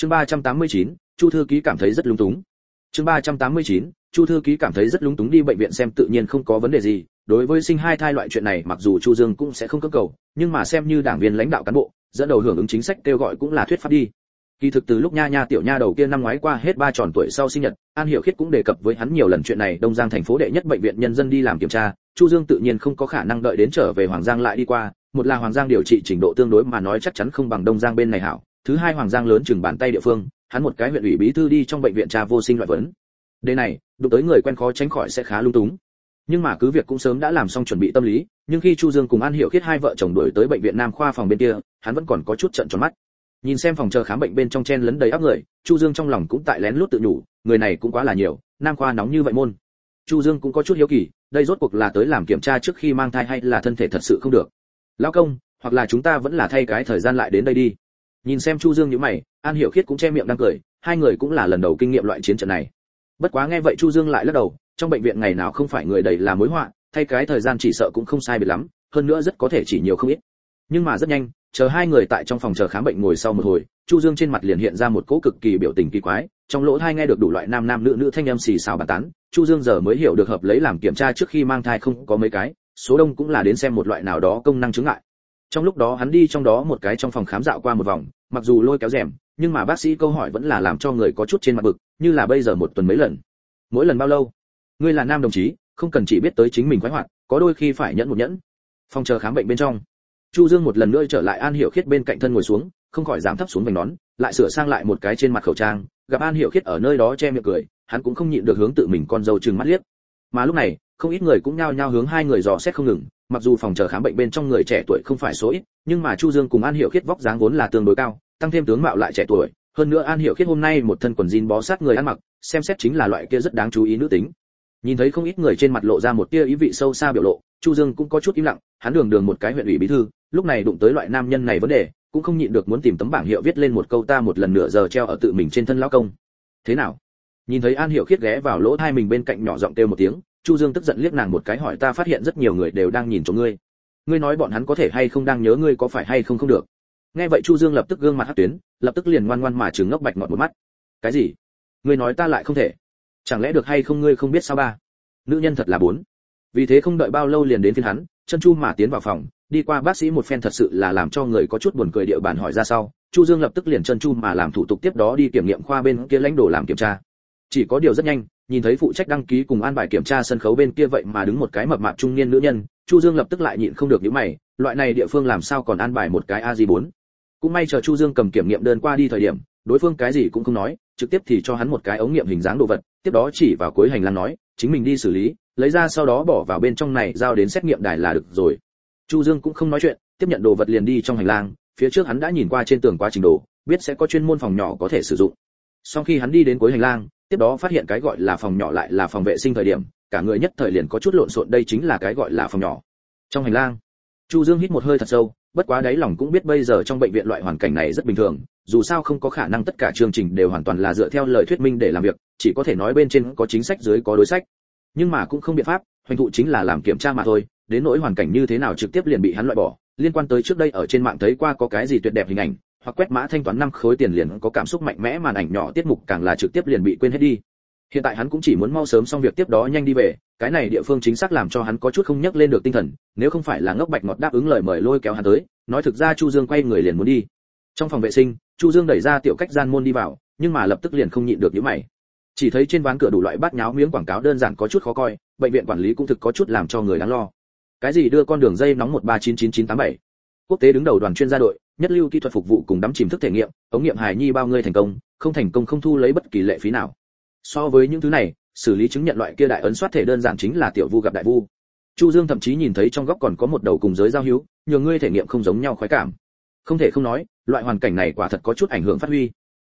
chương 389, chu thư ký cảm thấy rất lúng túng. Chương 389, chu thư ký cảm thấy rất lúng túng đi bệnh viện xem tự nhiên không có vấn đề gì. Đối với sinh hai thai loại chuyện này mặc dù chu dương cũng sẽ không cưỡng cầu nhưng mà xem như đảng viên lãnh đạo cán bộ dẫn đầu hưởng ứng chính sách kêu gọi cũng là thuyết pháp đi. Kỳ thực từ lúc nha nha tiểu nha đầu kia năm ngoái qua hết ba tròn tuổi sau sinh nhật an hiểu khiết cũng đề cập với hắn nhiều lần chuyện này đông giang thành phố đệ nhất bệnh viện nhân dân đi làm kiểm tra chu dương tự nhiên không có khả năng đợi đến trở về hoàng giang lại đi qua một là hoàng giang điều trị trình độ tương đối mà nói chắc chắn không bằng đông giang bên này hảo thứ hai hoàng giang lớn chừng bàn tay địa phương, hắn một cái huyện ủy bí thư đi trong bệnh viện tra vô sinh loại vấn. Đề này, đụng tới người quen khó tránh khỏi sẽ khá lung túng. Nhưng mà cứ việc cũng sớm đã làm xong chuẩn bị tâm lý, nhưng khi chu dương cùng an hiểu khiết hai vợ chồng đuổi tới bệnh viện nam khoa phòng bên kia, hắn vẫn còn có chút trận tròn mắt. Nhìn xem phòng chờ khám bệnh bên trong chen lấn đầy áp người, chu dương trong lòng cũng tại lén lút tự nhủ, người này cũng quá là nhiều, nam khoa nóng như vậy môn. Chu dương cũng có chút hiếu kỳ, đây rốt cuộc là tới làm kiểm tra trước khi mang thai hay là thân thể thật sự không được. Lão công, hoặc là chúng ta vẫn là thay cái thời gian lại đến đây đi nhìn xem chu dương như mày, an hiểu khiết cũng che miệng đang cười, hai người cũng là lần đầu kinh nghiệm loại chiến trận này. Bất quá nghe vậy chu dương lại lắc đầu, trong bệnh viện ngày nào không phải người đầy là mối họa, thay cái thời gian chỉ sợ cũng không sai biệt lắm, hơn nữa rất có thể chỉ nhiều không ít. Nhưng mà rất nhanh, chờ hai người tại trong phòng chờ khám bệnh ngồi sau một hồi, chu dương trên mặt liền hiện ra một cỗ cực kỳ biểu tình kỳ quái, trong lỗ thai nghe được đủ loại nam nam nữ nữ thanh âm xì xào bàn tán, chu dương giờ mới hiểu được hợp lấy làm kiểm tra trước khi mang thai không có mấy cái, số đông cũng là đến xem một loại nào đó công năng chứng ngại trong lúc đó hắn đi trong đó một cái trong phòng khám dạo qua một vòng, mặc dù lôi kéo rèm, nhưng mà bác sĩ câu hỏi vẫn là làm cho người có chút trên mặt bực, như là bây giờ một tuần mấy lần. Mỗi lần bao lâu? Ngươi là nam đồng chí, không cần chỉ biết tới chính mình khoái hoạt, có đôi khi phải nhẫn một nhẫn. Phòng chờ khám bệnh bên trong. Chu dương một lần nữa trở lại an hiểu khiết bên cạnh thân ngồi xuống, không khỏi giảm thấp xuống vành nón, lại sửa sang lại một cái trên mặt khẩu trang, gặp an hiểu khiết ở nơi đó che miệng cười, hắn cũng không nhịn được hướng tự mình con dâu trừng mắt liếc. Mà lúc này, không ít người cũng nhao nhao hướng hai người dò xét không ngừng mặc dù phòng chờ khám bệnh bên trong người trẻ tuổi không phải số ít, nhưng mà chu dương cùng an hiểu khiết vóc dáng vốn là tương đối cao, tăng thêm tướng mạo lại trẻ tuổi. Hơn nữa an hiểu khiết hôm nay một thân quần jean bó sát người ăn mặc, xem xét chính là loại kia rất đáng chú ý nữ tính. Nhìn thấy không ít người trên mặt lộ ra một tia ý vị sâu xa biểu lộ, chu dương cũng có chút im lặng, hắn đường đường một cái huyện ủy bí thư, lúc này đụng tới loại nam nhân này vấn đề, cũng không nhịn được muốn tìm tấm bảng hiệu viết lên một câu ta một lần nửa giờ treo ở tự mình trên thân lão công. Thế nào? Nhìn thấy an hiểu khiết ghé vào lỗ tai mình bên cạnh nhỏ giọng kêu một tiếng chu dương tức giận liếc nàng một cái hỏi, ta phát hiện rất nhiều người đều đang nhìn chỗ ngươi. Ngươi nói bọn hắn có thể hay không đang nhớ ngươi có phải hay không không được? Nghe vậy chu dương lập tức gương mặt hất tuyến, lập tức liền ngoan ngoan mà trừng ngốc bạch ngọt một mắt. Cái gì? Ngươi nói ta lại không thể. Chẳng lẽ được hay không ngươi không biết sao ba? Nữ nhân thật là bốn. Vì thế không đợi bao lâu liền đến phiên hắn, chân chu mà tiến vào phòng, đi qua bác sĩ một phen thật sự là làm cho người có chút buồn cười địa bàn hỏi ra sau. Chu dương lập tức liền chân chu mà làm thủ tục tiếp đó đi kiểm nghiệm khoa bên kia lãnh đồ làm kiểm tra chỉ có điều rất nhanh, nhìn thấy phụ trách đăng ký cùng an bài kiểm tra sân khấu bên kia vậy mà đứng một cái mập mạp trung niên nữ nhân, chu dương lập tức lại nhịn không được những mày, loại này địa phương làm sao còn an bài một cái a di bốn? Cũng may chờ chu dương cầm kiểm nghiệm đơn qua đi thời điểm, đối phương cái gì cũng không nói, trực tiếp thì cho hắn một cái ống nghiệm hình dáng đồ vật, tiếp đó chỉ vào cuối hành lang nói, chính mình đi xử lý, lấy ra sau đó bỏ vào bên trong này giao đến xét nghiệm đài là được rồi. Chu dương cũng không nói chuyện, tiếp nhận đồ vật liền đi trong hành lang, phía trước hắn đã nhìn qua trên tường quá trình đồ, biết sẽ có chuyên môn phòng nhỏ có thể sử dụng. Sau khi hắn đi đến cuối hành lang tiếp đó phát hiện cái gọi là phòng nhỏ lại là phòng vệ sinh thời điểm, cả người nhất thời liền có chút lộn xộn đây chính là cái gọi là phòng nhỏ. Trong hành lang, chu dương hít một hơi thật sâu, bất quá đáy lòng cũng biết bây giờ trong bệnh viện loại hoàn cảnh này rất bình thường, dù sao không có khả năng tất cả chương trình đều hoàn toàn là dựa theo lời thuyết minh để làm việc, chỉ có thể nói bên trên có chính sách dưới có đối sách. Nhưng mà cũng không biện pháp, hoành thụ chính là làm kiểm tra mà thôi, đến nỗi hoàn cảnh như thế nào trực tiếp liền bị hắn loại bỏ, liên quan tới trước đây ở trên mạng thấy qua có cái gì tuyệt đẹp hình ảnh hoặc quét mã thanh toán năm khối tiền liền có cảm xúc mạnh mẽ màn ảnh nhỏ tiết mục càng là trực tiếp liền bị quên hết đi. Hiện tại hắn cũng chỉ muốn mau sớm xong việc tiếp đó nhanh đi về, cái này địa phương chính xác làm cho hắn có chút không nhắc lên được tinh thần, nếu không phải là ngốc bạch ngọt đáp ứng lời mời lôi kéo hắn tới, nói thực ra chu dương quay người liền muốn đi. Trong phòng vệ sinh, chu dương đẩy ra tiểu cách gian môn đi vào, nhưng mà lập tức liền không nhịn được những mày. Chỉ thấy trên ván cửa đủ loại bát nháo miếng quảng cáo đơn giản có chút khó coi, bệnh viện quản lý cũng thực có chút làm cho người đáng lo. Cái gì đưa con đường dây nóng một ba chín chín chín tám bảy. Quốc tế đứng đầu đoàn chuyên gia đội nhất lưu kỹ thuật phục vụ cùng đắm chìm thức thể nghiệm, ống nghiệm hài nhi bao người thành công, không thành công không thu lấy bất kỳ lệ phí nào. So với những thứ này, xử lý chứng nhận loại kia đại ấn soát thể đơn giản chính là tiểu vu gặp đại vu. Chu dương thậm chí nhìn thấy trong góc còn có một đầu cùng giới giao hữu nhiều ngươi thể nghiệm không giống nhau khoái cảm. Không thể không nói, loại hoàn cảnh này quả thật có chút ảnh hưởng phát huy.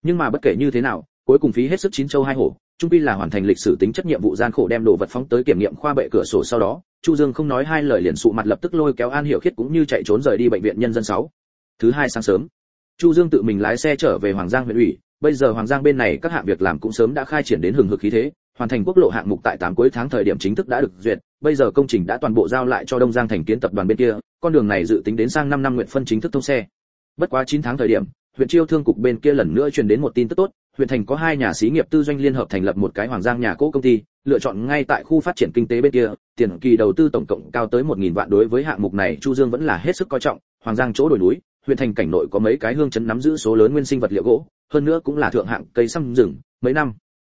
Nhưng mà bất kể như thế nào, cuối cùng phí hết sức chín châu hai hổ, trung pi là hoàn thành lịch sử tính chất nhiệm vụ gian khổ đem đồ vật phóng tới kiểm nghiệm khoa bệ cửa sổ sau đó, chu dương không nói hai lời liền sụ mặt lập tức lôi kéo an hiểu khiết cũng như chạy trốn rời đi bệnh viện nhân dân 6 thứ hai sáng sớm. Chu dương tự mình lái xe trở về hoàng giang huyện ủy, bây giờ hoàng giang bên này các hạng việc làm cũng sớm đã khai triển đến hừng hực khí thế, hoàn thành quốc lộ hạng mục tại 8 cuối tháng thời điểm chính thức đã được duyệt, bây giờ công trình đã toàn bộ giao lại cho đông giang thành kiến tập đoàn bên kia, con đường này dự tính đến sang 5 năm nguyện phân chính thức thông xe. Bất quá 9 tháng thời điểm, huyện chiêu thương cục bên kia lần nữa truyền đến một tin tức tốt, huyện thành có hai nhà xí nghiệp tư doanh liên hợp thành lập một cái hoàng giang nhà cỗ công ty, lựa chọn ngay tại khu phát triển kinh tế bên kia, tiền kỳ đầu tư tổng cộng cao tới 1.000 vạn đối với hạng mục này chu dương vẫn là hết sức coi trọng, hoàng giang chỗ đồi núi huyện thành cảnh nội có mấy cái hương chấn nắm giữ số lớn nguyên sinh vật liệu gỗ, hơn nữa cũng là thượng hạng cây xăm rừng, mấy năm.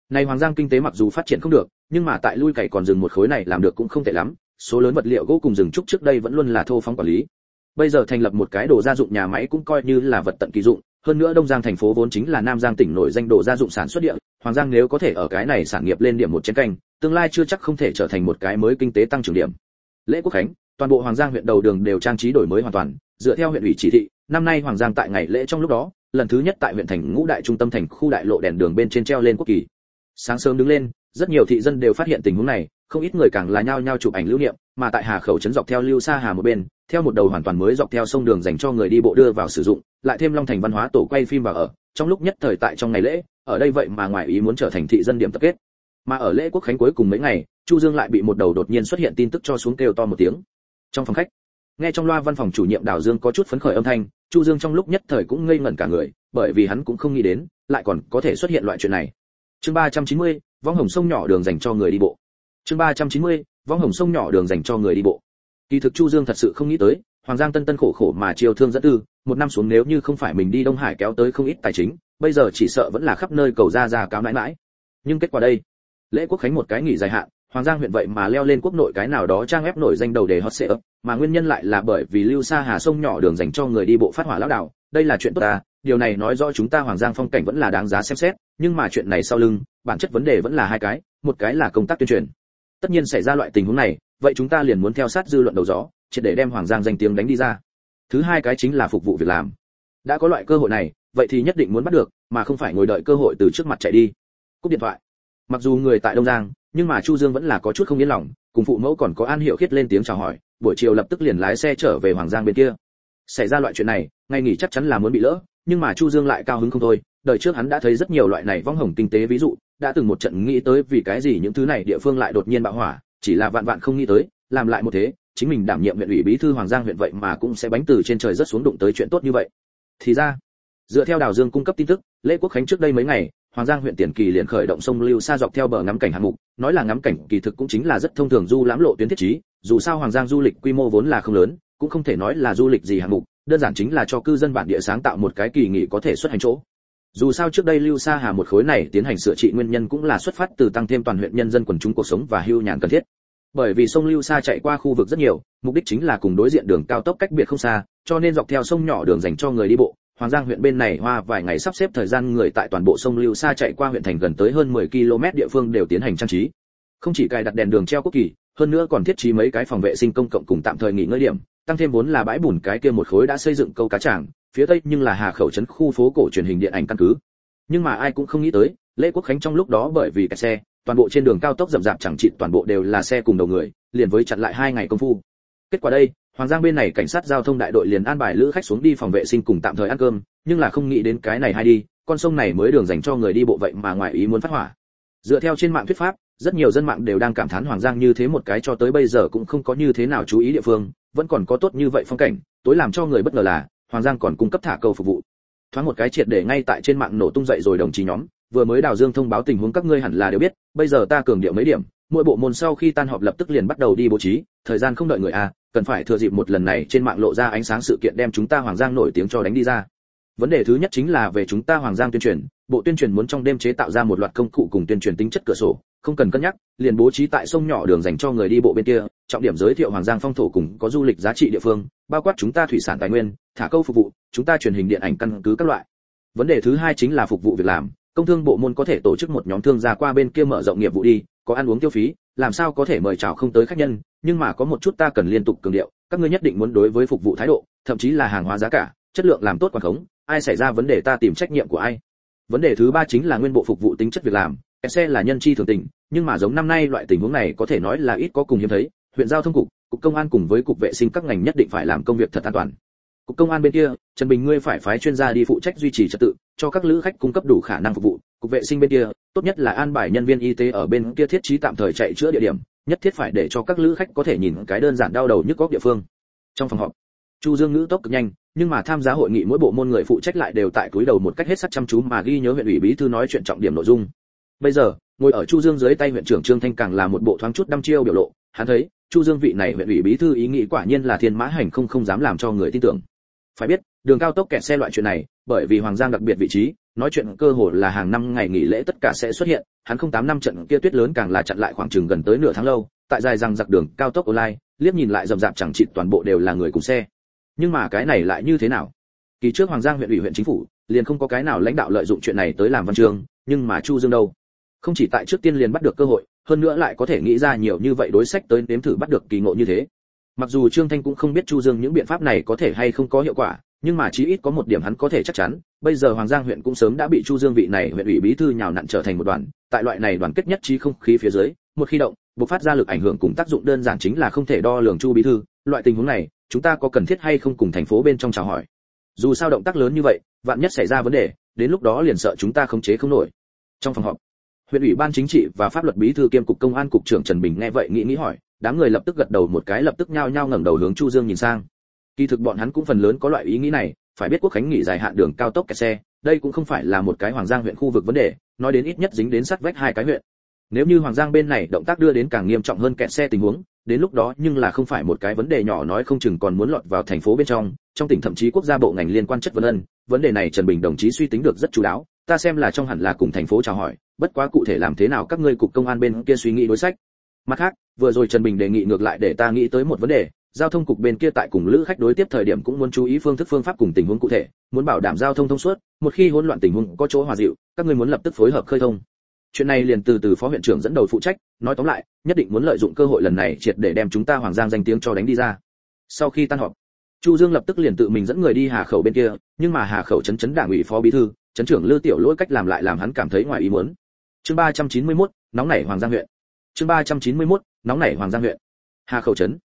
Nay hoàng giang kinh tế mặc dù phát triển không được, nhưng mà tại lui cày còn rừng một khối này làm được cũng không tệ lắm, số lớn vật liệu gỗ cùng rừng trúc trước đây vẫn luôn là thô phóng quản lý. Bây giờ thành lập một cái đồ gia dụng nhà máy cũng coi như là vật tận kỳ dụng, hơn nữa đông giang thành phố vốn chính là nam giang tỉnh nổi danh đồ gia dụng sản xuất địa, hoàng giang nếu có thể ở cái này sản nghiệp lên điểm một chiến canh, tương lai chưa chắc không thể trở thành một cái mới kinh tế tăng trưởng điểm. Lễ quốc khánh, toàn bộ hoàng giang huyện đầu đường đều trang trí đổi mới hoàn toàn, dựa theo huyện ủy chỉ thị năm nay hoàng giang tại ngày lễ trong lúc đó, lần thứ nhất tại huyện thành ngũ đại trung tâm thành khu đại lộ đèn đường bên trên treo lên quốc kỳ. Sáng sớm đứng lên, rất nhiều thị dân đều phát hiện tình huống này, không ít người càng là nhao nhao chụp ảnh lưu niệm, mà tại hà khẩu trấn dọc theo lưu xa hà một bên, theo một đầu hoàn toàn mới dọc theo sông đường dành cho người đi bộ đưa vào sử dụng, lại thêm long thành văn hóa tổ quay phim vào ở, trong lúc nhất thời tại trong ngày lễ, ở đây vậy mà ngoài ý muốn trở thành thị dân điểm tập kết. Mà ở lễ quốc khánh cuối cùng mấy ngày, chu dương lại bị một đầu đột nhiên xuất hiện tin tức cho xuống kêu to một tiếng. Trong phòng khách nghe trong loa văn phòng chủ nhiệm đào dương có chút phấn khởi âm thanh chu dương trong lúc nhất thời cũng ngây ngẩn cả người bởi vì hắn cũng không nghĩ đến lại còn có thể xuất hiện loại chuyện này. Chương 390, vong hồng sông nhỏ đường dành cho người đi bộ. Chương 390, vong hồng sông nhỏ đường dành cho người đi bộ. Kỳ thực chu dương thật sự không nghĩ tới hoàng giang tân tân khổ khổ mà chiêu thương dẫn tư một năm xuống nếu như không phải mình đi đông hải kéo tới không ít tài chính bây giờ chỉ sợ vẫn là khắp nơi cầu ra ra cáo mãi mãi nhưng kết quả đây lễ quốc khánh một cái nghỉ dài hạn hoàng giang huyện vậy mà leo lên quốc nội cái nào đó trang ép nổi danh đầu để hot sale mà nguyên nhân lại là bởi vì lưu xa hà sông nhỏ đường dành cho người đi bộ phát hỏa lão đảo đây là chuyện tốt ta, điều này nói rõ chúng ta hoàng giang phong cảnh vẫn là đáng giá xem xét, nhưng mà chuyện này sau lưng, bản chất vấn đề vẫn là hai cái, một cái là công tác tuyên truyền. Tất nhiên xảy ra loại tình huống này, vậy chúng ta liền muốn theo sát dư luận đầu gió, triệt để đem hoàng giang danh tiếng đánh đi ra. Thứ hai cái chính là phục vụ việc làm. Đã có loại cơ hội này, vậy thì nhất định muốn bắt được, mà không phải ngồi đợi cơ hội từ trước mặt chạy đi. Cúp điện thoại. Mặc dù người tại đông giang nhưng mà chu dương vẫn là có chút không yên lòng, cùng phụ mẫu còn có an hiệu khiết lên tiếng chào hỏi, buổi chiều lập tức liền lái xe trở về hoàng giang bên kia. Xảy ra loại chuyện này, ngày nghỉ chắc chắn là muốn bị lỡ, nhưng mà chu dương lại cao hứng không thôi, đời trước hắn đã thấy rất nhiều loại này vong hồng kinh tế ví dụ, đã từng một trận nghĩ tới vì cái gì những thứ này địa phương lại đột nhiên bạo hỏa, chỉ là vạn vạn không nghĩ tới, làm lại một thế, chính mình đảm nhiệm huyện ủy bí thư hoàng giang huyện vậy mà cũng sẽ bánh từ trên trời rất xuống đụng tới chuyện tốt như vậy. Thì ra, dựa theo đào dương cung cấp tin tức, lễ quốc khánh trước đây mấy ngày hoàng giang huyện tiền kỳ liền khởi động sông lưu xa dọc theo bờ ngắm cảnh hạng mục, nói là ngắm cảnh kỳ thực cũng chính là rất thông thường du lãm lộ tuyến thiết trí, dù sao hoàng giang du lịch quy mô vốn là không lớn, cũng không thể nói là du lịch gì hạng mục, đơn giản chính là cho cư dân bản địa sáng tạo một cái kỳ nghỉ có thể xuất hành chỗ. Dù sao trước đây lưu sa hà một khối này tiến hành sửa trị nguyên nhân cũng là xuất phát từ tăng thêm toàn huyện nhân dân quần chúng cuộc sống và hưu nhàn cần thiết. Bởi vì sông lưu sa chạy qua khu vực rất nhiều, mục đích chính là cùng đối diện đường cao tốc cách biệt không xa, cho nên dọc theo sông nhỏ đường dành cho người đi bộ hoàng giang huyện bên này hoa vài ngày sắp xếp thời gian người tại toàn bộ sông lưu sa chạy qua huyện thành gần tới hơn 10 km địa phương đều tiến hành trang trí. Không chỉ cài đặt đèn đường treo quốc kỳ, hơn nữa còn thiết trí mấy cái phòng vệ sinh công cộng cùng tạm thời nghỉ ngơi điểm, tăng thêm vốn là bãi bùn cái kia một khối đã xây dựng câu cá tràng, phía tây nhưng là hà khẩu trấn khu phố cổ truyền hình điện ảnh căn cứ. Nhưng mà ai cũng không nghĩ tới, lễ quốc khánh trong lúc đó bởi vì kẹt xe, toàn bộ trên đường cao tốc rậm rạp chẳng chịt toàn bộ đều là xe cùng đầu người, liền với chặn lại hai ngày công phu. Kết quả đây hoàng giang bên này cảnh sát giao thông đại đội liền an bài lữ khách xuống đi phòng vệ sinh cùng tạm thời ăn cơm, nhưng là không nghĩ đến cái này hay đi, con sông này mới đường dành cho người đi bộ vậy mà ngoài ý muốn phát hỏa. Dựa theo trên mạng thuyết pháp, rất nhiều dân mạng đều đang cảm thán hoàng giang như thế một cái cho tới bây giờ cũng không có như thế nào chú ý địa phương, vẫn còn có tốt như vậy phong cảnh, tối làm cho người bất ngờ là, hoàng giang còn cung cấp thả câu phục vụ. Thoáng một cái triệt để ngay tại trên mạng nổ tung dậy rồi đồng chí nhóm, vừa mới đào dương thông báo tình huống các ngươi hẳn là đều biết, bây giờ ta cường điệu mấy điểm, mỗi bộ môn sau khi tan họp lập tức liền bắt đầu đi bố trí, thời gian không đợi người a cần phải thừa dịp một lần này trên mạng lộ ra ánh sáng sự kiện đem chúng ta hoàng giang nổi tiếng cho đánh đi ra. Vấn đề thứ nhất chính là về chúng ta hoàng giang tuyên truyền, bộ tuyên truyền muốn trong đêm chế tạo ra một loạt công cụ cùng tuyên truyền tính chất cửa sổ, không cần cân nhắc, liền bố trí tại sông nhỏ đường dành cho người đi bộ bên kia, trọng điểm giới thiệu hoàng giang phong thổ cùng có du lịch giá trị địa phương, bao quát chúng ta thủy sản tài nguyên, thả câu phục vụ, chúng ta truyền hình điện ảnh căn cứ các loại. Vấn đề thứ hai chính là phục vụ việc làm, công thương bộ môn có thể tổ chức một nhóm thương gia qua bên kia mở rộng nghiệp vụ đi, có ăn uống tiêu phí làm sao có thể mời chào không tới khách nhân, nhưng mà có một chút ta cần liên tục cường điệu, các ngươi nhất định muốn đối với phục vụ thái độ, thậm chí là hàng hóa giá cả, chất lượng làm tốt quản khống, ai xảy ra vấn đề ta tìm trách nhiệm của ai. Vấn đề thứ ba chính là nguyên bộ phục vụ tính chất việc làm xe là nhân chi thường tình, nhưng mà giống năm nay loại tình huống này có thể nói là ít có cùng hiếm thấy, huyện giao thông cục cục công an cùng với cục vệ sinh các ngành nhất định phải làm công việc thật an toàn cục công an bên kia, trần bình ngươi phải phái chuyên gia đi phụ trách duy trì trật tự, cho các lữ khách cung cấp đủ khả năng phục vụ. Cục vệ sinh bên kia, tốt nhất là an bài nhân viên y tế ở bên kia thiết trí tạm thời chạy chữa địa điểm, nhất thiết phải để cho các lữ khách có thể nhìn cái đơn giản đau đầu nhức góc địa phương. Trong phòng họp, chu dương ngữ tốc cực nhanh, nhưng mà tham gia hội nghị mỗi bộ môn người phụ trách lại đều tại túi đầu một cách hết sức chăm chú mà ghi nhớ huyện ủy bí thư nói chuyện trọng điểm nội dung. Bây giờ, ngồi ở chu dương dưới tay huyện trưởng trương thanh càng là một bộ thoáng chút đăm chiêu biểu lộ. Hắn thấy, chu dương vị này huyện ủy bí thư ý nghĩ quả nhiên là thiên mã hành không không dám làm cho người tin tưởng phải biết, đường cao tốc kẹt xe loại chuyện này, bởi vì hoàng giang đặc biệt vị trí, nói chuyện cơ hồ là hàng năm ngày nghỉ lễ tất cả sẽ xuất hiện, hắn không tám năm trận kia tuyết lớn càng là chặn lại khoảng chừng gần tới nửa tháng lâu, tại dài rằng giặc đường, cao tốc online, liếc nhìn lại rầm rạp chẳng chịt toàn bộ đều là người cùng xe. Nhưng mà cái này lại như thế nào? Kỳ trước hoàng giang huyện ủy huyện chính phủ, liền không có cái nào lãnh đạo lợi dụng chuyện này tới làm văn chương, nhưng mà chu dương đâu? Không chỉ tại trước tiên liền bắt được cơ hội, hơn nữa lại có thể nghĩ ra nhiều như vậy đối sách tới nếm thử bắt được kỳ ngộ như thế mặc dù trương thanh cũng không biết chu dương những biện pháp này có thể hay không có hiệu quả, nhưng mà chí ít có một điểm hắn có thể chắc chắn, bây giờ hoàng giang huyện cũng sớm đã bị chu dương vị này huyện ủy bí thư nhào nặn trở thành một đoàn, tại loại này đoàn kết nhất trí không khí phía dưới, một khi động, bộc phát ra lực ảnh hưởng cùng tác dụng đơn giản chính là không thể đo lường chu bí thư. Loại tình huống này, chúng ta có cần thiết hay không cùng thành phố bên trong chào hỏi? Dù sao động tác lớn như vậy, vạn nhất xảy ra vấn đề, đến lúc đó liền sợ chúng ta khống chế không nổi. Trong phòng họp, huyện ủy ban chính trị và pháp luật bí thư kiêm cục công an cục trưởng trần bình nghe vậy nghĩ nghĩ hỏi đám người lập tức gật đầu một cái, lập tức nhao nhao ngẩng đầu hướng chu dương nhìn sang. Kỳ thực bọn hắn cũng phần lớn có loại ý nghĩ này, phải biết quốc khánh nghỉ dài hạn đường cao tốc kẹt xe, đây cũng không phải là một cái hoàng giang huyện khu vực vấn đề, nói đến ít nhất dính đến sát vách hai cái huyện. Nếu như hoàng giang bên này động tác đưa đến càng nghiêm trọng hơn kẹt xe tình huống, đến lúc đó nhưng là không phải một cái vấn đề nhỏ nói không chừng còn muốn lọt vào thành phố bên trong trong tỉnh thậm chí quốc gia bộ ngành liên quan chất vấn ân, vấn đề này trần bình đồng chí suy tính được rất chú đáo, ta xem là trong hẳn là cùng thành phố chào hỏi, bất quá cụ thể làm thế nào các ngươi cục công an bên kia suy nghĩ đối sách mặt khác vừa rồi trần bình đề nghị ngược lại để ta nghĩ tới một vấn đề giao thông cục bên kia tại cùng lữ khách đối tiếp thời điểm cũng muốn chú ý phương thức phương pháp cùng tình huống cụ thể muốn bảo đảm giao thông thông suốt một khi hỗn loạn tình huống có chỗ hòa dịu các ngươi muốn lập tức phối hợp khơi thông. Chuyện này liền từ từ phó huyện trưởng dẫn đầu phụ trách nói tóm lại nhất định muốn lợi dụng cơ hội lần này triệt để đem chúng ta hoàng giang danh tiếng cho đánh đi ra. Sau khi tan họp chu dương lập tức liền tự mình dẫn người đi hà khẩu bên kia nhưng mà hà khẩu chấn chấn đảng ủy phó bí thư chấn trưởng lư tiểu lỗi cách làm lại làm hắn cảm thấy ngoài ý muốn. Chương 391, nóng nảy hoàng giang huyện chương 391, nóng nảy hoàng giang huyện. Hà khẩu chấn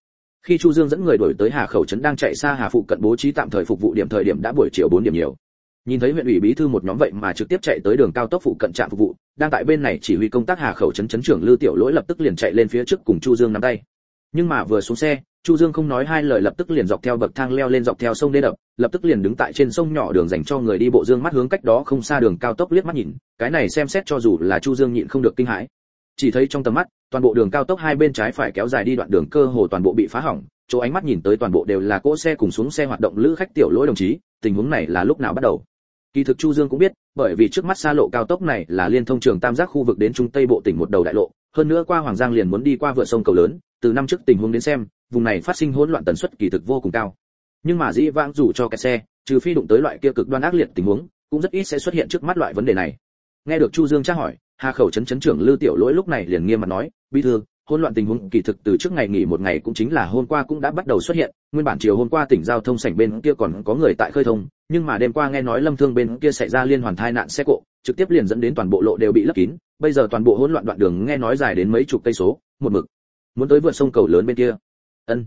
khi chu dương dẫn người đổi tới hà khẩu trấn đang chạy xa hà phụ cận bố trí tạm thời phục vụ điểm thời điểm đã buổi chiều 4 điểm nhiều. Nhìn thấy huyện ủy bí thư một nhóm vậy mà trực tiếp chạy tới đường cao tốc phụ cận trạm phục vụ đang tại bên này chỉ huy công tác hà khẩu trấn trấn trưởng lư tiểu lỗi lập tức liền chạy lên phía trước cùng chu dương nắm tay. Nhưng mà vừa xuống xe chu dương không nói hai lời lập tức liền dọc theo bậc thang leo lên dọc theo sông đê đập lập tức liền đứng tại trên sông nhỏ đường dành cho người đi bộ dương mắt hướng cách đó không xa đường cao tốc liếc mắt nhìn cái này xem xét cho dù là chu dương nhịn không được kinh hãi chỉ thấy trong tầm mắt, toàn bộ đường cao tốc hai bên trái phải kéo dài đi đoạn đường cơ hồ toàn bộ bị phá hỏng, chỗ ánh mắt nhìn tới toàn bộ đều là cỗ xe cùng xuống xe hoạt động lữ khách tiểu lỗi đồng chí, tình huống này là lúc nào bắt đầu? Kỳ thực chu dương cũng biết, bởi vì trước mắt xa lộ cao tốc này là liên thông trường tam giác khu vực đến trung tây bộ tỉnh một đầu đại lộ, hơn nữa qua hoàng giang liền muốn đi qua vựa sông cầu lớn, từ năm trước tình huống đến xem, vùng này phát sinh hỗn loạn tần suất kỳ thực vô cùng cao. Nhưng mà dĩ vãng dù cho kẹt xe, trừ phi đụng tới loại kia cực đoan ác liệt tình huống, cũng rất ít sẽ xuất hiện trước mắt loại vấn đề này. Nghe được chu dương tra hỏi hà khẩu chấn chấn trưởng lư tiểu lỗi lúc này liền nghiêm mặt nói, bí thư, hỗn loạn tình huống kỳ thực từ trước ngày nghỉ một ngày cũng chính là hôm qua cũng đã bắt đầu xuất hiện. Nguyên bản chiều hôm qua tỉnh giao thông sảnh bên kia còn có người tại khơi thông, nhưng mà đêm qua nghe nói lâm thương bên kia xảy ra liên hoàn tai nạn xe cộ, trực tiếp liền dẫn đến toàn bộ lộ đều bị lấp kín. Bây giờ toàn bộ hỗn loạn đoạn đường nghe nói dài đến mấy chục cây số, một mực muốn tới vượt sông cầu lớn bên kia. Ân.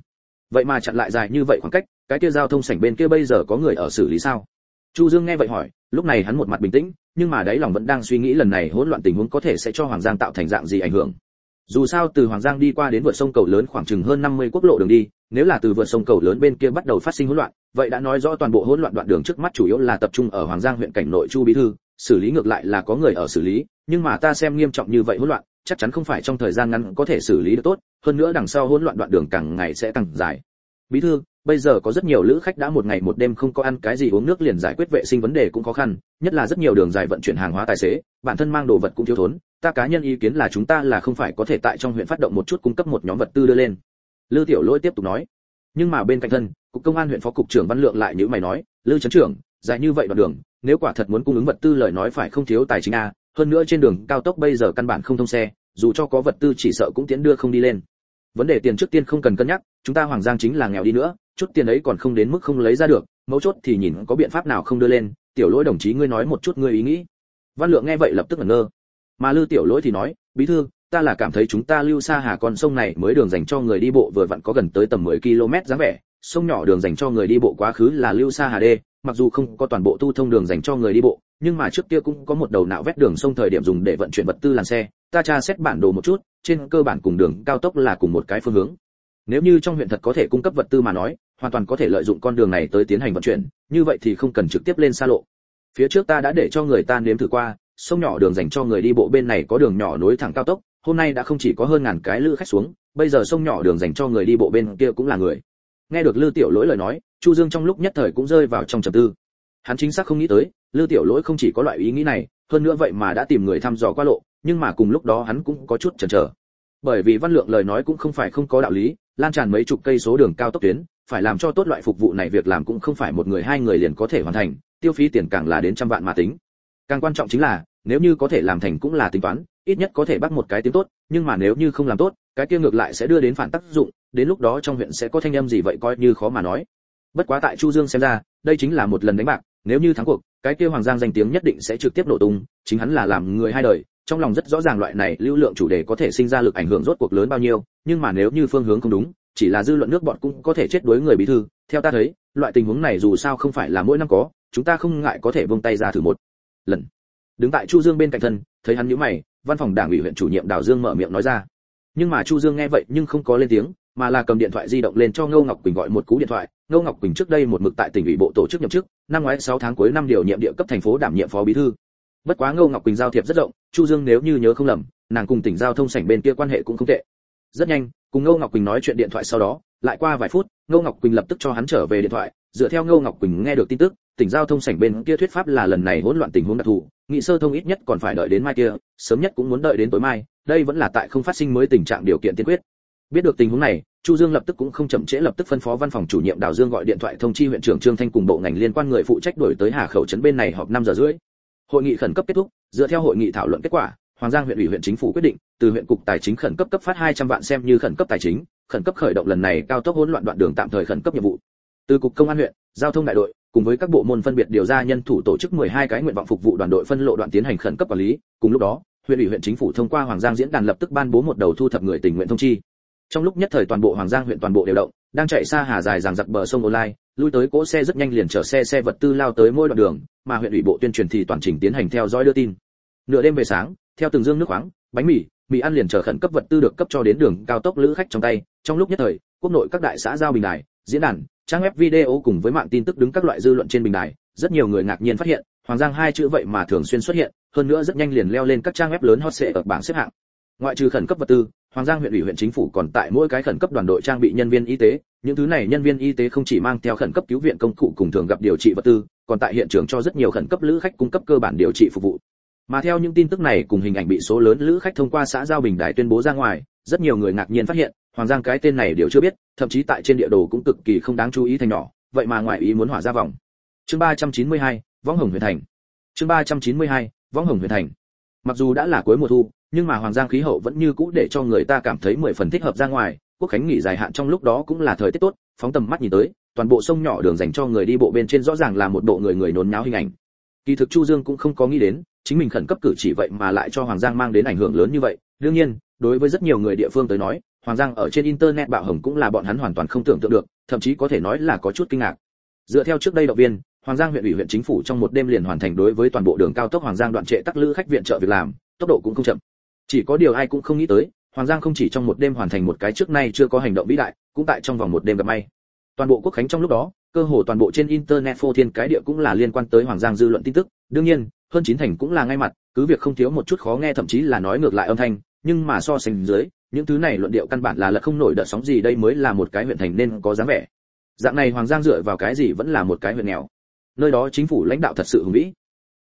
Vậy mà chặn lại dài như vậy khoảng cách, cái kia giao thông sảnh bên kia bây giờ có người ở xử lý sao? Chu dương nghe vậy hỏi, lúc này hắn một mặt bình tĩnh, nhưng mà đáy lòng vẫn đang suy nghĩ lần này hỗn loạn tình huống có thể sẽ cho hoàng giang tạo thành dạng gì ảnh hưởng. Dù sao, từ hoàng giang đi qua đến vượt sông cầu lớn khoảng chừng hơn 50 quốc lộ đường đi, nếu là từ vượt sông cầu lớn bên kia bắt đầu phát sinh hỗn loạn, vậy đã nói rõ toàn bộ hỗn loạn đoạn đường trước mắt chủ yếu là tập trung ở hoàng giang huyện cảnh nội chu bí thư, xử lý ngược lại là có người ở xử lý, nhưng mà ta xem nghiêm trọng như vậy hỗn loạn, chắc chắn không phải trong thời gian ngắn có thể xử lý được tốt, hơn nữa đằng sau hỗn loạn đoạn đường càng ngày sẽ càng dài. Bí thư bây giờ có rất nhiều lữ khách đã một ngày một đêm không có ăn cái gì uống nước liền giải quyết vệ sinh vấn đề cũng khó khăn, nhất là rất nhiều đường dài vận chuyển hàng hóa tài xế, bản thân mang đồ vật cũng thiếu thốn. Ta cá nhân ý kiến là chúng ta là không phải có thể tại trong huyện phát động một chút cung cấp một nhóm vật tư đưa lên. Lư tiểu lỗi tiếp tục nói. Nhưng mà bên cạnh thân, cục công an huyện phó cục trưởng văn lượng lại nhữ mày nói, lư trấn trưởng, dài như vậy đoạn đường, nếu quả thật muốn cung ứng vật tư lời nói phải không thiếu tài chính a, hơn nữa trên đường cao tốc bây giờ căn bản không thông xe, dù cho có vật tư chỉ sợ cũng tiến đưa không đi lên vấn đề tiền trước tiên không cần cân nhắc, chúng ta hoàng giang chính là nghèo đi nữa, chút tiền ấy còn không đến mức không lấy ra được, mấu chốt thì nhìn có biện pháp nào không đưa lên, tiểu lỗi đồng chí ngươi nói một chút ngươi ý nghĩ. Văn lượng nghe vậy lập tức ngẩn ngơ. Mà lư tiểu lỗi thì nói, bí thư, ta là cảm thấy chúng ta lưu xa hà con sông này mới đường dành cho người đi bộ vừa vặn có gần tới tầm 10 km dáng vẻ, sông nhỏ đường dành cho người đi bộ quá khứ là lưu xa hà đê, mặc dù không có toàn bộ tu thông đường dành cho người đi bộ nhưng mà trước kia cũng có một đầu nạo vét đường sông thời điểm dùng để vận chuyển vật tư làn xe, ta tra xét bản đồ một chút, trên cơ bản cùng đường cao tốc là cùng một cái phương hướng. Nếu như trong huyện thật có thể cung cấp vật tư mà nói, hoàn toàn có thể lợi dụng con đường này tới tiến hành vận chuyển, như vậy thì không cần trực tiếp lên xa lộ. Phía trước ta đã để cho người ta nếm thử qua, sông nhỏ đường dành cho người đi bộ bên này có đường nhỏ nối thẳng cao tốc, hôm nay đã không chỉ có hơn ngàn cái lữ khách xuống, bây giờ sông nhỏ đường dành cho người đi bộ bên kia cũng là người. Nghe được lư tiểu lỗi lời nói, chu dương trong lúc nhất thời cũng rơi vào trong trầm tư hắn chính xác không nghĩ tới, lư tiểu lỗi không chỉ có loại ý nghĩ này, hơn nữa vậy mà đã tìm người thăm dò qua lộ, nhưng mà cùng lúc đó hắn cũng có chút chần chờ. Bởi vì văn lượng lời nói cũng không phải không có đạo lý, lan tràn mấy chục cây số đường cao tốc tuyến, phải làm cho tốt loại phục vụ này việc làm cũng không phải một người hai người liền có thể hoàn thành, tiêu phí tiền càng là đến trăm vạn mà tính. Càng quan trọng chính là, nếu như có thể làm thành cũng là tính toán, ít nhất có thể bắt một cái tiếng tốt, nhưng mà nếu như không làm tốt, cái kia ngược lại sẽ đưa đến phản tác dụng, đến lúc đó trong huyện sẽ có thanh âm gì vậy coi như khó mà nói. Bất quá tại chu dương xem ra, đây chính là một lần đánh bạc nếu như thắng cuộc, cái kia hoàng giang danh tiếng nhất định sẽ trực tiếp nổ tung, chính hắn là làm người hai đời, trong lòng rất rõ ràng loại này lưu lượng chủ đề có thể sinh ra lực ảnh hưởng rốt cuộc lớn bao nhiêu, nhưng mà nếu như phương hướng không đúng, chỉ là dư luận nước bọn cũng có thể chết đuối người bí thư. Theo ta thấy, loại tình huống này dù sao không phải là mỗi năm có, chúng ta không ngại có thể vung tay ra thử một lần. Đứng tại chu dương bên cạnh thân, thấy hắn nhíu mày, văn phòng đảng ủy huyện chủ nhiệm đào dương mở miệng nói ra. Nhưng mà chu dương nghe vậy nhưng không có lên tiếng mà là cầm điện thoại di động lên cho ngô ngọc quỳnh gọi một cú điện thoại. Ngô ngọc quỳnh trước đây một mực tại tỉnh ủy bộ tổ chức nhậm chức, năm ngoái 6 tháng cuối năm điều nhiệm địa cấp thành phố đảm nhiệm phó bí thư. Bất quá ngô ngọc quỳnh giao thiệp rất rộng, chu dương nếu như nhớ không lầm, nàng cùng tỉnh giao thông sảnh bên kia quan hệ cũng không tệ. Rất nhanh, cùng ngô ngọc quỳnh nói chuyện điện thoại sau đó, lại qua vài phút, ngô ngọc quỳnh lập tức cho hắn trở về điện thoại. Dựa theo ngô ngọc quỳnh nghe được tin tức, tỉnh giao thông sảnh bên kia thuyết pháp là lần này hỗn loạn tình huống đặc thù, nghị sơ thông ít nhất còn phải đợi đến mai kia, sớm nhất cũng muốn đợi đến tối mai, đây vẫn là tại không phát sinh mới tình trạng điều kiện tiên quyết biết được tình huống này, chu dương lập tức cũng không chậm trễ lập tức phân phó văn phòng chủ nhiệm đào dương gọi điện thoại thông chi huyện trưởng trương thanh cùng bộ ngành liên quan người phụ trách đổi tới hà khẩu trấn bên này họp năm giờ rưỡi. Hội nghị khẩn cấp kết thúc, dựa theo hội nghị thảo luận kết quả, hoàng giang huyện ủy huyện chính phủ quyết định, từ huyện cục tài chính khẩn cấp cấp phát 200 vạn xem như khẩn cấp tài chính, khẩn cấp khởi động lần này cao tốc hỗn loạn đoạn đường tạm thời khẩn cấp nhiệm vụ. Từ cục công an huyện, giao thông đại đội, cùng với các bộ môn phân biệt điều ra nhân thủ tổ chức 12 cái nguyện vọng phục vụ đoàn đội phân lộ đoạn tiến hành khẩn cấp quản lý. Cùng lúc đó, huyện ủy huyện chính phủ thông qua hoàng giang diễn đàn lập tức ban bố một đầu thu thập người tình nguyện thông chi trong lúc nhất thời toàn bộ hoàng giang huyện toàn bộ đều động, đang chạy xa hà dài dằng dặc bờ sông online, lui tới cỗ xe rất nhanh liền chở xe xe vật tư lao tới mỗi đoạn đường, mà huyện ủy bộ tuyên truyền thì toàn trình tiến hành theo dõi đưa tin. Nửa đêm về sáng, theo từng dương nước khoáng, bánh mì mì ăn liền chở khẩn cấp vật tư được cấp cho đến đường cao tốc lữ khách trong tay. Trong lúc nhất thời, quốc nội các đại xã giao bình đài, diễn đàn, trang web video cùng với mạng tin tức đứng các loại dư luận trên bình đài, rất nhiều người ngạc nhiên phát hiện, hoàng giang hai chữ vậy mà thường xuyên xuất hiện, hơn nữa rất nhanh liền leo lên các trang web lớn hot sệ ở bảng xếp hạng. Ngoại trừ khẩn cấp vật tư hoàng giang huyện ủy huyện chính phủ còn tại mỗi cái khẩn cấp đoàn đội trang bị nhân viên y tế những thứ này nhân viên y tế không chỉ mang theo khẩn cấp cứu viện công cụ cùng thường gặp điều trị vật tư còn tại hiện trường cho rất nhiều khẩn cấp lữ khách cung cấp cơ bản điều trị phục vụ. Mà theo những tin tức này cùng hình ảnh bị số lớn lữ khách thông qua xã giao bình đài tuyên bố ra ngoài rất nhiều người ngạc nhiên phát hiện hoàng giang cái tên này đều chưa biết thậm chí tại trên địa đồ cũng cực kỳ không đáng chú ý thành nhỏ vậy mà ngoại ý muốn hỏa ra vòng. Chương 392, võng hồng huyện thành. Chương 392, võng hồng huyện thành mặc dù đã là cuối mùa thu, nhưng mà hoàng giang khí hậu vẫn như cũ để cho người ta cảm thấy mười phần thích hợp ra ngoài. Quốc khánh nghỉ dài hạn trong lúc đó cũng là thời tiết tốt, phóng tầm mắt nhìn tới, toàn bộ sông nhỏ đường dành cho người đi bộ bên trên rõ ràng là một bộ người người nôn nháo hình ảnh. Kỳ thực chu dương cũng không có nghĩ đến, chính mình khẩn cấp cử chỉ vậy mà lại cho hoàng giang mang đến ảnh hưởng lớn như vậy. Đương nhiên, đối với rất nhiều người địa phương tới nói, hoàng giang ở trên internet bạo hồng cũng là bọn hắn hoàn toàn không tưởng tượng được, thậm chí có thể nói là có chút kinh ngạc. Dựa theo trước đây động viên hoàng giang huyện ủy huyện chính phủ trong một đêm liền hoàn thành đối với toàn bộ đường cao tốc hoàng giang đoạn trệ tắc lữ khách viện trợ việc làm, tốc độ cũng không chậm. Chỉ có điều ai cũng không nghĩ tới, hoàng giang không chỉ trong một đêm hoàn thành một cái trước nay chưa có hành động vĩ đại, cũng tại trong vòng một đêm gặp may. Toàn bộ quốc khánh trong lúc đó, cơ hồ toàn bộ trên internet phô thiên cái địa cũng là liên quan tới hoàng giang dư luận tin tức. Đương nhiên, hơn chín thành cũng là ngay mặt, cứ việc không thiếu một chút khó nghe thậm chí là nói ngược lại âm thanh, nhưng mà so sánh dưới, những thứ này luận điệu căn bản là lật không nổi đợt sóng gì đây mới là một cái huyện thành nên có dáng vẻ. Dạng này hoàng giang dựa vào cái gì vẫn là một cái huyện nghèo? Nơi đó chính phủ lãnh đạo thật sự hùng vĩ.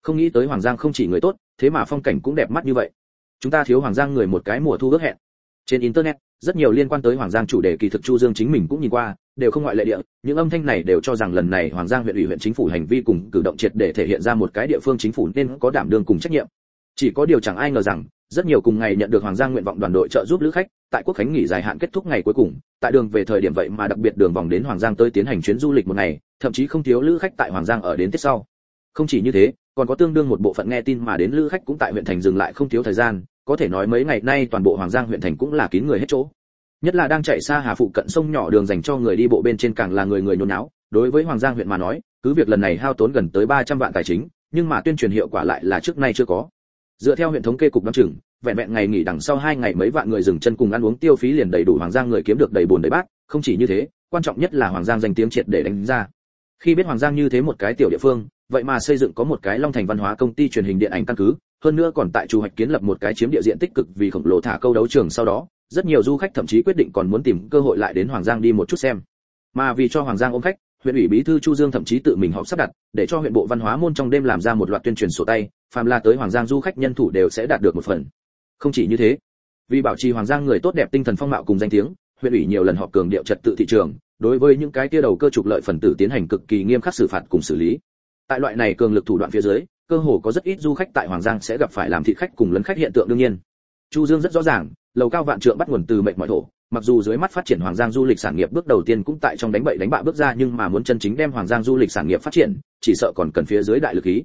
Không nghĩ tới hoàng giang không chỉ người tốt, thế mà phong cảnh cũng đẹp mắt như vậy. Chúng ta thiếu hoàng giang người một cái mùa thu ước hẹn. Trên internet, rất nhiều liên quan tới hoàng giang chủ đề kỳ thực chu dương chính mình cũng nhìn qua, đều không ngoại lệ địa, những âm thanh này đều cho rằng lần này hoàng giang huyện ủy huyện chính phủ hành vi cùng cử động triệt để thể hiện ra một cái địa phương chính phủ nên có đảm đương cùng trách nhiệm. Chỉ có điều chẳng ai ngờ rằng rất nhiều cùng ngày nhận được hoàng giang nguyện vọng đoàn đội trợ giúp lữ khách, tại quốc khánh nghỉ dài hạn kết thúc ngày cuối cùng, tại đường về thời điểm vậy mà đặc biệt đường vòng đến hoàng giang tới tiến hành chuyến du lịch một ngày, thậm chí không thiếu lữ khách tại hoàng giang ở đến tết sau. Không chỉ như thế, còn có tương đương một bộ phận nghe tin mà đến lữ khách cũng tại huyện thành dừng lại không thiếu thời gian, có thể nói mấy ngày nay toàn bộ hoàng giang huyện thành cũng là kín người hết chỗ. Nhất là đang chạy xa hà phụ cận sông nhỏ đường dành cho người đi bộ bên trên càng là người người nhốn náo đối với hoàng giang huyện mà nói, cứ việc lần này hao tốn gần tới 300 vạn tài chính, nhưng mà tuyên truyền hiệu quả lại là trước nay chưa có dựa theo huyện thống kê cục đăng chừng, vẹn vẹn ngày nghỉ đằng sau hai ngày mấy vạn người dừng chân cùng ăn uống tiêu phí liền đầy đủ hoàng giang người kiếm được đầy bồn đầy bát, không chỉ như thế, quan trọng nhất là hoàng giang danh tiếng triệt để đánh ra. Khi biết hoàng giang như thế một cái tiểu địa phương, vậy mà xây dựng có một cái long thành văn hóa công ty truyền hình điện ảnh căn cứ, hơn nữa còn tại chủ hoạch kiến lập một cái chiếm địa diện tích cực vì khổng lồ thả câu đấu trường sau đó, rất nhiều du khách thậm chí quyết định còn muốn tìm cơ hội lại đến hoàng giang đi một chút xem. Mà vì cho hoàng giang ôm khách huyện ủy bí thư chu dương thậm chí tự mình họp sắp đặt, để cho huyện bộ văn hóa môn trong đêm làm ra một loạt tuyên truyền sổ tay, phàm là tới hoàng giang du khách nhân thủ đều sẽ đạt được một phần. Không chỉ như thế, vì bảo trì hoàng giang người tốt đẹp tinh thần phong mạo cùng danh tiếng, huyện ủy nhiều lần họp cường điệu trật tự thị trường, đối với những cái tia đầu cơ trục lợi phần tử tiến hành cực kỳ nghiêm khắc xử phạt cùng xử lý. Tại loại này cường lực thủ đoạn phía dưới, cơ hồ có rất ít du khách tại hoàng giang sẽ gặp phải làm thị khách cùng lấn khách hiện tượng đương nhiên. Chu dương rất rõ ràng lầu cao vạn trượng bắt nguồn từ mệnh mọi thổ. Mặc dù dưới mắt phát triển hoàng giang du lịch sản nghiệp bước đầu tiên cũng tại trong đánh bậy đánh bạ bước ra, nhưng mà muốn chân chính đem hoàng giang du lịch sản nghiệp phát triển, chỉ sợ còn cần phía dưới đại lực ý.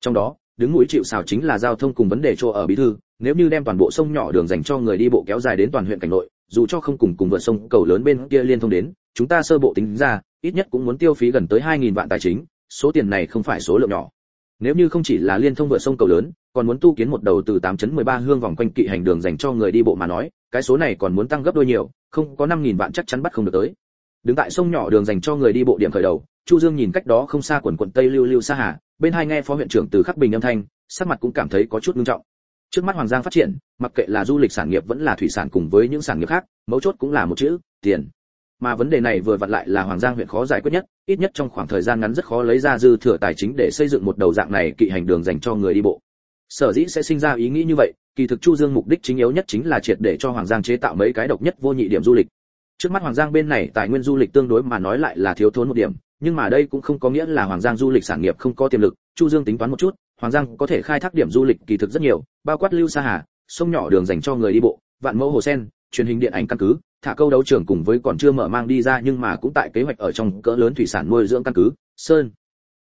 Trong đó, đứng mũi chịu sào chính là giao thông cùng vấn đề chỗ ở bí thư. Nếu như đem toàn bộ sông nhỏ đường dành cho người đi bộ kéo dài đến toàn huyện cảnh nội, dù cho không cùng cùng vượt sông, cầu lớn bên kia liên thông đến, chúng ta sơ bộ tính ra, ít nhất cũng muốn tiêu phí gần tới 2.000 vạn tài chính, số tiền này không phải số lượng nhỏ nếu như không chỉ là liên thông vượt sông cầu lớn, còn muốn tu kiến một đầu từ 8.13 hương vòng quanh kỵ hành đường dành cho người đi bộ mà nói, cái số này còn muốn tăng gấp đôi nhiều, không có 5.000 vạn chắc chắn bắt không được tới. Đứng tại sông nhỏ đường dành cho người đi bộ điểm khởi đầu, chu dương nhìn cách đó không xa quần quận tây lưu lưu xa hà, bên hai nghe phó huyện trưởng từ khắc bình âm thanh, sắc mặt cũng cảm thấy có chút nghiêm trọng. Trước mắt hoàng giang phát triển, mặc kệ là du lịch sản nghiệp vẫn là thủy sản cùng với những sản nghiệp khác, mấu chốt cũng là một chữ, tiền mà vấn đề này vừa vặn lại là hoàng giang huyện khó giải quyết nhất, ít nhất trong khoảng thời gian ngắn rất khó lấy ra dư thừa tài chính để xây dựng một đầu dạng này kỵ hành đường dành cho người đi bộ. Sở dĩ sẽ sinh ra ý nghĩ như vậy, kỳ thực chu dương mục đích chính yếu nhất chính là triệt để cho hoàng giang chế tạo mấy cái độc nhất vô nhị điểm du lịch. Trước mắt hoàng giang bên này tài nguyên du lịch tương đối mà nói lại là thiếu thốn một điểm, nhưng mà đây cũng không có nghĩa là hoàng giang du lịch sản nghiệp không có tiềm lực, chu dương tính toán một chút, hoàng giang có thể khai thác điểm du lịch kỳ thực rất nhiều, bao quát lưu sa hà, sông nhỏ đường dành cho người đi bộ, vạn mẫu hồ sen, truyền hình điện ảnh căn cứ thả câu đấu trường cùng với còn chưa mở mang đi ra nhưng mà cũng tại kế hoạch ở trong cỡ lớn thủy sản nuôi dưỡng căn cứ, sơn.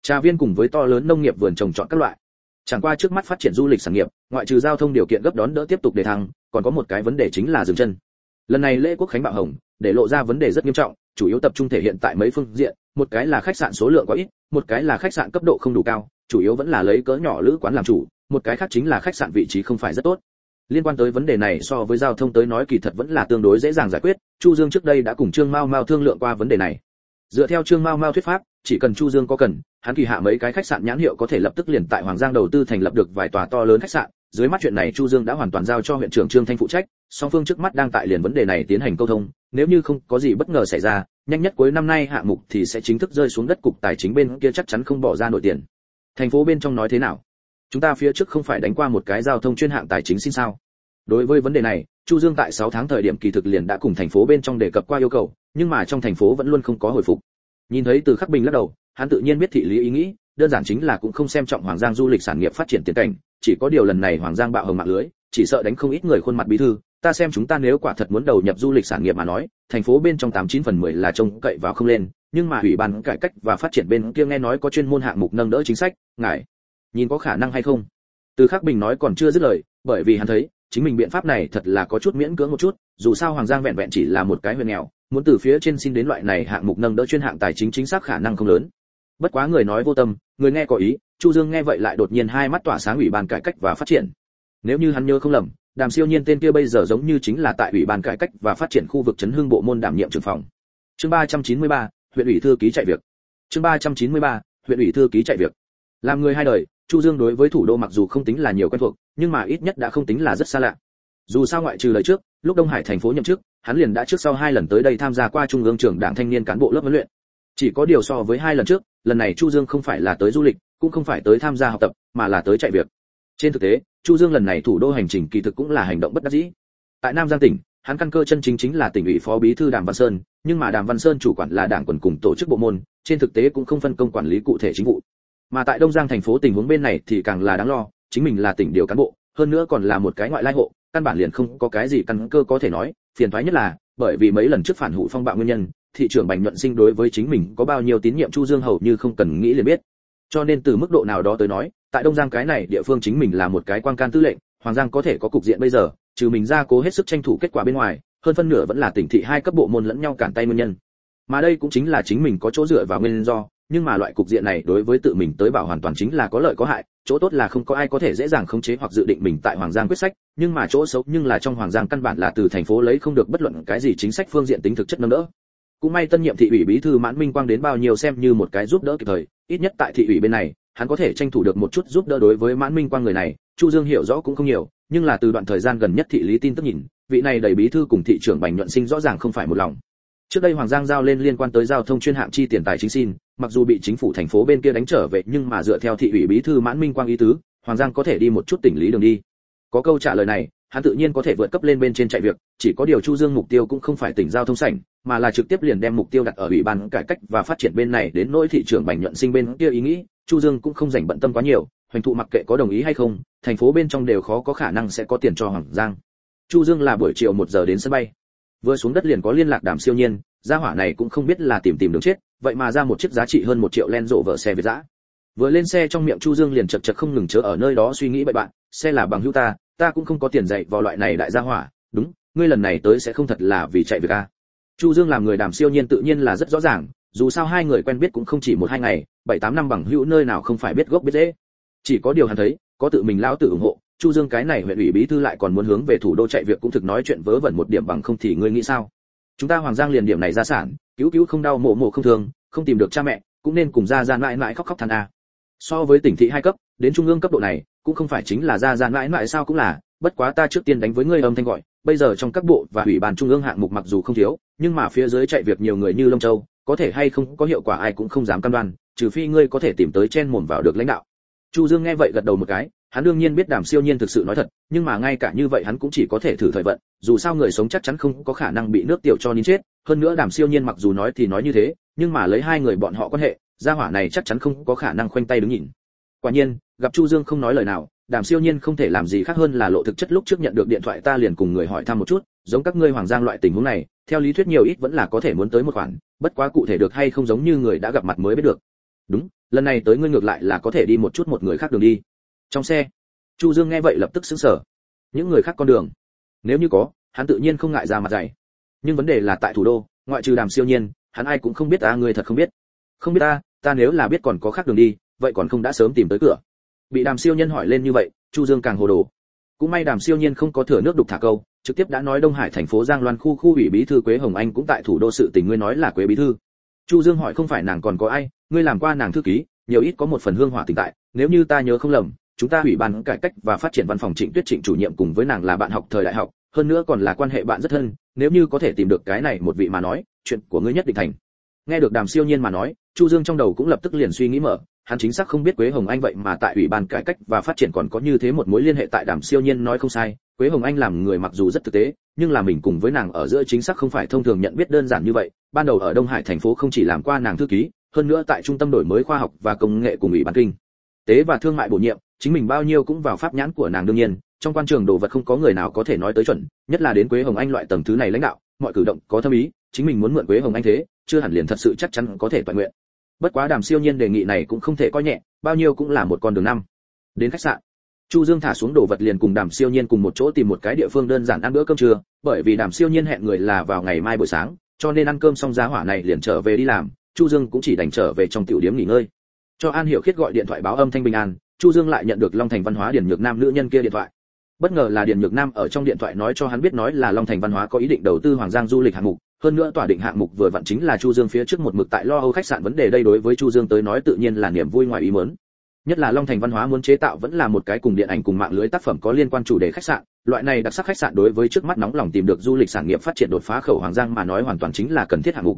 Trà viên cùng với to lớn nông nghiệp vườn trồng trọt các loại. Chẳng qua trước mắt phát triển du lịch sản nghiệp, ngoại trừ giao thông điều kiện gấp đón đỡ tiếp tục đề thăng, còn có một cái vấn đề chính là dừng chân. Lần này lễ quốc khánh bạo hồng, để lộ ra vấn đề rất nghiêm trọng, chủ yếu tập trung thể hiện tại mấy phương diện, một cái là khách sạn số lượng quá ít, một cái là khách sạn cấp độ không đủ cao, chủ yếu vẫn là lấy cỡ nhỏ lữ quán làm chủ, một cái khác chính là khách sạn vị trí không phải rất tốt liên quan tới vấn đề này so với giao thông tới nói kỳ thật vẫn là tương đối dễ dàng giải quyết, chu dương trước đây đã cùng trương mao mao thương lượng qua vấn đề này. Dựa theo trương mao mao thuyết pháp, chỉ cần chu dương có cần, hắn kỳ hạ mấy cái khách sạn nhãn hiệu có thể lập tức liền tại hoàng giang đầu tư thành lập được vài tòa to lớn khách sạn. Dưới mắt chuyện này chu dương đã hoàn toàn giao cho huyện trưởng trương thanh phụ trách, song phương trước mắt đang tại liền vấn đề này tiến hành câu thông. Nếu như không có gì bất ngờ xảy ra, nhanh nhất cuối năm nay hạng mục thì sẽ chính thức rơi xuống đất cục tài chính bên kia chắc chắn không bỏ ra nổi tiền. Thành phố bên trong nói thế nào? Chúng ta phía trước không phải đánh qua một cái giao thông chuyên hạng tài chính xin sao? Đối với vấn đề này, chu dương tại 6 tháng thời điểm kỳ thực liền đã cùng thành phố bên trong đề cập qua yêu cầu, nhưng mà trong thành phố vẫn luôn không có hồi phục. Nhìn thấy từ khắc bình lắc đầu, hắn tự nhiên biết thị lý ý nghĩ, đơn giản chính là cũng không xem trọng hoàng giang du lịch sản nghiệp phát triển tiến cảnh, chỉ có điều lần này hoàng giang bạo hồng mạng lưới, chỉ sợ đánh không ít người khuôn mặt bí thư, ta xem chúng ta nếu quả thật muốn đầu nhập du lịch sản nghiệp mà nói, thành phố bên trong tám chín phần mười là trông cậy vào không lên, nhưng mà ủy ban cải cách và phát triển bên kia nghe nói có chuyên môn hạng mục nâng đỡ chính sách, ngài nhìn có khả năng hay không. Từ khắc bình nói còn chưa dứt lời bởi vì hắn thấy chính mình biện pháp này thật là có chút miễn cưỡng một chút dù sao hoàng giang vẹn vẹn chỉ là một cái huyện nghèo muốn từ phía trên xin đến loại này hạng mục nâng đỡ chuyên hạng tài chính chính xác khả năng không lớn. Bất quá người nói vô tâm người nghe có ý chu dương nghe vậy lại đột nhiên hai mắt tỏa sáng ủy ban cải cách và phát triển. Nếu như hắn nhớ không lầm đàm siêu nhiên tên kia bây giờ giống như chính là tại ủy ban cải cách và phát triển khu vực chấn hương bộ môn đảm nhiệm trưởng phòng. Chương 393, huyện ủy thư ký chạy việc. Chương 393, huyện ủy thư ký chạy việc. Làm người hai đời chu dương đối với thủ đô mặc dù không tính là nhiều quen thuộc, nhưng mà ít nhất đã không tính là rất xa lạ. Dù sao ngoại trừ lời trước, lúc đông hải thành phố nhậm chức, hắn liền đã trước sau hai lần tới đây tham gia qua trung ương trưởng đảng thanh niên cán bộ lớp huấn luyện. Chỉ có điều so với hai lần trước, lần này chu dương không phải là tới du lịch, cũng không phải tới tham gia học tập, mà là tới chạy việc. Trên thực tế, chu dương lần này thủ đô hành trình kỳ thực cũng là hành động bất đắc dĩ. Tại nam giang tỉnh, hắn căn cơ chân chính chính là tỉnh ủy phó bí thư đàm văn sơn, nhưng mà đàm văn sơn chủ quản là đảng quần cùng tổ chức bộ môn, trên thực tế cũng không phân công quản lý cụ thể chính vụ mà tại đông giang thành phố tình huống bên này thì càng là đáng lo, chính mình là tỉnh điều cán bộ, hơn nữa còn là một cái ngoại lai hộ, căn bản liền không có cái gì căn cơ có thể nói. Phiền toái nhất là, bởi vì mấy lần trước phản hủ phong bạo nguyên nhân, thị trưởng bành nhuận sinh đối với chính mình có bao nhiêu tín nhiệm chu dương hầu như không cần nghĩ liền biết. Cho nên từ mức độ nào đó tới nói, tại đông giang cái này địa phương chính mình là một cái quan can tư lệnh, hoàng giang có thể có cục diện bây giờ, trừ mình ra cố hết sức tranh thủ kết quả bên ngoài, hơn phân nửa vẫn là tỉnh thị hai cấp bộ môn lẫn nhau cản tay nguyên nhân. Mà đây cũng chính là chính mình có chỗ dựa vào nguyên do nhưng mà loại cục diện này đối với tự mình tới bảo hoàn toàn chính là có lợi có hại, chỗ tốt là không có ai có thể dễ dàng khống chế hoặc dự định mình tại hoàng giang quyết sách, nhưng mà chỗ xấu nhưng là trong hoàng giang căn bản là từ thành phố lấy không được bất luận cái gì chính sách phương diện tính thực chất nâng đỡ. Cũng may tân nhiệm thị ủy bí thư mãn minh quang đến bao nhiêu xem như một cái giúp đỡ kịp thời, ít nhất tại thị ủy bên này, hắn có thể tranh thủ được một chút giúp đỡ đối với mãn minh quang người này, chu dương hiểu rõ cũng không nhiều, nhưng là từ đoạn thời gian gần nhất thị lý tin tức nhìn, vị này đầy bí thư cùng thị trưởng bành nhuận sinh rõ ràng không phải một lòng. Trước đây hoàng giang giao lên liên quan tới giao thông chuyên hạng chi tiền tài chính xin mặc dù bị chính phủ thành phố bên kia đánh trở về, nhưng mà dựa theo thị ủy bí thư mãn minh quang ý tứ, hoàng giang có thể đi một chút tỉnh lý đường đi. Có câu trả lời này, hắn tự nhiên có thể vượt cấp lên bên trên chạy việc, chỉ có điều chu dương mục tiêu cũng không phải tỉnh giao thông sảnh, mà là trực tiếp liền đem mục tiêu đặt ở ủy ban cải cách và phát triển bên này đến nỗi thị trường bành nhuận sinh bên kia ý nghĩ, chu dương cũng không dành bận tâm quá nhiều, hoành thụ mặc kệ có đồng ý hay không, thành phố bên trong đều khó có khả năng sẽ có tiền cho hoàng giang. Chu dương là buổi chiều một giờ đến sân bay. Vừa xuống đất liền có liên lạc đàm siêu nhiên, gia hỏa này cũng không biết là tìm tìm đường chết vậy mà ra một chiếc giá trị hơn một triệu len rộ vợ xe việt giã vừa lên xe trong miệng chu dương liền chật chật không ngừng chớ ở nơi đó suy nghĩ bậy bạn, xe là bằng hữu ta ta cũng không có tiền dạy vào loại này đại gia hỏa, đúng, ngươi lần này tới sẽ không thật là vì chạy việc a. Chu dương làm người đàm siêu nhiên tự nhiên là rất rõ ràng, dù sao hai người quen biết cũng không chỉ một hai ngày, bảy tám năm bằng hữu nơi nào không phải biết gốc biết dễ chỉ có điều hắn thấy, có tự mình lão tự ủng hộ, chu dương cái này huyện ủy bí thư lại còn muốn hướng về thủ đô chạy việc cũng thực nói chuyện vớ vẩn một điểm bằng không thì ngươi nghĩ sao? Chúng ta hoàng giang liền điểm này ra sản cứu cứu không đau mộ mộ không thường, không tìm được cha mẹ cũng nên cùng ra ra mãi mãi khóc khóc than a. So với tỉnh thị hai cấp đến trung ương cấp độ này cũng không phải chính là ra ra mãi mãi sao cũng là bất quá ta trước tiên đánh với ngươi âm thanh gọi bây giờ trong các bộ và ủy ban trung ương hạng mục mặc dù không thiếu nhưng mà phía dưới chạy việc nhiều người như lông châu có thể hay không có hiệu quả ai cũng không dám cam đoan trừ phi ngươi có thể tìm tới chen mồm vào được lãnh đạo chu dương nghe vậy gật đầu một cái, hắn đương nhiên biết đàm siêu nhiên thực sự nói thật, nhưng mà ngay cả như vậy hắn cũng chỉ có thể thử thời vận, dù sao người sống chắc chắn không có khả năng bị nước tiểu cho nín chết, hơn nữa đàm siêu nhiên mặc dù nói thì nói như thế, nhưng mà lấy hai người bọn họ quan hệ, gia hỏa này chắc chắn không có khả năng khoanh tay đứng nhìn. Quả nhiên, gặp chu dương không nói lời nào, đàm siêu nhiên không thể làm gì khác hơn là lộ thực chất lúc trước nhận được điện thoại ta liền cùng người hỏi thăm một chút, giống các ngươi hoàng giang loại tình huống này, theo lý thuyết nhiều ít vẫn là có thể muốn tới một khoản, bất quá cụ thể được hay không giống như người đã gặp mặt mới biết được. Đúng lần này tới ngươi ngược lại là có thể đi một chút một người khác đường đi. Trong xe, chu dương nghe vậy lập tức sững sờ. Những người khác con đường, nếu như có, hắn tự nhiên không ngại ra mặt dày nhưng vấn đề là tại thủ đô, ngoại trừ đàm siêu nhiên, hắn ai cũng không biết ta người thật không biết. Không biết ta ta nếu là biết còn có khác đường đi, vậy còn không đã sớm tìm tới cửa. Bị đàm siêu nhân hỏi lên như vậy, chu dương càng hồ đồ. Cũng may đàm siêu nhiên không có thừa nước đục thả câu, trực tiếp đã nói đông hải thành phố giang loan khu khu ủy bí thư quế hồng anh cũng tại thủ đô sự tình ngươi nói là quế bí thư chu dương hỏi không phải nàng còn có ai, ngươi làm qua nàng thư ký, nhiều ít có một phần hương hỏa tình tại, nếu như ta nhớ không lầm, chúng ta ủy ban cải cách và phát triển văn phòng trịnh tuyết trịnh chủ nhiệm cùng với nàng là bạn học thời đại học, hơn nữa còn là quan hệ bạn rất thân, nếu như có thể tìm được cái này một vị mà nói, chuyện của ngươi nhất định thành. Nghe được đàm siêu nhiên mà nói, chu dương trong đầu cũng lập tức liền suy nghĩ mở, hắn chính xác không biết quế hồng anh vậy mà tại ủy ban cải cách và phát triển còn có như thế một mối liên hệ tại đàm siêu nhiên nói không sai quế hồng anh làm người mặc dù rất thực tế, nhưng là mình cùng với nàng ở giữa chính xác không phải thông thường nhận biết đơn giản như vậy. Ban đầu ở đông hải thành phố không chỉ làm qua nàng thư ký, hơn nữa tại trung tâm đổi mới khoa học và công nghệ cùng ủy ban kinh. Tế và thương mại bổ nhiệm, chính mình bao nhiêu cũng vào pháp nhãn của nàng đương nhiên. Trong quan trường đồ vật không có người nào có thể nói tới chuẩn, nhất là đến quế hồng anh loại tầng thứ này lãnh đạo, mọi cử động có thâm ý, chính mình muốn mượn quế hồng anh thế, chưa hẳn liền thật sự chắc chắn có thể toàn nguyện. Bất quá đàm siêu nhiên đề nghị này cũng không thể coi nhẹ, bao nhiêu cũng là một con đường năm. Đến khách sạn chu dương thả xuống đồ vật liền cùng đàm siêu nhiên cùng một chỗ tìm một cái địa phương đơn giản ăn bữa cơm trưa, bởi vì đàm siêu nhiên hẹn người là vào ngày mai buổi sáng, cho nên ăn cơm xong giá hỏa này liền trở về đi làm, chu dương cũng chỉ đành trở về trong tiểu điếm nghỉ ngơi. Cho an hiểu khiết gọi điện thoại báo âm thanh bình an, chu dương lại nhận được long thành văn hóa Điền nhược nam nữ nhân kia điện thoại. Bất ngờ là Điền nhược nam ở trong điện thoại nói cho hắn biết nói là long thành văn hóa có ý định đầu tư hoàng giang du lịch hạng mục, hơn nữa tỏa định hạng mục vừa vặn chính là chu dương phía trước một mực tại lo âu khách sạn vấn đề đây đối với chu dương tới nói tự nhiên là niềm vui ngoài ý muốn nhất là long thành văn hóa muốn chế tạo vẫn là một cái cùng điện ảnh cùng mạng lưới tác phẩm có liên quan chủ đề khách sạn, loại này đặc sắc khách sạn đối với trước mắt nóng lòng tìm được du lịch sản nghiệp phát triển đột phá khẩu hoàng giang mà nói hoàn toàn chính là cần thiết hạng mục.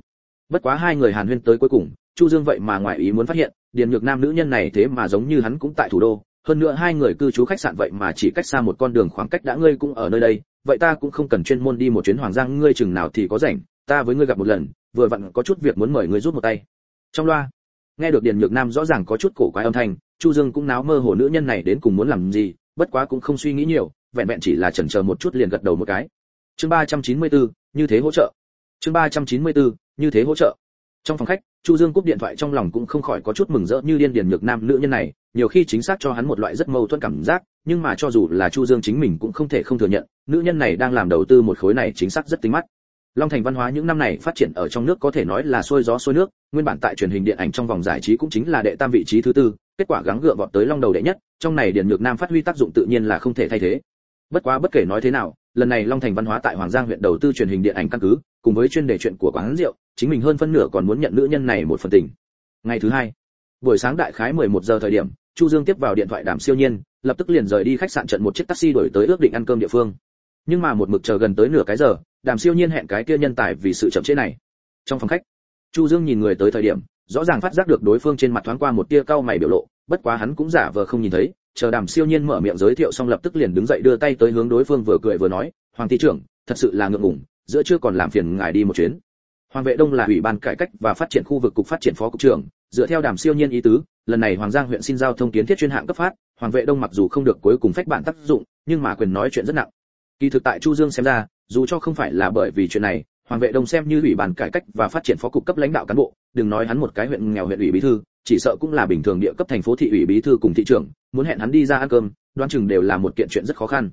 Bất quá hai người hàn huyên tới cuối cùng, chu dương vậy mà ngoại ý muốn phát hiện, điền nhược nam nữ nhân này thế mà giống như hắn cũng tại thủ đô, hơn nữa hai người cư trú khách sạn vậy mà chỉ cách xa một con đường khoảng cách đã ngươi cũng ở nơi đây, vậy ta cũng không cần chuyên môn đi một chuyến hoàng giang, ngươi chừng nào thì có rảnh, ta với ngươi gặp một lần, vừa vặn có chút việc muốn mời ngươi giúp một tay. Trong loa, nghe được điền nhược nam rõ ràng có chút cổ quái âm thanh chu dương cũng náo mơ hồ nữ nhân này đến cùng muốn làm gì bất quá cũng không suy nghĩ nhiều vẹn vẹn chỉ là chần chờ một chút liền gật đầu một cái. Chương 394, như thế hỗ trợ. Chương 394, như thế hỗ trợ. Trong phòng khách chu dương cúp điện thoại trong lòng cũng không khỏi có chút mừng rỡ như điên điền nhược nam nữ nhân này nhiều khi chính xác cho hắn một loại rất mâu thuẫn cảm giác nhưng mà cho dù là chu dương chính mình cũng không thể không thừa nhận nữ nhân này đang làm đầu tư một khối này chính xác rất tính mắt. Long thành văn hóa những năm này phát triển ở trong nước có thể nói là xuôi gió xuôi nước nguyên bản tại truyền hình điện ảnh trong vòng giải trí cũng chính là đệ tam vị trí thứ tư kết quả gắng gượng vọt tới long đầu đệ nhất, trong này điển nhược nam phát huy tác dụng tự nhiên là không thể thay thế. Bất quá bất kể nói thế nào, lần này long thành văn hóa tại hoàng giang huyện đầu tư truyền hình điện ảnh căn cứ, cùng với chuyên đề chuyện của quán rượu, chính mình hơn phân nửa còn muốn nhận nữ nhân này một phần tình. Ngày thứ hai, buổi sáng đại khái 11 giờ thời điểm, chu dương tiếp vào điện thoại đàm siêu nhiên, lập tức liền rời đi khách sạn trận một chiếc taxi đổi tới ước định ăn cơm địa phương. Nhưng mà một mực chờ gần tới nửa cái giờ, đàm siêu nhiên hẹn cái kia nhân tài vì sự chậm trễ này. Trong phòng khách, chu dương nhìn người tới thời điểm rõ ràng phát giác được đối phương trên mặt thoáng qua một tia cau mày biểu lộ, bất quá hắn cũng giả vờ không nhìn thấy, chờ đàm siêu nhiên mở miệng giới thiệu xong lập tức liền đứng dậy đưa tay tới hướng đối phương vừa cười vừa nói, hoàng thị trưởng, thật sự là ngượng ngùng, giữa chưa còn làm phiền ngài đi một chuyến. Hoàng vệ đông là ủy ban cải cách và phát triển khu vực cục phát triển phó cục trưởng, dựa theo đàm siêu nhiên ý tứ, lần này hoàng giang huyện xin giao thông kiến thiết chuyên hạng cấp phát, hoàng vệ đông mặc dù không được cuối cùng phách bản tác dụng, nhưng mà quyền nói chuyện rất nặng. Kỳ thực tại chu dương xem ra, dù cho không phải là bởi vì chuyện này hoàng vệ đông xem như ủy ban cải cách và phát triển phó cục cấp lãnh đạo cán bộ, đừng nói hắn một cái huyện nghèo huyện ủy bí thư, chỉ sợ cũng là bình thường địa cấp thành phố thị ủy bí thư cùng thị trưởng, muốn hẹn hắn đi ra ăn cơm, đoán chừng đều là một kiện chuyện rất khó khăn.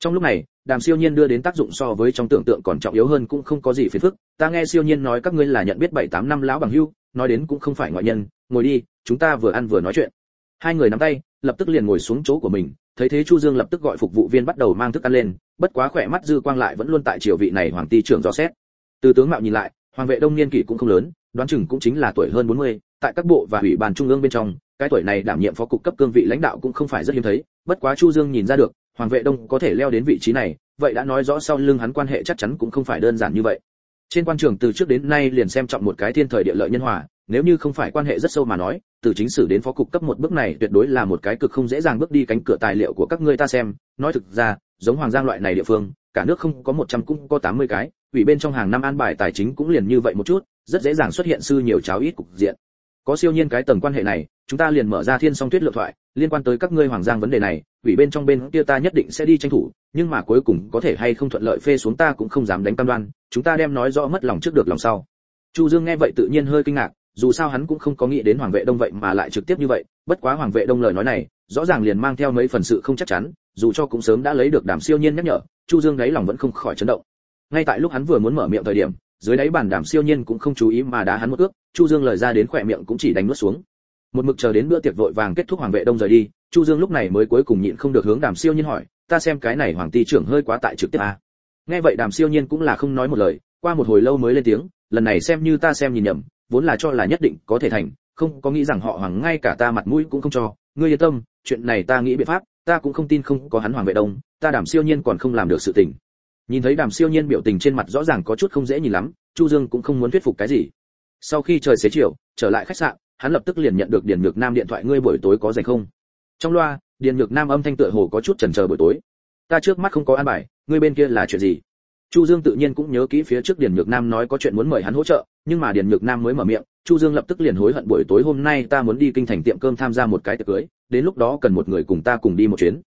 Trong lúc này, đàm siêu nhiên đưa đến tác dụng so với trong tưởng tượng còn trọng yếu hơn cũng không có gì phiền phức. Ta nghe siêu nhiên nói các ngươi là nhận biết bảy tám năm lão bằng hưu, nói đến cũng không phải ngoại nhân, ngồi đi, chúng ta vừa ăn vừa nói chuyện. Hai người nắm tay, lập tức liền ngồi xuống chỗ của mình, thấy thế chu dương lập tức gọi phục vụ viên bắt đầu mang thức ăn lên, bất quá khỏe mắt dư quang lại vẫn luôn tại triều vị này hoàng ty trưởng dò xét từ tướng mạo nhìn lại hoàng vệ đông niên kỷ cũng không lớn đoán chừng cũng chính là tuổi hơn 40, tại các bộ và ủy ban trung ương bên trong cái tuổi này đảm nhiệm phó cục cấp cương vị lãnh đạo cũng không phải rất hiếm thấy bất quá chu dương nhìn ra được hoàng vệ đông có thể leo đến vị trí này vậy đã nói rõ sau lưng hắn quan hệ chắc chắn cũng không phải đơn giản như vậy. Trên quan trường từ trước đến nay liền xem trọng một cái thiên thời địa lợi nhân hòa nếu như không phải quan hệ rất sâu mà nói từ chính sử đến phó cục cấp một bước này tuyệt đối là một cái cực không dễ dàng bước đi cánh cửa tài liệu của các ngươi ta xem. Nói thực ra giống hoàng giang loại này địa phương cả nước không có 100 cũng có 80 cái ủy bên trong hàng năm an bài tài chính cũng liền như vậy một chút, rất dễ dàng xuất hiện sư nhiều cháo ít cục diện. Có siêu nhiên cái tầng quan hệ này, chúng ta liền mở ra thiên song tuyết lựa thoại, liên quan tới các ngươi hoàng giang vấn đề này, ủy bên trong bên kia ta nhất định sẽ đi tranh thủ, nhưng mà cuối cùng có thể hay không thuận lợi phê xuống ta cũng không dám đánh cam đoan, chúng ta đem nói rõ mất lòng trước được lòng sau. Chu dương nghe vậy tự nhiên hơi kinh ngạc, dù sao hắn cũng không có nghĩ đến hoàng vệ đông vậy mà lại trực tiếp như vậy, bất quá hoàng vệ đông lời nói này, rõ ràng liền mang theo mấy phần sự không chắc chắn, dù cho cũng sớm đã lấy được đảm siêu nhiên nhắc nhở, chu dương đáy lòng vẫn không khỏi chấn động ngay tại lúc hắn vừa muốn mở miệng thời điểm, dưới đáy bàn đàm siêu nhiên cũng không chú ý mà đá hắn một ước chu dương lời ra đến khỏe miệng cũng chỉ đánh nuốt xuống. Một mực chờ đến bữa tiệc vội vàng kết thúc hoàng vệ đông rời đi, chu dương lúc này mới cuối cùng nhịn không được hướng đàm siêu nhiên hỏi, ta xem cái này hoàng ty trưởng hơi quá tại trực tiếp à. nghe vậy đàm siêu nhiên cũng là không nói một lời, qua một hồi lâu mới lên tiếng, lần này xem như ta xem nhìn nhầm, vốn là cho là nhất định có thể thành, không có nghĩ rằng họ hoàng ngay cả ta mặt mũi cũng không cho. Ngươi yên tâm, chuyện này ta nghĩ biện pháp, ta cũng không tin không có hắn hoàng vệ đông, ta đàm siêu nhiên còn không làm được sự tình nhìn thấy đàm siêu nhiên biểu tình trên mặt rõ ràng có chút không dễ nhìn lắm, chu dương cũng không muốn thuyết phục cái gì. Sau khi trời xế chiều, trở lại khách sạn, hắn lập tức liền nhận được điền nhược nam điện thoại, ngươi buổi tối có rảnh không? Trong loa, điền nhược nam âm thanh tựa hồ có chút chần chờ buổi tối. Ta trước mắt không có an bài, ngươi bên kia là chuyện gì? Chu dương tự nhiên cũng nhớ kỹ phía trước điền nhược nam nói có chuyện muốn mời hắn hỗ trợ, nhưng mà điền nhược nam mới mở miệng, chu dương lập tức liền hối hận buổi tối hôm nay ta muốn đi kinh thành tiệm cơm tham gia một cái tiệc cưới, đến lúc đó cần một người cùng ta cùng đi một chuyến.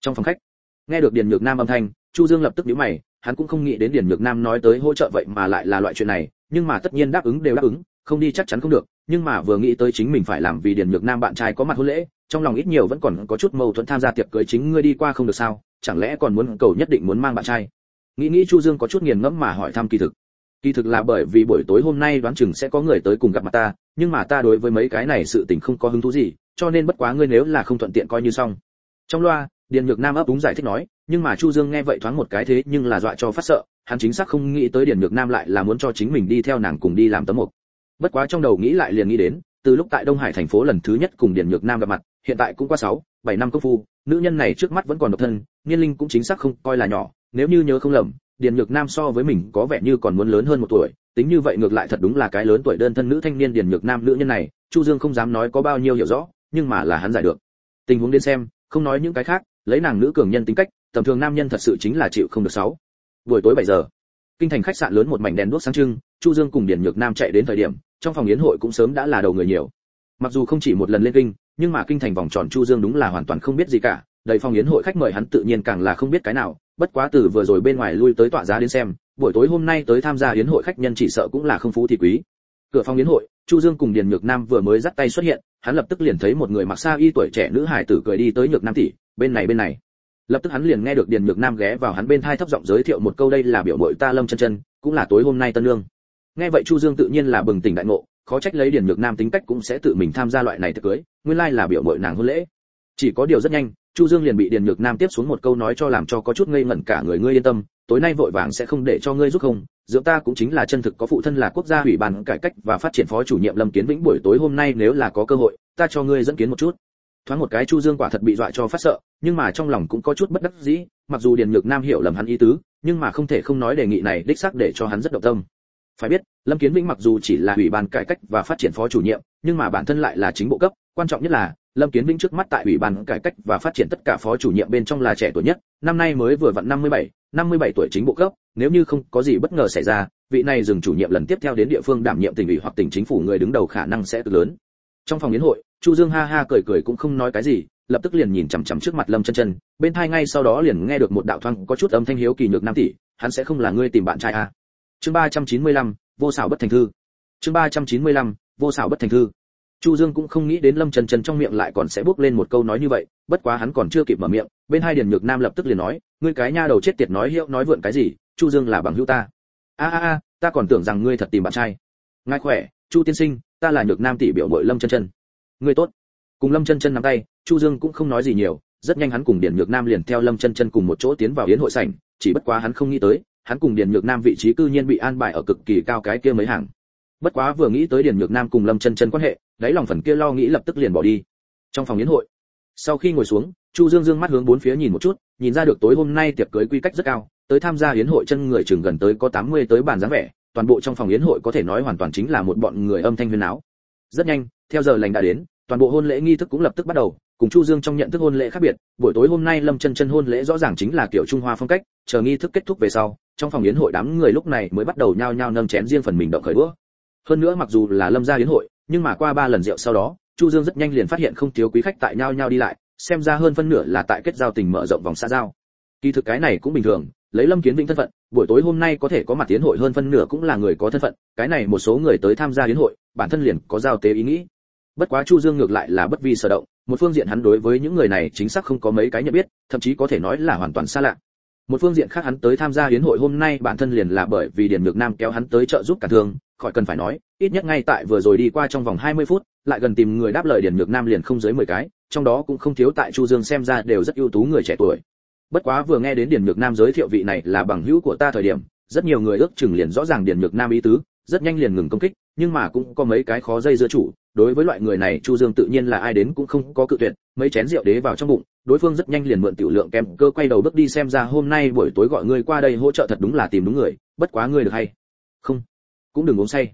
Trong phòng khách, nghe được điền nhược nam âm thanh chu dương lập tức nhíu mày, hắn cũng không nghĩ đến điền nhược nam nói tới hỗ trợ vậy mà lại là loại chuyện này, nhưng mà tất nhiên đáp ứng đều đáp ứng, không đi chắc chắn không được, nhưng mà vừa nghĩ tới chính mình phải làm vì điền nhược nam bạn trai có mặt hôn lễ, trong lòng ít nhiều vẫn còn có chút mâu thuẫn tham gia tiệc cưới chính ngươi đi qua không được sao, chẳng lẽ còn muốn cầu nhất định muốn mang bạn trai? Nghĩ nghĩ chu dương có chút nghiền ngẫm mà hỏi thăm kỳ thực. Kỳ thực là bởi vì buổi tối hôm nay đoán chừng sẽ có người tới cùng gặp mặt ta, nhưng mà ta đối với mấy cái này sự tình không có hứng thú gì, cho nên bất quá ngươi nếu là không thuận tiện coi như xong. Trong loa điền nhược nam ấp úng giải thích nói nhưng mà chu dương nghe vậy thoáng một cái thế nhưng là dọa cho phát sợ hắn chính xác không nghĩ tới điền nhược nam lại là muốn cho chính mình đi theo nàng cùng đi làm tấm mục. Bất quá trong đầu nghĩ lại liền nghĩ đến từ lúc tại đông hải thành phố lần thứ nhất cùng điền nhược nam gặp mặt hiện tại cũng qua 6, 7 năm công phu nữ nhân này trước mắt vẫn còn độc thân niên linh cũng chính xác không coi là nhỏ nếu như nhớ không lầm điền nhược nam so với mình có vẻ như còn muốn lớn hơn một tuổi tính như vậy ngược lại thật đúng là cái lớn tuổi đơn thân nữ thanh niên điền nhược nam nữ nhân này chu dương không dám nói có bao nhiêu hiểu rõ nhưng mà là hắn giải được. Tình huống đến xem không nói những cái khác lấy nàng nữ cường nhân tính cách, tầm thường nam nhân thật sự chính là chịu không được sáu. Buổi tối 7 giờ, kinh thành khách sạn lớn một mảnh đèn đuốc sáng trưng, chu dương cùng điền nhược nam chạy đến thời điểm, trong phòng yến hội cũng sớm đã là đầu người nhiều. Mặc dù không chỉ một lần lên kinh, nhưng mà kinh thành vòng tròn chu dương đúng là hoàn toàn không biết gì cả, đầy phòng yến hội khách mời hắn tự nhiên càng là không biết cái nào, bất quá từ vừa rồi bên ngoài lui tới tọa giá đến xem, buổi tối hôm nay tới tham gia yến hội khách nhân chỉ sợ cũng là không phú thì quý cửa phòng yến hội, chu dương cùng điền nhược nam vừa mới dắt tay xuất hiện, hắn lập tức liền thấy một người mặc sa y tuổi trẻ nữ hài tử cười đi tới nhược nam tỷ, bên này bên này. Lập tức hắn liền nghe được điền nhược nam ghé vào hắn bên thai thấp giọng giới thiệu một câu, đây là biểu mội ta lâm chân chân, cũng là tối hôm nay tân lương. Nghe vậy chu dương tự nhiên là bừng tỉnh đại ngộ, khó trách lấy điền nhược nam tính cách cũng sẽ tự mình tham gia loại này tiệc cưới, nguyên lai là biểu mội nàng hôn lễ. Chỉ có điều rất nhanh, chu dương liền bị điền nhược nam tiếp xuống một câu nói cho làm cho có chút ngây ngẩn cả người, ngươi yên tâm, tối nay vội vàng sẽ không để cho ngươi giúp không dưỡng ta cũng chính là chân thực có phụ thân là quốc gia ủy ban cải cách và phát triển phó chủ nhiệm lâm kiến vĩnh buổi tối hôm nay nếu là có cơ hội ta cho ngươi dẫn kiến một chút. Thoáng một cái chu dương quả thật bị dọa cho phát sợ nhưng mà trong lòng cũng có chút bất đắc dĩ mặc dù điền nhược nam hiểu lầm hắn ý tứ nhưng mà không thể không nói đề nghị này đích xác để cho hắn rất động tâm. Phải biết lâm kiến vĩnh mặc dù chỉ là ủy ban cải cách và phát triển phó chủ nhiệm nhưng mà bản thân lại là chính bộ cấp quan trọng nhất là lâm kiến vĩnh trước mắt tại ủy ban cải cách và phát triển tất cả phó chủ nhiệm bên trong là trẻ tuổi nhất năm nay mới vừa vặn 57, 57 tuổi chính bộ cấp nếu như không có gì bất ngờ xảy ra vị này dừng chủ nhiệm lần tiếp theo đến địa phương đảm nhiệm tỉnh ủy hoặc tỉnh chính phủ người đứng đầu khả năng sẽ cực lớn. Trong phòng yến hội chu dương ha ha cười cười cũng không nói cái gì lập tức liền nhìn chằm chằm trước mặt lâm chân chân bên thai ngay sau đó liền nghe được một đạo thoang có chút âm thanh hiếu kỳ nhược nam tỷ hắn sẽ không là ngươi tìm bạn trai à. chương 395, vô xảo bất thành thư. Chương 395, vô xảo bất thành thư. Chu dương cũng không nghĩ đến lâm chân chân trong miệng lại còn sẽ bước lên một câu nói như vậy bất quá hắn còn chưa kịp mở miệng bên hai điền nhược nam lập tức liền nói ngươi cái nha đầu chết tiệt nói hiệu nói vượn cái gì chu dương là bằng hữu ta. A a a, ta còn tưởng rằng ngươi thật tìm bạn trai. Ngài khỏe, chu tiên sinh, ta là nhược nam tỷ biểu bội lâm chân chân. Ngươi tốt. Cùng lâm chân chân nắm tay, chu dương cũng không nói gì nhiều, rất nhanh hắn cùng điền nhược nam liền theo lâm chân chân cùng một chỗ tiến vào yến hội sảnh, chỉ bất quá hắn không nghĩ tới, hắn cùng điền nhược nam vị trí cư nhiên bị an bài ở cực kỳ cao cái kia mấy hàng. Bất quá vừa nghĩ tới điền nhược nam cùng lâm chân chân quan hệ, đáy lòng phần kia lo nghĩ lập tức liền bỏ đi. Trong phòng yến hội sau khi ngồi xuống, chu dương dương mắt hướng bốn phía nhìn một chút, nhìn ra được tối hôm nay tiệc cưới quy cách rất cao, tới tham gia yến hội chân người chừng gần tới có 80 tới bàn dáng vẻ, toàn bộ trong phòng yến hội có thể nói hoàn toàn chính là một bọn người âm thanh huyên áo. Rất nhanh, theo giờ lành đã đến, toàn bộ hôn lễ nghi thức cũng lập tức bắt đầu, cùng chu dương trong nhận thức hôn lễ khác biệt, buổi tối hôm nay lâm chân chân hôn lễ rõ ràng chính là kiểu trung hoa phong cách, chờ nghi thức kết thúc về sau, trong phòng yến hội đám người lúc này mới bắt đầu nhao nhao nâng chén riêng phần mình động khởi đũa. Hơn nữa mặc dù là lâm gia yến hội, nhưng mà qua ba lần rượu sau đó chu dương rất nhanh liền phát hiện không thiếu quý khách tại nhao nhao đi lại, xem ra hơn phân nửa là tại kết giao tình mở rộng vòng xa giao. Kỳ thực cái này cũng bình thường, lấy lâm kiến vĩnh thân phận, buổi tối hôm nay có thể có mặt tiến hội hơn phân nửa cũng là người có thân phận, cái này một số người tới tham gia yến hội, bản thân liền có giao tế ý nghĩ. Bất quá chu dương ngược lại là bất vi sở động, một phương diện hắn đối với những người này chính xác không có mấy cái nhận biết, thậm chí có thể nói là hoàn toàn xa lạ. Một phương diện khác hắn tới tham gia hiến hội hôm nay bản thân liền là bởi vì điền nhược nam kéo hắn tới trợ giúp cả thương, khỏi cần phải nói, ít nhất ngay tại vừa rồi đi qua trong vòng 20 phút lại gần tìm người đáp lời điển nhược nam liền không dưới 10 cái, trong đó cũng không thiếu tại chu dương xem ra đều rất ưu tú người trẻ tuổi. Bất quá vừa nghe đến điển nhược nam giới thiệu vị này là bằng hữu của ta thời điểm, rất nhiều người ước chừng liền rõ ràng điển nhược nam ý tứ, rất nhanh liền ngừng công kích, nhưng mà cũng có mấy cái khó dây dưa chủ, đối với loại người này chu dương tự nhiên là ai đến cũng không có cự tuyệt, mấy chén rượu đế vào trong bụng, đối phương rất nhanh liền mượn tiểu lượng kem cơ quay đầu bước đi xem ra hôm nay buổi tối gọi ngươi qua đây hỗ trợ thật đúng là tìm đúng người, bất quá ngươi được hay không? Cũng đừng uống say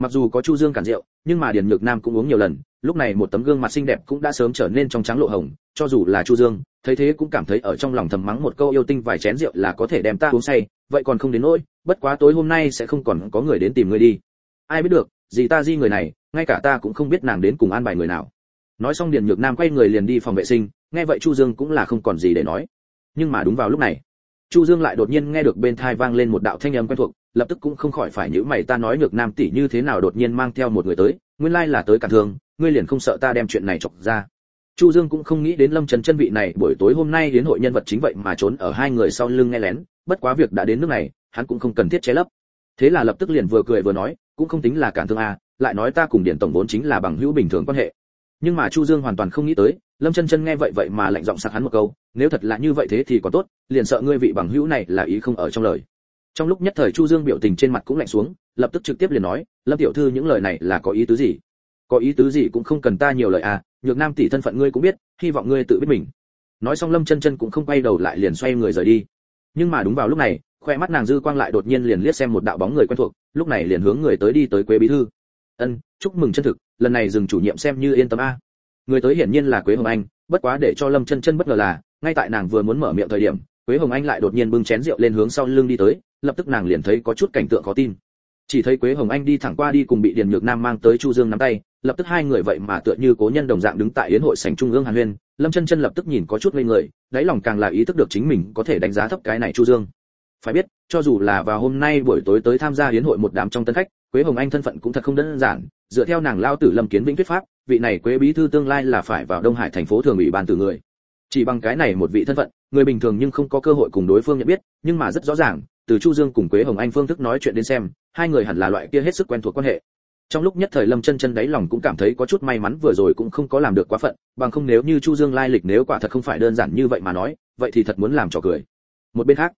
mặc dù có chu dương cản rượu, nhưng mà điền nhược nam cũng uống nhiều lần, lúc này một tấm gương mặt xinh đẹp cũng đã sớm trở nên trong trắng lộ hồng, cho dù là chu dương, thấy thế cũng cảm thấy ở trong lòng thầm mắng một câu yêu tinh vài chén rượu là có thể đem ta uống say, vậy còn không đến nỗi, bất quá tối hôm nay sẽ không còn có người đến tìm ngươi đi. Ai biết được gì ta di người này, ngay cả ta cũng không biết nàng đến cùng an bài người nào. Nói xong điền nhược nam quay người liền đi phòng vệ sinh, nghe vậy chu dương cũng là không còn gì để nói. Nhưng mà đúng vào lúc này, chu dương lại đột nhiên nghe được bên thai vang lên một đạo thanh âm quen thuộc lập tức cũng không khỏi phải nhữ mày, ta nói ngược nam tỷ như thế nào đột nhiên mang theo một người tới, nguyên lai là tới cả thương ngươi liền không sợ ta đem chuyện này chọc ra. Chu dương cũng không nghĩ đến lâm trần chân vị này buổi tối hôm nay đến hội nhân vật chính vậy mà trốn ở hai người sau lưng nghe lén, bất quá việc đã đến nước này, hắn cũng không cần thiết che lấp. Thế là lập tức liền vừa cười vừa nói, cũng không tính là cản thương a, lại nói ta cùng điển tổng vốn chính là bằng hữu bình thường quan hệ. Nhưng mà chu dương hoàn toàn không nghĩ tới, lâm chân chân nghe vậy vậy mà lạnh giọng sặc hắn một câu, nếu thật là như vậy thế thì có tốt, liền sợ ngươi vị bằng hữu này là ý không ở trong lời trong lúc nhất thời chu dương biểu tình trên mặt cũng lạnh xuống, lập tức trực tiếp liền nói, lâm tiểu thư, những lời này là có ý tứ gì? Có ý tứ gì cũng không cần ta nhiều lời à nhược nam tỷ thân phận ngươi cũng biết, hy vọng ngươi tự biết mình. Nói xong lâm chân chân cũng không quay đầu lại liền xoay người rời đi. Nhưng mà đúng vào lúc này, khoe mắt nàng dư quang lại đột nhiên liền liếc xem một đạo bóng người quen thuộc, lúc này liền hướng người tới đi tới quế bí thư. Ân, chúc mừng chân thực, lần này dừng chủ nhiệm xem như yên tâm a. Người tới hiển nhiên là quế hồng anh, bất quá để cho lâm chân chân bất ngờ là, ngay tại nàng vừa muốn mở miệng thời điểm, quế hồng anh lại đột nhiên bưng chén rượu lên hướng sau lưng đi tới lập tức nàng liền thấy có chút cảnh tượng khó tin. Chỉ thấy quế hồng anh đi thẳng qua đi cùng bị điền nhược nam mang tới chu dương nắm tay, lập tức hai người vậy mà tựa như cố nhân đồng dạng đứng tại yến hội sảnh trung ương hàn huyên, lâm chân chân lập tức nhìn có chút ngây người, đáy lòng càng là ý thức được chính mình có thể đánh giá thấp cái này chu dương. Phải biết, cho dù là vào hôm nay buổi tối tới tham gia yến hội một đám trong tân khách, quế hồng anh thân phận cũng thật không đơn giản, dựa theo nàng lao tử lâm kiến vĩnh thuyết pháp, vị này quế bí thư tương lai là phải vào đông hải thành phố thường ủy ban từ người. Chỉ bằng cái này một vị thân phận, người bình thường nhưng không có cơ hội cùng đối phương nhận biết, nhưng mà rất rõ ràng từ chu dương cùng quế hồng anh phương thức nói chuyện đến xem, hai người hẳn là loại kia hết sức quen thuộc quan hệ. Trong lúc nhất thời lâm chân chân đáy lòng cũng cảm thấy có chút may mắn vừa rồi cũng không có làm được quá phận, bằng không nếu như chu dương lai lịch nếu quả thật không phải đơn giản như vậy mà nói, vậy thì thật muốn làm trò cười. Một bên khác,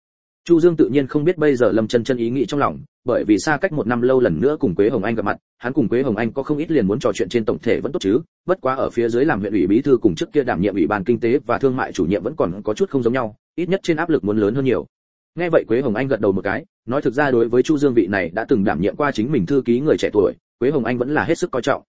chu dương tự nhiên không biết bây giờ lâm chân chân ý nghĩ trong lòng, bởi vì xa cách một năm lâu lần nữa cùng quế hồng anh gặp mặt, hắn cùng quế hồng anh có không ít liền muốn trò chuyện trên tổng thể vẫn tốt chứ, bất quá ở phía dưới làm huyện ủy bí thư cùng trước kia đảm nhiệm ủy ban kinh tế và thương mại chủ nhiệm vẫn còn có chút không giống nhau, ít nhất trên áp lực muốn lớn hơn nhiều nghe vậy quế hồng anh gật đầu một cái, nói thực ra đối với chu dương vị này đã từng đảm nhiệm qua chính mình thư ký người trẻ tuổi, quế hồng anh vẫn là hết sức coi trọng.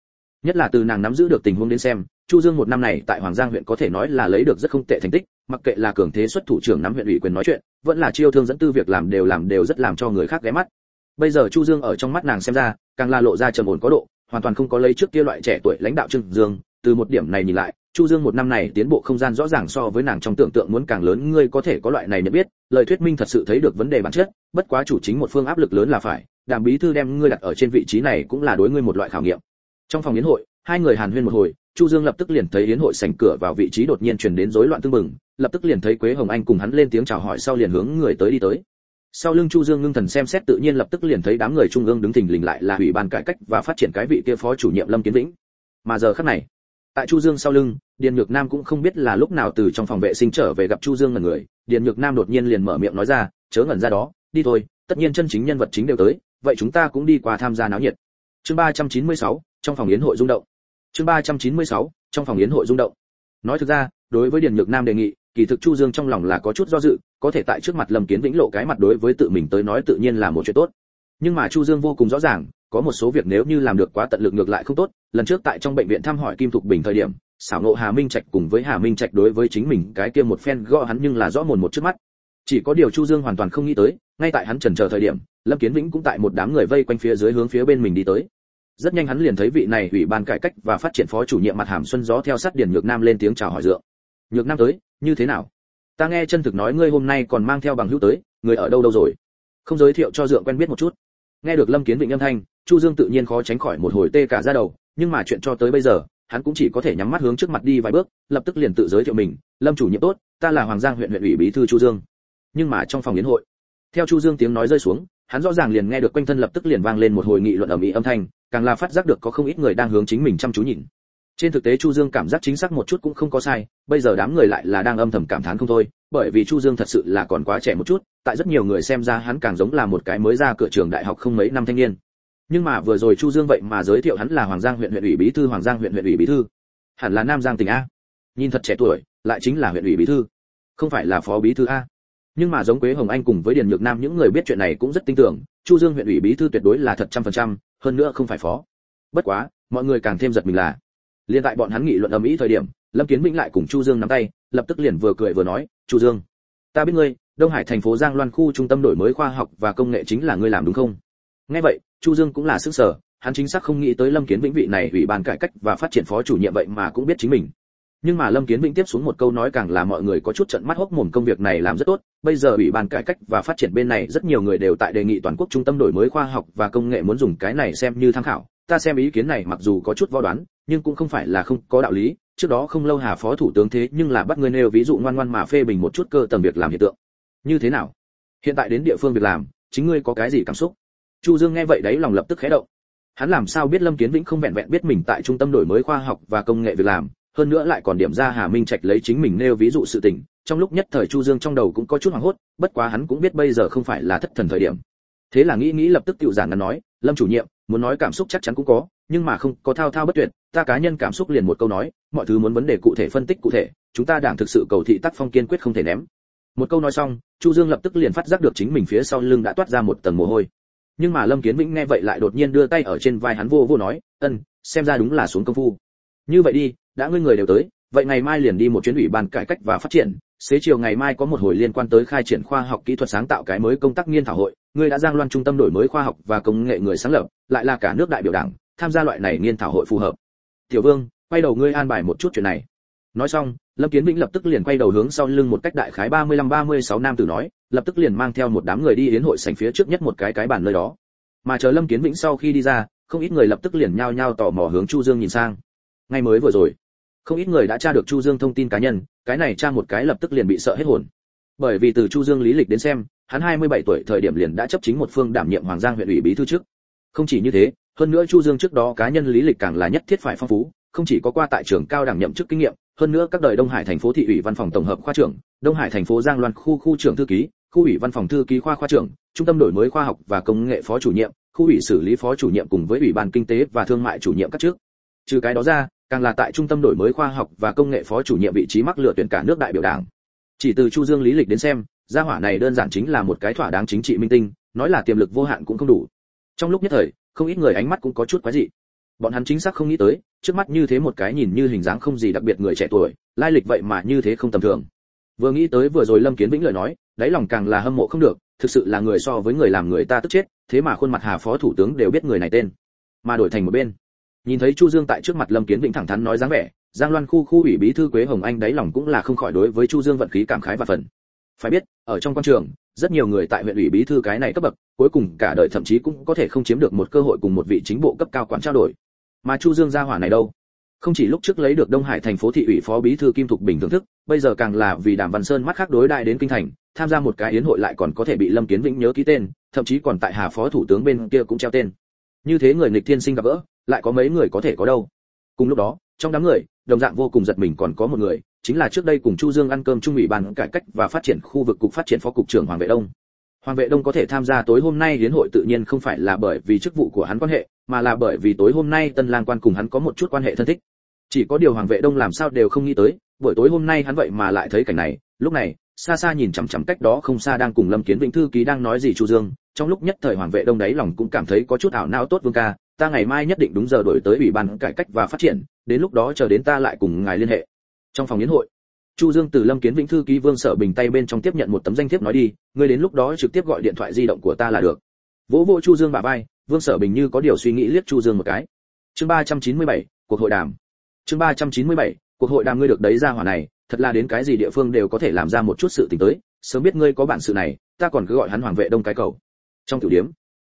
Nhất là từ nàng nắm giữ được tình huống đến xem, chu dương một năm này tại hoàng giang huyện có thể nói là lấy được rất không tệ thành tích, mặc kệ là cường thế xuất thủ trưởng nắm huyện ủy quyền nói chuyện, vẫn là chiêu thương dẫn tư việc làm đều làm đều rất làm cho người khác ghé mắt. Bây giờ chu dương ở trong mắt nàng xem ra, càng là lộ ra trầm ổn có độ, hoàn toàn không có lấy trước kia loại trẻ tuổi lãnh đạo trương dương, từ một điểm này nhìn lại chu dương một năm này tiến bộ không gian rõ ràng so với nàng trong tưởng tượng muốn càng lớn. Ngươi có thể có loại này nhận biết, lời thuyết minh thật sự thấy được vấn đề bản chất, bất quá chủ chính một phương áp lực lớn là phải, đàm bí thư đem ngươi đặt ở trên vị trí này cũng là đối ngươi một loại khảo nghiệm. Trong phòng yến hội, hai người hàn huyên một hồi, chu dương lập tức liền thấy yến hội sảnh cửa vào vị trí đột nhiên truyền đến rối loạn tương mừng lập tức liền thấy quế hồng anh cùng hắn lên tiếng chào hỏi sau liền hướng người tới đi tới. Sau lưng chu dương ngưng thần xem xét tự nhiên lập tức liền thấy đám người trung ương đứng thình lình lại là ủy ban cải cách và phát triển cái vị kia phó chủ nhiệm lâm kiến vĩnh. Mà giờ khắc này tại chu dương sau lưng điền nhược nam cũng không biết là lúc nào từ trong phòng vệ sinh trở về gặp chu dương ngẩn người. Điền nhược nam đột nhiên liền mở miệng nói ra chớ ngẩn ra đó đi thôi tất nhiên chân chính nhân vật chính đều tới vậy chúng ta cũng đi qua tham gia náo nhiệt. Chương 396, trong phòng yến hội rung động. Chương 396, trong phòng yến hội rung động. Nói thực ra đối với điền nhược nam đề nghị kỳ thực chu dương trong lòng là có chút do dự có thể tại trước mặt lâm kiến vĩnh lộ cái mặt đối với tự mình tới nói tự nhiên là một chuyện tốt. Nhưng mà chu dương vô cùng rõ ràng có một số việc nếu như làm được quá tận lực ngược lại không tốt, lần trước tại trong bệnh viện thăm hỏi kim thục bình thời điểm, xảo nộ hà minh trạch cùng với hà minh trạch đối với chính mình cái kia một phen gõ hắn nhưng là rõ mồn một trước mắt. Chỉ có điều chu dương hoàn toàn không nghĩ tới, ngay tại hắn chần chờ thời điểm, lâm kiến vĩnh cũng tại một đám người vây quanh phía dưới hướng phía bên mình đi tới. Rất nhanh hắn liền thấy vị này ủy ban cải cách và phát triển phó chủ nhiệm mặt hàm xuân gió theo sát điển nhược nam lên tiếng chào hỏi dượng. Nhược nam tới, như thế nào? Ta nghe chân thực nói ngươi hôm nay còn mang theo bằng hữu tới, người ở đâu đâu rồi? Không giới thiệu cho dượng quen biết một chút nghe được lâm kiến vịnh âm thanh, chu dương tự nhiên khó tránh khỏi một hồi tê cả ra đầu, nhưng mà chuyện cho tới bây giờ, hắn cũng chỉ có thể nhắm mắt hướng trước mặt đi vài bước, lập tức liền tự giới thiệu mình, lâm chủ nhiệm tốt, ta là hoàng giang huyện huyện ủy bí thư chu dương. Nhưng mà trong phòng yến hội, theo chu dương tiếng nói rơi xuống, hắn rõ ràng liền nghe được quanh thân lập tức liền vang lên một hồi nghị luận ở mỹ âm thanh, càng là phát giác được có không ít người đang hướng chính mình chăm chú nhìn. Trên thực tế chu dương cảm giác chính xác một chút cũng không có sai, bây giờ đám người lại là đang âm thầm cảm thán không thôi bởi vì chu dương thật sự là còn quá trẻ một chút, tại rất nhiều người xem ra hắn càng giống là một cái mới ra cửa trường đại học không mấy năm thanh niên. Nhưng mà vừa rồi chu dương vậy mà giới thiệu hắn là hoàng giang huyện huyện ủy bí thư, hoàng giang huyện huyện ủy bí thư. Hẳn là nam giang tỉnh a. Nhìn thật trẻ tuổi, lại chính là huyện ủy bí thư. Không phải là phó bí thư a. Nhưng mà giống quế hồng anh cùng với điền nhược nam, những người biết chuyện này cũng rất tin tưởng, chu dương huyện ủy bí thư tuyệt đối là thật trăm phần trăm, hơn nữa không phải phó. Bất quá, mọi người càng thêm giật mình là, liên tại bọn hắn nghị luận ầm ĩ thời điểm, lâm kiến Minh lại cùng chu dương nắm tay, lập tức liền vừa cười vừa nói chu dương. Ta biết ngươi, đông hải thành phố giang loan khu trung tâm đổi mới khoa học và công nghệ chính là ngươi làm đúng không? Nghe vậy, chu dương cũng là sức sở hắn chính xác không nghĩ tới lâm kiến vĩnh vị này ủy ban cải cách và phát triển phó chủ nhiệm vậy mà cũng biết chính mình. Nhưng mà lâm kiến vĩnh tiếp xuống một câu nói càng là mọi người có chút trận mắt hốc mồm công việc này làm rất tốt, bây giờ ủy ban cải cách và phát triển bên này rất nhiều người đều tại đề nghị toàn quốc trung tâm đổi mới khoa học và công nghệ muốn dùng cái này xem như tham khảo. Ta xem ý kiến này mặc dù có chút vo đoán, nhưng cũng không phải là không có đạo lý trước đó không lâu hà phó thủ tướng thế nhưng là bắt ngươi nêu ví dụ ngoan ngoan mà phê bình một chút cơ tầng việc làm hiện tượng. Như thế nào? Hiện tại đến địa phương việc làm, chính ngươi có cái gì cảm xúc? Chu dương nghe vậy đấy lòng lập tức khẽ động. Hắn làm sao biết lâm kiến vĩnh không vẹn vẹn biết mình tại trung tâm đổi mới khoa học và công nghệ việc làm, hơn nữa lại còn điểm ra hà minh trạch lấy chính mình nêu ví dụ sự tình, trong lúc nhất thời chu dương trong đầu cũng có chút hoảng hốt, bất quá hắn cũng biết bây giờ không phải là thất thần thời điểm. Thế là nghĩ nghĩ lập tức tiểu giản ngắn nói, lâm chủ nhiệm muốn nói cảm xúc chắc chắn cũng có, nhưng mà không có thao thao bất tuyệt, ta cá nhân cảm xúc liền một câu nói, mọi thứ muốn vấn đề cụ thể phân tích cụ thể, chúng ta đảng thực sự cầu thị tác phong kiên quyết không thể ném. Một câu nói xong, chu dương lập tức liền phát giác được chính mình phía sau lưng đã toát ra một tầng mồ hôi. Nhưng mà lâm kiến vĩnh nghe vậy lại đột nhiên đưa tay ở trên vai hắn vô vô nói, ân, xem ra đúng là xuống công phu. Như vậy đi, đã ngươi người đều tới, vậy ngày mai liền đi một chuyến ủy ban cải cách và phát triển xế chiều ngày mai có một hồi liên quan tới khai triển khoa học kỹ thuật sáng tạo cái mới công tác nghiên thảo hội, ngươi đã giang loan trung tâm đổi mới khoa học và công nghệ người sáng lập, lại là cả nước đại biểu đảng, tham gia loại này nghiên thảo hội phù hợp. Tiểu vương, quay đầu ngươi an bài một chút chuyện này. Nói xong, lâm kiến vĩnh lập tức liền quay đầu hướng sau lưng một cách đại khái ba mươi lăm ba mươi sáu nam tử nói, lập tức liền mang theo một đám người đi đến hội sảnh phía trước nhất một cái cái bàn nơi đó. Mà chờ lâm kiến vĩnh sau khi đi ra, không ít người lập tức liền nhao nhao tò mò hướng chu dương nhìn sang. Ngay mới vừa rồi không ít người đã tra được chu dương thông tin cá nhân, cái này tra một cái lập tức liền bị sợ hết hồn. Bởi vì từ chu dương lý lịch đến xem, hắn 27 tuổi thời điểm liền đã chấp chính một phương đảm nhiệm hoàng giang huyện ủy bí thư trước. Không chỉ như thế, hơn nữa chu dương trước đó cá nhân lý lịch càng là nhất thiết phải phong phú, không chỉ có qua tại trường cao đẳng nhậm chức kinh nghiệm, hơn nữa các đời đông hải thành phố thị ủy văn phòng tổng hợp khoa trưởng, đông hải thành phố giang loan khu khu trưởng thư ký, khu ủy văn phòng thư ký khoa khoa trưởng, trung tâm đổi mới khoa học và công nghệ phó chủ nhiệm, khu ủy xử lý phó chủ nhiệm cùng với ủy ban kinh tế và thương mại chủ nhiệm các trước. Trừ cái đó ra càng là tại trung tâm đổi mới khoa học và công nghệ phó chủ nhiệm vị trí mắc lựa tuyển cả nước đại biểu đảng. Chỉ từ chu dương lý lịch đến xem, gia hỏa này đơn giản chính là một cái thỏa đáng chính trị minh tinh, nói là tiềm lực vô hạn cũng không đủ. Trong lúc nhất thời, không ít người ánh mắt cũng có chút quái dị. Bọn hắn chính xác không nghĩ tới, trước mắt như thế một cái nhìn như hình dáng không gì đặc biệt người trẻ tuổi, lai lịch vậy mà như thế không tầm thường. Vừa nghĩ tới vừa rồi lâm kiến vĩnh lời nói, đáy lòng càng là hâm mộ không được, thực sự là người so với người làm người ta tức chết, thế mà khuôn mặt hà phó thủ tướng đều biết người này tên. Mà đổi thành một bên nhìn thấy chu dương tại trước mặt lâm kiến vĩnh thẳng thắn nói dáng vẻ, giang loan khu khu ủy bí thư quế hồng anh đáy lòng cũng là không khỏi đối với chu dương vận khí cảm khái và phần. Phải biết, ở trong quan trường, rất nhiều người tại huyện ủy bí thư cái này cấp bậc, cuối cùng cả đời thậm chí cũng có thể không chiếm được một cơ hội cùng một vị chính bộ cấp cao quản trao đổi. Mà chu dương gia hỏa này đâu? Không chỉ lúc trước lấy được đông hải thành phố thị ủy phó bí thư kim thục bình thưởng thức, bây giờ càng là vì đàm văn sơn mắt khác đối đại đến kinh thành, tham gia một cái yến hội lại còn có thể bị lâm kiến vĩnh nhớ ký tên, thậm chí còn tại hà phó thủ tướng bên kia cũng treo tên. Như thế người nghịch thiên sinh gặp gỡ lại có mấy người có thể có đâu. Cùng lúc đó, trong đám người, đồng dạng vô cùng giật mình còn có một người, chính là trước đây cùng chu dương ăn cơm trung ủy ban cải cách và phát triển khu vực cục phát triển phó cục trưởng hoàng vệ đông. Hoàng vệ đông có thể tham gia tối hôm nay hiến hội tự nhiên không phải là bởi vì chức vụ của hắn quan hệ, mà là bởi vì tối hôm nay tân lang quan cùng hắn có một chút quan hệ thân thích. Chỉ có điều hoàng vệ đông làm sao đều không nghĩ tới, buổi tối hôm nay hắn vậy mà lại thấy cảnh này, lúc này, xa xa nhìn chằm chằm cách đó không xa đang cùng lâm kiến vĩnh thư ký đang nói gì chu dương, trong lúc nhất thời hoàng vệ đông đáy lòng cũng cảm thấy có chút ảo não tốt vương ca ta ngày mai nhất định đúng giờ đổi tới ủy ban cải cách và phát triển đến lúc đó chờ đến ta lại cùng ngài liên hệ. Trong phòng yến hội chu dương từ lâm kiến vĩnh thư ký vương sở bình tay bên trong tiếp nhận một tấm danh thiếp nói đi ngươi đến lúc đó trực tiếp gọi điện thoại di động của ta là được. Vỗ vỗ chu dương bả vai vương sở bình như có điều suy nghĩ liếc chu dương một cái. Chương 397, cuộc hội đàm. Chương 397, cuộc hội đàm ngươi được đấy ra hỏa này thật là đến cái gì địa phương đều có thể làm ra một chút sự tình tới sớm biết ngươi có bản sự này ta còn cứ gọi hắn hoàng vệ đông cái cầu. Trong tiểu điểm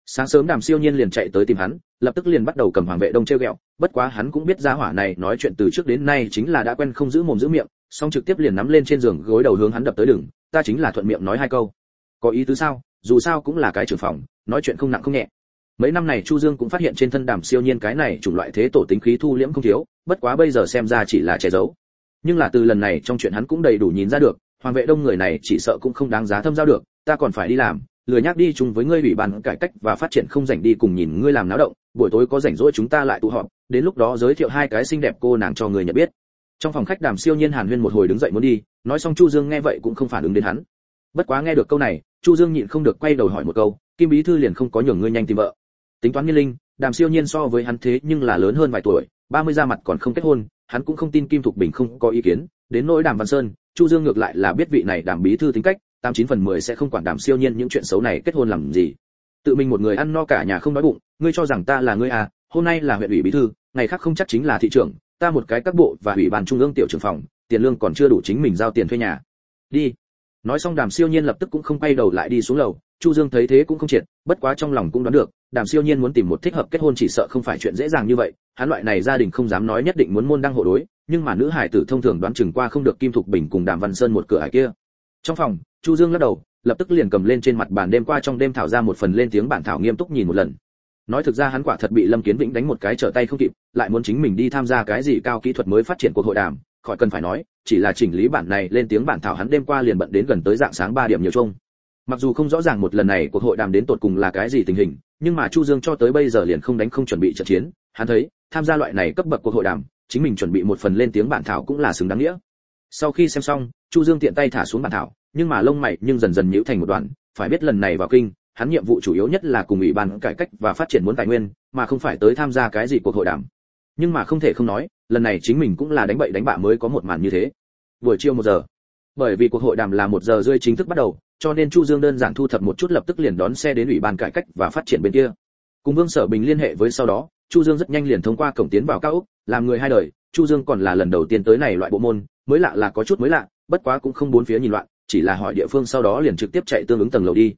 sáng sớm đàm siêu nhiên liền chạy tới tìm hắn, lập tức liền bắt đầu cầm hoàng vệ đông treo gẹo. Bất quá hắn cũng biết gia hỏa này nói chuyện từ trước đến nay chính là đã quen không giữ mồm giữ miệng, song trực tiếp liền nắm lên trên giường gối đầu hướng hắn đập tới đường. ta chính là thuận miệng nói hai câu. Có ý tứ sao? Dù sao cũng là cái trưởng phòng, nói chuyện không nặng không nhẹ. Mấy năm này chu dương cũng phát hiện trên thân đàm siêu nhiên cái này chủng loại thế tổ tính khí thu liễm không thiếu, bất quá bây giờ xem ra chỉ là che giấu. Nhưng là từ lần này trong chuyện hắn cũng đầy đủ nhìn ra được, hoàng vệ đông người này chỉ sợ cũng không đáng giá thâm giao được, ta còn phải đi làm lười nhắc đi chung với ngươi ủy ban cải cách và phát triển không rảnh đi cùng nhìn ngươi làm náo động, buổi tối có rảnh rỗi chúng ta lại tụ họp, đến lúc đó giới thiệu hai cái xinh đẹp cô nàng cho người nhận biết. Trong phòng khách đàm siêu nhiên hàn huyên một hồi đứng dậy muốn đi, nói xong chu dương nghe vậy cũng không phản ứng đến hắn. Bất quá nghe được câu này, chu dương nhịn không được quay đầu hỏi một câu, kim bí thư liền không có nhường ngươi nhanh tìm vợ. Tính toán nghiên linh, đàm siêu nhiên so với hắn thế nhưng là lớn hơn vài tuổi, ba mươi ra mặt còn không kết hôn, hắn cũng không tin kim thục bình không có ý kiến, đến nỗi đàm văn sơn, chu dương ngược lại là biết vị này đàm bí thư tính cách tám chín phần mười sẽ không quản đảm siêu nhiên những chuyện xấu này kết hôn làm gì. Tự mình một người ăn no cả nhà không đói bụng, ngươi cho rằng ta là ngươi à hôm nay là huyện ủy bí thư, ngày khác không chắc chính là thị trưởng, ta một cái các bộ và ủy ban trung ương tiểu trưởng phòng, tiền lương còn chưa đủ chính mình giao tiền thuê nhà. Đi. Nói xong đàm siêu nhiên lập tức cũng không quay đầu lại đi xuống lầu, chu dương thấy thế cũng không triệt, bất quá trong lòng cũng đoán được, đàm siêu nhiên muốn tìm một thích hợp kết hôn chỉ sợ không phải chuyện dễ dàng như vậy, hắn loại này gia đình không dám nói nhất định muốn môn đăng hộ đối, nhưng mà nữ hải tử thông thường đoán chừng qua không được kim thục bình cùng đàm văn sơn một cửa hải kia. Trong phòng chu dương lắc đầu, lập tức liền cầm lên trên mặt bàn đêm qua trong đêm thảo ra một phần lên tiếng bản thảo nghiêm túc nhìn một lần. Nói thực ra hắn quả thật bị lâm kiến vĩnh đánh một cái trở tay không kịp, lại muốn chính mình đi tham gia cái gì cao kỹ thuật mới phát triển cuộc hội đàm, khỏi cần phải nói, chỉ là chỉnh lý bản này lên tiếng bản thảo hắn đêm qua liền bận đến gần tới dạng sáng 3 điểm nhiều chung. Mặc dù không rõ ràng một lần này cuộc hội đàm đến tột cùng là cái gì tình hình, nhưng mà chu dương cho tới bây giờ liền không đánh không chuẩn bị trận chiến, hắn thấy, tham gia loại này cấp bậc cuộc hội đàm, chính mình chuẩn bị một phần lên tiếng bản thảo cũng là xứng đáng nghĩa. Sau khi xem xong, chu dương tiện tay thả xuống bản thảo nhưng mà lông mày nhưng dần dần nhíu thành một đoạn, phải biết lần này vào kinh, hắn nhiệm vụ chủ yếu nhất là cùng ủy ban cải cách và phát triển muốn tài nguyên, mà không phải tới tham gia cái gì cuộc hội đàm. Nhưng mà không thể không nói, lần này chính mình cũng là đánh bậy đánh bạ mới có một màn như thế. Buổi chiều một giờ. Bởi vì cuộc hội đàm là một giờ rưỡi chính thức bắt đầu, cho nên chu dương đơn giản thu thập một chút lập tức liền đón xe đến ủy ban cải cách và phát triển bên kia. Cùng vương sở bình liên hệ với sau đó, chu dương rất nhanh liền thông qua cổng tiến vào cao ốc, làm người hai đời, chu dương còn là lần đầu tiên tới này loại bộ môn, mới lạ là có chút mới lạ, bất quá cũng không bốn phía nhìn loạn chỉ là hỏi địa phương sau đó liền trực tiếp chạy tương ứng tầng lầu đi.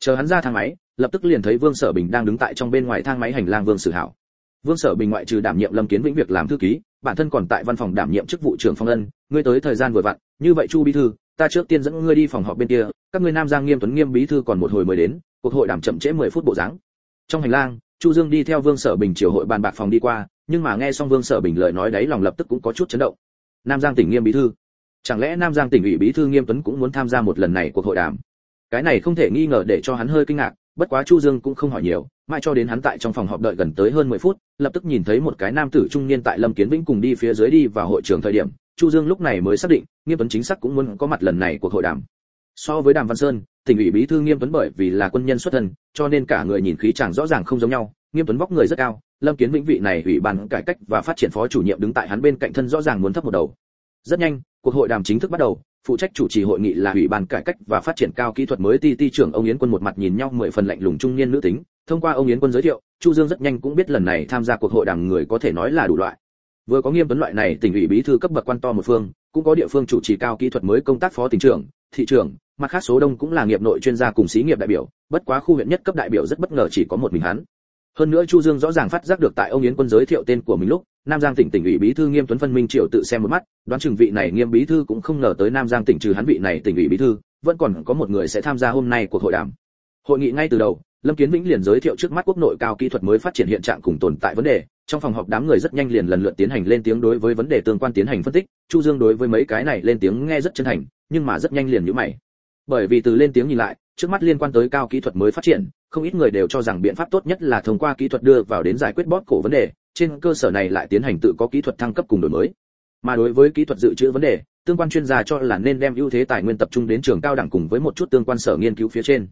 Chờ hắn ra thang máy, lập tức liền thấy vương sở bình đang đứng tại trong bên ngoài thang máy hành lang vương sử hảo. Vương sở bình ngoại trừ đảm nhiệm lâm kiến vĩnh việc làm thư ký, bản thân còn tại văn phòng đảm nhiệm chức vụ trưởng phong ân, ngươi tới thời gian vừa vặn, như vậy chu bí thư, ta trước tiên dẫn ngươi đi phòng họp bên kia, các ngươi nam giang nghiêm tuấn nghiêm bí thư còn một hồi mới đến, cuộc hội đảm chậm trễ 10 phút bộ dáng. Trong hành lang, chu dương đi theo vương sở bình chiều hội bàn bạc phòng đi qua, nhưng mà nghe xong vương sở bình lời nói đấy lòng lập tức cũng có chút chấn động. Nam giang tỉnh nghiêm bí thư chẳng lẽ nam giang tỉnh ủy bí thư nghiêm tuấn cũng muốn tham gia một lần này cuộc hội đàm? Cái này không thể nghi ngờ để cho hắn hơi kinh ngạc, bất quá chu dương cũng không hỏi nhiều, mãi cho đến hắn tại trong phòng họp đợi gần tới hơn 10 phút, lập tức nhìn thấy một cái nam tử trung niên tại lâm kiến vĩnh cùng đi phía dưới đi vào hội trường thời điểm, chu dương lúc này mới xác định, nghiêm tuấn chính xác cũng muốn có mặt lần này cuộc hội đàm. So với đàm văn sơn, tỉnh ủy bí thư nghiêm tuấn bởi vì là quân nhân xuất thân, cho nên cả người nhìn khí chàng rõ ràng không giống nhau, nghiêm tuấn vóc người rất cao, lâm kiến vĩnh vị này ủy ban cải cách và phát triển phó chủ nhiệm đứng tại hắn bên cạnh thân rõ ràng muốn thấp một đầu. Rất nhanh cuộc hội đàm chính thức bắt đầu, phụ trách chủ trì hội nghị là ủy ban cải cách và phát triển cao kỹ thuật mới ti ti trưởng ông yến quân một mặt nhìn nhau mười phần lạnh lùng trung niên nữ tính. Thông qua ông yến quân giới thiệu, chu dương rất nhanh cũng biết lần này tham gia cuộc hội đàm người có thể nói là đủ loại. Vừa có nghiêm tuấn loại này, tỉnh ủy bí thư cấp bậc quan to một phương, cũng có địa phương chủ trì cao kỹ thuật mới công tác phó tỉnh trưởng, thị trưởng, mặt khác số đông cũng là nghiệp nội chuyên gia cùng xí nghiệp đại biểu, bất quá khu huyện nhất cấp đại biểu rất bất ngờ chỉ có một mình hắn. Hơn nữa chu dương rõ ràng phát giác được tại ông yến quân giới thiệu tên của mình lúc nam giang tỉnh tỉnh ủy bí thư nghiêm tuấn phân minh triệu tự xem một mắt, đoán chừng vị này nghiêm bí thư cũng không ngờ tới nam giang tỉnh trừ hắn vị này tỉnh ủy bí thư, vẫn còn có một người sẽ tham gia hôm nay cuộc hội đàm. Hội nghị ngay từ đầu, lâm kiến vĩnh liền giới thiệu trước mắt quốc nội cao kỹ thuật mới phát triển hiện trạng cùng tồn tại vấn đề. Trong phòng họp đám người rất nhanh liền lần lượt tiến hành lên tiếng đối với vấn đề tương quan tiến hành phân tích. Chu dương đối với mấy cái này lên tiếng nghe rất chân thành, nhưng mà rất nhanh liền nhíu mày. Bởi vì từ lên tiếng nhìn lại, trước mắt liên quan tới cao kỹ thuật mới phát triển, không ít người đều cho rằng biện pháp tốt nhất là thông qua kỹ thuật đưa vào đến giải quyết bóp cổ vấn đề trên cơ sở này lại tiến hành tự có kỹ thuật thăng cấp cùng đổi mới. Mà đối với kỹ thuật dự trữ vấn đề, tương quan chuyên gia cho là nên đem ưu thế tài nguyên tập trung đến trường cao đẳng cùng với một chút tương quan sở nghiên cứu phía trên.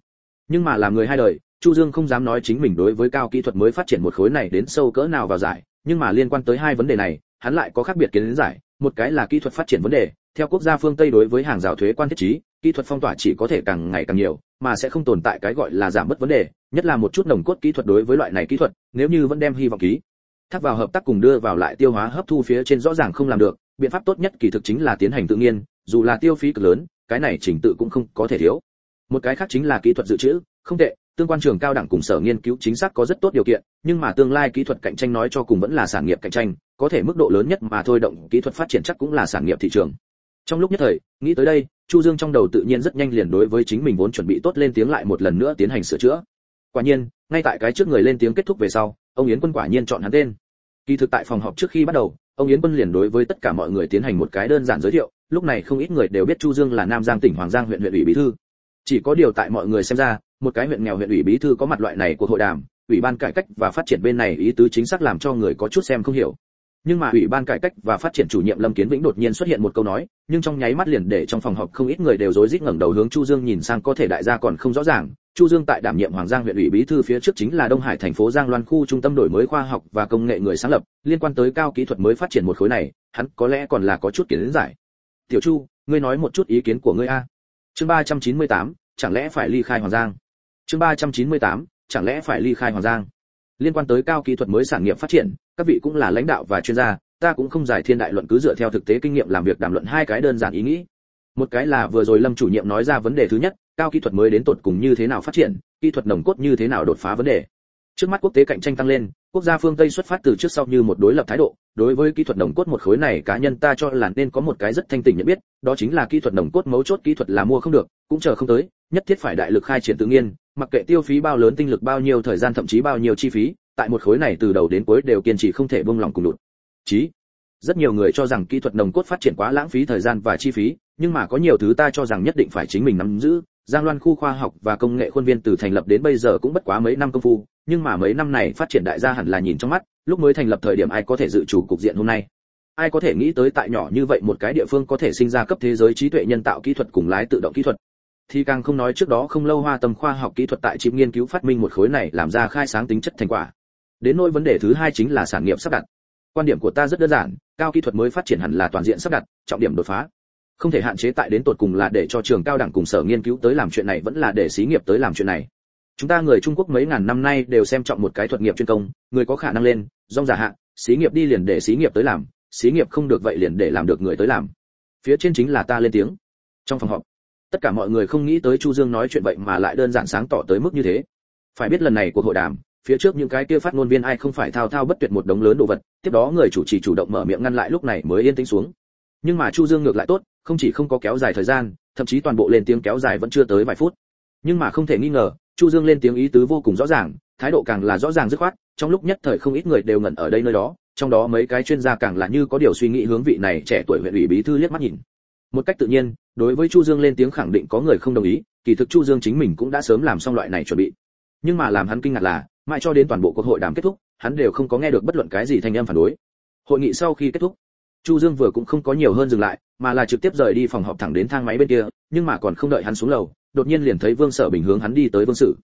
Nhưng mà làm người hai đời, chu dương không dám nói chính mình đối với cao kỹ thuật mới phát triển một khối này đến sâu cỡ nào vào giải, nhưng mà liên quan tới hai vấn đề này, hắn lại có khác biệt kiến giải. Một cái là kỹ thuật phát triển vấn đề, theo quốc gia phương tây đối với hàng rào thuế quan thiết trí, kỹ thuật phong tỏa chỉ có thể càng ngày càng nhiều, mà sẽ không tồn tại cái gọi là giảm bớt vấn đề, nhất là một chút nồng cốt kỹ thuật đối với loại này kỹ thuật, nếu như vẫn đem hy vọng ký thác vào hợp tác cùng đưa vào lại tiêu hóa hấp thu phía trên rõ ràng không làm được, biện pháp tốt nhất kỳ thực chính là tiến hành tự nhiên, dù là tiêu phí cực lớn, cái này trình tự cũng không có thể thiếu. Một cái khác chính là kỹ thuật dự trữ, không tệ, tương quan trường cao đẳng cùng sở nghiên cứu chính xác có rất tốt điều kiện, nhưng mà tương lai kỹ thuật cạnh tranh nói cho cùng vẫn là sản nghiệp cạnh tranh, có thể mức độ lớn nhất mà thôi động kỹ thuật phát triển chắc cũng là sản nghiệp thị trường. Trong lúc nhất thời, nghĩ tới đây, chu dương trong đầu tự nhiên rất nhanh liền đối với chính mình vốn chuẩn bị tốt lên tiếng lại một lần nữa tiến hành sửa chữa. Quả nhiên, ngay tại cái trước người lên tiếng kết thúc về sau ông yến quân quả nhiên chọn hắn tên kỳ thực tại phòng họp trước khi bắt đầu ông yến quân liền đối với tất cả mọi người tiến hành một cái đơn giản giới thiệu lúc này không ít người đều biết chu dương là nam giang tỉnh hoàng giang huyện huyện ủy bí thư chỉ có điều tại mọi người xem ra một cái huyện nghèo huyện ủy bí thư có mặt loại này của hội đàm ủy ban cải cách và phát triển bên này ý tứ chính xác làm cho người có chút xem không hiểu nhưng mà ủy ban cải cách và phát triển chủ nhiệm lâm kiến vĩnh đột nhiên xuất hiện một câu nói nhưng trong nháy mắt liền để trong phòng họp không ít người đều rối rít ngẩng đầu hướng chu dương nhìn sang có thể đại gia còn không rõ ràng chu dương tại đảm nhiệm hoàng giang huyện ủy bí thư phía trước chính là đông hải thành phố giang loan khu trung tâm đổi mới khoa học và công nghệ người sáng lập liên quan tới cao kỹ thuật mới phát triển một khối này hắn có lẽ còn là có chút kiến giải. Tiểu chu ngươi nói một chút ý kiến của ngươi a. Chương 398, chẳng lẽ phải ly khai hoàng giang? Chương 398, chẳng lẽ phải ly khai hoàng giang? Liên quan tới cao kỹ thuật mới sản nghiệp phát triển các vị cũng là lãnh đạo và chuyên gia ta cũng không giải thiên đại luận cứ dựa theo thực tế kinh nghiệm làm việc đàm luận hai cái đơn giản ý nghĩ. Một cái là vừa rồi lâm chủ nhiệm nói ra vấn đề thứ nhất cao kỹ thuật mới đến tột cùng như thế nào phát triển, kỹ thuật nồng cốt như thế nào đột phá vấn đề. Trước mắt quốc tế cạnh tranh tăng lên, quốc gia phương tây xuất phát từ trước sau như một đối lập thái độ, đối với kỹ thuật nồng cốt một khối này cá nhân ta cho là nên có một cái rất thanh tỉnh nhận biết, đó chính là kỹ thuật nồng cốt mấu chốt kỹ thuật là mua không được, cũng chờ không tới, nhất thiết phải đại lực khai triển tự nhiên, mặc kệ tiêu phí bao lớn tinh lực bao nhiêu thời gian thậm chí bao nhiêu chi phí, tại một khối này từ đầu đến cuối đều kiên trì không thể buông lòng cùng đột chí, rất nhiều người cho rằng kỹ thuật nồng cốt phát triển quá lãng phí thời gian và chi phí, nhưng mà có nhiều thứ ta cho rằng nhất định phải chính mình nắm giữ giang loan khu khoa học và công nghệ khuôn viên từ thành lập đến bây giờ cũng bất quá mấy năm công phu, nhưng mà mấy năm này phát triển đại gia hẳn là nhìn trong mắt, lúc mới thành lập thời điểm ai có thể dự chủ cục diện hôm nay? Ai có thể nghĩ tới tại nhỏ như vậy một cái địa phương có thể sinh ra cấp thế giới trí tuệ nhân tạo kỹ thuật cùng lái tự động kỹ thuật? Thì càng không nói trước đó không lâu hoa tâm khoa học kỹ thuật tại chip nghiên cứu phát minh một khối này làm ra khai sáng tính chất thành quả. Đến nỗi vấn đề thứ hai chính là sản nghiệp sắp đặt. Quan điểm của ta rất đơn giản, cao kỹ thuật mới phát triển hẳn là toàn diện sắp đặt, trọng điểm đột phá không thể hạn chế tại đến tột cùng là để cho trường cao đẳng cùng sở nghiên cứu tới làm chuyện này vẫn là để xí nghiệp tới làm chuyện này. Chúng ta người trung quốc mấy ngàn năm nay đều xem trọng một cái thuật nghiệp chuyên công, người có khả năng lên, rong giả hạ, xí nghiệp đi liền để xí nghiệp tới làm, xí nghiệp không được vậy liền để làm được người tới làm. Phía trên chính là ta lên tiếng. Trong phòng họp, tất cả mọi người không nghĩ tới chu dương nói chuyện vậy mà lại đơn giản sáng tỏ tới mức như thế. Phải biết lần này cuộc hội đàm, phía trước những cái kia phát ngôn viên ai không phải thao thao bất tuyệt một đống lớn đồ vật, tiếp đó người chủ trì chủ động mở miệng ngăn lại lúc này mới yên tĩnh xuống nhưng mà chu dương ngược lại tốt, không chỉ không có kéo dài thời gian, thậm chí toàn bộ lên tiếng kéo dài vẫn chưa tới vài phút. Nhưng mà không thể nghi ngờ, chu dương lên tiếng ý tứ vô cùng rõ ràng, thái độ càng là rõ ràng dứt khoát, trong lúc nhất thời không ít người đều ngẩn ở đây nơi đó, trong đó mấy cái chuyên gia càng là như có điều suy nghĩ hướng vị này trẻ tuổi huyện ủy bí thư liếc mắt nhìn. Một cách tự nhiên, đối với chu dương lên tiếng khẳng định có người không đồng ý, kỳ thực chu dương chính mình cũng đã sớm làm xong loại này chuẩn bị. Nhưng mà làm hắn kinh ngạc là, mãi cho đến toàn bộ cuộc hội đàm kết thúc, hắn đều không có nghe được bất luận cái gì thanh âm phản đối. Hội nghị sau khi kết thúc chu dương vừa cũng không có nhiều hơn dừng lại, mà là trực tiếp rời đi phòng họp thẳng đến thang máy bên kia, nhưng mà còn không đợi hắn xuống lầu, đột nhiên liền thấy vương sở bình hướng hắn đi tới vương sử.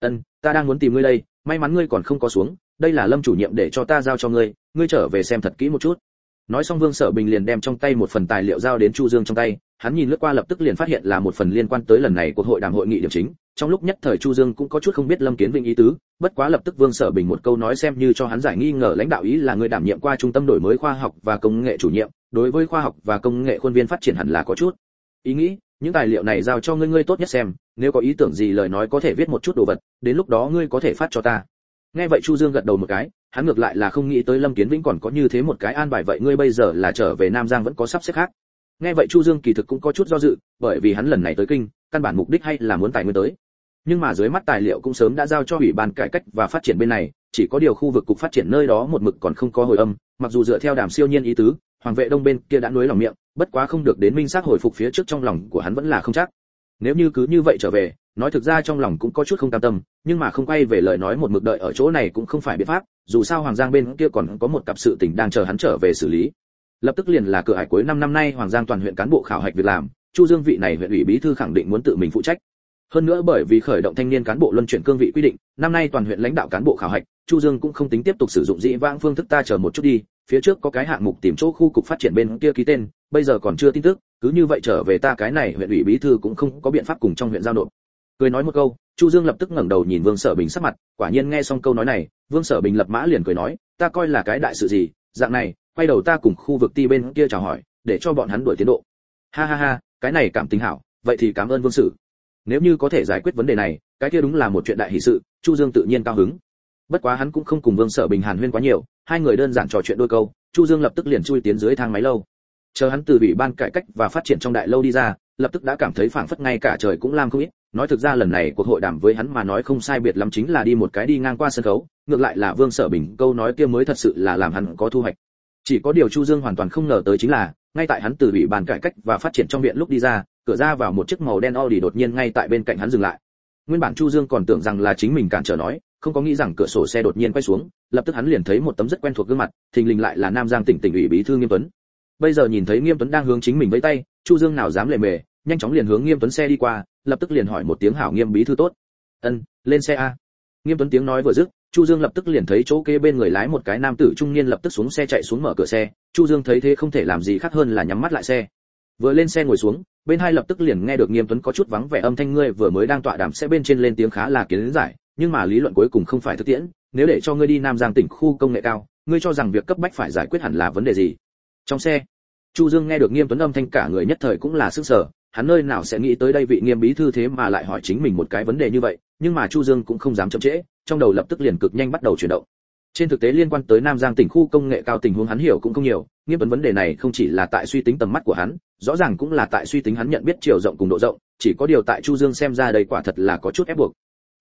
Ân, ta đang muốn tìm ngươi đây, may mắn ngươi còn không có xuống, đây là lâm chủ nhiệm để cho ta giao cho ngươi ngươi trở về xem thật kỹ một chút. Nói xong vương sở bình liền đem trong tay một phần tài liệu giao đến chu dương trong tay, hắn nhìn lướt qua lập tức liền phát hiện là một phần liên quan tới lần này cuộc hội đàm hội nghị điểm chính trong lúc nhất thời chu dương cũng có chút không biết lâm kiến vinh ý tứ, bất quá lập tức vương sở bình một câu nói xem như cho hắn giải nghi ngờ lãnh đạo ý là người đảm nhiệm qua trung tâm đổi mới khoa học và công nghệ chủ nhiệm, đối với khoa học và công nghệ khuôn viên phát triển hẳn là có chút. Ý nghĩ, những tài liệu này giao cho ngươi ngươi tốt nhất xem, nếu có ý tưởng gì lời nói có thể viết một chút đồ vật, đến lúc đó ngươi có thể phát cho ta. Nghe vậy chu dương gật đầu một cái, hắn ngược lại là không nghĩ tới lâm kiến vĩnh còn có như thế một cái an bài vậy ngươi bây giờ là trở về nam giang vẫn có sắp xếp khác. Nghe vậy chu dương kỳ thực cũng có chút do dự, bởi vì hắn lần này tới kinh, căn bản mục đích hay là muốn tài nguyên tới nhưng mà dưới mắt tài liệu cũng sớm đã giao cho ủy ban cải cách và phát triển bên này, chỉ có điều khu vực cục phát triển nơi đó một mực còn không có hồi âm, mặc dù dựa theo đàm siêu nhiên ý tứ, hoàng vệ đông bên kia đã nuối lòng miệng, bất quá không được đến minh xác hồi phục phía trước trong lòng của hắn vẫn là không chắc. Nếu như cứ như vậy trở về, nói thực ra trong lòng cũng có chút không cam tâm, nhưng mà không quay về lời nói một mực đợi ở chỗ này cũng không phải biện pháp, dù sao hoàng giang bên kia còn có một cặp sự tình đang chờ hắn trở về xử lý. Lập tức liền là cửa hải cuối năm năm nay hoàng giang toàn huyện cán bộ khảo hạch việc làm, chu dương vị này huyện ủy bí thư khẳng định muốn tự mình phụ trách hơn nữa bởi vì khởi động thanh niên cán bộ luân chuyển cương vị quy định, năm nay toàn huyện lãnh đạo cán bộ khảo hạch, chu dương cũng không tính tiếp tục sử dụng dĩ vãng phương thức ta chờ một chút đi, phía trước có cái hạng mục tìm chỗ khu cục phát triển bên kia ký tên, bây giờ còn chưa tin tức, cứ như vậy trở về ta cái này huyện ủy bí thư cũng không có biện pháp cùng trong huyện giao nộp. Cười nói một câu, chu dương lập tức ngẩng đầu nhìn vương sở bình sắc mặt, quả nhiên nghe xong câu nói này, vương sở bình lập mã liền cười nói, ta coi là cái đại sự gì, dạng này, quay đầu ta cùng khu vực ti bên kia chào hỏi, để cho bọn hắn đuổi tiến độ. Ha ha ha, cái này cảm tình hảo, vậy thì cảm ơn vương sử nếu như có thể giải quyết vấn đề này, cái kia đúng là một chuyện đại hỷ sự, chu dương tự nhiên cao hứng. Bất quá hắn cũng không cùng vương sở bình hàn huyên quá nhiều, hai người đơn giản trò chuyện đôi câu, chu dương lập tức liền chui tiến dưới thang máy lâu. Chờ hắn từ ủy ban cải cách và phát triển trong đại lâu đi ra, lập tức đã cảm thấy phảng phất ngay cả trời cũng lam không ít. Nói thực ra lần này cuộc hội đàm với hắn mà nói không sai biệt lắm chính là đi một cái đi ngang qua sân khấu, ngược lại là vương sở bình câu nói kia mới thật sự là làm hắn có thu hoạch. Chỉ có điều chu dương hoàn toàn không ngờ tới chính là, ngay tại hắn từ ủy ban cải cách và phát triển trong viện lúc đi ra cửa ra vào một chiếc màu đen Audi đột nhiên ngay tại bên cạnh hắn dừng lại. Nguyên bản chu dương còn tưởng rằng là chính mình cản trở nói, không có nghĩ rằng cửa sổ xe đột nhiên quay xuống, lập tức hắn liền thấy một tấm rất quen thuộc gương mặt, thình lình lại là nam giang tỉnh tỉnh ủy bí thư nghiêm tuấn. Bây giờ nhìn thấy nghiêm tuấn đang hướng chính mình vẫy tay, chu dương nào dám lề mề, nhanh chóng liền hướng nghiêm tuấn xe đi qua, lập tức liền hỏi một tiếng hảo nghiêm bí thư tốt. Ân, lên xe a. Nghiêm tuấn tiếng nói vừa dứt, chu dương lập tức liền thấy chỗ kế bên người lái một cái nam tử trung niên lập tức xuống xe chạy xuống mở cửa xe. Chu dương thấy thế không thể làm gì khác hơn là nhắm mắt lại xe vừa lên xe ngồi xuống, bên hai lập tức liền nghe được nghiêm tuấn có chút vắng vẻ âm thanh ngươi vừa mới đang tọa đàm sẽ bên trên lên tiếng khá là kiến giải, nhưng mà lý luận cuối cùng không phải thực tiễn, nếu để cho ngươi đi nam giang tỉnh khu công nghệ cao, ngươi cho rằng việc cấp bách phải giải quyết hẳn là vấn đề gì? Trong xe, chu dương nghe được nghiêm tuấn âm thanh cả người nhất thời cũng là sức sở hắn nơi nào sẽ nghĩ tới đây vị nghiêm bí thư thế mà lại hỏi chính mình một cái vấn đề như vậy, nhưng mà chu dương cũng không dám chậm trễ, trong đầu lập tức liền cực nhanh bắt đầu chuyển động trên thực tế liên quan tới nam giang tỉnh khu công nghệ cao tình huống hắn hiểu cũng không nhiều, nghiêm vấn vấn đề này không chỉ là tại suy tính tầm mắt của hắn, rõ ràng cũng là tại suy tính hắn nhận biết chiều rộng cùng độ rộng, chỉ có điều tại chu dương xem ra đây quả thật là có chút ép buộc.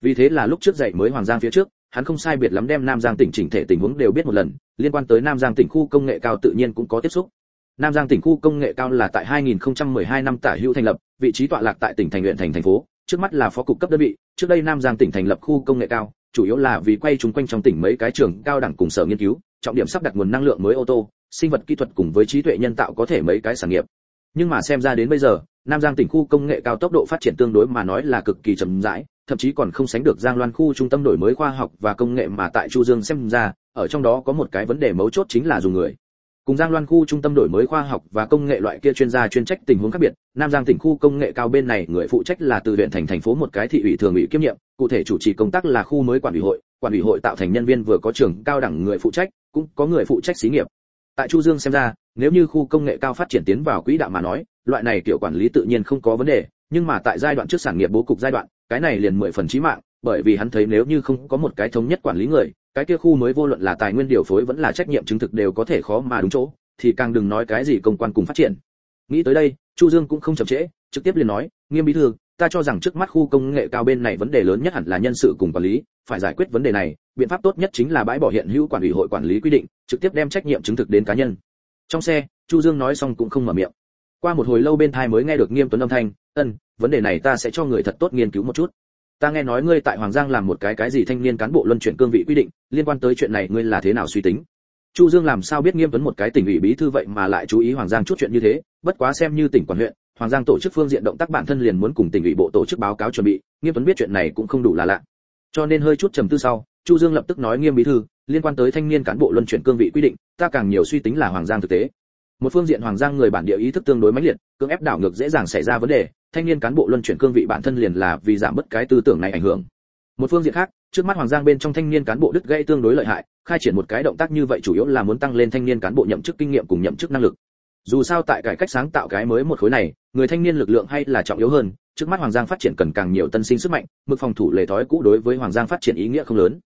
Vì thế là lúc trước dậy mới hoàng giang phía trước, hắn không sai biệt lắm đem nam giang tỉnh chỉnh thể tình huống đều biết một lần, liên quan tới nam giang tỉnh khu công nghệ cao tự nhiên cũng có tiếp xúc. Nam giang tỉnh khu công nghệ cao là tại 2012 năm tả hữu thành lập, vị trí tọa lạc tại tỉnh thành huyện thành thành phố, trước mắt là phó cục cấp đơn vị, trước đây nam giang tỉnh thành lập khu công nghệ cao chủ yếu là vì quay chúng quanh trong tỉnh mấy cái trường cao đẳng cùng sở nghiên cứu, trọng điểm sắp đặt nguồn năng lượng mới ô tô, sinh vật kỹ thuật cùng với trí tuệ nhân tạo có thể mấy cái sản nghiệp. Nhưng mà xem ra đến bây giờ, nam giang tỉnh khu công nghệ cao tốc độ phát triển tương đối mà nói là cực kỳ chậm rãi, thậm chí còn không sánh được giang loan khu trung tâm đổi mới khoa học và công nghệ mà tại chu dương xem ra, ở trong đó có một cái vấn đề mấu chốt chính là dùng người cùng giang loan khu trung tâm đổi mới khoa học và công nghệ loại kia chuyên gia chuyên trách tình huống khác biệt, nam giang tỉnh khu công nghệ cao bên này người phụ trách là từ huyện thành thành phố một cái thị ủy thường ủy kiêm nhiệm, cụ thể chủ trì công tác là khu mới quản ủy hội, quản ủy hội tạo thành nhân viên vừa có trường cao đẳng người phụ trách, cũng có người phụ trách xí nghiệp. Tại chu dương xem ra, nếu như khu công nghệ cao phát triển tiến vào quỹ đạo mà nói, loại này kiểu quản lý tự nhiên không có vấn đề, nhưng mà tại giai đoạn trước sản nghiệp bố cục giai đoạn, cái này liền mười phần chí mạng, bởi vì hắn thấy nếu như không có một cái thống nhất quản lý người cái kia khu mới vô luận là tài nguyên điều phối vẫn là trách nhiệm chứng thực đều có thể khó mà đúng chỗ, thì càng đừng nói cái gì công quan cùng phát triển. Nghĩ tới đây, chu dương cũng không chậm trễ, trực tiếp liền nói, nghiêm bí thư, ta cho rằng trước mắt khu công nghệ cao bên này vấn đề lớn nhất hẳn là nhân sự cùng quản lý, phải giải quyết vấn đề này, biện pháp tốt nhất chính là bãi bỏ hiện hữu quản ủy hội quản lý quy định, trực tiếp đem trách nhiệm chứng thực đến cá nhân. Trong xe, chu dương nói xong cũng không mở miệng. Qua một hồi lâu bên thai mới nghe được nghiêm tuấn âm thanh, ân, vấn đề này ta sẽ cho người thật tốt nghiên cứu một chút ta nghe nói ngươi tại hoàng giang làm một cái cái gì thanh niên cán bộ luân chuyển cương vị quy định, liên quan tới chuyện này ngươi là thế nào suy tính? Chu dương làm sao biết nghiêm vấn một cái tỉnh ủy bí thư vậy mà lại chú ý hoàng giang chút chuyện như thế? Bất quá xem như tỉnh quản huyện, hoàng giang tổ chức phương diện động tác bản thân liền muốn cùng tỉnh ủy bộ tổ chức báo cáo chuẩn bị, nghiêm tuấn biết chuyện này cũng không đủ là lạ. Cho nên hơi chút trầm tư sau, chu dương lập tức nói nghiêm bí thư, liên quan tới thanh niên cán bộ luân chuyển cương vị quy định, ta càng nhiều suy tính là hoàng giang thực tế. Một phương diện hoàng giang người bản địa ý thức tương đối mãnh liệt, cưỡng ép đảo ngược dễ dàng xảy ra vấn đề thanh niên cán bộ luân chuyển cương vị bản thân liền là vì giảm bớt cái tư tưởng này ảnh hưởng. Một phương diện khác, trước mắt hoàng giang bên trong thanh niên cán bộ đứt gãy tương đối lợi hại, khai triển một cái động tác như vậy chủ yếu là muốn tăng lên thanh niên cán bộ nhậm chức kinh nghiệm cùng nhậm chức năng lực. Dù sao tại cải cách sáng tạo cái mới một khối này, người thanh niên lực lượng hay là trọng yếu hơn, trước mắt hoàng giang phát triển cần càng nhiều tân sinh sức mạnh, mực phòng thủ lề thói cũ đối với hoàng giang phát triển ý nghĩa không lớn.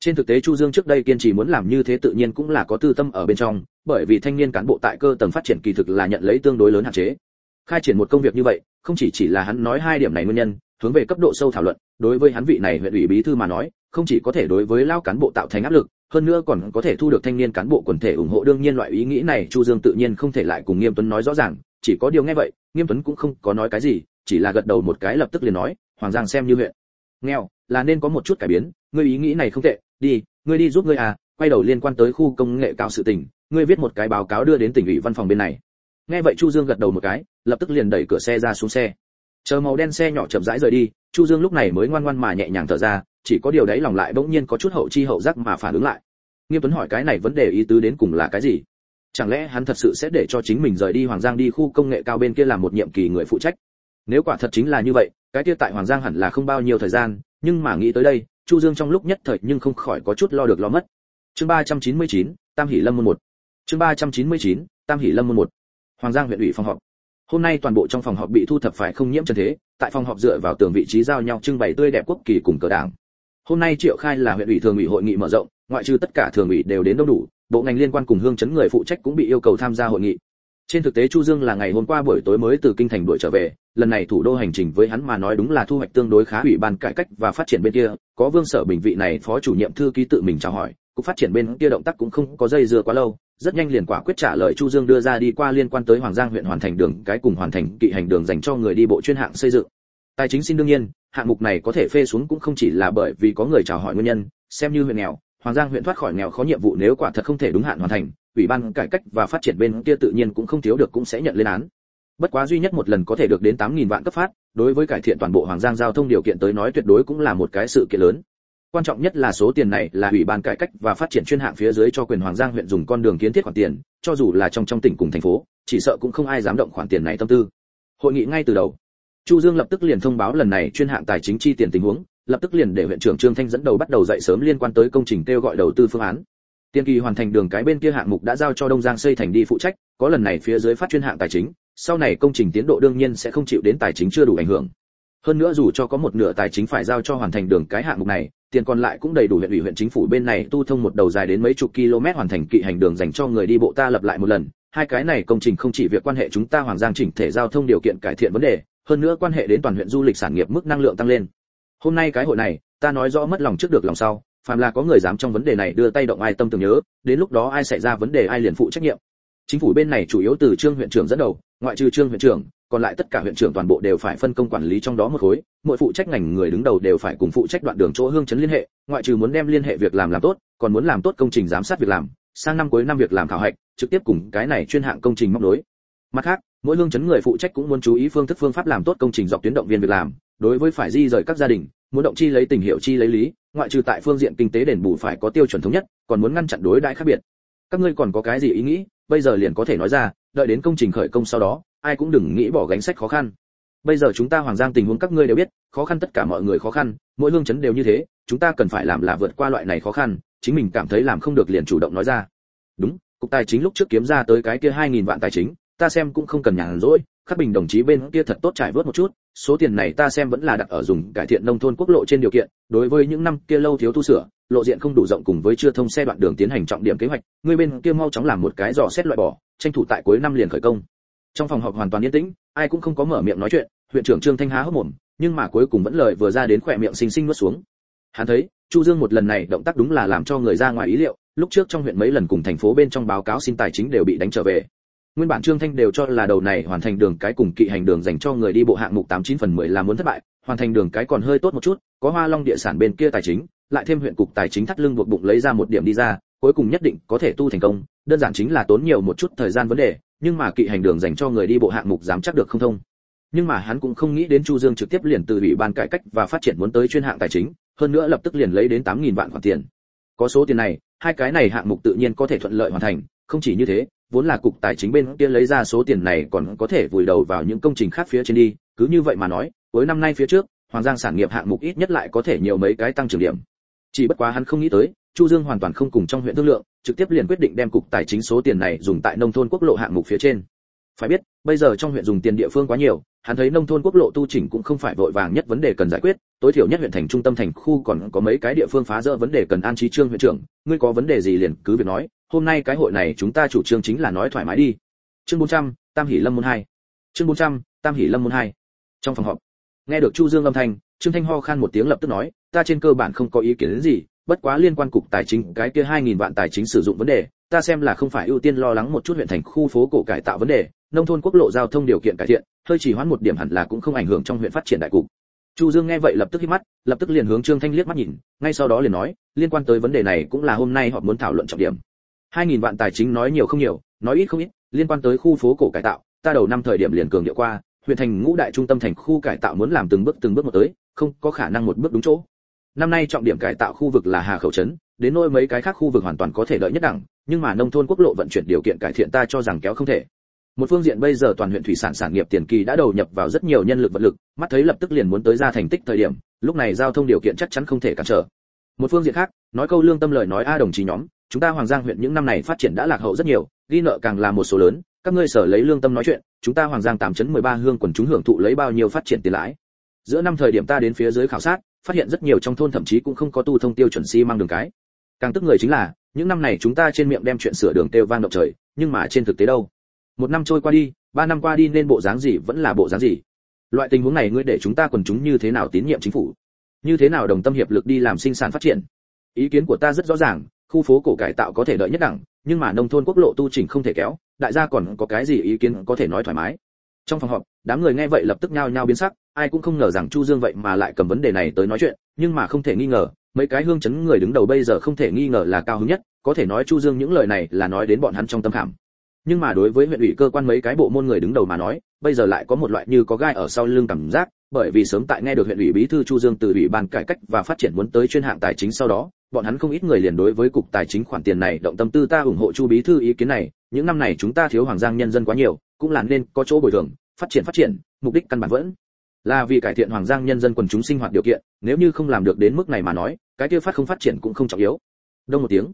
Trên thực tế chu dương trước đây kiên trì muốn làm như thế tự nhiên cũng là có tư tâm ở bên trong, bởi vì thanh niên cán bộ tại cơ tầng phát triển kỳ thực là nhận lấy tương đối lớn hạn chế khai triển một công việc như vậy, không chỉ chỉ là hắn nói hai điểm này nguyên nhân, hướng về cấp độ sâu thảo luận, đối với hắn vị này huyện ủy bí thư mà nói, không chỉ có thể đối với lao cán bộ tạo thành áp lực, hơn nữa còn có thể thu được thanh niên cán bộ quần thể ủng hộ. Đương nhiên loại ý nghĩ này chu dương tự nhiên không thể lại cùng nghiêm tuấn nói rõ ràng, chỉ có điều nghe vậy, nghiêm tuấn cũng không có nói cái gì, chỉ là gật đầu một cái lập tức liền nói, hoàng giang xem như huyện. Nghèo, là nên có một chút cải biến, ngươi ý nghĩ này không tệ, đi, ngươi đi giúp ngươi à quay đầu liên quan tới khu công nghệ cao sự tình, ngươi viết một cái báo cáo đưa đến tỉnh ủy văn phòng bên này nghe vậy chu dương gật đầu một cái lập tức liền đẩy cửa xe ra xuống xe. Chờ màu đen xe nhỏ chậm rãi rời đi chu dương lúc này mới ngoan ngoan mà nhẹ nhàng thở ra chỉ có điều đấy lòng lại bỗng nhiên có chút hậu chi hậu giác mà phản ứng lại. Nghiêm tuấn hỏi cái này vấn đề ý tứ đến cùng là cái gì? Chẳng lẽ hắn thật sự sẽ để cho chính mình rời đi hoàng giang đi khu công nghệ cao bên kia làm một nhiệm kỳ người phụ trách? Nếu quả thật chính là như vậy cái kia tại hoàng giang hẳn là không bao nhiêu thời gian nhưng mà nghĩ tới đây chu dương trong lúc nhất thời nhưng không khỏi có chút lo được lo mất. Chương 399, tam hỷ lâm môn một. Chương 399, tam hỷ lâm môn một hoàng giang huyện ủy phòng họp. Hôm nay toàn bộ trong phòng họp bị thu thập phải không nhiễm trần thế, tại phòng họp dựa vào tường vị trí giao nhau trưng bày tươi đẹp quốc kỳ cùng cờ đảng. Hôm nay triệu khai là huyện ủy thường ủy hội nghị mở rộng, ngoại trừ tất cả thường ủy đều đến đông đủ, bộ ngành liên quan cùng hương chấn người phụ trách cũng bị yêu cầu tham gia hội nghị. Trên thực tế chu dương là ngày hôm qua buổi tối mới từ kinh thành đuổi trở về, lần này thủ đô hành trình với hắn mà nói đúng là thu hoạch tương đối khá ủy ban cải cách và phát triển bên kia, có vương sở bình vị này phó chủ nhiệm thư ký tự mình chào hỏi, cục phát triển bên kia động tác cũng không có dây dưa quá lâu rất nhanh liền quả quyết trả lời chu dương đưa ra đi qua liên quan tới hoàng giang huyện hoàn thành đường, cái cùng hoàn thành kỵ hành đường dành cho người đi bộ chuyên hạng xây dựng. Tài chính xin đương nhiên, hạng mục này có thể phê xuống cũng không chỉ là bởi vì có người chào hỏi nguyên nhân, xem như huyện nghèo, hoàng giang huyện thoát khỏi nghèo khó nhiệm vụ nếu quả thật không thể đúng hạn hoàn thành, ủy ban cải cách và phát triển bên kia tự nhiên cũng không thiếu được cũng sẽ nhận lên án. Bất quá duy nhất một lần có thể được đến 8.000 vạn cấp phát, đối với cải thiện toàn bộ hoàng giang giao thông điều kiện tới nói tuyệt đối cũng là một cái sự kiện lớn quan trọng nhất là số tiền này là ủy ban cải cách và phát triển chuyên hạng phía dưới cho quyền hoàng giang huyện dùng con đường kiến thiết khoản tiền, cho dù là trong trong tỉnh cùng thành phố, chỉ sợ cũng không ai dám động khoản tiền này tâm tư. Hội nghị ngay từ đầu, chu dương lập tức liền thông báo lần này chuyên hạng tài chính chi tiền tình huống, lập tức liền để huyện trưởng trương thanh dẫn đầu bắt đầu dậy sớm liên quan tới công trình kêu gọi đầu tư phương án. Tiên kỳ hoàn thành đường cái bên kia hạng mục đã giao cho đông giang xây thành đi phụ trách, có lần này phía dưới phát chuyên hạng tài chính, sau này công trình tiến độ đương nhiên sẽ không chịu đến tài chính chưa đủ ảnh hưởng hơn nữa dù cho có một nửa tài chính phải giao cho hoàn thành đường cái hạng mục này, tiền còn lại cũng đầy đủ huyện ủy huyện chính phủ bên này tu thông một đầu dài đến mấy chục km hoàn thành kỵ hành đường dành cho người đi bộ ta lập lại một lần. Hai cái này công trình không chỉ việc quan hệ chúng ta hoàng giang chỉnh thể giao thông điều kiện cải thiện vấn đề, hơn nữa quan hệ đến toàn huyện du lịch sản nghiệp mức năng lượng tăng lên. Hôm nay cái hội này, ta nói rõ mất lòng trước được lòng sau, phàm là có người dám trong vấn đề này đưa tay động ai tâm tưởng nhớ, đến lúc đó ai xảy ra vấn đề ai liền phụ trách nhiệm. Chính phủ bên này chủ yếu từ trương huyện trưởng dẫn đầu, ngoại trừ trương huyện trưởng còn lại tất cả huyện trưởng toàn bộ đều phải phân công quản lý trong đó một khối, mỗi phụ trách ngành người đứng đầu đều phải cùng phụ trách đoạn đường chỗ hương chấn liên hệ, ngoại trừ muốn đem liên hệ việc làm làm tốt, còn muốn làm tốt công trình giám sát việc làm, sang năm cuối năm việc làm khảo hạch, trực tiếp cùng cái này chuyên hạng công trình móc nối. Mặt khác, mỗi hương chấn người phụ trách cũng muốn chú ý phương thức phương pháp làm tốt công trình dọc tuyến động viên việc làm, đối với phải di rời các gia đình, muốn động chi lấy tình hiệu chi lấy lý, ngoại trừ tại phương diện kinh tế đền bù phải có tiêu chuẩn thống nhất, còn muốn ngăn chặn đối đãi khác biệt. Các ngươi còn có cái gì ý nghĩ? Bây giờ liền có thể nói ra đợi đến công trình khởi công sau đó, ai cũng đừng nghĩ bỏ gánh sách khó khăn. Bây giờ chúng ta hoàng giang tình huống các ngươi đều biết, khó khăn tất cả mọi người khó khăn, mỗi hương chấn đều như thế, chúng ta cần phải làm là vượt qua loại này khó khăn, chính mình cảm thấy làm không được liền chủ động nói ra. Đúng, cục tài chính lúc trước kiếm ra tới cái kia 2.000 vạn tài chính, ta xem cũng không cần nhàn rỗi khắc bình đồng chí bên kia thật tốt trải vớt một chút, số tiền này ta xem vẫn là đặt ở dùng cải thiện nông thôn quốc lộ trên điều kiện, đối với những năm kia lâu thiếu tu sửa, lộ diện không đủ rộng cùng với chưa thông xe đoạn đường tiến hành trọng điểm kế hoạch, người bên kia mau chóng làm một cái dò xét loại bỏ tranh thủ tại cuối năm liền khởi công. Trong phòng họp hoàn toàn yên tĩnh, ai cũng không có mở miệng nói chuyện, huyện trưởng trương thanh há hốc mồm, nhưng mà cuối cùng vẫn lời vừa ra đến khỏe miệng xinh xinh nuốt xuống. Hắn thấy, chu dương một lần này động tác đúng là làm cho người ra ngoài ý liệu, lúc trước trong huyện mấy lần cùng thành phố bên trong báo cáo xin tài chính đều bị đánh trở về. Nguyên bản trương thanh đều cho là đầu này hoàn thành đường cái cùng kỵ hành đường dành cho người đi bộ hạng mục 89 phần 10 là muốn thất bại, hoàn thành đường cái còn hơi tốt một chút, có hoa long địa sản bên kia tài chính, lại thêm huyện cục tài chính thắt lưng buộc bụng lấy ra một điểm đi ra, cuối cùng nhất định có thể tu thành công đơn giản chính là tốn nhiều một chút thời gian vấn đề, nhưng mà kỵ hành đường dành cho người đi bộ hạng mục dám chắc được không thông. Nhưng mà hắn cũng không nghĩ đến chu dương trực tiếp liền từ ủy ban cải cách và phát triển muốn tới chuyên hạng tài chính, hơn nữa lập tức liền lấy đến 8.000 vạn khoản tiền. Có số tiền này, hai cái này hạng mục tự nhiên có thể thuận lợi hoàn thành, không chỉ như thế, vốn là cục tài chính bên kia lấy ra số tiền này còn có thể vùi đầu vào những công trình khác phía trên đi, cứ như vậy mà nói, cuối năm nay phía trước, hoàng giang sản nghiệp hạng mục ít nhất lại có thể nhiều mấy cái tăng trưởng điểm. Chỉ bất quá hắn không nghĩ tới chu dương hoàn toàn không cùng trong huyện thương lượng trực tiếp liền quyết định đem cục tài chính số tiền này dùng tại nông thôn quốc lộ hạng mục phía trên. Phải biết bây giờ trong huyện dùng tiền địa phương quá nhiều hắn thấy nông thôn quốc lộ tu chỉnh cũng không phải vội vàng nhất vấn đề cần giải quyết tối thiểu nhất huyện thành trung tâm thành khu còn có mấy cái địa phương phá rỡ vấn đề cần an trí trương huyện trưởng ngươi có vấn đề gì liền cứ việc nói hôm nay cái hội này chúng ta chủ trương chính là nói thoải mái đi. Chương 400, tam hỷ lâm môn hai. Chương 400, tam hỷ lâm môn hai. Trong phòng họp nghe được chu dương âm thanh trương thanh ho khan một tiếng lập tức nói ta trên cơ bản không có ý kiến gì bất quá liên quan cục tài chính, cái kia 2.000 vạn tài chính sử dụng vấn đề, ta xem là không phải ưu tiên lo lắng một chút huyện thành khu phố cổ cải tạo vấn đề, nông thôn quốc lộ giao thông điều kiện cải thiện, hơi chỉ hoãn một điểm hẳn là cũng không ảnh hưởng trong huyện phát triển đại cục. Chu dương nghe vậy lập tức hít mắt, lập tức liền hướng trương thanh liếc mắt nhìn, ngay sau đó liền nói, liên quan tới vấn đề này cũng là hôm nay họ muốn thảo luận trọng điểm. 2.000 vạn tài chính nói nhiều không nhiều, nói ít không ít, liên quan tới khu phố cổ cải tạo, ta đầu năm thời điểm liền cường điệu qua, huyện thành ngũ đại trung tâm thành khu cải tạo muốn làm từng bước từng bước một tới, không có khả năng một bước đúng chỗ năm nay trọng điểm cải tạo khu vực là hà khẩu trấn, đến nỗi mấy cái khác khu vực hoàn toàn có thể đợi nhất đẳng, nhưng mà nông thôn quốc lộ vận chuyển điều kiện cải thiện ta cho rằng kéo không thể. Một phương diện bây giờ toàn huyện thủy sản sản nghiệp tiền kỳ đã đầu nhập vào rất nhiều nhân lực vật lực, mắt thấy lập tức liền muốn tới ra thành tích thời điểm, lúc này giao thông điều kiện chắc chắn không thể cản trở. Một phương diện khác, nói câu lương tâm lời nói a đồng chí nhóm, chúng ta hoàng giang huyện những năm này phát triển đã lạc hậu rất nhiều, ghi nợ càng là một số lớn, các ngươi sở lấy lương tâm nói chuyện, chúng ta hoàng giang tám chấn mười ba hương quần chúng hưởng thụ lấy bao nhiêu phát triển tiền lãi. Giữa năm thời điểm ta đến phía dưới khảo sát phát hiện rất nhiều trong thôn thậm chí cũng không có tu thông tiêu chuẩn xi si mang đường cái. Càng tức người chính là, những năm này chúng ta trên miệng đem chuyện sửa đường tiêu vang động trời, nhưng mà trên thực tế đâu? Một năm trôi qua đi, ba năm qua đi nên bộ dáng gì vẫn là bộ dáng gì? Loại tình huống này ngươi để chúng ta quần chúng như thế nào tín nhiệm chính phủ? Như thế nào đồng tâm hiệp lực đi làm sinh sản phát triển? Ý kiến của ta rất rõ ràng, khu phố cổ cải tạo có thể đợi nhất đẳng, nhưng mà nông thôn quốc lộ tu chỉnh không thể kéo, đại gia còn có cái gì ý kiến có thể nói thoải mái? Trong phòng họp, đám người nghe vậy lập tức nhao nhao biến sắc ai cũng không ngờ rằng chu dương vậy mà lại cầm vấn đề này tới nói chuyện, nhưng mà không thể nghi ngờ, mấy cái hương chấn người đứng đầu bây giờ không thể nghi ngờ là cao hứng nhất, có thể nói chu dương những lời này là nói đến bọn hắn trong tâm khảm. Nhưng mà đối với huyện ủy cơ quan mấy cái bộ môn người đứng đầu mà nói, bây giờ lại có một loại như có gai ở sau lưng cảm giác, bởi vì sớm tại nghe được huyện ủy bí thư chu dương từ ủy ban cải cách và phát triển muốn tới chuyên hạng tài chính sau đó, bọn hắn không ít người liền đối với cục tài chính khoản tiền này động tâm tư ta ủng hộ chu bí thư ý kiến này, những năm này chúng ta thiếu hoàng giang nhân dân quá nhiều, cũng là nên có chỗ bồi thường, phát triển phát triển, mục đích căn bản vẫn là vì cải thiện hoàng giang nhân dân quần chúng sinh hoạt điều kiện, nếu như không làm được đến mức này mà nói, cái kia phát không phát triển cũng không trọng yếu. Đông một tiếng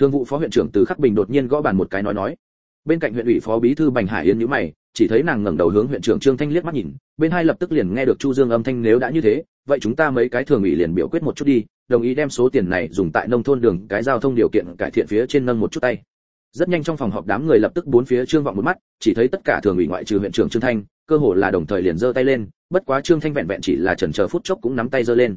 thương vụ phó huyện trưởng từ khắc bình đột nhiên gõ bàn một cái nói nói. Bên cạnh huyện ủy phó bí thư bành hải yên nhíu mày, chỉ thấy nàng ngẩng đầu hướng huyện trưởng trương thanh liếc mắt nhìn, bên hai lập tức liền nghe được chu dương âm thanh nếu đã như thế, vậy chúng ta mấy cái thường ủy liền biểu quyết một chút đi, đồng ý đem số tiền này dùng tại nông thôn đường, cái giao thông điều kiện cải thiện phía trên nâng một chút tay rất nhanh trong phòng họp đám người lập tức bốn phía trương vọng một mắt, chỉ thấy tất cả thường ủy ngoại trừ huyện trưởng trương thanh, cơ hồ là đồng thời liền giơ tay lên, bất quá trương thanh vẹn vẹn chỉ là chần chờ phút chốc cũng nắm tay giơ lên.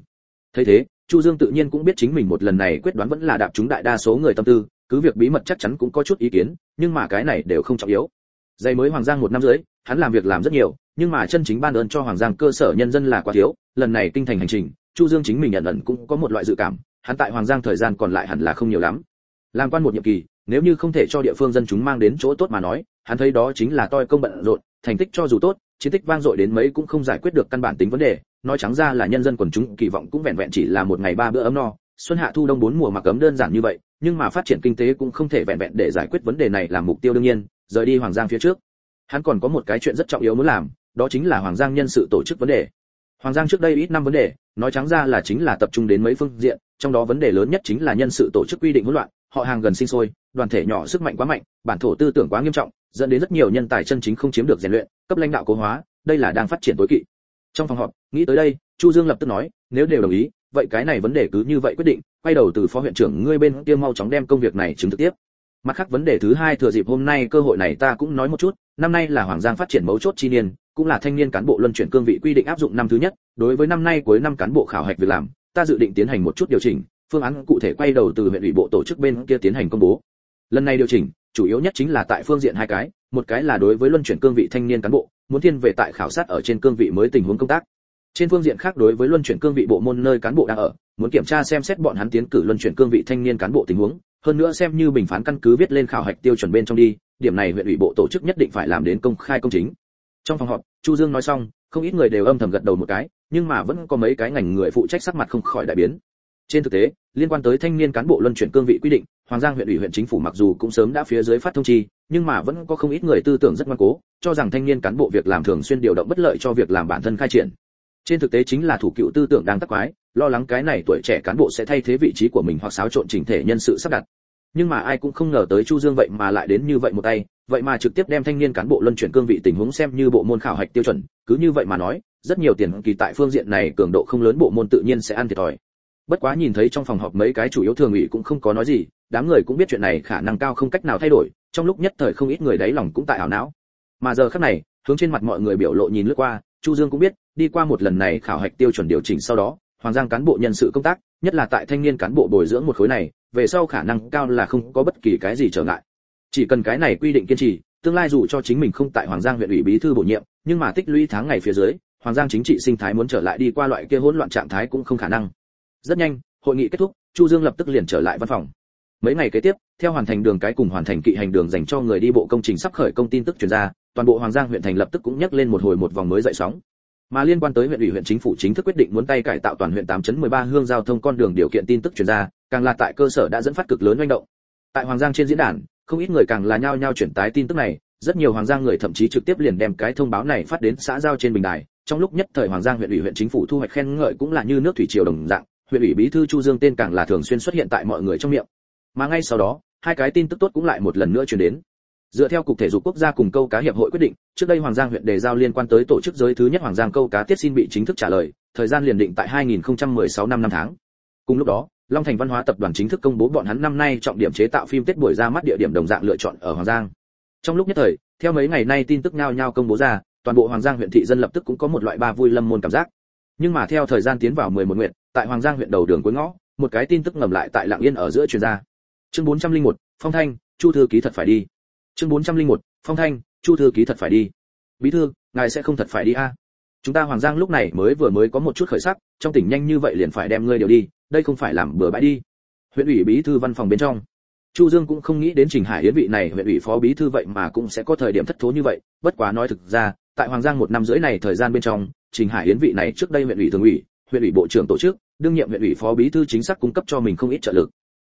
Thấy thế, chu dương tự nhiên cũng biết chính mình một lần này quyết đoán vẫn là đạp chúng đại đa số người tâm tư, cứ việc bí mật chắc chắn cũng có chút ý kiến, nhưng mà cái này đều không trọng yếu. Dây mới hoàng giang một năm dưới hắn làm việc làm rất nhiều, nhưng mà chân chính ban ơn cho hoàng giang cơ sở nhân dân là quá thiếu, lần này kinh thành hành trình, chu dương chính mình nhận ẩn cũng có một loại dự cảm, hắn tại hoàng giang thời gian còn lại hẳn là không nhiều lắm. Làm quan một nhiệm kỳ nếu như không thể cho địa phương dân chúng mang đến chỗ tốt mà nói, hắn thấy đó chính là toi công bận rộn, thành tích cho dù tốt, chiến tích vang dội đến mấy cũng không giải quyết được căn bản tính vấn đề. Nói trắng ra là nhân dân quần chúng kỳ vọng cũng vẹn vẹn chỉ là một ngày ba bữa ấm no. Xuân hạ thu đông bốn mùa mặc ấm đơn giản như vậy, nhưng mà phát triển kinh tế cũng không thể vẹn vẹn để giải quyết vấn đề này làm mục tiêu đương nhiên, rời đi hoàng giang phía trước. Hắn còn có một cái chuyện rất trọng yếu muốn làm, đó chính là hoàng giang nhân sự tổ chức vấn đề. Hoàng giang trước đây ít năm vấn đề, nói trắng ra là chính là tập trung đến mấy phương diện trong đó vấn đề lớn nhất chính là nhân sự tổ chức quy định hỗn loạn, họ hàng gần sinh sôi, đoàn thể nhỏ sức mạnh quá mạnh, bản thổ tư tưởng quá nghiêm trọng, dẫn đến rất nhiều nhân tài chân chính không chiếm được rèn luyện, cấp lãnh đạo cố hóa, đây là đang phát triển tối kỵ. Trong phòng họp, nghĩ tới đây, chu dương lập tức nói, nếu đều đồng ý, vậy cái này vấn đề cứ như vậy quyết định, quay đầu từ phó huyện trưởng ngươi bên kia mau chóng đem công việc này chứng thực tiếp. Mặt khác vấn đề thứ hai thừa dịp hôm nay cơ hội này ta cũng nói một chút, năm nay là hoàng giang phát triển mấu chốt chi niên, cũng là thanh niên cán bộ luân chuyển cương vị quy định áp dụng năm thứ nhất, đối với năm nay cuối năm cán bộ khảo hạch việc làm ta dự định tiến hành một chút điều chỉnh, phương án cụ thể quay đầu từ huyện ủy bộ tổ chức bên kia tiến hành công bố. Lần này điều chỉnh, chủ yếu nhất chính là tại phương diện hai cái, một cái là đối với luân chuyển cương vị thanh niên cán bộ, muốn thiên về tại khảo sát ở trên cương vị mới tình huống công tác. Trên phương diện khác đối với luân chuyển cương vị bộ môn nơi cán bộ đang ở, muốn kiểm tra xem xét bọn hắn tiến cử luân chuyển cương vị thanh niên cán bộ tình huống, hơn nữa xem như bình phán căn cứ viết lên khảo hạch tiêu chuẩn bên trong đi, điểm này huyện ủy bộ tổ chức nhất định phải làm đến công khai công chính. Trong phòng họp, chu dương nói xong không ít người đều âm thầm gật đầu một cái, nhưng mà vẫn có mấy cái ngành người phụ trách sắc mặt không khỏi đại biến. Trên thực tế, liên quan tới thanh niên cán bộ luân chuyển cương vị quy định, hoàng giang huyện ủy huyện chính phủ mặc dù cũng sớm đã phía dưới phát thông chi, nhưng mà vẫn có không ít người tư tưởng rất ngoan cố, cho rằng thanh niên cán bộ việc làm thường xuyên điều động bất lợi cho việc làm bản thân khai triển. Trên thực tế chính là thủ cựu tư tưởng đang tắc quái, lo lắng cái này tuổi trẻ cán bộ sẽ thay thế vị trí của mình hoặc xáo trộn chỉnh thể nhân sự sắp đặt. Nhưng mà ai cũng không ngờ tới chu dương vậy mà lại đến như vậy một tay vậy mà trực tiếp đem thanh niên cán bộ luân chuyển cương vị tình huống xem như bộ môn khảo hạch tiêu chuẩn, cứ như vậy mà nói, rất nhiều tiền kỳ tại phương diện này cường độ không lớn bộ môn tự nhiên sẽ ăn thiệt thòi. Bất quá nhìn thấy trong phòng họp mấy cái chủ yếu thường ủy cũng không có nói gì, đám người cũng biết chuyện này khả năng cao không cách nào thay đổi, trong lúc nhất thời không ít người đáy lòng cũng tại ảo não. Mà giờ khắc này, hướng trên mặt mọi người biểu lộ nhìn lướt qua, chu dương cũng biết, đi qua một lần này khảo hạch tiêu chuẩn điều chỉnh sau đó, hoàng giang cán bộ nhân sự công tác, nhất là tại thanh niên cán bộ bồi dưỡng một khối này, về sau khả năng cao là không có bất kỳ cái gì trở ngại chỉ cần cái này quy định kiên trì, tương lai dù cho chính mình không tại hoàng giang huyện ủy bí thư bổ nhiệm, nhưng mà tích lũy tháng ngày phía dưới, hoàng giang chính trị sinh thái muốn trở lại đi qua loại kia hỗn loạn trạng thái cũng không khả năng. Rất nhanh, hội nghị kết thúc, chu dương lập tức liền trở lại văn phòng. Mấy ngày kế tiếp, theo hoàn thành đường cái cùng hoàn thành kỵ hành đường dành cho người đi bộ công trình sắp khởi công tin tức truyền ra, toàn bộ hoàng giang huyện thành lập tức cũng nhắc lên một hồi một vòng mới dậy sóng. Mà liên quan tới huyện ủy huyện chính phủ chính thức quyết định muốn tay cải tạo toàn huyện 8 chấn 13 hương giao thông con đường điều kiện tin tức truyền ra, càng là tại cơ sở đã dẫn phát cực lớn manh động. Tại hoàng giang trên diễn đàn không ít người càng là nhao nhao chuyển tái tin tức này, rất nhiều hoàng giang người thậm chí trực tiếp liền đem cái thông báo này phát đến xã giao trên bình đài, trong lúc nhất thời hoàng giang huyện ủy huyện chính phủ thu hoạch khen ngợi cũng là như nước thủy triều đồng dạng, huyện ủy bí thư chu dương tên càng là thường xuyên xuất hiện tại mọi người trong miệng. Mà ngay sau đó, hai cái tin tức tốt cũng lại một lần nữa truyền đến. Dựa theo cục thể dục quốc gia cùng câu cá hiệp hội quyết định, trước đây hoàng giang huyện đề giao liên quan tới tổ chức giới thứ nhất hoàng giang câu cá tiết xin bị chính thức trả lời, thời gian liền định tại 2016 năm năm tháng. Cùng lúc đó long thành văn hóa tập đoàn chính thức công bố bọn hắn năm nay trọng điểm chế tạo phim tết buổi ra mắt địa điểm đồng dạng lựa chọn ở hoàng giang. Trong lúc nhất thời theo mấy ngày nay tin tức nhao nhao công bố ra toàn bộ hoàng giang huyện thị dân lập tức cũng có một loại ba vui lâm môn cảm giác. Nhưng mà theo thời gian tiến vào 11 nguyện tại hoàng giang huyện đầu đường cuối ngõ một cái tin tức ngầm lại tại lạng yên ở giữa truyền ra. Chương 401, phong thanh chu thư ký thật phải đi. Chương 401, phong thanh chu thư ký thật phải đi. Bí thư ngài sẽ không thật phải đi a? Chúng ta hoàng giang lúc này mới vừa mới có một chút khởi sắc trong tỉnh nhanh như vậy liền phải đem ngươi điều đi đây không phải làm bừa bãi đi. Huyện ủy bí thư văn phòng bên trong. Chu dương cũng không nghĩ đến trình hải yến vị này huyện ủy phó bí thư vậy mà cũng sẽ có thời điểm thất thố như vậy. Bất quá nói thực ra, tại hoàng giang một năm rưỡi này thời gian bên trong, trình hải yến vị này trước đây huyện ủy thường ủy, huyện ủy bộ trưởng tổ chức, đương nhiệm huyện ủy phó bí thư chính xác cung cấp cho mình không ít trợ lực.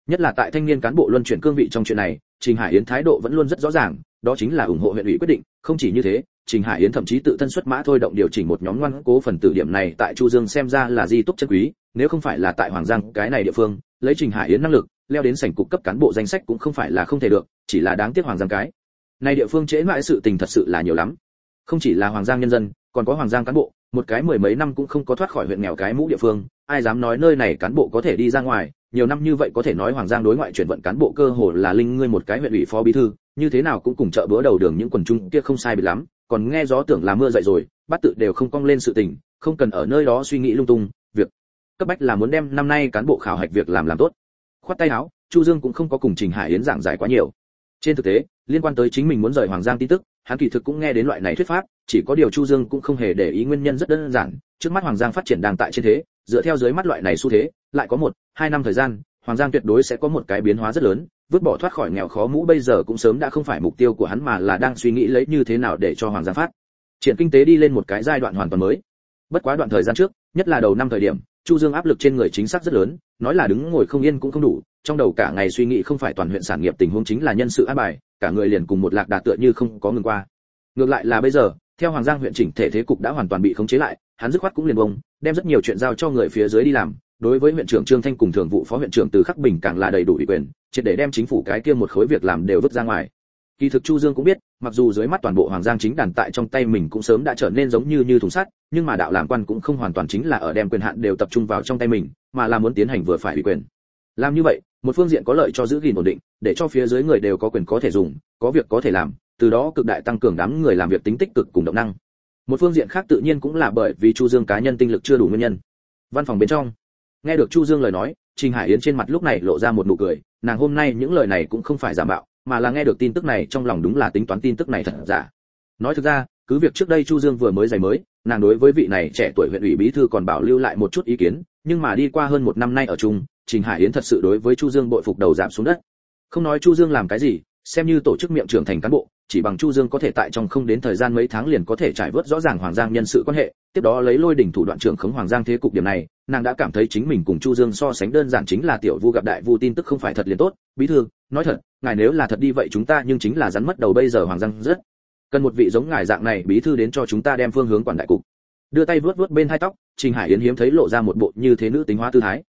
Nhất là tại thanh niên cán bộ luân chuyển cương vị trong chuyện này, trình hải yến thái độ vẫn luôn rất rõ ràng, đó chính là ủng hộ huyện ủy quyết định. Không chỉ như thế, trình hải yến thậm chí tự thân xuất mã thôi động điều chỉnh một nhóm ngoan cố phần tử điểm này tại chu dương xem ra là di túc chân quý nếu không phải là tại hoàng giang, cái này địa phương, lấy trình hải yến năng lực, leo đến sảnh cục cấp cán bộ danh sách cũng không phải là không thể được, chỉ là đáng tiếc hoàng giang cái. Này địa phương trễ mãi sự tình thật sự là nhiều lắm. Không chỉ là hoàng giang nhân dân, còn có hoàng giang cán bộ, một cái mười mấy năm cũng không có thoát khỏi huyện nghèo cái mũ địa phương, ai dám nói nơi này cán bộ có thể đi ra ngoài, nhiều năm như vậy có thể nói hoàng giang đối ngoại chuyển vận cán bộ cơ hồ là linh ngươi một cái huyện ủy phó bí thư, như thế nào cũng cùng chợ bữa đầu đường những quần chúng kia không sai biệt lắm, còn nghe gió tưởng là mưa dậy rồi bắt tự đều không cong lên sự tình, không cần ở nơi đó suy nghĩ lung tung cấp bách là muốn đem năm nay cán bộ khảo hạch việc làm làm tốt. Khoát tay áo, chu dương cũng không có cùng trình hải yến giảng giải quá nhiều. Trên thực tế, liên quan tới chính mình muốn rời hoàng giang tin tức, hắn kỳ thực cũng nghe đến loại này thuyết pháp, chỉ có điều chu dương cũng không hề để ý nguyên nhân rất đơn giản. Trước mắt hoàng giang phát triển đang tại trên thế, dựa theo dưới mắt loại này xu thế, lại có một, hai năm thời gian, hoàng giang tuyệt đối sẽ có một cái biến hóa rất lớn. Vứt bỏ thoát khỏi nghèo khó mũ bây giờ cũng sớm đã không phải mục tiêu của hắn mà là đang suy nghĩ lấy như thế nào để cho hoàng giang phát triển kinh tế đi lên một cái giai đoạn hoàn toàn mới. Bất quá đoạn thời gian trước, nhất là đầu năm thời điểm chu dương áp lực trên người chính xác rất lớn, nói là đứng ngồi không yên cũng không đủ, trong đầu cả ngày suy nghĩ không phải toàn huyện sản nghiệp tình huống chính là nhân sự an bài, cả người liền cùng một lạc đà tựa như không có ngừng qua. Ngược lại là bây giờ, theo hoàng giang huyện chỉnh thể thế cục đã hoàn toàn bị khống chế lại, hắn dứt khoát cũng liền bông, đem rất nhiều chuyện giao cho người phía dưới đi làm. Đối với huyện trưởng trương thanh cùng thường vụ phó huyện trưởng từ khắc bình càng là đầy đủ ủy quyền, triệt để đem chính phủ cái kia một khối việc làm đều vứt ra ngoài kỳ thực chu dương cũng biết, mặc dù dưới mắt toàn bộ hoàng giang chính đàn tại trong tay mình cũng sớm đã trở nên giống như như thùng sắt, nhưng mà đạo làm quan cũng không hoàn toàn chính là ở đem quyền hạn đều tập trung vào trong tay mình, mà là muốn tiến hành vừa phải ủy quyền. Làm như vậy, một phương diện có lợi cho giữ gìn ổn định, để cho phía dưới người đều có quyền có thể dùng, có việc có thể làm, từ đó cực đại tăng cường đám người làm việc tính tích cực cùng động năng. Một phương diện khác tự nhiên cũng là bởi vì chu dương cá nhân tinh lực chưa đủ nguyên nhân. Văn phòng bên trong. Nghe được chu dương lời nói, trình hải yến trên mặt lúc này lộ ra một nụ cười, nàng hôm nay những lời này cũng không phải giả mạo mà là nghe được tin tức này trong lòng đúng là tính toán tin tức này thật giả. Nói thực ra, cứ việc trước đây chu dương vừa mới giày mới, nàng đối với vị này trẻ tuổi huyện ủy bí thư còn bảo lưu lại một chút ý kiến, nhưng mà đi qua hơn một năm nay ở chung, trình hải yến thật sự đối với chu dương bội phục đầu giảm xuống đất. Không nói chu dương làm cái gì, xem như tổ chức miệng trưởng thành cán bộ, chỉ bằng chu dương có thể tại trong không đến thời gian mấy tháng liền có thể trải vớt rõ ràng hoàng giang nhân sự quan hệ, tiếp đó lấy lôi đỉnh thủ đoạn trưởng khống hoàng giang thế cục điểm này, nàng đã cảm thấy chính mình cùng chu dương so sánh đơn giản chính là tiểu vu gặp đại vu tin tức không phải thật liền tốt. Bí thư, nói thật ngài nếu là thật đi vậy chúng ta nhưng chính là rắn mất đầu bây giờ hoàng giang rất cần một vị giống ngài dạng này bí thư đến cho chúng ta đem phương hướng quản đại cục. Đưa tay vuốt vuốt bên hai tóc, trình hải yến hiếm thấy lộ ra một bộ như thế nữ tính hóa tư thái.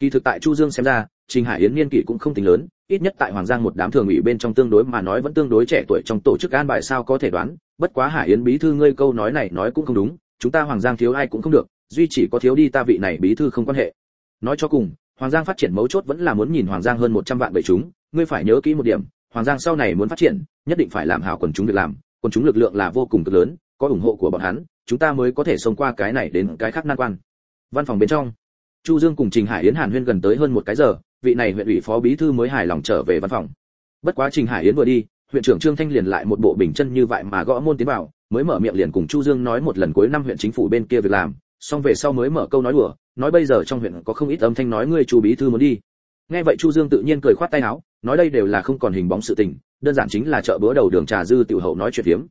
Kỳ thực tại chu dương xem ra, trình hải yến niên kỷ cũng không tính lớn, ít nhất tại hoàng giang một đám thường ủy bên trong tương đối mà nói vẫn tương đối trẻ tuổi trong tổ chức an bài sao có thể đoán, bất quá hải yến bí thư ngươi câu nói này nói cũng không đúng, chúng ta hoàng giang thiếu ai cũng không được, duy chỉ có thiếu đi ta vị này bí thư không quan hệ. Nói cho cùng hoàng giang phát triển mấu chốt vẫn là muốn nhìn hoàng giang hơn 100 vạn bầy chúng. Ngươi phải nhớ kỹ một điểm, hoàng giang sau này muốn phát triển, nhất định phải làm hảo quần chúng việc làm. Quần chúng lực lượng là vô cùng cực lớn, có ủng hộ của bọn hắn, chúng ta mới có thể xông qua cái này đến cái khác nan quan. Văn phòng bên trong, chu dương cùng trình hải yến hàn huyên gần tới hơn một cái giờ, vị này huyện ủy phó bí thư mới hài lòng trở về văn phòng. Bất quá trình hải yến vừa đi, huyện trưởng trương thanh liền lại một bộ bình chân như vậy mà gõ môn tiến vào, mới mở miệng liền cùng chu dương nói một lần cuối năm huyện chính phủ bên kia việc làm, xong về sau mới mở câu nói đùa nói bây giờ trong huyện có không ít âm thanh nói ngươi chu bí thư muốn đi. Nghe vậy chu dương tự nhiên cười khoát tay áo, nói đây đều là không còn hình bóng sự tình, đơn giản chính là chợ bữa đầu đường trà dư tiểu hậu nói chuyện phiếm.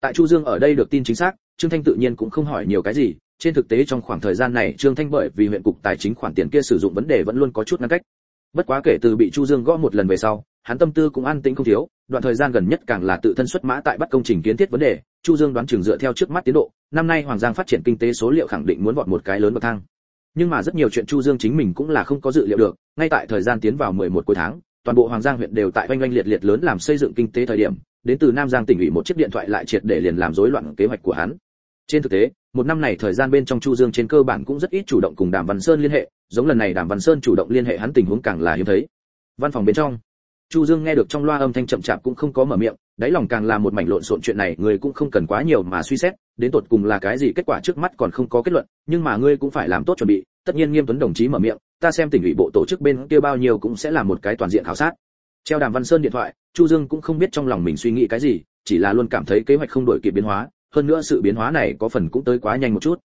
Tại chu dương ở đây được tin chính xác, trương thanh tự nhiên cũng không hỏi nhiều cái gì, trên thực tế trong khoảng thời gian này trương thanh bởi vì huyện cục tài chính khoản tiền kia sử dụng vấn đề vẫn luôn có chút ngăn cách. Bất quá kể từ bị chu dương gõ một lần về sau, hắn tâm tư cũng an tĩnh không thiếu, đoạn thời gian gần nhất càng là tự thân xuất mã tại bắt công trình kiến thiết vấn đề, chu dương đoán chừng dựa theo trước mắt tiến độ, năm nay hoàng giang phát triển kinh tế số liệu khẳng định muốn vọt một cái lớn bậc thang nhưng mà rất nhiều chuyện chu dương chính mình cũng là không có dự liệu được, ngay tại thời gian tiến vào 11 cuối tháng, toàn bộ hoàng giang huyện đều tại oanh oanh liệt liệt lớn làm xây dựng kinh tế thời điểm, đến từ nam giang tỉnh ủy một chiếc điện thoại lại triệt để liền làm rối loạn kế hoạch của hắn. Trên thực tế, một năm này thời gian bên trong chu dương trên cơ bản cũng rất ít chủ động cùng đàm văn sơn liên hệ, giống lần này đàm văn sơn chủ động liên hệ hắn tình huống càng là hiếm thấy. Văn phòng bên trong, chu dương nghe được trong loa âm thanh chậm chạp cũng không có mở miệng đáy lòng càng là một mảnh lộn xộn chuyện này, người cũng không cần quá nhiều mà suy xét, đến tột cùng là cái gì, kết quả trước mắt còn không có kết luận, nhưng mà ngươi cũng phải làm tốt chuẩn bị, tất nhiên nghiêm tuấn đồng chí mở miệng, ta xem tỉnh ủy bộ tổ chức bên kia bao nhiêu cũng sẽ là một cái toàn diện khảo sát. Treo đàm văn sơn điện thoại, chu dương cũng không biết trong lòng mình suy nghĩ cái gì, chỉ là luôn cảm thấy kế hoạch không đổi kịp biến hóa, hơn nữa sự biến hóa này có phần cũng tới quá nhanh một chút.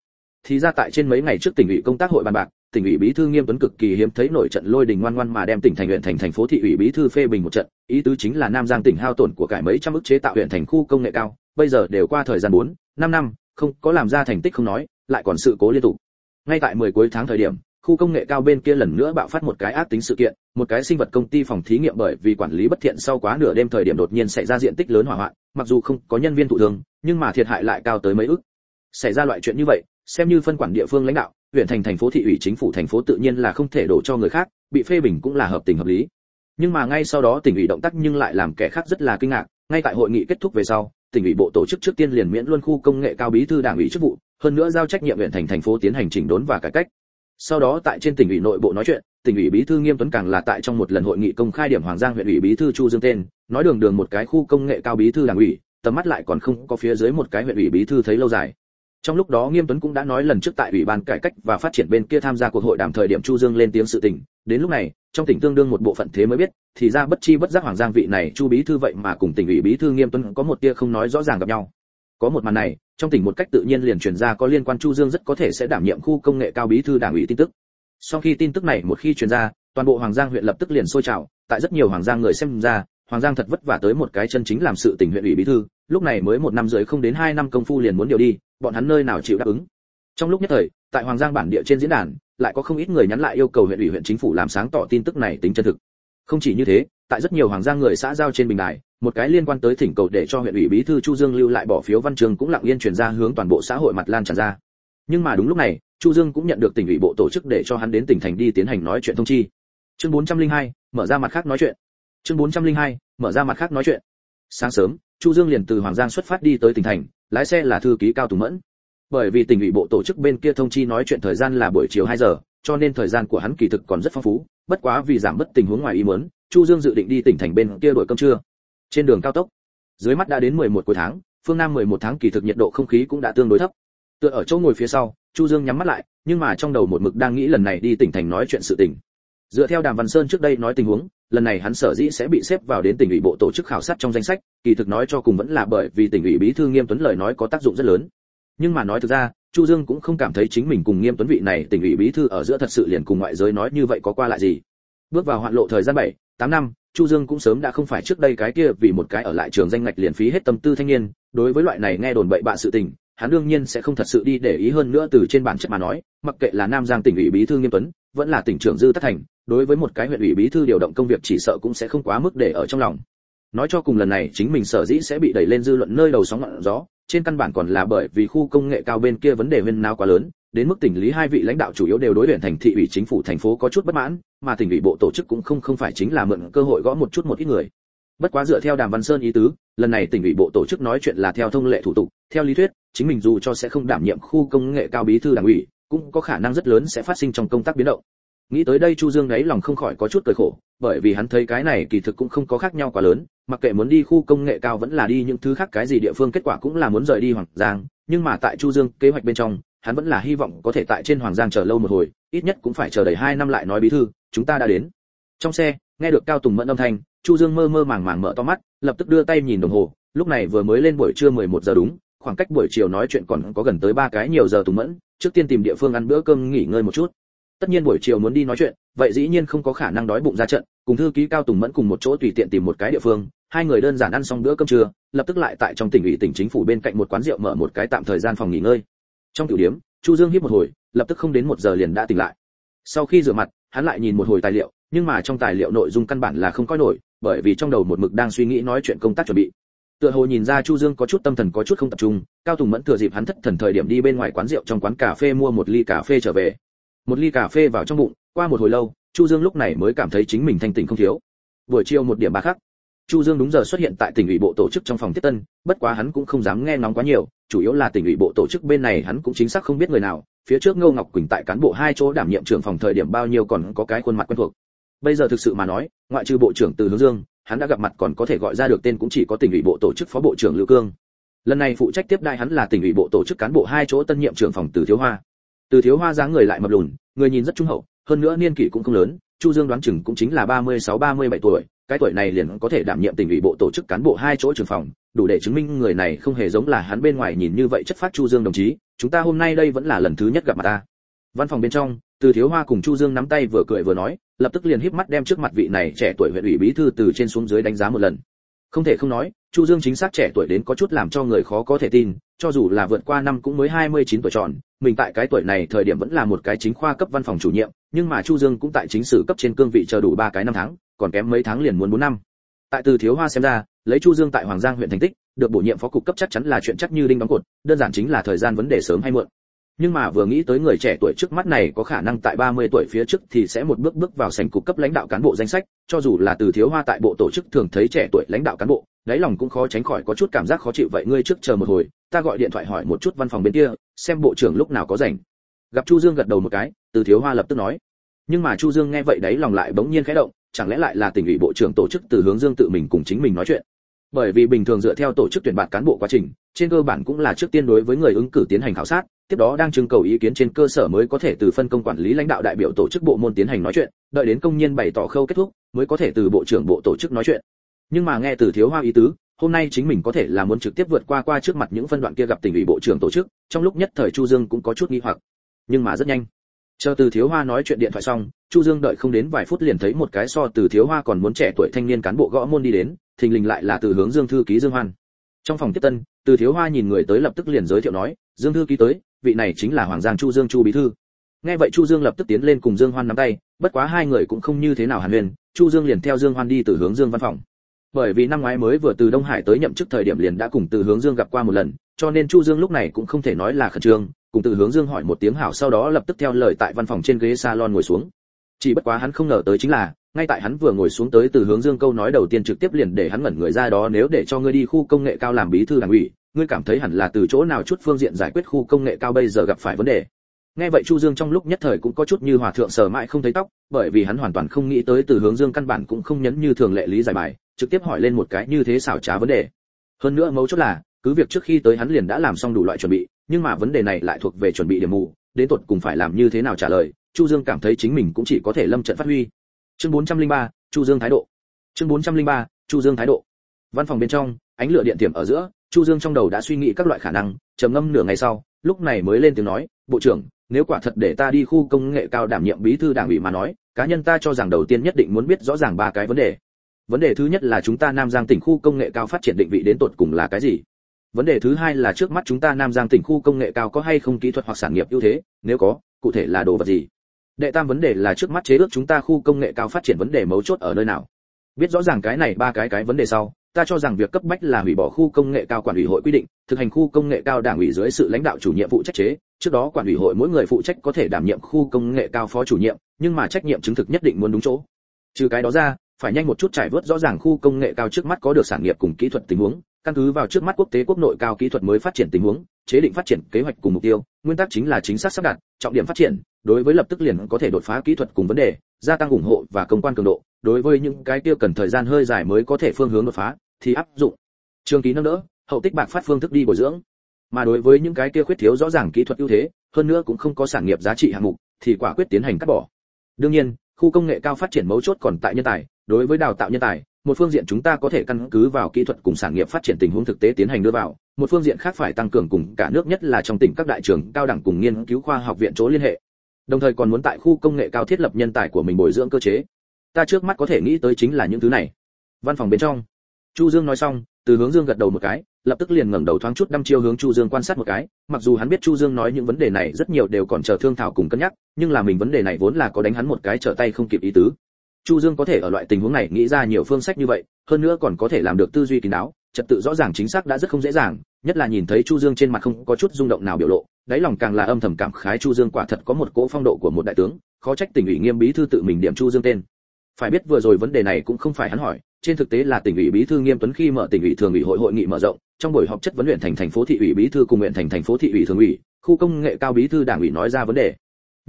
Thì ra tại trên mấy ngày trước tỉnh ủy công tác hội bàn bạc tỉnh ủy bí thư nghiêm tuấn cực kỳ hiếm thấy nổi trận lôi đình ngoan ngoan mà đem tỉnh thành huyện thành thành phố thị ủy bí thư phê bình một trận. Ý tứ chính là nam giang tỉnh hao tổn của cải mấy trăm ức chế tạo huyện thành khu công nghệ cao. Bây giờ đều qua thời gian 4, 5 năm không có làm ra thành tích không nói lại còn sự cố liên tục. Ngay tại 10 cuối tháng thời điểm khu công nghệ cao bên kia lần nữa bạo phát một cái ác tính sự kiện một cái sinh vật công ty phòng thí nghiệm bởi vì quản lý bất thiện sau quá nửa đêm thời điểm đột nhiên xảy ra diện tích lớn hỏa hoạn mặc dù không có nhân viên thụ thương nhưng mà thiệt hại lại cao tới mấy ức. Xảy ra loại chuyện như vậy xem như phân quản địa phương lãnh đạo huyện thành thành phố thị ủy chính phủ thành phố tự nhiên là không thể đổ cho người khác, bị phê bình cũng là hợp tình hợp lý. Nhưng mà ngay sau đó tỉnh ủy động tác nhưng lại làm kẻ khác rất là kinh ngạc, ngay tại hội nghị kết thúc về sau, tỉnh ủy bộ tổ chức trước tiên liền miễn luôn khu công nghệ cao bí thư đảng ủy chức vụ, hơn nữa giao trách nhiệm huyện thành thành phố tiến hành chỉnh đốn và cải cách. Sau đó tại trên tỉnh ủy nội bộ nói chuyện, tỉnh ủy bí thư nghiêm tuấn càng là tại trong một lần hội nghị công khai điểm hoàng giang huyện ủy bí thư chu dương tên, nói đường đường một cái khu công nghệ cao bí thư đảng ủy, tầm mắt lại còn không có phía dưới một cái huyện ủy bí thư thấy lâu dài trong lúc đó nghiêm tuấn cũng đã nói lần trước tại ủy ban cải cách và phát triển bên kia tham gia cuộc hội đàm thời điểm chu dương lên tiếng sự tình. Đến lúc này, trong tỉnh tương đương một bộ phận thế mới biết, thì ra bất chi bất giác hoàng giang vị này chu bí thư vậy mà cùng tỉnh ủy bí thư nghiêm tuấn có một tia không nói rõ ràng gặp nhau. Có một màn này, trong tỉnh một cách tự nhiên liền truyền ra có liên quan chu dương rất có thể sẽ đảm nhiệm khu công nghệ cao bí thư đảng ủy tin tức. Sau khi tin tức này một khi truyền ra, toàn bộ hoàng giang huyện lập tức liền sôi trào, tại rất nhiều hoàng giang người xem ra, hoàng giang thật vất vả tới một cái chân chính làm sự tỉnh huyện ủy bí thư, lúc này mới một năm rưỡi không đến hai năm công phu liền muốn điều đi bọn hắn nơi nào chịu đáp ứng. Trong lúc nhất thời tại hoàng giang bản địa trên diễn đàn lại có không ít người nhắn lại yêu cầu huyện ủy huyện chính phủ làm sáng tỏ tin tức này tính chân thực. Không chỉ như thế tại rất nhiều hoàng giang người xã giao trên bình đài một cái liên quan tới thỉnh cầu để cho huyện ủy bí thư chu dương lưu lại bỏ phiếu văn trường cũng lặng yên truyền ra hướng toàn bộ xã hội mặt lan tràn ra. Nhưng mà đúng lúc này chu dương cũng nhận được tỉnh ủy bộ tổ chức để cho hắn đến tỉnh thành đi tiến hành nói chuyện thông chi. Chương 402, mở ra mặt khác nói chuyện. Chương 402, mở ra mặt khác nói chuyện. Sáng sớm chu dương liền từ hoàng giang xuất phát đi tới tỉnh thành lái xe là thư ký cao tùng mẫn. Bởi vì tỉnh ủy bộ tổ chức bên kia thông chi nói chuyện thời gian là buổi chiều 2 giờ, cho nên thời gian của hắn kỳ thực còn rất phong phú. Bất quá vì giảm bớt tình huống ngoài ý muốn, chu dương dự định đi tỉnh thành bên kia đổi cơm trưa. Trên đường cao tốc, dưới mắt đã đến 11 cuối tháng, phương nam 11 tháng kỳ thực nhiệt độ không khí cũng đã tương đối thấp. Tựa ở chỗ ngồi phía sau, chu dương nhắm mắt lại, nhưng mà trong đầu một mực đang nghĩ lần này đi tỉnh thành nói chuyện sự tình dựa theo đàm văn sơn trước đây nói tình huống lần này hắn sở dĩ sẽ bị xếp vào đến tỉnh ủy bộ tổ chức khảo sát trong danh sách kỳ thực nói cho cùng vẫn là bởi vì tỉnh ủy bí thư nghiêm tuấn lời nói có tác dụng rất lớn. Nhưng mà nói thực ra chu dương cũng không cảm thấy chính mình cùng nghiêm tuấn vị này tỉnh ủy bí thư ở giữa thật sự liền cùng ngoại giới nói như vậy có qua lại gì. Bước vào hoạn lộ thời gian 7, 8 năm chu dương cũng sớm đã không phải trước đây cái kia vì một cái ở lại trường danh ngạch liền phí hết tâm tư thanh niên đối với loại này nghe đồn bậy bạ sự tình hắn đương nhiên sẽ không thật sự đi để ý hơn nữa từ trên bản chất mà nói mặc kệ là nam giang tỉnh ủy bí thư nghiêm tuấn vẫn là tỉnh trưởng dư tất thành đối với một cái huyện ủy bí thư điều động công việc chỉ sợ cũng sẽ không quá mức để ở trong lòng. Nói cho cùng lần này, chính mình sở dĩ sẽ bị đẩy lên dư luận nơi đầu sóng ngọn gió, trên căn bản còn là bởi vì khu công nghệ cao bên kia vấn đề viên nào quá lớn, đến mức tỉnh lý hai vị lãnh đạo chủ yếu đều đối huyện thành thị ủy chính phủ thành phố có chút bất mãn, mà tỉnh ủy bộ tổ chức cũng không không phải chính là mượn cơ hội gõ một chút một ít người. Bất quá dựa theo đàm văn sơn ý tứ, lần này tỉnh ủy bộ tổ chức nói chuyện là theo thông lệ thủ tục, theo lý thuyết, chính mình dù cho sẽ không đảm nhiệm khu công nghệ cao bí thư đảng ủy, cũng có khả năng rất lớn sẽ phát sinh trong công tác biến động nghĩ tới đây chu dương ấy lòng không khỏi có chút cười khổ, bởi vì hắn thấy cái này kỳ thực cũng không có khác nhau quá lớn, mặc kệ muốn đi khu công nghệ cao vẫn là đi những thứ khác cái gì địa phương, kết quả cũng là muốn rời đi hoàng giang, nhưng mà tại chu dương kế hoạch bên trong, hắn vẫn là hy vọng có thể tại trên hoàng giang chờ lâu một hồi, ít nhất cũng phải chờ đầy hai năm lại nói bí thư, chúng ta đã đến. Trong xe, nghe được cao tùng mẫn âm thanh, chu dương mơ mơ màng màng mở to mắt, lập tức đưa tay nhìn đồng hồ, lúc này vừa mới lên buổi trưa 11 giờ đúng, khoảng cách buổi chiều nói chuyện còn có gần tới ba cái nhiều giờ tùng mẫn, trước tiên tìm địa phương ăn bữa cơm nghỉ ngơi một chút tất nhiên buổi chiều muốn đi nói chuyện, vậy dĩ nhiên không có khả năng đói bụng ra trận, cùng thư ký cao tùng mẫn cùng một chỗ tùy tiện tìm một cái địa phương, hai người đơn giản ăn xong bữa cơm trưa, lập tức lại tại trong tỉnh ủy tỉnh chính phủ bên cạnh một quán rượu mở một cái tạm thời gian phòng nghỉ ngơi. Trong tiểu điểm, chu dương hít một hồi, lập tức không đến một giờ liền đã tỉnh lại. Sau khi rửa mặt, hắn lại nhìn một hồi tài liệu, nhưng mà trong tài liệu nội dung căn bản là không coi nổi, bởi vì trong đầu một mực đang suy nghĩ nói chuyện công tác chuẩn bị. Tựa hồ nhìn ra chu dương có chút tâm thần có chút không tập trung, cao tùng mẫn thừa dịp hắn thất thần thời điểm đi bên ngoài quán rượu trong quán cà phê mua một ly cà phê trở về một ly cà phê vào trong bụng, qua một hồi lâu, chu dương lúc này mới cảm thấy chính mình thanh tỉnh không thiếu. Buổi chiều một điểm ba khắc, chu dương đúng giờ xuất hiện tại tỉnh ủy bộ tổ chức trong phòng tiếp tân, bất quá hắn cũng không dám nghe nóng quá nhiều, chủ yếu là tỉnh ủy bộ tổ chức bên này hắn cũng chính xác không biết người nào, phía trước ngô ngọc quỳnh tại cán bộ hai chỗ đảm nhiệm trưởng phòng thời điểm bao nhiêu còn có cái khuôn mặt quen thuộc. Bây giờ thực sự mà nói, ngoại trừ bộ trưởng từ hướng dương, hắn đã gặp mặt còn có thể gọi ra được tên cũng chỉ có tỉnh ủy bộ tổ chức phó bộ trưởng lưu cương. Lần này phụ trách tiếp đai hắn là tỉnh ủy bộ tổ chức cán bộ hai chỗ tân nhiệm trưởng phòng từ thiếu hoa từ thiếu hoa dáng người lại mập lùn, người nhìn rất trung hậu, hơn nữa niên kỷ cũng không lớn, chu dương đoán chừng cũng chính là ba mươi sáu, ba mươi bảy tuổi, cái tuổi này liền có thể đảm nhiệm tỉnh ủy bộ tổ chức cán bộ hai chỗ trưởng phòng, đủ để chứng minh người này không hề giống là hắn bên ngoài nhìn như vậy chất phát chu dương đồng chí, chúng ta hôm nay đây vẫn là lần thứ nhất gặp mặt ta. Văn phòng bên trong, từ thiếu hoa cùng chu dương nắm tay vừa cười vừa nói, lập tức liền híp mắt đem trước mặt vị này trẻ tuổi huyện ủy bí thư từ trên xuống dưới đánh giá một lần. Không thể không nói, chu dương chính xác trẻ tuổi đến có chút làm cho người khó có thể tin cho dù là vượt qua năm cũng mới 29 tuổi tròn mình tại cái tuổi này thời điểm vẫn là một cái chính khoa cấp văn phòng chủ nhiệm nhưng mà chu dương cũng tại chính sử cấp trên cương vị chờ đủ ba cái năm tháng còn kém mấy tháng liền muốn 4 năm. Tại từ thiếu hoa xem ra lấy chu dương tại hoàng giang huyện thành tích được bổ nhiệm phó cục cấp chắc chắn là chuyện chắc như đinh đóng cột đơn giản chính là thời gian vấn đề sớm hay muộn. Nhưng mà vừa nghĩ tới người trẻ tuổi trước mắt này có khả năng tại 30 tuổi phía trước thì sẽ một bước bước vào sảnh cục cấp lãnh đạo cán bộ danh sách, cho dù là từ thiếu hoa tại bộ tổ chức thường thấy trẻ tuổi lãnh đạo cán bộ, đáy lòng cũng khó tránh khỏi có chút cảm giác khó chịu vậy ngươi trước chờ một hồi, ta gọi điện thoại hỏi một chút văn phòng bên kia, xem bộ trưởng lúc nào có rảnh. Gặp Chu Dương gật đầu một cái, từ thiếu hoa lập tức nói. Nhưng mà Chu Dương nghe vậy đấy lòng lại bỗng nhiên khẽ động, chẳng lẽ lại là tỉnh ủy bộ trưởng tổ chức từ hướng Dương tự mình cùng chính mình nói chuyện. Bởi vì bình thường dựa theo tổ chức tuyển bạt cán bộ quá trình, trên cơ bản cũng là trước tiên đối với người ứng cử tiến hành khảo sát, tiếp đó đang trưng cầu ý kiến trên cơ sở mới có thể từ phân công quản lý lãnh đạo đại biểu tổ chức bộ môn tiến hành nói chuyện, đợi đến công nhân bày tỏ khâu kết thúc, mới có thể từ bộ trưởng bộ tổ chức nói chuyện. Nhưng mà nghe từ thiếu hoa ý tứ, hôm nay chính mình có thể là muốn trực tiếp vượt qua qua trước mặt những phân đoạn kia gặp tỉnh ủy bộ trưởng tổ chức, trong lúc nhất thời Chu Dương cũng có chút nghi hoặc. Nhưng mà rất nhanh, chờ từ thiếu hoa nói chuyện điện thoại xong, Chu Dương đợi không đến vài phút liền thấy một cái so từ thiếu hoa còn muốn trẻ tuổi thanh niên cán bộ gõ môn đi đến, thình lình lại là từ hướng Dương thư ký Dương Hoan. Trong phòng tiếp tân, từ thiếu hoa nhìn người tới lập tức liền giới thiệu nói, Dương thư ký tới, vị này chính là hoàng giang chu dương chu bí thư nghe vậy chu dương lập tức tiến lên cùng dương hoan nắm tay bất quá hai người cũng không như thế nào hàn huyền chu dương liền theo dương hoan đi từ hướng dương văn phòng bởi vì năm ngoái mới vừa từ đông hải tới nhậm chức thời điểm liền đã cùng từ hướng dương gặp qua một lần, cho nên chu dương lúc này cũng không thể nói là khẩn trương, cùng từ hướng dương hỏi một tiếng hảo sau đó lập tức theo lời tại văn phòng trên ghế salon ngồi xuống. Chỉ bất quá hắn không ngờ tới chính là, ngay tại hắn vừa ngồi xuống tới từ hướng dương câu nói đầu tiên trực tiếp liền để hắn ngẩn người ra đó nếu để cho ngươi đi khu công nghệ cao làm bí thư đảng ủy, ngươi cảm thấy hẳn là từ chỗ nào chút phương diện giải quyết khu công nghệ cao bây giờ gặp phải vấn đề. Nghe vậy chu dương trong lúc nhất thời cũng có chút như hòa thượng sờ mãi không thấy tóc, bởi vì hắn hoàn toàn không nghĩ tới từ hướng dương căn bản cũng không nhấn như thường lệ lý giải bài trực tiếp hỏi lên một cái như thế xảo trá vấn đề. Hơn nữa mấu chốt là cứ việc trước khi tới hắn liền đã làm xong đủ loại chuẩn bị nhưng mà vấn đề này lại thuộc về chuẩn bị điểm mù đến tột cùng phải làm như thế nào trả lời chu dương cảm thấy chính mình cũng chỉ có thể lâm trận phát huy. Chương 403, chu dương thái độ. Chương 403, chu dương thái độ. Văn phòng bên trong ánh lửa điện tiềm ở giữa chu dương trong đầu đã suy nghĩ các loại khả năng trầm ngâm nửa ngày sau lúc này mới lên tiếng nói bộ trưởng nếu quả thật để ta đi khu công nghệ cao đảm nhiệm bí thư đảng ủy mà nói cá nhân ta cho rằng đầu tiên nhất định muốn biết rõ ràng ba cái vấn đề vấn đề thứ nhất là chúng ta nam giang tỉnh khu công nghệ cao phát triển định vị đến tột cùng là cái gì? Vấn đề thứ hai là trước mắt chúng ta nam giang tỉnh khu công nghệ cao có hay không kỹ thuật hoặc sản nghiệp ưu thế? Nếu có, cụ thể là đồ vật gì? Đệ tam vấn đề là trước mắt chế ước chúng ta khu công nghệ cao phát triển vấn đề mấu chốt ở nơi nào? Biết rõ ràng cái này, ba cái cái vấn đề sau, ta cho rằng việc cấp bách là hủy bỏ khu công nghệ cao quản ủy hội quy định, thực hành khu công nghệ cao đảng ủy dưới sự lãnh đạo chủ nhiệm vụ trách chế. Trước đó quản ủy hội mỗi người phụ trách có thể đảm nhiệm khu công nghệ cao phó chủ nhiệm, nhưng mà trách nhiệm chứng thực nhất định muốn đúng chỗ. Trừ cái đó ra phải nhanh một chút trải vớt rõ ràng khu công nghệ cao trước mắt có được sản nghiệp cùng kỹ thuật tình huống, căn cứ vào trước mắt quốc tế quốc nội cao kỹ thuật mới phát triển tình huống, chế định phát triển kế hoạch cùng mục tiêu, nguyên tắc chính là chính xác sắp đặt, trọng điểm phát triển, đối với lập tức liền có thể đột phá kỹ thuật cùng vấn đề, gia tăng ủng hộ và công quan cường độ, đối với những cái kia cần thời gian hơi dài mới có thể phương hướng đột phá, thì áp dụng. Trường ký nâng đỡ, hậu tích bạc phát phương thức đi bồi dưỡng. Mà đối với những cái kia khuyết thiếu rõ ràng kỹ thuật ưu thế, hơn nữa cũng không có sản nghiệp giá trị hạng mục, thì quả quyết tiến hành cắt bỏ. Đương nhiên, khu công nghệ cao phát triển mấu chốt còn tại nhân tài đối với đào tạo nhân tài, một phương diện chúng ta có thể căn cứ vào kỹ thuật cùng sản nghiệp phát triển tình huống thực tế tiến hành đưa vào. Một phương diện khác phải tăng cường cùng cả nước nhất là trong tỉnh các đại trường, cao đẳng cùng nghiên cứu khoa học viện chỗ liên hệ. Đồng thời còn muốn tại khu công nghệ cao thiết lập nhân tài của mình bồi dưỡng cơ chế. Ta trước mắt có thể nghĩ tới chính là những thứ này. Văn phòng bên trong. Chu dương nói xong, từ hướng dương gật đầu một cái, lập tức liền ngẩng đầu thoáng chút đăm chiêu hướng chu dương quan sát một cái. Mặc dù hắn biết chu dương nói những vấn đề này rất nhiều đều còn chờ thương thảo cùng cân nhắc, nhưng là mình vấn đề này vốn là có đánh hắn một cái trở tay không kịp ý tứ chu dương có thể ở loại tình huống này nghĩ ra nhiều phương sách như vậy, hơn nữa còn có thể làm được tư duy kín đáo, trật tự rõ ràng chính xác đã rất không dễ dàng, nhất là nhìn thấy chu dương trên mặt không có chút rung động nào biểu lộ, đáy lòng càng là âm thầm cảm khái chu dương quả thật có một cỗ phong độ của một đại tướng, khó trách tỉnh ủy nghiêm bí thư tự mình điểm chu dương tên. Phải biết vừa rồi vấn đề này cũng không phải hắn hỏi, trên thực tế là tỉnh ủy bí thư nghiêm tuấn khi mở tỉnh ủy thường ủy hội hội nghị mở rộng, trong buổi họp chất vấn huyện thành thành phố thị ủy bí thư cùng nguyện thành thành phố thị ủy thường ủy, khu công nghệ cao bí thư đảng ủy nói ra vấn đề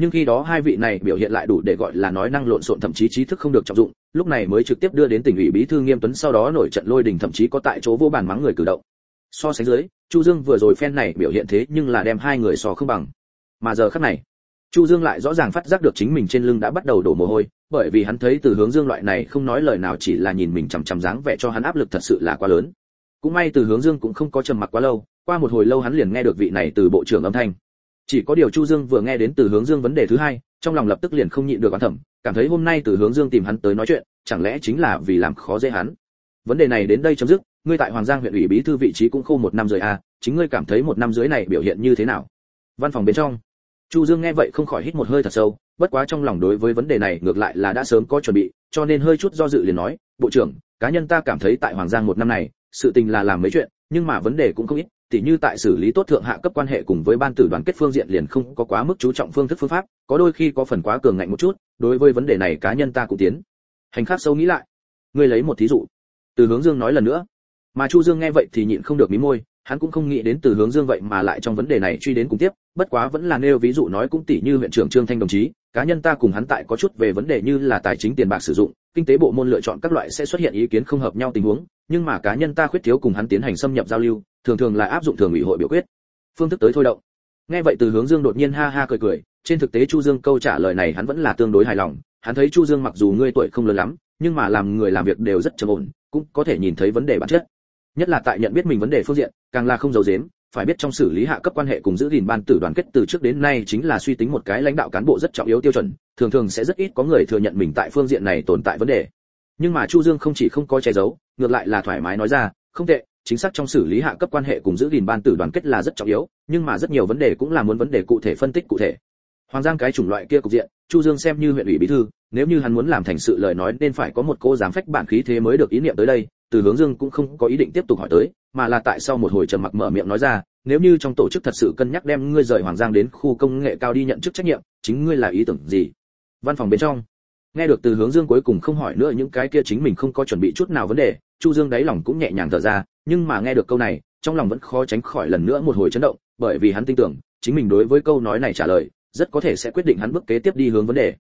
nhưng khi đó hai vị này biểu hiện lại đủ để gọi là nói năng lộn xộn, thậm chí trí thức không được trọng dụng, lúc này mới trực tiếp đưa đến tỉnh ủy bí thư nghiêm tuấn, sau đó nổi trận lôi đình, thậm chí có tại chỗ vô bàn mắng người cử động. So sánh dưới, chu dương vừa rồi phen này biểu hiện thế nhưng là đem hai người so không bằng. Mà giờ khắc này, chu dương lại rõ ràng phát giác được chính mình trên lưng đã bắt đầu đổ mồ hôi, bởi vì hắn thấy từ hướng dương loại này không nói lời nào chỉ là nhìn mình chằm chằm dáng vẻ cho hắn áp lực thật sự là quá lớn. Cũng may từ hướng dương cũng không có trầm mặc quá lâu, qua một hồi lâu hắn liền nghe được vị này từ bộ trưởng âm thanh chỉ có điều chu dương vừa nghe đến từ hướng dương vấn đề thứ hai, trong lòng lập tức liền không nhịn được oán thẩm cảm thấy hôm nay từ hướng dương tìm hắn tới nói chuyện, chẳng lẽ chính là vì làm khó dễ hắn? Vấn đề này đến đây chấm dứt, ngươi tại hoàng giang huyện ủy bí thư vị trí cũng khô một năm rồi à chính ngươi cảm thấy một năm dưới này biểu hiện như thế nào? Văn phòng bên trong, chu dương nghe vậy không khỏi hít một hơi thật sâu, bất quá trong lòng đối với vấn đề này ngược lại là đã sớm có chuẩn bị, cho nên hơi chút do dự liền nói, bộ trưởng, cá nhân ta cảm thấy tại hoàng giang một năm này, sự tình là làm mấy chuyện, nhưng mà vấn đề cũng không ít tỉ như tại xử lý tốt thượng hạ cấp quan hệ cùng với ban tử đoàn kết phương diện liền không có quá mức chú trọng phương thức phương pháp, có đôi khi có phần quá cường ngạnh một chút, đối với vấn đề này cá nhân ta cũng tiến. Hành khác sâu nghĩ lại. Ngươi lấy một thí dụ. Từ hướng dương nói lần nữa. Mà chu dương nghe vậy thì nhịn không được mí môi hắn cũng không nghĩ đến từ hướng dương vậy mà lại trong vấn đề này truy đến cùng tiếp, bất quá vẫn là nêu ví dụ nói cũng tỷ như huyện trưởng trương thanh đồng chí, cá nhân ta cùng hắn tại có chút về vấn đề như là tài chính tiền bạc sử dụng, kinh tế bộ môn lựa chọn các loại sẽ xuất hiện ý kiến không hợp nhau tình huống, nhưng mà cá nhân ta khuyết thiếu cùng hắn tiến hành xâm nhập giao lưu, thường thường là áp dụng thường ủy hội biểu quyết. Phương thức tới thôi động. Nghe vậy từ hướng dương đột nhiên ha ha cười cười, trên thực tế chu dương câu trả lời này hắn vẫn là tương đối hài lòng, hắn thấy chu dương mặc dù ngươi tuổi không lớn lắm, nhưng mà làm người làm việc đều rất trầm ổn, cũng có thể nhìn thấy vấn đề bản chất nhất là tại nhận biết mình vấn đề phương diện, càng là không giấu giếm, phải biết trong xử lý hạ cấp quan hệ cùng giữ gìn ban tử đoàn kết từ trước đến nay chính là suy tính một cái lãnh đạo cán bộ rất trọng yếu tiêu chuẩn, thường thường sẽ rất ít có người thừa nhận mình tại phương diện này tồn tại vấn đề. Nhưng mà chu dương không chỉ không có che giấu, ngược lại là thoải mái nói ra, không tệ, chính xác trong xử lý hạ cấp quan hệ cùng giữ gìn ban tử đoàn kết là rất trọng yếu, nhưng mà rất nhiều vấn đề cũng là muốn vấn đề cụ thể phân tích cụ thể. Hoàng giang cái chủng loại kia cục diện, chu dương xem như huyện ủy bí thư, nếu như hắn muốn làm thành sự lời nói, nên phải có một cô dám phách bản khí thế mới được ý niệm tới đây từ hướng dương cũng không có ý định tiếp tục hỏi tới, mà là tại sau một hồi trầm mặc mở miệng nói ra, nếu như trong tổ chức thật sự cân nhắc đem ngươi rời hoàng giang đến khu công nghệ cao đi nhận chức trách nhiệm, chính ngươi là ý tưởng gì? Văn phòng bên trong, nghe được từ hướng dương cuối cùng không hỏi nữa những cái kia chính mình không có chuẩn bị chút nào vấn đề, chu dương đáy lòng cũng nhẹ nhàng thở ra, nhưng mà nghe được câu này, trong lòng vẫn khó tránh khỏi lần nữa một hồi chấn động, bởi vì hắn tin tưởng, chính mình đối với câu nói này trả lời, rất có thể sẽ quyết định hắn bước kế tiếp đi hướng vấn đề.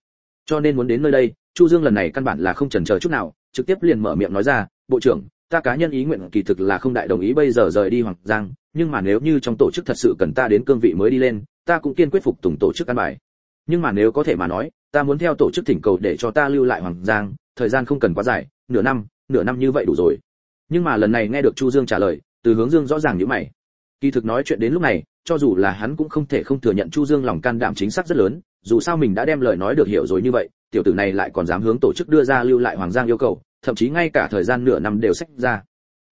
Cho nên muốn đến nơi đây, chu dương lần này căn bản là không chần chờ chút nào, trực tiếp liền mở miệng nói ra bộ trưởng, ta cá nhân ý nguyện kỳ thực là không đại đồng ý bây giờ rời đi hoàng giang, nhưng mà nếu như trong tổ chức thật sự cần ta đến cương vị mới đi lên, ta cũng kiên quyết phục tùng tổ chức căn bài. Nhưng mà nếu có thể mà nói, ta muốn theo tổ chức thỉnh cầu để cho ta lưu lại hoàng giang, thời gian không cần quá dài, nửa năm nửa năm như vậy đủ rồi. Nhưng mà lần này nghe được chu dương trả lời, từ hướng dương rõ ràng như mày. Kỳ thực nói chuyện đến lúc này, cho dù là hắn cũng không thể không thừa nhận chu dương lòng can đảm chính xác rất lớn, dù sao mình đã đem lời nói được hiểu rồi như vậy, tiểu tử này lại còn dám hướng tổ chức đưa ra lưu lại hoàng giang yêu cầu thậm chí ngay cả thời gian nửa năm đều sách ra.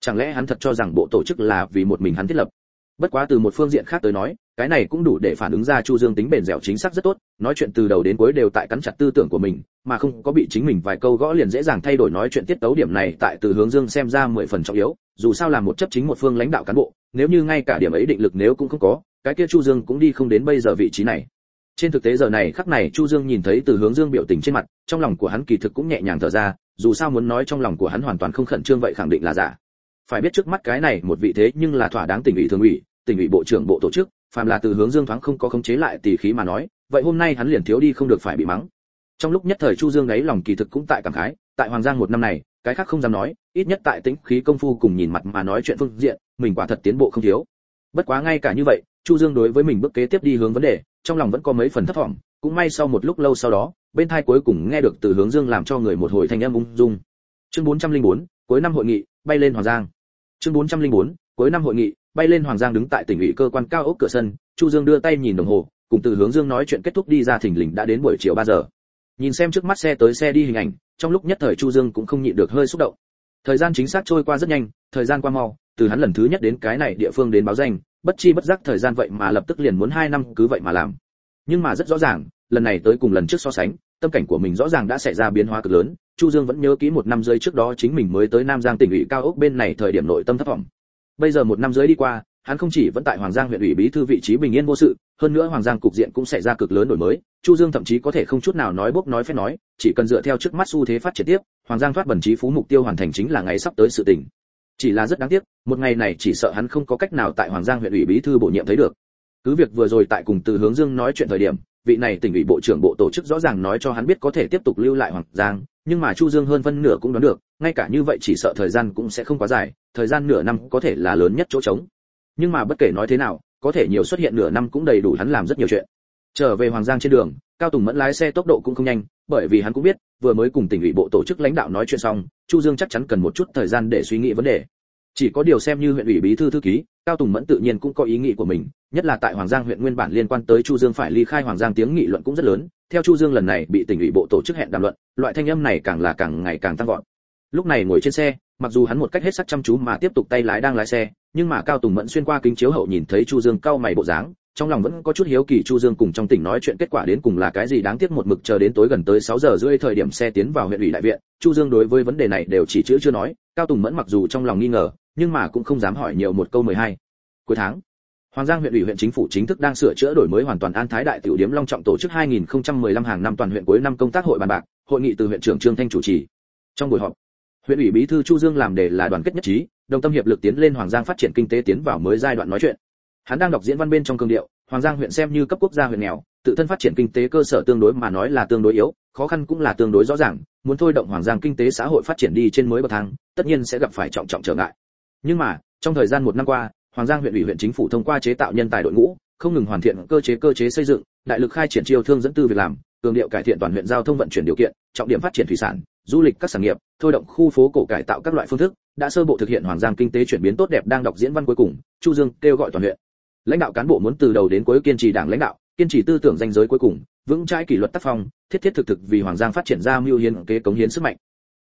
Chẳng lẽ hắn thật cho rằng bộ tổ chức là vì một mình hắn thiết lập? Bất quá từ một phương diện khác tới nói, cái này cũng đủ để phản ứng ra chu dương tính bền dẻo chính xác rất tốt, nói chuyện từ đầu đến cuối đều tại cắn chặt tư tưởng của mình, mà không có bị chính mình vài câu gõ liền dễ dàng thay đổi nói chuyện tiết tấu điểm này tại từ hướng dương xem ra mười phần trọng yếu, dù sao là một chấp chính một phương lãnh đạo cán bộ, nếu như ngay cả điểm ấy định lực nếu cũng không có, cái kia chu dương cũng đi không đến bây giờ vị trí này. Trên thực tế giờ này, khắc này chu dương nhìn thấy từ hướng dương biểu tình trên mặt, trong lòng của hắn kỳ thực cũng nhẹ nhàng thở ra dù sao muốn nói trong lòng của hắn hoàn toàn không khẩn trương vậy khẳng định là giả. Phải biết trước mắt cái này một vị thế nhưng là thỏa đáng tỉnh ủy thường ủy, tỉnh ủy bộ trưởng bộ tổ chức, phàm là từ hướng dương thoáng không có khống chế lại tỷ khí mà nói, vậy hôm nay hắn liền thiếu đi không được phải bị mắng. Trong lúc nhất thời chu dương ấy lòng kỳ thực cũng tại cảm khái, tại hoàng giang một năm này, cái khác không dám nói, ít nhất tại tính khí công phu cùng nhìn mặt mà nói chuyện phương diện, mình quả thật tiến bộ không thiếu. Bất quá ngay cả như vậy, chu dương đối với mình bước kế tiếp đi hướng vấn đề, trong lòng vẫn có mấy phần thất vọng, cũng may sau một lúc lâu sau đó bên thai cuối cùng nghe được từ hướng dương làm cho người một hồi thanh âm ung dung. Chương 404, cuối năm hội nghị bay lên hoàng giang. Chương 404, cuối năm hội nghị bay lên hoàng giang đứng tại tỉnh ủy cơ quan cao ốc cửa sân chu dương đưa tay nhìn đồng hồ cùng từ hướng dương nói chuyện kết thúc đi ra thỉnh lình đã đến buổi chiều 3 giờ. Nhìn xem trước mắt xe tới xe đi hình ảnh trong lúc nhất thời chu dương cũng không nhịn được hơi xúc động. Thời gian chính xác trôi qua rất nhanh thời gian qua mau từ hắn lần thứ nhất đến cái này địa phương đến báo danh bất chi bất giác thời gian vậy mà lập tức liền muốn hai năm cứ vậy mà làm. Nhưng mà rất rõ ràng lần này tới cùng lần trước so sánh, tâm cảnh của mình rõ ràng đã xảy ra biến hóa cực lớn. Chu dương vẫn nhớ kỹ một năm rưỡi trước đó chính mình mới tới nam giang tỉnh ủy cao ốc bên này thời điểm nội tâm thấp vọng. Bây giờ một năm rưỡi đi qua, hắn không chỉ vẫn tại hoàng giang huyện ủy bí thư vị trí bình yên vô sự, hơn nữa hoàng giang cục diện cũng xảy ra cực lớn đổi mới. Chu dương thậm chí có thể không chút nào nói bốc nói phép nói, chỉ cần dựa theo trước mắt xu thế phát triển tiếp, hoàng giang thoát bẩn trí phú mục tiêu hoàn thành chính là ngày sắp tới sự tỉnh chỉ là rất đáng tiếc, một ngày này chỉ sợ hắn không có cách nào tại hoàng giang huyện ủy bí thư bổ nhiệm thấy được. Cứ việc vừa rồi tại cùng từ hướng dương nói chuyện thời điểm vị này tỉnh ủy bộ trưởng bộ tổ chức rõ ràng nói cho hắn biết có thể tiếp tục lưu lại hoàng giang, nhưng mà chu dương hơn phân nửa cũng đoán được, ngay cả như vậy chỉ sợ thời gian cũng sẽ không quá dài, thời gian nửa năm có thể là lớn nhất chỗ trống. Nhưng mà bất kể nói thế nào, có thể nhiều xuất hiện nửa năm cũng đầy đủ hắn làm rất nhiều chuyện. Trở về hoàng giang trên đường, cao tùng mẫn lái xe tốc độ cũng không nhanh, bởi vì hắn cũng biết, vừa mới cùng tỉnh ủy bộ tổ chức lãnh đạo nói chuyện xong, chu dương chắc chắn cần một chút thời gian để suy nghĩ vấn đề chỉ có điều xem như huyện ủy bí thư thư ký, cao tùng mẫn tự nhiên cũng có ý nghĩ của mình, nhất là tại hoàng giang huyện nguyên bản liên quan tới chu dương phải ly khai hoàng giang tiếng nghị luận cũng rất lớn. Theo chu dương lần này bị tỉnh ủy bộ tổ chức hẹn đàm luận, loại thanh âm này càng là càng ngày càng tăng vọt. Lúc này ngồi trên xe, mặc dù hắn một cách hết sức chăm chú mà tiếp tục tay lái đang lái xe, nhưng mà cao tùng mẫn xuyên qua kính chiếu hậu nhìn thấy chu dương cao mày bộ dáng trong lòng vẫn có chút hiếu kỳ chu dương cùng trong tỉnh nói chuyện kết quả đến cùng là cái gì đáng tiếc một mực chờ đến tối gần tới 6 giờ rưỡi thời điểm xe tiến vào huyện ủy đại viện chu dương đối với vấn đề này đều chỉ chữ chưa nói cao tùng mẫn mặc dù trong lòng nghi ngờ nhưng mà cũng không dám hỏi nhiều một câu 12. cuối tháng Hoàng Giang huyện ủy huyện chính phủ chính thức đang sửa chữa đổi mới hoàn toàn an thái đại tiểu điểm long trọng tổ chức 2015 hàng năm toàn huyện cuối năm công tác hội bàn bạc, hội nghị từ huyện trưởng Trương Thanh chủ trì. Trong buổi họp, huyện ủy bí thư Chu Dương làm đề là đoàn kết nhất trí, đồng tâm hiệp lực tiến lên Hoàng Giang phát triển kinh tế tiến vào mới giai đoạn nói chuyện. Hắn đang đọc diễn văn bên trong cương điệu, Hoàng Giang huyện xem như cấp quốc gia huyện nghèo, tự thân phát triển kinh tế cơ sở tương đối mà nói là tương đối yếu, khó khăn cũng là tương đối rõ ràng, muốn thôi động Hoàng Giang kinh tế xã hội phát triển đi trên mới bậc thang, tất nhiên sẽ gặp phải trọng trọng trở ngại. Nhưng mà, trong thời gian một năm qua, Hoàng Giang huyện ủy huyện chính phủ thông qua chế tạo nhân tài đội ngũ, không ngừng hoàn thiện cơ chế cơ chế xây dựng, đại lực khai triển chiêu thương dẫn tư việc làm, cường điệu cải thiện toàn huyện giao thông vận chuyển điều kiện, trọng điểm phát triển thủy sản, du lịch các sản nghiệp, thôi động khu phố cổ cải tạo các loại phương thức, đã sơ bộ thực hiện Hoàng Giang kinh tế chuyển biến tốt đẹp đang đọc diễn văn cuối cùng, Chu Dương kêu gọi toàn huyện. Lãnh đạo cán bộ muốn từ đầu đến cuối kiên trì đảng lãnh đạo, kiên trì tư tưởng danh giới cuối cùng, vững trái kỷ luật tác phong, thiết thiết thực thực vì Hoàng Giang phát triển ra mưu hiến kế cống hiến sức mạnh.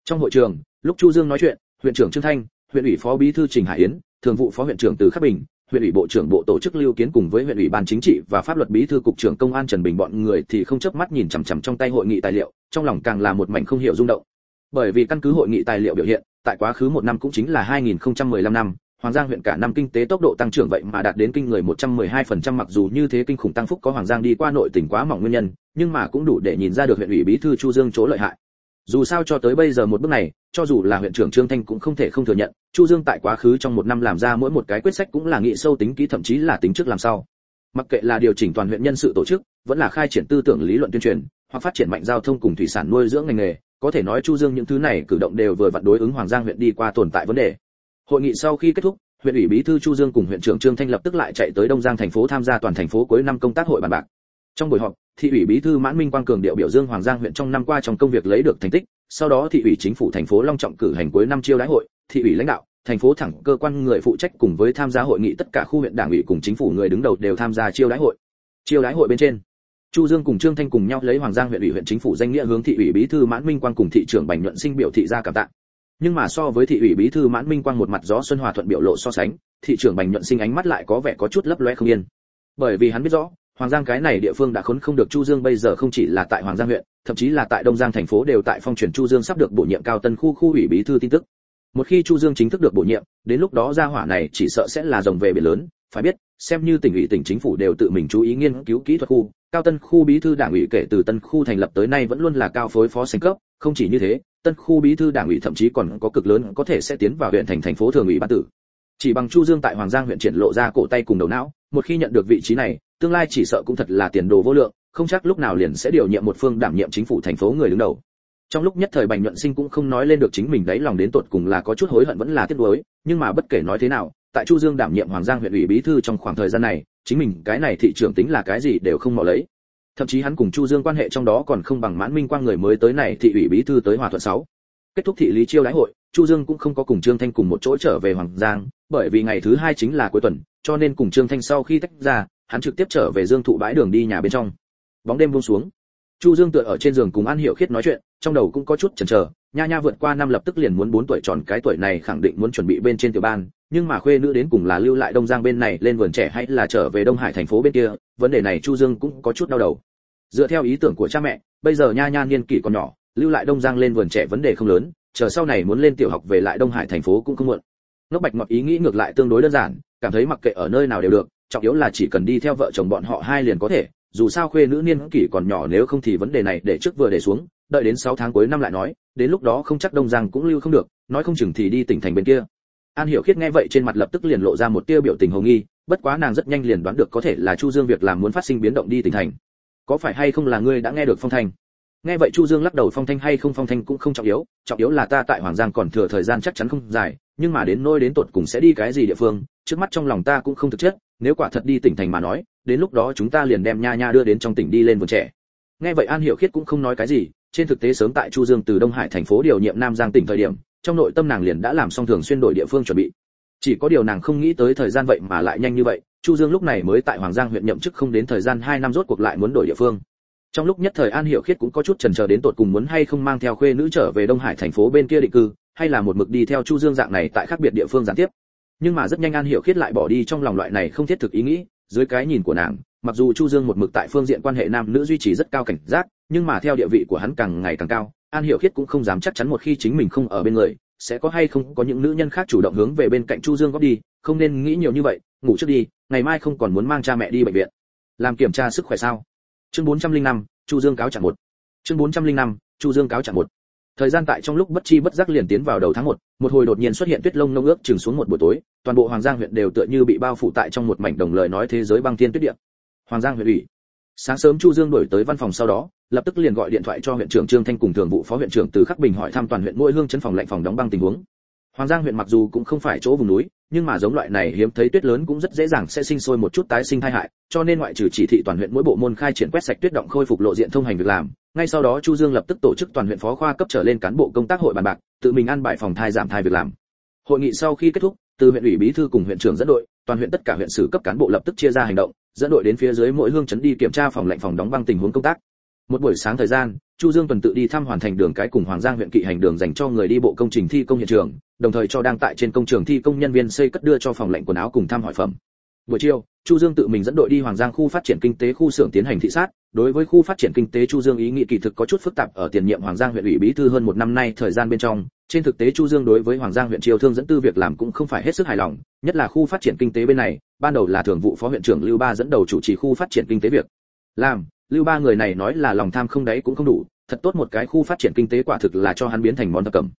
Trong hội trường, lúc Chu Dương nói chuyện, huyện trưởng Trương Thanh, huyện ủy phó bí thư Trình Hải Yến, thường vụ phó huyện trưởng Từ Khắc Bình, huyện ủy bộ trưởng bộ tổ chức lưu kiến cùng với huyện ủy ban chính trị và pháp luật bí thư cục trưởng công an Trần Bình bọn người thì không chớp mắt nhìn chằm chằm trong tay hội nghị tài liệu, trong lòng càng là một mảnh không hiểu rung động. Bởi vì căn cứ hội nghị tài liệu biểu hiện, tại quá khứ một năm cũng chính là 2015 năm, Hoàng Giang huyện cả năm kinh tế tốc độ tăng trưởng vậy mà đạt đến kinh người 112% mặc dù như thế kinh khủng tăng phúc có Hoàng Giang đi qua nội tỉnh quá mỏng nguyên nhân, nhưng mà cũng đủ để nhìn ra được huyện ủy bí thư Chu Dương chỗ lợi hại. Dù sao cho tới bây giờ một bước này, cho dù là huyện trưởng Trương Thanh cũng không thể không thừa nhận, Chu Dương tại quá khứ trong một năm làm ra mỗi một cái quyết sách cũng là nghị sâu tính kỹ thậm chí là tính trước làm sao. Mặc kệ là điều chỉnh toàn huyện nhân sự tổ chức, vẫn là khai triển tư tưởng lý luận tuyên truyền, hoặc phát triển mạnh giao thông cùng thủy sản nuôi dưỡng ngành nghề, có thể nói Chu Dương những thứ này cử động đều vừa vặn đối ứng Hoàng Giang huyện đi qua tồn tại vấn đề hội nghị sau khi kết thúc, huyện ủy bí thư chu dương cùng huyện trưởng trương thanh lập tức lại chạy tới đông giang thành phố tham gia toàn thành phố cuối năm công tác hội bàn bạc. Trong buổi họp, thị ủy bí thư mãn minh quang cường điệu biểu dương hoàng giang huyện trong năm qua trong công việc lấy được thành tích, sau đó thị ủy chính phủ thành phố long trọng cử hành cuối năm chiêu đãi hội, thị ủy lãnh đạo, thành phố thẳng cơ quan người phụ trách cùng với tham gia hội nghị tất cả khu huyện đảng ủy cùng chính phủ người đứng đầu đều tham gia chiêu đãi hội. Chiêu đãi hội bên trên, chu dương cùng trương thanh cùng nhau lấy hoàng giang huyện ủy huyện chính phủ danh nghĩa hướng thị ủy bí thư mãn minh quang cùng thị trưởng bành nhuận sinh biểu thị ra cảm tạ nhưng mà so với thị ủy bí thư mãn minh quang một mặt gió xuân hòa thuận biểu lộ so sánh, thị trưởng bành nhuận sinh ánh mắt lại có vẻ có chút lấp loe không yên. Bởi vì hắn biết rõ, hoàng giang cái này địa phương đã khốn không được chu dương bây giờ không chỉ là tại hoàng giang huyện, thậm chí là tại đông giang thành phố đều tại phong truyền chu dương sắp được bổ nhiệm cao tân khu khu ủy bí thư tin tức. Một khi chu dương chính thức được bổ nhiệm, đến lúc đó gia hỏa này chỉ sợ sẽ là rồng về biển lớn. Phải biết, xem như tỉnh ủy tỉnh chính phủ đều tự mình chú ý nghiên cứu kỹ thuật khu, cao tân khu bí thư đảng ủy kể từ tân khu thành lập tới nay vẫn luôn là cao phối phó sánh cấp, không chỉ như thế tân khu bí thư đảng ủy thậm chí còn có cực lớn có thể sẽ tiến vào huyện thành thành phố thường ủy ban tử. Chỉ bằng chu dương tại hoàng giang huyện triển lộ ra cổ tay cùng đầu não, một khi nhận được vị trí này, tương lai chỉ sợ cũng thật là tiền đồ vô lượng, không chắc lúc nào liền sẽ điều nhiệm một phương đảm nhiệm chính phủ thành phố người đứng đầu. Trong lúc nhất thời bành nhuận sinh cũng không nói lên được chính mình đấy lòng đến tột cùng là có chút hối hận vẫn là tiếc nuối, nhưng mà bất kể nói thế nào, tại chu dương đảm nhiệm hoàng giang huyện ủy bí thư trong khoảng thời gian này, chính mình cái này thị trưởng tính là cái gì đều không mò lấy thậm chí hắn cùng chu dương quan hệ trong đó còn không bằng mãn minh quang người mới tới này thị ủy bí thư tới hòa thuận 6. kết thúc thị lý chiêu đãi hội, chu dương cũng không có cùng trương thanh cùng một chỗ trở về hoàng giang, bởi vì ngày thứ hai chính là cuối tuần, cho nên cùng trương thanh sau khi tách ra, hắn trực tiếp trở về dương thụ bãi đường đi nhà bên trong bóng đêm buông xuống chu dương tựa ở trên giường cùng an hiểu khiết nói chuyện, trong đầu cũng có chút chần chờ, nha nha vượt qua năm lập tức liền muốn 4 tuổi tròn cái tuổi này khẳng định muốn chuẩn bị bên trên tiểu ban nhưng mà khuê nữ đến cùng là lưu lại đông giang bên này lên vườn trẻ hay là trở về đông hải thành phố bên kia, vấn đề này chu dương cũng có chút đau đầu. Dựa theo ý tưởng của cha mẹ, bây giờ nha nha niên kỷ còn nhỏ, lưu lại đông giang lên vườn trẻ vấn đề không lớn, chờ sau này muốn lên tiểu học về lại đông hải thành phố cũng không muộn. Ngốc bạch ngọt ý nghĩ ngược lại tương đối đơn giản, cảm thấy mặc kệ ở nơi nào đều được, trọng yếu là chỉ cần đi theo vợ chồng bọn họ hai liền có thể, dù sao khuê nữ niên kỷ còn nhỏ nếu không thì vấn đề này để trước vừa để xuống, đợi đến 6 tháng cuối năm lại nói, đến lúc đó không chắc đông giang cũng lưu không được, nói không chừng thì đi tỉnh thành bên kia an hiểu khiết nghe vậy trên mặt lập tức liền lộ ra một tia biểu tình hồ nghi, bất quá nàng rất nhanh liền đoán được có thể là chu dương việc làm muốn phát sinh biến động đi tỉnh thành. Có phải hay không là ngươi đã nghe được phong thanh? Nghe vậy chu dương lắc đầu phong thanh hay không phong thanh cũng không trọng yếu trọng yếu là ta tại hoàng giang còn thừa thời gian chắc chắn không dài, nhưng mà đến nôi đến tột cùng sẽ đi cái gì địa phương, trước mắt trong lòng ta cũng không thực chất, nếu quả thật đi tỉnh thành mà nói, đến lúc đó chúng ta liền đem nha nha đưa đến trong tỉnh đi lên vườn trẻ. Nghe vậy an hiểu khiết cũng không nói cái gì, trên thực tế sớm tại chu dương từ đông hải thành phố điều nhiệm nam giang tỉnh thời điểm trong nội tâm nàng liền đã làm xong thường xuyên đổi địa phương chuẩn bị. Chỉ có điều nàng không nghĩ tới thời gian vậy mà lại nhanh như vậy, chu dương lúc này mới tại hoàng giang huyện nhậm chức không đến thời gian 2 năm rốt cuộc lại muốn đổi địa phương. Trong lúc nhất thời an hiểu khiết cũng có chút chần chờ đến tột cùng muốn hay không mang theo khuê nữ trở về đông hải thành phố bên kia định cư, hay là một mực đi theo chu dương dạng này tại khác biệt địa phương gián tiếp. Nhưng mà rất nhanh an hiểu khiết lại bỏ đi trong lòng loại này không thiết thực ý nghĩ, dưới cái nhìn của nàng, mặc dù chu dương một mực tại phương diện quan hệ nam nữ duy trì rất cao cảnh giác, nhưng mà theo địa vị của hắn càng ngày càng cao an hiểu khiết cũng không dám chắc chắn một khi chính mình không ở bên người sẽ có hay không có những nữ nhân khác chủ động hướng về bên cạnh chu dương góp đi không nên nghĩ nhiều như vậy ngủ trước đi ngày mai không còn muốn mang cha mẹ đi bệnh viện. Làm kiểm tra sức khỏe sao? Chương 405, chu dương cáo chẳng một. Chương 405, chu dương cáo chẳng một. Thời gian tại trong lúc bất chi bất giác liền tiến vào đầu tháng 1, một hồi đột nhiên xuất hiện tuyết lông nông ước chừng xuống một buổi tối toàn bộ hoàng giang huyện đều tựa như bị bao phủ tại trong một mảnh đồng lời nói thế giới băng thiên tuyết địa. Hoàng giang huyện ủy sáng sớm chu dương đổi tới văn phòng sau đó, lập tức liền gọi điện thoại cho huyện trưởng trương thanh cùng thường vụ phó huyện trưởng từ khắc bình hỏi thăm toàn huyện mỗi hương chấn phòng lệnh phòng đóng băng tình huống. Hoàng giang huyện mặc dù cũng không phải chỗ vùng núi, nhưng mà giống loại này hiếm thấy tuyết lớn cũng rất dễ dàng sẽ sinh sôi một chút tái sinh tai hại, cho nên ngoại trừ chỉ thị toàn huyện mỗi bộ môn khai triển quét sạch tuyết động khôi phục lộ diện thông hành việc làm, ngay sau đó chu dương lập tức tổ chức toàn huyện phó khoa cấp trở lên cán bộ công tác hội bàn bạc, tự mình ăn bài phòng thai giảm thai việc làm. Hội nghị sau khi kết thúc, từ huyện ủy bí thư cùng huyện trưởng dẫn đội, toàn huyện tất cả huyện sử cấp cán bộ lập tức chia ra hành động dẫn đội đến phía dưới mỗi hương chấn đi kiểm tra phòng lệnh phòng đóng băng tình huống công tác. Một buổi sáng thời gian, chu dương tuần tự đi thăm hoàn thành đường cái cùng hoàng giang huyện kỵ hành đường dành cho người đi bộ công trình thi công hiện trường, đồng thời cho đang tại trên công trường thi công nhân viên xây cất đưa cho phòng lệnh quần áo cùng thăm hỏi phẩm. Buổi chiều, chu dương tự mình dẫn đội đi hoàng giang khu phát triển kinh tế khu xưởng tiến hành thị sát đối với khu phát triển kinh tế chu dương, ý nghĩ kỳ thực có chút phức tạp ở tiền nhiệm hoàng giang huyện ủy bí thư hơn một năm nay thời gian bên trong. Trên thực tế chu dương đối với hoàng giang huyện triều thương dẫn tư việc làm cũng không phải hết sức hài lòng, nhất là khu phát triển kinh tế bên này, ban đầu là thường vụ phó huyện trưởng lưu ba dẫn đầu chủ trì khu phát triển kinh tế việc. Làm, lưu ba người này nói là lòng tham không đấy cũng không đủ, thật tốt một cái khu phát triển kinh tế quả thực là cho hắn biến thành món thập cẩm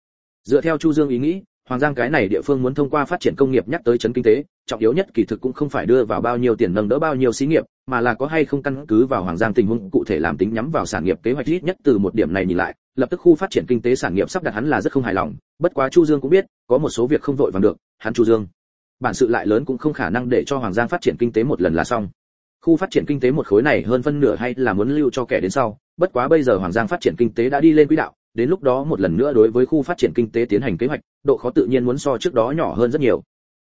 dựa theo chu dương ý nghĩ, hoàng giang cái này địa phương muốn thông qua phát triển công nghiệp nhắc tới chấn kinh tế, trọng yếu nhất kỳ thực cũng không phải đưa vào bao nhiêu tiền nâng đỡ bao nhiêu xí nghiệp mà là có hay không căn cứ vào hoàng giang tình huống cụ thể làm tính nhắm vào sản nghiệp kế hoạch ít nhất từ một điểm này nhìn lại, lập tức khu phát triển kinh tế sản nghiệp sắp đặt hắn là rất không hài lòng. Bất quá chu dương cũng biết, có một số việc không vội vàng được, hắn chu dương. Bản sự lại lớn cũng không khả năng để cho hoàng giang phát triển kinh tế một lần là xong. Khu phát triển kinh tế một khối này hơn phân nửa hay là muốn lưu cho kẻ đến sau, bất quá bây giờ hoàng giang phát triển kinh tế đã đi lên quỹ đạo, đến lúc đó một lần nữa đối với khu phát triển kinh tế tiến hành kế hoạch, độ khó tự nhiên muốn so trước đó nhỏ hơn rất nhiều.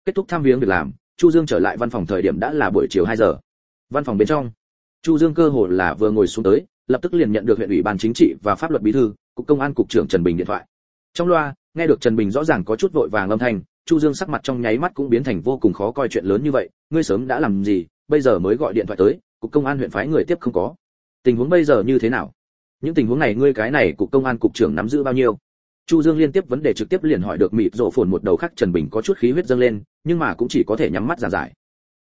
Kết thúc tham viếng việc làm, chu dương trở lại văn phòng thời điểm đã là buổi chiều 2 giờ văn phòng bên trong. Chu dương cơ hồ là vừa ngồi xuống tới, lập tức liền nhận được huyện ủy ban chính trị và pháp luật bí thư, cục công an cục trưởng trần bình điện thoại. Trong loa, nghe được trần bình rõ ràng có chút vội vàng âm thanh, chu dương sắc mặt trong nháy mắt cũng biến thành vô cùng khó coi chuyện lớn như vậy, ngươi sớm đã làm gì, bây giờ mới gọi điện thoại tới, cục công an huyện phái người tiếp không có. Tình huống bây giờ như thế nào? Những tình huống này ngươi cái này cục công an cục trưởng nắm giữ bao nhiêu? Chu dương liên tiếp vấn đề trực tiếp liền hỏi được mịt rộ phồn một đầu khác trần bình có chút khí huyết dâng lên, nhưng mà cũng chỉ có thể nhắm mắt giả giải.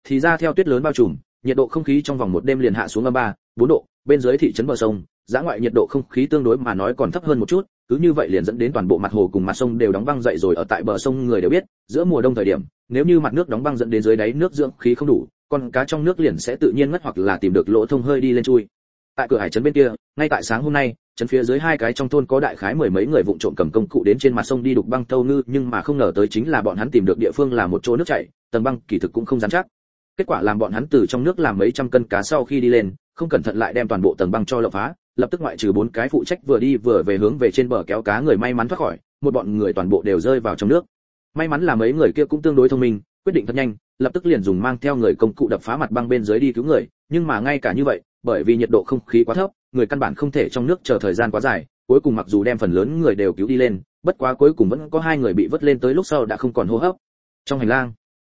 Thì ra theo tuyết lớn bao trùm nhiệt độ không khí trong vòng một đêm liền hạ xuống âm ba, bốn độ, bên dưới thị trấn bờ sông, giá ngoại nhiệt độ không khí tương đối mà nói còn thấp hơn một chút, cứ như vậy liền dẫn đến toàn bộ mặt hồ cùng mặt sông đều đóng băng dậy rồi ở tại bờ sông người đều biết, giữa mùa đông thời điểm, nếu như mặt nước đóng băng dẫn đến dưới đáy nước dưỡng khí không đủ, con cá trong nước liền sẽ tự nhiên ngất hoặc là tìm được lỗ thông hơi đi lên chui. Tại cửa hải trấn bên kia, ngay tại sáng hôm nay, trấn phía dưới hai cái trong thôn có đại khái mười mấy người vụng trộm cầm công cụ đến trên mặt sông đi đục băng thâu ngư, nhưng mà không ngờ tới chính là bọn hắn tìm được địa phương là một chỗ nước chảy, tầng băng kỳ thực cũng không dám chắc kết quả làm bọn hắn từ trong nước làm mấy trăm cân cá sau khi đi lên, không cẩn thận lại đem toàn bộ tầng băng cho lộng phá, lập tức ngoại trừ bốn cái phụ trách vừa đi vừa về hướng về trên bờ kéo cá người may mắn thoát khỏi, một bọn người toàn bộ đều rơi vào trong nước. May mắn là mấy người kia cũng tương đối thông minh, quyết định thật nhanh, lập tức liền dùng mang theo người công cụ đập phá mặt băng bên dưới đi cứu người, nhưng mà ngay cả như vậy, bởi vì nhiệt độ không khí quá thấp, người căn bản không thể trong nước chờ thời gian quá dài, cuối cùng mặc dù đem phần lớn người đều cứu đi lên, bất quá cuối cùng vẫn có hai người bị vớt lên tới lúc sau đã không còn hô hấp. Trong hành lang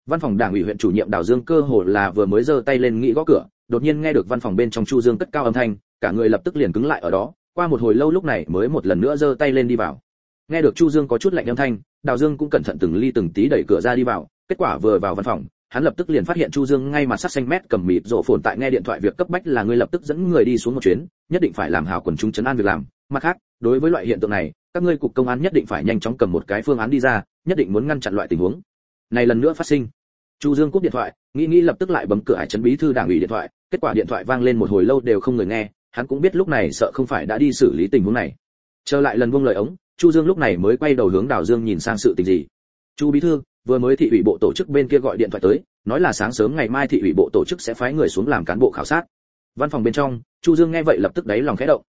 văn phòng đảng ủy huyện chủ nhiệm đào dương cơ hồ là vừa mới giơ tay lên nghĩ gõ cửa, đột nhiên nghe được văn phòng bên trong chu dương cất cao âm thanh, cả người lập tức liền cứng lại ở đó, qua một hồi lâu lúc này mới một lần nữa giơ tay lên đi vào. Nghe được chu dương có chút lạnh âm thanh, đào dương cũng cẩn thận từng ly từng tí đẩy cửa ra đi vào, kết quả vừa vào văn phòng, hắn lập tức liền phát hiện chu dương ngay mà sắc xanh mét cầm mịt rộ phồn tại nghe điện thoại việc cấp bách là ngươi lập tức dẫn người đi xuống một chuyến, nhất định phải làm hào quần chúng chấn an việc làm. Mặt khác, đối với loại hiện tượng này, các ngươi cục công an nhất định phải nhanh chóng cầm một cái phương án đi ra, nhất định muốn ngăn chặn loại tình huống này lần nữa phát sinh. Chu dương cúp điện thoại, nghĩ nghĩ lập tức lại bấm cửa hải trấn bí thư đảng ủy điện thoại, kết quả điện thoại vang lên một hồi lâu đều không người nghe, hắn cũng biết lúc này sợ không phải đã đi xử lý tình huống này. Trở lại lần buông lời ống, chu dương lúc này mới quay đầu hướng đào dương nhìn sang sự tình gì. Chu bí thư, vừa mới thị ủy bộ tổ chức bên kia gọi điện thoại tới, nói là sáng sớm ngày mai thị ủy bộ tổ chức sẽ phái người xuống làm cán bộ khảo sát. Văn phòng bên trong, chu dương nghe vậy lập tức đáy lòng khẽ động.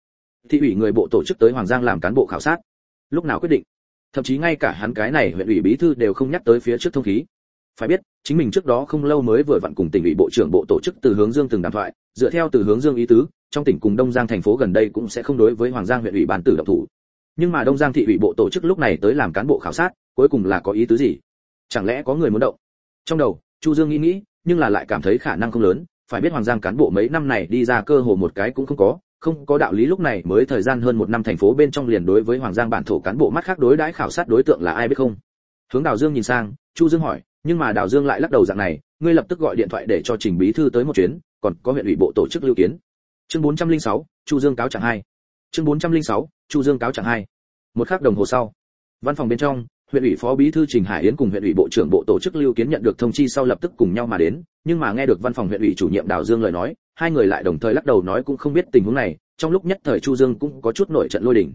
Thị ủy người bộ tổ chức tới hoàng giang làm cán bộ khảo sát. Lúc nào quyết định? Thậm chí ngay cả hắn cái này huyện ủy bí thư đều không nhắc tới phía trước thông khí. Phải biết, chính mình trước đó không lâu mới vừa vặn cùng tỉnh ủy bộ trưởng bộ tổ chức từ hướng dương từng đàm thoại, dựa theo từ hướng dương ý tứ, trong tỉnh cùng đông giang thành phố gần đây cũng sẽ không đối với hoàng giang huyện ủy ban tử động thủ. Nhưng mà đông giang thị ủy bộ tổ chức lúc này tới làm cán bộ khảo sát, cuối cùng là có ý tứ gì? Chẳng lẽ có người muốn động? Trong đầu, chu dương nghĩ nghĩ, nhưng là lại cảm thấy khả năng không lớn, phải biết hoàng giang cán bộ mấy năm này đi ra cơ hồ một cái cũng không có không có đạo lý lúc này mới thời gian hơn một năm thành phố bên trong liền đối với hoàng giang bản thổ cán bộ mắt khác đối đãi khảo sát đối tượng là ai biết không? Hướng đào dương nhìn sang chu dương hỏi nhưng mà đào dương lại lắc đầu dạng này ngươi lập tức gọi điện thoại để cho trình bí thư tới một chuyến còn có huyện ủy bộ tổ chức lưu kiến. Chương 406, chu dương cáo chẳng hai. Chương 406, chu dương cáo chẳng hai. Một khắc đồng hồ sau văn phòng bên trong huyện ủy phó bí thư trình hải yến cùng huyện ủy bộ trưởng bộ tổ chức lưu kiến nhận được thông chi sau lập tức cùng nhau mà đến nhưng mà nghe được văn phòng huyện ủy chủ nhiệm đào dương lời nói hai người lại đồng thời lắc đầu nói cũng không biết tình huống này, trong lúc nhất thời chu dương cũng có chút nổi trận lôi đình.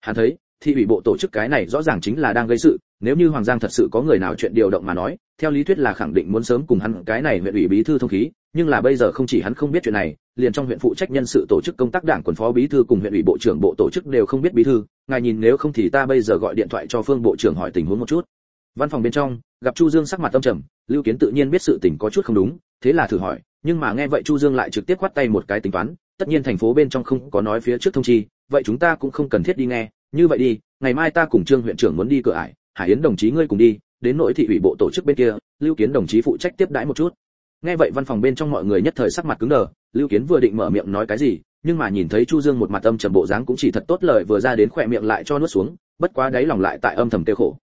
Hắn thấy, thì ủy bộ tổ chức cái này rõ ràng chính là đang gây sự, nếu như hoàng giang thật sự có người nào chuyện điều động mà nói, theo lý thuyết là khẳng định muốn sớm cùng hắn cái này huyện ủy bí thư thông khí, nhưng là bây giờ không chỉ hắn không biết chuyện này, liền trong huyện phụ trách nhân sự tổ chức công tác đảng quần phó bí thư cùng huyện ủy bộ trưởng bộ tổ chức đều không biết bí thư, ngài nhìn nếu không thì ta bây giờ gọi điện thoại cho phương bộ trưởng hỏi tình huống một chút. Văn phòng bên trong, gặp chu dương sắc mặt tâm trầm, lưu kiến tự nhiên biết sự tình có chút không đúng, thế là thử hỏi nhưng mà nghe vậy chu dương lại trực tiếp quát tay một cái tính toán, tất nhiên thành phố bên trong không có nói phía trước thông chi, vậy chúng ta cũng không cần thiết đi nghe. Như vậy đi, ngày mai ta cùng trương huyện trưởng muốn đi cửa ải, hải yến đồng chí ngươi cùng đi, đến nội thị ủy bộ tổ chức bên kia, lưu kiến đồng chí phụ trách tiếp đãi một chút. Nghe vậy văn phòng bên trong mọi người nhất thời sắc mặt cứng đờ, lưu kiến vừa định mở miệng nói cái gì, nhưng mà nhìn thấy chu dương một mặt âm trầm bộ dáng cũng chỉ thật tốt lời vừa ra đến khỏe miệng lại cho nuốt xuống, bất quá đáy lòng lại tại âm thầm tiêu khổ.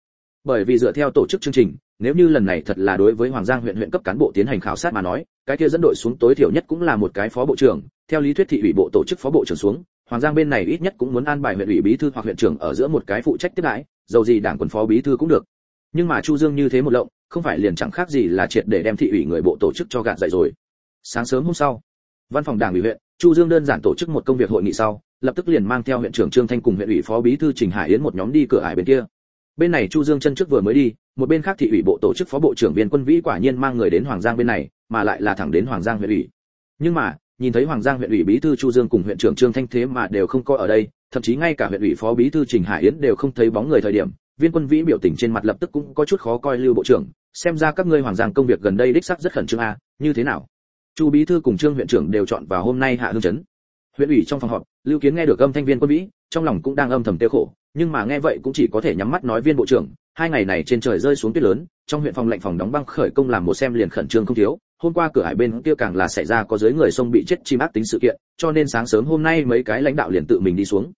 Bởi vì dựa theo tổ chức chương trình nếu như lần này thật là đối với hoàng giang huyện huyện cấp cán bộ tiến hành khảo sát mà nói, cái kia dẫn đội xuống tối thiểu nhất cũng là một cái phó bộ trưởng, theo lý thuyết thị ủy bộ tổ chức phó bộ trưởng xuống, hoàng giang bên này ít nhất cũng muốn an bài huyện ủy bí thư hoặc huyện trưởng ở giữa một cái phụ trách tiếp đãi, dầu gì đảng quần phó bí thư cũng được. Nhưng mà chu dương như thế một lộng, không phải liền chẳng khác gì là triệt để đem thị ủy người bộ tổ chức cho gạt dậy rồi. Sáng sớm hôm sau, văn phòng đảng ủy huyện, chu dương đơn giản tổ chức một công việc hội nghị sau, lập tức liền mang theo huyện trưởng trương thanh cùng huyện ủy phó bí thư trình hải yến một nhóm đi cửa ải bên kia bên này chu dương chân trước vừa mới đi, một bên khác thị ủy bộ tổ chức phó bộ trưởng viên quân vĩ quả nhiên mang người đến hoàng giang bên này, mà lại là thẳng đến hoàng giang huyện ủy. Nhưng mà, nhìn thấy hoàng giang huyện ủy bí thư chu dương cùng huyện trưởng trương thanh thế mà đều không có ở đây, thậm chí ngay cả huyện ủy phó bí thư trình hải yến đều không thấy bóng người thời điểm, viên quân vĩ biểu tình trên mặt lập tức cũng có chút khó coi lưu bộ trưởng, xem ra các ngươi hoàng giang công việc gần đây đích xác rất khẩn trương a như thế nào? Chu bí thư cùng trương huyện trưởng đều chọn vào hôm nay hạ hương chấn. Huyện ủy trong phòng họp, lưu kiến nghe được âm thanh viên quân vĩ, trong lòng cũng đang âm thầm tiêu khổ nhưng mà nghe vậy cũng chỉ có thể nhắm mắt nói viên bộ trưởng, hai ngày này trên trời rơi xuống tuyết lớn, trong huyện phòng lệnh phòng đóng băng khởi công làm một xem liền khẩn trương không thiếu, hôm qua cửa hải bên kia càng là xảy ra có dưới người sông bị chết chim ác tính sự kiện, cho nên sáng sớm hôm nay mấy cái lãnh đạo liền tự mình đi xuống.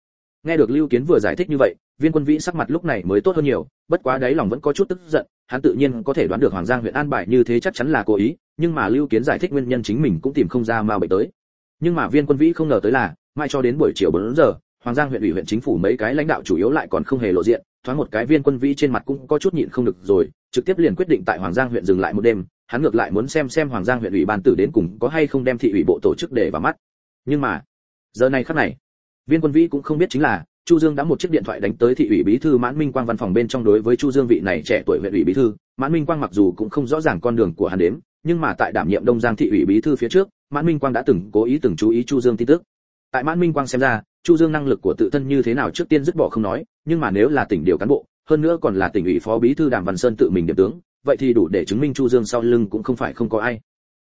Nghe được lưu kiến vừa giải thích như vậy, viên quân vĩ sắc mặt lúc này mới tốt hơn nhiều, bất quá đấy lòng vẫn có chút tức giận, hắn tự nhiên có thể đoán được hoàng giang huyện an bài như thế chắc chắn là cố ý, nhưng mà lưu kiến giải thích nguyên nhân chính mình cũng tìm không ra mà bệnh tới. Nhưng mà viên quân vĩ không ngờ tới là, mai cho đến buổi chiều 4 giờ hoàng giang huyện ủy huyện chính phủ mấy cái lãnh đạo chủ yếu lại còn không hề lộ diện, thoáng một cái viên quân vĩ trên mặt cũng có chút nhịn không được rồi, trực tiếp liền quyết định tại hoàng giang huyện dừng lại một đêm, hắn ngược lại muốn xem xem hoàng giang huyện ủy ban tử đến cùng có hay không đem thị ủy bộ tổ chức để vào mắt. Nhưng mà, giờ này khắc này, viên quân vĩ cũng không biết chính là, chu dương đã một chiếc điện thoại đánh tới thị ủy bí thư mãn minh quang văn phòng bên trong đối với chu dương vị này trẻ tuổi huyện ủy bí thư. Mãn minh quang mặc dù cũng không rõ ràng con đường của hắn đến, nhưng mà tại đảm nhiệm đông giang thị ủy bí thư phía trước, mãn minh quang đã từng cố ý từng chú ý chu dương tin tức tại mãn minh quang xem ra, chu dương năng lực của tự thân như thế nào trước tiên dứt bỏ không nói, nhưng mà nếu là tỉnh điều cán bộ, hơn nữa còn là tỉnh ủy phó bí thư đàm văn sơn tự mình điểm tướng, vậy thì đủ để chứng minh chu dương sau lưng cũng không phải không có ai.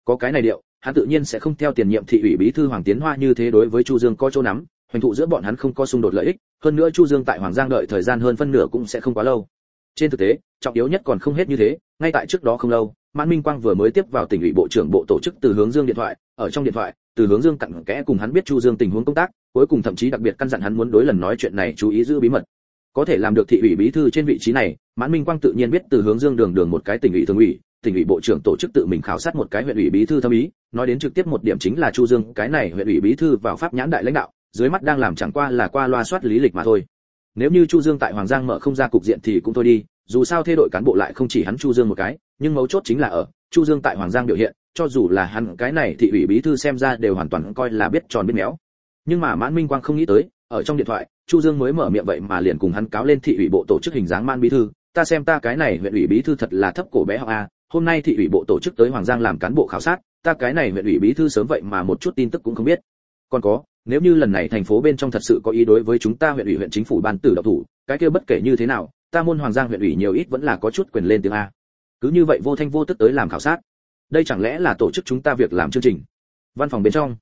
Có cái này điệu, hắn tự nhiên sẽ không theo tiền nhiệm thị ủy bí thư hoàng tiến hoa như thế đối với chu dương có chỗ nắm, hoành thụ giữa bọn hắn không có xung đột lợi ích, hơn nữa chu dương tại hoàng giang đợi thời gian hơn phân nửa cũng sẽ không quá lâu. Trên thực tế, trọng yếu nhất còn không hết như thế, ngay tại trước đó không lâu, mãn minh quang vừa mới tiếp vào tỉnh ủy bộ trưởng bộ tổ chức từ hướng dương điện thoại, ở trong điện thoại từ hướng dương cặn kẽ cùng hắn biết chu dương tình huống công tác, cuối cùng thậm chí đặc biệt căn dặn hắn muốn đối lần nói chuyện này chú ý giữ bí mật. Có thể làm được thị ủy bí thư trên vị trí này, mãn minh quang tự nhiên biết từ hướng dương đường đường một cái tỉnh ủy thường ủy, tỉnh ủy bộ trưởng tổ chức tự mình khảo sát một cái huyện ủy bí thư thâm ý, nói đến trực tiếp một điểm chính là chu dương, cái này huyện ủy bí thư vào pháp nhãn đại lãnh đạo, dưới mắt đang làm chẳng qua là qua loa soát lý lịch mà thôi. Nếu như chu dương tại hoàng giang mở không ra cục diện thì cũng thôi đi, dù sao thay đổi cán bộ lại không chỉ hắn chu dương một cái, nhưng mấu chốt chính là ở, chu dương tại hoàng giang biểu hiện cho dù là hắn, cái này thị ủy bí thư xem ra đều hoàn toàn coi là biết tròn biết méo. Nhưng mà mãn minh quang không nghĩ tới, ở trong điện thoại, chu dương mới mở miệng vậy mà liền cùng hắn cáo lên thị ủy bộ tổ chức hình dáng man bí thư. Ta xem ta cái này huyện ủy bí thư thật là thấp cổ bé học a, hôm nay thị ủy bộ tổ chức tới hoàng giang làm cán bộ khảo sát, ta cái này huyện ủy bí thư sớm vậy mà một chút tin tức cũng không biết. Còn có, nếu như lần này thành phố bên trong thật sự có ý đối với chúng ta huyện ủy huyện chính phủ ban tử độc thủ, cái kia bất kể như thế nào, ta môn hoàng giang huyện ủy nhiều ít vẫn là có chút quyền lên tiếng a. Cứ như vậy vô thanh vô tức tới làm khảo sát đây chẳng lẽ là tổ chức chúng ta việc làm chương trình? Văn phòng bên trong,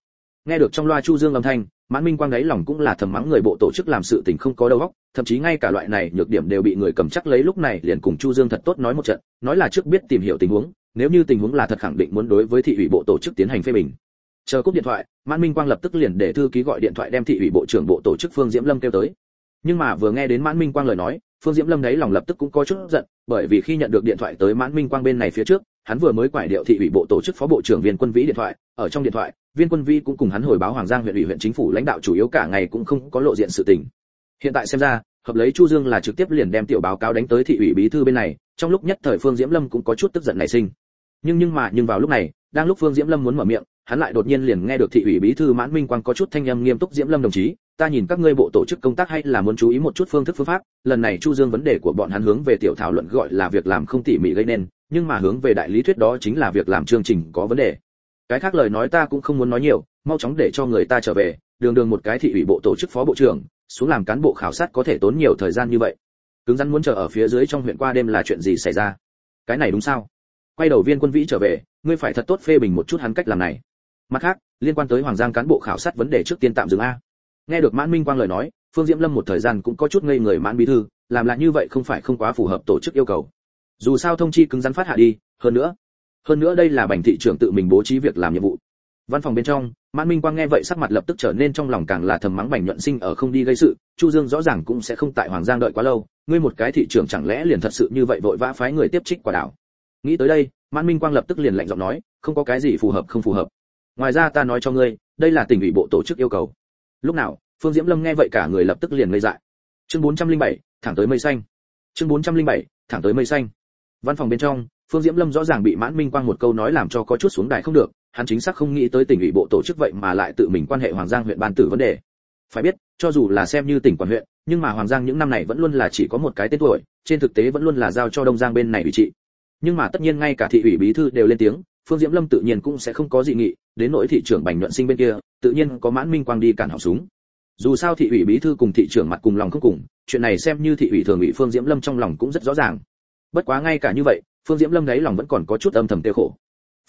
nghe được trong loa chu dương âm thanh, mãn minh quang đáy lòng cũng là thầm mắng người bộ tổ chức làm sự tình không có đầu óc, thậm chí ngay cả loại này nhược điểm đều bị người cầm chắc lấy lúc này liền cùng chu dương thật tốt nói một trận, nói là trước biết tìm hiểu tình huống, nếu như tình huống là thật khẳng định muốn đối với thị ủy bộ tổ chức tiến hành phê bình. Chờ cúp điện thoại, mãn minh quang lập tức liền để thư ký gọi điện thoại đem thị ủy bộ trưởng bộ tổ chức phương diễm lâm kêu tới. Nhưng mà vừa nghe đến mãn minh quang lời nói, phương diễm lâm đấy lòng lập tức cũng có chút giận, bởi vì khi nhận được điện thoại tới mãn minh quang bên này phía trước hắn vừa mới quải điệu thị ủy bộ tổ chức phó bộ trưởng viên quân vĩ điện thoại, ở trong điện thoại, viên quân vĩ cũng cùng hắn hồi báo hoàng giang huyện ủy huyện chính phủ lãnh đạo chủ yếu cả ngày cũng không có lộ diện sự tình. Hiện tại xem ra, hợp lấy chu dương là trực tiếp liền đem tiểu báo cáo đánh tới thị ủy bí thư bên này, trong lúc nhất thời phương diễm lâm cũng có chút tức giận nảy sinh. Nhưng nhưng mà, nhưng vào lúc này, đang lúc phương diễm lâm muốn mở miệng, hắn lại đột nhiên liền nghe được thị ủy bí thư mãn minh quang có chút thanh âm nghiêm túc diễm lâm đồng chí ta nhìn các ngươi bộ tổ chức công tác hay là muốn chú ý một chút phương thức phương pháp, lần này chu dương vấn đề của bọn hắn hướng về tiểu thảo luận gọi là việc làm không tỉ mỉ gây nên, nhưng mà hướng về đại lý thuyết đó chính là việc làm chương trình có vấn đề. Cái khác lời nói ta cũng không muốn nói nhiều, mau chóng để cho người ta trở về, đường đường một cái thị ủy bộ tổ chức phó bộ trưởng, xuống làm cán bộ khảo sát có thể tốn nhiều thời gian như vậy. Cứng rắn muốn chờ ở phía dưới trong huyện qua đêm là chuyện gì xảy ra? Cái này đúng sao? Quay đầu viên quân vĩ trở về, ngươi phải thật tốt phê bình một chút hắn cách làm này. Mặt khác, liên quan tới hoàng giang cán bộ khảo sát vấn đề trước tiên tạm dừng a nghe được mãn minh quang lời nói, phương diễm lâm một thời gian cũng có chút ngây người mãn bí thư, làm lại như vậy không phải không quá phù hợp tổ chức yêu cầu. Dù sao thông chi cứng rắn phát hạ đi, hơn nữa hơn nữa đây là bành thị trưởng tự mình bố trí việc làm nhiệm vụ. Văn phòng bên trong, mãn minh quang nghe vậy sắc mặt lập tức trở nên trong lòng càng là thầm mắng bành nhuận sinh ở không đi gây sự, chu dương rõ ràng cũng sẽ không tại hoàng giang đợi quá lâu, ngươi một cái thị trưởng chẳng lẽ liền thật sự như vậy vội vã phái người tiếp trích quả đảo. Nghĩ tới đây, mãn minh quang lập tức liền lạnh giọng nói, không có cái gì phù hợp không phù hợp. Ngoài ra ta nói cho ngươi, đây là tỉnh ủy bộ tổ chức yêu cầu lúc nào phương diễm lâm nghe vậy cả người lập tức liền ngây dại. Chương 407, thẳng tới mây xanh. Chương 407, thẳng tới mây xanh. Văn phòng bên trong phương diễm lâm rõ ràng bị mãn minh quang một câu nói làm cho có chút xuống đài không được hắn chính xác không nghĩ tới tỉnh ủy bộ tổ chức vậy mà lại tự mình quan hệ hoàng giang huyện ban tử vấn đề. Phải biết cho dù là xem như tỉnh quản huyện nhưng mà hoàng giang những năm này vẫn luôn là chỉ có một cái tên tuổi trên thực tế vẫn luôn là giao cho đông giang bên này ủy trị. Nhưng mà tất nhiên ngay cả thị ủy bí thư đều lên tiếng phương diễm lâm tự nhiên cũng sẽ không có dị nghị, đến nỗi thị trưởng bành nhuận sinh bên kia, tự nhiên có mãn minh quang đi cản họng súng. Dù sao thị ủy bí thư cùng thị trưởng mặt cùng lòng không cùng, chuyện này xem như thị ủy thường ủy phương diễm lâm trong lòng cũng rất rõ ràng. Bất quá ngay cả như vậy, phương diễm lâm đấy lòng vẫn còn có chút âm thầm tiêu khổ.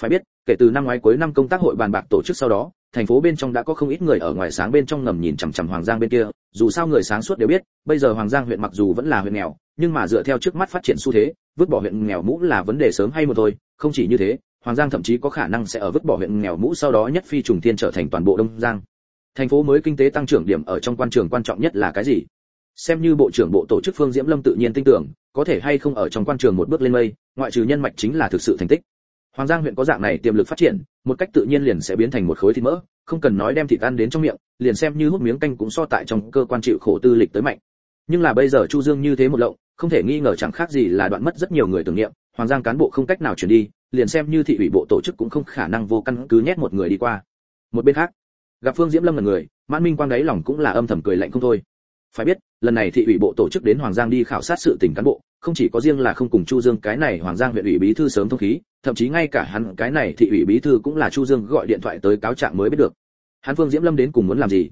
Phải biết, kể từ năm ngoái cuối năm công tác hội bàn bạc tổ chức sau đó, thành phố bên trong đã có không ít người ở ngoài sáng bên trong ngầm nhìn chằm chằm hoàng giang bên kia. Dù sao người sáng suốt đều biết, bây giờ hoàng giang huyện mặc dù vẫn là huyện nghèo, nhưng mà dựa theo trước mắt phát triển xu thế, vứt bỏ huyện nghèo mũ là vấn đề sớm hay một thôi, không chỉ như thế hoàng giang thậm chí có khả năng sẽ ở vứt bỏ huyện nghèo mũ sau đó nhất phi trùng thiên trở thành toàn bộ đông giang. Thành phố mới kinh tế tăng trưởng điểm ở trong quan trường quan trọng nhất là cái gì? Xem như bộ trưởng bộ tổ chức phương diễm lâm tự nhiên tin tưởng, có thể hay không ở trong quan trường một bước lên mây, ngoại trừ nhân mạch chính là thực sự thành tích. Hoàng giang huyện có dạng này tiềm lực phát triển, một cách tự nhiên liền sẽ biến thành một khối thịt mỡ, không cần nói đem thịt ăn đến trong miệng, liền xem như hút miếng canh cũng so tại trong cơ quan chịu khổ tư lịch tới mạnh. Nhưng là bây giờ chu dương như thế một lộng, không thể nghi ngờ chẳng khác gì là đoạn mất rất nhiều người tưởng niệm, hoàng giang cán bộ không cách nào chuyển đi liền xem như thị ủy bộ tổ chức cũng không khả năng vô căn cứ nhét một người đi qua. Một bên khác, gặp phương diễm lâm là người, mãn minh quang đáy lòng cũng là âm thầm cười lạnh không thôi. Phải biết, lần này thị ủy bộ tổ chức đến hoàng giang đi khảo sát sự tình cán bộ, không chỉ có riêng là không cùng chu dương cái này hoàng giang huyện ủy bí thư sớm thông khí, thậm chí ngay cả hắn cái này thị ủy bí thư cũng là chu dương gọi điện thoại tới cáo trạng mới biết được. Hắn phương diễm lâm đến cùng muốn làm gì?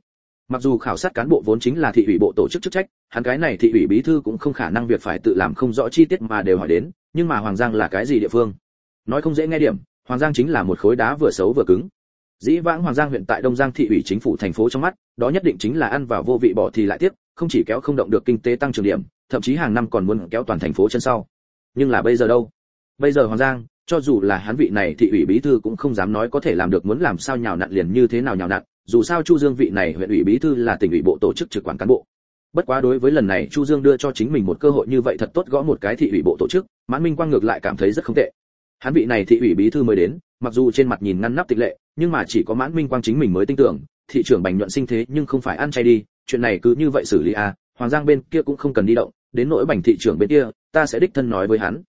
Mặc dù khảo sát cán bộ vốn chính là thị ủy bộ tổ chức chức trách, hắn cái này thị ủy bí thư cũng không khả năng việc phải tự làm không rõ chi tiết mà đều hỏi đến, nhưng mà hoàng giang là cái gì địa phương? Nói không dễ nghe điểm, hoàng giang chính là một khối đá vừa xấu vừa cứng. Dĩ vãng hoàng giang huyện tại đông giang thị ủy chính phủ thành phố trong mắt, đó nhất định chính là ăn vào vô vị bỏ thì lại tiếp không chỉ kéo không động được kinh tế tăng trưởng điểm, thậm chí hàng năm còn muốn kéo toàn thành phố chân sau. Nhưng là bây giờ đâu? Bây giờ hoàng giang, cho dù là hắn vị này thị ủy bí thư cũng không dám nói có thể làm được muốn làm sao nhào nặn liền như thế nào nhào nặn, dù sao chu dương vị này huyện ủy bí thư là tỉnh ủy bộ tổ chức trực quản cán bộ. Bất quá đối với lần này chu dương đưa cho chính mình một cơ hội như vậy thật tốt gõ một cái thị ủy bộ tổ chức, mãn minh quang ngược lại cảm thấy rất không tệ hắn vị này thị ủy bí thư mới đến, mặc dù trên mặt nhìn ngăn nắp tịch lệ, nhưng mà chỉ có mãn minh quang chính mình mới tin tưởng, thị trưởng bành nhuận sinh thế nhưng không phải ăn chay đi, chuyện này cứ như vậy xử lý à hoàng giang bên kia cũng không cần đi động, đến nỗi bành thị trưởng bên kia, ta sẽ đích thân nói với hắn.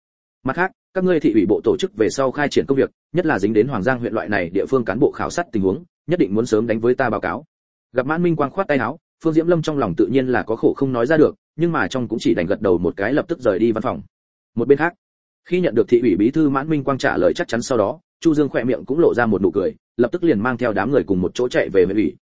Mặt khác, các ngươi thị ủy bộ tổ chức về sau khai triển công việc, nhất là dính đến hoàng giang huyện loại này địa phương cán bộ khảo sát tình huống, nhất định muốn sớm đánh với ta báo cáo. Gặp mãn minh quang khoát tay áo, phương diễm lâm trong lòng tự nhiên là có khổ không nói ra được, nhưng mà trong cũng chỉ đành gật đầu một cái lập tức rời đi văn phòng. Một bên khác khi nhận được thị ủy bí thư mãn minh quang trả lời chắc chắn sau đó, chu dương khỏe miệng cũng lộ ra một nụ cười, lập tức liền mang theo đám người cùng một chỗ chạy về huyện ủy.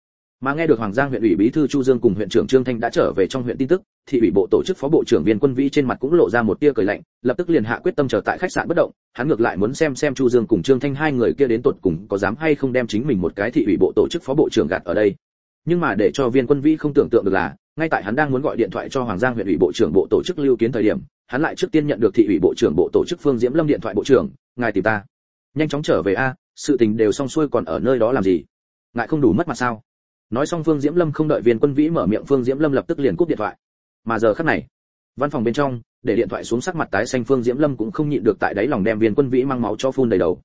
Mà nghe được hoàng giang huyện ủy bí thư chu dương cùng huyện trưởng trương thanh đã trở về trong huyện tin tức, thị ủy bộ tổ chức phó bộ trưởng viên quân vĩ trên mặt cũng lộ ra một tia cười lạnh, lập tức liền hạ quyết tâm chờ tại khách sạn bất động. Hắn ngược lại muốn xem xem chu dương cùng trương thanh hai người kia đến tột cùng có dám hay không đem chính mình một cái thị ủy bộ tổ chức phó bộ trưởng gạt ở đây. Nhưng mà để cho viên quân vĩ không tưởng tượng được là, ngay tại hắn đang muốn gọi điện thoại cho hoàng giang huyện ủy bộ trưởng bộ tổ chức lưu kiến thời điểm hắn lại trước tiên nhận được thị ủy bộ trưởng bộ tổ chức phương diễm lâm điện thoại bộ trưởng, ngài tìm ta. Nhanh chóng trở về a, sự tình đều xong xuôi còn ở nơi đó làm gì? Ngài không đủ mất mặt sao? Nói xong phương diễm lâm không đợi viên quân vĩ mở miệng, phương diễm lâm lập tức liền cúp điện thoại. Mà giờ khắc này, văn phòng bên trong, để điện thoại xuống sắc mặt tái xanh, phương diễm lâm cũng không nhịn được tại đáy lòng đem viên quân vĩ mang máu cho phun đầy đầu.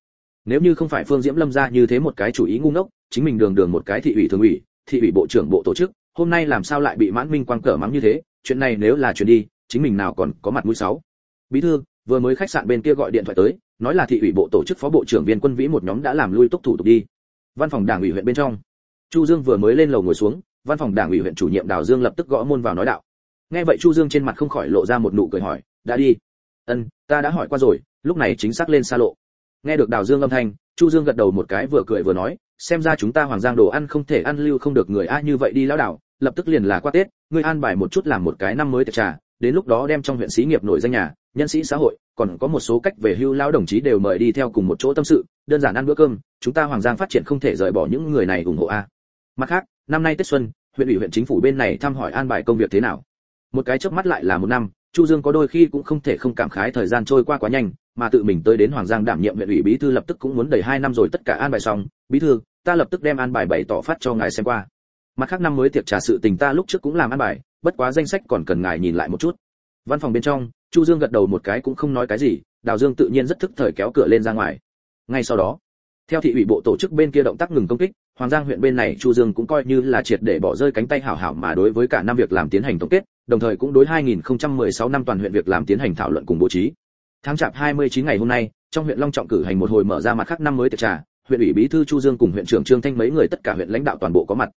Nếu như không phải phương diễm lâm ra như thế một cái chủ ý ngu ngốc, chính mình đường đường một cái thị ủy thường ủy, thị ủy bộ trưởng bộ tổ chức, hôm nay làm sao lại bị mãn minh quang cở mắng như thế? Chuyện này nếu là chuyện đi chính mình nào còn có mặt mũi sáu. Bí thư, vừa mới khách sạn bên kia gọi điện thoại tới, nói là thị ủy bộ tổ chức phó bộ trưởng viên quân vĩ một nhóm đã làm lui túc thủ tục đi. Văn phòng đảng ủy huyện bên trong. Chu dương vừa mới lên lầu ngồi xuống, văn phòng đảng ủy huyện chủ nhiệm đào dương lập tức gõ môn vào nói đạo. Nghe vậy chu dương trên mặt không khỏi lộ ra một nụ cười hỏi, đã đi? Ân, ta đã hỏi qua rồi, lúc này chính xác lên xa lộ. Nghe được đào dương âm thanh, chu dương gật đầu một cái vừa cười vừa nói, xem ra chúng ta hoàng giang đồ ăn không thể ăn lưu không được người a, như vậy đi lão đảo, lập tức liền là qua tết, ngươi an bài một chút làm một cái năm mới tiệc trà đến lúc đó đem trong huyện xí nghiệp nổi danh nhà, nhân sĩ xã hội, còn có một số cách về hưu lão đồng chí đều mời đi theo cùng một chỗ tâm sự, đơn giản ăn bữa cơm, chúng ta hoàng giang phát triển không thể rời bỏ những người này ủng hộ a. Mặt khác, năm nay tết xuân, huyện ủy huyện chính phủ bên này thăm hỏi an bài công việc thế nào? Một cái chớp mắt lại là một năm, chu dương có đôi khi cũng không thể không cảm khái thời gian trôi qua quá nhanh, mà tự mình tới đến hoàng giang đảm nhiệm huyện ủy bí thư lập tức cũng muốn đầy hai năm rồi tất cả an bài xong, bí thư, ta lập tức đem an bài bày tỏ phát cho ngài xem qua. Mặt khác năm mới tiệc trà sự tình ta lúc trước cũng làm an bài bất quá danh sách còn cần ngài nhìn lại một chút. Văn phòng bên trong, chu dương gật đầu một cái cũng không nói cái gì, đào dương tự nhiên rất thức thời kéo cửa lên ra ngoài. Ngay sau đó, theo thị ủy bộ tổ chức bên kia động tác ngừng công kích, hoàng giang huyện bên này chu dương cũng coi như là triệt để bỏ rơi cánh tay hảo hảo mà đối với cả năm việc làm tiến hành tổng kết, đồng thời cũng đối 2016 năm toàn huyện việc làm tiến hành thảo luận cùng bố trí. Tháng chạp 29 ngày hôm nay, trong huyện long trọng cử hành một hồi mở ra mặt khác năm mới tiệc trà, huyện ủy bí thư chu dương cùng huyện trưởng trương thanh mấy người tất cả huyện lãnh đạo toàn bộ có mặt.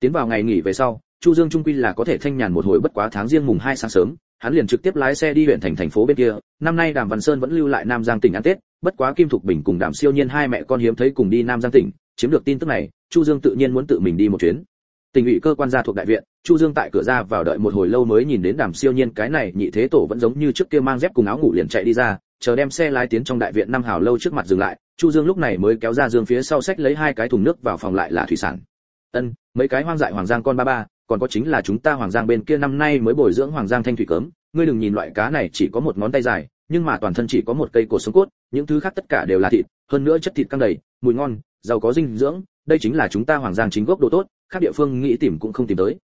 Tiến vào ngày nghỉ về sau chu dương trung quy là có thể thanh nhàn một hồi bất quá tháng riêng mùng 2 sáng sớm, hắn liền trực tiếp lái xe đi huyện thành thành phố bên kia. Năm nay đàm văn sơn vẫn lưu lại nam giang tỉnh ăn tết, bất quá kim thục bình cùng đàm siêu nhiên hai mẹ con hiếm thấy cùng đi nam giang tỉnh, chiếm được tin tức này, chu dương tự nhiên muốn tự mình đi một chuyến. Tỉnh ủy cơ quan gia thuộc đại viện, chu dương tại cửa ra vào đợi một hồi lâu mới nhìn đến đàm siêu nhiên, cái này nhị thế tổ vẫn giống như trước kia mang dép cùng áo ngủ liền chạy đi ra, chờ đem xe lái tiến trong đại viện năm hào lâu trước mặt dừng lại. Chu dương lúc này mới kéo ra dương phía sau sách lấy hai cái thùng nước vào phòng lại là thủy sản. Ân, mấy cái hoang dại hoàng giang con ba ba còn có chính là chúng ta hoàng giang bên kia năm nay mới bồi dưỡng hoàng giang thanh thủy cấm. Ngươi đừng nhìn loại cá này chỉ có một ngón tay dài, nhưng mà toàn thân chỉ có một cây cột sống cốt, những thứ khác tất cả đều là thịt, hơn nữa chất thịt căng đầy, mùi ngon, giàu có dinh dưỡng. Đây chính là chúng ta hoàng giang chính gốc độ tốt các địa phương nghĩ tìm cũng không tìm tới.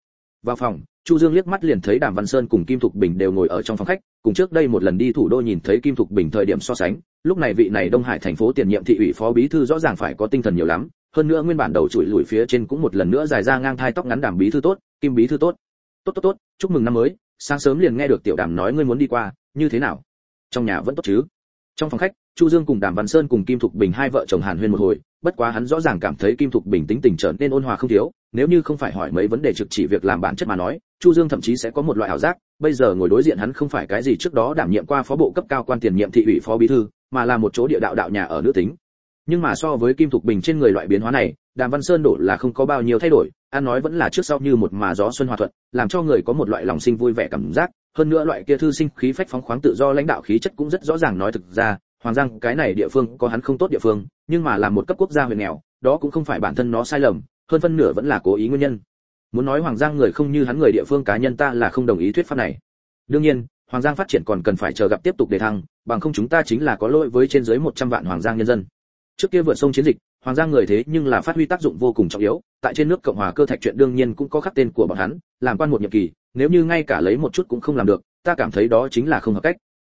Vào phòng, chu dương liếc mắt liền thấy đàm văn sơn cùng kim thục bình đều ngồi ở trong phòng khách. Cùng trước đây một lần đi thủ đô nhìn thấy kim thục bình thời điểm so sánh, lúc này vị này đông hải thành phố tiền nhiệm thị ủy phó bí thư rõ ràng phải có tinh thần nhiều lắm hơn nữa nguyên bản đầu chuỗi lùi phía trên cũng một lần nữa dài ra ngang thai tóc ngắn đàm bí thư tốt, kim bí thư tốt. Tốt tốt tốt, chúc mừng năm mới, sáng sớm liền nghe được tiểu đàm nói ngươi muốn đi qua, như thế nào? Trong nhà vẫn tốt chứ? Trong phòng khách, chu dương cùng đàm văn sơn cùng kim thục bình hai vợ chồng hàn huyên một hồi, bất quá hắn rõ ràng cảm thấy kim thục bình tính tình trở nên ôn hòa không thiếu, nếu như không phải hỏi mấy vấn đề trực chỉ việc làm bản chất mà nói, chu dương thậm chí sẽ có một loại ảo giác, bây giờ ngồi đối diện hắn không phải cái gì trước đó đảm nhiệm qua phó bộ cấp cao quan tiền nhiệm thị ủy phó bí thư, mà là một chỗ địa đạo đạo nhà ở nữ tính nhưng mà so với kim thục bình trên người loại biến hóa này, đàm văn sơn đổ là không có bao nhiêu thay đổi an nói vẫn là trước sau như một mà gió xuân hòa thuận, làm cho người có một loại lòng sinh vui vẻ cảm giác. Hơn nữa loại kia thư sinh khí phách phóng khoáng tự do lãnh đạo khí chất cũng rất rõ ràng nói thực ra, hoàng giang cái này địa phương có hắn không tốt địa phương, nhưng mà là một cấp quốc gia huyện nghèo, đó cũng không phải bản thân nó sai lầm, hơn phân nửa vẫn là cố ý nguyên nhân. Muốn nói hoàng giang người không như hắn người địa phương cá nhân ta là không đồng ý thuyết pháp này. Đương nhiên, hoàng giang phát triển còn cần phải chờ gặp tiếp tục để thăng, bằng không chúng ta chính là có lỗi với trên dưới 100 vạn hoàng giang nhân dân trước kia vượt sông chiến dịch, hoàng giang người thế nhưng là phát huy tác dụng vô cùng trọng yếu. Tại trên nước cộng hòa cơ thạch chuyện đương nhiên cũng có khắc tên của bọn hắn, làm quan một nhiệm kỳ, nếu như ngay cả lấy một chút cũng không làm được, ta cảm thấy đó chính là không hợp cách.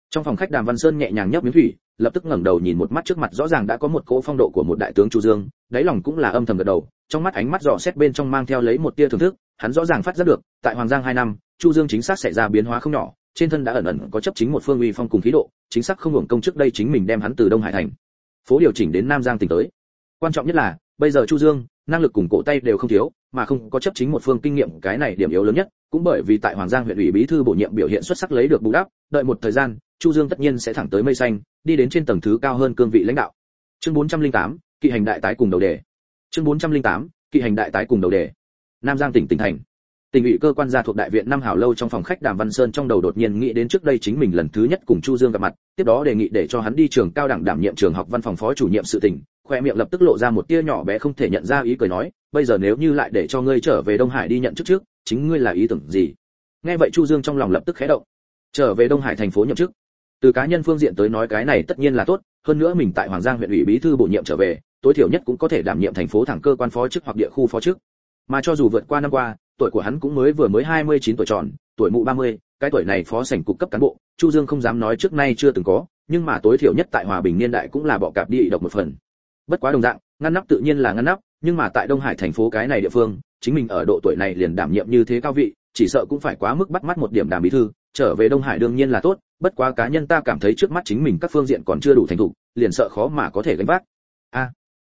Trong phòng khách đàm văn sơn nhẹ nhàng nhấp miếng thủy, lập tức ngẩng đầu nhìn một mắt trước mặt, rõ ràng đã có một cỗ phong độ của một đại tướng chu dương. Đáy lòng cũng là âm thầm gật đầu, trong mắt ánh mắt dò xét bên trong mang theo lấy một tia thưởng thức, hắn rõ ràng phát giác được, tại hoàng giang hai năm, chu dương chính xác xảy ra biến hóa không nhỏ, trên thân đã ẩn ẩn có chấp chính một phương uy phong cùng khí độ, chính xác không hưởng công trước đây chính mình đem hắn từ đông hải thành phố điều chỉnh đến nam giang tỉnh tới. Quan trọng nhất là bây giờ chu dương năng lực cùng cổ tay đều không thiếu mà không có chấp chính một phương kinh nghiệm cái này điểm yếu lớn nhất cũng bởi vì tại hoàng giang huyện ủy bí thư bổ nhiệm biểu hiện xuất sắc lấy được bù đắp đợi một thời gian chu dương tất nhiên sẽ thẳng tới mây xanh đi đến trên tầng thứ cao hơn cương vị lãnh đạo. Chương 408, kỵ hành đại tái cùng đầu đề. Chương 408, kỵ hành đại tái cùng đầu đề. Nam giang tỉnh tỉnh thành. Tình ủy cơ quan gia thuộc đại viện năm hảo lâu trong phòng khách đàm văn sơn trong đầu đột nhiên nghĩ đến trước đây chính mình lần thứ nhất cùng chu dương gặp mặt, tiếp đó đề nghị để cho hắn đi trường cao đẳng đảm nhiệm trường học văn phòng phó chủ nhiệm sự tỉnh, khoe miệng lập tức lộ ra một tia nhỏ bé không thể nhận ra ý cười nói, bây giờ nếu như lại để cho ngươi trở về đông hải đi nhận chức trước, chính ngươi là ý tưởng gì? Nghe vậy chu dương trong lòng lập tức khẽ động. Trở về đông hải thành phố nhậm chức. Từ cá nhân phương diện tới nói cái này tất nhiên là tốt, hơn nữa mình tại hoàng giang huyện ủy bí thư bổ nhiệm trở về, tối thiểu nhất cũng có thể đảm nhiệm thành phố thẳng cơ quan phó chức hoặc địa khu phó chức. Mà cho dù vượt qua năm qua tuổi của hắn cũng mới vừa mới 29 tuổi tròn tuổi mụ 30, cái tuổi này phó sảnh cục cấp cán bộ chu dương không dám nói trước nay chưa từng có nhưng mà tối thiểu nhất tại hòa bình niên đại cũng là bọ cạp đi độc một phần. Bất quá đồng dạng ngăn nắp tự nhiên là ngăn nắp nhưng mà tại đông hải thành phố cái này địa phương chính mình ở độ tuổi này liền đảm nhiệm như thế cao vị chỉ sợ cũng phải quá mức bắt mắt một điểm đàm bí thư trở về đông hải đương nhiên là tốt bất quá cá nhân ta cảm thấy trước mắt chính mình các phương diện còn chưa đủ thành thục liền sợ khó mà có thể gánh vác. A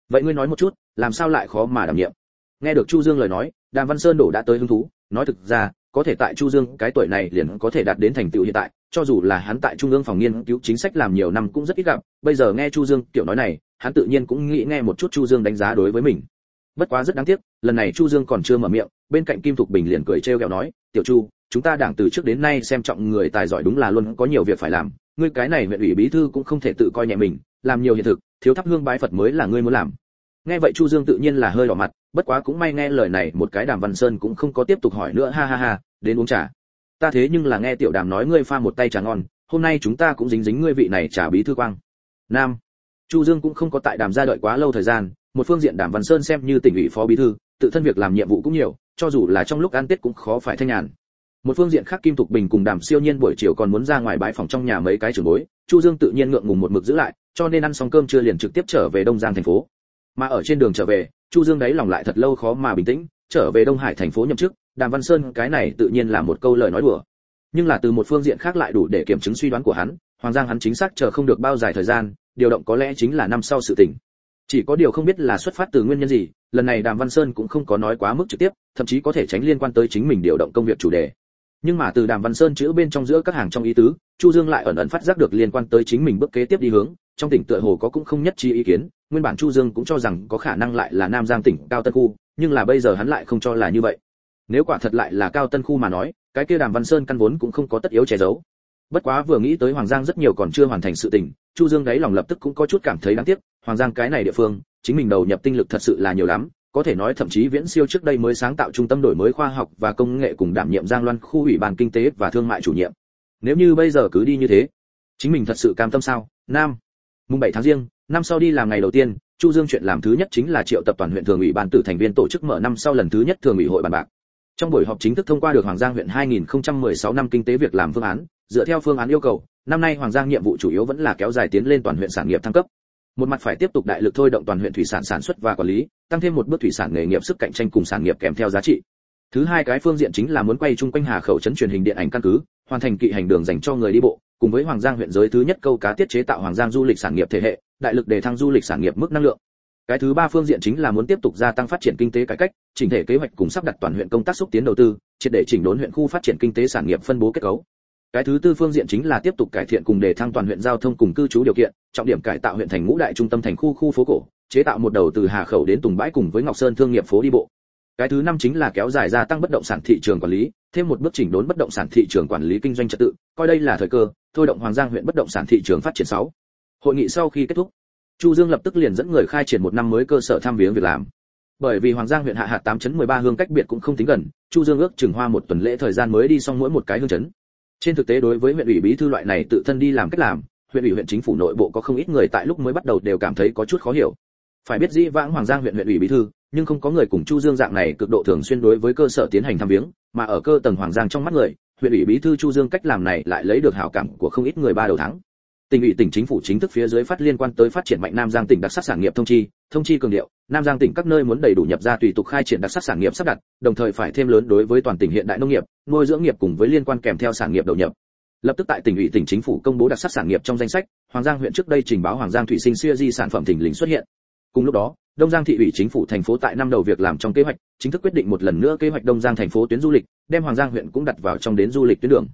vậy ngươi nói một chút làm sao lại khó mà đảm nhiệm? Nghe được chu dương lời nói đàm văn sơn đổ đã tới hứng thú, nói thực ra, có thể tại chu dương, cái tuổi này liền có thể đạt đến thành tựu hiện tại, cho dù là hắn tại trung ương phòng nghiên cứu chính sách làm nhiều năm cũng rất ít gặp, bây giờ nghe chu dương kiểu nói này, hắn tự nhiên cũng nghĩ nghe một chút chu dương đánh giá đối với mình. Bất quá rất đáng tiếc, lần này chu dương còn chưa mở miệng, bên cạnh kim thục bình liền cười trêu ghẹo nói, tiểu chu, chúng ta đảng từ trước đến nay xem trọng người tài giỏi đúng là luôn có nhiều việc phải làm, ngươi cái này huyện ủy bí thư cũng không thể tự coi nhẹ mình, làm nhiều hiện thực, thiếu thắp hương bái phật mới là ngươi muốn làm. Nghe vậy chu dương tự nhiên là hơi đỏ mặt bất quá cũng may nghe lời này, một cái đàm văn sơn cũng không có tiếp tục hỏi nữa, ha ha ha, đến uống trà. Ta thế nhưng là nghe tiểu đàm nói ngươi pha một tay trà ngon, hôm nay chúng ta cũng dính dính ngươi vị này trà bí thư quang. Nam. Chu dương cũng không có tại đàm gia đợi quá lâu thời gian, một phương diện đàm văn sơn xem như tỉnh ủy phó bí thư, tự thân việc làm nhiệm vụ cũng nhiều, cho dù là trong lúc ăn tết cũng khó phải thanh nhàn. Một phương diện khác kim thục bình cùng đàm siêu nhiên buổi chiều còn muốn ra ngoài bãi phòng trong nhà mấy cái trưởng bối, chu dương tự nhiên ngượng ngùng một mực giữ lại, cho nên ăn xong cơm trưa liền trực tiếp trở về đông giang thành phố mà ở trên đường trở về, chu dương đấy lòng lại thật lâu khó mà bình tĩnh, trở về đông hải thành phố nhậm chức, đàm văn sơn cái này tự nhiên là một câu lời nói đùa. Nhưng là từ một phương diện khác lại đủ để kiểm chứng suy đoán của hắn, hoàng giang hắn chính xác chờ không được bao dài thời gian, điều động có lẽ chính là năm sau sự tình. Chỉ có điều không biết là xuất phát từ nguyên nhân gì, lần này đàm văn sơn cũng không có nói quá mức trực tiếp, thậm chí có thể tránh liên quan tới chính mình điều động công việc chủ đề. Nhưng mà từ đàm văn sơn chữ bên trong giữa các hàng trong ý tứ, chu dương lại ẩn ẩn phát giác được liên quan tới chính mình bước kế tiếp đi hướng, trong tỉnh tựa hồ có cũng không nhất trí ý kiến nguyên bản chu dương cũng cho rằng có khả năng lại là nam giang tỉnh cao tân khu, nhưng là bây giờ hắn lại không cho là như vậy. Nếu quả thật lại là cao tân khu mà nói, cái kia đàm văn sơn căn vốn cũng không có tất yếu che giấu. Bất quá vừa nghĩ tới hoàng giang rất nhiều còn chưa hoàn thành sự tình, chu dương đáy lòng lập tức cũng có chút cảm thấy đáng tiếc, hoàng giang cái này địa phương, chính mình đầu nhập tinh lực thật sự là nhiều lắm, có thể nói thậm chí viễn siêu trước đây mới sáng tạo trung tâm đổi mới khoa học và công nghệ cùng đảm nhiệm giang loan khu ủy ban kinh tế và thương mại chủ nhiệm. Nếu như bây giờ cứ đi như thế, chính mình thật sự cam tâm sao? Nam, mùng 7 tháng riêng năm sau đi làm ngày đầu tiên, chu dương chuyện làm thứ nhất chính là triệu tập toàn huyện thường ủy ban tử thành viên tổ chức mở năm sau lần thứ nhất thường ủy hội bàn bạc. Trong buổi họp chính thức thông qua được hoàng giang huyện 2016 năm kinh tế việc làm phương án, dựa theo phương án yêu cầu, năm nay hoàng giang nhiệm vụ chủ yếu vẫn là kéo dài tiến lên toàn huyện sản nghiệp thăng cấp. Một mặt phải tiếp tục đại lực thôi động toàn huyện thủy sản sản xuất và quản lý, tăng thêm một bước thủy sản nghề nghiệp sức cạnh tranh cùng sản nghiệp kèm theo giá trị. Thứ hai cái phương diện chính là muốn quay chung quanh hà khẩu trấn truyền hình điện ảnh căn cứ, hoàn thành kỵ hành đường dành cho người đi bộ cùng với hoàng giang huyện giới thứ nhất câu cá tiết chế tạo hoàng giang du lịch sản nghiệp thể hệ, đại lực đề thăng du lịch sản nghiệp mức năng lượng. Cái thứ ba phương diện chính là muốn tiếp tục gia tăng phát triển kinh tế cải cách, chỉnh thể kế hoạch cùng sắp đặt toàn huyện công tác xúc tiến đầu tư, triệt để chỉnh đốn huyện khu phát triển kinh tế sản nghiệp phân bố kết cấu. Cái thứ tư phương diện chính là tiếp tục cải thiện cùng đề thăng toàn huyện giao thông cùng cư trú điều kiện, trọng điểm cải tạo huyện thành ngũ đại trung tâm thành khu khu phố cổ, chế tạo một đầu từ hà khẩu đến tùng bãi cùng với ngọc sơn thương nghiệp phố đi bộ. Cái thứ năm chính là kéo dài gia tăng bất động sản thị trường quản lý, thêm một bước chỉnh đốn bất động sản thị trường quản lý kinh doanh trật tự, coi đây là thời cơ thôi động hoàng giang huyện bất động sản thị trường phát triển 6. hội nghị sau khi kết thúc, chu dương lập tức liền dẫn người khai triển một năm mới cơ sở tham viếng việc làm. Bởi vì hoàng giang huyện hạ hạt 8.13 hương cách biệt cũng không tính gần, chu dương ước chừng hoa một tuần lễ thời gian mới đi xong mỗi một cái hương chấn. Trên thực tế đối với huyện ủy bí thư loại này tự thân đi làm cách làm, huyện ủy huyện chính phủ nội bộ có không ít người tại lúc mới bắt đầu đều cảm thấy có chút khó hiểu. Phải biết dĩ vãng hoàng giang huyện huyện ủy bí thư, nhưng không có người cùng chu dương dạng này cực độ thường xuyên đối với cơ sở tiến hành tham viếng, mà ở cơ tầng hoàng giang trong mắt người huyện ủy bí thư chu dương cách làm này lại lấy được hảo cảm của không ít người ba đầu tháng tỉnh ủy, tỉnh chính phủ chính thức phía dưới phát liên quan tới phát triển mạnh nam giang tỉnh đặc sắc sản nghiệp thông chi thông chi cường điệu. Nam giang tỉnh các nơi muốn đầy đủ nhập ra tùy tục khai triển đặc sắc sản nghiệp sắp đặt, đồng thời phải thêm lớn đối với toàn tỉnh hiện đại nông nghiệp, nuôi dưỡng nghiệp cùng với liên quan kèm theo sản nghiệp đầu nhập. Lập tức tại tỉnh ủy, tỉnh chính phủ công bố đặc sắc sản nghiệp trong danh sách, hoàng giang huyện trước đây trình báo hoàng giang thủy sinh xuya di sản phẩm thỉnh lình xuất hiện. Cùng lúc đó đông giang thị ủy chính phủ thành phố tại năm đầu việc làm trong kế hoạch, chính thức quyết định một lần nữa kế hoạch đông giang thành phố tuyến du lịch, đem hoàng giang huyện cũng đặt vào trong đến du lịch tuyến đường.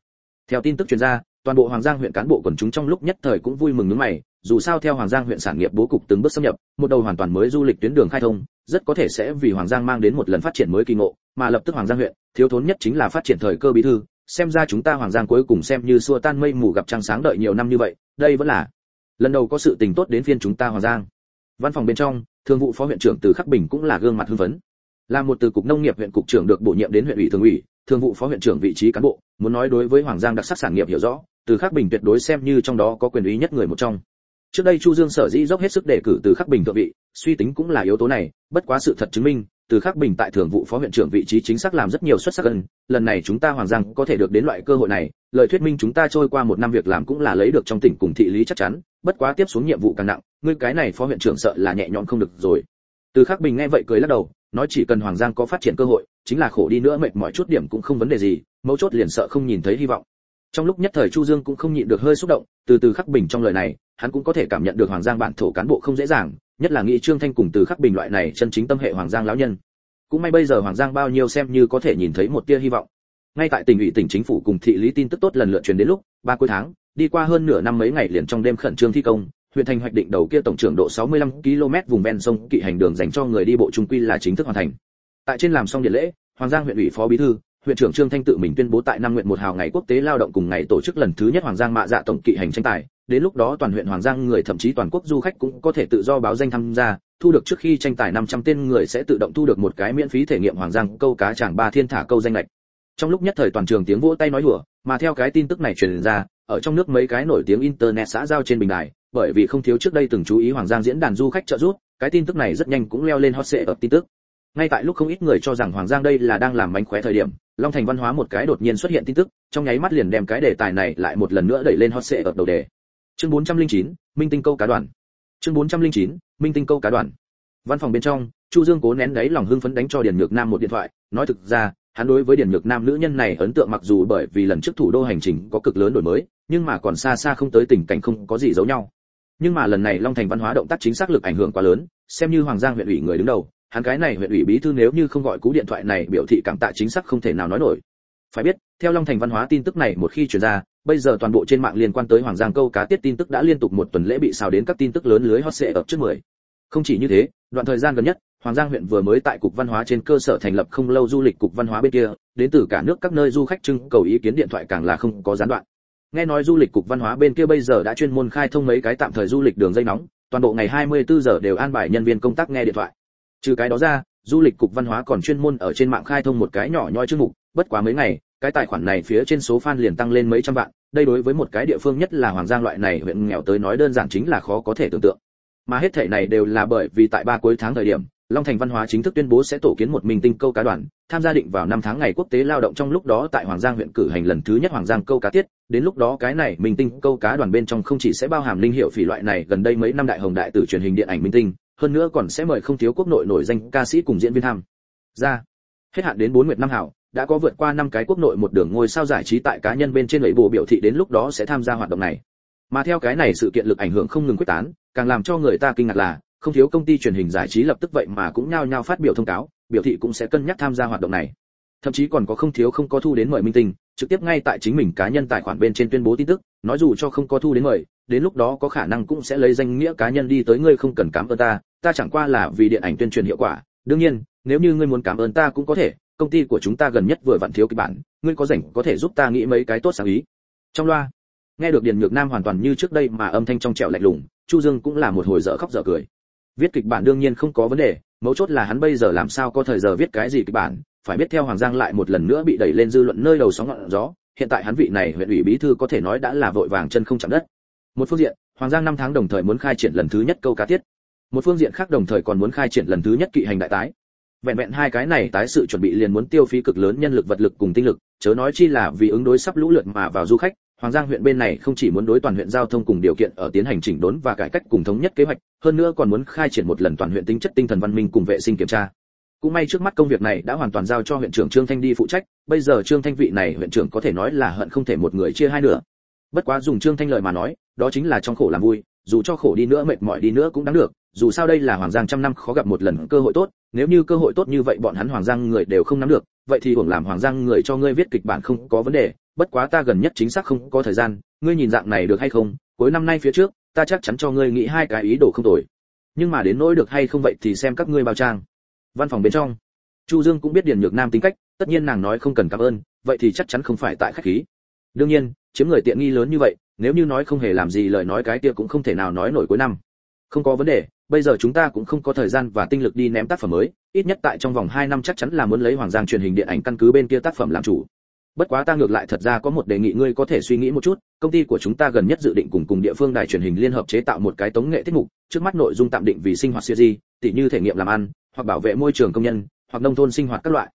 Theo tin tức truyền ra, toàn bộ hoàng giang huyện cán bộ quần chúng trong lúc nhất thời cũng vui mừng nhướng mày, dù sao theo hoàng giang huyện sản nghiệp bố cục từng bước xâm nhập, một đầu hoàn toàn mới du lịch tuyến đường khai thông, rất có thể sẽ vì hoàng giang mang đến một lần phát triển mới kỳ ngộ, mà lập tức hoàng giang huyện, thiếu thốn nhất chính là phát triển thời cơ bí thư, xem ra chúng ta hoàng giang cuối cùng xem như xua tan mây mù gặp trăng sáng đợi nhiều năm như vậy, đây vẫn là lần đầu có sự tình tốt đến phiên chúng ta hoàng giang. Văn phòng bên trong thường vụ phó huyện trưởng từ khắc bình cũng là gương mặt hưng phấn. Là một từ cục nông nghiệp huyện cục trưởng được bổ nhiệm đến huyện ủy thường ủy, thường vụ phó huyện trưởng vị trí cán bộ, muốn nói đối với hoàng giang đặc sắc sản nghiệp hiểu rõ, từ khắc bình tuyệt đối xem như trong đó có quyền uy nhất người một trong. Trước đây chu dương sở dĩ dốc hết sức để cử từ khắc bình thượng vị, suy tính cũng là yếu tố này, bất quá sự thật chứng minh, từ khắc bình tại thường vụ phó huyện trưởng vị trí chính xác làm rất nhiều xuất sắc gần lần này chúng ta hoàng giang có thể được đến loại cơ hội này, lời thuyết minh chúng ta trôi qua một năm việc làm cũng là lấy được trong tỉnh cùng thị lý chắc chắn, bất quá tiếp xuống nhiệm vụ càng nặng ngươi cái này phó huyện trưởng sợ là nhẹ nhõm không được rồi. Từ khắc bình nghe vậy cười lắc đầu, nói chỉ cần hoàng giang có phát triển cơ hội, chính là khổ đi nữa mệt mỏi chút điểm cũng không vấn đề gì, mấu chốt liền sợ không nhìn thấy hy vọng. Trong lúc nhất thời chu dương cũng không nhịn được hơi xúc động, từ từ khắc bình trong lời này, hắn cũng có thể cảm nhận được hoàng giang bản thổ cán bộ không dễ dàng, nhất là nghĩ trương thanh cùng từ khắc bình loại này chân chính tâm hệ hoàng giang lão nhân. Cũng may bây giờ hoàng giang bao nhiêu xem như có thể nhìn thấy một tia hy vọng. Ngay tại tỉnh ủy tỉnh chính phủ cùng thị lý tin tức tốt lần lượt truyền đến lúc, ba cuối tháng, đi qua hơn nửa năm mấy ngày liền trong đêm khẩn trương thi công huyện thành hoạch định đầu kia tổng trưởng độ 65 km vùng ven sông kỵ hành đường dành cho người đi bộ trung quy là chính thức hoàn thành. Tại trên làm xong điện lễ, hoàng giang huyện ủy phó bí thư, huyện trưởng trương thanh tự mình tuyên bố tại năm nguyện một hào ngày quốc tế lao động cùng ngày tổ chức lần thứ nhất hoàng giang mạ dạ tổng kỵ hành tranh tài. Đến lúc đó toàn huyện hoàng giang người thậm chí toàn quốc du khách cũng có thể tự do báo danh tham gia, thu được trước khi tranh tài 500 tên người sẽ tự động thu được một cái miễn phí thể nghiệm hoàng giang câu cá chàng ba thiên thả câu danh lệch. Trong lúc nhất thời toàn trường tiếng vỗ tay nói hùa mà theo cái tin tức này truyền ra ở trong nước mấy cái nổi tiếng internet xã giao trên bình đài bởi vì không thiếu trước đây từng chú ý hoàng giang diễn đàn du khách trợ giúp cái tin tức này rất nhanh cũng leo lên hot search ở tin tức. Ngay tại lúc không ít người cho rằng hoàng giang đây là đang làm mánh khóe thời điểm long thành văn hóa một cái đột nhiên xuất hiện tin tức trong nháy mắt liền đem cái đề tài này lại một lần nữa đẩy lên hot search ở đầu đề. Chương 409, minh tinh câu cá đoàn. Chương 409, minh tinh câu cá đoàn. Văn phòng bên trong chu dương cố nén đáy lòng hưng phấn đánh cho điền nhược nam một điện thoại nói thực ra hắn đối với điển nhược nam nữ nhân này ấn tượng mặc dù bởi vì lần trước thủ đô hành trình có cực lớn đổi mới, nhưng mà còn xa xa không tới tình cảnh không có gì giấu nhau. Nhưng mà lần này long thành văn hóa động tác chính xác lực ảnh hưởng quá lớn, xem như hoàng giang huyện ủy người đứng đầu, hắn cái này huyện ủy bí thư nếu như không gọi cú điện thoại này biểu thị cảm tạ chính xác không thể nào nói nổi. Phải biết, theo long thành văn hóa tin tức này một khi truyền ra, bây giờ toàn bộ trên mạng liên quan tới hoàng giang câu cá tiết tin tức đã liên tục một tuần lễ bị xào đến các tin tức lớn lưới hot sệ ập trước mười. Không chỉ như thế, đoạn thời gian gần nhất hoàng giang huyện vừa mới tại cục văn hóa trên cơ sở thành lập không lâu du lịch cục văn hóa bên kia, đến từ cả nước các nơi du khách trưng cầu ý kiến điện thoại càng là không có gián đoạn. Nghe nói du lịch cục văn hóa bên kia bây giờ đã chuyên môn khai thông mấy cái tạm thời du lịch đường dây nóng, toàn bộ ngày 24 giờ đều an bài nhân viên công tác nghe điện thoại. Trừ cái đó ra, du lịch cục văn hóa còn chuyên môn ở trên mạng khai thông một cái nhỏ nhoi chương mục, bất quá mấy ngày, cái tài khoản này phía trên số fan liền tăng lên mấy trăm vạn, đây đối với một cái địa phương nhất là hoàng giang loại này huyện nghèo tới nói đơn giản chính là khó có thể tưởng tượng. Mà hết thể này đều là bởi vì tại ba cuối tháng thời điểm long thành văn hóa chính thức tuyên bố sẽ tổ kiến một minh tinh câu cá đoàn, tham gia định vào năm tháng ngày quốc tế lao động trong lúc đó tại hoàng giang huyện cử hành lần thứ nhất hoàng giang câu cá tiết. Đến lúc đó cái này minh tinh câu cá đoàn bên trong không chỉ sẽ bao hàm linh hiệu phỉ loại này gần đây mấy năm đại hồng đại tử truyền hình điện ảnh minh tinh, hơn nữa còn sẽ mời không thiếu quốc nội nổi danh ca sĩ cùng diễn viên tham ra hết hạn đến bốn nguyệt năm hảo, đã có vượt qua năm cái quốc nội một đường ngôi sao giải trí tại cá nhân bên trên lưỡi bộ biểu thị đến lúc đó sẽ tham gia hoạt động này. Mà theo cái này sự kiện lực ảnh hưởng không ngừng quyết tán, càng làm cho người ta kinh ngạc là không thiếu công ty truyền hình giải trí lập tức vậy mà cũng nhao nhao phát biểu thông cáo, biểu thị cũng sẽ cân nhắc tham gia hoạt động này. Thậm chí còn có không thiếu không có thu đến mời minh tinh, trực tiếp ngay tại chính mình cá nhân tài khoản bên trên tuyên bố tin tức, nói dù cho không có thu đến mời, đến lúc đó có khả năng cũng sẽ lấy danh nghĩa cá nhân đi tới ngươi không cần cảm ơn ta ta chẳng qua là vì điện ảnh tuyên truyền hiệu quả. Đương nhiên, nếu như ngươi muốn cảm ơn ta cũng có thể, công ty của chúng ta gần nhất vừa vặn thiếu kịch bản, ngươi có rảnh có thể giúp ta nghĩ mấy cái tốt sáng ý. Trong loa, nghe được điền nhược nam hoàn toàn như trước đây mà âm thanh trong trẻo lạnh lùng, chu dương cũng là một hồi dở khóc dở cười viết kịch bản đương nhiên không có vấn đề, mấu chốt là hắn bây giờ làm sao có thời giờ viết cái gì kịch bản, phải biết theo hoàng giang lại một lần nữa bị đẩy lên dư luận nơi đầu sóng ngọn gió, hiện tại hắn vị này huyện ủy bí thư có thể nói đã là vội vàng chân không chạm đất. Một phương diện, hoàng giang năm tháng đồng thời muốn khai triển lần thứ nhất câu cá tiết. Một phương diện khác đồng thời còn muốn khai triển lần thứ nhất kỵ hành đại tái. Vẹn vẹn hai cái này tái sự chuẩn bị liền muốn tiêu phí cực lớn nhân lực vật lực cùng tinh lực, chớ nói chi là vì ứng đối sắp lũ lượt mà vào du khách. Hoàng Giang huyện bên này không chỉ muốn đối toàn huyện giao thông cùng điều kiện ở tiến hành chỉnh đốn và cải cách cùng thống nhất kế hoạch, hơn nữa còn muốn khai triển một lần toàn huyện tính chất tinh thần văn minh cùng vệ sinh kiểm tra. Cũng may trước mắt công việc này đã hoàn toàn giao cho huyện trưởng Trương Thanh đi phụ trách, bây giờ Trương Thanh vị này huyện trưởng có thể nói là hận không thể một người chia hai nửa. Bất quá dùng Trương Thanh lời mà nói, đó chính là trong khổ làm vui, dù cho khổ đi nữa mệt mỏi đi nữa cũng đáng được, dù sao đây là Hoàng Giang trăm năm khó gặp một lần cơ hội tốt, nếu như cơ hội tốt như vậy bọn hắn Hoàng Giang người đều không nắm được, vậy thì hưởng làm Hoàng Giang người cho ngươi viết kịch bản không có vấn đề, bất quá ta gần nhất chính xác không có thời gian, ngươi nhìn dạng này được hay không? Cuối năm nay phía trước, ta chắc chắn cho ngươi nghĩ hai cái ý đồ không tồi. Nhưng mà đến nỗi được hay không vậy thì xem các ngươi bao trang. Văn phòng bên trong, Chu Dương cũng biết Điền Nhược Nam tính cách, tất nhiên nàng nói không cần cảm ơn, vậy thì chắc chắn không phải tại khách khí. Đương nhiên, chiếm người tiện nghi lớn như vậy, nếu như nói không hề làm gì lời nói cái kia cũng không thể nào nói nổi cuối năm. Không có vấn đề, bây giờ chúng ta cũng không có thời gian và tinh lực đi ném tác phẩm mới, ít nhất tại trong vòng 2 năm chắc chắn là muốn lấy Hoàng Giang truyền hình điện ảnh căn cứ bên kia tác phẩm làm chủ. Bất quá ta ngược lại thật ra có một đề nghị ngươi có thể suy nghĩ một chút công ty của chúng ta gần nhất dự định cùng cùng địa phương đài truyền hình liên hợp chế tạo một cái tống nghệ tiết mục trước mắt nội dung tạm định vì sinh hoạt series, tỉ như thể nghiệm làm ăn hoặc bảo vệ môi trường công nhân hoặc nông thôn sinh hoạt các loại.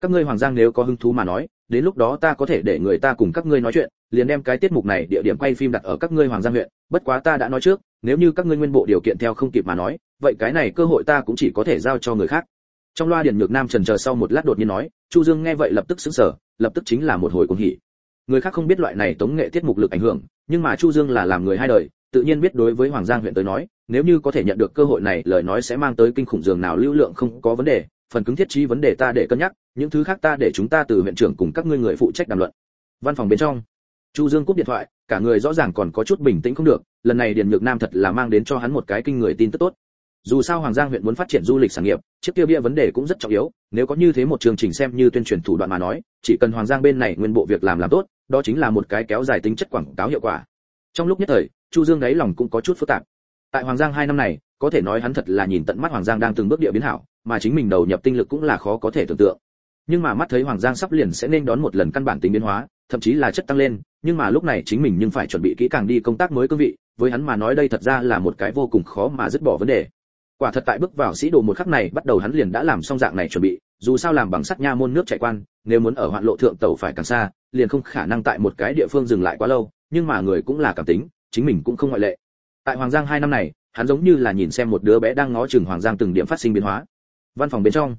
Các ngươi hoàng giang nếu có hứng thú mà nói đến lúc đó ta có thể để người ta cùng các ngươi nói chuyện liền đem cái tiết mục này địa điểm quay phim đặt ở các ngươi hoàng giang huyện. Bất quá ta đã nói trước nếu như các ngươi nguyên bộ điều kiện theo không kịp mà nói, vậy cái này cơ hội ta cũng chỉ có thể giao cho người khác. Trong loa điền nhược nam trần chờ sau một lát đột nhiên nói, chu dương nghe vậy lập tức sững sờ, lập tức chính là một hồi cuồng hỉ. Người khác không biết loại này tống nghệ tiết mục lực ảnh hưởng, nhưng mà chu dương là làm người hai đời, tự nhiên biết đối với hoàng giang huyện tới nói, nếu như có thể nhận được cơ hội này, lời nói sẽ mang tới kinh khủng dường nào lưu lượng không có vấn đề, phần cứng thiết trí vấn đề ta để cân nhắc, những thứ khác ta để chúng ta từ huyện trưởng cùng các ngươi người phụ trách đàm luận. Văn phòng bên trong, chu dương cúp điện thoại, cả người rõ ràng còn có chút bình tĩnh không được lần này điền nhược nam thật là mang đến cho hắn một cái kinh người tin tức tốt. Dù sao hoàng giang huyện muốn phát triển du lịch sản nghiệp, chiếc kia bia vấn đề cũng rất trọng yếu, nếu có như thế một chương trình xem như tuyên truyền thủ đoạn mà nói, chỉ cần hoàng giang bên này nguyên bộ việc làm làm tốt, đó chính là một cái kéo dài tính chất quảng cáo hiệu quả. Trong lúc nhất thời, chu dương đáy lòng cũng có chút phức tạp. Tại hoàng giang hai năm này, có thể nói hắn thật là nhìn tận mắt hoàng giang đang từng bước địa biến hảo, mà chính mình đầu nhập tinh lực cũng là khó có thể tưởng tượng. Nhưng mà mắt thấy hoàng giang sắp liền sẽ nên đón một lần căn bản tính biến hóa thậm chí là chất tăng lên, nhưng mà lúc này chính mình nhưng phải chuẩn bị kỹ càng đi công tác mới cương vị, với hắn mà nói đây thật ra là một cái vô cùng khó mà dứt bỏ vấn đề. Quả thật tại bước vào sĩ đồ một khắc này, bắt đầu hắn liền đã làm xong dạng này chuẩn bị, dù sao làm bằng sắt nha môn nước chạy quan, nếu muốn ở hoạn lộ thượng tàu phải càng xa, liền không khả năng tại một cái địa phương dừng lại quá lâu, nhưng mà người cũng là cảm tính, chính mình cũng không ngoại lệ. Tại hoàng giang hai năm này, hắn giống như là nhìn xem một đứa bé đang ngó chừng hoàng giang từng điểm phát sinh biến hóa. Văn phòng bên trong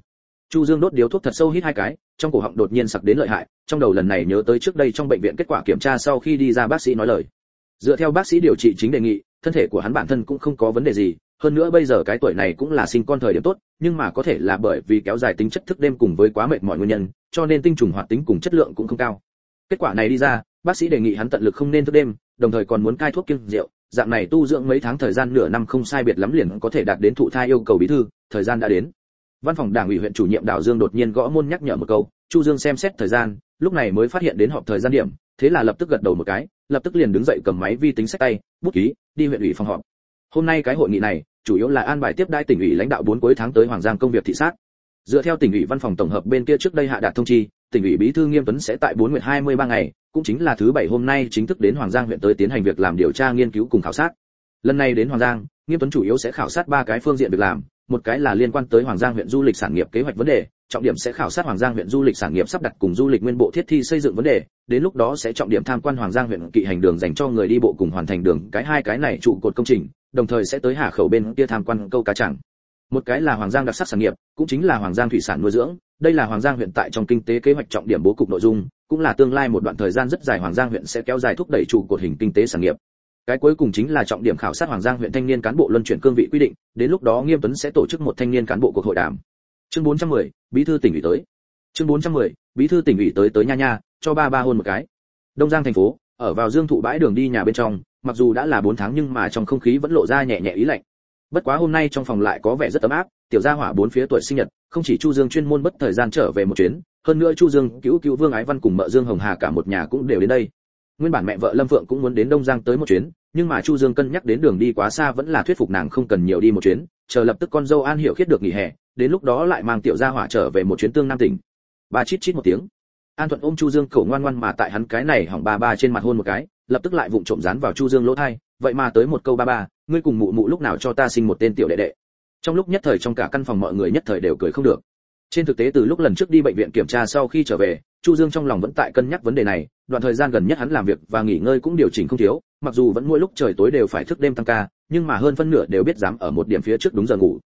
chu dương đốt điếu thuốc thật sâu hít hai cái, trong cổ họng đột nhiên sặc đến lợi hại, trong đầu lần này nhớ tới trước đây trong bệnh viện kết quả kiểm tra sau khi đi ra bác sĩ nói lời. Dựa theo bác sĩ điều trị chính đề nghị, thân thể của hắn bản thân cũng không có vấn đề gì, hơn nữa bây giờ cái tuổi này cũng là sinh con thời điểm tốt, nhưng mà có thể là bởi vì kéo dài tính chất thức đêm cùng với quá mệt mọi nguyên nhân, cho nên tinh trùng hoạt tính cùng chất lượng cũng không cao. Kết quả này đi ra, bác sĩ đề nghị hắn tận lực không nên thức đêm, đồng thời còn muốn cai thuốc kiêng rượu, dạng này tu dưỡng mấy tháng thời gian nửa năm không sai biệt lắm liền có thể đạt đến thụ thai yêu cầu bí thư, thời gian đã đến văn phòng đảng ủy huyện chủ nhiệm đào dương đột nhiên gõ môn nhắc nhở một câu, chu dương xem xét thời gian, lúc này mới phát hiện đến họp thời gian điểm, thế là lập tức gật đầu một cái, lập tức liền đứng dậy cầm máy vi tính sách tay, bút ký, đi huyện ủy phòng họp. Hôm nay cái hội nghị này, chủ yếu là an bài tiếp đai tỉnh ủy lãnh đạo bốn cuối tháng tới hoàng giang công việc thị sát. Dựa theo tỉnh ủy văn phòng tổng hợp bên kia trước đây hạ đạt thông chi, tỉnh ủy bí thư nghiêm tuấn sẽ tại bốn nguyện hai mươi ba ngày, cũng chính là thứ bảy hôm nay chính thức đến hoàng giang huyện tới tiến hành việc làm điều tra nghiên cứu cùng khảo sát. Lần này đến hoàng giang, nghiêm tuấn chủ yếu sẽ khảo sát ba cái phương diện việc làm một cái là liên quan tới hoàng giang huyện du lịch sản nghiệp kế hoạch vấn đề, trọng điểm sẽ khảo sát hoàng giang huyện du lịch sản nghiệp sắp đặt cùng du lịch nguyên bộ thiết thi xây dựng vấn đề, đến lúc đó sẽ trọng điểm tham quan hoàng giang huyện kỵ hành đường dành cho người đi bộ cùng hoàn thành đường, cái hai cái này trụ cột công trình, đồng thời sẽ tới hà khẩu bên kia tham quan câu cá chẳng một cái là hoàng giang đặc sắc sản nghiệp, cũng chính là hoàng giang thủy sản nuôi dưỡng, đây là hoàng giang huyện tại trong kinh tế kế hoạch trọng điểm bố cục nội dung, cũng là tương lai một đoạn thời gian rất dài hoàng giang huyện sẽ kéo dài thúc đẩy trụ cột hình kinh tế sản nghiệp cái cuối cùng chính là trọng điểm khảo sát hoàng giang huyện thanh niên cán bộ luân chuyển cương vị quy định đến lúc đó nghiêm tuấn sẽ tổ chức một thanh niên cán bộ cuộc hội đàm. Chương 410, bí thư tỉnh ủy tới. Chương 410, bí thư tỉnh ủy tới tới nha nha cho ba ba hôn một cái. Đông giang thành phố ở vào dương thụ bãi đường đi nhà bên trong mặc dù đã là 4 tháng nhưng mà trong không khí vẫn lộ ra nhẹ nhẹ ý lạnh. Bất quá hôm nay trong phòng lại có vẻ rất ấm áp tiểu gia hỏa bốn phía tuổi sinh nhật không chỉ chu dương chuyên môn bất thời gian trở về một chuyến hơn nữa chu dương cứu cứu vương ái văn cùng mợ dương hồng hà cả một nhà cũng đều đến đây nguyên bản mẹ vợ lâm phượng cũng muốn đến đông giang tới một chuyến, nhưng mà chu dương cân nhắc đến đường đi quá xa vẫn là thuyết phục nàng không cần nhiều đi một chuyến, chờ lập tức con dâu an hiểu khiết được nghỉ hè, đến lúc đó lại mang tiểu gia hỏa trở về một chuyến tương nam tỉnh. Ba chít chít một tiếng. An thuận ôm chu dương cổ ngoan ngoan mà tại hắn cái này hỏng ba ba trên mặt hôn một cái, lập tức lại vụng trộm dán vào chu dương lỗ thai, vậy mà tới một câu ba ba, ngươi cùng mụ mụ lúc nào cho ta sinh một tên tiểu đệ đệ? Trong lúc nhất thời trong cả căn phòng mọi người nhất thời đều cười không được. Trên thực tế từ lúc lần trước đi bệnh viện kiểm tra sau khi trở về chu dương trong lòng vẫn tại cân nhắc vấn đề này, đoạn thời gian gần nhất hắn làm việc và nghỉ ngơi cũng điều chỉnh không thiếu, mặc dù vẫn mỗi lúc trời tối đều phải thức đêm tăng ca, nhưng mà hơn phân nửa đều biết dám ở một điểm phía trước đúng giờ ngủ.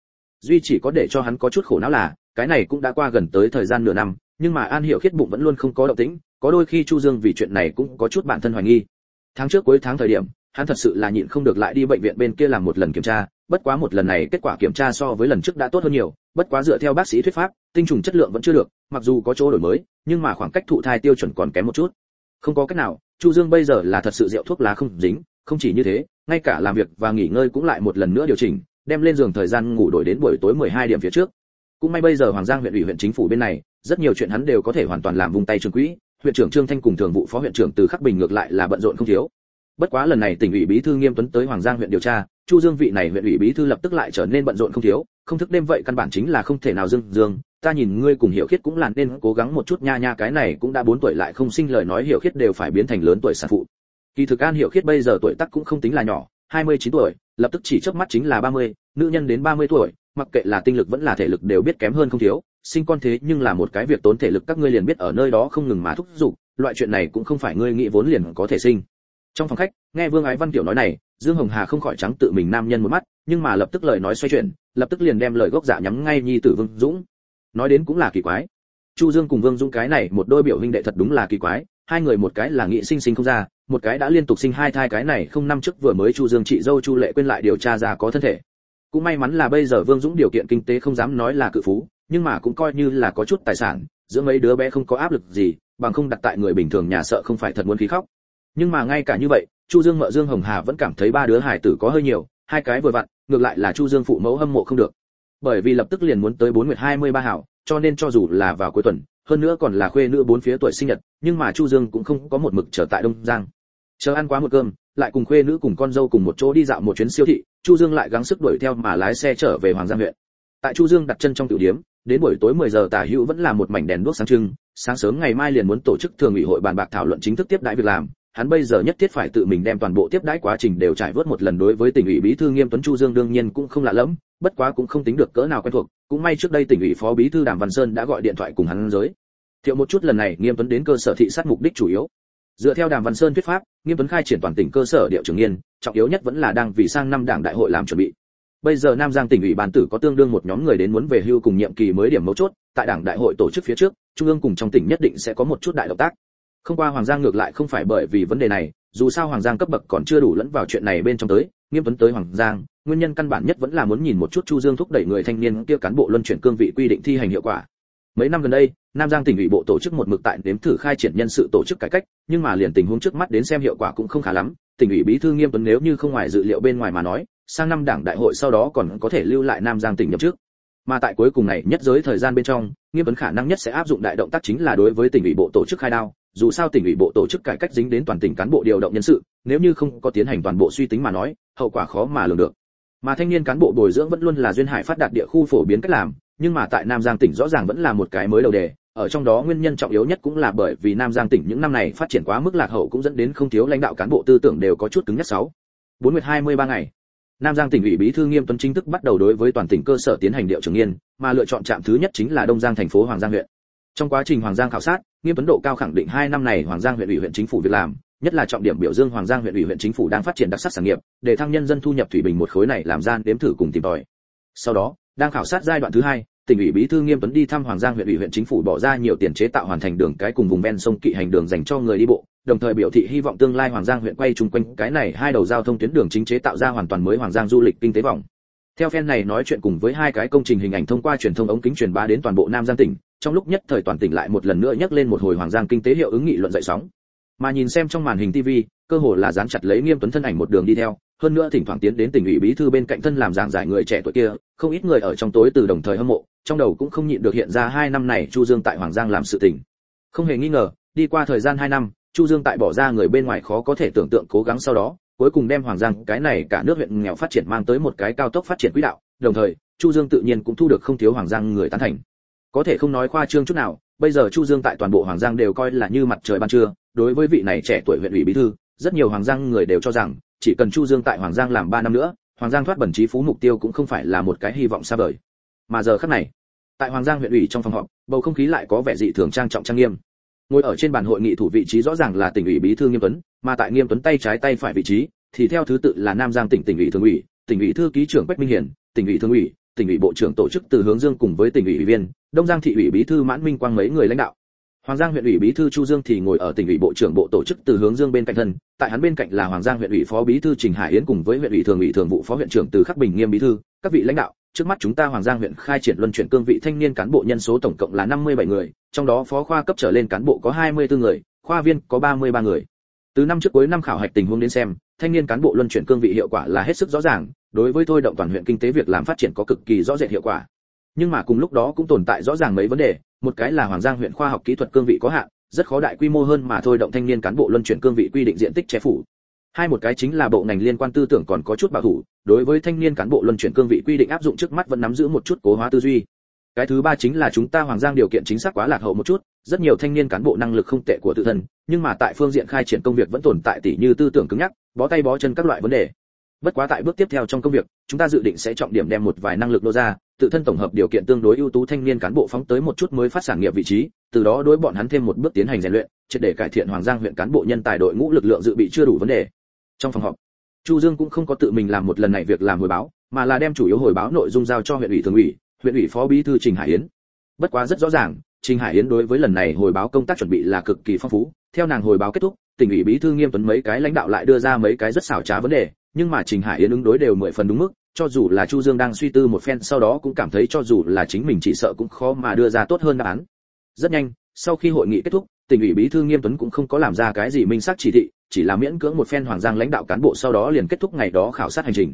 Duy chỉ có để cho hắn có chút khổ não là, cái này cũng đã qua gần tới thời gian nửa năm, nhưng mà an hiểu khiết bụng vẫn luôn không có động tĩnh, có đôi khi chu dương vì chuyện này cũng có chút bản thân hoài nghi. Tháng trước cuối tháng thời điểm, hắn thật sự là nhịn không được lại đi bệnh viện bên kia làm một lần kiểm tra, bất quá một lần này kết quả kiểm tra so với lần trước đã tốt hơn nhiều bất quá dựa theo bác sĩ thuyết pháp, tinh trùng chất lượng vẫn chưa được, mặc dù có chỗ đổi mới, nhưng mà khoảng cách thụ thai tiêu chuẩn còn kém một chút. Không có cách nào, chu dương bây giờ là thật sự rượu thuốc lá không dính, không chỉ như thế, ngay cả làm việc và nghỉ ngơi cũng lại một lần nữa điều chỉnh, đem lên giường thời gian ngủ đổi đến buổi tối 12 điểm phía trước. Cũng may bây giờ hoàng giang huyện ủy huyện chính phủ bên này, rất nhiều chuyện hắn đều có thể hoàn toàn làm vùng tay trường quỹ. Huyện trưởng trương thanh cùng thường vụ phó huyện trưởng từ khắc bình ngược lại là bận rộn không thiếu bất quá lần này tỉnh ủy bí thư nghiêm tuấn tới hoàng giang huyện điều tra chu dương vị này huyện ủy bí thư lập tức lại trở nên bận rộn không thiếu không thức đêm vậy căn bản chính là không thể nào dương dương. Ta nhìn ngươi cùng hiểu khiết cũng là nên cố gắng một chút nha nha cái này cũng đã 4 tuổi lại không sinh lời nói hiểu khiết đều phải biến thành lớn tuổi sản phụ. Kỳ thực an hiểu khiết bây giờ tuổi tác cũng không tính là nhỏ 29 tuổi lập tức chỉ chớp mắt chính là 30, nữ nhân đến 30 tuổi mặc kệ là tinh lực vẫn là thể lực đều biết kém hơn không thiếu sinh con thế nhưng là một cái việc tốn thể lực các ngươi liền biết ở nơi đó không ngừng mà thúc giục loại chuyện này cũng không phải ngươi nghĩ vốn liền có thể sinh trong phòng khách, nghe vương ái văn tiểu nói này, dương hồng hà không khỏi trắng tự mình nam nhân một mắt, nhưng mà lập tức lời nói xoay chuyển, lập tức liền đem lời gốc dạ nhắm ngay nhi tử vương dũng. Nói đến cũng là kỳ quái. Chu dương cùng vương dũng cái này một đôi biểu huynh đệ thật đúng là kỳ quái, hai người một cái là nghị sinh sinh không ra, một cái đã liên tục sinh hai thai cái này không năm trước vừa mới chu dương chị dâu chu lệ quên lại điều tra ra có thân thể. Cũng may mắn là bây giờ vương dũng điều kiện kinh tế không dám nói là cự phú, nhưng mà cũng coi như là có chút tài sản, giữa mấy đứa bé không có áp lực gì, bằng không đặt tại người bình thường nhà sợ không phải thật muốn khí khóc nhưng mà ngay cả như vậy, chu dương mợ dương hồng hà vẫn cảm thấy ba đứa hải tử có hơi nhiều, hai cái vừa vặn, ngược lại là chu dương phụ mẫu hâm mộ không được. Bởi vì lập tức liền muốn tới bốn nguyệt hai mươi ba hảo, cho nên cho dù là vào cuối tuần, hơn nữa còn là khuê nữ bốn phía tuổi sinh nhật, nhưng mà chu dương cũng không có một mực trở tại đông giang. Chờ ăn quá một cơm, lại cùng khuê nữ cùng con dâu cùng một chỗ đi dạo một chuyến siêu thị, chu dương lại gắng sức đuổi theo mà lái xe trở về hoàng giang huyện. Tại chu dương đặt chân trong tiểu điếm đến buổi tối 10 giờ tả hữu vẫn là một mảnh đèn đuốc sáng trưng, sáng sớm ngày mai liền muốn tổ chức thường ủy hội bàn bạc thảo luận chính thức tiếp đãi việc làm hắn bây giờ nhất thiết phải tự mình đem toàn bộ tiếp đãi quá trình đều trải vớt một lần đối với tỉnh ủy bí thư nghiêm tuấn chu dương đương nhiên cũng không lạ lẫm, bất quá cũng không tính được cỡ nào quen thuộc, cũng may trước đây tỉnh ủy phó bí thư đàm văn sơn đã gọi điện thoại cùng hắn giới. Thiệu một chút lần này, nghiêm tuấn đến cơ sở thị sát mục đích chủ yếu. Dựa theo đàm văn sơn thuyết pháp, nghiêm tuấn khai triển toàn tỉnh cơ sở điệu trường nghiên, trọng yếu nhất vẫn là đang vì sang năm đảng đại hội làm chuẩn bị. Bây giờ nam giang tỉnh ủy ban tử có tương đương một nhóm người đến muốn về hưu cùng nhiệm kỳ mới điểm mấu chốt, tại đảng đại hội tổ chức phía trước, trung ương cùng trong tỉnh nhất định sẽ có một chút đại động tác không qua hoàng giang ngược lại không phải bởi vì vấn đề này, dù sao hoàng giang cấp bậc còn chưa đủ lẫn vào chuyện này bên trong tới, nghiêm tuấn tới hoàng giang, nguyên nhân căn bản nhất vẫn là muốn nhìn một chút chu dương thúc đẩy người thanh niên kia cán bộ luân chuyển cương vị quy định thi hành hiệu quả. Mấy năm gần đây, nam giang tỉnh ủy bộ tổ chức một mực tại đếm thử khai triển nhân sự tổ chức cải cách, nhưng mà liền tình huống trước mắt đến xem hiệu quả cũng không khá lắm. Tỉnh ủy bí thư nghiêm tuấn nếu như không ngoài dự liệu bên ngoài mà nói, sang năm đảng đại hội sau đó còn có thể lưu lại nam giang tỉnh nhậm chức. Mà tại cuối cùng này nhất giới thời gian bên trong, nghiêm tuấn khả năng nhất sẽ áp dụng đại động tác chính là đối với tỉnh ủy bộ tổ chức khai đao dù sao tỉnh ủy bộ tổ chức cải cách dính đến toàn tỉnh cán bộ điều động nhân sự, nếu như không có tiến hành toàn bộ suy tính mà nói, hậu quả khó mà lường được. Mà thanh niên cán bộ bồi dưỡng vẫn luôn là duyên hải phát đạt địa khu phổ biến cách làm, nhưng mà tại nam giang tỉnh rõ ràng vẫn là một cái mới đầu đề, ở trong đó nguyên nhân trọng yếu nhất cũng là bởi vì nam giang tỉnh những năm này phát triển quá mức lạc hậu cũng dẫn đến không thiếu lãnh đạo cán bộ tư tưởng đều có chút cứng nhắc sáu. Bốn nguyệt hai mươi ba ngày, nam giang tỉnh ủy bí thư nghiêm tuấn chính thức bắt đầu đối với toàn tỉnh cơ sở tiến hành điệu trưởng nghiên, mà lựa chọn trạm thứ nhất chính là đông giang thành phố hoàng giang huyện. Trong quá trình hoàng giang khảo sát nghiêm tuấn độ cao khẳng định hai năm này hoàng giang huyện ủy huyện chính phủ việc làm, nhất là trọng điểm biểu dương hoàng giang huyện ủy huyện chính phủ đang phát triển đặc sắc sản nghiệp, để thăng nhân dân thu nhập thủy bình một khối này làm gian đếm thử cùng tìm tòi. Sau đó, đang khảo sát giai đoạn thứ hai, tỉnh ủy bí thư nghiêm tuấn đi thăm hoàng giang huyện ủy huyện chính phủ bỏ ra nhiều tiền chế tạo hoàn thành đường cái cùng vùng ven sông kỵ hành đường dành cho người đi bộ, đồng thời biểu thị hy vọng tương lai hoàng giang huyện quay chung quanh cái này hai đầu giao thông tuyến đường chính chế tạo ra hoàn toàn mới hoàng giang du lịch kinh tế vòng theo phen này nói chuyện cùng với hai cái công trình hình ảnh thông qua truyền thông ống kính truyền bá đến toàn bộ nam giang tỉnh trong lúc nhất thời toàn tỉnh lại một lần nữa nhắc lên một hồi hoàng giang kinh tế hiệu ứng nghị luận dậy sóng. Mà nhìn xem trong màn hình tv cơ hồ là dán chặt lấy nghiêm tuấn thân ảnh một đường đi theo, hơn nữa thỉnh thoảng tiến đến tỉnh ủy bí thư bên cạnh thân làm giảng giải người trẻ tuổi kia, không ít người ở trong tối từ đồng thời hâm mộ, trong đầu cũng không nhịn được hiện ra hai năm này chu dương tại hoàng giang làm sự tình. Không hề nghi ngờ, đi qua thời gian hai năm, chu dương tại bỏ ra người bên ngoài khó có thể tưởng tượng cố gắng sau đó, cuối cùng đem hoàng giang, cái này cả nước huyện nghèo phát triển mang tới một cái cao tốc phát triển quỹ đạo, đồng thời, chu dương tự nhiên cũng thu được không thiếu hoàng giang người tán thành có thể không nói khoa trương chút nào, bây giờ chu dương tại toàn bộ hoàng giang đều coi là như mặt trời ban trưa, đối với vị này trẻ tuổi huyện ủy bí thư, rất nhiều hoàng giang người đều cho rằng, chỉ cần chu dương tại hoàng giang làm 3 năm nữa, hoàng giang thoát bẩn trí phú mục tiêu cũng không phải là một cái hy vọng xa vời. Mà giờ khắc này, tại hoàng giang huyện ủy trong phòng họp, bầu không khí lại có vẻ dị thường trang trọng trang nghiêm. Ngồi ở trên bàn hội nghị thủ vị trí rõ ràng là tỉnh ủy bí thư nghiêm tuấn, mà tại nghiêm tuấn tay trái tay phải vị trí, thì theo thứ tự là nam giang tỉnh tỉnh ủy thường ủy, tỉnh ủy thư ký trưởng quách minh hiển tỉnh ủy thường ủy tỉnh ủy bộ trưởng tổ chức từ hướng dương cùng với tỉnh ủy ủy viên đông giang thị ủy bí thư mãn minh quang mấy người lãnh đạo Hoàng Giang huyện ủy bí thư Chu Dương thì ngồi ở tỉnh ủy bộ trưởng bộ tổ chức từ hướng Dương bên cạnh thân, tại hắn bên cạnh là Hoàng Giang huyện ủy phó bí thư Trình Hải Yến cùng với huyện ủy thường ủy thường vụ phó huyện trưởng từ Khắc Bình Nghiêm bí thư, các vị lãnh đạo, trước mắt chúng ta Hoàng Giang huyện khai triển luân chuyển cương vị thanh niên cán bộ nhân số tổng cộng là 57 người, trong đó phó khoa cấp trở lên cán bộ có 24 người, khoa viên có 33 người. Từ năm trước cuối năm khảo hạch tình huống đến xem, thanh niên cán bộ luân chuyển cương vị hiệu quả là hết sức rõ ràng, đối với thôi động toàn huyện kinh tế việc làm phát triển có cực kỳ rõ rệt hiệu quả. Nhưng mà cùng lúc đó cũng tồn tại rõ ràng mấy vấn đề, một cái là Hoàng Giang huyện khoa học kỹ thuật cương vị có hạn, rất khó đại quy mô hơn mà thôi động thanh niên cán bộ luân chuyển cương vị quy định diện tích che phủ. Hai một cái chính là bộ ngành liên quan tư tưởng còn có chút bảo thủ, đối với thanh niên cán bộ luân chuyển cương vị quy định áp dụng trước mắt vẫn nắm giữ một chút cố hóa tư duy. Cái thứ ba chính là chúng ta Hoàng Giang điều kiện chính xác quá lạc hậu một chút, rất nhiều thanh niên cán bộ năng lực không tệ của tự thân, nhưng mà tại phương diện khai triển công việc vẫn tồn tại tỷ như tư tưởng cứng nhắc, bó tay bó chân các loại vấn đề. Bất quá tại bước tiếp theo trong công việc, chúng ta dự định sẽ trọng điểm đem một vài năng lực nô ra, tự thân tổng hợp điều kiện tương đối ưu tú thanh niên cán bộ phóng tới một chút mới phát sản nghiệp vị trí, từ đó đối bọn hắn thêm một bước tiến hành rèn luyện, triệt để cải thiện Hoàng Giang huyện cán bộ nhân tài đội ngũ lực lượng dự bị chưa đủ vấn đề. Trong phòng họp, Chu Dương cũng không có tự mình làm một lần này việc làm hồi báo, mà là đem chủ yếu hồi báo nội dung giao cho huyện ủy thường ủy, huyện ủy phó bí thư Trình Hải Yến. Bất quá rất rõ ràng, Trình Hải Yến đối với lần này hồi báo công tác chuẩn bị là cực kỳ phong phú, theo nàng hồi báo kết thúc, tỉnh ủy bí thư Nghiêm Tuấn mấy cái lãnh đạo lại đưa ra mấy cái rất xảo trá vấn đề, nhưng mà Trình Hải Yến ứng đối đều mười phần đúng mức, cho dù là Chu Dương đang suy tư một phen sau đó cũng cảm thấy cho dù là chính mình chỉ sợ cũng khó mà đưa ra tốt hơn đáp án. Rất nhanh, sau khi hội nghị kết thúc, tỉnh ủy bí thư Nghiêm Tuấn cũng không có làm ra cái gì minh xác chỉ thị, chỉ là miễn cưỡng một phen hoàng giang lãnh đạo cán bộ sau đó liền kết thúc ngày đó khảo sát hành trình.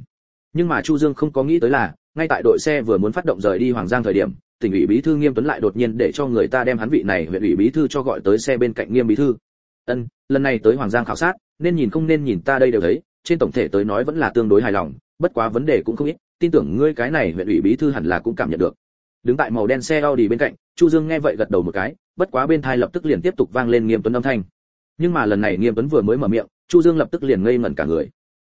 Nhưng mà Chu Dương không có nghĩ tới là, ngay tại đội xe vừa muốn phát động rời đi hoàng giang thời điểm, tỉnh ủy bí thư Nghiêm Tuấn lại đột nhiên để cho người ta đem hắn vị này huyện ủy bí thư cho gọi tới xe bên cạnh Nghiêm bí thư. Ân, lần này tới hoàng giang khảo sát, nên nhìn không nên nhìn ta đây đều thấy, trên tổng thể tới nói vẫn là tương đối hài lòng, bất quá vấn đề cũng không ít, tin tưởng ngươi cái này huyện ủy bí thư hẳn là cũng cảm nhận được. Đứng tại màu đen xe Audi bên cạnh, Chu Dương nghe vậy gật đầu một cái, bất quá bên thai lập tức liền tiếp tục vang lên Nghiêm Tuấn âm thanh. Nhưng mà lần này Nghiêm Tuấn vừa mới mở miệng, Chu Dương lập tức liền ngây ngẩn cả người.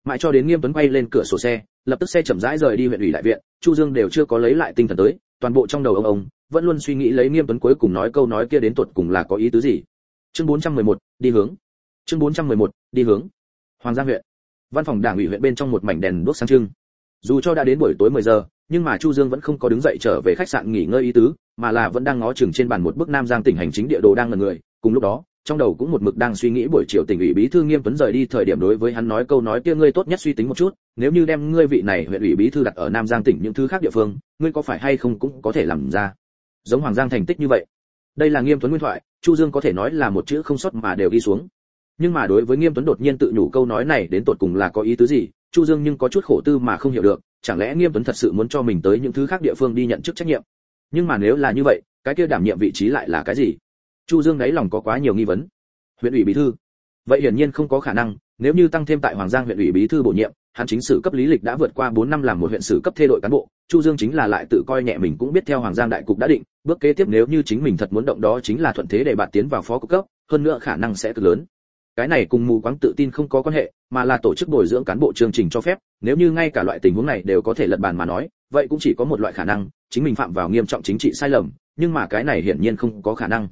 Mãi cho đến Nghiêm Tuấn quay lên cửa sổ xe, lập tức xe chậm rãi rời đi huyện ủy đại viện, Chu Dương đều chưa có lấy lại tinh thần tới, toàn bộ trong đầu ông ông vẫn luôn suy nghĩ lấy Nghiêm Tuấn cuối cùng nói câu nói kia đến tuột cùng là có ý tứ gì. Chương 411, đi hướng. Chương 411, đi hướng. Hoàng Giang huyện văn phòng đảng ủy huyện bên trong một mảnh đèn đuốc sáng trưng dù cho đã đến buổi tối 10 giờ nhưng mà chu dương vẫn không có đứng dậy trở về khách sạn nghỉ ngơi ý tứ mà là vẫn đang ngó chừng trên bàn một bức nam giang tỉnh hành chính địa đồ đang ngẩn người cùng lúc đó trong đầu cũng một mực đang suy nghĩ buổi chiều tỉnh ủy bí thư nghiêm tuấn rời đi thời điểm đối với hắn nói câu nói kia ngươi tốt nhất suy tính một chút nếu như đem ngươi vị này huyện ủy bí thư đặt ở nam giang tỉnh những thứ khác địa phương ngươi có phải hay không cũng có thể làm ra giống hoàng giang thành tích như vậy đây là nghiêm tuấn nguyên thoại, chu dương có thể nói là một chữ không sót mà đều đi xuống. Nhưng mà đối với nghiêm tuấn đột nhiên tự nhủ câu nói này đến tột cùng là có ý tứ gì, chu dương nhưng có chút khổ tư mà không hiểu được, chẳng lẽ nghiêm tuấn thật sự muốn cho mình tới những thứ khác địa phương đi nhận chức trách nhiệm? Nhưng mà nếu là như vậy, cái kia đảm nhiệm vị trí lại là cái gì? Chu dương đáy lòng có quá nhiều nghi vấn. Huyện ủy bí thư. Vậy hiển nhiên không có khả năng, nếu như tăng thêm tại hoàng giang huyện ủy bí thư bổ nhiệm hắn chính sử cấp lý lịch đã vượt qua 4 năm làm một huyện sử cấp thê đội cán bộ, chu dương chính là lại tự coi nhẹ mình cũng biết theo hoàng giang đại cục đã định, bước kế tiếp nếu như chính mình thật muốn động đó chính là thuận thế để bạn tiến vào phó cục cấp, hơn nữa khả năng sẽ cực lớn. Cái này cùng mù quáng tự tin không có quan hệ, mà là tổ chức bồi dưỡng cán bộ chương trình cho phép, nếu như ngay cả loại tình huống này đều có thể lật bàn mà nói, vậy cũng chỉ có một loại khả năng, chính mình phạm vào nghiêm trọng chính trị sai lầm, nhưng mà cái này hiển nhiên không có khả năng.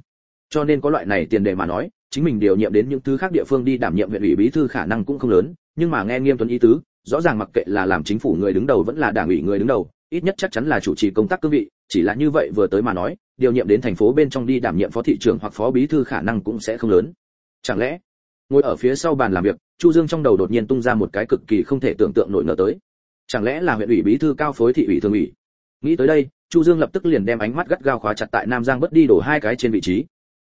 Cho nên có loại này tiền đề mà nói, chính mình điều nhiệm đến những thứ khác địa phương đi đảm nhiệm huyện ủy bí thư khả năng cũng không lớn, nhưng mà nghe nghiêm tuấn ý tứ rõ ràng mặc kệ là làm chính phủ người đứng đầu vẫn là đảng ủy người đứng đầu, ít nhất chắc chắn là chủ trì công tác cương vị, chỉ là như vậy vừa tới mà nói, điều nhiệm đến thành phố bên trong đi đảm nhiệm phó thị trưởng hoặc phó bí thư khả năng cũng sẽ không lớn. Chẳng lẽ, ngồi ở phía sau bàn làm việc, chu dương trong đầu đột nhiên tung ra một cái cực kỳ không thể tưởng tượng nổi ngờ tới. Chẳng lẽ là huyện ủy bí thư cao phối thị ủy thường ủy? Nghĩ tới đây, chu dương lập tức liền đem ánh mắt gắt gao khóa chặt tại nam giang bất đi đổ hai cái trên vị trí.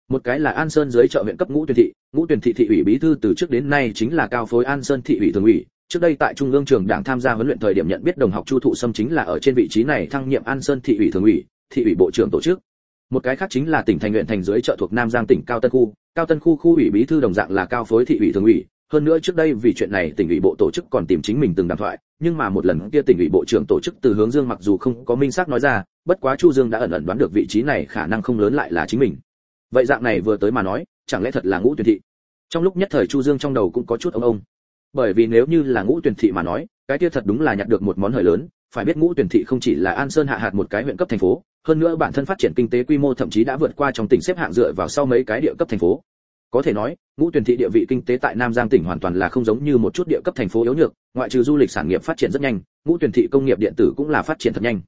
Một cái là an sơn dưới chợ huyện cấp ngũ tuyển thị, ngũ tuyển thị thị ủy bí thư từ trước đến nay chính là cao phối an sơn thị ủy thường ủy trước đây tại trung ương trường đảng tham gia huấn luyện thời điểm nhận biết đồng học chu thụ sâm chính là ở trên vị trí này thăng nhiệm an sơn thị ủy thường ủy, thị ủy bộ trưởng tổ chức. Một cái khác chính là tỉnh thành huyện thành dưới trợ thuộc nam giang tỉnh cao tân khu. Cao tân khu khu ủy bí thư đồng dạng là cao phối thị ủy thường ủy. Hơn nữa trước đây vì chuyện này tỉnh ủy bộ tổ chức còn tìm chính mình từng đàm thoại, nhưng mà một lần kia tỉnh ủy bộ trưởng tổ chức từ hướng dương mặc dù không có minh xác nói ra, bất quá chu dương đã ẩn ẩn đoán được vị trí này khả năng không lớn lại là chính mình. Vậy dạng này vừa tới mà nói, chẳng lẽ thật là ngũ tuyển thị? Trong lúc nhất thời chu dương trong đầu cũng có chút ông ông bởi vì nếu như là ngũ tuyển thị mà nói, cái kia thật đúng là nhặt được một món hời lớn, phải biết ngũ tuyển thị không chỉ là an sơn hạ hạt một cái huyện cấp thành phố, hơn nữa bản thân phát triển kinh tế quy mô thậm chí đã vượt qua trong tỉnh xếp hạng dựa vào sau mấy cái địa cấp thành phố. Có thể nói, ngũ tuyển thị địa vị kinh tế tại nam giang tỉnh hoàn toàn là không giống như một chút địa cấp thành phố yếu nhược, ngoại trừ du lịch sản nghiệp phát triển rất nhanh, ngũ tuyển thị công nghiệp điện tử cũng là phát triển thật nhanh.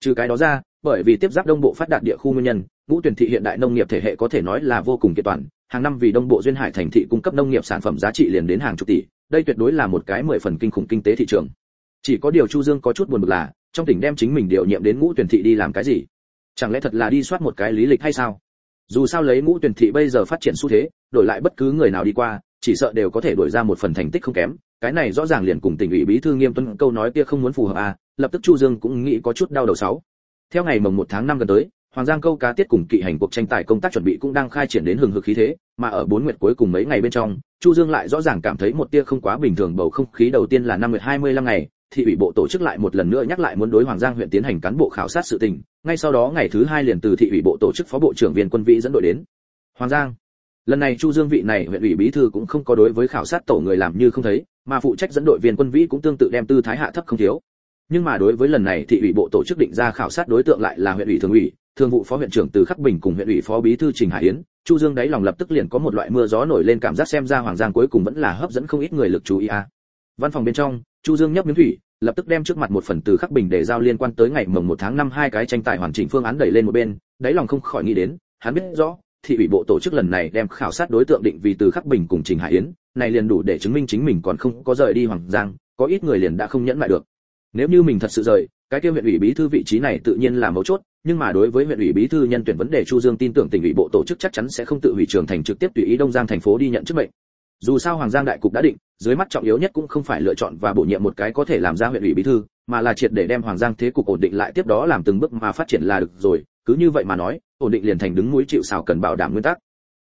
Trừ cái đó ra, bởi vì tiếp giáp đông bộ phát đạt địa khu nguyên nhân, ngũ tuyển thị hiện đại nông nghiệp thể hệ có thể nói là vô cùng kiện toàn, hàng năm vì đông bộ duyên hải thành thị cung cấp nông nghiệp sản phẩm giá trị liền đến hàng chục tỷ đây tuyệt đối là một cái mười phần kinh khủng kinh tế thị trường. Chỉ có điều chu dương có chút buồn bực là trong tỉnh đem chính mình điều nhiệm đến ngũ tuyển thị đi làm cái gì? Chẳng lẽ thật là đi soát một cái lý lịch hay sao? Dù sao lấy ngũ tuyển thị bây giờ phát triển xu thế đổi lại bất cứ người nào đi qua chỉ sợ đều có thể đổi ra một phần thành tích không kém. Cái này rõ ràng liền cùng tỉnh ủy bí thư nghiêm tuân câu nói kia không muốn phù hợp à lập tức chu dương cũng nghĩ có chút đau đầu sáu. Theo ngày mồng 1 tháng 5 gần tới Hoàng Giang câu cá tiết cùng kỵ hành cuộc tranh tài công tác chuẩn bị cũng đang khai triển đến hừng hực khí thế, mà ở bốn nguyệt cuối cùng mấy ngày bên trong, Chu Dương lại rõ ràng cảm thấy một tia không quá bình thường bầu không khí đầu tiên là năm nguyệt 25 ngày, thị ủy bộ tổ chức lại một lần nữa nhắc lại muốn đối Hoàng Giang huyện tiến hành cán bộ khảo sát sự tình, ngay sau đó ngày thứ hai liền từ thị ủy bộ tổ chức phó bộ trưởng viên quân vĩ dẫn đội đến. Hoàng Giang. Lần này Chu Dương vị này huyện ủy bí thư cũng không có đối với khảo sát tổ người làm như không thấy, mà phụ trách dẫn đội viên quân vĩ cũng tương tự đem tư thái hạ thấp không thiếu. Nhưng mà đối với lần này thị ủy bộ tổ chức định ra khảo sát đối tượng lại là huyện ủy thường ủy, thường vụ phó huyện trưởng từ khắc bình cùng huyện ủy phó bí thư trình hải yến, chu dương đáy lòng lập tức liền có một loại mưa gió nổi lên cảm giác xem ra hoàng giang cuối cùng vẫn là hấp dẫn không ít người lực chú ý a. Văn phòng bên trong, chu dương nhấp miếng thủy, lập tức đem trước mặt một phần từ khắc bình để giao liên quan tới ngày mồng một tháng năm hai cái tranh tài hoàn chỉnh phương án đẩy lên một bên, đáy lòng không khỏi nghĩ đến, hắn biết rõ, thị ủy bộ tổ chức lần này đem khảo sát đối tượng định vì từ khắc bình cùng trình hải yến, này liền đủ để chứng minh chính mình còn không có rời đi hoàng giang, có ít người liền đã không nhẫn lại được. Nếu như mình thật sự rời, cái kia huyện ủy bí thư vị trí này tự nhiên là mấu chốt nhưng mà đối với huyện ủy bí thư nhân tuyển vấn đề, chu dương tin tưởng tỉnh ủy bộ tổ chức chắc chắn sẽ không tự hủy trường thành trực tiếp tùy ý đông giang thành phố đi nhận chức mệnh. Dù sao hoàng giang đại cục đã định, dưới mắt trọng yếu nhất cũng không phải lựa chọn và bổ nhiệm một cái có thể làm ra huyện ủy bí thư, mà là triệt để đem hoàng giang thế cục ổn định lại, tiếp đó làm từng bước mà phát triển là được rồi. Cứ như vậy mà nói, ổn định liền thành đứng mũi chịu sào cần bảo đảm nguyên tắc.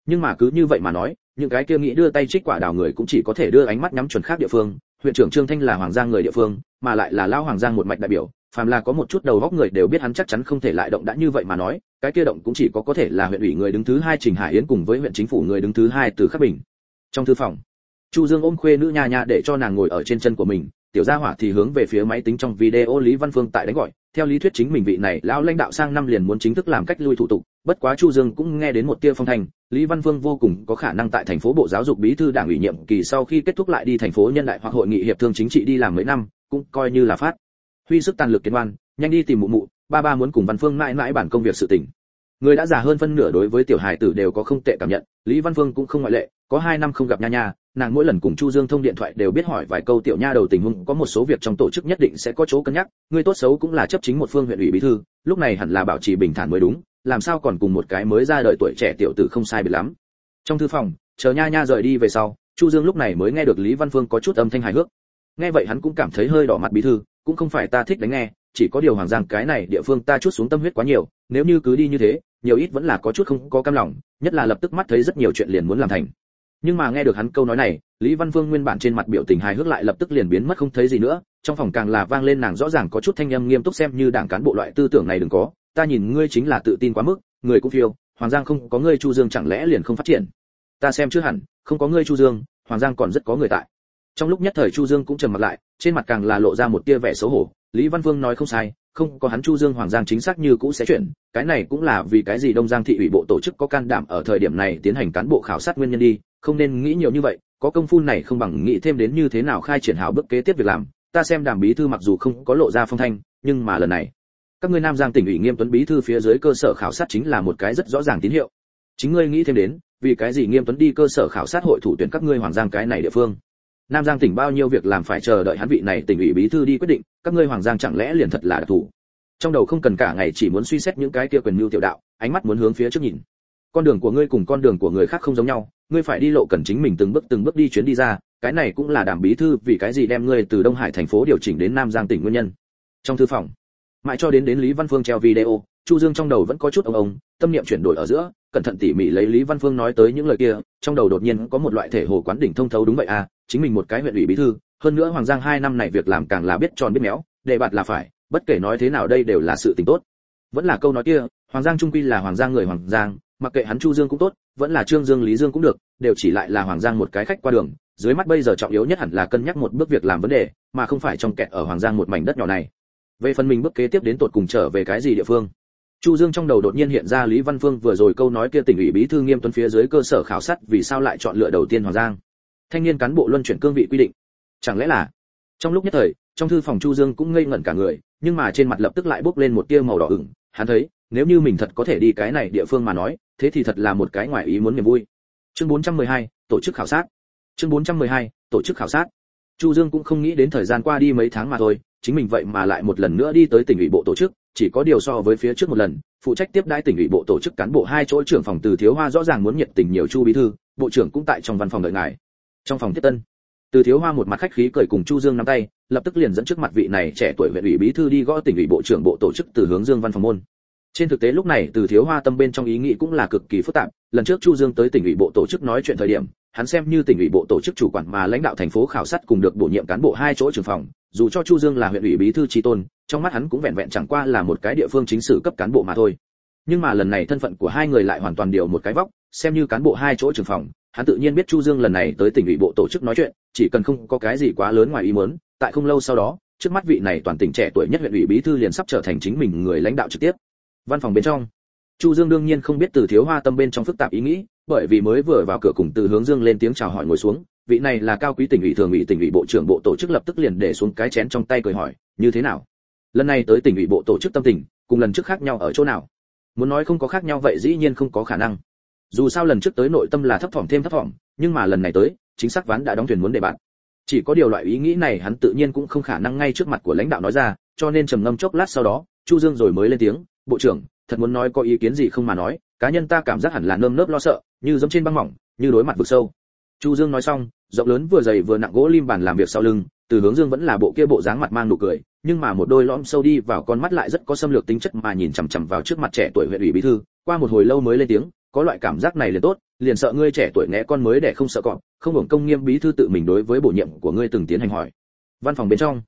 Nhưng mà cứ như vậy mà nói, những cái kia nghĩ đưa tay trích quả đào người cũng chỉ có thể đưa ánh mắt nhắm chuẩn khác địa phương. Huyện trưởng trương thanh là hoàng giang người địa phương, mà lại là lao hoàng giang một mạch đại biểu phàm là có một chút đầu góc người đều biết hắn chắc chắn không thể lại động đã như vậy mà nói, cái kia động cũng chỉ có có thể là huyện ủy người đứng thứ hai trình hải yến cùng với huyện chính phủ người đứng thứ hai từ khắc bình. Trong thư phòng, chu dương ôm khuê nữ nhà nhà để cho nàng ngồi ở trên chân của mình, tiểu gia hỏa thì hướng về phía máy tính trong video lý văn phương tại đánh gọi, theo lý thuyết chính mình vị này lão lãnh đạo sang năm liền muốn chính thức làm cách lui thủ tục, bất quá chu dương cũng nghe đến một tia phong thành lý văn phương vô cùng có khả năng tại thành phố bộ giáo dục bí thư đảng ủy nhiệm kỳ sau khi kết thúc lại đi thành phố nhân đại hoặc hội nghị hiệp thương chính trị đi làm mấy năm, cũng coi như là phát huy sức tàn lực kiến oan, nhanh đi tìm mụ mụ, ba ba muốn cùng văn phương mãi mãi bản công việc sự tình. Người đã già hơn phân nửa đối với tiểu hài tử đều có không tệ cảm nhận, lý văn phương cũng không ngoại lệ, có hai năm không gặp nha nha, nàng mỗi lần cùng chu dương thông điện thoại đều biết hỏi vài câu tiểu nha đầu tình huống, có một số việc trong tổ chức nhất định sẽ có chỗ cân nhắc, người tốt xấu cũng là chấp chính một phương huyện ủy bí thư, lúc này hẳn là bảo trì bình thản mới đúng, làm sao còn cùng một cái mới ra đời tuổi trẻ tiểu tử không sai biệt lắm. Trong thư phòng, chờ nha nha rời đi về sau, chu dương lúc này mới nghe được lý văn phương có chút âm thanh hài hước. Nghe vậy hắn cũng cảm thấy hơi đỏ mặt bí thư cũng không phải ta thích đánh nghe, chỉ có điều hoàng giang cái này địa phương ta chút xuống tâm huyết quá nhiều, nếu như cứ đi như thế, nhiều ít vẫn là có chút không có cam lòng, nhất là lập tức mắt thấy rất nhiều chuyện liền muốn làm thành. Nhưng mà nghe được hắn câu nói này, lý văn vương nguyên bản trên mặt biểu tình hài hước lại lập tức liền biến mất không thấy gì nữa, trong phòng càng là vang lên nàng rõ ràng có chút thanh âm nghiêm túc xem như đảng cán bộ loại tư tưởng này đừng có, ta nhìn ngươi chính là tự tin quá mức, người cũng phiêu, hoàng giang không có ngươi chu dương chẳng lẽ liền không phát triển? Ta xem chưa hẳn, không có ngươi chu dương, hoàng giang còn rất có người tại. Trong lúc nhất thời chu dương cũng trầm mặt lại trên mặt càng là lộ ra một tia vẻ xấu hổ. Lý văn vương nói không sai, không có hắn chu dương hoàng giang chính xác như cũ sẽ chuyển, cái này cũng là vì cái gì đông giang thị ủy bộ tổ chức có can đảm ở thời điểm này tiến hành cán bộ khảo sát nguyên nhân đi, không nên nghĩ nhiều như vậy, có công phu này không bằng nghĩ thêm đến như thế nào khai triển hảo bước kế tiếp việc làm. Ta xem đàm bí thư mặc dù không có lộ ra phong thanh, nhưng mà lần này, các ngươi nam giang tỉnh ủy nghiêm tuấn bí thư phía dưới cơ sở khảo sát chính là một cái rất rõ ràng tín hiệu. Chính ngươi nghĩ thêm đến, vì cái gì nghiêm tuấn đi cơ sở khảo sát hội thủ tuyển các ngươi hoàng giang cái này địa phương? Nam giang tỉnh bao nhiêu việc làm phải chờ đợi hắn vị này tỉnh ủy bí thư đi quyết định, các ngươi hoàng giang chẳng lẽ liền thật là đặc thù? Trong đầu không cần cả ngày chỉ muốn suy xét những cái kia quyền mưu tiểu đạo, ánh mắt muốn hướng phía trước nhìn. Con đường của ngươi cùng con đường của người khác không giống nhau, ngươi phải đi lộ cần chính mình từng bước từng bước đi chuyến đi ra, cái này cũng là đảm bí thư vì cái gì đem ngươi từ đông hải thành phố điều chỉnh đến nam giang tỉnh nguyên nhân. Trong thư phòng, mãi cho đến đến lý văn phương treo video chu dương trong đầu vẫn có chút ông ông, tâm niệm chuyển đổi ở giữa, cẩn thận tỉ mỉ lấy lý văn phương nói tới những lời kia, trong đầu đột nhiên có một loại thể hồ quán đỉnh thông thấu đúng vậy à chính mình một cái huyện ủy bí thư, hơn nữa hoàng giang hai năm này việc làm càng là biết tròn biết méo đề bạt là phải, bất kể nói thế nào đây đều là sự tình tốt. Vẫn là câu nói kia, hoàng giang trung quy là hoàng giang người hoàng giang, mặc kệ hắn chu dương cũng tốt, vẫn là trương dương, lý dương cũng được, đều chỉ lại là hoàng giang một cái khách qua đường, dưới mắt bây giờ trọng yếu nhất hẳn là cân nhắc một bước việc làm vấn đề, mà không phải trong kẹt ở hoàng giang một mảnh đất nhỏ này. Về phần mình bước kế tiếp đến tột cùng trở về cái gì địa phương? Chu dương trong đầu đột nhiên hiện ra lý văn phương vừa rồi câu nói kia tỉnh ủy bí thư nghiêm tuấn phía dưới cơ sở khảo sát vì sao lại chọn lựa đầu tiên hoàng giang. Thanh niên cán bộ luân chuyển cương vị quy định. Chẳng lẽ là trong lúc nhất thời trong thư phòng chu dương cũng ngây ngẩn cả người nhưng mà trên mặt lập tức lại bốc lên một tia màu đỏ ửng. Hắn thấy nếu như mình thật có thể đi cái này địa phương mà nói thế thì thật là một cái ngoài ý muốn niềm vui. Chương 412, tổ chức khảo sát. Chương 412, tổ chức khảo sát. Chu dương cũng không nghĩ đến thời gian qua đi mấy tháng mà thôi chính mình vậy mà lại một lần nữa đi tới tỉnh ủy bộ tổ chức chỉ có điều so với phía trước một lần, phụ trách tiếp đãi tỉnh ủy bộ tổ chức cán bộ hai chỗ trưởng phòng từ thiếu hoa rõ ràng muốn nhiệt tình nhiều chu bí thư, bộ trưởng cũng tại trong văn phòng đợi ngài. Trong phòng tiếp tân, từ thiếu hoa một mặt khách khí cười cùng chu dương nắm tay, lập tức liền dẫn trước mặt vị này trẻ tuổi huyện ủy bí thư đi gõ tỉnh ủy bộ trưởng bộ tổ chức từ hướng dương văn phòng môn. Trên thực tế lúc này, từ thiếu hoa tâm bên trong ý nghĩ cũng là cực kỳ phức tạp, lần trước chu dương tới tỉnh ủy bộ tổ chức nói chuyện thời điểm, hắn xem như tỉnh ủy bộ tổ chức chủ quản mà lãnh đạo thành phố khảo sát cùng được bổ nhiệm cán bộ hai chỗ trưởng phòng dù cho chu dương là huyện ủy bí thư tri tôn, trong mắt hắn cũng vẹn vẹn chẳng qua là một cái địa phương chính sử cấp cán bộ mà thôi. Nhưng mà lần này thân phận của hai người lại hoàn toàn điều một cái vóc, xem như cán bộ hai chỗ trưởng phòng, hắn tự nhiên biết chu dương lần này tới tỉnh ủy bộ tổ chức nói chuyện, chỉ cần không có cái gì quá lớn ngoài ý muốn, tại không lâu sau đó, trước mắt vị này toàn tỉnh trẻ tuổi nhất huyện ủy bí thư liền sắp trở thành chính mình người lãnh đạo trực tiếp. Văn phòng bên trong, chu dương đương nhiên không biết từ thiếu hoa tâm bên trong phức tạp ý nghĩ, bởi vì mới vừa vào cửa cùng từ hướng dương lên tiếng chào hỏi ngồi xuống vị này là cao quý tỉnh ủy thường ủy tỉnh ủy bộ trưởng bộ tổ chức lập tức liền để xuống cái chén trong tay cười hỏi, như thế nào? Lần này tới tỉnh ủy bộ tổ chức tâm tình, cùng lần trước khác nhau ở chỗ nào? Muốn nói không có khác nhau vậy dĩ nhiên không có khả năng. Dù sao lần trước tới nội tâm là thấp thỏm thêm thấp thỏm, nhưng mà lần này tới, chính xác ván đã đóng thuyền muốn để bạn. Chỉ có điều loại ý nghĩ này hắn tự nhiên cũng không khả năng ngay trước mặt của lãnh đạo nói ra, cho nên trầm ngâm chốc lát sau đó, chu dương rồi mới lên tiếng, bộ trưởng, thật muốn nói có ý kiến gì không mà nói, cá nhân ta cảm giác hẳn là nơm nớp lo sợ, như giống trên băng mỏng, như đối mặt vực sâu chu dương nói xong, rộng lớn vừa dày vừa nặng gỗ lim bàn làm việc sau lưng, từ hướng dương vẫn là bộ kia bộ dáng mặt mang nụ cười, nhưng mà một đôi lõm sâu đi vào con mắt lại rất có xâm lược tính chất mà nhìn chằm chằm vào trước mặt trẻ tuổi huyện ủy bí thư, qua một hồi lâu mới lên tiếng, có loại cảm giác này liền tốt, liền sợ ngươi trẻ tuổi nghe con mới để không sợ cọp, không hưởng công nghiêm bí thư tự mình đối với bổ nhiệm của ngươi từng tiến hành hỏi. Văn phòng bên trong,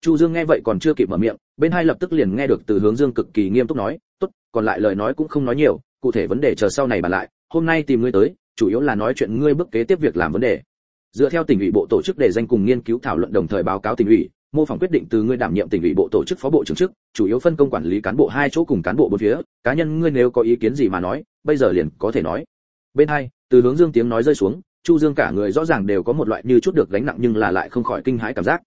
chu dương nghe vậy còn chưa kịp mở miệng, bên hai lập tức liền nghe được từ hướng dương cực kỳ nghiêm túc nói, tốt, còn lại lời nói cũng không nói nhiều, cụ thể vấn đề chờ sau này bàn lại, hôm nay tìm ngươi tới chủ yếu là nói chuyện ngươi bước kế tiếp việc làm vấn đề. Dựa theo tỉnh ủy bộ tổ chức để danh cùng nghiên cứu thảo luận đồng thời báo cáo tỉnh ủy, mô phỏng quyết định từ ngươi đảm nhiệm tỉnh ủy bộ tổ chức phó bộ trưởng chức, chủ yếu phân công quản lý cán bộ hai chỗ cùng cán bộ bốn phía, cá nhân ngươi nếu có ý kiến gì mà nói, bây giờ liền có thể nói. Bên hai, từ hướng dương tiếng nói rơi xuống, chu dương cả người rõ ràng đều có một loại như chút được gánh nặng nhưng là lại không khỏi kinh hãi cảm giác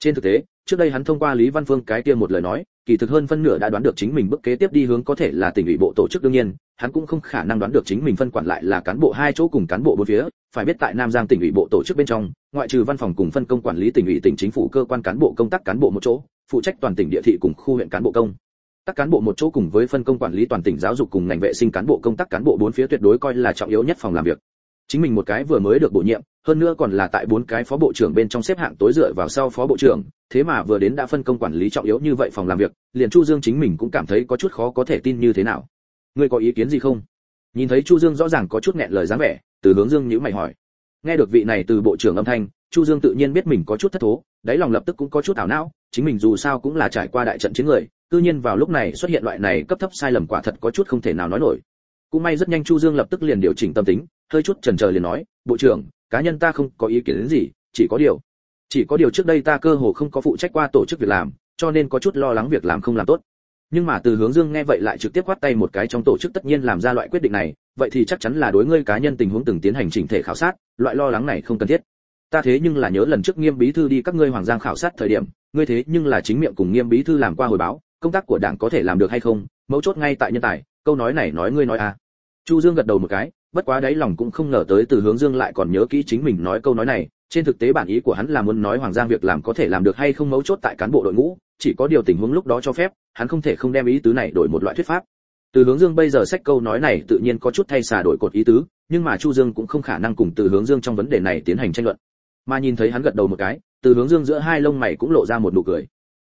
trên thực tế, trước đây hắn thông qua lý văn phương cái kia một lời nói, kỳ thực hơn phân nửa đã đoán được chính mình bước kế tiếp đi hướng có thể là tỉnh ủy bộ tổ chức đương nhiên, hắn cũng không khả năng đoán được chính mình phân quản lại là cán bộ hai chỗ cùng cán bộ bốn phía, phải biết tại nam giang tỉnh ủy bộ tổ chức bên trong, ngoại trừ văn phòng cùng phân công quản lý tỉnh ủy tỉnh chính phủ cơ quan cán bộ công tác cán bộ một chỗ, phụ trách toàn tỉnh địa thị cùng khu huyện cán bộ công. Các cán bộ một chỗ cùng với phân công quản lý toàn tỉnh giáo dục cùng ngành vệ sinh cán bộ công tác cán bộ bốn phía tuyệt đối coi là trọng yếu nhất phòng làm việc chính mình một cái vừa mới được bổ nhiệm, hơn nữa còn là tại bốn cái phó bộ trưởng bên trong xếp hạng tối dựa vào sau phó bộ trưởng, thế mà vừa đến đã phân công quản lý trọng yếu như vậy phòng làm việc, liền chu dương chính mình cũng cảm thấy có chút khó có thể tin như thế nào. Ngươi có ý kiến gì không? Nhìn thấy chu dương rõ ràng có chút nghẹn lời dáng vẻ, từ hướng dương nhữ mày hỏi. Nghe được vị này từ bộ trưởng âm thanh, chu dương tự nhiên biết mình có chút thất thố, đáy lòng lập tức cũng có chút ảo não, chính mình dù sao cũng là trải qua đại trận chiến người, tự nhiên vào lúc này xuất hiện loại này cấp thấp sai lầm quả thật có chút không thể nào nói nổi cũng may rất nhanh chu dương lập tức liền điều chỉnh tâm tính, hơi chút chần chờ liền nói, bộ trưởng, cá nhân ta không có ý kiến đến gì, chỉ có điều, chỉ có điều trước đây ta cơ hồ không có phụ trách qua tổ chức việc làm, cho nên có chút lo lắng việc làm không làm tốt. Nhưng mà từ hướng dương nghe vậy lại trực tiếp quát tay một cái trong tổ chức tất nhiên làm ra loại quyết định này, vậy thì chắc chắn là đối ngươi cá nhân tình huống từng tiến hành chỉnh thể khảo sát, loại lo lắng này không cần thiết. Ta thế nhưng là nhớ lần trước nghiêm bí thư đi các ngươi hoàng giang khảo sát thời điểm, ngươi thế nhưng là chính miệng cùng nghiêm bí thư làm qua hồi báo, công tác của đảng có thể làm được hay không, mấu chốt ngay tại nhân tài câu nói này nói ngươi nói à. Chu dương gật đầu một cái, bất quá đấy lòng cũng không ngờ tới từ hướng dương lại còn nhớ kỹ chính mình nói câu nói này, trên thực tế bản ý của hắn là muốn nói hoàng giang việc làm có thể làm được hay không mấu chốt tại cán bộ đội ngũ, chỉ có điều tình huống lúc đó cho phép, hắn không thể không đem ý tứ này đổi một loại thuyết pháp. Từ hướng dương bây giờ sách câu nói này tự nhiên có chút thay xả đổi cột ý tứ, nhưng mà chu dương cũng không khả năng cùng từ hướng dương trong vấn đề này tiến hành tranh luận. Mà nhìn thấy hắn gật đầu một cái, từ hướng dương giữa hai lông mày cũng lộ ra một nụ cười.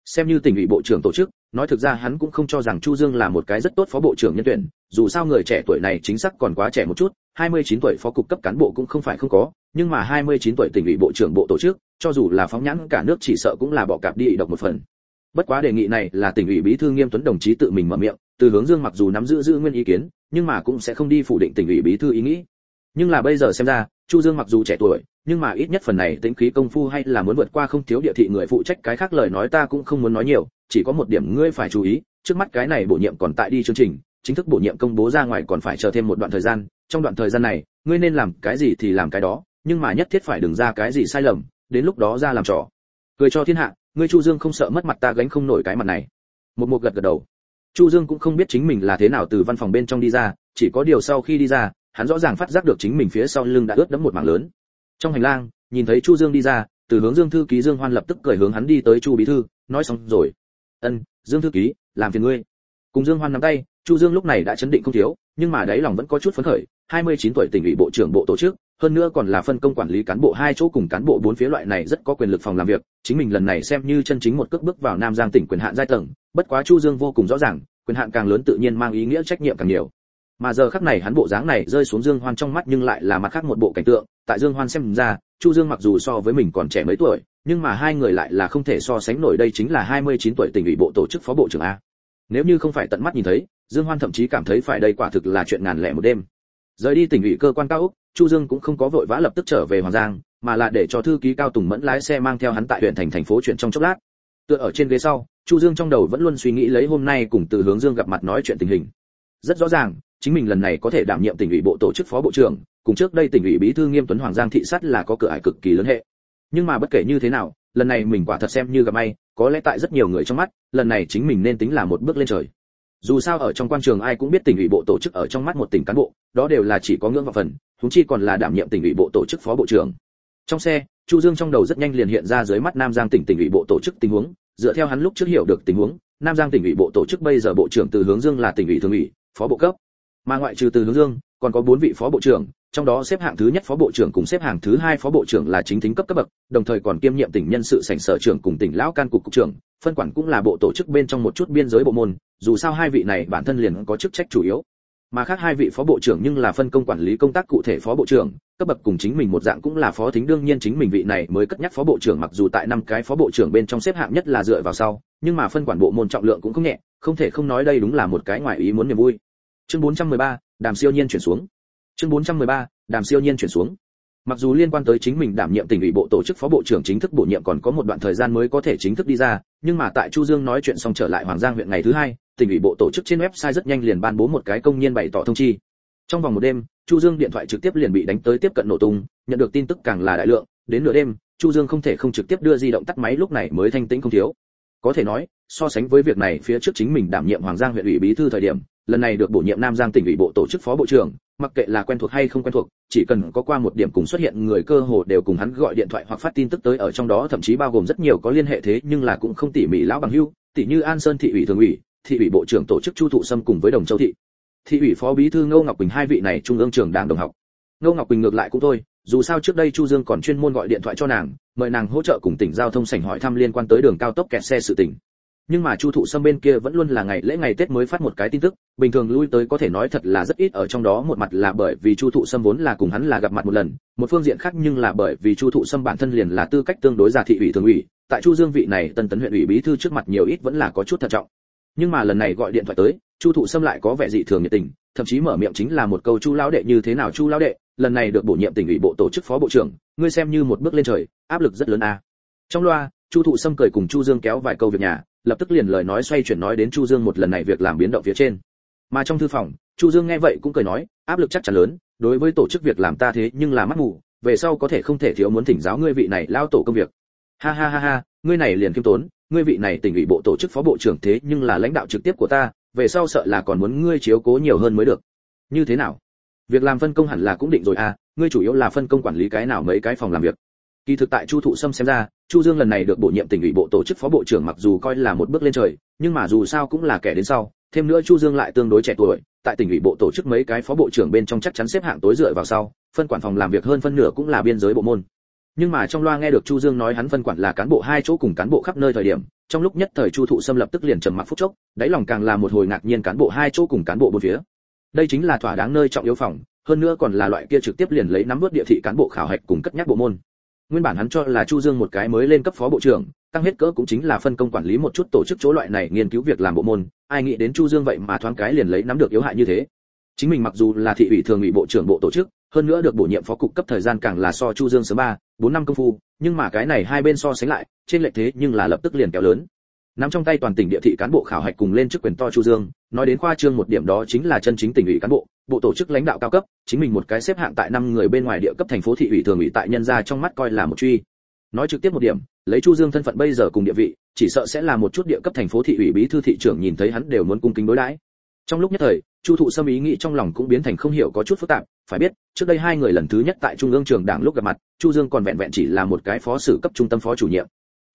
Xem như tỉnh ủy bộ trưởng tổ chức nói thực ra hắn cũng không cho rằng chu dương là một cái rất tốt phó bộ trưởng nhân tuyển, dù sao người trẻ tuổi này chính xác còn quá trẻ một chút 29 tuổi phó cục cấp cán bộ cũng không phải không có, nhưng mà 29 tuổi tỉnh ủy bộ trưởng bộ tổ chức, cho dù là phóng nhãn cả nước chỉ sợ cũng là bỏ cạp đi độc một phần. Bất quá đề nghị này là tỉnh ủy bí thư nghiêm tuấn đồng chí tự mình mở miệng, từ hướng dương mặc dù nắm giữ giữ nguyên ý kiến, nhưng mà cũng sẽ không đi phủ định tỉnh ủy bí thư ý nghĩ. Nhưng là bây giờ xem ra chu dương mặc dù trẻ tuổi, nhưng mà ít nhất phần này tính khí công phu hay là muốn vượt qua không thiếu địa thị người phụ trách cái khác lời nói ta cũng không muốn nói nhiều, chỉ có một điểm ngươi phải chú ý, trước mắt cái này bổ nhiệm còn tại đi chương trình, chính thức bổ nhiệm công bố ra ngoài còn phải chờ thêm một đoạn thời gian, trong đoạn thời gian này, ngươi nên làm cái gì thì làm cái đó, nhưng mà nhất thiết phải đừng ra cái gì sai lầm, đến lúc đó ra làm trò. Cười cho thiên hạ, ngươi chu dương không sợ mất mặt ta gánh không nổi cái mặt này. Một một gật gật đầu. Chu dương cũng không biết chính mình là thế nào từ văn phòng bên trong đi ra, chỉ có điều sau khi đi ra hắn rõ ràng phát giác được chính mình phía sau lưng đã ướt đẫm một mảng lớn. Trong hành lang, nhìn thấy chu dương đi ra, từ hướng dương thư ký dương hoan lập tức cười hướng hắn đi tới chu bí thư, nói xong rồi. Ân, dương thư ký, làm phiền ngươi. Cùng dương hoan nắm tay, chu dương lúc này đã chấn định không thiếu, nhưng mà đáy lòng vẫn có chút phấn khởi. 29 tuổi tỉnh ủy bộ trưởng bộ tổ chức, hơn nữa còn là phân công quản lý cán bộ hai chỗ cùng cán bộ bốn phía loại này rất có quyền lực phòng làm việc. Chính mình lần này xem như chân chính một cước bước vào nam giang tỉnh quyền hạn giai tầng, bất quá chu dương vô cùng rõ ràng, quyền hạn càng lớn tự nhiên mang ý nghĩa trách nhiệm càng nhiều mà giờ khắc này hắn bộ dáng này rơi xuống dương hoan trong mắt nhưng lại là mặt khác một bộ cảnh tượng. Tại dương hoan xem ra, chu dương mặc dù so với mình còn trẻ mấy tuổi, nhưng mà hai người lại là không thể so sánh nổi đây chính là 29 tuổi tỉnh ủy bộ tổ chức phó bộ trưởng a. Nếu như không phải tận mắt nhìn thấy, dương hoan thậm chí cảm thấy phải đây quả thực là chuyện ngàn lẻ một đêm. Rời đi tỉnh ủy cơ quan cao úc chu dương cũng không có vội vã lập tức trở về hoàng giang, mà là để cho thư ký cao tùng mẫn lái xe mang theo hắn tại huyện thành thành phố chuyện trong chốc lát. Tựa ở trên ghế sau, chu dương trong đầu vẫn luôn suy nghĩ lấy hôm nay cùng từ hướng dương gặp mặt nói chuyện tình hình. Rất rõ ràng chính mình lần này có thể đảm nhiệm tỉnh ủy bộ tổ chức phó bộ trưởng, cùng trước đây tỉnh ủy bí thư nghiêm tuấn hoàng giang thị sát là có cửa ải cực kỳ lớn hệ. Nhưng mà bất kể như thế nào, lần này mình quả thật xem như gặp may, có lẽ tại rất nhiều người trong mắt, lần này chính mình nên tính là một bước lên trời. Dù sao ở trong quan trường ai cũng biết tỉnh ủy bộ tổ chức ở trong mắt một tỉnh cán bộ, đó đều là chỉ có ngưỡng vào phần chúng chi còn là đảm nhiệm tỉnh ủy bộ tổ chức phó bộ trưởng. Trong xe, chu dương trong đầu rất nhanh liền hiện ra dưới mắt nam giang tỉnh tỉnh ủy bộ tổ chức tình huống, dựa theo hắn lúc trước hiểu được tình huống, nam giang tỉnh ủy bộ tổ chức bây giờ bộ trưởng từ hướng dương là tỉnh ủy thường ủy, phó bộ cấp mà ngoại trừ từ hướng dương, còn có bốn vị phó bộ trưởng, trong đó xếp hạng thứ nhất phó bộ trưởng cùng xếp hạng thứ hai phó bộ trưởng là chính thính cấp cấp bậc, đồng thời còn kiêm nhiệm tỉnh nhân sự sảnh sở trưởng cùng tỉnh lão can cục cục trưởng, phân quản cũng là bộ tổ chức bên trong một chút biên giới bộ môn, dù sao hai vị này bản thân liền có chức trách chủ yếu. Mà khác hai vị phó bộ trưởng nhưng là phân công quản lý công tác cụ thể phó bộ trưởng, cấp bậc cùng chính mình một dạng cũng là phó thính đương nhiên chính mình vị này mới cất nhắc phó bộ trưởng mặc dù tại năm cái phó bộ trưởng bên trong xếp hạng nhất là dựa vào sau, nhưng mà phân quản bộ môn trọng lượng cũng không nhẹ, không thể không nói đây đúng là một cái ngoài ý muốn niềm vui chương 413, đàm siêu nhiên chuyển xuống. Chương 413, đàm siêu nhiên chuyển xuống. Mặc dù liên quan tới chính mình đảm nhiệm tỉnh ủy bộ tổ chức phó bộ trưởng chính thức bổ nhiệm còn có một đoạn thời gian mới có thể chính thức đi ra nhưng mà tại chu dương nói chuyện xong trở lại hoàng giang huyện ngày thứ hai tỉnh ủy bộ tổ chức trên website rất nhanh liền ban bố một cái công nhân bày tỏ thông chi. Trong vòng một đêm chu dương điện thoại trực tiếp liền bị đánh tới tiếp cận nổ tung nhận được tin tức càng là đại lượng đến nửa đêm chu dương không thể không trực tiếp đưa di động tắt máy lúc này mới thanh tĩnh không thiếu. Có thể nói so sánh với việc này phía trước chính mình đảm nhiệm hoàng giang huyện ủy bí thư thời điểm lần này được bổ nhiệm nam giang tỉnh ủy bộ tổ chức phó bộ trưởng, mặc kệ là quen thuộc hay không quen thuộc, chỉ cần có qua một điểm cùng xuất hiện người cơ hồ đều cùng hắn gọi điện thoại hoặc phát tin tức tới ở trong đó, thậm chí bao gồm rất nhiều có liên hệ thế nhưng là cũng không tỉ mỉ lão bằng hưu tỉ như an sơn thị ủy thường ủy, thị ủy bộ trưởng tổ chức chu thụ sâm cùng với đồng châu thị. Thị ủy phó bí thư ngô ngọc quỳnh hai vị này trung ương trưởng đảng đồng học. Ngô ngọc quỳnh ngược lại cũng thôi, dù sao trước đây chu dương còn chuyên môn gọi điện thoại cho nàng, mời nàng hỗ trợ cùng tỉnh giao thông sảnh hỏi thăm liên quan tới đường cao tốc kẹt xe sự tỉnh nhưng mà chu thụ sâm bên kia vẫn luôn là ngày lễ ngày tết mới phát một cái tin tức, bình thường lui tới có thể nói thật là rất ít ở trong đó, một mặt là bởi vì chu thụ sâm vốn là cùng hắn là gặp mặt một lần, một phương diện khác nhưng là bởi vì chu thụ sâm bản thân liền là tư cách tương đối giả thị ủy thường ủy, tại chu dương vị này tân tấn huyện ủy bí thư trước mặt nhiều ít vẫn là có chút thận trọng. Nhưng mà lần này gọi điện thoại tới, chu thụ sâm lại có vẻ dị thường nhiệt tình, thậm chí mở miệng chính là một câu, chu lão đệ, như thế nào chu lão đệ? Lần này được bổ nhiệm tỉnh ủy bộ tổ chức phó bộ trưởng, ngươi xem như một bước lên trời, áp lực rất lớn a. Trong loa, chu thụ sâm cười cùng chu dương kéo vài câu việc nhà lập tức liền lời nói xoay chuyển nói đến chu dương một lần này việc làm biến động phía trên. Mà trong thư phòng, chu dương nghe vậy cũng cười nói, áp lực chắc chắn lớn, đối với tổ chức việc làm ta thế nhưng là mắt mù, về sau có thể không thể thiếu muốn thỉnh giáo ngươi vị này lao tổ công việc. Ha ha ha ha, ngươi này liền kiêm tốn, ngươi vị này tỉnh ủy bộ tổ chức phó bộ trưởng thế nhưng là lãnh đạo trực tiếp của ta, về sau sợ là còn muốn ngươi chiếu cố nhiều hơn mới được. Như thế nào? Việc làm phân công hẳn là cũng định rồi à ngươi chủ yếu là phân công quản lý cái nào mấy cái phòng làm việc? Kỳ thực tại chu thụ sâm xem ra, chu dương lần này được bổ nhiệm tỉnh ủy bộ tổ chức phó bộ trưởng mặc dù coi là một bước lên trời, nhưng mà dù sao cũng là kẻ đến sau. Thêm nữa chu dương lại tương đối trẻ tuổi, tại tỉnh ủy bộ tổ chức mấy cái phó bộ trưởng bên trong chắc chắn xếp hạng tối dựa vào sau, phân quản phòng làm việc hơn phân nửa cũng là biên giới bộ môn. Nhưng mà trong loa nghe được chu dương nói hắn phân quản là cán bộ hai chỗ cùng cán bộ khắp nơi thời điểm, trong lúc nhất thời chu thụ xâm lập tức liền trầm mặc phút chốc, đáy lòng càng là một hồi ngạc nhiên cán bộ hai chỗ cùng cán bộ bốn phía. Đây chính là thỏa đáng nơi trọng yếu phòng, hơn nữa còn là loại kia trực tiếp liền lấy nắm bước địa thị cán bộ khảo hạch cùng cất nhắc bộ môn nguyên bản hắn cho là chu dương một cái mới lên cấp phó bộ trưởng, tăng hết cỡ cũng chính là phân công quản lý một chút tổ chức chỗ loại này nghiên cứu việc làm bộ môn, ai nghĩ đến chu dương vậy mà thoáng cái liền lấy nắm được yếu hại như thế. Chính mình mặc dù là thị ủy thường ủy bộ trưởng bộ tổ chức, hơn nữa được bổ nhiệm phó cục cấp thời gian càng là so chu dương sớm ba, bốn năm công phu, nhưng mà cái này hai bên so sánh lại, trên lệch thế nhưng là lập tức liền kéo lớn nắm trong tay toàn tỉnh địa thị cán bộ khảo hạch cùng lên chức quyền to chu dương, nói đến khoa trương một điểm đó chính là chân chính tỉnh ủy cán bộ bộ tổ chức lãnh đạo cao cấp, chính mình một cái xếp hạng tại năm người bên ngoài địa cấp thành phố thị ủy thường ủy tại nhân gia trong mắt coi là một truy. Nói trực tiếp một điểm, lấy chu dương thân phận bây giờ cùng địa vị, chỉ sợ sẽ là một chút địa cấp thành phố thị ủy bí thư thị trưởng nhìn thấy hắn đều muốn cung kính đối đãi. Trong lúc nhất thời, chu thụ sâm ý nghĩ trong lòng cũng biến thành không hiểu có chút phức tạp, phải biết, trước đây hai người lần thứ nhất tại trung ương trường đảng lúc gặp mặt, chu dương còn vẹn vẹn chỉ là một cái phó sử cấp trung tâm phó chủ nhiệm.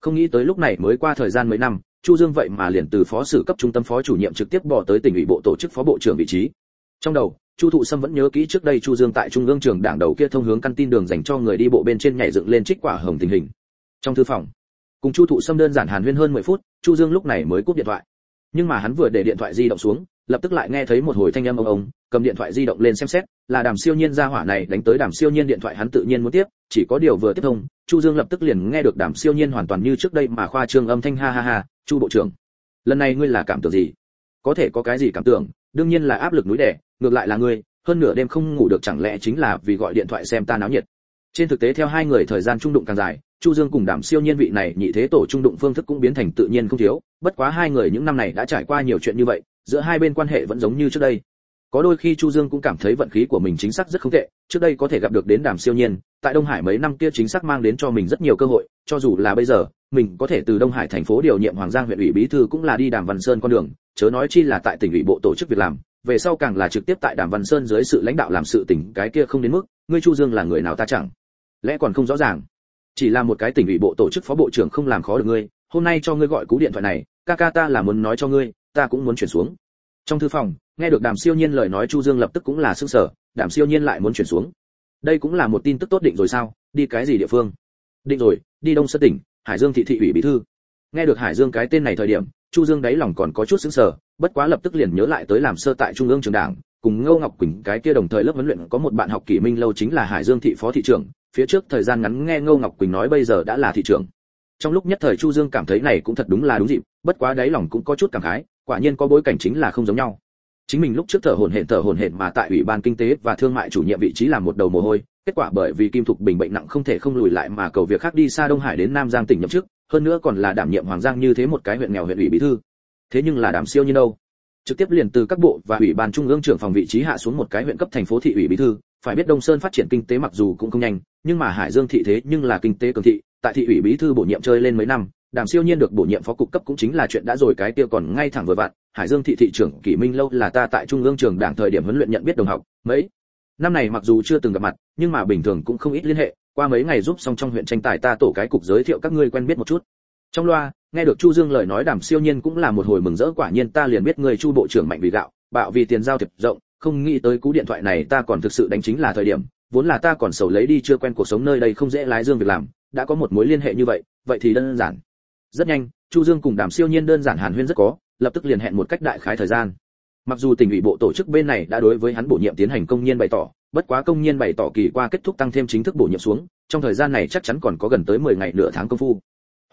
Không nghĩ tới lúc này mới qua thời gian mấy năm chu dương vậy mà liền từ phó sử cấp trung tâm phó chủ nhiệm trực tiếp bỏ tới tỉnh ủy bộ tổ chức phó bộ trưởng vị trí. Trong đầu, chu thụ sâm vẫn nhớ kỹ trước đây chu dương tại trung ương trường đảng đầu kia thông hướng căn tin đường dành cho người đi bộ bên trên nhảy dựng lên trích quả hồng tình hình. Trong thư phòng, cùng chu thụ sâm đơn giản hàn huyên hơn 10 phút, chu dương lúc này mới cúp điện thoại. Nhưng mà hắn vừa để điện thoại di động xuống lập tức lại nghe thấy một hồi thanh âm ông ông, cầm điện thoại di động lên xem xét, là đàm siêu nhiên ra hỏa này đánh tới đàm siêu nhiên điện thoại hắn tự nhiên muốn tiếp, chỉ có điều vừa tiếp thông, chu dương lập tức liền nghe được đàm siêu nhiên hoàn toàn như trước đây mà khoa trương âm thanh ha ha ha, chu bộ trưởng, lần này ngươi là cảm tưởng gì? Có thể có cái gì cảm tưởng, đương nhiên là áp lực núi đè, ngược lại là ngươi, hơn nửa đêm không ngủ được chẳng lẽ chính là vì gọi điện thoại xem ta náo nhiệt? Trên thực tế theo hai người thời gian trung đụng càng dài, chu dương cùng đảm siêu nhiên vị này nhị thế tổ trung đụng phương thức cũng biến thành tự nhiên không thiếu, bất quá hai người những năm này đã trải qua nhiều chuyện như vậy giữa hai bên quan hệ vẫn giống như trước đây. Có đôi khi chu dương cũng cảm thấy vận khí của mình chính xác rất không tệ, trước đây có thể gặp được đến đàm siêu nhiên, tại đông hải mấy năm kia chính xác mang đến cho mình rất nhiều cơ hội, cho dù là bây giờ, mình có thể từ đông hải thành phố điều nhiệm hoàng giang huyện ủy bí thư cũng là đi đàm văn sơn con đường, chớ nói chi là tại tỉnh ủy bộ tổ chức việc làm, về sau càng là trực tiếp tại đàm văn sơn dưới sự lãnh đạo làm sự tỉnh cái kia không đến mức, ngươi chu dương là người nào ta chẳng? Lẽ còn không rõ ràng. Chỉ là một cái tỉnh ủy bộ tổ chức phó bộ trưởng không làm khó được ngươi, hôm nay cho ngươi gọi cú điện thoại này, ca ca ta là muốn nói cho ngươi ta cũng muốn chuyển xuống. Trong thư phòng, nghe được đàm siêu nhiên lời nói chu dương lập tức cũng là sức sở đàm siêu nhiên lại muốn chuyển xuống. Đây cũng là một tin tức tốt định rồi sao? Đi cái gì địa phương? Định rồi, đi đông sơn tỉnh, hải dương thị thị ủy bí thư. Nghe được hải dương cái tên này thời điểm, chu dương đáy lòng còn có chút sững sờ, bất quá lập tức liền nhớ lại tới làm sơ tại trung ương trường đảng, cùng ngô ngọc quỳnh cái kia đồng thời lớp huấn luyện có một bạn học kỷ minh lâu chính là hải dương thị phó thị trưởng, phía trước thời gian ngắn nghe ngô ngọc quỳnh nói bây giờ đã là thị trưởng. Trong lúc nhất thời chu dương cảm thấy này cũng thật đúng là đúng dịp, bất quá đáy lòng cũng có chút cảm khái quả nhiên có bối cảnh chính là không giống nhau. Chính mình lúc trước thở hổn hển thở hổn hển mà tại ủy ban kinh tế và thương mại chủ nhiệm vị trí làm một đầu mồ hôi, kết quả bởi vì kim thục bình bệnh nặng không thể không lùi lại mà cầu việc khác đi xa đông hải đến nam giang tỉnh nhậm chức, hơn nữa còn là đảm nhiệm hoàng giang như thế một cái huyện nghèo huyện ủy bí thư. Thế nhưng là đảm siêu như đâu. Trực tiếp liền từ các bộ và ủy ban trung ương trưởng phòng vị trí hạ xuống một cái huyện cấp thành phố thị ủy bí thư, phải biết đông sơn phát triển kinh tế mặc dù cũng không nhanh, nhưng mà hải dương thị thế nhưng là kinh tế cường thị, tại thị ủy bí thư bổ nhiệm chơi lên mấy năm đàm siêu nhiên được bổ nhiệm phó cục cấp cũng chính là chuyện đã rồi, cái kia còn ngay thẳng vừa vặn, hải dương thị thị trưởng kỷ minh lâu là ta tại trung ương trường đảng thời điểm huấn luyện nhận biết đồng học, mấy. Năm này mặc dù chưa từng gặp mặt, nhưng mà bình thường cũng không ít liên hệ, qua mấy ngày giúp xong trong huyện tranh tài ta tổ cái cục giới thiệu các ngươi quen biết một chút. Trong loa, nghe được chu dương lời nói đàm siêu nhiên cũng là một hồi mừng rỡ, quả nhiên ta liền biết người chu bộ trưởng mạnh vì gạo, bạo vì tiền giao thiệp rộng, không nghĩ tới cú điện thoại này ta còn thực sự đánh chính là thời điểm, vốn là ta còn sầu lấy đi chưa quen cuộc sống nơi đây không dễ lái dương việc làm, đã có một mối liên hệ như vậy vậy thì đơn giản rất nhanh, chu dương cùng đàm siêu nhiên đơn giản hàn huyên rất có, lập tức liền hẹn một cách đại khái thời gian. Mặc dù tỉnh ủy bộ tổ chức bên này đã đối với hắn bổ nhiệm tiến hành công nhiên bày tỏ, bất quá công nhiên bày tỏ kỳ qua kết thúc tăng thêm chính thức bổ nhiệm xuống, trong thời gian này chắc chắn còn có gần tới 10 ngày nửa tháng công phu.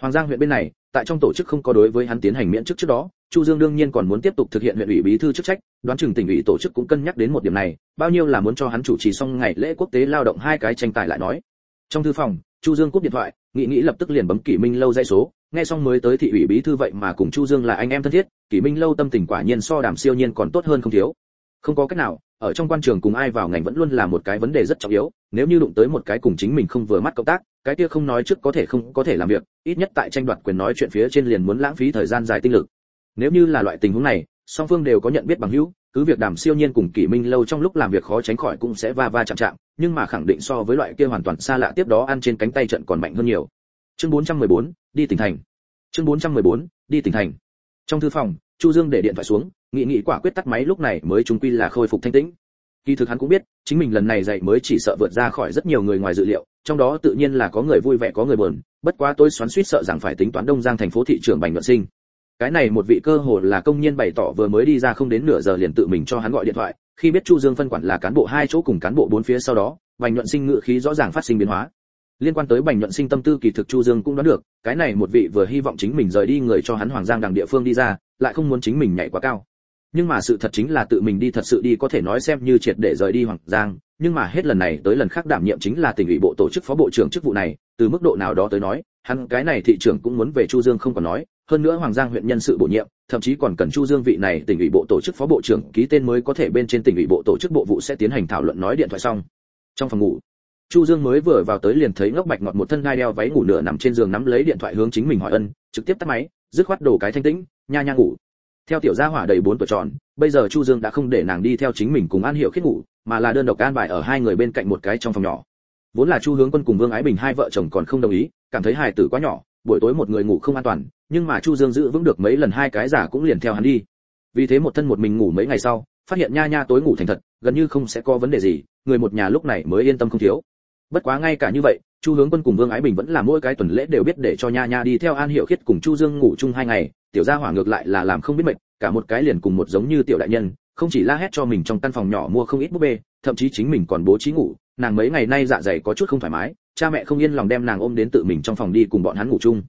Hoàng giang huyện bên này, tại trong tổ chức không có đối với hắn tiến hành miễn chức trước đó, chu dương đương nhiên còn muốn tiếp tục thực hiện huyện ủy bí thư chức trách, đoán chừng tỉnh ủy tổ chức cũng cân nhắc đến một điểm này, bao nhiêu là muốn cho hắn chủ trì xong ngày lễ quốc tế lao động hai cái tranh tài lại nói. Trong thư phòng, chu dương cúp điện thoại nghĩ nghĩ lập tức liền bấm kỷ minh lâu dây số nghe xong mới tới thị ủy bí thư vậy mà cùng chu dương là anh em thân thiết, kỷ minh lâu tâm tình quả nhiên so đàm siêu nhiên còn tốt hơn không thiếu. Không có cách nào, ở trong quan trường cùng ai vào ngành vẫn luôn là một cái vấn đề rất trọng yếu, nếu như đụng tới một cái cùng chính mình không vừa mắt cộng tác, cái kia không nói trước có thể không có thể làm việc, ít nhất tại tranh đoạt quyền nói chuyện phía trên liền muốn lãng phí thời gian dài tinh lực. Nếu như là loại tình huống này, song phương đều có nhận biết bằng hữu, cứ việc đàm siêu nhiên cùng kỷ minh lâu trong lúc làm việc khó tránh khỏi cũng sẽ va va chạm chạm, nhưng mà khẳng định so với loại kia hoàn toàn xa lạ tiếp đó ăn trên cánh tay trận còn mạnh hơn nhiều chương 414, đi tỉnh thành. Chương 414, đi tỉnh thành. Trong thư phòng chu dương để điện thoại xuống nghị nghị quả quyết tắt máy lúc này mới chúng quy là khôi phục thanh tĩnh. Kỳ thực hắn cũng biết chính mình lần này dạy mới chỉ sợ vượt ra khỏi rất nhiều người ngoài dự liệu trong đó tự nhiên là có người vui vẻ có người buồn bất quá tôi xoắn suýt sợ rằng phải tính toán đông giang thành phố thị trưởng bành luận sinh. Cái này một vị cơ hồ là công nhân bày tỏ vừa mới đi ra không đến nửa giờ liền tự mình cho hắn gọi điện thoại khi biết chu dương phân quản là cán bộ hai chỗ cùng cán bộ bốn phía sau đó bành nhuận sinh ngự khí rõ ràng phát sinh biến hóa liên quan tới bành nhuận sinh tâm tư kỳ thực chu dương cũng đoán được, cái này một vị vừa hy vọng chính mình rời đi người cho hắn hoàng giang đằng địa phương đi ra, lại không muốn chính mình nhảy quá cao. Nhưng mà sự thật chính là tự mình đi thật sự đi có thể nói xem như triệt để rời đi hoàng giang, nhưng mà hết lần này tới lần khác đảm nhiệm chính là tỉnh ủy bộ tổ chức phó bộ trưởng chức vụ này, từ mức độ nào đó tới nói, hắn cái này thị trưởng cũng muốn về chu dương không còn nói, hơn nữa hoàng giang huyện nhân sự bổ nhiệm, thậm chí còn cần chu dương vị này tỉnh ủy bộ tổ chức phó bộ trưởng ký tên mới có thể bên trên tỉnh ủy bộ tổ chức bộ vụ sẽ tiến hành thảo luận nói điện thoại xong. Trong phòng ngủ chu dương mới vừa vào tới liền thấy ngốc bạch ngọt một thân gai đeo váy ngủ nửa nằm trên giường nắm lấy điện thoại hướng chính mình hỏi ân, trực tiếp tắt máy, dứt khoát đồ cái thanh tĩnh, nha nha ngủ. Theo tiểu gia hỏa đầy bốn tuổi tròn, bây giờ chu dương đã không để nàng đi theo chính mình cùng an Hiểu khiết ngủ, mà là đơn độc an bài ở hai người bên cạnh một cái trong phòng nhỏ. Vốn là chu hướng quân cùng vương ái bình hai vợ chồng còn không đồng ý, cảm thấy hài tử quá nhỏ, buổi tối một người ngủ không an toàn, nhưng mà chu dương giữ vững được mấy lần hai cái giả cũng liền theo hắn đi. Vì thế một thân một mình ngủ mấy ngày sau, phát hiện nha nha tối ngủ thành thật, gần như không sẽ có vấn đề gì, người một nhà lúc này mới yên tâm không thiếu bất quá ngay cả như vậy, chu hướng quân cùng vương ái bình vẫn là mỗi cái tuần lễ đều biết để cho nha nha đi theo an hiệu khiết cùng chu dương ngủ chung hai ngày, tiểu gia hỏa ngược lại là làm không biết mệt, cả một cái liền cùng một giống như tiểu đại nhân, không chỉ la hét cho mình trong căn phòng nhỏ mua không ít búp bê, thậm chí chính mình còn bố trí ngủ, nàng mấy ngày nay dạ dày có chút không thoải mái, cha mẹ không yên lòng đem nàng ôm đến tự mình trong phòng đi cùng bọn hắn ngủ chung.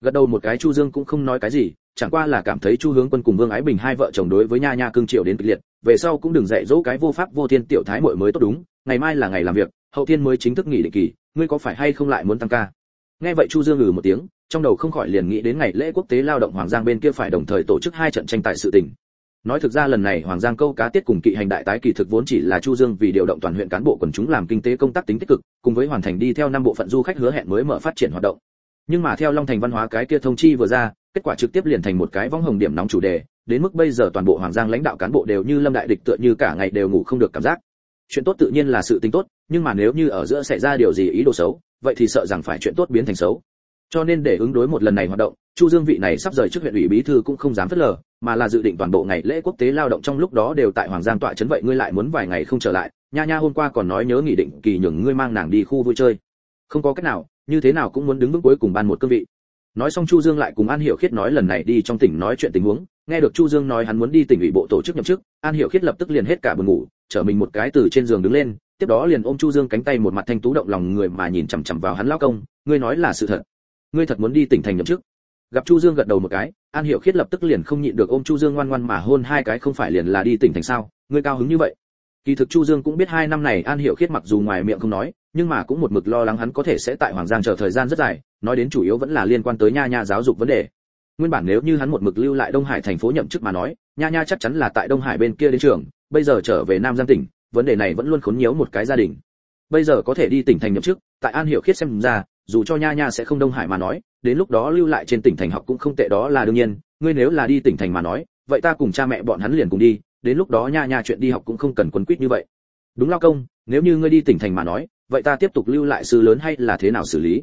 Gật đầu một cái chu dương cũng không nói cái gì, chẳng qua là cảm thấy chu hướng quân cùng vương ái bình hai vợ chồng đối với nha nha cương triều đến kịch liệt, về sau cũng đừng dạy dỗ cái vô pháp vô thiên tiểu thái muội mới tốt đúng, ngày mai là ngày làm việc hậu thiên mới chính thức nghỉ định kỳ, ngươi có phải hay không lại muốn tăng ca? Nghe vậy chu dương ngừ một tiếng, trong đầu không khỏi liền nghĩ đến ngày lễ quốc tế lao động hoàng giang bên kia phải đồng thời tổ chức hai trận tranh tài sự tình. Nói thực ra lần này hoàng giang câu cá tiết cùng kỵ hành đại tái kỳ thực vốn chỉ là chu dương vì điều động toàn huyện cán bộ quần chúng làm kinh tế công tác tính tích cực, cùng với hoàn thành đi theo năm bộ phận du khách hứa hẹn mới mở phát triển hoạt động. Nhưng mà theo long thành văn hóa cái kia thông chi vừa ra, kết quả trực tiếp liền thành một cái vong hồng điểm nóng chủ đề, đến mức bây giờ toàn bộ hoàng giang lãnh đạo cán bộ đều như lâm đại địch tựa như cả ngày đều ngủ không được cảm giác chuyện tốt tự nhiên là sự tính tốt, nhưng mà nếu như ở giữa xảy ra điều gì ý đồ xấu, vậy thì sợ rằng phải chuyện tốt biến thành xấu. Cho nên để ứng đối một lần này hoạt động, chu dương vị này sắp rời trước huyện ủy bí thư cũng không dám phớt lờ, mà là dự định toàn bộ ngày lễ quốc tế lao động trong lúc đó đều tại hoàng giang tọa Trấn vậy ngươi lại muốn vài ngày không trở lại, nha nha hôm qua còn nói nhớ nghị định kỳ nhường ngươi mang nàng đi khu vui chơi. Không có cách nào, như thế nào cũng muốn đứng vững cuối cùng ban một cương vị nói xong chu dương lại cùng an hiểu khiết nói lần này đi trong tỉnh nói chuyện tình huống. Nghe được chu dương nói hắn muốn đi tỉnh ủy bộ tổ chức nhậm chức, an hiểu khiết lập tức liền hết cả buồn ngủ trở mình một cái từ trên giường đứng lên, tiếp đó liền ôm chu dương cánh tay một mặt thanh tú động lòng người mà nhìn chằm chằm vào hắn lão công, ngươi nói là sự thật. Ngươi thật muốn đi tỉnh thành nhậm chức? Gặp chu dương gật đầu một cái, an hiểu khiết lập tức liền không nhịn được ôm chu dương ngoan ngoan mà hôn hai cái, không phải liền là đi tỉnh thành sao? Ngươi cao hứng như vậy. Kỳ thực chu dương cũng biết hai năm này an hiểu khiết mặc dù ngoài miệng không nói, nhưng mà cũng một mực lo lắng hắn có thể sẽ tại hoàng giang chờ thời gian rất dài nói đến chủ yếu vẫn là liên quan tới nha nha giáo dục vấn đề. Nguyên bản nếu như hắn một mực lưu lại đông hải thành phố nhậm chức mà nói, nha nha chắc chắn là tại đông hải bên kia đến trường, bây giờ trở về nam giang tỉnh, vấn đề này vẫn luôn khốn nhiễu một cái gia đình. Bây giờ có thể đi tỉnh thành nhậm chức, tại an hiểu khiết xem ra, dù cho nha nha sẽ không đông hải mà nói, đến lúc đó lưu lại trên tỉnh thành học cũng không tệ đó là đương nhiên, ngươi nếu là đi tỉnh thành mà nói, vậy ta cùng cha mẹ bọn hắn liền cùng đi, đến lúc đó nha nha chuyện đi học cũng không cần quấn quýt như vậy. Đúng lao công, nếu như ngươi đi tỉnh thành mà nói, vậy ta tiếp tục lưu lại sư lớn hay là thế nào xử lý?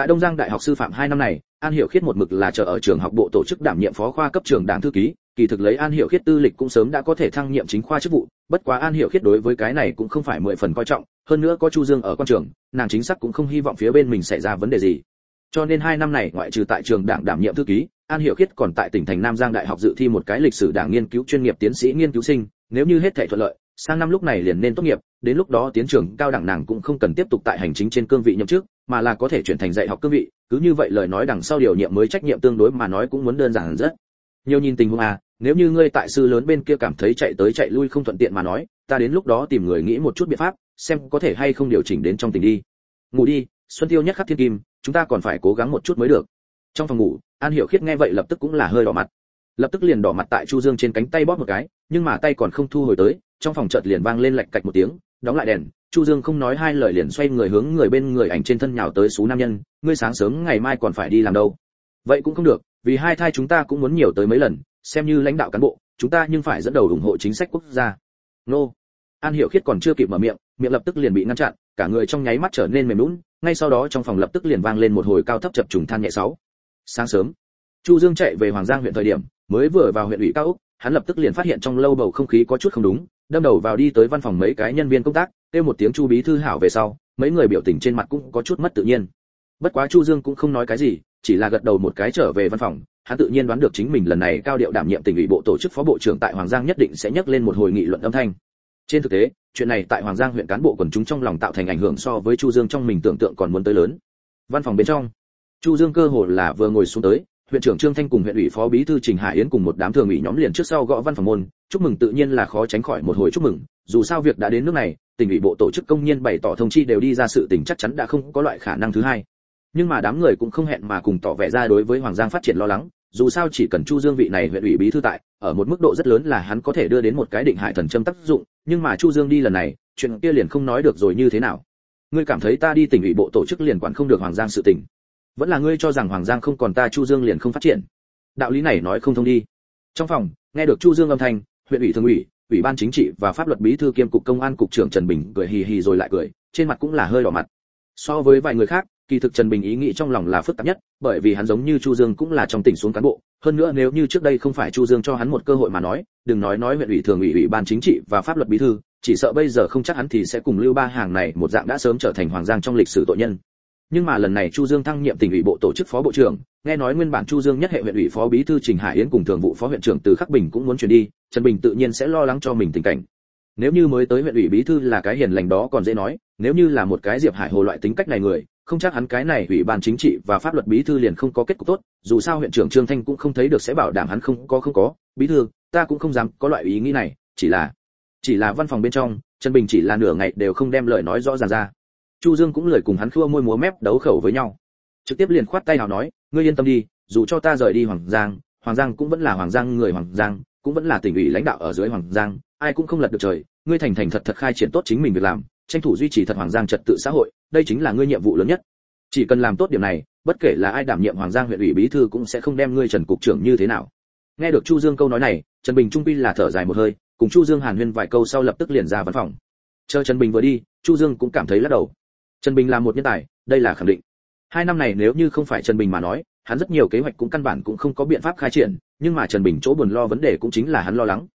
Tại đông giang đại học sư phạm hai năm này, an hiểu khiết một mực là chờ ở trường học bộ tổ chức đảm nhiệm phó khoa cấp trường đảng thư ký. Kỳ thực lấy an hiểu khiết tư lịch cũng sớm đã có thể thăng nhiệm chính khoa chức vụ, bất quá an hiểu khiết đối với cái này cũng không phải mười phần coi trọng, hơn nữa có chu dương ở quan trường, nàng chính xác cũng không hy vọng phía bên mình xảy ra vấn đề gì. Cho nên hai năm này, ngoại trừ tại trường đảng đảm nhiệm thư ký, an hiểu khiết còn tại tỉnh thành nam giang đại học dự thi một cái lịch sử đảng nghiên cứu chuyên nghiệp tiến sĩ nghiên cứu sinh. Nếu như hết thể thuận lợi, sang năm lúc này liền nên tốt nghiệp, đến lúc đó tiến trường cao đẳng nàng cũng không cần tiếp tục tại hành chính trên cương vị nhậm chức mà là có thể chuyển thành dạy học cương vị, cứ như vậy lời nói đằng sau điều nhiệm mới trách nhiệm tương đối mà nói cũng muốn đơn giản rất nhiều nhìn tình huống à nếu như ngươi tại sư lớn bên kia cảm thấy chạy tới chạy lui không thuận tiện mà nói, ta đến lúc đó tìm người nghĩ một chút biện pháp, xem có thể hay không điều chỉnh đến trong tình đi. Ngủ đi, xuân tiêu nhất khắc thiên kim, chúng ta còn phải cố gắng một chút mới được. Trong phòng ngủ, an hiểu khiết nghe vậy lập tức cũng là hơi đỏ mặt. Lập tức liền đỏ mặt tại chu dương trên cánh tay bóp một cái, nhưng mà tay còn không thu hồi tới, trong phòng chợt liền vang lên lạch cạch một tiếng đóng lại đèn, chu dương không nói hai lời liền xoay người hướng người bên người ảnh trên thân nhào tới xú nam nhân, ngươi sáng sớm ngày mai còn phải đi làm đâu? Vậy cũng không được, vì hai thai chúng ta cũng muốn nhiều tới mấy lần, xem như lãnh đạo cán bộ, chúng ta nhưng phải dẫn đầu ủng hộ chính sách quốc gia. Nô. An hiểu khiết còn chưa kịp mở miệng miệng lập tức liền bị ngăn chặn, cả người trong nháy mắt trở nên mềm lún ngay sau đó trong phòng lập tức liền vang lên một hồi cao thấp chập trùng than nhẹ sáu. Sáng sớm. Chu dương chạy về hoàng giang huyện thời điểm, mới vừa vào huyện ủy cao úc hắn lập tức liền phát hiện trong lâu bầu không khí có chút không đúng đâm đầu vào đi tới văn phòng mấy cái nhân viên công tác, kêu một tiếng chu bí thư hảo về sau, mấy người biểu tình trên mặt cũng có chút mất tự nhiên. Bất quá chu dương cũng không nói cái gì, chỉ là gật đầu một cái trở về văn phòng. Hắn tự nhiên đoán được chính mình lần này cao điệu đảm nhiệm tỉnh ủy bộ tổ chức phó bộ trưởng tại hoàng giang nhất định sẽ nhắc lên một hồi nghị luận âm thanh. Trên thực tế, chuyện này tại hoàng giang huyện cán bộ quần chúng trong lòng tạo thành ảnh hưởng so với chu dương trong mình tưởng tượng còn muốn tới lớn. Văn phòng bên trong, chu dương cơ hồ là vừa ngồi xuống tới huyện trưởng trương thanh cùng huyện ủy phó bí thư trình hải yến cùng một đám thường ủy nhóm liền trước sau gõ văn phòng môn, chúc mừng tự nhiên là khó tránh khỏi một hồi chúc mừng. Dù sao việc đã đến nước này, tỉnh ủy bộ tổ chức công nhân bày tỏ thông chi đều đi ra sự tình chắc chắn đã không có loại khả năng thứ hai. Nhưng mà đám người cũng không hẹn mà cùng tỏ vẻ ra đối với hoàng giang phát triển lo lắng, dù sao chỉ cần chu dương vị này huyện ủy bí thư tại, ở một mức độ rất lớn là hắn có thể đưa đến một cái định hại thần châm tác dụng, nhưng mà chu dương đi lần này, chuyện kia liền không nói được rồi như thế nào. Ngươi cảm thấy ta đi tỉnh ủy bộ tổ chức liền quản không được hoàng giang sự tình vẫn là ngươi cho rằng hoàng giang không còn ta, chu dương liền không phát triển. Đạo lý này nói không thông đi. Trong phòng, nghe được chu dương âm thanh, huyện ủy thường ủy ủy ban chính trị và pháp luật bí thư kiêm cục công an cục trưởng trần bình cười hì hì rồi lại cười, trên mặt cũng là hơi đỏ mặt. So với vài người khác, kỳ thực trần bình ý nghĩ trong lòng là phức tạp nhất, bởi vì hắn giống như chu dương cũng là trong tỉnh xuống cán bộ. Hơn nữa nếu như trước đây không phải chu dương cho hắn một cơ hội mà nói, đừng nói nói huyện ủy thường ủy ủy ban chính trị và pháp luật bí thư, chỉ sợ bây giờ không chắc hắn thì sẽ cùng lưu ba hàng này một dạng đã sớm trở thành hoàng giang trong lịch sử tội nhân nhưng mà lần này chu dương thăng nhiệm tỉnh ủy bộ tổ chức phó bộ trưởng, nghe nói nguyên bản chu dương nhất hệ huyện ủy phó bí thư trình hải yến cùng thường vụ phó huyện trưởng từ khắc bình cũng muốn chuyển đi, trần bình tự nhiên sẽ lo lắng cho mình tình cảnh. Nếu như mới tới huyện ủy bí thư là cái hiền lành đó còn dễ nói, nếu như là một cái diệp hải hồ loại tính cách này người, không chắc hắn cái này ủy ban chính trị và pháp luật bí thư liền không có kết cục tốt, dù sao huyện trưởng trương thanh cũng không thấy được sẽ bảo đảm hắn không có không có. Bí thư, ta cũng không dám có loại ý nghĩ này, chỉ là chỉ là văn phòng bên trong, trần bình chỉ là nửa ngày đều không đem lời nói rõ ràng ra chu dương cũng lời cùng hắn khua môi múa mép đấu khẩu với nhau. Trực tiếp liền khoát tay nào nói, ngươi yên tâm đi, dù cho ta rời đi hoàng giang hoàng giang cũng vẫn là hoàng giang người hoàng giang, cũng vẫn là tỉnh ủy lãnh đạo ở dưới hoàng giang, ai cũng không lật được trời, ngươi thành thành thật thật khai triển tốt chính mình việc làm, tranh thủ duy trì thật hoàng giang trật tự xã hội, đây chính là ngươi nhiệm vụ lớn nhất. Chỉ cần làm tốt điểm này, bất kể là ai đảm nhiệm hoàng giang huyện ủy bí thư cũng sẽ không đem ngươi trần cục trưởng như thế nào. Nghe được chu dương câu nói này, trần bình trung pi là thở dài một hơi, cùng chu dương hàn huyên vài câu sau lập tức liền ra văn phòng. Chờ trần bình vừa đi, chu dương cũng cảm thấy lắc đầu trần bình là một nhân tài đây là khẳng định. Hai năm này nếu như không phải trần bình mà nói hắn rất nhiều kế hoạch cũng căn bản cũng không có biện pháp khai triển nhưng mà trần bình chỗ buồn lo vấn đề cũng chính là hắn lo lắng.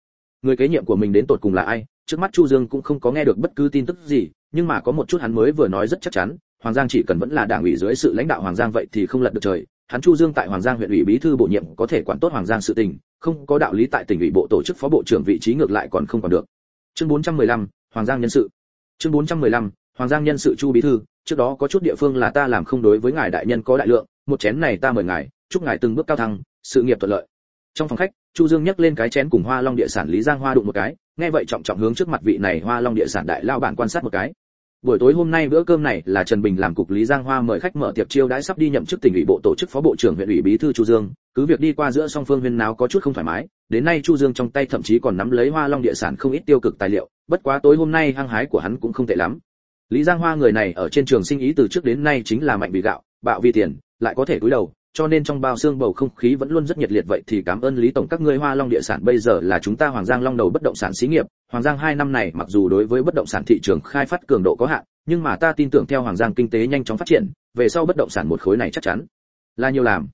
Người kế nhiệm của mình đến tột cùng là ai trước mắt chu dương cũng không có nghe được bất cứ tin tức gì nhưng mà có một chút hắn mới vừa nói rất chắc chắn hoàng giang chỉ cần vẫn là đảng ủy dưới sự lãnh đạo hoàng giang vậy thì không lật được trời. Hắn chu dương tại hoàng giang huyện ủy bí thư bổ nhiệm có thể quản tốt hoàng giang sự tình không có đạo lý tại tỉnh ủy bộ tổ chức phó bộ trưởng vị trí ngược lại còn không còn được. Chương 415, hoàng giang nhân sự. Chương 415, hoàng giang nhân sự chu bí thư, trước đó có chút địa phương là ta làm không đối với ngài đại nhân có đại lượng, một chén này ta mời ngài, chúc ngài từng bước cao thăng, sự nghiệp thuận lợi. Trong phòng khách, chu dương nhấc lên cái chén cùng hoa long địa sản lý giang hoa đụng một cái, nghe vậy trọng trọng hướng trước mặt vị này hoa long địa sản đại lao bản quan sát một cái. Buổi tối hôm nay bữa cơm này là trần bình làm cục lý giang hoa mời khách mở tiệc chiêu đãi sắp đi nhậm chức tỉnh ủy bộ tổ chức phó bộ trưởng huyện ủy bí thư chu dương, cứ việc đi qua giữa song phương huyên náo có chút không thoải mái, đến nay chu dương trong tay thậm chí còn nắm lấy hoa long địa sản không ít tiêu cực tài liệu, bất quá tối hôm nay hăng hái của hắn cũng không tệ lắm lý giang hoa người này ở trên trường sinh ý từ trước đến nay chính là mạnh vì gạo, bạo vì tiền, lại có thể cúi đầu, cho nên trong bao xương bầu không khí vẫn luôn rất nhiệt liệt vậy thì cảm ơn lý tổng các ngươi hoa long địa sản bây giờ là chúng ta hoàng giang long đầu bất động sản xí nghiệp. Hoàng giang hai năm này mặc dù đối với bất động sản thị trường khai phát cường độ có hạn, nhưng mà ta tin tưởng theo hoàng giang kinh tế nhanh chóng phát triển, về sau bất động sản một khối này chắc chắn là nhiều làm.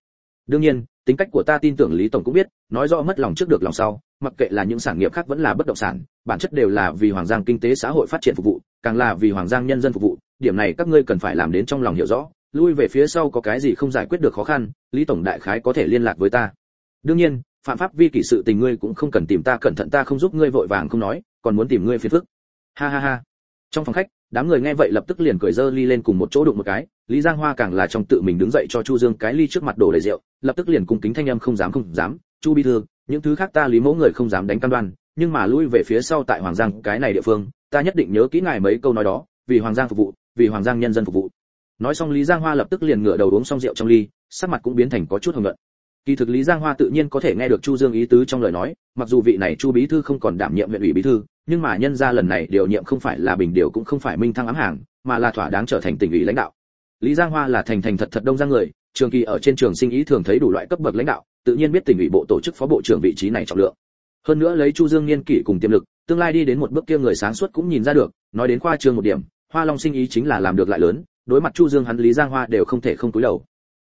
Đương nhiên, tính cách của ta tin tưởng lý tổng cũng biết, nói rõ mất lòng trước được lòng sau mặc kệ là những sản nghiệp khác vẫn là bất động sản, bản chất đều là vì hoàng giang kinh tế xã hội phát triển phục vụ, càng là vì hoàng giang nhân dân phục vụ. Điểm này các ngươi cần phải làm đến trong lòng hiểu rõ. Lui về phía sau có cái gì không giải quyết được khó khăn, lý tổng đại khái có thể liên lạc với ta. Đương nhiên, phạm pháp vi kỷ sự tình ngươi cũng không cần tìm ta cẩn thận, ta không giúp ngươi vội vàng không nói, còn muốn tìm ngươi phiền phức. Ha ha ha. Trong phòng khách, đám người nghe vậy lập tức liền cười dơ ly lên cùng một chỗ đụng một cái, lý giang hoa càng là trong tự mình đứng dậy cho chu dương cái ly trước mặt đổ đầy rượu, lập tức liền cung kính thanh âm không dám không dám, chu bi thương những thứ khác ta lý mẫu người không dám đánh cam đoan, nhưng mà lui về phía sau tại hoàng giang cái này địa phương, ta nhất định nhớ kỹ ngài mấy câu nói đó, vì hoàng giang phục vụ, vì hoàng giang nhân dân phục vụ. Nói xong lý giang hoa lập tức liền ngửa đầu uống xong rượu trong ly, sắc mặt cũng biến thành có chút hồng nhuận. Kỳ thực lý giang hoa tự nhiên có thể nghe được chu dương ý tứ trong lời nói, mặc dù vị này chu bí thư không còn đảm nhiệm huyện ủy bí thư, nhưng mà nhân ra lần này điều nhiệm không phải là bình điều cũng không phải minh thăng ám hàng, mà là thỏa đáng trở thành tỉnh ủy lãnh đạo. Lý giang hoa là thành thành thật thật đông giang người, trường kỳ ở trên trường sinh ý thường thấy đủ loại cấp bậc lãnh đạo tự nhiên biết tỉnh ủy bộ tổ chức phó bộ trưởng vị trí này trọng lượng. Hơn nữa lấy chu dương niên kỷ cùng tiềm lực, tương lai đi đến một bước kia người sáng suốt cũng nhìn ra được, nói đến khoa trương một điểm, hoa long sinh ý chính là làm được lại lớn, đối mặt chu dương hắn lý giang hoa đều không thể không cúi đầu.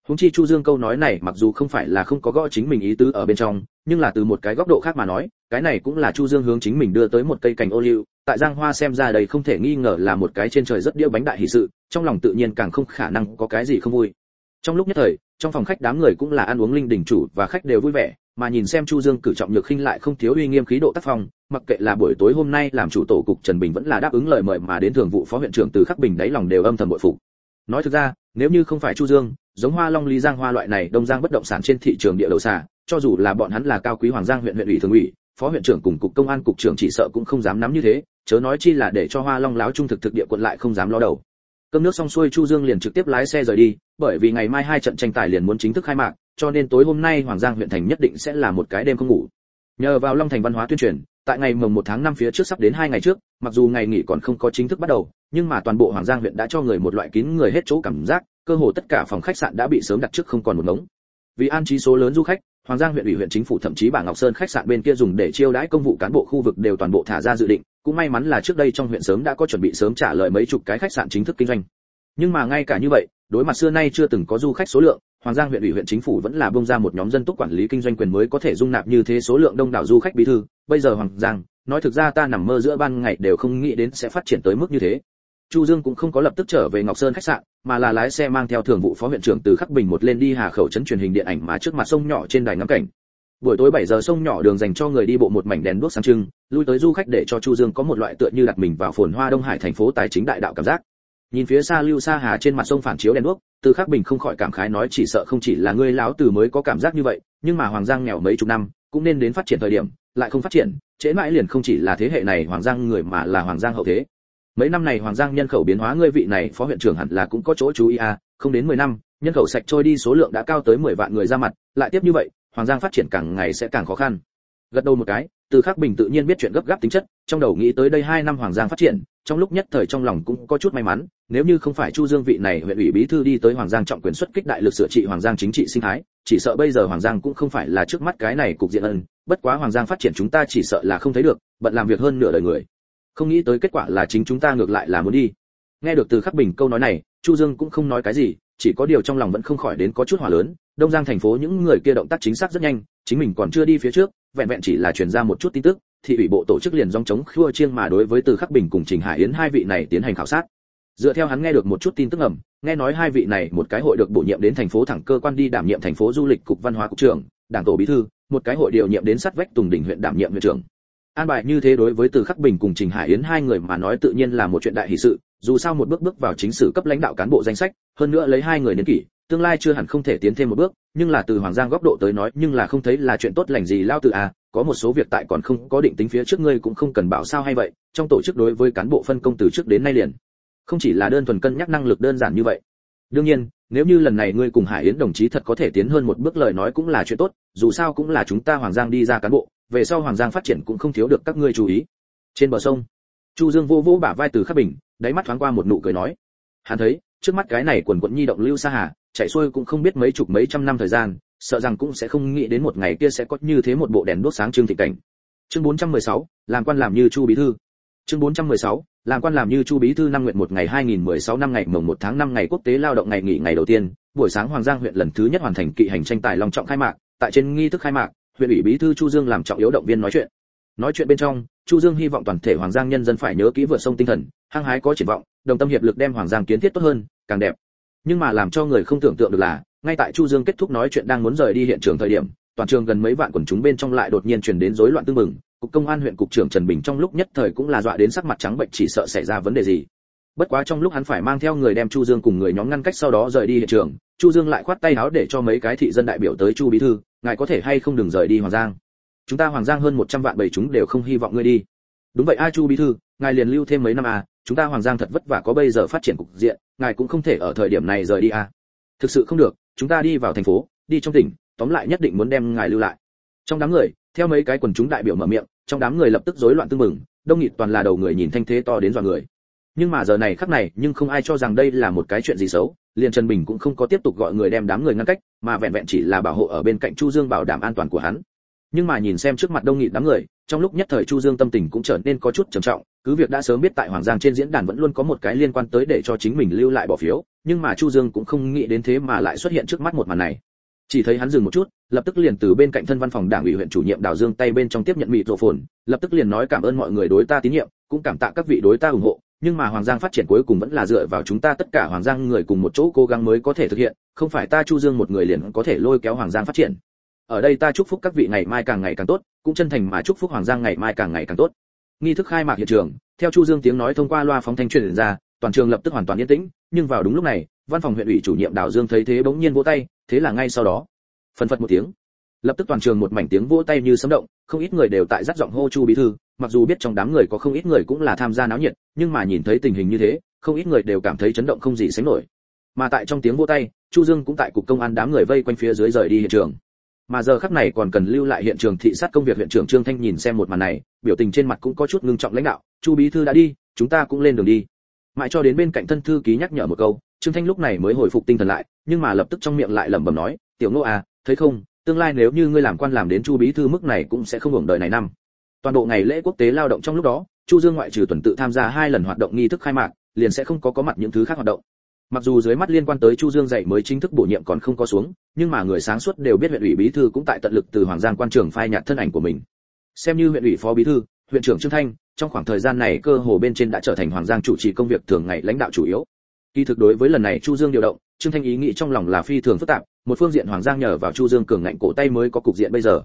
Húng chi chu dương câu nói này mặc dù không phải là không có gõ chính mình ý tứ ở bên trong, nhưng là từ một cái góc độ khác mà nói, cái này cũng là chu dương hướng chính mình đưa tới một cây cành ô liu, tại giang hoa xem ra đây không thể nghi ngờ là một cái trên trời rất đĩa bánh đại hỷ sự, trong lòng tự nhiên càng không khả năng có cái gì không vui. Trong lúc nhất thời trong phòng khách đám người cũng là ăn uống linh đỉnh chủ và khách đều vui vẻ, mà nhìn xem chu dương cử trọng nhược khinh lại không thiếu uy nghiêm khí độ tác phong, mặc kệ là buổi tối hôm nay làm chủ tổ cục trần bình vẫn là đáp ứng lời mời mà đến thường vụ phó huyện trưởng từ khắc bình đáy lòng đều âm thầm bội phục. Nói thực ra, nếu như không phải chu dương, giống hoa long lý giang hoa loại này đông giang bất động sản trên thị trường địa đầu xà, cho dù là bọn hắn là cao quý hoàng giang huyện huyện ủy thường ủy, phó huyện trưởng cùng cục công an cục trưởng chỉ sợ cũng không dám nắm như thế, chớ nói chi là để cho hoa long láo trung thực thực địa quận lại không dám lo đầu cơm nước xong xuôi chu dương liền trực tiếp lái xe rời đi, bởi vì ngày mai hai trận tranh tài liền muốn chính thức khai mạc, cho nên tối hôm nay hoàng giang huyện thành nhất định sẽ là một cái đêm không ngủ. Nhờ vào long thành văn hóa tuyên truyền, tại ngày mồng 1 tháng 5 phía trước sắp đến hai ngày trước, mặc dù ngày nghỉ còn không có chính thức bắt đầu, nhưng mà toàn bộ hoàng giang huyện đã cho người một loại kín người hết chỗ cảm giác, cơ hồ tất cả phòng khách sạn đã bị sớm đặt trước không còn một ngống. Vì an trí số lớn du khách, hoàng giang huyện ủy huyện chính phủ thậm chí bà ngọc sơn khách sạn bên kia dùng để chiêu đãi công vụ cán bộ khu vực đều toàn bộ thả ra dự định cũng may mắn là trước đây trong huyện sớm đã có chuẩn bị sớm trả lời mấy chục cái khách sạn chính thức kinh doanh. Nhưng mà ngay cả như vậy, đối mặt xưa nay chưa từng có du khách số lượng, hoàng giang huyện ủy huyện chính phủ vẫn là bông ra một nhóm dân túc quản lý kinh doanh quyền mới có thể dung nạp như thế số lượng đông đảo du khách bí thư. Bây giờ hoàng giang, nói thực ra ta nằm mơ giữa ban ngày đều không nghĩ đến sẽ phát triển tới mức như thế. Chu dương cũng không có lập tức trở về ngọc sơn khách sạn, mà là lái xe mang theo thường vụ phó huyện trưởng từ khắc bình một lên đi hà khẩu trấn truyền hình điện ảnh mà trước mặt sông nhỏ trên đài ngắm cảnh buổi tối 7 giờ sông nhỏ đường dành cho người đi bộ một mảnh đèn đuốc sáng trưng, lui tới du khách để cho chu dương có một loại tựa như đặt mình vào phồn hoa đông hải thành phố tài chính đại đạo cảm giác. Nhìn phía xa lưu xa hà trên mặt sông phản chiếu đèn đuốc, từ khắc bình không khỏi cảm khái nói chỉ sợ không chỉ là ngươi láo từ mới có cảm giác như vậy, nhưng mà hoàng giang nghèo mấy chục năm, cũng nên đến phát triển thời điểm, lại không phát triển, trễ mãi liền không chỉ là thế hệ này hoàng giang người mà là hoàng giang hậu thế. Mấy năm này hoàng giang nhân khẩu biến hóa ngươi vị này phó huyện trưởng hẳn là cũng có chỗ chú ý à không đến 10 năm, nhân khẩu sạch trôi đi số lượng đã cao tới 10 vạn người ra mặt, lại tiếp như vậy hoàng giang phát triển càng ngày sẽ càng khó khăn. Gật đầu một cái, từ khắc bình tự nhiên biết chuyện gấp gáp tính chất, trong đầu nghĩ tới đây hai năm hoàng giang phát triển, trong lúc nhất thời trong lòng cũng có chút may mắn, nếu như không phải chu dương vị này huyện ủy bí thư đi tới hoàng giang trọng quyền xuất kích đại lực sửa trị hoàng giang chính trị sinh thái, chỉ sợ bây giờ hoàng giang cũng không phải là trước mắt cái này cục diện ân, bất quá hoàng giang phát triển chúng ta chỉ sợ là không thấy được, bận làm việc hơn nửa đời người. Không nghĩ tới kết quả là chính chúng ta ngược lại là muốn đi. Nghe được từ khắc bình câu nói này, chu dương cũng không nói cái gì chỉ có điều trong lòng vẫn không khỏi đến có chút hỏa lớn, đông giang thành phố những người kia động tác chính xác rất nhanh, chính mình còn chưa đi phía trước, vẹn vẹn chỉ là truyền ra một chút tin tức, thì ủy bộ tổ chức liền dòng chống khua chiêng mà đối với từ khắc bình cùng trình hải yến hai vị này tiến hành khảo sát. Dựa theo hắn nghe được một chút tin tức ẩm nghe nói hai vị này một cái hội được bổ nhiệm đến thành phố thẳng cơ quan đi đảm nhiệm thành phố du lịch cục văn hóa cục trưởng, đảng tổ bí thư, một cái hội điều nhiệm đến sát vách tùng đỉnh huyện đảm nhiệm huyện trưởng. An bài như thế đối với từ khắc bình cùng trình hải yến hai người mà nói tự nhiên là một chuyện đại hỷ sự dù sao một bước bước vào chính sử cấp lãnh đạo cán bộ danh sách, hơn nữa lấy hai người niên kỷ, tương lai chưa hẳn không thể tiến thêm một bước, nhưng là từ hoàng giang góc độ tới nói, nhưng là không thấy là chuyện tốt lành gì lao từ à có một số việc tại còn không có định tính phía trước ngươi cũng không cần bảo sao hay vậy, trong tổ chức đối với cán bộ phân công từ trước đến nay liền, không chỉ là đơn thuần cân nhắc năng lực đơn giản như vậy. Đương nhiên, nếu như lần này ngươi cùng hải yến đồng chí thật có thể tiến hơn một bước lời nói cũng là chuyện tốt, dù sao cũng là chúng ta hoàng giang đi ra cán bộ, về sau hoàng giang phát triển cũng không thiếu được các ngươi chú ý. Trên bờ sông, chu dương vô vô bả vai từ khắc bình đáy mắt thoáng qua một nụ cười nói. Hắn thấy trước mắt cái này quần quận nhi động lưu xa hà chạy xuôi cũng không biết mấy chục mấy trăm năm thời gian sợ rằng cũng sẽ không nghĩ đến một ngày kia sẽ có như thế một bộ đèn đuốc sáng trưng thị cảnh. Chương 416, làm quan làm như chu bí thư. Chương 416, làm quan làm như chu bí thư năm nguyện một ngày 2016 năm ngày mồng 1 tháng 5 ngày quốc tế lao động ngày nghỉ ngày đầu tiên buổi sáng hoàng giang huyện lần thứ nhất hoàn thành kỵ hành tranh tài long trọng khai mạc tại trên nghi thức khai mạc huyện ủy bí thư chu dương làm trọng yếu động viên nói chuyện nói chuyện bên trong, chu dương hy vọng toàn thể hoàng giang nhân dân phải nhớ kỹ vượt sông tinh thần, hăng hái có triển vọng, đồng tâm hiệp lực đem hoàng giang kiến thiết tốt hơn, càng đẹp. Nhưng mà làm cho người không tưởng tượng được là, ngay tại chu dương kết thúc nói chuyện đang muốn rời đi hiện trường thời điểm, toàn trường gần mấy vạn quần chúng bên trong lại đột nhiên truyền đến rối loạn tương mừng cục công an huyện cục trưởng trần bình trong lúc nhất thời cũng là dọa đến sắc mặt trắng bệnh chỉ sợ xảy ra vấn đề gì. Bất quá trong lúc hắn phải mang theo người đem chu dương cùng người nhóm ngăn cách sau đó rời đi hiện trường, chu dương lại khoát tay áo để cho mấy cái thị dân đại biểu tới chu bí thư, ngài có thể hay không đừng rời đi hoàng giang? Chúng ta hoàng giang hơn 100 vạn bầy chúng đều không hy vọng ngươi đi. Đúng vậy, a chu bí thư, ngài liền lưu thêm mấy năm à chúng ta hoàng giang thật vất vả có bây giờ phát triển cục diện, ngài cũng không thể ở thời điểm này rời đi à. Thực sự không được, chúng ta đi vào thành phố, đi trong tỉnh, tóm lại nhất định muốn đem ngài lưu lại. Trong đám người, theo mấy cái quần chúng đại biểu mở miệng, trong đám người lập tức rối loạn tương mừng đông nghịt toàn là đầu người nhìn thanh thế to đến dọa người. Nhưng mà giờ này khắc này, nhưng không ai cho rằng đây là một cái chuyện gì xấu, liền trần bình cũng không có tiếp tục gọi người đem đám người ngăn cách, mà vẹn vẹn chỉ là bảo hộ ở bên cạnh chu dương bảo đảm an toàn của hắn nhưng mà nhìn xem trước mặt đông nghị đám người, trong lúc nhất thời chu dương tâm tình cũng trở nên có chút trầm trọng, cứ việc đã sớm biết tại hoàng giang trên diễn đàn vẫn luôn có một cái liên quan tới để cho chính mình lưu lại bỏ phiếu, nhưng mà chu dương cũng không nghĩ đến thế mà lại xuất hiện trước mắt một màn này. Chỉ thấy hắn dừng một chút, lập tức liền từ bên cạnh thân văn phòng đảng ủy huyện chủ nhiệm đào dương tay bên trong tiếp nhận mịt rộ phồn, lập tức liền nói cảm ơn mọi người đối ta tín nhiệm, cũng cảm tạ các vị đối ta ủng hộ, nhưng mà hoàng giang phát triển cuối cùng vẫn là dựa vào chúng ta tất cả hoàng giang người cùng một chỗ cố gắng mới có thể thực hiện, không phải ta chu dương một người liền có thể lôi kéo hoàng giang phát triển ở đây ta chúc phúc các vị ngày mai càng ngày càng tốt, cũng chân thành mà chúc phúc hoàng giang ngày mai càng ngày càng tốt. Nghi thức khai mạc hiện trường, theo chu dương tiếng nói thông qua loa phóng thanh truyền ra, toàn trường lập tức hoàn toàn yên tĩnh, nhưng vào đúng lúc này, văn phòng huyện ủy chủ nhiệm đào dương thấy thế bỗng nhiên vỗ tay, thế là ngay sau đó phần phật một tiếng. Lập tức toàn trường một mảnh tiếng vỗ tay như sấm động, không ít người đều tại dắt giọng hô chu bí thư, mặc dù biết trong đám người có không ít người cũng là tham gia náo nhiệt, nhưng mà nhìn thấy tình hình như thế, không ít người đều cảm thấy chấn động không gì sánh nổi. Mà tại trong tiếng vỗ tay, chu dương cũng tại cục công an đám người vây quanh phía dưới rời đi hiện trường mà giờ khắc này còn cần lưu lại hiện trường thị sát công việc huyện trưởng trương thanh nhìn xem một màn này, biểu tình trên mặt cũng có chút ngưng trọng lãnh đạo, chu bí thư đã đi, chúng ta cũng lên đường đi. Mãi cho đến bên cạnh thân thư ký nhắc nhở một câu, trương thanh lúc này mới hồi phục tinh thần lại, nhưng mà lập tức trong miệng lại lẩm bẩm nói, tiểu ngô à thấy không, tương lai nếu như ngươi làm quan làm đến chu bí thư mức này cũng sẽ không hưởng đời này năm. Toàn bộ ngày lễ quốc tế lao động trong lúc đó, chu dương ngoại trừ tuần tự tham gia hai lần hoạt động nghi thức khai mạc, liền sẽ không có có mặt những thứ khác hoạt động mặc dù dưới mắt liên quan tới chu dương dạy mới chính thức bổ nhiệm còn không có xuống, nhưng mà người sáng suốt đều biết huyện ủy bí thư cũng tại tận lực từ hoàng giang quan trường phai nhạt thân ảnh của mình. Xem như huyện ủy phó bí thư, huyện trưởng trương thanh, trong khoảng thời gian này cơ hồ bên trên đã trở thành hoàng giang chủ trì công việc thường ngày lãnh đạo chủ yếu. Kỳ thực đối với lần này chu dương điều động, trương thanh ý nghĩ trong lòng là phi thường phức tạp, một phương diện hoàng giang nhờ vào chu dương cường ngạnh cổ tay mới có cục diện bây giờ.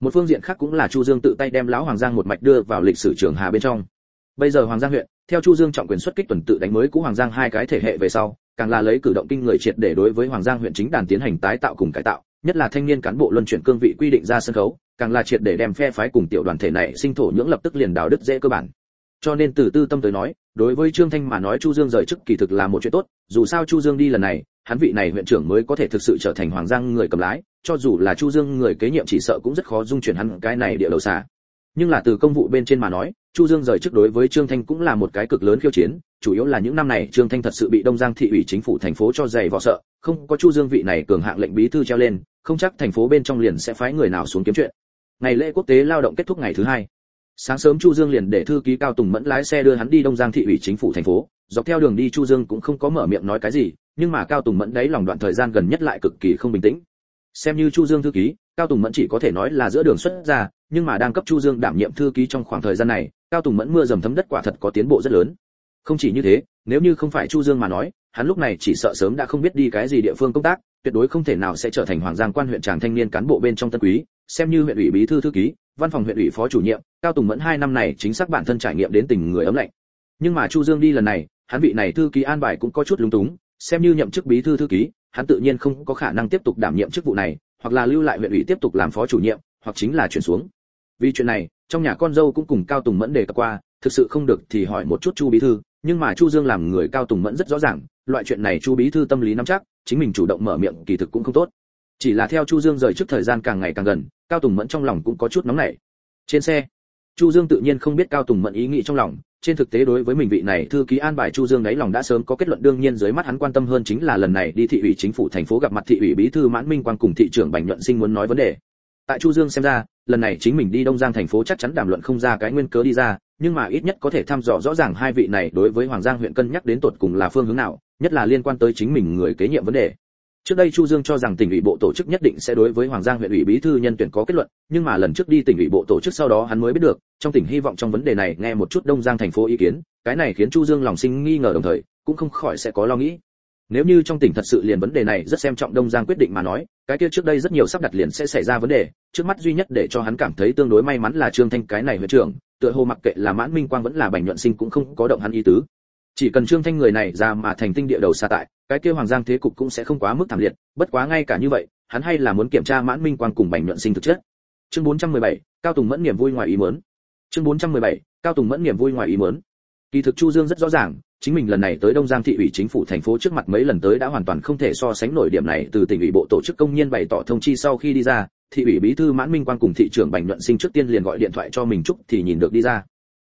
Một phương diện khác cũng là chu dương tự tay đem lão hoàng giang một mạch đưa vào lịch sử trường hà bên trong. Bây giờ hoàng giang huyện, theo chu dương trọng quyền xuất kích tuần tự đánh mới cũ hoàng giang hai cái thể hệ về sau càng là lấy cử động kinh người triệt để đối với hoàng giang huyện chính đàn tiến hành tái tạo cùng cải tạo, nhất là thanh niên cán bộ luân chuyển cương vị quy định ra sân khấu, càng là triệt để đem phe phái cùng tiểu đoàn thể này sinh thổ nhưỡng lập tức liền đào đứt dễ cơ bản. Cho nên từ tư tâm tới nói, đối với trương thanh mà nói chu dương rời chức kỳ thực là một chuyện tốt, dù sao chu dương đi lần này, hắn vị này huyện trưởng mới có thể thực sự trở thành hoàng giang người cầm lái, cho dù là chu dương người kế nhiệm chỉ sợ cũng rất khó dung chuyển hắn cái này địa đầu xa nhưng là từ công vụ bên trên mà nói, chu dương rời chức đối với trương thanh cũng là một cái cực lớn khiêu chiến, chủ yếu là những năm này trương thanh thật sự bị đông giang thị ủy chính phủ thành phố cho dày vò sợ, không có chu dương vị này cường hạng lệnh bí thư treo lên, không chắc thành phố bên trong liền sẽ phái người nào xuống kiếm chuyện. Ngày lễ quốc tế lao động kết thúc ngày thứ hai. Sáng sớm chu dương liền để thư ký cao tùng mẫn lái xe đưa hắn đi đông giang thị ủy chính phủ thành phố. Dọc theo đường đi chu dương cũng không có mở miệng nói cái gì, nhưng mà cao tùng mẫn đấy lòng đoạn thời gian gần nhất lại cực kỳ không bình tĩnh xem như chu dương thư ký, cao tùng mẫn chỉ có thể nói là giữa đường xuất ra nhưng mà đang cấp chu dương đảm nhiệm thư ký trong khoảng thời gian này, cao tùng mẫn mưa dầm thấm đất quả thật có tiến bộ rất lớn. Không chỉ như thế, nếu như không phải chu dương mà nói, hắn lúc này chỉ sợ sớm đã không biết đi cái gì địa phương công tác, tuyệt đối không thể nào sẽ trở thành hoàng giang quan huyện tràng thanh niên cán bộ bên trong tân quý. Xem như huyện ủy bí thư thư ký, văn phòng huyện ủy phó chủ nhiệm, cao tùng mẫn hai năm này chính xác bản thân trải nghiệm đến tình người ấm lạnh. Nhưng mà chu dương đi lần này, hắn vị này thư ký an bài cũng có chút lúng túng, xem như nhậm chức bí thư thư ký hắn tự nhiên không có khả năng tiếp tục đảm nhiệm chức vụ này, hoặc là lưu lại huyện ủy tiếp tục làm phó chủ nhiệm, hoặc chính là chuyển xuống. Vì chuyện này, trong nhà con dâu cũng cùng cao tùng mẫn đề cập qua, thực sự không được thì hỏi một chút chu bí thư, nhưng mà chu dương làm người cao tùng mẫn rất rõ ràng, loại chuyện này chu bí thư tâm lý nắm chắc, chính mình chủ động mở miệng kỳ thực cũng không tốt. Chỉ là theo chu dương rời trước thời gian càng ngày càng gần, cao tùng mẫn trong lòng cũng có chút nóng nảy. Trên xe, chu dương tự nhiên không biết cao tùng mẫn ý nghĩ trong lòng trên thực tế đối với mình vị này thư ký an bài chu dương đấy lòng đã sớm có kết luận, đương nhiên dưới mắt hắn quan tâm hơn chính là lần này đi thị ủy chính phủ thành phố gặp mặt thị ủy bí thư mãn minh quang cùng thị trưởng bành nhuận sinh muốn nói vấn đề. Tại chu dương xem ra, lần này chính mình đi đông giang thành phố chắc chắn đàm luận không ra cái nguyên cớ đi ra, nhưng mà ít nhất có thể thăm dò rõ ràng hai vị này đối với hoàng giang huyện cân nhắc đến tột cùng là phương hướng nào, nhất là liên quan tới chính mình người kế nhiệm vấn đề trước đây chu dương cho rằng tỉnh ủy bộ tổ chức nhất định sẽ đối với hoàng giang huyện ủy bí thư nhân tuyển có kết luận, nhưng mà lần trước đi tỉnh ủy bộ tổ chức sau đó hắn mới biết được, trong tỉnh hy vọng trong vấn đề này nghe một chút đông giang thành phố ý kiến, cái này khiến chu dương lòng sinh nghi ngờ đồng thời, cũng không khỏi sẽ có lo nghĩ. Nếu như trong tỉnh thật sự liền vấn đề này rất xem trọng đông giang quyết định mà nói, cái kia trước đây rất nhiều sắp đặt liền sẽ xảy ra vấn đề, trước mắt duy nhất để cho hắn cảm thấy tương đối may mắn là trương thanh cái này huyện trưởng, tựa hồ mặc kệ là mãn minh quang vẫn là bành nhuận sinh cũng không có động hắn ý tứ chỉ cần trương thanh người này ra mà thành tinh địa đầu xa tại cái kia hoàng giang thế cục cũng sẽ không quá mức thảm liệt bất quá ngay cả như vậy hắn hay là muốn kiểm tra mãn minh quang cùng bành nhuận sinh thực chất. Chương 417, cao tùng mẫn niềm vui ngoài ý muốn chương 417, cao tùng mẫn niềm vui ngoài ý muốn kỳ thực chu dương rất rõ ràng chính mình lần này tới đông giang thị ủy chính phủ thành phố trước mặt mấy lần tới đã hoàn toàn không thể so sánh nổi điểm này từ tỉnh ủy bộ tổ chức công nhân bày tỏ thông chi sau khi đi ra thị ủy bí thư mãn minh quang cùng thị trưởng bành nhuận sinh trước tiên liền gọi điện thoại cho mình chúc thì nhìn được đi ra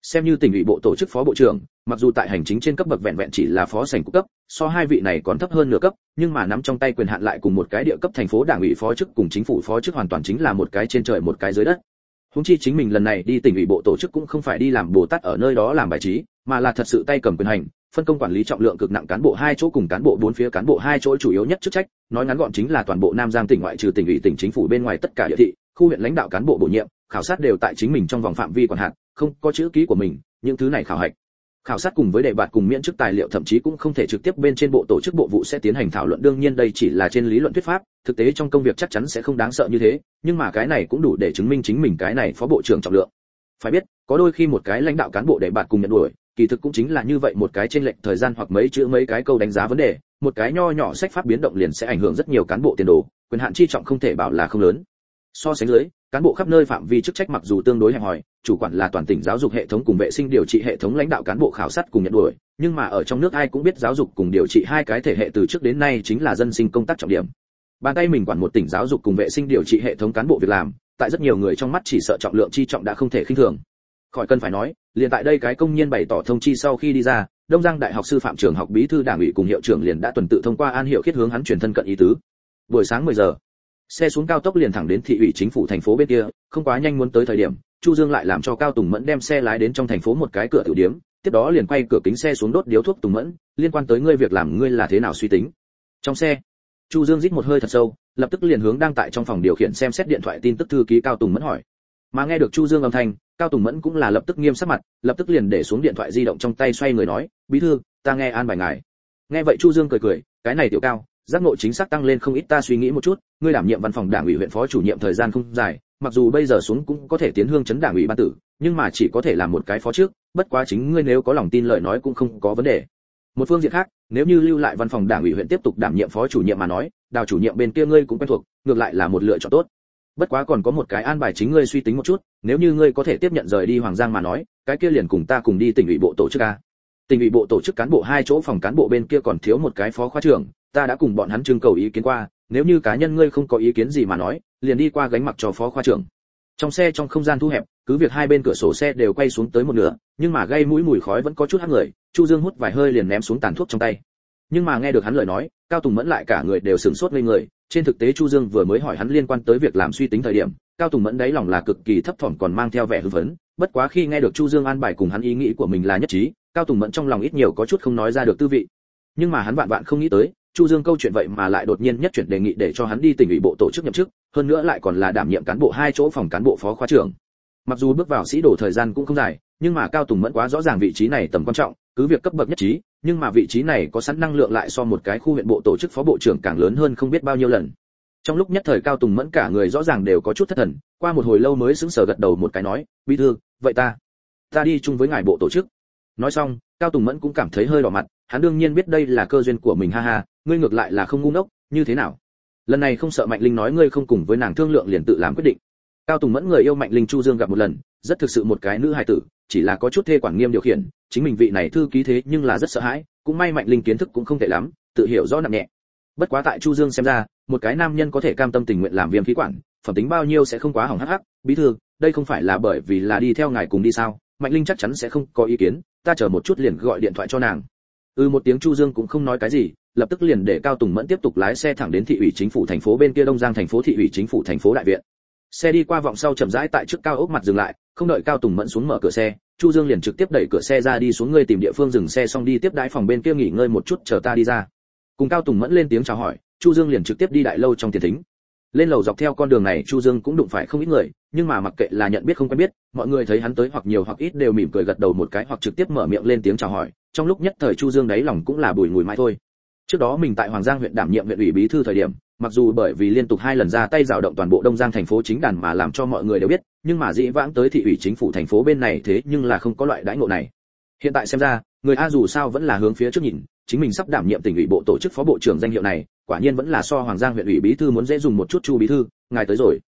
xem như tỉnh ủy bộ tổ chức phó bộ trưởng, mặc dù tại hành chính trên cấp bậc vẹn vẹn chỉ là phó sành cấp, so hai vị này còn thấp hơn nửa cấp, nhưng mà nắm trong tay quyền hạn lại cùng một cái địa cấp thành phố đảng ủy phó chức cùng chính phủ phó chức hoàn toàn chính là một cái trên trời một cái dưới đất. Húng chi chính mình lần này đi tỉnh ủy bộ tổ chức cũng không phải đi làm bồ tát ở nơi đó làm bài trí, mà là thật sự tay cầm quyền hành, phân công quản lý trọng lượng cực nặng cán bộ hai chỗ cùng cán bộ bốn phía cán bộ hai chỗ chủ yếu nhất chức trách, nói ngắn gọn chính là toàn bộ nam giang tỉnh ngoại trừ tỉnh ủy tỉnh chính phủ bên ngoài tất cả địa thị, khu huyện lãnh đạo cán bộ bổ nhiệm, khảo sát đều tại chính mình trong vòng phạm vi quản hạt không có chữ ký của mình, những thứ này khảo hạch. Khảo sát cùng với đề bạt cùng miễn chức tài liệu thậm chí cũng không thể trực tiếp bên trên bộ tổ chức bộ vụ sẽ tiến hành thảo luận. Đương nhiên đây chỉ là trên lý luận thuyết pháp, thực tế trong công việc chắc chắn sẽ không đáng sợ như thế, nhưng mà cái này cũng đủ để chứng minh chính mình cái này phó bộ trưởng trọng lượng. Phải biết, có đôi khi một cái lãnh đạo cán bộ đề bạt cùng nhận đuổi, kỳ thực cũng chính là như vậy, một cái trên lệnh thời gian hoặc mấy chữ mấy cái câu đánh giá vấn đề, một cái nho nhỏ sách pháp biến động liền sẽ ảnh hưởng rất nhiều cán bộ tiền đồ, quyền hạn chi trọng không thể bảo là không lớn. So sánh dưới cán bộ khắp nơi phạm vi chức trách mặc dù tương đối hẹp hòi, chủ quản là toàn tỉnh giáo dục hệ thống cùng vệ sinh điều trị hệ thống lãnh đạo cán bộ khảo sát cùng nhận đuổi, nhưng mà ở trong nước ai cũng biết giáo dục cùng điều trị hai cái thể hệ từ trước đến nay chính là dân sinh công tác trọng điểm. Bàn tay mình quản một tỉnh giáo dục cùng vệ sinh điều trị hệ thống cán bộ việc làm, tại rất nhiều người trong mắt chỉ sợ trọng lượng chi trọng đã không thể khinh thường. Khỏi cần phải nói, liền tại đây cái công nhân bày tỏ thông chi sau khi đi ra, đông giang đại học sư phạm trường học bí thư đảng ủy cùng hiệu trưởng liền đã tuần tự thông qua an hiệu khiết hướng hắn truyền thân cận ý tứ. Buổi sáng 10 giờ xe xuống cao tốc liền thẳng đến thị ủy chính phủ thành phố bên kia, không quá nhanh muốn tới thời điểm, chu dương lại làm cho cao tùng mẫn đem xe lái đến trong thành phố một cái cửa tiểu điếm tiếp đó liền quay cửa kính xe xuống đốt điếu thuốc tùng mẫn, liên quan tới ngươi việc làm ngươi là thế nào suy tính. Trong xe, chu dương rít một hơi thật sâu, lập tức liền hướng đang tại trong phòng điều khiển xem xét điện thoại tin tức thư ký cao tùng mẫn hỏi. Mà nghe được chu dương âm thanh, cao tùng mẫn cũng là lập tức nghiêm sắc mặt, lập tức liền để xuống điện thoại di động trong tay xoay người nói, bí thư, ta nghe an bài ngài. Nghe vậy chu dương cười cười, cái này tiểu cao giác ngộ chính xác tăng lên không ít, ta suy nghĩ một chút, ngươi đảm nhiệm văn phòng đảng ủy huyện phó chủ nhiệm thời gian không dài, mặc dù bây giờ xuống cũng có thể tiến hương chấn đảng ủy ban tử, nhưng mà chỉ có thể làm một cái phó trước, bất quá chính ngươi nếu có lòng tin lời nói cũng không có vấn đề. Một phương diện khác, nếu như lưu lại văn phòng đảng ủy huyện tiếp tục đảm nhiệm phó chủ nhiệm mà nói, đào chủ nhiệm bên kia ngươi cũng quen thuộc, ngược lại là một lựa chọn tốt. Bất quá còn có một cái an bài chính ngươi suy tính một chút, nếu như ngươi có thể tiếp nhận rời đi hoàng giang mà nói, cái kia liền cùng ta cùng đi tỉnh ủy bộ tổ chức a. Tỉnh ủy bộ tổ chức cán bộ hai chỗ, phòng cán bộ bên kia còn thiếu một cái phó khoa trưởng ta đã cùng bọn hắn trưng cầu ý kiến qua, nếu như cá nhân ngươi không có ý kiến gì mà nói, liền đi qua gánh mặc cho phó khoa trưởng trong xe trong không gian thu hẹp, cứ việc hai bên cửa sổ xe đều quay xuống tới một nửa, nhưng mà gây mũi mùi khói vẫn có chút hắt người, chu dương hút vài hơi liền ném xuống tàn thuốc trong tay nhưng mà nghe được hắn lời nói, cao tùng mẫn lại cả người đều sửng sốt lên người, trên thực tế chu dương vừa mới hỏi hắn liên quan tới việc làm suy tính thời điểm, cao tùng mẫn đấy lòng là cực kỳ thấp thỏm còn mang theo vẻ hư vấn. bất quá khi nghe được chu dương an bài cùng hắn ý nghĩ của mình là nhất trí, cao tùng mẫn trong lòng ít nhiều có chút không nói ra được tư vị nhưng mà hắn vạn vạn không nghĩ tới chu dương câu chuyện vậy mà lại đột nhiên nhất chuyển đề nghị để cho hắn đi tỉnh ủy bộ tổ chức nhậm chức, hơn nữa lại còn là đảm nhiệm cán bộ hai chỗ phòng cán bộ phó khoa trưởng. Mặc dù bước vào sĩ đồ thời gian cũng không dài, nhưng mà cao tùng mẫn quá rõ ràng vị trí này tầm quan trọng, cứ việc cấp bậc nhất trí, nhưng mà vị trí này có sẵn năng lượng lại so một cái khu huyện bộ tổ chức phó bộ trưởng càng lớn hơn không biết bao nhiêu lần. Trong lúc nhất thời cao tùng mẫn cả người rõ ràng đều có chút thất thần, qua một hồi lâu mới sững sờ gật đầu một cái nói, bí thư, vậy ta ta đi chung với ngài bộ tổ chức. Nói xong, cao tùng mẫn cũng cảm thấy hơi đỏ mặt, hắn đương nhiên biết đây là cơ duyên của mình, ha ha ngươi ngược lại là không ngu ngốc, như thế nào? Lần này không sợ mạnh linh nói ngươi không cùng với nàng thương lượng liền tự làm quyết định. Cao tùng mẫn người yêu mạnh linh chu dương gặp một lần, rất thực sự một cái nữ hài tử, chỉ là có chút thê quản nghiêm điều khiển, chính mình vị này thư ký thế nhưng là rất sợ hãi, cũng may mạnh linh kiến thức cũng không tệ lắm, tự hiểu rõ nặng nhẹ. Bất quá tại chu dương xem ra, một cái nam nhân có thể cam tâm tình nguyện làm viêm khí quản, phẩm tính bao nhiêu sẽ không quá hỏng hắc hắc, bí thư, đây không phải là bởi vì là đi theo ngài cùng đi sao? Mạnh linh chắc chắn sẽ không có ý kiến, ta chờ một chút liền gọi điện thoại cho nàng ừ một tiếng chu dương cũng không nói cái gì, lập tức liền để cao tùng mẫn tiếp tục lái xe thẳng đến thị ủy chính phủ thành phố bên kia đông giang thành phố, thị ủy chính phủ thành phố đại viện. Xe đi qua vòng sau chậm rãi tại trước cao ốc mặt dừng lại, không đợi cao tùng mẫn xuống mở cửa xe, chu dương liền trực tiếp đẩy cửa xe ra đi xuống ngươi tìm địa phương dừng xe xong đi tiếp đái phòng bên kia nghỉ ngơi một chút, chờ ta đi ra. Cùng cao tùng mẫn lên tiếng chào hỏi, chu dương liền trực tiếp đi đại lâu trong tiền thính. Lên lầu dọc theo con đường này, chu dương cũng đụng phải không ít người, nhưng mà mặc kệ là nhận biết không quen biết, mọi người thấy hắn tới hoặc nhiều hoặc ít đều mỉm cười gật đầu một cái hoặc trực tiếp mở miệng lên tiếng chào hỏi trong lúc nhất thời chu dương đáy lòng cũng là bùi ngùi mãi thôi. Trước đó mình tại hoàng giang huyện đảm nhiệm huyện ủy bí thư thời điểm, mặc dù bởi vì liên tục hai lần ra tay rào động toàn bộ đông giang thành phố chính đàn mà làm cho mọi người đều biết, nhưng mà dĩ vãng tới thị ủy chính phủ thành phố bên này thế nhưng là không có loại đãi ngộ này. Hiện tại xem ra, người a dù sao vẫn là hướng phía trước nhìn, chính mình sắp đảm nhiệm tỉnh ủy bộ tổ chức phó bộ trưởng danh hiệu này, quả nhiên vẫn là so hoàng giang huyện ủy bí thư muốn dễ dùng một chút chu bí thư, ngài tới rồi.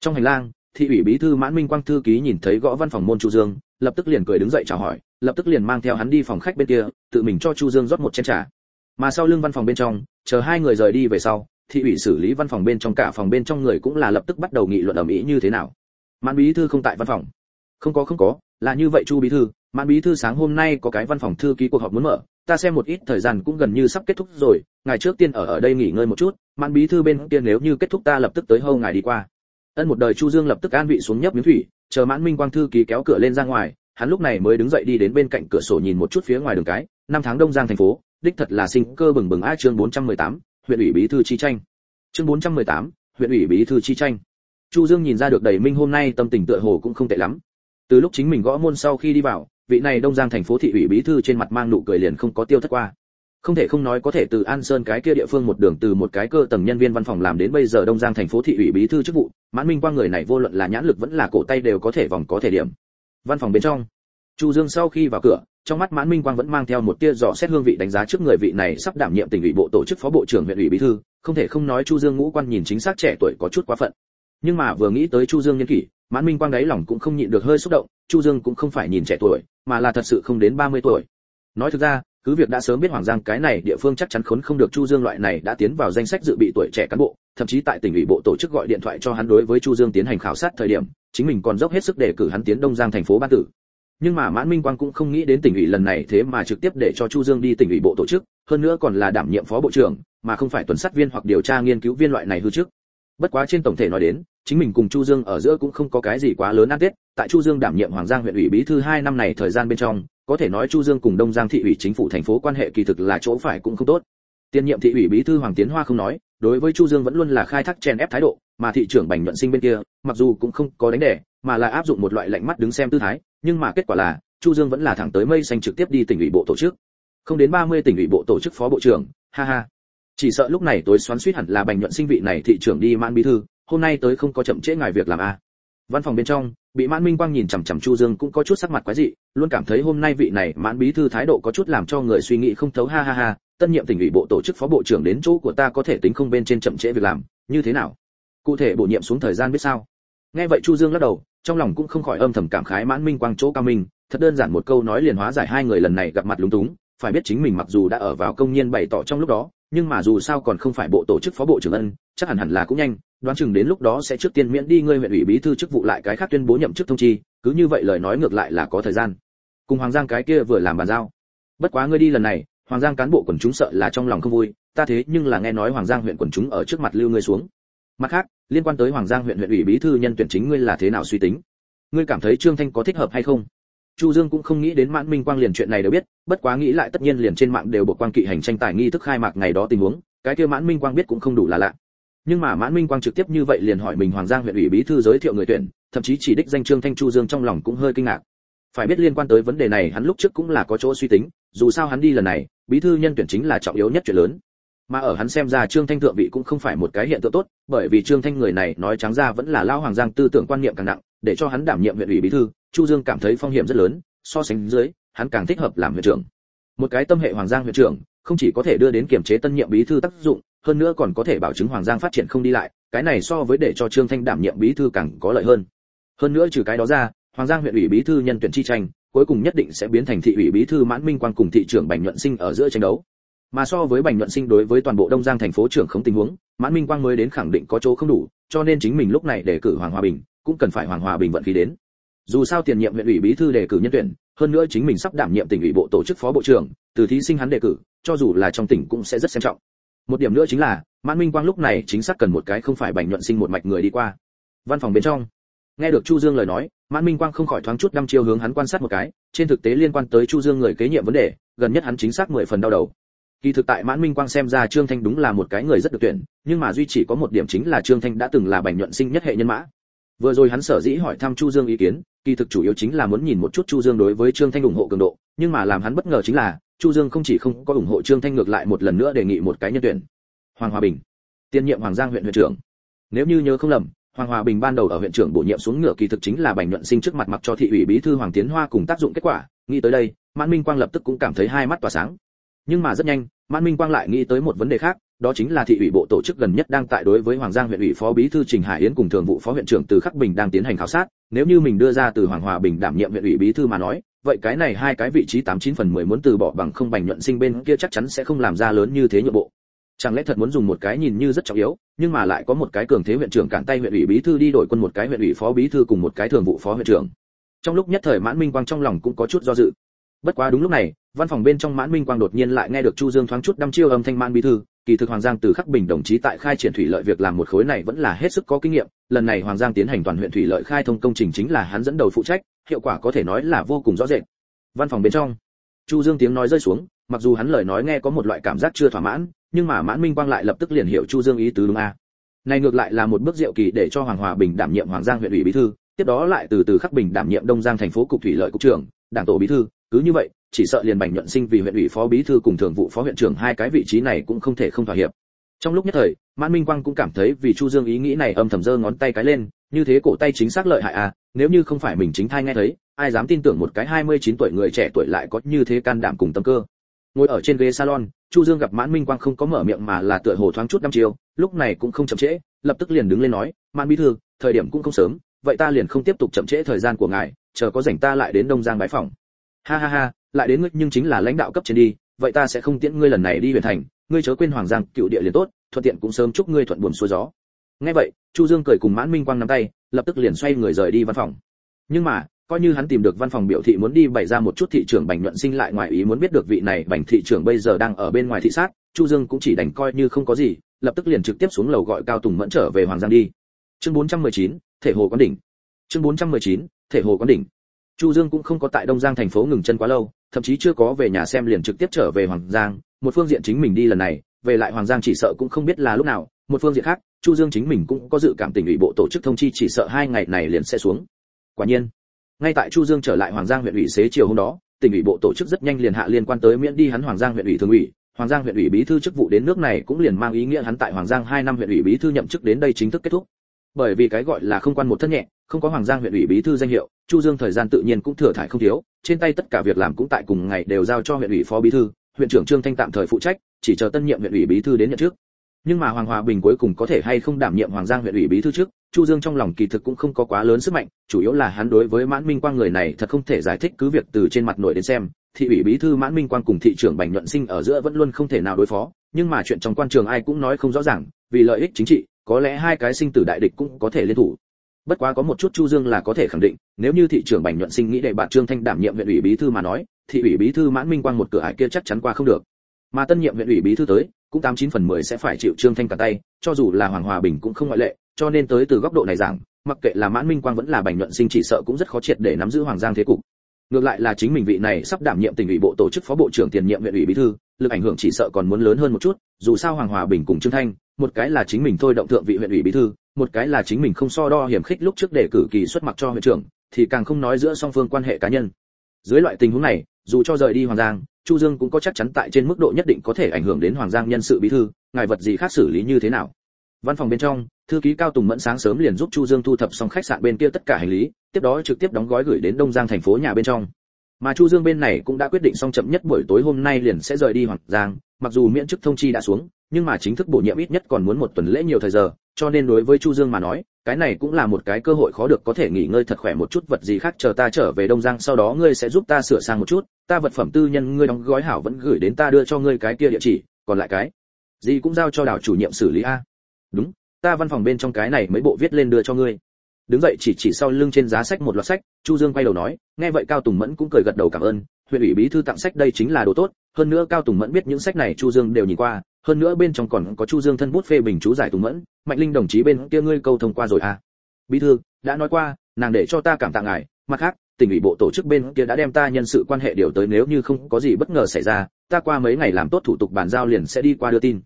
Trong hành lang, thị ủy bí thư mãn minh quang thư ký nhìn thấy gõ văn phòng môn chu dương, lập tức liền cười đứng dậy chào hỏi lập tức liền mang theo hắn đi phòng khách bên kia, tự mình cho chu dương rót một chén trà. Mà sau lưng văn phòng bên trong, chờ hai người rời đi về sau, thị ủy xử lý văn phòng bên trong cả phòng bên trong người cũng là lập tức bắt đầu nghị luận ầm ĩ như thế nào. Mãn bí thư không tại văn phòng. Không có không có, là như vậy chu bí thư. Mãn bí thư sáng hôm nay có cái văn phòng thư ký cuộc họp muốn mở. Ta xem một ít thời gian cũng gần như sắp kết thúc rồi. Ngài trước tiên ở ở đây nghỉ ngơi một chút. Mãn bí thư bên kia nếu như kết thúc ta lập tức tới hâu ngài đi qua. Ân một đời chu dương lập tức an vị xuống nhấp miếng thủy, chờ mãn minh quang thư ký kéo cửa lên ra ngoài hắn lúc này mới đứng dậy đi đến bên cạnh cửa sổ nhìn một chút phía ngoài đường cái năm tháng đông giang thành phố đích thật là sinh cơ bừng bừng a chương 418, huyện ủy bí thư chi tranh. Chương 418, huyện ủy bí thư chi tranh. Chu dương nhìn ra được đầy minh hôm nay tâm tình tựa hồ cũng không tệ lắm. Từ lúc chính mình gõ môn sau khi đi vào vị này đông giang thành phố thị ủy bí thư trên mặt mang nụ cười liền không có tiêu thất qua. Không thể không nói có thể từ an sơn cái kia địa phương một đường từ một cái cơ tầng nhân viên văn phòng làm đến bây giờ đông giang thành phố thị ủy bí thư chức vụ mãn minh qua người này vô luận là nhãn lực vẫn là cổ tay đều có thể vòng có thể điểm văn phòng bên trong. Chu dương sau khi vào cửa, trong mắt mãn minh quang vẫn mang theo một tia dò xét hương vị đánh giá trước người vị này sắp đảm nhiệm tỉnh ủy bộ tổ chức phó bộ trưởng huyện ủy bí thư, không thể không nói chu dương ngũ quan nhìn chính xác trẻ tuổi có chút quá phận. Nhưng mà vừa nghĩ tới chu dương nhân kỷ, mãn minh quang đáy lòng cũng không nhịn được hơi xúc động, chu dương cũng không phải nhìn trẻ tuổi, mà là thật sự không đến 30 tuổi. Nói thực ra cứ việc đã sớm biết hoàng giang cái này địa phương chắc chắn khốn không được chu dương loại này đã tiến vào danh sách dự bị tuổi trẻ cán bộ, thậm chí tại tỉnh ủy bộ tổ chức gọi điện thoại cho hắn đối với chu dương tiến hành khảo sát thời điểm, chính mình còn dốc hết sức để cử hắn tiến đông giang thành phố ban tử. Nhưng mà mãn minh quang cũng không nghĩ đến tỉnh ủy lần này thế mà trực tiếp để cho chu dương đi tỉnh ủy bộ tổ chức, hơn nữa còn là đảm nhiệm phó bộ trưởng, mà không phải tuần sát viên hoặc điều tra nghiên cứu viên loại này hư trước. Bất quá trên tổng thể nói đến chính mình cùng chu dương ở giữa cũng không có cái gì quá lớn ăn tết, tại chu dương đảm nhiệm hoàng giang huyện ủy bí thư hai năm này thời gian bên trong, có thể nói chu dương cùng đông giang thị ủy chính phủ thành phố quan hệ kỳ thực là chỗ phải cũng không tốt. Tiên nhiệm thị ủy bí thư hoàng tiến hoa không nói, đối với chu dương vẫn luôn là khai thác chèn ép thái độ, mà thị trưởng bành nhuận sinh bên kia, mặc dù cũng không có đánh đẻ, mà là áp dụng một loại lạnh mắt đứng xem tư thái, nhưng mà kết quả là, chu dương vẫn là thẳng tới mây xanh trực tiếp đi tỉnh ủy bộ tổ chức. Không đến 30 tỉnh ủy bộ tổ chức phó bộ trưởng, ha ha. Chỉ sợ lúc này tối xoắn suýt hẳn là bành nhuận sinh vị này thị trưởng đi man bí thư hôm nay tới không có chậm trễ ngài việc làm a văn phòng bên trong, bị mãn minh quang nhìn chằm chằm chu dương cũng có chút sắc mặt quái dị, luôn cảm thấy hôm nay vị này mãn bí thư thái độ có chút làm cho người suy nghĩ không thấu, ha ha ha, tân nhiệm tỉnh ủy bộ tổ chức phó bộ trưởng đến chỗ của ta có thể tính không bên trên chậm trễ việc làm, như thế nào? Cụ thể bổ nhiệm xuống thời gian biết sao? Nghe vậy chu dương lắc đầu, trong lòng cũng không khỏi âm thầm cảm khái mãn minh quang chỗ cao minh, thật đơn giản một câu nói liền hóa giải hai người lần này gặp mặt lúng túng, phải biết chính mình mặc dù đã ở vào công nhân bày tỏ trong lúc đó, nhưng mà dù sao còn không phải bộ tổ chức phó bộ trưởng ân, chắc hẳn hẳn là cũng nhanh đoán chừng đến lúc đó sẽ trước tiên miễn đi ngươi huyện ủy bí thư chức vụ lại cái khác tuyên bố nhậm chức thông chi, cứ như vậy lời nói ngược lại là có thời gian. Cùng hoàng giang cái kia vừa làm bàn giao. Bất quá ngươi đi lần này, hoàng giang cán bộ quần chúng sợ là trong lòng không vui, ta thế nhưng là nghe nói hoàng giang huyện quần chúng ở trước mặt lưu ngươi xuống. Mặt khác, liên quan tới hoàng giang huyện huyện ủy bí thư nhân tuyển chính ngươi là thế nào suy tính? Ngươi cảm thấy trương thanh có thích hợp hay không? Chu dương cũng không nghĩ đến mãn minh quang liền chuyện này đều biết, bất quá nghĩ lại tất nhiên liền trên mạng đều bộ quan kỵ hành tranh tài nghi thức khai mạc ngày đó tình huống, cái kia mãn minh quang biết cũng không đủ là lạ nhưng mà mãn minh quang trực tiếp như vậy liền hỏi mình hoàng giang huyện ủy bí thư giới thiệu người tuyển, thậm chí chỉ đích danh trương thanh chu dương trong lòng cũng hơi kinh ngạc. Phải biết liên quan tới vấn đề này hắn lúc trước cũng là có chỗ suy tính, dù sao hắn đi lần này, bí thư nhân tuyển chính là trọng yếu nhất chuyện lớn. Mà ở hắn xem ra trương thanh thượng vị cũng không phải một cái hiện tượng tốt, bởi vì trương thanh người này nói trắng ra vẫn là lao hoàng giang tư tưởng quan niệm càng nặng, để cho hắn đảm nhiệm huyện ủy bí thư, chu dương cảm thấy phong hiểm rất lớn, so sánh dưới, hắn càng thích hợp làm huyện trưởng. Một cái tâm hệ hoàng giang huyện trưởng, không chỉ có thể đưa đến kiểm chế tân nhiệm bí thư tác dụng hơn nữa còn có thể bảo chứng hoàng giang phát triển không đi lại, cái này so với để cho trương thanh đảm nhiệm bí thư càng có lợi hơn. Hơn nữa trừ cái đó ra, hoàng giang huyện ủy bí thư nhân tuyển chi tranh, cuối cùng nhất định sẽ biến thành thị ủy bí thư mãn minh quang cùng thị trưởng bành nhuận sinh ở giữa tranh đấu. Mà so với bành nhuận sinh đối với toàn bộ đông giang thành phố trưởng không tình huống, mãn minh quang mới đến khẳng định có chỗ không đủ, cho nên chính mình lúc này để cử hoàng hòa bình, cũng cần phải hoàng hòa bình vận khí đến. Dù sao tiền nhiệm huyện ủy bí thư đề cử nhân tuyển, hơn nữa chính mình sắp đảm nhiệm tỉnh ủy bộ tổ chức phó bộ trưởng, từ thí sinh hắn đề cử, cho dù là trong tỉnh cũng sẽ rất xem trọng một điểm nữa chính là, mãn minh quang lúc này chính xác cần một cái không phải bành nhuận sinh một mạch người đi qua. Văn phòng bên trong. Nghe được chu dương lời nói, mãn minh quang không khỏi thoáng chút đăm chiêu hướng hắn quan sát một cái, trên thực tế liên quan tới chu dương người kế nhiệm vấn đề, gần nhất hắn chính xác mười phần đau đầu. Kỳ thực tại mãn minh quang xem ra trương thanh đúng là một cái người rất được tuyển, nhưng mà duy chỉ có một điểm chính là trương thanh đã từng là bành nhuận sinh nhất hệ nhân mã. Vừa rồi hắn sở dĩ hỏi thăm chu dương ý kiến, kỳ thực chủ yếu chính là muốn nhìn một chút chu dương đối với trương thanh ủng hộ cường độ, nhưng mà làm hắn bất ngờ chính là chu dương không chỉ không có ủng hộ trương thanh ngược lại một lần nữa đề nghị một cái nhân tuyển. Hoàng hòa bình, tiên nhiệm hoàng giang huyện huyện trưởng. Nếu như nhớ không lầm, hoàng hòa bình ban đầu ở huyện trưởng bổ nhiệm xuống ngựa kỳ thực chính là bành nhuận sinh trước mặt mặc cho thị ủy bí thư hoàng tiến hoa cùng tác dụng kết quả, nghĩ tới đây, mãn minh quang lập tức cũng cảm thấy hai mắt tỏa sáng. Nhưng mà rất nhanh, mãn minh quang lại nghĩ tới một vấn đề khác, đó chính là thị ủy bộ tổ chức gần nhất đang tại đối với hoàng giang huyện ủy phó bí thư trình hải yến cùng thường vụ phó huyện trưởng từ khắc bình đang tiến hành khảo sát. Nếu như mình đưa ra từ hoàng hòa bình đảm nhiệm huyện ủy bí thư mà nói vậy cái này hai cái vị trí tám chín phần mười muốn từ bỏ bằng không bành nhuận sinh bên kia chắc chắn sẽ không làm ra lớn như thế nhượng bộ. Chẳng lẽ thật muốn dùng một cái nhìn như rất trọng yếu, nhưng mà lại có một cái cường thế huyện trưởng cản tay huyện ủy bí thư đi đổi quân một cái huyện ủy phó bí thư cùng một cái thường vụ phó huyện trưởng. Trong lúc nhất thời mãn minh quang trong lòng cũng có chút do dự. Bất quá đúng lúc này, văn phòng bên trong mãn minh quang đột nhiên lại nghe được chu dương thoáng chút đăm chiêu âm thanh mãn bí thư, kỳ thực hoàng giang từ khắc bình đồng chí tại khai triển thủy lợi việc làm một khối này vẫn là hết sức có kinh nghiệm, lần này hoàng giang tiến hành toàn huyện thủy lợi khai thông công trình chính là hắn dẫn đầu phụ trách hiệu quả có thể nói là vô cùng rõ rệt. Văn phòng bên trong, chu dương tiếng nói rơi xuống, mặc dù hắn lời nói nghe có một loại cảm giác chưa thỏa mãn, nhưng mà mãn minh quang lại lập tức liền hiểu chu dương ý tứ đúng a. Này ngược lại là một bước diệu kỳ để cho hoàng hòa bình đảm nhiệm hoàng giang huyện ủy bí thư, tiếp đó lại từ từ khắc bình đảm nhiệm đông giang thành phố cục thủy lợi cục trưởng, đảng tổ bí thư, cứ như vậy, chỉ sợ liền bành nhuận sinh vì huyện ủy phó bí thư cùng thường vụ phó huyện trưởng hai cái vị trí này cũng không thể không thỏa hiệp trong lúc nhất thời, mãn minh quang cũng cảm thấy vì chu dương ý nghĩ này âm thầm giơ ngón tay cái lên, như thế cổ tay chính xác lợi hại à nếu như không phải mình chính thai nghe thấy, ai dám tin tưởng một cái 29 tuổi người trẻ tuổi lại có như thế can đảm cùng tâm cơ. Ngồi ở trên ghế salon, chu dương gặp mãn minh quang không có mở miệng mà là tựa hồ thoáng chút năm chiều lúc này cũng không chậm trễ, lập tức liền đứng lên nói, mãn bí thư, thời điểm cũng không sớm, vậy ta liền không tiếp tục chậm trễ thời gian của ngài, chờ có rảnh ta lại đến đông giang bái phòng ha ha ha, lại đến ngươi nhưng chính là lãnh đạo cấp trên đi, vậy ta sẽ không tiễn ngươi lần này đi huyện thành ngươi chớ quên hoàng giang cựu địa liền tốt thuận tiện cũng sớm chúc ngươi thuận buồn xuôi gió. Nghe vậy chu dương cười cùng mãn minh quang nắm tay lập tức liền xoay người rời đi văn phòng. Nhưng mà coi như hắn tìm được văn phòng biểu thị muốn đi bày ra một chút thị trường bành nhuận sinh lại ngoài ý muốn biết được vị này bành thị trường bây giờ đang ở bên ngoài thị sát chu dương cũng chỉ đành coi như không có gì lập tức liền trực tiếp xuống lầu gọi cao tùng mẫn trở về hoàng giang đi. Chương 419, thể hồ quán đỉnh. Chương 419, thể hồ quán đỉnh. Chu dương cũng không có tại đông giang thành phố ngừng chân quá lâu thậm chí chưa có về nhà xem liền trực tiếp trở về hoàng giang một phương diện chính mình đi lần này, về lại hoàng giang chỉ sợ cũng không biết là lúc nào, một phương diện khác, chu dương chính mình cũng có dự cảm tỉnh ủy bộ tổ chức thông chi chỉ sợ hai ngày này liền sẽ xuống. Quả nhiên, ngay tại chu dương trở lại hoàng giang huyện ủy xế chiều hôm đó, tỉnh ủy bộ tổ chức rất nhanh liền hạ liên quan tới miễn đi hắn hoàng giang huyện ủy thường ủy, hoàng giang huyện ủy bí thư chức vụ đến nước này cũng liền mang ý nghĩa hắn tại hoàng giang hai năm huyện ủy bí thư nhậm chức đến đây chính thức kết thúc. Bởi vì cái gọi là không quan một thân nhẹ, không có hoàng giang huyện ủy bí thư danh hiệu, chu dương thời gian tự nhiên cũng thừa thải không thiếu, trên tay tất cả việc làm cũng tại cùng ngày đều giao cho huyện ủy phó bí thư huyện trưởng trương thanh tạm thời phụ trách, chỉ chờ tân nhiệm huyện ủy bí thư đến nhận trước. Nhưng mà hoàng hòa bình cuối cùng có thể hay không đảm nhiệm hoàng giang huyện ủy bí thư trước, chu dương trong lòng kỳ thực cũng không có quá lớn sức mạnh, chủ yếu là hắn đối với mãn minh quang người này thật không thể giải thích cứ việc từ trên mặt nổi đến xem, thị ủy bí thư mãn minh quang cùng thị trưởng bành nhuận sinh ở giữa vẫn luôn không thể nào đối phó, nhưng mà chuyện trong quan trường ai cũng nói không rõ ràng, vì lợi ích chính trị, có lẽ hai cái sinh tử đại địch cũng có thể liên thủ. Bất quá có một chút chu dương là có thể khẳng định, nếu như thị trưởng bành nhuận sinh nghĩ để bạn trương thanh đảm nhiệm huyện ủy bí thư mà nói thị ủy bí thư mãn minh quang một cửa ải kia chắc chắn qua không được. Mà tân nhiệm huyện ủy bí thư tới, cũng tám chín phần mười sẽ phải chịu trương thanh cả tay, cho dù là hoàng hòa bình cũng không ngoại lệ, cho nên tới từ góc độ này rằng mặc kệ là mãn minh quang vẫn là bành nhuận sinh chỉ sợ cũng rất khó triệt để nắm giữ hoàng giang thế cục. Ngược lại là chính mình vị này sắp đảm nhiệm tỉnh ủy bộ tổ chức phó bộ trưởng tiền nhiệm huyện ủy bí thư, lực ảnh hưởng chỉ sợ còn muốn lớn hơn một chút, dù sao hoàng hòa bình cùng trương thanh, một cái là chính mình thôi động thượng vị huyện ủy bí thư, một cái là chính mình không so đo hiểm khích lúc trước để cử kỳ xuất mặc cho huyện trưởng, thì càng không nói giữa song phương quan hệ cá nhân. Dưới loại tình huống này dù cho rời đi hoàng giang, chu dương cũng có chắc chắn tại trên mức độ nhất định có thể ảnh hưởng đến hoàng giang nhân sự bí thư, ngài vật gì khác xử lý như thế nào? Văn phòng bên trong, thư ký cao tùng mẫn sáng sớm liền giúp chu dương thu thập xong khách sạn bên kia tất cả hành lý, tiếp đó trực tiếp đóng gói gửi đến đông giang thành phố nhà bên trong. Mà chu dương bên này cũng đã quyết định xong chậm nhất buổi tối hôm nay liền sẽ rời đi hoàng giang, mặc dù miễn chức thông chi đã xuống, nhưng mà chính thức bổ nhiệm ít nhất còn muốn một tuần lễ nhiều thời giờ, cho nên đối với chu dương mà nói cái này cũng là một cái cơ hội khó được, có thể nghỉ ngơi thật khỏe một chút, vật gì khác chờ ta trở về đông giang, sau đó ngươi sẽ giúp ta sửa sang một chút, ta vật phẩm tư nhân ngươi đóng gói hảo vẫn gửi đến ta đưa cho ngươi cái kia địa chỉ, còn lại cái gì cũng giao cho đảo chủ nhiệm xử lý a. Đúng, ta văn phòng bên trong cái này mấy bộ viết lên đưa cho ngươi. Đứng dậy chỉ chỉ sau lưng trên giá sách một loạt sách, chu dương quay đầu nói, nghe vậy cao tùng mẫn cũng cười gật đầu cảm ơn, huyện ủy bí thư tặng sách đây chính là đồ tốt, hơn nữa cao tùng mẫn biết những sách này chu dương đều nhìn qua hơn nữa bên trong còn có chu dương thân bút phê bình chú giải tùng mẫn, mạnh linh đồng chí bên kia ngươi câu thông qua rồi à? Bí thư, đã nói qua, nàng để cho ta cảm tạ ngài, mặt khác, tỉnh ủy bộ tổ chức bên kia đã đem ta nhân sự quan hệ điều tới nếu như không có gì bất ngờ xảy ra, ta qua mấy ngày làm tốt thủ tục bàn giao liền sẽ đi qua đưa tin.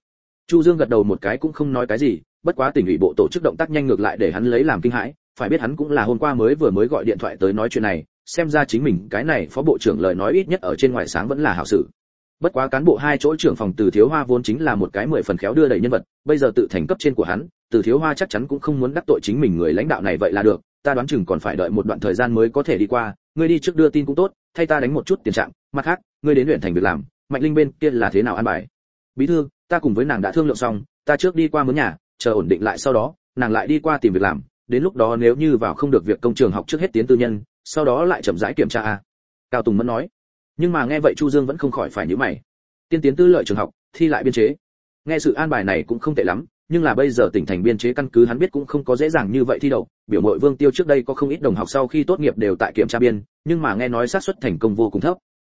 Chu dương gật đầu một cái cũng không nói cái gì, bất quá tỉnh ủy bộ tổ chức động tác nhanh ngược lại để hắn lấy làm kinh hãi, phải biết hắn cũng là hôm qua mới vừa mới gọi điện thoại tới nói chuyện này, xem ra chính mình cái này phó bộ trưởng lời nói ít nhất ở trên ngoài sáng vẫn là hảo sự bất quá cán bộ hai chỗ trưởng phòng từ thiếu hoa vốn chính là một cái mười phần khéo đưa đẩy nhân vật, bây giờ tự thành cấp trên của hắn, từ thiếu hoa chắc chắn cũng không muốn đắc tội chính mình người lãnh đạo này vậy là được, ta đoán chừng còn phải đợi một đoạn thời gian mới có thể đi qua, ngươi đi trước đưa tin cũng tốt, thay ta đánh một chút tiền trạng, mặt khác, ngươi đến huyện thành việc làm, mạnh linh bên kia là thế nào an bài? Bí thư, ta cùng với nàng đã thương lượng xong, ta trước đi qua mướn nhà, chờ ổn định lại sau đó, nàng lại đi qua tìm việc làm, đến lúc đó nếu như vào không được việc công trường học trước hết tiến tư nhân, sau đó lại chậm rãi kiểm tra a. Cao tùng mẫn nói nhưng mà nghe vậy chu dương vẫn không khỏi phải nhíu mày. Tiên tiến tư lợi trường học, thi lại biên chế. Nghe sự an bài này cũng không tệ lắm, nhưng là bây giờ tỉnh thành biên chế căn cứ hắn biết cũng không có dễ dàng như vậy thi đậu. Biểu mội vương tiêu trước đây có không ít đồng học sau khi tốt nghiệp đều tại kiểm tra biên, nhưng mà nghe nói xác suất thành công vô cùng thấp.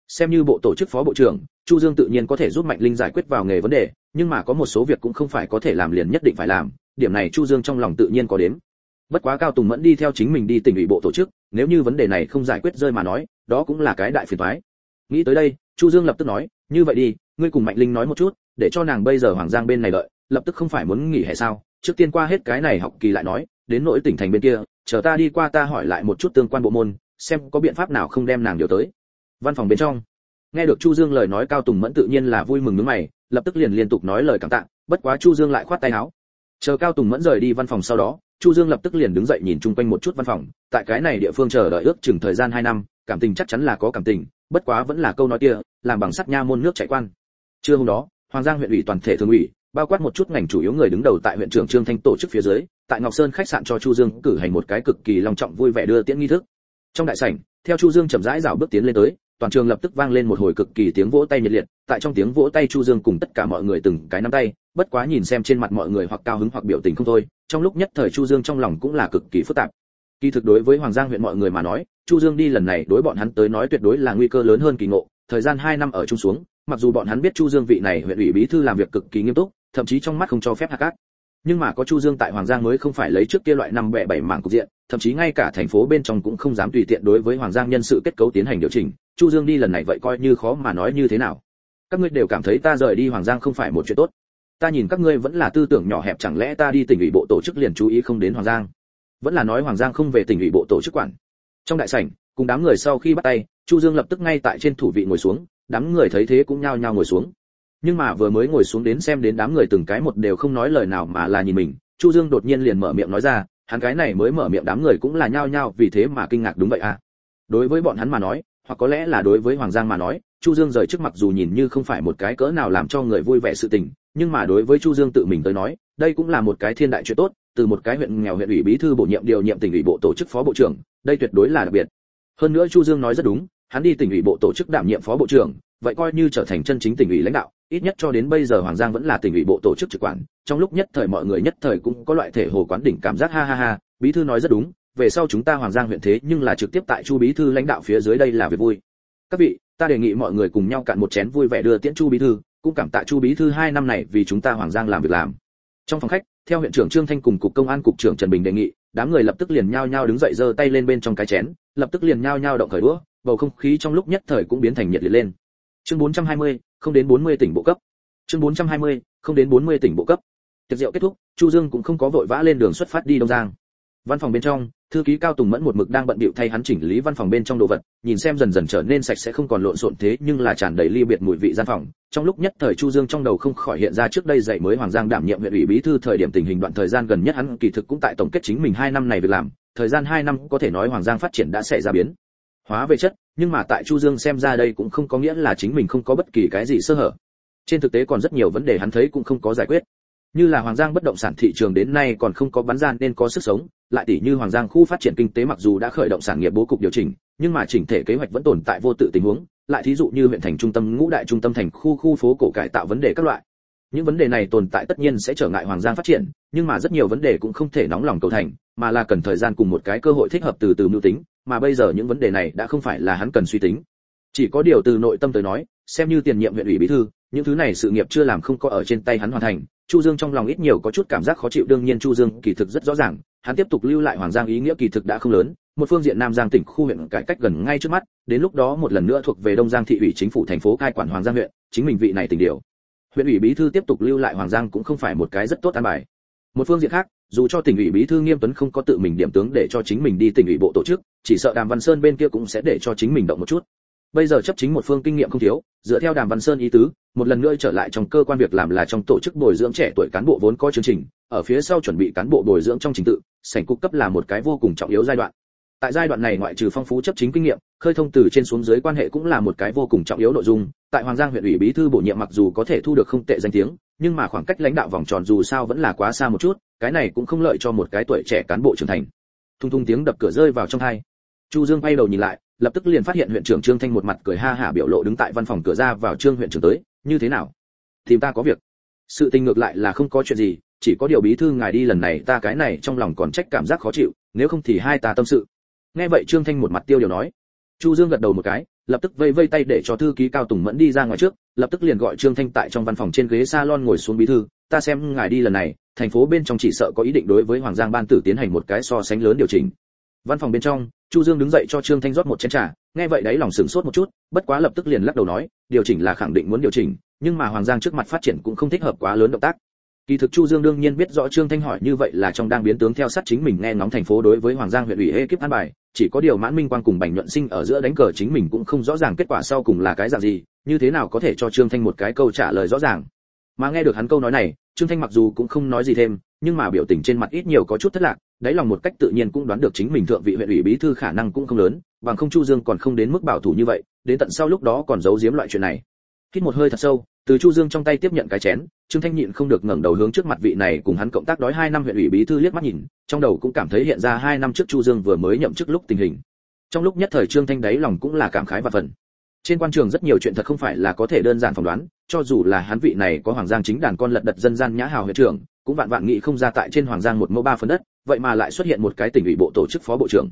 Xem như bộ tổ chức phó bộ trưởng, chu dương tự nhiên có thể giúp mạnh linh giải quyết vào nghề vấn đề, nhưng mà có một số việc cũng không phải có thể làm liền nhất định phải làm, điểm này chu dương trong lòng tự nhiên có đến bất quá cao tùng mẫn đi theo chính mình đi tỉnh ủy bộ tổ chức, nếu như vấn đề này không giải quyết rơi mà nói, đó cũng là cái đại phiền toái nghĩ tới đây, chu dương lập tức nói, như vậy đi, ngươi cùng mạnh linh nói một chút, để cho nàng bây giờ hoàng giang bên này đợi, lập tức không phải muốn nghỉ hè sao? Trước tiên qua hết cái này học kỳ lại nói, đến nỗi tỉnh thành bên kia, chờ ta đi qua ta hỏi lại một chút tương quan bộ môn, xem có biện pháp nào không đem nàng điều tới. Văn phòng bên trong. Nghe được chu dương lời nói, cao tùng mẫn tự nhiên là vui mừng nước mày, lập tức liền liên tục nói lời cảm tạ, bất quá chu dương lại khoát tay áo. Chờ cao tùng mẫn rời đi văn phòng sau đó, chu dương lập tức liền đứng dậy nhìn chung quanh một chút văn phòng, tại cái này địa phương chờ đợi ước chừng thời gian 2 năm, cảm tình chắc chắn là có cảm tình bất quá vẫn là câu nói kia, làm bằng sắt nha môn nước chảy quan. Trưa hôm đó, hoàng giang huyện ủy toàn thể thường ủy, bao quát một chút ngành chủ yếu người đứng đầu tại huyện trưởng trương thanh tổ chức phía dưới, tại ngọc sơn khách sạn cho chu dương cử hành một cái cực kỳ long trọng vui vẻ đưa tiễn nghi thức. Trong đại sảnh, theo chu dương chậm rãi dạo bước tiến lên tới, toàn trường lập tức vang lên một hồi cực kỳ tiếng vỗ tay nhiệt liệt, tại trong tiếng vỗ tay chu dương cùng tất cả mọi người từng cái nắm tay, bất quá nhìn xem trên mặt mọi người hoặc cao hứng hoặc biểu tình không thôi, trong lúc nhất thời chu dương trong lòng cũng là cực kỳ phức tạp kỳ thực đối với hoàng giang huyện mọi người mà nói, chu dương đi lần này đối bọn hắn tới nói tuyệt đối là nguy cơ lớn hơn kỳ ngộ. Thời gian 2 năm ở chung xuống, mặc dù bọn hắn biết chu dương vị này huyện ủy bí thư làm việc cực kỳ nghiêm túc, thậm chí trong mắt không cho phép hạ cát. Nhưng mà có chu dương tại hoàng giang mới không phải lấy trước kia loại năm bẻ bảy mảng cục diện, thậm chí ngay cả thành phố bên trong cũng không dám tùy tiện đối với hoàng giang nhân sự kết cấu tiến hành điều chỉnh. Chu dương đi lần này vậy coi như khó mà nói như thế nào. Các ngươi đều cảm thấy ta rời đi hoàng giang không phải một chuyện tốt. Ta nhìn các ngươi vẫn là tư tưởng nhỏ hẹp, chẳng lẽ ta đi tỉnh ủy bộ tổ chức liền chú ý không đến hoàng giang? Vẫn là nói hoàng giang không về tỉnh ủy bộ tổ chức quản. Trong đại sảnh, cùng đám người sau khi bắt tay, chu dương lập tức ngay tại trên thủ vị ngồi xuống, đám người thấy thế cũng nhao nhao ngồi xuống. Nhưng mà vừa mới ngồi xuống đến xem đến đám người từng cái một đều không nói lời nào mà là nhìn mình, chu dương đột nhiên liền mở miệng nói ra, hắn cái này mới mở miệng đám người cũng là nhao nhao vì thế mà kinh ngạc đúng vậy à? Đối với bọn hắn mà nói, hoặc có lẽ là đối với hoàng giang mà nói, chu dương rời trước mặt dù nhìn như không phải một cái cỡ nào làm cho người vui vẻ sự tình, nhưng mà đối với chu dương tự mình tới nói, đây cũng là một cái thiên đại chuyện tốt từ một cái huyện nghèo huyện ủy bí thư bổ nhiệm điều nhiệm tỉnh ủy bộ tổ chức phó bộ trưởng, đây tuyệt đối là đặc biệt. Hơn nữa chu dương nói rất đúng, hắn đi tỉnh ủy bộ tổ chức đảm nhiệm phó bộ trưởng, vậy coi như trở thành chân chính tỉnh ủy lãnh đạo, ít nhất cho đến bây giờ hoàng giang vẫn là tỉnh ủy bộ tổ chức trực quản trong lúc nhất thời mọi người nhất thời cũng có loại thể hồ quán đỉnh cảm giác ha ha ha, bí thư nói rất đúng, về sau chúng ta hoàng giang huyện thế nhưng là trực tiếp tại chu bí thư lãnh đạo phía dưới đây là việc vui. Các vị, ta đề nghị mọi người cùng nhau cạn một chén vui vẻ đưa tiễn chu bí thư, cũng cảm tạ chu bí thư hai năm này vì chúng ta hoàng giang làm việc làm. Trong phòng khách theo huyện trưởng trương thanh cùng cục công an cục trưởng trần bình đề nghị đám người lập tức liền nhao nhao đứng dậy giơ tay lên bên trong cái chén lập tức liền nhao nhao động khởi đũa bầu không khí trong lúc nhất thời cũng biến thành nhiệt liệt lên. Chương 420, không đến 40 tỉnh bộ cấp. Chương 420, không đến 40 tỉnh bộ cấp. Tiệc rượu kết thúc chu dương cũng không có vội vã lên đường xuất phát đi đông giang. Văn phòng bên trong thư ký cao tùng mẫn một mực đang bận bịu thay hắn chỉnh lý văn phòng bên trong đồ vật, nhìn xem dần dần trở nên sạch sẽ không còn lộn xộn thế nhưng là tràn đầy ly biệt mùi vị gian phòng. Trong lúc nhất thời chu dương trong đầu không khỏi hiện ra trước đây dạy mới hoàng giang đảm nhiệm huyện ủy bí thư thời điểm tình hình đoạn thời gian gần nhất hắn kỳ thực cũng tại tổng kết chính mình hai năm này việc làm, thời gian hai năm có thể nói hoàng giang phát triển đã xảy ra biến hóa về chất, nhưng mà tại chu dương xem ra đây cũng không có nghĩa là chính mình không có bất kỳ cái gì sơ hở. Trên thực tế còn rất nhiều vấn đề hắn thấy cũng không có giải quyết như là hoàng giang bất động sản thị trường đến nay còn không có bán ra nên có sức sống, lại tỷ như hoàng giang khu phát triển kinh tế mặc dù đã khởi động sản nghiệp bố cục điều chỉnh, nhưng mà chỉnh thể kế hoạch vẫn tồn tại vô tự tình huống, lại thí dụ như huyện thành trung tâm, ngũ đại trung tâm thành khu khu phố cổ cải tạo vấn đề các loại. Những vấn đề này tồn tại tất nhiên sẽ trở ngại hoàng giang phát triển, nhưng mà rất nhiều vấn đề cũng không thể nóng lòng cầu thành, mà là cần thời gian cùng một cái cơ hội thích hợp từ từ mưu tính, mà bây giờ những vấn đề này đã không phải là hắn cần suy tính. Chỉ có điều từ nội tâm tới nói, xem như tiền nhiệm huyện ủy bí thư, những thứ này sự nghiệp chưa làm không có ở trên tay hắn hoàn thành chu dương trong lòng ít nhiều có chút cảm giác khó chịu, đương nhiên chu dương kỳ thực rất rõ ràng, hắn tiếp tục lưu lại hoàng giang ý nghĩa kỳ thực đã không lớn, một phương diện nam giang tỉnh khu huyện cải cách gần ngay trước mắt, đến lúc đó một lần nữa thuộc về đông giang thị ủy chính phủ thành phố cai quản hoàng giang huyện, chính mình vị này tỉnh điều. Huyện ủy bí thư tiếp tục lưu lại hoàng giang cũng không phải một cái rất tốt an bài. Một phương diện khác, dù cho tỉnh ủy bí thư nghiêm tuấn không có tự mình điểm tướng để cho chính mình đi tỉnh ủy bộ tổ chức, chỉ sợ đàm văn sơn bên kia cũng sẽ để cho chính mình động một chút bây giờ chấp chính một phương kinh nghiệm không thiếu, dựa theo đàm văn sơn ý tứ, một lần nữa trở lại trong cơ quan việc làm là trong tổ chức bồi dưỡng trẻ tuổi cán bộ vốn có chương trình, ở phía sau chuẩn bị cán bộ bồi dưỡng trong trình tự, sảnh cục cấp là một cái vô cùng trọng yếu giai đoạn. Tại giai đoạn này ngoại trừ phong phú chấp chính kinh nghiệm, khơi thông từ trên xuống dưới quan hệ cũng là một cái vô cùng trọng yếu nội dung. Tại hoàng giang huyện ủy bí thư bổ nhiệm mặc dù có thể thu được không tệ danh tiếng, nhưng mà khoảng cách lãnh đạo vòng tròn dù sao vẫn là quá xa một chút, cái này cũng không lợi cho một cái tuổi trẻ cán bộ trưởng thành. Thung thung tiếng đập cửa rơi vào trong hai. Chu dương quay đầu nhìn lại lập tức liền phát hiện huyện trưởng trương thanh một mặt cười ha hả biểu lộ đứng tại văn phòng cửa ra vào trương huyện trưởng tới, như thế nào? Tìm ta có việc. Sự tình ngược lại là không có chuyện gì, chỉ có điều bí thư ngài đi lần này, ta cái này trong lòng còn trách cảm giác khó chịu, nếu không thì hai ta tâm sự. Nghe vậy trương thanh một mặt tiêu điều nói. Chu dương gật đầu một cái, lập tức vây vây tay để cho thư ký cao tùng mẫn đi ra ngoài trước, lập tức liền gọi trương thanh tại trong văn phòng trên ghế salon ngồi xuống bí thư, ta xem ngài đi lần này, thành phố bên trong chỉ sợ có ý định đối với hoàng giang ban tử tiến hành một cái so sánh lớn điều chỉnh văn phòng bên trong, chu dương đứng dậy cho trương thanh rót một chén trà. Nghe vậy đấy lòng sửng sốt một chút, bất quá lập tức liền lắc đầu nói, điều chỉnh là khẳng định muốn điều chỉnh, nhưng mà hoàng giang trước mặt phát triển cũng không thích hợp quá lớn động tác. Kỳ thực chu dương đương nhiên biết rõ trương thanh hỏi như vậy là trong đang biến tướng theo sát chính mình nghe ngóng thành phố đối với hoàng giang huyện ủy ekip an bài, chỉ có điều mãn minh quang cùng bành nhuận sinh ở giữa đánh cờ chính mình cũng không rõ ràng kết quả sau cùng là cái dạng gì, như thế nào có thể cho trương thanh một cái câu trả lời rõ ràng. Mà nghe được hắn câu nói này, trương thanh mặc dù cũng không nói gì thêm nhưng mà biểu tình trên mặt ít nhiều có chút thất lạc, đáy lòng một cách tự nhiên cũng đoán được chính mình thượng vị huyện ủy bí thư khả năng cũng không lớn, bằng không chu dương còn không đến mức bảo thủ như vậy, đến tận sau lúc đó còn giấu giếm loại chuyện này. Hít một hơi thật sâu, từ chu dương trong tay tiếp nhận cái chén, trương thanh nhịn không được ngẩng đầu hướng trước mặt vị này cùng hắn cộng tác đói hai năm huyện ủy bí thư liếc mắt nhìn, trong đầu cũng cảm thấy hiện ra hai năm trước chu dương vừa mới nhậm chức lúc tình hình. Trong lúc nhất thời trương thanh đáy lòng cũng là cảm khái và phần trên quan trường rất nhiều chuyện thật không phải là có thể đơn giản phỏng đoán, cho dù là hắn vị này có hoàng giang chính đàn con lật đật dân gian nhã hào huyện trưởng cũng vạn vạn nghĩ không ra tại trên hoàng giang một mẫu ba phần đất, vậy mà lại xuất hiện một cái tỉnh ủy bộ tổ chức phó bộ trưởng.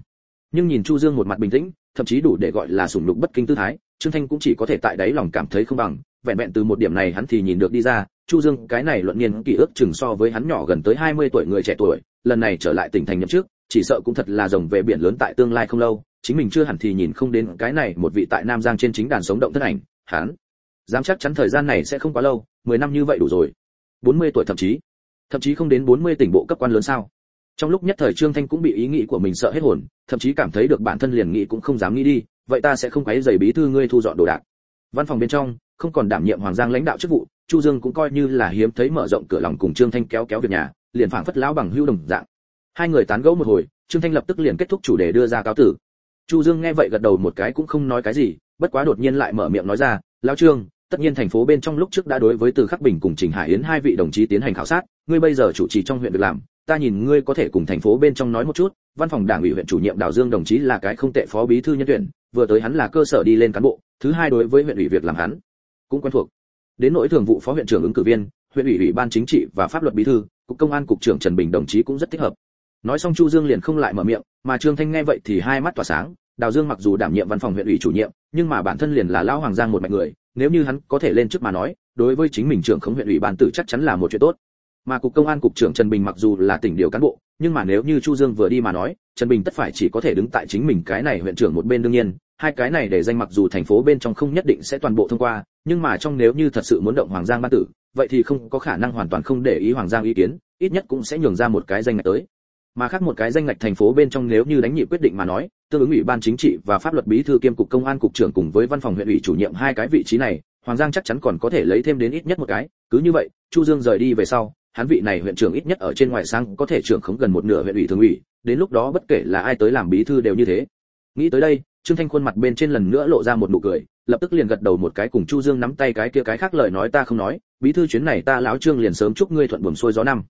Nhưng nhìn chu dương một mặt bình tĩnh, thậm chí đủ để gọi là sủng lục bất kinh tư thái, trương thanh cũng chỉ có thể tại đáy lòng cảm thấy không bằng, vẹn vẹn từ một điểm này hắn thì nhìn được đi ra, chu dương, cái này luận niên kỷ ước chừng so với hắn nhỏ gần tới 20 tuổi người trẻ tuổi, lần này trở lại tỉnh thành nhậm trước chỉ sợ cũng thật là rồng về biển lớn tại tương lai không lâu, chính mình chưa hẳn thì nhìn không đến cái này một vị tại nam giang trên chính đàn sống động thân ảnh, hắn. Dám chắc chắn thời gian này sẽ không quá lâu 10 năm như vậy đủ rồi. 40 tuổi thậm chí thậm chí không đến 40 tỉnh bộ cấp quan lớn sao? Trong lúc nhất thời trương thanh cũng bị ý nghĩ của mình sợ hết hồn, thậm chí cảm thấy được bản thân liền nghĩ cũng không dám nghĩ đi, vậy ta sẽ không quấy giày bí thư ngươi thu dọn đồ đạc. Văn phòng bên trong, không còn đảm nhiệm hoàng giang lãnh đạo chức vụ, chu dương cũng coi như là hiếm thấy mở rộng cửa lòng cùng trương thanh kéo kéo việc nhà, liền phảng phất lão bằng hưu đồng dạng. Hai người tán gẫu một hồi, trương thanh lập tức liền kết thúc chủ đề đưa ra cáo tử. Chu dương nghe vậy gật đầu một cái cũng không nói cái gì, bất quá đột nhiên lại mở miệng nói ra, lão trương tất nhiên thành phố bên trong lúc trước đã đối với từ khắc bình cùng trình hải yến hai vị đồng chí tiến hành khảo sát, ngươi bây giờ chủ trì trong huyện việc làm, ta nhìn ngươi có thể cùng thành phố bên trong nói một chút, văn phòng đảng ủy huyện chủ nhiệm đào dương đồng chí là cái không tệ phó bí thư nhân tuyển, vừa tới hắn là cơ sở đi lên cán bộ, thứ hai đối với huyện ủy việc làm hắn cũng quen thuộc. Đến nỗi thường vụ phó huyện trưởng ứng cử viên, huyện ủy ủy ban chính trị và pháp luật bí thư, cục công an cục trưởng trần bình đồng chí cũng rất thích hợp. Nói xong chu dương liền không lại mở miệng, mà trương thanh nghe vậy thì hai mắt tỏa sáng, đào dương mặc dù đảm nhiệm văn phòng huyện ủy chủ nhiệm, nhưng mà bản thân liền là lão hoàng giang một mạch người nếu như hắn có thể lên trước mà nói, đối với chính mình trưởng khống huyện ủy ban tử chắc chắn là một chuyện tốt. Mà cục công an cục trưởng trần bình mặc dù là tỉnh điều cán bộ, nhưng mà nếu như chu dương vừa đi mà nói, trần bình tất phải chỉ có thể đứng tại chính mình cái này huyện trưởng một bên đương nhiên, hai cái này để danh mặc dù thành phố bên trong không nhất định sẽ toàn bộ thông qua, nhưng mà trong nếu như thật sự muốn động hoàng giang ban tử, vậy thì không có khả năng hoàn toàn không để ý hoàng giang ý kiến, ít nhất cũng sẽ nhường ra một cái danh ngạch tới mà khác một cái danh ngạch thành phố bên trong nếu như đánh nhị quyết định mà nói, tương ứng ủy ban chính trị và pháp luật bí thư kiêm cục công an cục trưởng cùng với văn phòng huyện ủy chủ nhiệm hai cái vị trí này, hoàng giang chắc chắn còn có thể lấy thêm đến ít nhất một cái. Cứ như vậy, chu dương rời đi về sau, hắn vị này huyện trưởng ít nhất ở trên ngoài sang có thể trưởng khống gần một nửa huyện ủy thường ủy, đến lúc đó bất kể là ai tới làm bí thư đều như thế. Nghĩ tới đây, trương thanh khuôn mặt bên trên lần nữa lộ ra một nụ cười, lập tức liền gật đầu một cái cùng chu dương nắm tay cái kia cái khác lời nói ta không nói, bí thư chuyến này ta láo trương liền sớm chúc ngươi thuận buồm xuôi gió năm.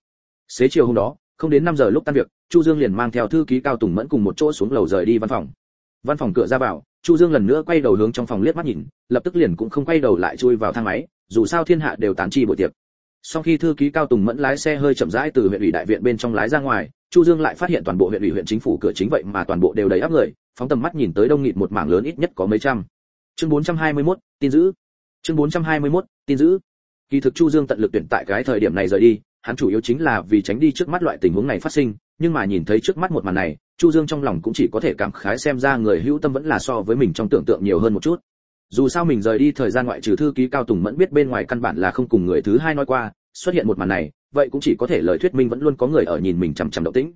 Xế chiều hôm đó không đến 5 giờ lúc tan việc chu dương liền mang theo thư ký cao tùng mẫn cùng một chỗ xuống lầu rời đi văn phòng. Văn phòng cửa ra vào chu dương lần nữa quay đầu hướng trong phòng liếc mắt nhìn lập tức liền cũng không quay đầu lại chui vào thang máy dù sao thiên hạ đều tán chi buổi tiệc. Sau khi thư ký cao tùng mẫn lái xe hơi chậm rãi từ huyện ủy đại viện bên trong lái ra ngoài chu dương lại phát hiện toàn bộ huyện ủy huyện chính phủ cửa chính vậy mà toàn bộ đều đầy áp người phóng tầm mắt nhìn tới đông nghịt một mảng lớn ít nhất có mấy trăm. Chương 421, tin giữ. Chương 421, tin giữ. Kỳ thực chu dương tận lực tuyển tại cái thời điểm này rời đi hắn chủ yếu chính là vì tránh đi trước mắt loại tình huống này phát sinh, nhưng mà nhìn thấy trước mắt một màn này, chu dương trong lòng cũng chỉ có thể cảm khái xem ra người hữu tâm vẫn là so với mình trong tưởng tượng nhiều hơn một chút. Dù sao mình rời đi thời gian ngoại trừ thư ký cao tùng mẫn biết bên ngoài căn bản là không cùng người thứ hai nói qua, xuất hiện một màn này, vậy cũng chỉ có thể lời thuyết minh vẫn luôn có người ở nhìn mình chằm chằm động tĩnh.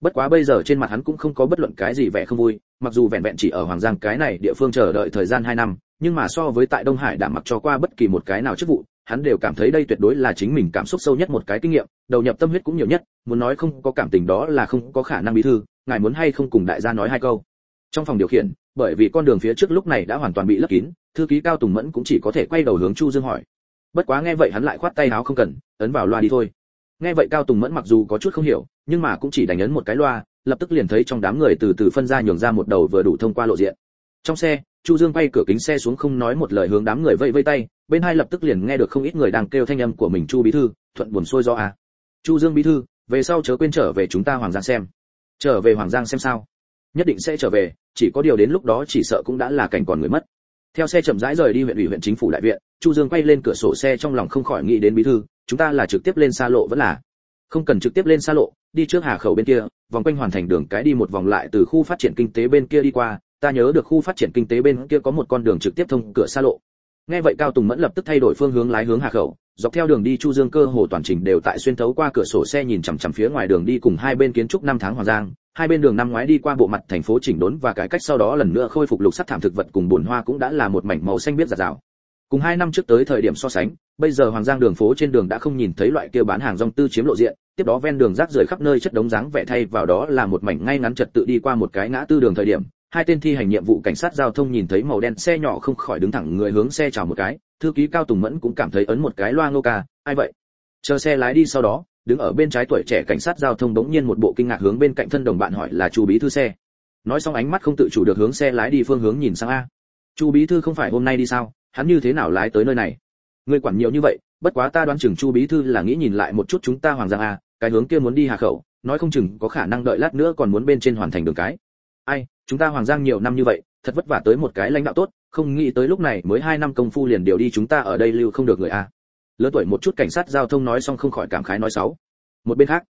Bất quá bây giờ trên mặt hắn cũng không có bất luận cái gì vẻ không vui, mặc dù vẹn vẹn chỉ ở hoàng giang cái này địa phương chờ đợi thời gian 2 năm, nhưng mà so với tại đông hải đã mặc cho qua bất kỳ một cái nào chức vụ hắn đều cảm thấy đây tuyệt đối là chính mình cảm xúc sâu nhất một cái kinh nghiệm, đầu nhập tâm huyết cũng nhiều nhất, muốn nói không có cảm tình đó là không có khả năng bí thư, ngài muốn hay không cùng đại gia nói hai câu. Trong phòng điều khiển, bởi vì con đường phía trước lúc này đã hoàn toàn bị lấp kín, thư ký cao tùng mẫn cũng chỉ có thể quay đầu hướng chu dương hỏi. Bất quá nghe vậy hắn lại khoát tay áo không cần, ấn vào loa đi thôi. Nghe vậy cao tùng mẫn mặc dù có chút không hiểu, nhưng mà cũng chỉ đánh ấn một cái loa, lập tức liền thấy trong đám người từ từ phân ra nhường ra một đầu vừa đủ thông qua lộ diện. Trong xe chu dương quay cửa kính xe xuống không nói một lời hướng đám người vây vây tay, bên hai lập tức liền nghe được không ít người đang kêu thanh âm của mình, chu bí thư, thuận buồn xuôi do à. chu dương bí thư, về sau chớ quên trở về chúng ta hoàng giang xem. Trở về hoàng giang xem sao? Nhất định sẽ trở về, chỉ có điều đến lúc đó chỉ sợ cũng đã là cảnh còn người mất. Theo xe chậm rãi rời đi huyện ủy huyện chính phủ đại viện, chu dương quay lên cửa sổ xe trong lòng không khỏi nghĩ đến bí thư, chúng ta là trực tiếp lên xa lộ vẫn là? Không cần trực tiếp lên xa lộ, đi trước hà khẩu bên kia, vòng quanh hoàn thành đường cái đi một vòng lại từ khu phát triển kinh tế bên kia đi qua ta nhớ được khu phát triển kinh tế bên kia có một con đường trực tiếp thông cửa xa lộ. Nghe vậy cao tùng mẫn lập tức thay đổi phương hướng lái hướng hà khẩu, dọc theo đường đi chu dương cơ hồ toàn trình đều tại xuyên thấu qua cửa sổ xe nhìn chằm chằm phía ngoài đường đi cùng hai bên kiến trúc năm tháng hoàng giang. Hai bên đường năm ngoái đi qua bộ mặt thành phố chỉnh đốn và cải cách sau đó lần nữa khôi phục lục sắc thảm thực vật cùng bùn hoa cũng đã là một mảnh màu xanh biết rạt rào. Cùng hai năm trước tới thời điểm so sánh, bây giờ hoàng giang đường phố trên đường đã không nhìn thấy loại kia bán hàng rong tư chiếm lộ diện, tiếp đó ven đường rác rưởi khắp nơi chất đống dáng vẻ thay vào đó là một mảnh ngay ngắn trật tự đi qua một cái ngã tư đường thời điểm hai tên thi hành nhiệm vụ cảnh sát giao thông nhìn thấy màu đen xe nhỏ không khỏi đứng thẳng người hướng xe chào một cái, thư ký cao tùng mẫn cũng cảm thấy ấn một cái loa ngô ca, ai vậy? Chờ xe lái đi sau đó, đứng ở bên trái tuổi trẻ cảnh sát giao thông đống nhiên một bộ kinh ngạc hướng bên cạnh thân đồng bạn hỏi là chu bí thư xe. Nói xong ánh mắt không tự chủ được hướng xe lái đi phương hướng nhìn sang a. Chu bí thư không phải hôm nay đi sao? Hắn như thế nào lái tới nơi này? Người quản nhiều như vậy, bất quá ta đoán chừng chu bí thư là nghĩ nhìn lại một chút chúng ta hoàng giang a, cái hướng kia muốn đi hà khẩu, nói không chừng có khả năng đợi lát nữa còn muốn bên trên hoàn thành đường cái. Ai? Chúng ta hoàng giang nhiều năm như vậy, thật vất vả tới một cái lãnh đạo tốt, không nghĩ tới lúc này mới hai năm công phu liền điều đi chúng ta ở đây lưu không được người a. Lớn tuổi một chút cảnh sát giao thông nói xong không khỏi cảm khái nói sáu một bên khác,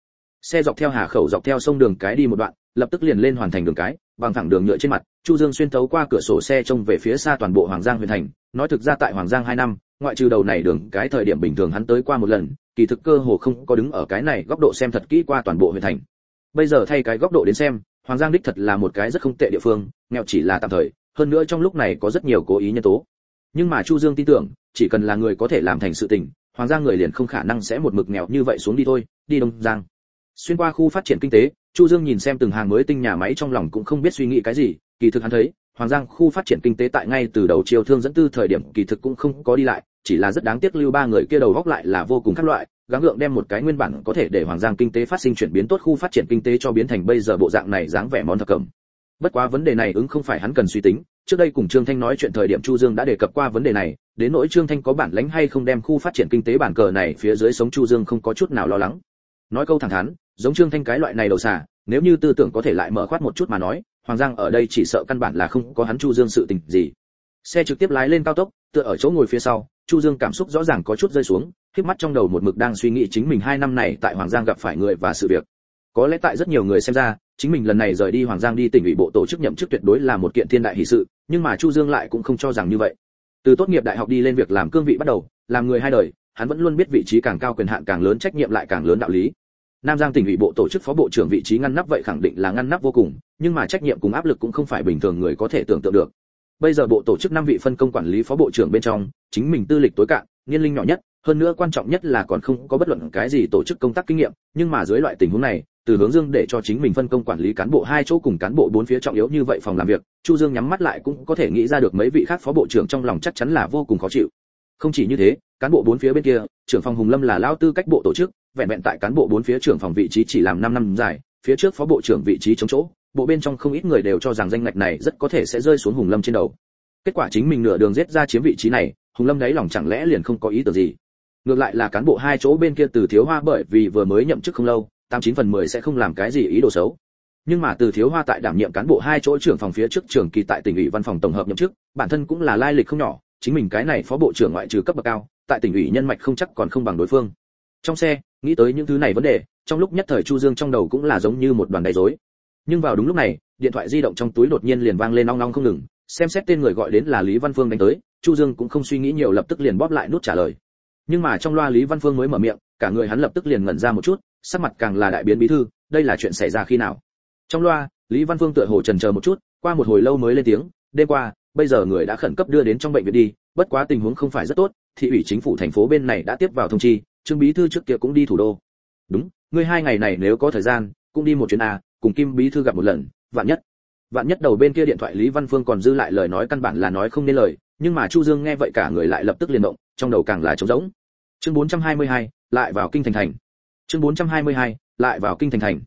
xe dọc theo hà khẩu dọc theo sông đường cái đi một đoạn, lập tức liền lên hoàn thành đường cái, bằng thẳng đường nhựa trên mặt, chu dương xuyên thấu qua cửa sổ xe trông về phía xa toàn bộ hoàng giang huyện thành. Nói thực ra tại hoàng giang hai năm, ngoại trừ đầu này đường cái thời điểm bình thường hắn tới qua một lần, kỳ thực cơ hồ không có đứng ở cái này góc độ xem thật kỹ qua toàn bộ huyện thành. Bây giờ thay cái góc độ đến xem hoàng giang đích thật là một cái rất không tệ địa phương, nghèo chỉ là tạm thời, hơn nữa trong lúc này có rất nhiều cố ý nhân tố. Nhưng mà chu dương tin tưởng, chỉ cần là người có thể làm thành sự tình, hoàng giang người liền không khả năng sẽ một mực nghèo như vậy xuống đi thôi, đi đông giang. Xuyên qua khu phát triển kinh tế, chu dương nhìn xem từng hàng mới tinh nhà máy trong lòng cũng không biết suy nghĩ cái gì, kỳ thực hắn thấy, hoàng giang khu phát triển kinh tế tại ngay từ đầu chiều thương dẫn tư thời điểm kỳ thực cũng không có đi lại, chỉ là rất đáng tiếc lưu ba người kia đầu góc lại là vô cùng các loại gắng gượng đem một cái nguyên bản có thể để hoàng giang kinh tế phát sinh chuyển biến tốt khu phát triển kinh tế cho biến thành bây giờ bộ dạng này dáng vẻ món thập cẩm. Bất quá vấn đề này ứng không phải hắn cần suy tính, trước đây cùng trương thanh nói chuyện thời điểm chu dương đã đề cập qua vấn đề này, đến nỗi trương thanh có bản lãnh hay không đem khu phát triển kinh tế bản cờ này phía dưới sống chu dương không có chút nào lo lắng. Nói câu thẳng thắn, giống trương thanh cái loại này đầu xả, nếu như tư tưởng có thể lại mở khoát một chút mà nói, hoàng giang ở đây chỉ sợ căn bản là không có hắn chu dương sự tình gì. Xe trực tiếp lái lên cao tốc, tựa ở chỗ ngồi phía sau chu dương cảm xúc rõ ràng có chút rơi xuống, khép mắt trong đầu một mực đang suy nghĩ chính mình hai năm này tại hoàng giang gặp phải người và sự việc. Có lẽ tại rất nhiều người xem ra, chính mình lần này rời đi hoàng giang đi tỉnh ủy bộ tổ chức nhậm chức tuyệt đối là một kiện thiên đại hỷ sự, nhưng mà chu dương lại cũng không cho rằng như vậy. Từ tốt nghiệp đại học đi lên việc làm cương vị bắt đầu, làm người hai đời, hắn vẫn luôn biết vị trí càng cao quyền hạn càng lớn, trách nhiệm lại càng lớn đạo lý. Nam giang tỉnh ủy bộ tổ chức phó bộ trưởng vị trí ngăn nắp vậy khẳng định là ngăn nắp vô cùng, nhưng mà trách nhiệm cùng áp lực cũng không phải bình thường người có thể tưởng tượng được bây giờ bộ tổ chức năm vị phân công quản lý phó bộ trưởng bên trong, chính mình tư lịch tối cạn niên linh nhỏ nhất, hơn nữa quan trọng nhất là còn không có bất luận cái gì tổ chức công tác kinh nghiệm, nhưng mà dưới loại tình huống này, từ hướng dương để cho chính mình phân công quản lý cán bộ hai chỗ cùng cán bộ bốn phía trọng yếu như vậy phòng làm việc, chu dương nhắm mắt lại cũng có thể nghĩ ra được mấy vị khác phó bộ trưởng trong lòng chắc chắn là vô cùng khó chịu. Không chỉ như thế, cán bộ bốn phía bên kia, trưởng phòng hùng lâm là lao tư cách bộ tổ chức, vẹn vẹn tại cán bộ bốn phía trưởng phòng vị trí chỉ làm 5 năm dài, phía trước phó bộ trưởng vị trí chống chỗ bộ bên trong không ít người đều cho rằng danh ngạch này rất có thể sẽ rơi xuống hùng lâm trên đầu. Kết quả chính mình nửa đường giết ra chiếm vị trí này, hùng lâm đấy lòng chẳng lẽ liền không có ý tưởng gì? Ngược lại là cán bộ hai chỗ bên kia từ thiếu hoa bởi vì vừa mới nhậm chức không lâu, tám chín phần mười sẽ không làm cái gì ý đồ xấu. Nhưng mà từ thiếu hoa tại đảm nhiệm cán bộ hai chỗ trưởng phòng phía trước trưởng kỳ tại tỉnh ủy văn phòng tổng hợp nhậm chức, bản thân cũng là lai lịch không nhỏ, chính mình cái này phó bộ trưởng ngoại trừ cấp bậc cao, tại tỉnh ủy nhân mạch không chắc còn không bằng đối phương. Trong xe, nghĩ tới những thứ này vấn đề, trong lúc nhất thời chu dương trong đầu cũng là giống như một đoàn đầy rối nhưng vào đúng lúc này, điện thoại di động trong túi đột nhiên liền vang lên nong nong không ngừng, xem xét tên người gọi đến là lý văn phương đánh tới, chu dương cũng không suy nghĩ nhiều lập tức liền bóp lại nút trả lời nhưng mà trong loa lý văn phương mới mở miệng, cả người hắn lập tức liền ngẩn ra một chút, sắc mặt càng là đại biến bí thư, đây là chuyện xảy ra khi nào trong loa, lý văn phương tựa hồ trần chờ một chút, qua một hồi lâu mới lên tiếng, đêm qua, bây giờ người đã khẩn cấp đưa đến trong bệnh viện đi, bất quá tình huống không phải rất tốt, thị ủy chính phủ thành phố bên này đã tiếp vào thông chi, trương bí thư trước kia cũng đi thủ đô đúng, ngươi hai ngày này nếu có thời gian, cũng đi một chuyến à? Cùng kim bí thư gặp một lần vạn nhất. Vạn nhất đầu bên kia điện thoại lý văn phương còn dư lại lời nói căn bản là nói không nên lời nhưng mà chu dương nghe vậy cả người lại lập tức liền động trong đầu càng là trống rỗng. Chương 422, lại vào kinh thành thành. Chương 422, lại vào kinh thành thành.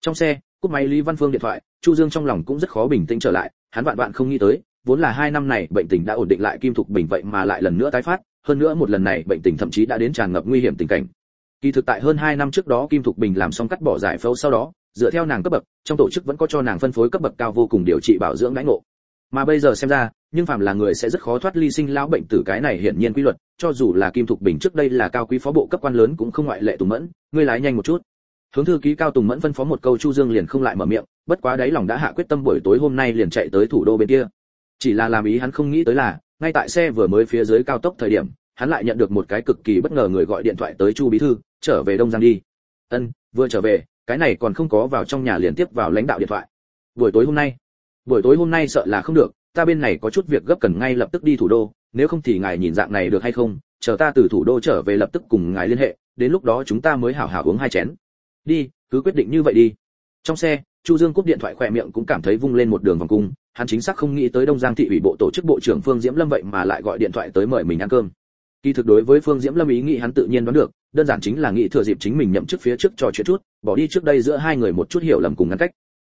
Trong xe cúp máy lý văn phương điện thoại chu dương trong lòng cũng rất khó bình tĩnh trở lại hắn vạn vạn không nghĩ tới vốn là hai năm này bệnh tình đã ổn định lại kim thục bình vậy mà lại lần nữa tái phát hơn nữa một lần này bệnh tình thậm chí đã đến tràn ngập nguy hiểm tình cảnh. Kỳ thực tại hơn hai năm trước đó kim thục bình làm xong cắt bỏ giải phẫu sau đó dựa theo nàng cấp bậc, trong tổ chức vẫn có cho nàng phân phối cấp bậc cao vô cùng điều trị bảo dưỡng đãi ngộ. Mà bây giờ xem ra, nhưng phàm là người sẽ rất khó thoát ly sinh lão bệnh tử cái này hiển nhiên quy luật, cho dù là kim thục bình trước đây là cao quý phó bộ cấp quan lớn cũng không ngoại lệ tùng mẫn, ngươi lái nhanh một chút. Hướng thư ký cao tùng mẫn phân phó một câu chu dương liền không lại mở miệng, bất quá đấy lòng đã hạ quyết tâm buổi tối hôm nay liền chạy tới thủ đô bên kia. Chỉ là làm ý hắn không nghĩ tới là, ngay tại xe vừa mới phía dưới cao tốc thời điểm, hắn lại nhận được một cái cực kỳ bất ngờ người gọi điện thoại tới chu bí thư, trở về đông giang đi. Ân, vừa trở về cái này còn không có vào trong nhà liền tiếp vào lãnh đạo điện thoại. Buổi tối hôm nay, buổi tối hôm nay sợ là không được, ta bên này có chút việc gấp cần ngay lập tức đi thủ đô, nếu không thì ngài nhìn dạng này được hay không, chờ ta từ thủ đô trở về lập tức cùng ngài liên hệ, đến lúc đó chúng ta mới hảo hảo uống hai chén. Đi, cứ quyết định như vậy đi. Trong xe, chu dương cúp điện thoại khỏe miệng cũng cảm thấy vung lên một đường vòng cung, hắn chính xác không nghĩ tới đông giang thị ủy bộ tổ chức bộ trưởng phương diễm lâm vậy mà lại gọi điện thoại tới mời mình ăn cơm kỳ thực đối với phương diễm lâm ý nghĩ hắn tự nhiên đoán được, đơn giản chính là nghĩ thừa dịp chính mình nhậm chức phía trước trò chuyện chút, bỏ đi trước đây giữa hai người một chút hiểu lầm cùng ngăn cách.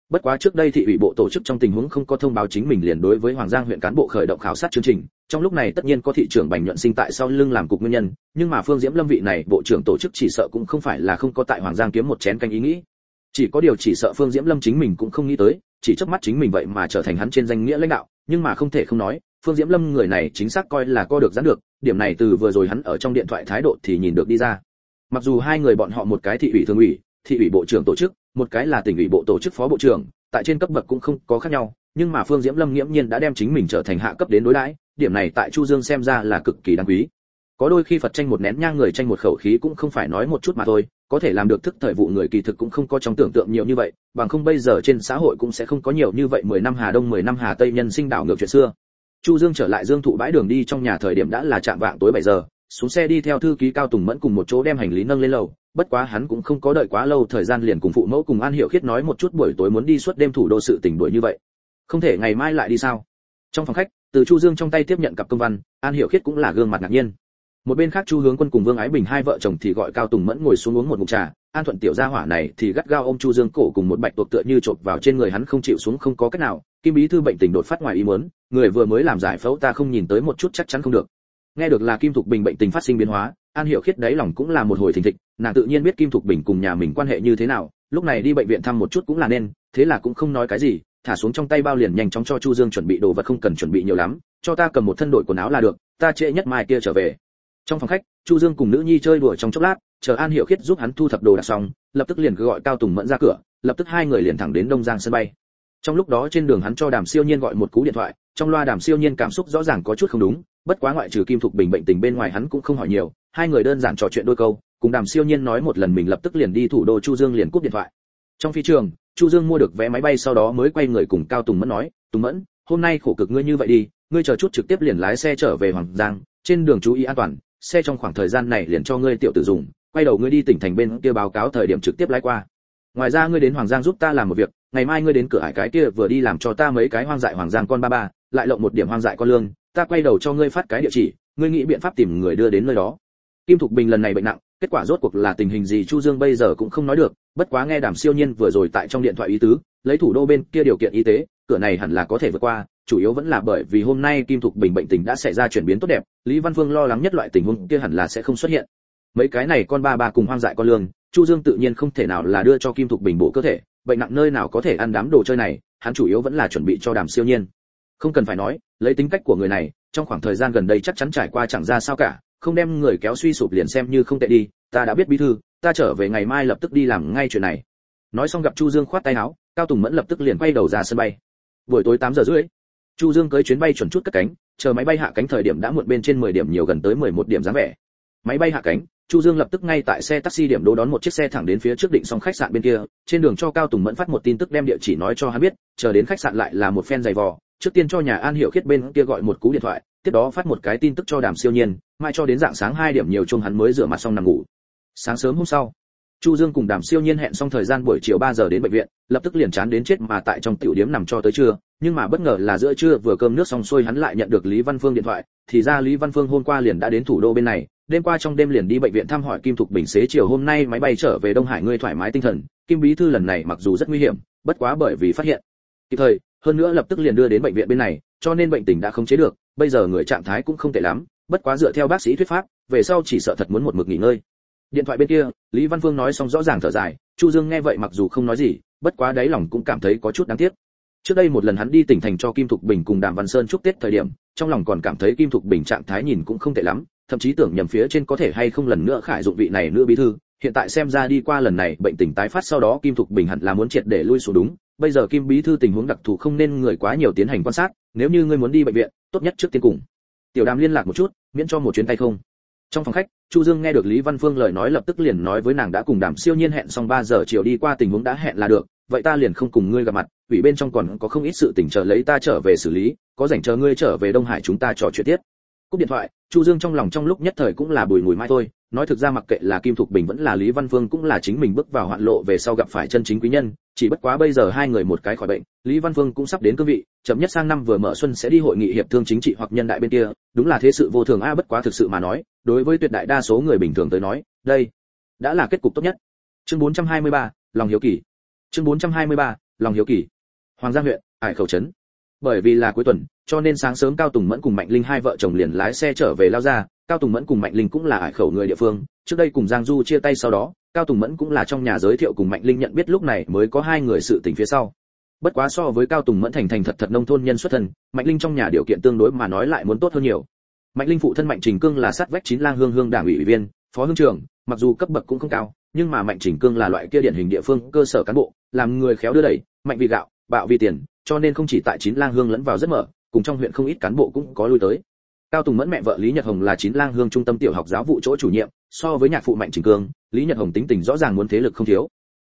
Bất quá trước đây thị ủy bộ tổ chức trong tình huống không có thông báo chính mình liền đối với hoàng giang huyện cán bộ khởi động khảo sát chương trình, trong lúc này tất nhiên có thị trưởng bành nhuận sinh tại sau lưng làm cục nguyên nhân, nhưng mà phương diễm lâm vị này bộ trưởng tổ chức chỉ sợ cũng không phải là không có tại hoàng giang kiếm một chén canh ý nghĩ. Chỉ có điều chỉ sợ phương diễm lâm chính mình cũng không nghĩ tới, chỉ chớp mắt chính mình vậy mà trở thành hắn trên danh nghĩa lãnh đạo, nhưng mà không thể không nói phương diễm lâm người này chính xác coi là co được gián được, điểm này từ vừa rồi hắn ở trong điện thoại thái độ thì nhìn được đi ra. Mặc dù hai người bọn họ một cái thị ủy thường ủy, thị ủy bộ trưởng tổ chức, một cái là tỉnh ủy bộ tổ chức phó bộ trưởng, tại trên cấp bậc cũng không có khác nhau, nhưng mà phương diễm lâm nghiễm nhiên đã đem chính mình trở thành hạ cấp đến đối đãi, điểm này tại chu dương xem ra là cực kỳ đáng quý. Có đôi khi phật tranh một nén nhang người tranh một khẩu khí cũng không phải nói một chút mà thôi, có thể làm được thức thời vụ người kỳ thực cũng không có trong tưởng tượng nhiều như vậy, bằng không bây giờ trên xã hội cũng sẽ không có nhiều như vậy mười năm hà đông, mười năm hà tây nhân sinh đảo ngược chuyện xưa chu dương trở lại dương thụ bãi đường đi trong nhà thời điểm đã là chạm vạng tối 7 giờ, xuống xe đi theo thư ký cao tùng mẫn cùng một chỗ đem hành lý nâng lên lầu. Bất quá hắn cũng không có đợi quá lâu, thời gian liền cùng phụ mẫu cùng an hiểu khiết nói một chút buổi tối muốn đi suốt đêm thủ đô sự tình đuổi như vậy. Không thể ngày mai lại đi sao? Trong phòng khách, từ chu dương trong tay tiếp nhận cặp công văn, an hiểu khiết cũng là gương mặt ngạc nhiên. Một bên khác chu hướng quân cùng vương ái bình hai vợ chồng thì gọi cao tùng mẫn ngồi xuống uống một ngụm trà. An thuận tiểu gia hỏa này thì gắt gao ôm chu dương cổ cùng một bạch tuộc tựa như chộp vào trên người hắn không chịu xuống không có cách nào kim bí thư bệnh tình đột phát ngoài ý muốn, người vừa mới làm giải phẫu ta không nhìn tới một chút chắc chắn không được. Nghe được là kim thục bình bệnh tình phát sinh biến hóa, an hiểu khiết đáy lòng cũng là một hồi thình thịch, nàng tự nhiên biết kim thục bình cùng nhà mình quan hệ như thế nào, lúc này đi bệnh viện thăm một chút cũng là nên, thế là cũng không nói cái gì, thả xuống trong tay bao liền nhanh chóng cho chu dương chuẩn bị đồ vật không cần chuẩn bị nhiều lắm, cho ta cầm một thân đội quần áo là được, ta trễ nhất mai kia trở về. Trong phòng khách, chu dương cùng nữ nhi chơi đùa trong chốc lát, chờ an hiểu khiết giúp hắn thu thập đồ đạc xong, lập tức liền gọi cao tùng mẫn ra cửa, lập tức hai người liền thẳng đến đông giang sân bay trong lúc đó trên đường hắn cho đàm siêu nhiên gọi một cú điện thoại, trong loa đàm siêu nhiên cảm xúc rõ ràng có chút không đúng, bất quá ngoại trừ kim thục bình bệnh tình bên ngoài hắn cũng không hỏi nhiều, hai người đơn giản trò chuyện đôi câu, cùng đàm siêu nhiên nói một lần mình lập tức liền đi thủ đô chu dương liền cúp điện thoại. Trong phi trường, chu dương mua được vé máy bay sau đó mới quay người cùng cao tùng mẫn nói, tùng mẫn, hôm nay khổ cực ngươi như vậy đi, ngươi chờ chút trực tiếp liền lái xe trở về hoàng giang, trên đường chú ý an toàn, xe trong khoảng thời gian này liền cho ngươi tiểu tử dùng, quay đầu ngươi đi tỉnh thành bên kia báo cáo thời điểm trực tiếp lái qua. Ngoài ra ngươi đến hoàng giang giúp ta làm một việc ngày mai ngươi đến cửa hải cái kia vừa đi làm cho ta mấy cái hoang dại hoàng giang con ba ba, lại lộng một điểm hoang dại con lương, ta quay đầu cho ngươi phát cái địa chỉ, ngươi nghĩ biện pháp tìm người đưa đến nơi đó. Kim thục bình lần này bệnh nặng, kết quả rốt cuộc là tình hình gì chu dương bây giờ cũng không nói được, bất quá nghe đàm siêu nhiên vừa rồi tại trong điện thoại ý tứ, lấy thủ đô bên kia điều kiện y tế, cửa này hẳn là có thể vượt qua, chủ yếu vẫn là bởi vì hôm nay kim thục bình bệnh tình đã xảy ra chuyển biến tốt đẹp, lý văn phương lo lắng nhất loại tình huống kia hẳn là sẽ không xuất hiện. Mấy cái này con ba ba cùng hoang dại con lương, chu dương tự nhiên không thể nào là đưa cho kim thục bình bộ cơ thể bệnh nặng nơi nào có thể ăn đám đồ chơi này, hắn chủ yếu vẫn là chuẩn bị cho đàm siêu nhiên. Không cần phải nói, lấy tính cách của người này, trong khoảng thời gian gần đây chắc chắn trải qua chẳng ra sao cả, không đem người kéo suy sụp liền xem như không tệ đi, ta đã biết bí thư, ta trở về ngày mai lập tức đi làm ngay chuyện này. Nói xong gặp chu dương khoát tay áo, cao tùng mẫn lập tức liền quay đầu ra sân bay. Buổi tối 8 giờ rưỡi, chu dương cưới chuyến bay chuẩn chút cất cánh, chờ máy bay hạ cánh thời điểm đã muộn bên trên 10 điểm nhiều gần tới 11 điểm dáng vẻ. Máy bay hạ cánh chu dương lập tức ngay tại xe taxi điểm đỗ đón một chiếc xe thẳng đến phía trước định xong khách sạn bên kia, trên đường cho cao tùng mẫn phát một tin tức đem địa chỉ nói cho hắn biết, chờ đến khách sạn lại là một phen giày vò, trước tiên cho nhà an hiệu khiết bên kia gọi một cú điện thoại, tiếp đó phát một cái tin tức cho đàm siêu nhiên, mai cho đến dạng sáng 2 điểm nhiều chung hắn mới rửa mặt xong nằm ngủ. Sáng sớm hôm sau, chu dương cùng đàm siêu nhiên hẹn xong thời gian buổi chiều 3 giờ đến bệnh viện, lập tức liền chán đến chết mà tại trong tiểu điểm nằm cho tới trưa, nhưng mà bất ngờ là giữa trưa vừa cơm nước xong xuôi hắn lại nhận được lý văn phương điện thoại, thì ra lý văn phương hôm qua liền đã đến thủ đô bên này đêm qua trong đêm liền đi bệnh viện thăm hỏi kim thục bình xế chiều hôm nay máy bay trở về đông hải, ngươi thoải mái tinh thần. Kim bí thư lần này mặc dù rất nguy hiểm, bất quá bởi vì phát hiện. Kịp thời, hơn nữa lập tức liền đưa đến bệnh viện bên này, cho nên bệnh tình đã không chế được, bây giờ người trạng thái cũng không tệ lắm, bất quá dựa theo bác sĩ thuyết pháp, về sau chỉ sợ thật muốn một mực nghỉ ngơi. Điện thoại bên kia, lý văn phương nói xong rõ ràng thở dài, chu dương nghe vậy mặc dù không nói gì, bất quá đáy lòng cũng cảm thấy có chút đáng tiếc. Trước đây một lần hắn đi tỉnh thành cho kim thục bình cùng đàm văn sơn chúc tết thời điểm, trong lòng còn cảm thấy kim thục bình trạng thái nhìn cũng không tệ lắm thậm chí tưởng nhầm phía trên có thể hay không lần nữa khải dụng vị này nữa bí thư. Hiện tại xem ra đi qua lần này, bệnh tình tái phát sau đó kim thục bình hẳn là muốn triệt để lui xuống đúng. Bây giờ kim bí thư tình huống đặc thù không nên người quá nhiều tiến hành quan sát. Nếu như ngươi muốn đi bệnh viện, tốt nhất trước tiên cùng tiểu đàm liên lạc một chút, miễn cho một chuyến tay không. Trong phòng khách, chu dương nghe được lý văn phương lời nói lập tức liền nói với nàng đã cùng đàm siêu nhiên hẹn xong 3 giờ chiều đi qua tình huống đã hẹn là được. Vậy ta liền không cùng ngươi gặp mặt, ủy bên trong còn có không ít sự tình chờ lấy ta trở về xử lý, có rảnh chờ ngươi trở về đông hải chúng ta trò chuyện tiếp cúp điện thoại chu dương trong lòng trong lúc nhất thời cũng là bùi ngùi mai thôi. Nói thực ra mặc kệ là kim thục bình vẫn là lý văn phương cũng là chính mình bước vào hoạn lộ về sau gặp phải chân chính quý nhân. Chỉ bất quá bây giờ hai người một cái khỏi bệnh lý văn phương cũng sắp đến cương vị chậm nhất sang năm vừa mở xuân sẽ đi hội nghị hiệp thương chính trị hoặc nhân đại bên kia. Đúng là thế sự vô thường a bất quá thực sự mà nói đối với tuyệt đại đa số người bình thường tới nói đây đã là kết cục tốt nhất. Chương 423, lòng hiếu kỳ. Chương 423, lòng hiếu kỳ. Hoàng gia huyện hải khẩu trấn bởi vì là cuối tuần, cho nên sáng sớm cao tùng mẫn cùng mạnh linh hai vợ chồng liền lái xe trở về lao ra cao tùng mẫn cùng mạnh linh cũng là ải khẩu người địa phương. Trước đây cùng giang du chia tay sau đó, cao tùng mẫn cũng là trong nhà giới thiệu cùng mạnh linh nhận biết lúc này mới có hai người sự tình phía sau. Bất quá so với cao tùng mẫn thành thành thật thật nông thôn nhân xuất thân, mạnh linh trong nhà điều kiện tương đối mà nói lại muốn tốt hơn nhiều. Mạnh linh phụ thân mạnh trình cương là sát vách chín lang hương hương đảng ủy viên, phó hương trưởng, mặc dù cấp bậc cũng không cao, nhưng mà mạnh trình cương là loại kia điển hình địa phương, cơ sở cán bộ, làm người khéo đưa đẩy, mạnh vì gạo bạo vì tiền, cho nên không chỉ tại chín lang hương lẫn vào rất mở, cùng trong huyện không ít cán bộ cũng có lui tới. Cao tùng mẫn mẹ vợ lý nhật hồng là chín lang hương trung tâm tiểu học giáo vụ chỗ chủ nhiệm, so với nhạc phụ mạnh trình cương, lý nhật hồng tính tình rõ ràng muốn thế lực không thiếu.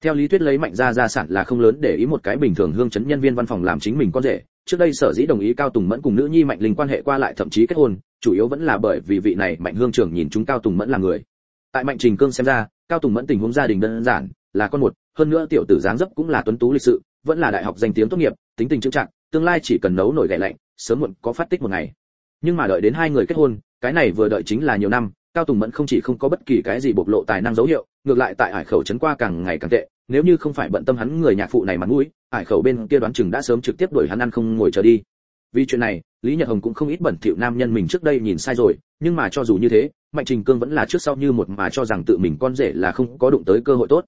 Theo lý thuyết lấy mạnh ra gia sản là không lớn để ý một cái bình thường hương chấn nhân viên văn phòng làm chính mình con rể. Trước đây sở dĩ đồng ý cao tùng mẫn cùng nữ nhi mạnh linh quan hệ qua lại thậm chí kết hôn, chủ yếu vẫn là bởi vì vị này mạnh hương trưởng nhìn chúng cao tùng mẫn là người. Tại mạnh trình cương xem ra, cao tùng mẫn tình huống gia đình đơn giản, là con một, hơn nữa tiểu tử dáng dấp cũng là tuấn tú lịch sự vẫn là đại học danh tiếng tốt nghiệp, tính tình trưng trạng tương lai chỉ cần nấu nổi gậy lạnh, sớm muộn có phát tích một ngày. Nhưng mà đợi đến hai người kết hôn, cái này vừa đợi chính là nhiều năm, cao tùng mẫn không chỉ không có bất kỳ cái gì bộc lộ tài năng dấu hiệu, ngược lại tại ải khẩu trấn qua càng ngày càng tệ, nếu như không phải bận tâm hắn người nhạc phụ này mặt mũi ải khẩu bên kia đoán chừng đã sớm trực tiếp đuổi hắn ăn không ngồi chờ đi. Vì chuyện này, lý nhật hồng cũng không ít bẩn thỉu nam nhân mình trước đây nhìn sai rồi, nhưng mà cho dù như thế, mạnh trình cương vẫn là trước sau như một mà cho rằng tự mình con rể là không có đụng tới cơ hội tốt.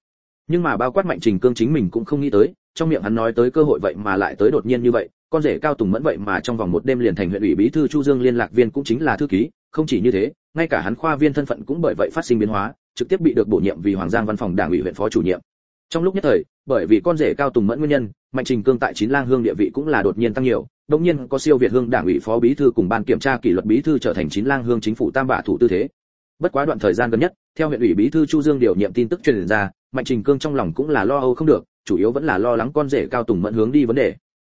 Nhưng mà bao quát mạnh trình cương chính mình cũng không nghĩ tới trong miệng hắn nói tới cơ hội vậy mà lại tới đột nhiên như vậy, con rể cao tùng mẫn vậy mà trong vòng một đêm liền thành huyện ủy bí thư chu dương liên lạc viên cũng chính là thư ký, không chỉ như thế, ngay cả hắn khoa viên thân phận cũng bởi vậy phát sinh biến hóa, trực tiếp bị được bổ nhiệm vì hoàng giang văn phòng đảng ủy huyện phó chủ nhiệm. Trong lúc nhất thời, bởi vì con rể cao tùng mẫn nguyên nhân, mạnh trình cương tại chín lang hương địa vị cũng là đột nhiên tăng nhiều, đột nhiên có siêu việt hương đảng ủy phó bí thư cùng ban kiểm tra kỷ luật bí thư trở thành chín lang hương chính phủ tam bả thủ tư thế. Bất quá đoạn thời gian gần nhất, theo huyện ủy bí thư chu dương điều nhiệm tin tức truyền ra, mạnh trình cương trong lòng cũng là lo âu không được chủ yếu vẫn là lo lắng con rể cao tùng mẫn hướng đi vấn đề.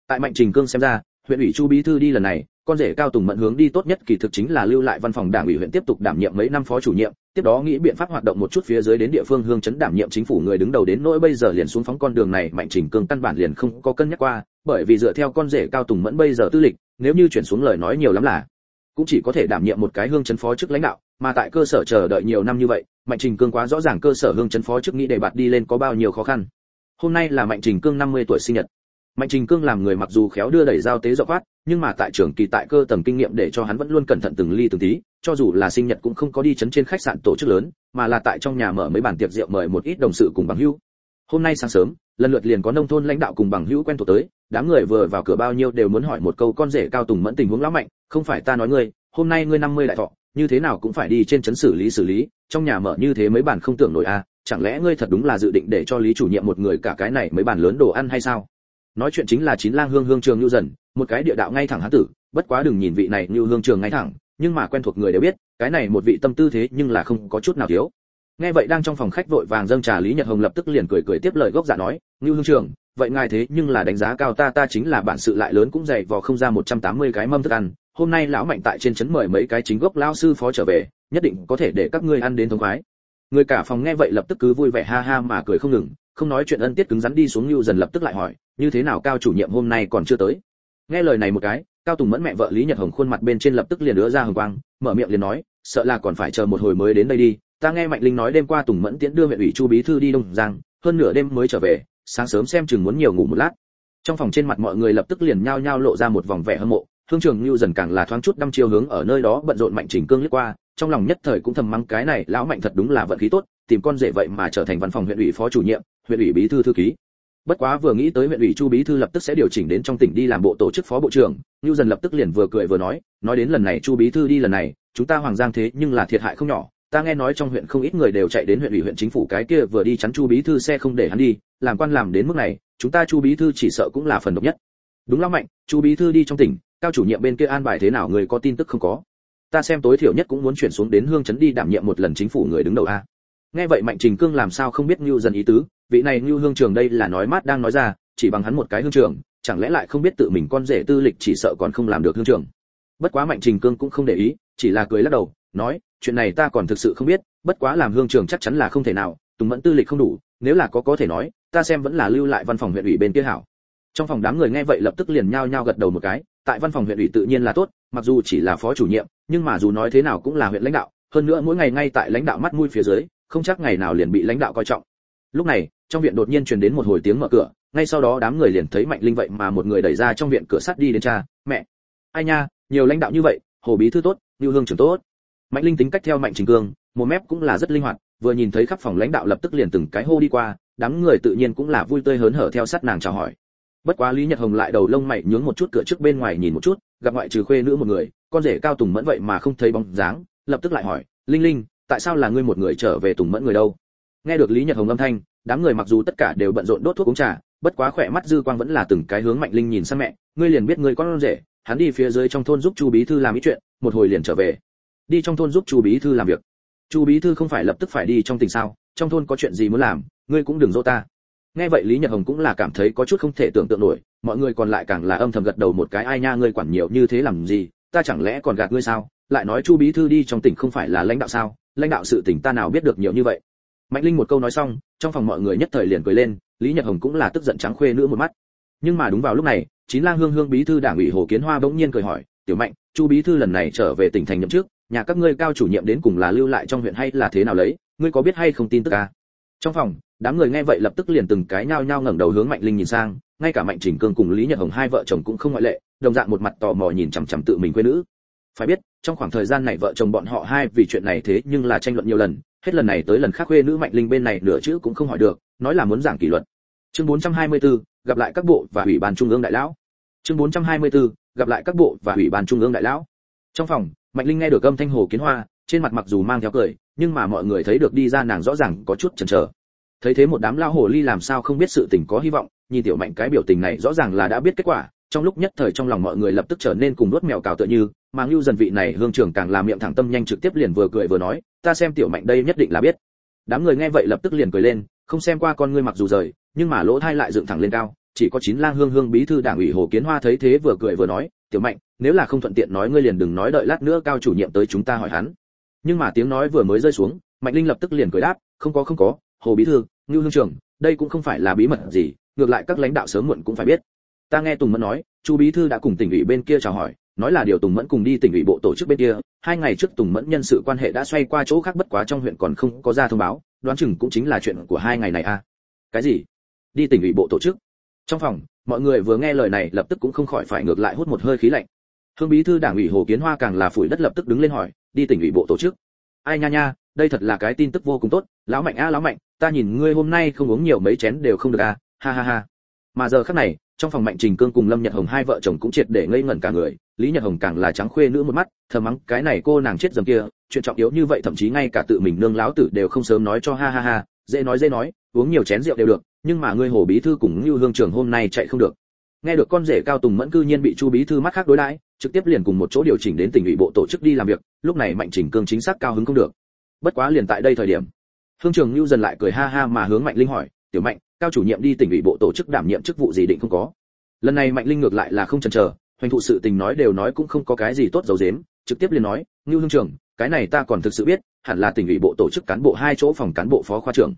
Tại mạnh trình cương xem ra, huyện ủy chu bí thư đi lần này, con rể cao tùng mẫn hướng đi tốt nhất kỳ thực chính là lưu lại văn phòng đảng ủy huyện tiếp tục đảm nhiệm mấy năm phó chủ nhiệm, tiếp đó nghĩ biện pháp hoạt động một chút phía dưới đến địa phương hương chấn đảm nhiệm chính phủ người đứng đầu đến nỗi bây giờ liền xuống phóng con đường này, mạnh trình cương căn bản liền không có cân nhắc qua, bởi vì dựa theo con rể cao tùng mẫn bây giờ tư lịch, nếu như chuyển xuống lời nói nhiều lắm là cũng chỉ có thể đảm nhiệm một cái hương chấn phó chức lãnh đạo, mà tại cơ sở chờ đợi nhiều năm như vậy, mạnh trình cương quá rõ ràng cơ sở hương chấn phó chức nghĩ để bạt đi lên có bao nhiêu khó khăn hôm nay là mạnh trình cương 50 tuổi sinh nhật. Mạnh trình cương làm người mặc dù khéo đưa đẩy giao tế dọ phát nhưng mà tại trường kỳ tại cơ tầng kinh nghiệm để cho hắn vẫn luôn cẩn thận từng ly từng tí cho dù là sinh nhật cũng không có đi chấn trên khách sạn tổ chức lớn mà là tại trong nhà mở mấy bàn tiệc rượu mời một ít đồng sự cùng bằng hữu. Hôm nay sáng sớm lần lượt liền có nông thôn lãnh đạo cùng bằng hữu quen thuộc tới đám người vừa vào cửa bao nhiêu đều muốn hỏi một câu con rể cao tùng mẫn tình huống lão mạnh không phải ta nói ngươi hôm nay ngươi năm mươi đại thọ như thế nào cũng phải đi trên chấn xử lý xử lý trong nhà mở như thế mấy bàn không tưởng nổi a à, chẳng lẽ ngươi thật đúng là dự định để cho lý chủ nhiệm một người cả cái này mấy bàn lớn đồ ăn hay sao? Nói chuyện chính là chín lang hương hương trường nhu dần, một cái địa đạo ngay thẳng hán tử, bất quá đừng nhìn vị này như hương trường ngay thẳng, nhưng mà quen thuộc người đều biết, cái này một vị tâm tư thế nhưng là không có chút nào thiếu. Nghe vậy đang trong phòng khách vội vàng dâng trà, lý nhật hồng lập tức liền cười cười tiếp lời gốc giả nói như hương trường, vậy ngài thế nhưng là đánh giá cao ta ta chính là bản sự lại lớn cũng dày vò không ra 180 cái mâm thức ăn, hôm nay lão mạnh tại trên trấn mời mấy cái chính gốc lao sư phó trở về, nhất định có thể để các ngươi ăn đến thống khoái người cả phòng nghe vậy lập tức cứ vui vẻ ha ha mà cười không ngừng, không nói chuyện ân tiết cứng rắn đi xuống lưu dần lập tức lại hỏi, như thế nào cao chủ nhiệm hôm nay còn chưa tới? Nghe lời này một cái, cao tùng mẫn mẹ vợ lý nhật hồng khuôn mặt bên trên lập tức liền đứa ra hồng quang, mở miệng liền nói, sợ là còn phải chờ một hồi mới đến đây đi, ta nghe mạnh linh nói đêm qua tùng mẫn tiễn đưa huyện ủy chu bí thư đi đông giang, hơn nửa đêm mới trở về, sáng sớm xem chừng muốn nhiều ngủ một lát. Trong phòng trên mặt mọi người lập tức liền nhao nhao lộ ra một vòng vẻ hâm mộ thương trường lưu dần càng là thoáng chút đăm chiêu hướng ở nơi đó bận rộn mạnh trình cương lướt qua trong lòng nhất thời cũng thầm mắng cái này, lão mạnh thật đúng là vận khí tốt, tìm con rể vậy mà trở thành văn phòng huyện ủy phó chủ nhiệm, huyện ủy bí thư thư ký. Bất quá vừa nghĩ tới huyện ủy chu bí thư lập tức sẽ điều chỉnh đến trong tỉnh đi làm bộ tổ chức phó bộ trưởng lưu dần lập tức liền vừa cười vừa nói nói đến lần này chu bí thư đi lần này, chúng ta hoàng giang thế nhưng là thiệt hại không nhỏ, ta nghe nói trong huyện không ít người đều chạy đến huyện ủy huyện chính phủ cái kia vừa đi chắn chu bí thư xe không để hắn đi, làm quan làm đến mức này, chúng ta chu bí thư chỉ sợ cũng là phần độc nhất. Đúng lắm mạnh, chu bí thư đi trong tỉnh, cao chủ nhiệm bên kia an bài thế nào người có tin tức không có? Ta xem tối thiểu nhất cũng muốn chuyển xuống đến hương Trấn đi đảm nhiệm một lần chính phủ người đứng đầu a. Nghe vậy mạnh trình cương làm sao không biết ngưu dần ý tứ, vị này ngưu hương trường đây là nói mát đang nói ra, chỉ bằng hắn một cái hương trường, chẳng lẽ lại không biết tự mình con rể tư lịch chỉ sợ còn không làm được hương trường. Bất quá mạnh trình cương cũng không để ý, chỉ là cười lắc đầu, nói, chuyện này ta còn thực sự không biết, bất quá làm hương trường chắc chắn là không thể nào, tùng mẫn tư lịch không đủ, nếu là có có thể nói, ta xem vẫn là lưu lại văn phòng huyện ủy bên kia hảo. Trong phòng đám người nghe vậy lập tức liền nhao nhao gật đầu một cái, tại văn phòng huyện ủy tự nhiên là tốt mặc dù chỉ là phó chủ nhiệm, nhưng mà dù nói thế nào cũng là huyện lãnh đạo, hơn nữa mỗi ngày ngay tại lãnh đạo mắt mũi phía dưới, không chắc ngày nào liền bị lãnh đạo coi trọng. Lúc này, trong viện đột nhiên truyền đến một hồi tiếng mở cửa, ngay sau đó đám người liền thấy mạnh linh vậy mà một người đẩy ra trong viện cửa sắt đi đến cha, mẹ. Ai nha, nhiều lãnh đạo như vậy, hồ bí thư tốt như hương trưởng tốt. Mạnh linh tính cách theo mạnh trình cương, một mép cũng là rất linh hoạt, vừa nhìn thấy khắp phòng lãnh đạo lập tức liền từng cái hô đi qua, đám người tự nhiên cũng là vui tươi hớn hở theo sát nàng chào hỏi. Bất quá lý nhật hồng lại đầu lông mày nhướng một chút, cửa trước bên ngoài nhìn một chút gặp ngoại trừ khuê nữ một người, con rể cao tùng mẫn vậy mà không thấy bóng dáng, lập tức lại hỏi, linh linh, tại sao là ngươi một người trở về tùng mẫn người đâu? Nghe được lý nhật hồng âm thanh, đám người mặc dù tất cả đều bận rộn đốt thuốc uống trà, bất quá khỏe mắt dư quang vẫn là từng cái hướng mạnh linh nhìn sang mẹ, ngươi liền biết ngươi con rể, hắn đi phía dưới trong thôn giúp chu bí thư làm ý chuyện, một hồi liền trở về. Đi trong thôn giúp chu bí thư làm việc. Chu bí thư không phải lập tức phải đi trong tỉnh sao? Trong thôn có chuyện gì muốn làm, ngươi cũng đừng dỗ ta nghe vậy lý nhật hồng cũng là cảm thấy có chút không thể tưởng tượng nổi, mọi người còn lại càng là âm thầm gật đầu một cái, ai nha, ngươi quản nhiều như thế làm gì? Ta chẳng lẽ còn gạt ngươi sao? Lại nói chu bí thư đi trong tỉnh không phải là lãnh đạo sao? Lãnh đạo sự tỉnh ta nào biết được nhiều như vậy? Mạnh linh một câu nói xong, trong phòng mọi người nhất thời liền cười lên, lý nhật hồng cũng là tức giận trắng khuê nữa một mắt. Nhưng mà đúng vào lúc này, chín lang hương hương bí thư đảng ủy hồ kiến hoa bỗng nhiên cười hỏi, tiểu mạnh, chu bí thư lần này trở về tỉnh thành nhậm trước nhà các ngươi cao chủ nhiệm đến cùng là lưu lại trong huyện hay là thế nào lấy? Ngươi có biết hay không tin tức à? trong phòng đám người nghe vậy lập tức liền từng cái nhao nhao ngẩng đầu hướng mạnh linh nhìn sang ngay cả mạnh trình cương cùng lý nhật hồng hai vợ chồng cũng không ngoại lệ đồng dạng một mặt tò mò nhìn chằm chằm tự mình quê nữ. Phải biết trong khoảng thời gian này vợ chồng bọn họ hai vì chuyện này thế nhưng là tranh luận nhiều lần hết lần này tới lần khác quê nữ mạnh linh bên này nửa chữ cũng không hỏi được nói là muốn giảng kỷ luật. Chương 424, gặp lại các bộ và ủy ban trung ương đại lão. Chương 424, gặp lại các bộ và ủy ban trung ương đại lão. Trong phòng mạnh linh nghe được âm thanh hồ kiến hoa trên mặt mặc dù mang theo cười nhưng mà mọi người thấy được đi ra nàng rõ ràng có chút chần chờ thấy thế một đám lao hồ ly làm sao không biết sự tình có hy vọng, nhìn tiểu mạnh cái biểu tình này rõ ràng là đã biết kết quả, trong lúc nhất thời trong lòng mọi người lập tức trở nên cùng đốt mèo cào tựa như, mà ngưu dần vị này hương trưởng càng làm miệng thẳng tâm nhanh trực tiếp liền vừa cười vừa nói, ta xem tiểu mạnh đây nhất định là biết. Đám người nghe vậy lập tức liền cười lên, không xem qua con ngươi mặc dù rời, nhưng mà lỗ thai lại dựng thẳng lên cao, chỉ có chín lang hương hương bí thư đảng ủy hồ kiến hoa thấy thế vừa cười vừa nói, tiểu mạnh, nếu là không thuận tiện nói ngươi liền đừng nói đợi lát nữa cao chủ nhiệm tới chúng ta hỏi hắn. Nhưng mà tiếng nói vừa mới rơi xuống, mạnh linh lập tức liền cười đáp, không có không có hồ bí thư, ngưu hương trưởng đây cũng không phải là bí mật gì, ngược lại các lãnh đạo sớm muộn cũng phải biết. Ta nghe tùng mẫn nói, chu bí thư đã cùng tỉnh ủy bên kia chào hỏi, nói là điều tùng mẫn cùng đi tỉnh ủy bộ tổ chức bên kia. Hai ngày trước tùng mẫn nhân sự quan hệ đã xoay qua chỗ khác bất quá trong huyện còn không có ra thông báo, đoán chừng cũng chính là chuyện của hai ngày này a à. cái gì? Đi tỉnh ủy bộ tổ chức. Trong phòng, mọi người vừa nghe lời này lập tức cũng không khỏi phải ngược lại hút một hơi khí lạnh. Hương bí thư đảng ủy hồ kiến hoa càng là phủi đất lập tức đứng lên hỏi, đi tỉnh ủy bộ tổ chức? Ai nha nha, đây thật là cái tin tức vô cùng tốt, lão mạnh a lão mạnh ta nhìn ngươi hôm nay không uống nhiều mấy chén đều không được à, ha ha ha. Mà giờ khắc này trong phòng mạnh trình cương cùng lâm nhật hồng hai vợ chồng cũng triệt để ngây ngẩn cả người lý nhật hồng càng là trắng khuê nữ một mắt thờ mắng cái này cô nàng chết dầm kia chuyện trọng yếu như vậy thậm chí ngay cả tự mình nương láo tử đều không sớm nói cho ha ha ha dễ nói dễ nói uống nhiều chén rượu đều được nhưng mà ngươi hồ bí thư cùng như hương trưởng hôm nay chạy không được. Nghe được con rể cao tùng mẫn cư nhiên bị chu bí thư mắt khác đối đãi trực tiếp liền cùng một chỗ điều chỉnh đến tỉnh ủy bộ tổ chức đi làm việc lúc này mạnh trình cương chính xác cao hứng không được. Bất quá liền tại đây thời điểm hương trường lưu dần lại cười ha ha mà hướng mạnh linh hỏi, tiểu mạnh, cao chủ nhiệm đi tỉnh ủy bộ tổ chức đảm nhiệm chức vụ gì định không có? Lần này mạnh linh ngược lại là không chần chờ, hoành thụ sự tình nói đều nói cũng không có cái gì tốt dầu dếm, trực tiếp liền nói ngưu hương trường, cái này ta còn thực sự biết, hẳn là tỉnh ủy bộ tổ chức cán bộ hai chỗ phòng cán bộ phó khoa trưởng.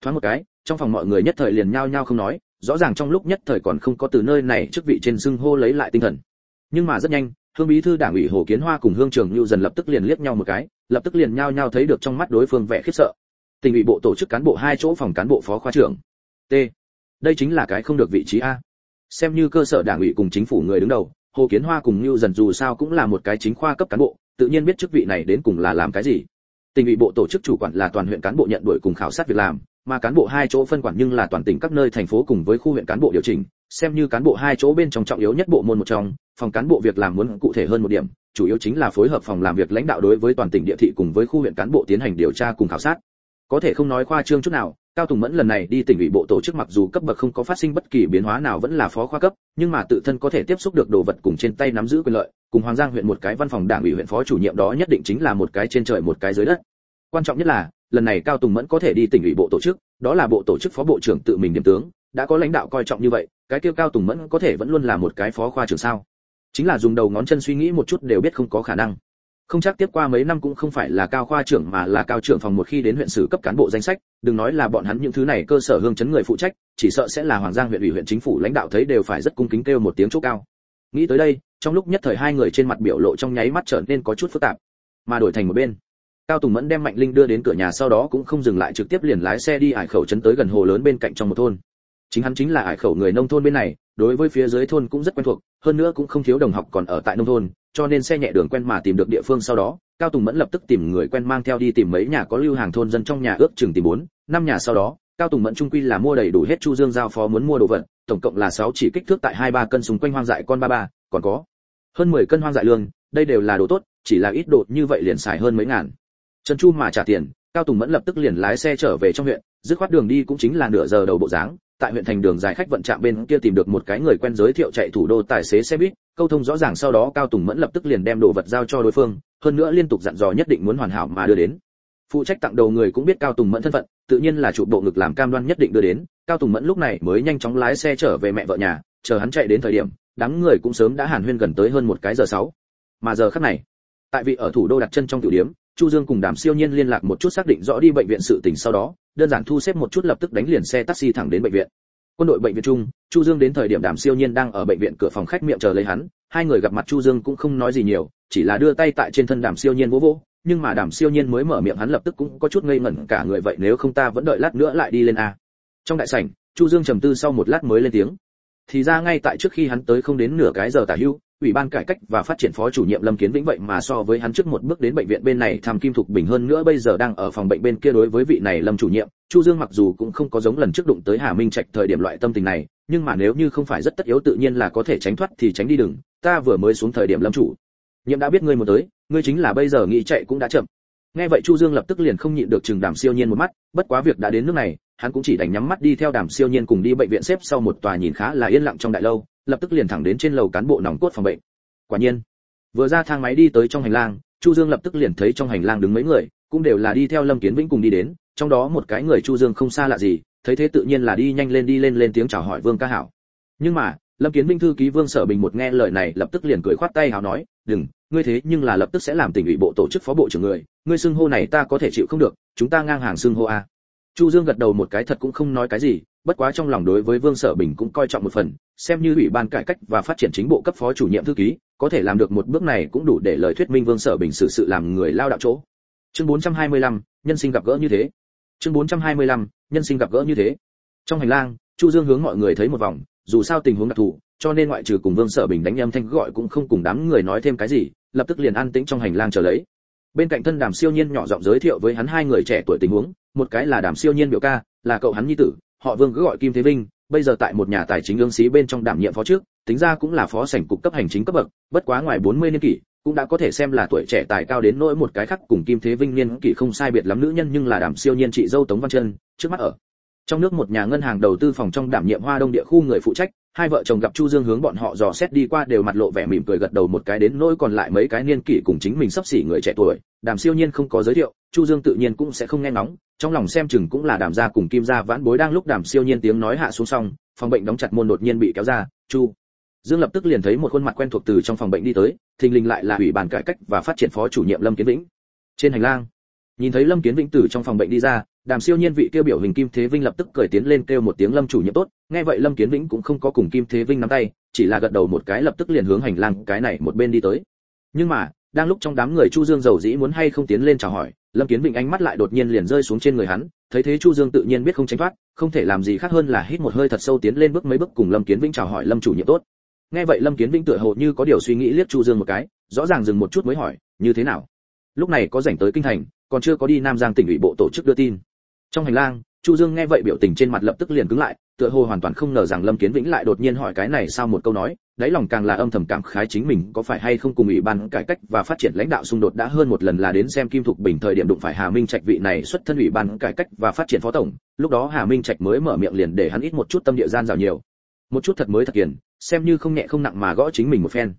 Thoáng một cái, trong phòng mọi người nhất thời liền nhao nhao không nói, rõ ràng trong lúc nhất thời còn không có từ nơi này chức vị trên xưng hô lấy lại tinh thần. Nhưng mà rất nhanh hương bí thư đảng ủy hồ kiến hoa cùng hương trường lưu dần lập tức liền liếc nhau một cái, lập tức liền nhao nhao thấy được trong mắt đối phương vẻ khiếp sợ tỉnh ủy bộ tổ chức cán bộ hai chỗ phòng cán bộ phó khoa trưởng. T. Đây chính là cái không được vị trí a. Xem như cơ sở đảng ủy cùng chính phủ người đứng đầu, hồ kiến hoa cùng lưu dần dù sao cũng là một cái chính khoa cấp cán bộ, tự nhiên biết chức vị này đến cùng là làm cái gì. Tỉnh ủy bộ tổ chức chủ quản là toàn huyện cán bộ nhận đuổi cùng khảo sát việc làm, mà cán bộ hai chỗ phân quản nhưng là toàn tỉnh các nơi thành phố cùng với khu huyện cán bộ điều chỉnh, xem như cán bộ hai chỗ bên trong trọng yếu nhất bộ môn một trong, phòng cán bộ việc làm muốn cụ thể hơn một điểm, chủ yếu chính là phối hợp phòng làm việc lãnh đạo đối với toàn tỉnh địa thị cùng với khu huyện cán bộ tiến hành điều tra cùng khảo sát có thể không nói khoa trương chút nào, cao tùng mẫn lần này đi tỉnh ủy bộ tổ chức mặc dù cấp bậc không có phát sinh bất kỳ biến hóa nào vẫn là phó khoa cấp, nhưng mà tự thân có thể tiếp xúc được đồ vật cùng trên tay nắm giữ quyền lợi, cùng hoàng giang huyện một cái văn phòng đảng ủy huyện phó chủ nhiệm đó nhất định chính là một cái trên trời một cái dưới đất. Quan trọng nhất là, lần này cao tùng mẫn có thể đi tỉnh ủy bộ tổ chức, đó là bộ tổ chức phó bộ trưởng tự mình điểm tướng, đã có lãnh đạo coi trọng như vậy, cái tiêu cao tùng mẫn có thể vẫn luôn là một cái phó khoa trưởng sao? Chính là dùng đầu ngón chân suy nghĩ một chút đều biết không có khả năng không chắc tiếp qua mấy năm cũng không phải là cao khoa trưởng mà là cao trưởng phòng một khi đến huyện sử cấp cán bộ danh sách, đừng nói là bọn hắn những thứ này cơ sở hương chấn người phụ trách, chỉ sợ sẽ là hoàng giang huyện ủy huyện chính phủ lãnh đạo thấy đều phải rất cung kính kêu một tiếng chỗ cao. Nghĩ tới đây, trong lúc nhất thời hai người trên mặt biểu lộ trong nháy mắt trở nên có chút phức tạp, mà đổi thành một bên, cao tùng mẫn đem mạnh linh đưa đến cửa nhà sau đó cũng không dừng lại trực tiếp liền lái xe đi ải khẩu trấn tới gần hồ lớn bên cạnh trong một thôn. Chính hắn chính là ải khẩu người nông thôn bên này, đối với phía dưới thôn cũng rất quen thuộc, hơn nữa cũng không thiếu đồng học còn ở tại nông thôn cho nên xe nhẹ đường quen mà tìm được địa phương sau đó, cao tùng mẫn lập tức tìm người quen mang theo đi tìm mấy nhà có lưu hàng thôn dân trong nhà ước chừng tìm bốn, năm nhà sau đó, cao tùng mẫn trung quy là mua đầy đủ hết chu dương giao phó muốn mua đồ vật, tổng cộng là 6 chỉ kích thước tại hai ba cân xung quanh hoang dại con ba ba, còn có hơn 10 cân hoang dại lương, đây đều là đồ tốt, chỉ là ít đồ như vậy liền xài hơn mấy ngàn. Trần chu mà trả tiền, cao tùng mẫn lập tức liền lái xe trở về trong huyện, dứt khoát đường đi cũng chính là nửa giờ đầu bộ dáng tại huyện thành đường dài khách vận trạm bên kia tìm được một cái người quen giới thiệu chạy thủ đô tài xế xe buýt, câu thông rõ ràng sau đó cao tùng mẫn lập tức liền đem đồ vật giao cho đối phương, hơn nữa liên tục dặn dò nhất định muốn hoàn hảo mà đưa đến. Phụ trách tặng đầu người cũng biết cao tùng mẫn thân phận, tự nhiên là trụ bộ ngực làm cam đoan nhất định đưa đến. Cao tùng mẫn lúc này mới nhanh chóng lái xe trở về mẹ vợ nhà, chờ hắn chạy đến thời điểm, đám người cũng sớm đã hàn huyên gần tới hơn một cái giờ sáu. Mà giờ khắc này, tại vị ở thủ đô đặt chân trong tiểu điếm chu dương cùng đàm siêu nhiên liên lạc một chút xác định rõ đi bệnh viện sự tình sau đó đơn giản thu xếp một chút lập tức đánh liền xe taxi thẳng đến bệnh viện. Quân đội bệnh viện chung chu dương đến thời điểm đàm siêu nhiên đang ở bệnh viện cửa phòng khách miệng chờ lấy hắn, hai người gặp mặt chu dương cũng không nói gì nhiều, chỉ là đưa tay tại trên thân đàm siêu nhiên vỗ vỗ, nhưng mà đàm siêu nhiên mới mở miệng hắn lập tức cũng có chút ngây ngẩn cả người vậy nếu không ta vẫn đợi lát nữa lại đi lên a. Trong đại sảnh, chu dương trầm tư sau một lát mới lên tiếng. Thì ra ngay tại trước khi hắn tới không đến nửa cái giờ tả hưu ủy ban cải cách và phát triển phó chủ nhiệm lâm kiến vĩnh vậy mà so với hắn trước một bước đến bệnh viện bên này thăm kim thục bình hơn nữa, bây giờ đang ở phòng bệnh bên kia đối với vị này lâm chủ nhiệm. Chu dương mặc dù cũng không có giống lần trước đụng tới hà minh trạch thời điểm loại tâm tình này, nhưng mà nếu như không phải rất tất yếu tự nhiên là có thể tránh thoát thì tránh đi đừng. Ta vừa mới xuống thời điểm lâm chủ nhiệm đã biết ngươi một tới, ngươi chính là bây giờ nghĩ chạy cũng đã chậm. Nghe vậy chu dương lập tức liền không nhịn được chừng đàm siêu nhiên một mắt, bất quá việc đã đến nước này, hắn cũng chỉ đành nhắm mắt đi theo đàm siêu nhiên cùng đi bệnh viện xếp sau một tòa nhìn khá là yên lặng trong đại lâu lập tức liền thẳng đến trên lầu cán bộ nòng cốt phòng bệnh. Quả nhiên, vừa ra thang máy đi tới trong hành lang, chu dương lập tức liền thấy trong hành lang đứng mấy người, cũng đều là đi theo lâm kiến vĩnh cùng đi đến, trong đó một cái người chu dương không xa lạ gì, thấy thế tự nhiên là đi nhanh lên đi lên lên tiếng chào hỏi vương ca hảo. Nhưng mà, lâm kiến vĩnh thư ký vương sở bình một nghe lời này lập tức liền cười khoát tay hào nói, đừng, ngươi thế nhưng là lập tức sẽ làm tỉnh ủy bộ tổ chức phó bộ trưởng người, ngươi xưng hô này ta có thể chịu không được, chúng ta ngang hàng xưng hô a. Chu dương gật đầu một cái thật cũng không nói cái gì bất quá trong lòng đối với vương sở bình cũng coi trọng một phần xem như ủy ban cải cách và phát triển chính bộ cấp phó chủ nhiệm thư ký có thể làm được một bước này cũng đủ để lời thuyết minh vương sở bình xử sự làm người lao đạo chỗ. Chương 425, nhân sinh gặp gỡ như thế. Chương 425, nhân sinh gặp gỡ như thế. Trong hành lang chu dương hướng mọi người thấy một vòng dù sao tình huống đặc thù cho nên ngoại trừ cùng vương sở bình đánh âm thanh gọi cũng không cùng đám người nói thêm cái gì lập tức liền an tĩnh trong hành lang chờ lấy. Bên cạnh thân đàm siêu nhiên nhỏ giọng giới thiệu với hắn hai người trẻ tuổi tình huống một cái là đàm siêu nhiên biểu ca là cậu hắn nhi tử họ vương cứ gọi kim thế vinh, bây giờ tại một nhà tài chính ương xí bên trong đảm nhiệm phó trước, tính ra cũng là phó sảnh cục cấp hành chính cấp bậc, bất quá ngoài 40 niên kỷ, cũng đã có thể xem là tuổi trẻ tài cao đến nỗi một cái khác cùng kim thế vinh niên kỷ không sai biệt lắm nữ nhân nhưng là đảm siêu nhiên chị dâu tống văn chân trước mắt ở. Trong nước một nhà ngân hàng đầu tư phòng trong đảm nhiệm hoa đông địa khu người phụ trách hai vợ chồng gặp chu dương hướng bọn họ dò xét đi qua đều mặt lộ vẻ mỉm cười gật đầu một cái đến nỗi còn lại mấy cái niên kỷ cùng chính mình sắp xỉ người trẻ tuổi, đàm siêu nhiên không có giới thiệu, chu dương tự nhiên cũng sẽ không nghe ngóng, trong lòng xem chừng cũng là đàm gia cùng kim gia vãn bối đang lúc đàm siêu nhiên tiếng nói hạ xuống xong, phòng bệnh đóng chặt môn đột nhiên bị kéo ra, chu. Dương lập tức liền thấy một khuôn mặt quen thuộc từ trong phòng bệnh đi tới, thình lình lại là ủy ban cải cách và phát triển phó chủ nhiệm lâm kiến vĩnh. Trên hành lang nhìn thấy lâm kiến vĩnh từ trong phòng bệnh đi ra, đàm siêu nhiên vị kêu biểu hình kim thế vinh lập tức cười tiến lên kêu một tiếng lâm chủ nhiệm tốt. Nghe vậy lâm kiến vĩnh cũng không có cùng kim thế vinh nắm tay, chỉ là gật đầu một cái lập tức liền hướng hành lang cái này một bên đi tới. Nhưng mà, đang lúc trong đám người chu dương giàu dĩ muốn hay không tiến lên chào hỏi, lâm kiến vĩnh ánh mắt lại đột nhiên liền rơi xuống trên người hắn, thấy thế chu dương tự nhiên biết không tránh thoát, không thể làm gì khác hơn là hít một hơi thật sâu tiến lên bước mấy bước cùng lâm kiến vĩnh chào hỏi lâm chủ nhiệm tốt. Nghe vậy lâm kiến vĩnh tựa hồ như có điều suy nghĩ liếc chu dương một cái, rõ ràng dừng một chút mới hỏi, như thế nào? Lúc này có rảnh tới kinh thành còn chưa có đi nam giang tỉnh ủy bộ tổ chức đưa tin. Trong hành lang, chu dương nghe vậy biểu tình trên mặt lập tức liền cứng lại, tựa hồ hoàn toàn không ngờ rằng lâm kiến vĩnh lại đột nhiên hỏi cái này sao một câu nói, đáy lòng càng là âm thầm cảm khái chính mình có phải hay không cùng ủy ban cải cách và phát triển lãnh đạo xung đột đã hơn một lần là đến xem kim thục bình thời điểm đụng phải hà minh trạch vị này xuất thân ủy ban cải cách và phát triển phó tổng, lúc đó hà minh trạch mới mở miệng liền để hắn ít một chút tâm địa gian rào nhiều. Một chút thật mới thật kiền, xem như không nhẹ không nặng mà gõ chính mình một phen.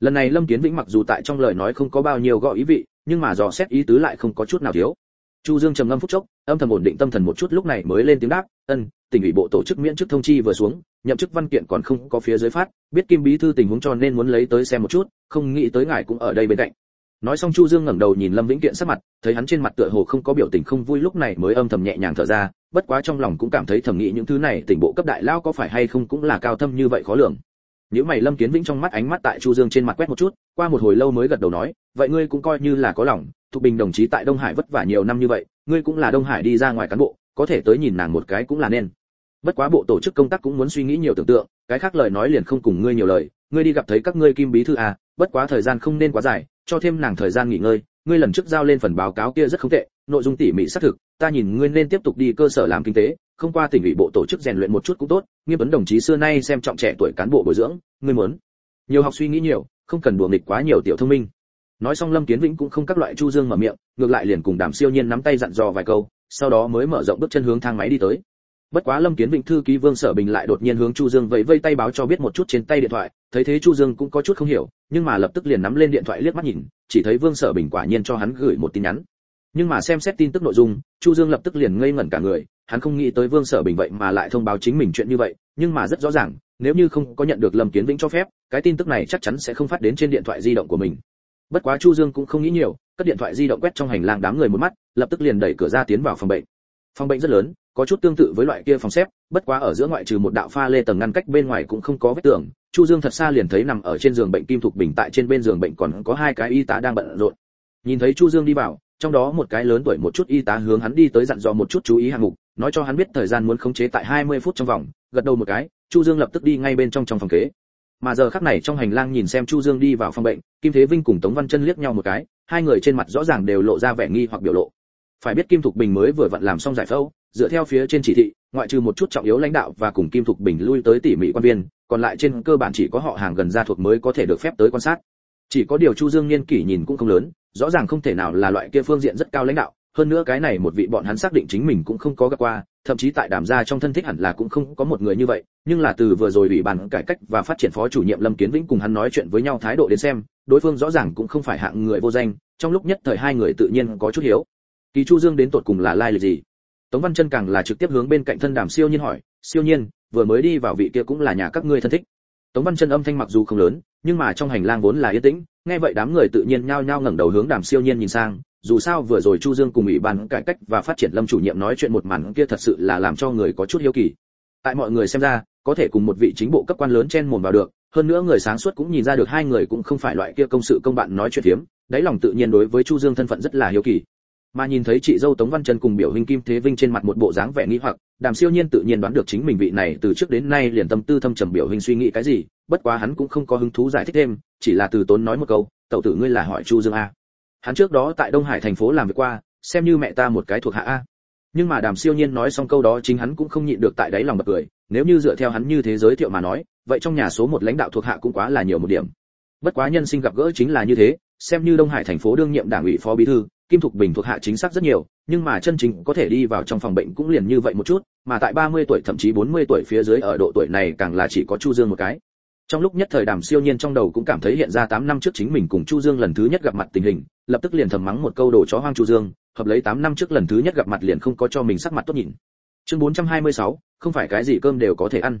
Lần này lâm kiến vĩnh mặc dù tại trong lời nói không có bao nhiêu gõ ý vị nhưng mà dò xét ý tứ lại không có chút nào thiếu. Chu dương trầm ngâm phút chốc, âm thầm ổn định tâm thần một chút, lúc này mới lên tiếng đáp, ân, tỉnh ủy bộ tổ chức miễn chức thông chi vừa xuống, nhậm chức văn kiện còn không có phía dưới phát, biết kim bí thư tình huống cho nên muốn lấy tới xem một chút, không nghĩ tới ngài cũng ở đây bên cạnh. Nói xong chu dương ngẩng đầu nhìn lâm vĩnh kiện sắc mặt, thấy hắn trên mặt tựa hồ không có biểu tình không vui, lúc này mới âm thầm nhẹ nhàng thở ra, bất quá trong lòng cũng cảm thấy thầm nghĩ những thứ này, tỉnh bộ cấp đại lao có phải hay không cũng là cao thâm như vậy khó lường nếu mày lâm kiến vĩnh trong mắt ánh mắt tại chu dương trên mặt quét một chút, qua một hồi lâu mới gật đầu nói, vậy ngươi cũng coi như là có lòng, thục bình đồng chí tại đông hải vất vả nhiều năm như vậy, ngươi cũng là đông hải đi ra ngoài cán bộ, có thể tới nhìn nàng một cái cũng là nên. Bất quá bộ tổ chức công tác cũng muốn suy nghĩ nhiều tưởng tượng, cái khác lời nói liền không cùng ngươi nhiều lời, ngươi đi gặp thấy các ngươi kim bí thư à bất quá thời gian không nên quá dài, cho thêm nàng thời gian nghỉ ngơi, ngươi lần trước giao lên phần báo cáo kia rất không tệ, nội dung tỉ mỉ xác thực ta nhìn ngươi nên tiếp tục đi cơ sở làm kinh tế, không qua tỉnh ủy bộ tổ chức rèn luyện một chút cũng tốt, nghiêm vấn đồng chí xưa nay xem trọng trẻ tuổi cán bộ bồi dưỡng, ngươi muốn. Nhiều học suy nghĩ nhiều, không cần đùa nghịch quá nhiều tiểu thông minh. Nói xong lâm kiến vĩnh cũng không các loại chu dương mở miệng, ngược lại liền cùng đàm siêu nhiên nắm tay dặn dò vài câu, sau đó mới mở rộng bước chân hướng thang máy đi tới. Bất quá lâm kiến vĩnh thư ký vương sở bình lại đột nhiên hướng chu dương vẫy vây tay báo cho biết một chút trên tay điện thoại, thấy thế chu dương cũng có chút không hiểu, nhưng mà lập tức liền nắm lên điện thoại liếc mắt nhìn, chỉ thấy vương sở bình quả nhiên cho hắn gửi một tin nhắn nhưng mà xem xét tin tức nội dung, chu dương lập tức liền ngây ngẩn cả người, hắn không nghĩ tới vương sở bình vậy mà lại thông báo chính mình chuyện như vậy, nhưng mà rất rõ ràng, nếu như không có nhận được lâm kiến vĩnh cho phép, cái tin tức này chắc chắn sẽ không phát đến trên điện thoại di động của mình. Bất quá chu dương cũng không nghĩ nhiều, cất điện thoại di động quét trong hành lang đám người một mắt, lập tức liền đẩy cửa ra tiến vào phòng bệnh. Phòng bệnh rất lớn, có chút tương tự với loại kia phòng xếp, bất quá ở giữa ngoại trừ một đạo pha lê tầng ngăn cách bên ngoài cũng không có vết tường, chu dương thật xa liền thấy nằm ở trên giường bệnh kim thục bình tại trên bên giường bệnh còn có hai cái y tá đang bận rộn. Nhìn thấy chu dương đi vào trong đó một cái lớn tuổi một chút y tá hướng hắn đi tới dặn dò một chút chú ý hạng mục, nói cho hắn biết thời gian muốn khống chế tại 20 phút trong vòng, gật đầu một cái, chu dương lập tức đi ngay bên trong trong phòng kế. Mà giờ khắc này trong hành lang nhìn xem chu dương đi vào phòng bệnh, kim thế vinh cùng tống văn chân liếc nhau một cái, hai người trên mặt rõ ràng đều lộ ra vẻ nghi hoặc biểu lộ. Phải biết kim thục bình mới vừa vặn làm xong giải phẫu, dựa theo phía trên chỉ thị, ngoại trừ một chút trọng yếu lãnh đạo và cùng kim thục bình lui tới tỉ mỉ quan viên, còn lại trên cơ bản chỉ có họ hàng gần gia thuộc mới có thể được phép tới quan sát. Chỉ có điều chu dương niên kỷ nhìn cũng không lớn rõ ràng không thể nào là loại kia phương diện rất cao lãnh đạo, hơn nữa cái này một vị bọn hắn xác định chính mình cũng không có gặp qua, thậm chí tại đàm gia trong thân thích hẳn là cũng không có một người như vậy, nhưng là từ vừa rồi ủy ban cải cách và phát triển phó chủ nhiệm lâm kiến vĩnh cùng hắn nói chuyện với nhau thái độ đến xem, đối phương rõ ràng cũng không phải hạng người vô danh, trong lúc nhất thời hai người tự nhiên có chút hiếu. Kỳ chu dương đến tột cùng là lai lịch gì? Tống văn chân càng là trực tiếp hướng bên cạnh thân đàm siêu nhiên hỏi, siêu nhiên, vừa mới đi vào vị kia cũng là nhà các ngươi thân thích. Tống văn chân âm thanh mặc dù không lớn, nhưng mà trong hành lang vốn là yên tĩnh nghe vậy đám người tự nhiên nhao nhao ngẩng đầu hướng đàm siêu nhiên nhìn sang dù sao vừa rồi chu dương cùng ủy ban cải cách và phát triển lâm chủ nhiệm nói chuyện một màn kia thật sự là làm cho người có chút hiếu kỳ. Tại mọi người xem ra có thể cùng một vị chính bộ cấp quan lớn chen mồm vào được hơn nữa người sáng suốt cũng nhìn ra được hai người cũng không phải loại kia công sự công bạn nói chuyện hiếm, đáy lòng tự nhiên đối với chu dương thân phận rất là hiếu kỳ mà nhìn thấy chị dâu tống văn chân cùng biểu hình kim thế vinh trên mặt một bộ dáng vẻ nghi hoặc, đàm siêu nhiên tự nhiên đoán được chính mình vị này từ trước đến nay liền tâm tư thâm trầm biểu hình suy nghĩ cái gì, bất quá hắn cũng không có hứng thú giải thích thêm, chỉ là từ tốn nói một câu, tẩu tử ngươi là hỏi chu dương a. Hắn trước đó tại đông hải thành phố làm việc qua, xem như mẹ ta một cái thuộc hạ a. Nhưng mà đàm siêu nhiên nói xong câu đó chính hắn cũng không nhịn được tại đáy lòng bật cười, nếu như dựa theo hắn như thế giới thiệu mà nói, vậy trong nhà số một lãnh đạo thuộc hạ cũng quá là nhiều một điểm. Bất quá nhân sinh gặp gỡ chính là như thế, xem như đông hải thành phố đương nhiệm đảng ủy phó bí thư kim thục bình thuộc hạ chính xác rất nhiều nhưng mà chân chính có thể đi vào trong phòng bệnh cũng liền như vậy một chút mà tại 30 tuổi thậm chí 40 tuổi phía dưới ở độ tuổi này càng là chỉ có chu dương một cái. Trong lúc nhất thời đàm siêu nhiên trong đầu cũng cảm thấy hiện ra 8 năm trước chính mình cùng chu dương lần thứ nhất gặp mặt tình hình lập tức liền thầm mắng một câu đồ chó hoang chu dương hợp lấy 8 năm trước lần thứ nhất gặp mặt liền không có cho mình sắc mặt tốt nhìn. Chương 426, không phải cái gì cơm đều có thể ăn.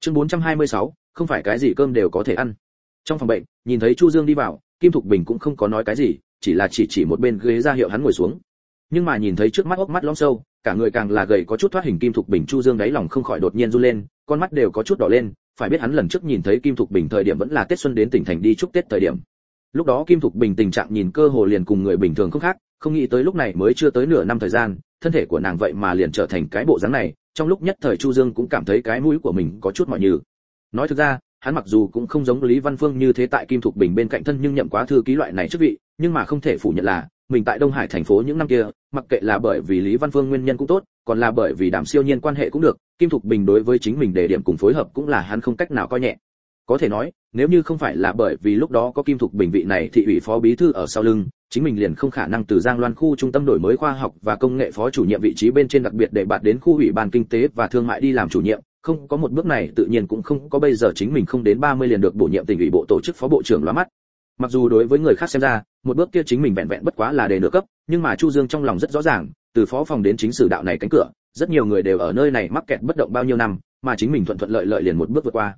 Chương 426, không phải cái gì cơm đều có thể ăn. Trong phòng bệnh nhìn thấy chu dương đi vào kim thục bình cũng không có nói cái gì chỉ là chỉ chỉ một bên ghế ra hiệu hắn ngồi xuống. Nhưng mà nhìn thấy trước mắt ốc mắt lõm sâu, cả người càng là gầy có chút thoát hình kim thục bình chu dương đáy lòng không khỏi đột nhiên run lên, con mắt đều có chút đỏ lên, phải biết hắn lần trước nhìn thấy kim thục bình thời điểm vẫn là tết xuân đến tỉnh thành đi chúc tết thời điểm. Lúc đó kim thục bình tình trạng nhìn cơ hồ liền cùng người bình thường không khác, không nghĩ tới lúc này mới chưa tới nửa năm thời gian, thân thể của nàng vậy mà liền trở thành cái bộ dáng này, trong lúc nhất thời chu dương cũng cảm thấy cái mũi của mình có chút mỏi nhừ. Nói thực ra hắn mặc dù cũng không giống lý văn phương như thế tại kim thục bình bên cạnh thân nhưng nhậm quá thư ký loại này chức vị, nhưng mà không thể phủ nhận là, mình tại đông hải thành phố những năm kia, mặc kệ là bởi vì lý văn phương nguyên nhân cũng tốt, còn là bởi vì đảm siêu nhiên quan hệ cũng được, kim thục bình đối với chính mình đề điểm cùng phối hợp cũng là hắn không cách nào coi nhẹ. Có thể nói, nếu như không phải là bởi vì lúc đó có kim thục bình vị này thị ủy phó bí thư ở sau lưng, chính mình liền không khả năng từ giang loan khu trung tâm đổi mới khoa học và công nghệ phó chủ nhiệm vị trí bên trên đặc biệt để bạt đến khu ủy ban kinh tế và thương mại đi làm chủ nhiệm không có một bước này tự nhiên cũng không có bây giờ chính mình không đến 30 liền được bổ nhiệm tỉnh ủy bộ tổ chức phó bộ trưởng lóa mắt. Mặc dù đối với người khác xem ra một bước kia chính mình vẹn vẹn bất quá là đề nửa cấp nhưng mà chu dương trong lòng rất rõ ràng từ phó phòng đến chính sử đạo này cánh cửa rất nhiều người đều ở nơi này mắc kẹt bất động bao nhiêu năm mà chính mình thuận thuận lợi lợi liền một bước vượt qua.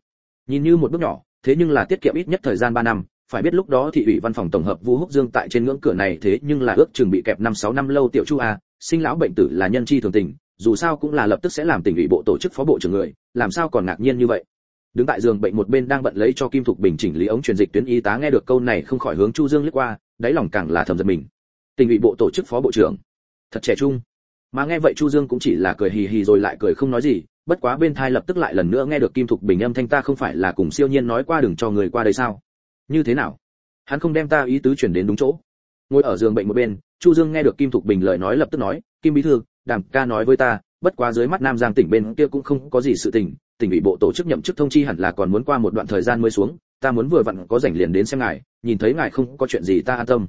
Nhìn như một bước nhỏ thế nhưng là tiết kiệm ít nhất thời gian 3 năm phải biết lúc đó thị ủy văn phòng tổng hợp Vu Húc Dương tại trên ngưỡng cửa này thế nhưng là ước chừng bị kẹp 5 6 năm lâu tiểu chu a, sinh lão bệnh tử là nhân chi thường tình, dù sao cũng là lập tức sẽ làm tỉnh ủy bộ tổ chức phó bộ trưởng người, làm sao còn ngạc nhiên như vậy. Đứng tại giường bệnh một bên đang bận lấy cho Kim Thục bình chỉnh lý ống truyền dịch tuyến y tá nghe được câu này không khỏi hướng Chu Dương lướt qua, đáy lòng càng là thầm giận mình. tình ủy bộ tổ chức phó bộ trưởng, thật trẻ trung. Mà nghe vậy Chu Dương cũng chỉ là cười hì hì rồi lại cười không nói gì, bất quá bên thai lập tức lại lần nữa nghe được Kim Thục bình âm thanh ta không phải là cùng siêu nhiên nói qua đừng cho người qua đây sao? Như thế nào? Hắn không đem ta ý tứ chuyển đến đúng chỗ. Ngồi ở giường bệnh một bên, Chu Dương nghe được Kim Thục bình lời nói lập tức nói, Kim bí thư, Đàm ca nói với ta, bất quá dưới mắt Nam Giang tỉnh bên kia cũng không có gì sự tình, tỉnh ủy bộ tổ chức nhậm chức thông chi hẳn là còn muốn qua một đoạn thời gian mới xuống, ta muốn vừa vặn có rảnh liền đến xem ngài, nhìn thấy ngài không có chuyện gì ta an tâm.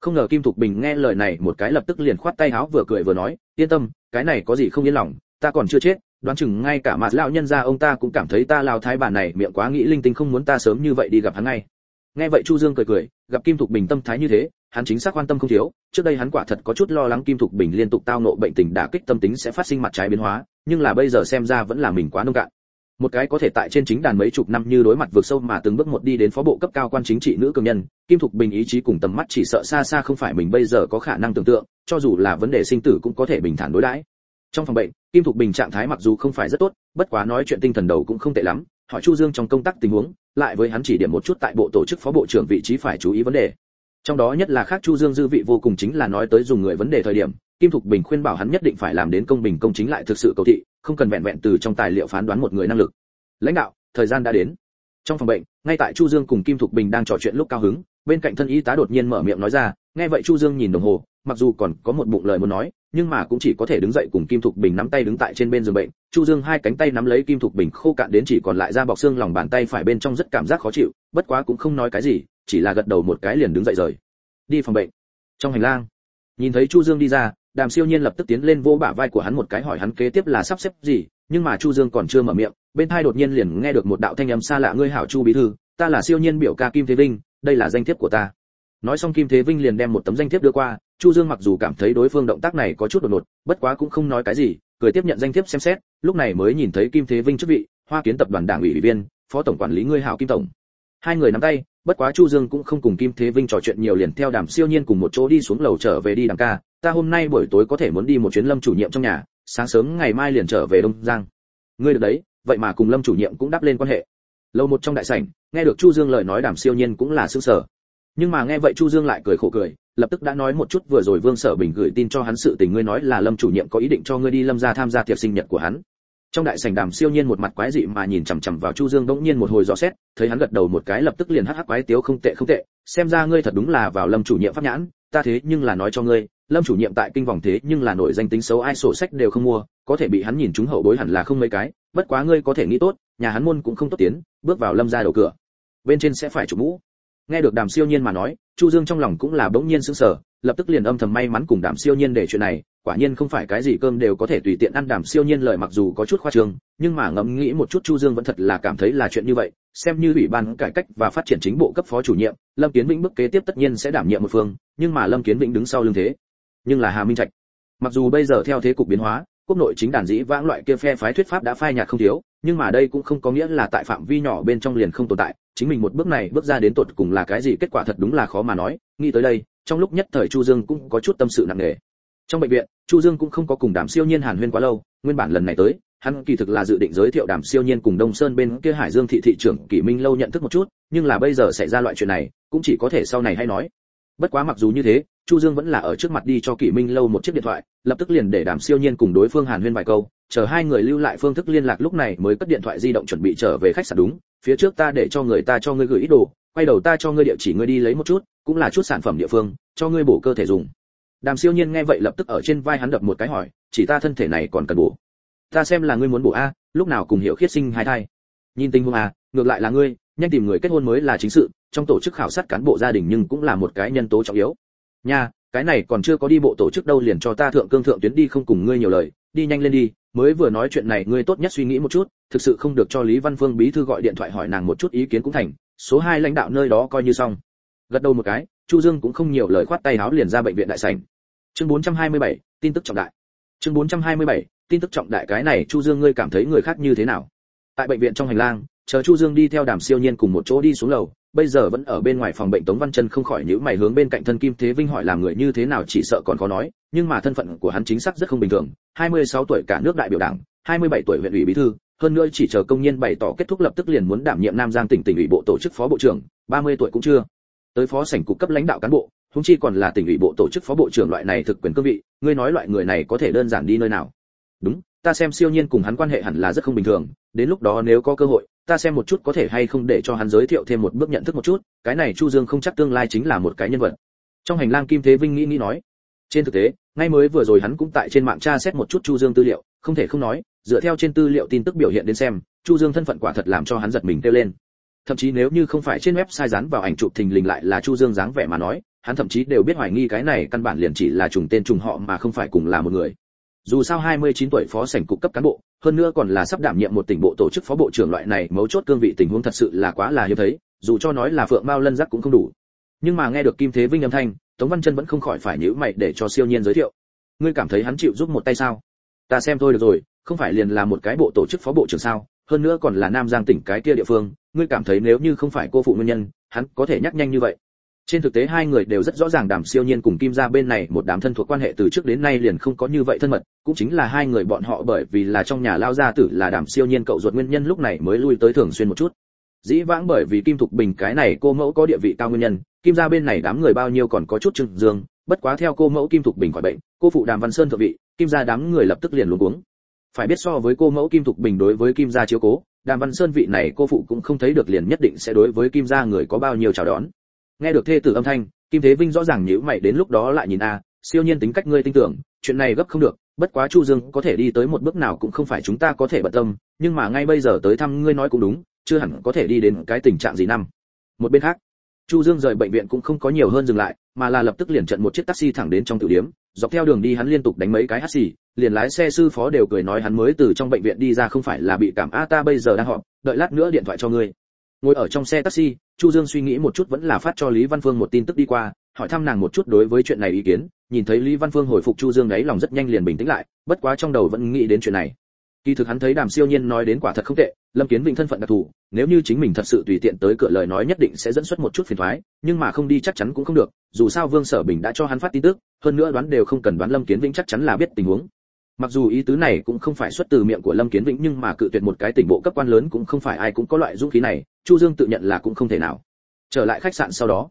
Không ngờ Kim Thục Bình nghe lời này một cái lập tức liền khoát tay áo vừa cười vừa nói, yên tâm, cái này có gì không yên lòng, ta còn chưa chết, đoán chừng ngay cả mặt lão nhân gia ông ta cũng cảm thấy ta lao thái bà này miệng quá nghĩ linh tinh không muốn ta sớm như vậy đi gặp hắn ngay. Nghe vậy Chu Dương cười cười, gặp Kim Thục Bình tâm thái như thế, hắn chính xác quan tâm không thiếu, trước đây hắn quả thật có chút lo lắng Kim Thục Bình liên tục tao nộ bệnh tình đả kích tâm tính sẽ phát sinh mặt trái biến hóa, nhưng là bây giờ xem ra vẫn là mình quá nông cạn. Một cái có thể tại trên chính đàn mấy chục năm như đối mặt vượt sâu mà từng bước một đi đến phó bộ cấp cao quan chính trị nữ cường nhân, Kim Thục Bình ý chí cùng tầm mắt chỉ sợ xa xa không phải mình bây giờ có khả năng tưởng tượng, cho dù là vấn đề sinh tử cũng có thể bình thản đối đãi. Trong phòng bệnh, Kim Thục Bình trạng thái mặc dù không phải rất tốt, bất quá nói chuyện tinh thần đầu cũng không tệ lắm, hỏi Chu Dương trong công tác tình huống, lại với hắn chỉ điểm một chút tại bộ tổ chức phó bộ trưởng vị trí phải chú ý vấn đề trong đó nhất là khác chu dương dư vị vô cùng chính là nói tới dùng người vấn đề thời điểm, kim thục bình khuyên bảo hắn nhất định phải làm đến công bình công chính lại thực sự cầu thị, không cần vẹn vẹn từ trong tài liệu phán đoán một người năng lực. Lãnh đạo, thời gian đã đến. Trong phòng bệnh, ngay tại chu dương cùng kim thục bình đang trò chuyện lúc cao hứng, bên cạnh thân y tá đột nhiên mở miệng nói ra, nghe vậy chu dương nhìn đồng hồ, mặc dù còn có một bụng lời muốn nói, nhưng mà cũng chỉ có thể đứng dậy cùng kim thục bình nắm tay đứng tại trên bên giường bệnh. Chu dương hai cánh tay nắm lấy kim thục bình khô cạn đến chỉ còn lại da bọc xương lòng bàn tay phải bên trong rất cảm giác khó chịu, bất quá cũng không nói cái gì chỉ là gật đầu một cái liền đứng dậy rời. Đi phòng bệnh. Trong hành lang, nhìn thấy chu dương đi ra, đàm siêu nhiên lập tức tiến lên vô bả vai của hắn một cái hỏi hắn kế tiếp là sắp xếp gì, nhưng mà chu dương còn chưa mở miệng, bên tai đột nhiên liền nghe được một đạo thanh âm xa lạ, ngươi hảo chu bí thư, ta là siêu nhiên biểu ca kim thế vinh, đây là danh thiếp của ta. Nói xong kim thế vinh liền đem một tấm danh thiếp đưa qua, chu dương mặc dù cảm thấy đối phương động tác này có chút đột ngột, bất quá cũng không nói cái gì, cười tiếp nhận danh thiếp xem xét, lúc này mới nhìn thấy kim thế vinh chức vị, hoa kiến tập đoàn đảng ủy viên, phó tổng quản lý ngươi hảo kim tổng. Hai người nắm tay bất quá chu dương cũng không cùng kim thế vinh trò chuyện nhiều liền theo đàm siêu nhiên cùng một chỗ đi xuống lầu trở về đi đàm ca. Ta hôm nay buổi tối có thể muốn đi một chuyến lâm chủ nhiệm trong nhà, sáng sớm ngày mai liền trở về đông giang. Ngươi được đấy, vậy mà cùng lâm chủ nhiệm cũng đáp lên quan hệ. Lâu một trong đại sảnh, nghe được chu dương lời nói đàm siêu nhiên cũng là sương sở nhưng mà nghe vậy chu dương lại cười khổ cười, lập tức đã nói một chút vừa rồi vương sở bình gửi tin cho hắn sự tình, ngươi nói là lâm chủ nhiệm có ý định cho ngươi đi lâm gia tham gia tiệc sinh nhật của hắn trong đại sảnh đàm siêu nhiên một mặt quái dị mà nhìn chằm chằm vào chu dương bỗng nhiên một hồi dò xét, thấy hắn gật đầu một cái lập tức liền hắc hắc quái tiếu không tệ không tệ, xem ra ngươi thật đúng là vào lâm chủ nhiệm pháp nhãn, ta thế nhưng là nói cho ngươi, lâm chủ nhiệm tại kinh vòng thế nhưng là nổi danh tính xấu ai sổ sách đều không mua, có thể bị hắn nhìn chúng hậu bối hẳn là không mấy cái, bất quá ngươi có thể nghĩ tốt, nhà hắn môn cũng không tốt tiến, bước vào lâm gia đầu cửa. Bên trên sẽ phải chủ mũ. Nghe được đàm siêu nhiên mà nói, chu dương trong lòng cũng là bỗng nhiên sững sờ, lập tức liền âm thầm may mắn cùng đàm siêu nhiên để chuyện này quả nhiên không phải cái gì cơm đều có thể tùy tiện ăn đảm siêu nhiên lời mặc dù có chút khoa trương, nhưng mà ngẫm nghĩ một chút chu dương vẫn thật là cảm thấy là chuyện như vậy, xem như ủy ban cải cách và phát triển chính bộ cấp phó chủ nhiệm, lâm kiến vĩnh bước kế tiếp tất nhiên sẽ đảm nhiệm một phương, nhưng mà lâm kiến vĩnh đứng sau lưng thế. Nhưng là hà minh trạch. Mặc dù bây giờ theo thế cục biến hóa, quốc nội chính đàn dĩ vãng loại kia phe phái thuyết pháp đã phai nhạt không thiếu, nhưng mà đây cũng không có nghĩa là tại phạm vi nhỏ bên trong liền không tồn tại, chính mình một bước này bước ra đến tột cùng là cái gì kết quả thật đúng là khó mà nói, nghĩ tới đây, trong lúc nhất thời chu dương cũng có chút tâm sự nặng nề trong bệnh viện, chu dương cũng không có cùng đàm siêu nhiên hàn huyên quá lâu, nguyên bản lần này tới, hắn kỳ thực là dự định giới thiệu đàm siêu nhiên cùng đông sơn bên kia hải dương thị thị trưởng kỷ minh lâu nhận thức một chút, nhưng là bây giờ xảy ra loại chuyện này, cũng chỉ có thể sau này hay nói. Bất quá mặc dù như thế, chu dương vẫn là ở trước mặt đi cho kỷ minh lâu một chiếc điện thoại, lập tức liền để đàm siêu nhiên cùng đối phương hàn huyên vài câu, chờ hai người lưu lại phương thức liên lạc lúc này mới cất điện thoại di động chuẩn bị trở về khách sạn đúng, phía trước ta để cho người ta cho ngươi gửi ít đồ, quay đầu ta cho ngươi địa chỉ ngươi đi lấy một chút, cũng là chút sản phẩm địa phương, cho ngươi bổ cơ thể dùng đàm siêu nhiên nghe vậy lập tức ở trên vai hắn đập một cái hỏi, chỉ ta thân thể này còn cần bổ? Ta xem là ngươi muốn bổ a, lúc nào cùng hiểu khiết sinh hai thai. Nhìn tình huống à ngược lại là ngươi, nhanh tìm người kết hôn mới là chính sự, trong tổ chức khảo sát cán bộ gia đình nhưng cũng là một cái nhân tố trọng yếu. Nha, cái này còn chưa có đi bộ tổ chức đâu liền cho ta thượng cương thượng tuyến đi không cùng ngươi nhiều lời, đi nhanh lên đi, mới vừa nói chuyện này ngươi tốt nhất suy nghĩ một chút, thực sự không được cho lý văn phương bí thư gọi điện thoại hỏi nàng một chút ý kiến cũng thành, số hai lãnh đạo nơi đó coi như xong. Gật đầu một cái chu dương cũng không nhiều lời khoát tay áo liền ra bệnh viện đại sảnh. Chương 427, tin tức trọng đại. Chương 427, tin tức trọng đại cái này chu dương ngươi cảm thấy người khác như thế nào? Tại bệnh viện trong hành lang chờ chu dương đi theo đàm siêu nhiên cùng một chỗ đi xuống lầu bây giờ vẫn ở bên ngoài phòng bệnh tống văn chân không khỏi nhíu mày hướng bên cạnh thân kim thế vinh hỏi làm người như thế nào chỉ sợ còn khó nói nhưng mà thân phận của hắn chính xác rất không bình thường. 26 tuổi cả nước đại biểu đảng 27 tuổi huyện ủy bí thư hơn nữa chỉ chờ công nhân bày tỏ kết thúc lập tức liền muốn đảm nhiệm nam giang tỉnh tỉnh ủy bộ tổ chức phó bộ trưởng 30 tuổi cũng chưa tới phó sảnh cục cấp lãnh đạo cán bộ, huống chi còn là tỉnh ủy bộ tổ chức phó bộ trưởng loại này thực quyền cương vị, ngươi nói loại người này có thể đơn giản đi nơi nào? Đúng, ta xem siêu nhiên cùng hắn quan hệ hẳn là rất không bình thường, đến lúc đó nếu có cơ hội, ta xem một chút có thể hay không để cho hắn giới thiệu thêm một bước nhận thức một chút, cái này chu dương không chắc tương lai chính là một cái nhân vật. Trong hành lang kim thế vinh nghĩ nghĩ nói, trên thực tế, ngay mới vừa rồi hắn cũng tại trên mạng tra xét một chút chu dương tư liệu, không thể không nói, dựa theo trên tư liệu tin tức biểu hiện đến xem, chu dương thân phận quả thật làm cho hắn giật mình kêu lên thậm chí nếu như không phải trên website dán vào ảnh chụp thình lình lại là chu dương dáng vẻ mà nói, hắn thậm chí đều biết hoài nghi cái này căn bản liền chỉ là trùng tên trùng họ mà không phải cùng là một người. Dù sao 29 tuổi phó sảnh cục cấp cán bộ, hơn nữa còn là sắp đảm nhiệm một tỉnh bộ tổ chức phó bộ trưởng loại này mấu chốt cương vị tình huống thật sự là quá là hiếm thấy, dù cho nói là phượng mao lân giác cũng không đủ. Nhưng mà nghe được kim thế vinh âm thanh, tống văn chân vẫn không khỏi phải nhữ mày để cho siêu nhiên giới thiệu. Ngươi cảm thấy hắn chịu giúp một tay sao? Ta xem thôi được rồi, không phải liền là một cái bộ tổ chức phó bộ trưởng sao? Hơn nữa còn là nam giang tỉnh cái kia địa phương, ngươi cảm thấy nếu như không phải cô phụ nguyên nhân, hắn có thể nhắc nhanh như vậy? Trên thực tế hai người đều rất rõ ràng đàm siêu nhiên cùng kim gia bên này một đám thân thuộc quan hệ từ trước đến nay liền không có như vậy thân mật, cũng chính là hai người bọn họ bởi vì là trong nhà lao gia tử là đàm siêu nhiên cậu ruột nguyên nhân lúc này mới lui tới thường xuyên một chút. Dĩ vãng bởi vì kim thục bình cái này cô mẫu có địa vị cao nguyên nhân, kim gia bên này đám người bao nhiêu còn có chút trừng dương, bất quá theo cô mẫu kim thục bình khỏi bệnh, cô phụ đàm văn sơn thượng vị, kim gia đám người lập tức liền luống cuống phải biết so với cô mẫu kim thục bình đối với kim gia chiếu cố, đàm văn sơn vị này cô phụ cũng không thấy được liền nhất định sẽ đối với kim gia người có bao nhiêu chào đón. Nghe được thê tử âm thanh, kim thế vinh rõ ràng nhíu mày đến lúc đó lại nhìn a, siêu nhiên tính cách ngươi tin tưởng, chuyện này gấp không được, bất quá chu dương có thể đi tới một bước nào cũng không phải chúng ta có thể bận tâm, nhưng mà ngay bây giờ tới thăm ngươi nói cũng đúng, chưa hẳn có thể đi đến cái tình trạng gì năm. Một bên khác, chu dương rời bệnh viện cũng không có nhiều hơn dừng lại mà là lập tức liền trận một chiếc taxi thẳng đến trong tiểu điểm, dọc theo đường đi hắn liên tục đánh mấy cái hắt xì liền lái xe sư phó đều cười nói hắn mới từ trong bệnh viện đi ra không phải là bị cảm a ta bây giờ đang họp đợi lát nữa điện thoại cho ngươi. Ngồi ở trong xe taxi chu dương suy nghĩ một chút vẫn là phát cho lý văn phương một tin tức đi qua hỏi thăm nàng một chút đối với chuyện này ý kiến. Nhìn thấy lý văn phương hồi phục chu dương ấy lòng rất nhanh liền bình tĩnh lại bất quá trong đầu vẫn nghĩ đến chuyện này kỳ thực hắn thấy đàm siêu nhiên nói đến quả thật không tệ, lâm kiến vịnh thân phận đặc thù, nếu như chính mình thật sự tùy tiện tới cửa lời nói nhất định sẽ dẫn xuất một chút phiền toái, nhưng mà không đi chắc chắn cũng không được, dù sao vương sở bình đã cho hắn phát tin tức, hơn nữa đoán đều không cần đoán lâm kiến vĩnh chắc chắn là biết tình huống. Mặc dù ý tứ này cũng không phải xuất từ miệng của lâm kiến vĩnh, nhưng mà cự tuyệt một cái tỉnh bộ cấp quan lớn cũng không phải ai cũng có loại dũng khí này, chu dương tự nhận là cũng không thể nào. Trở lại khách sạn sau đó,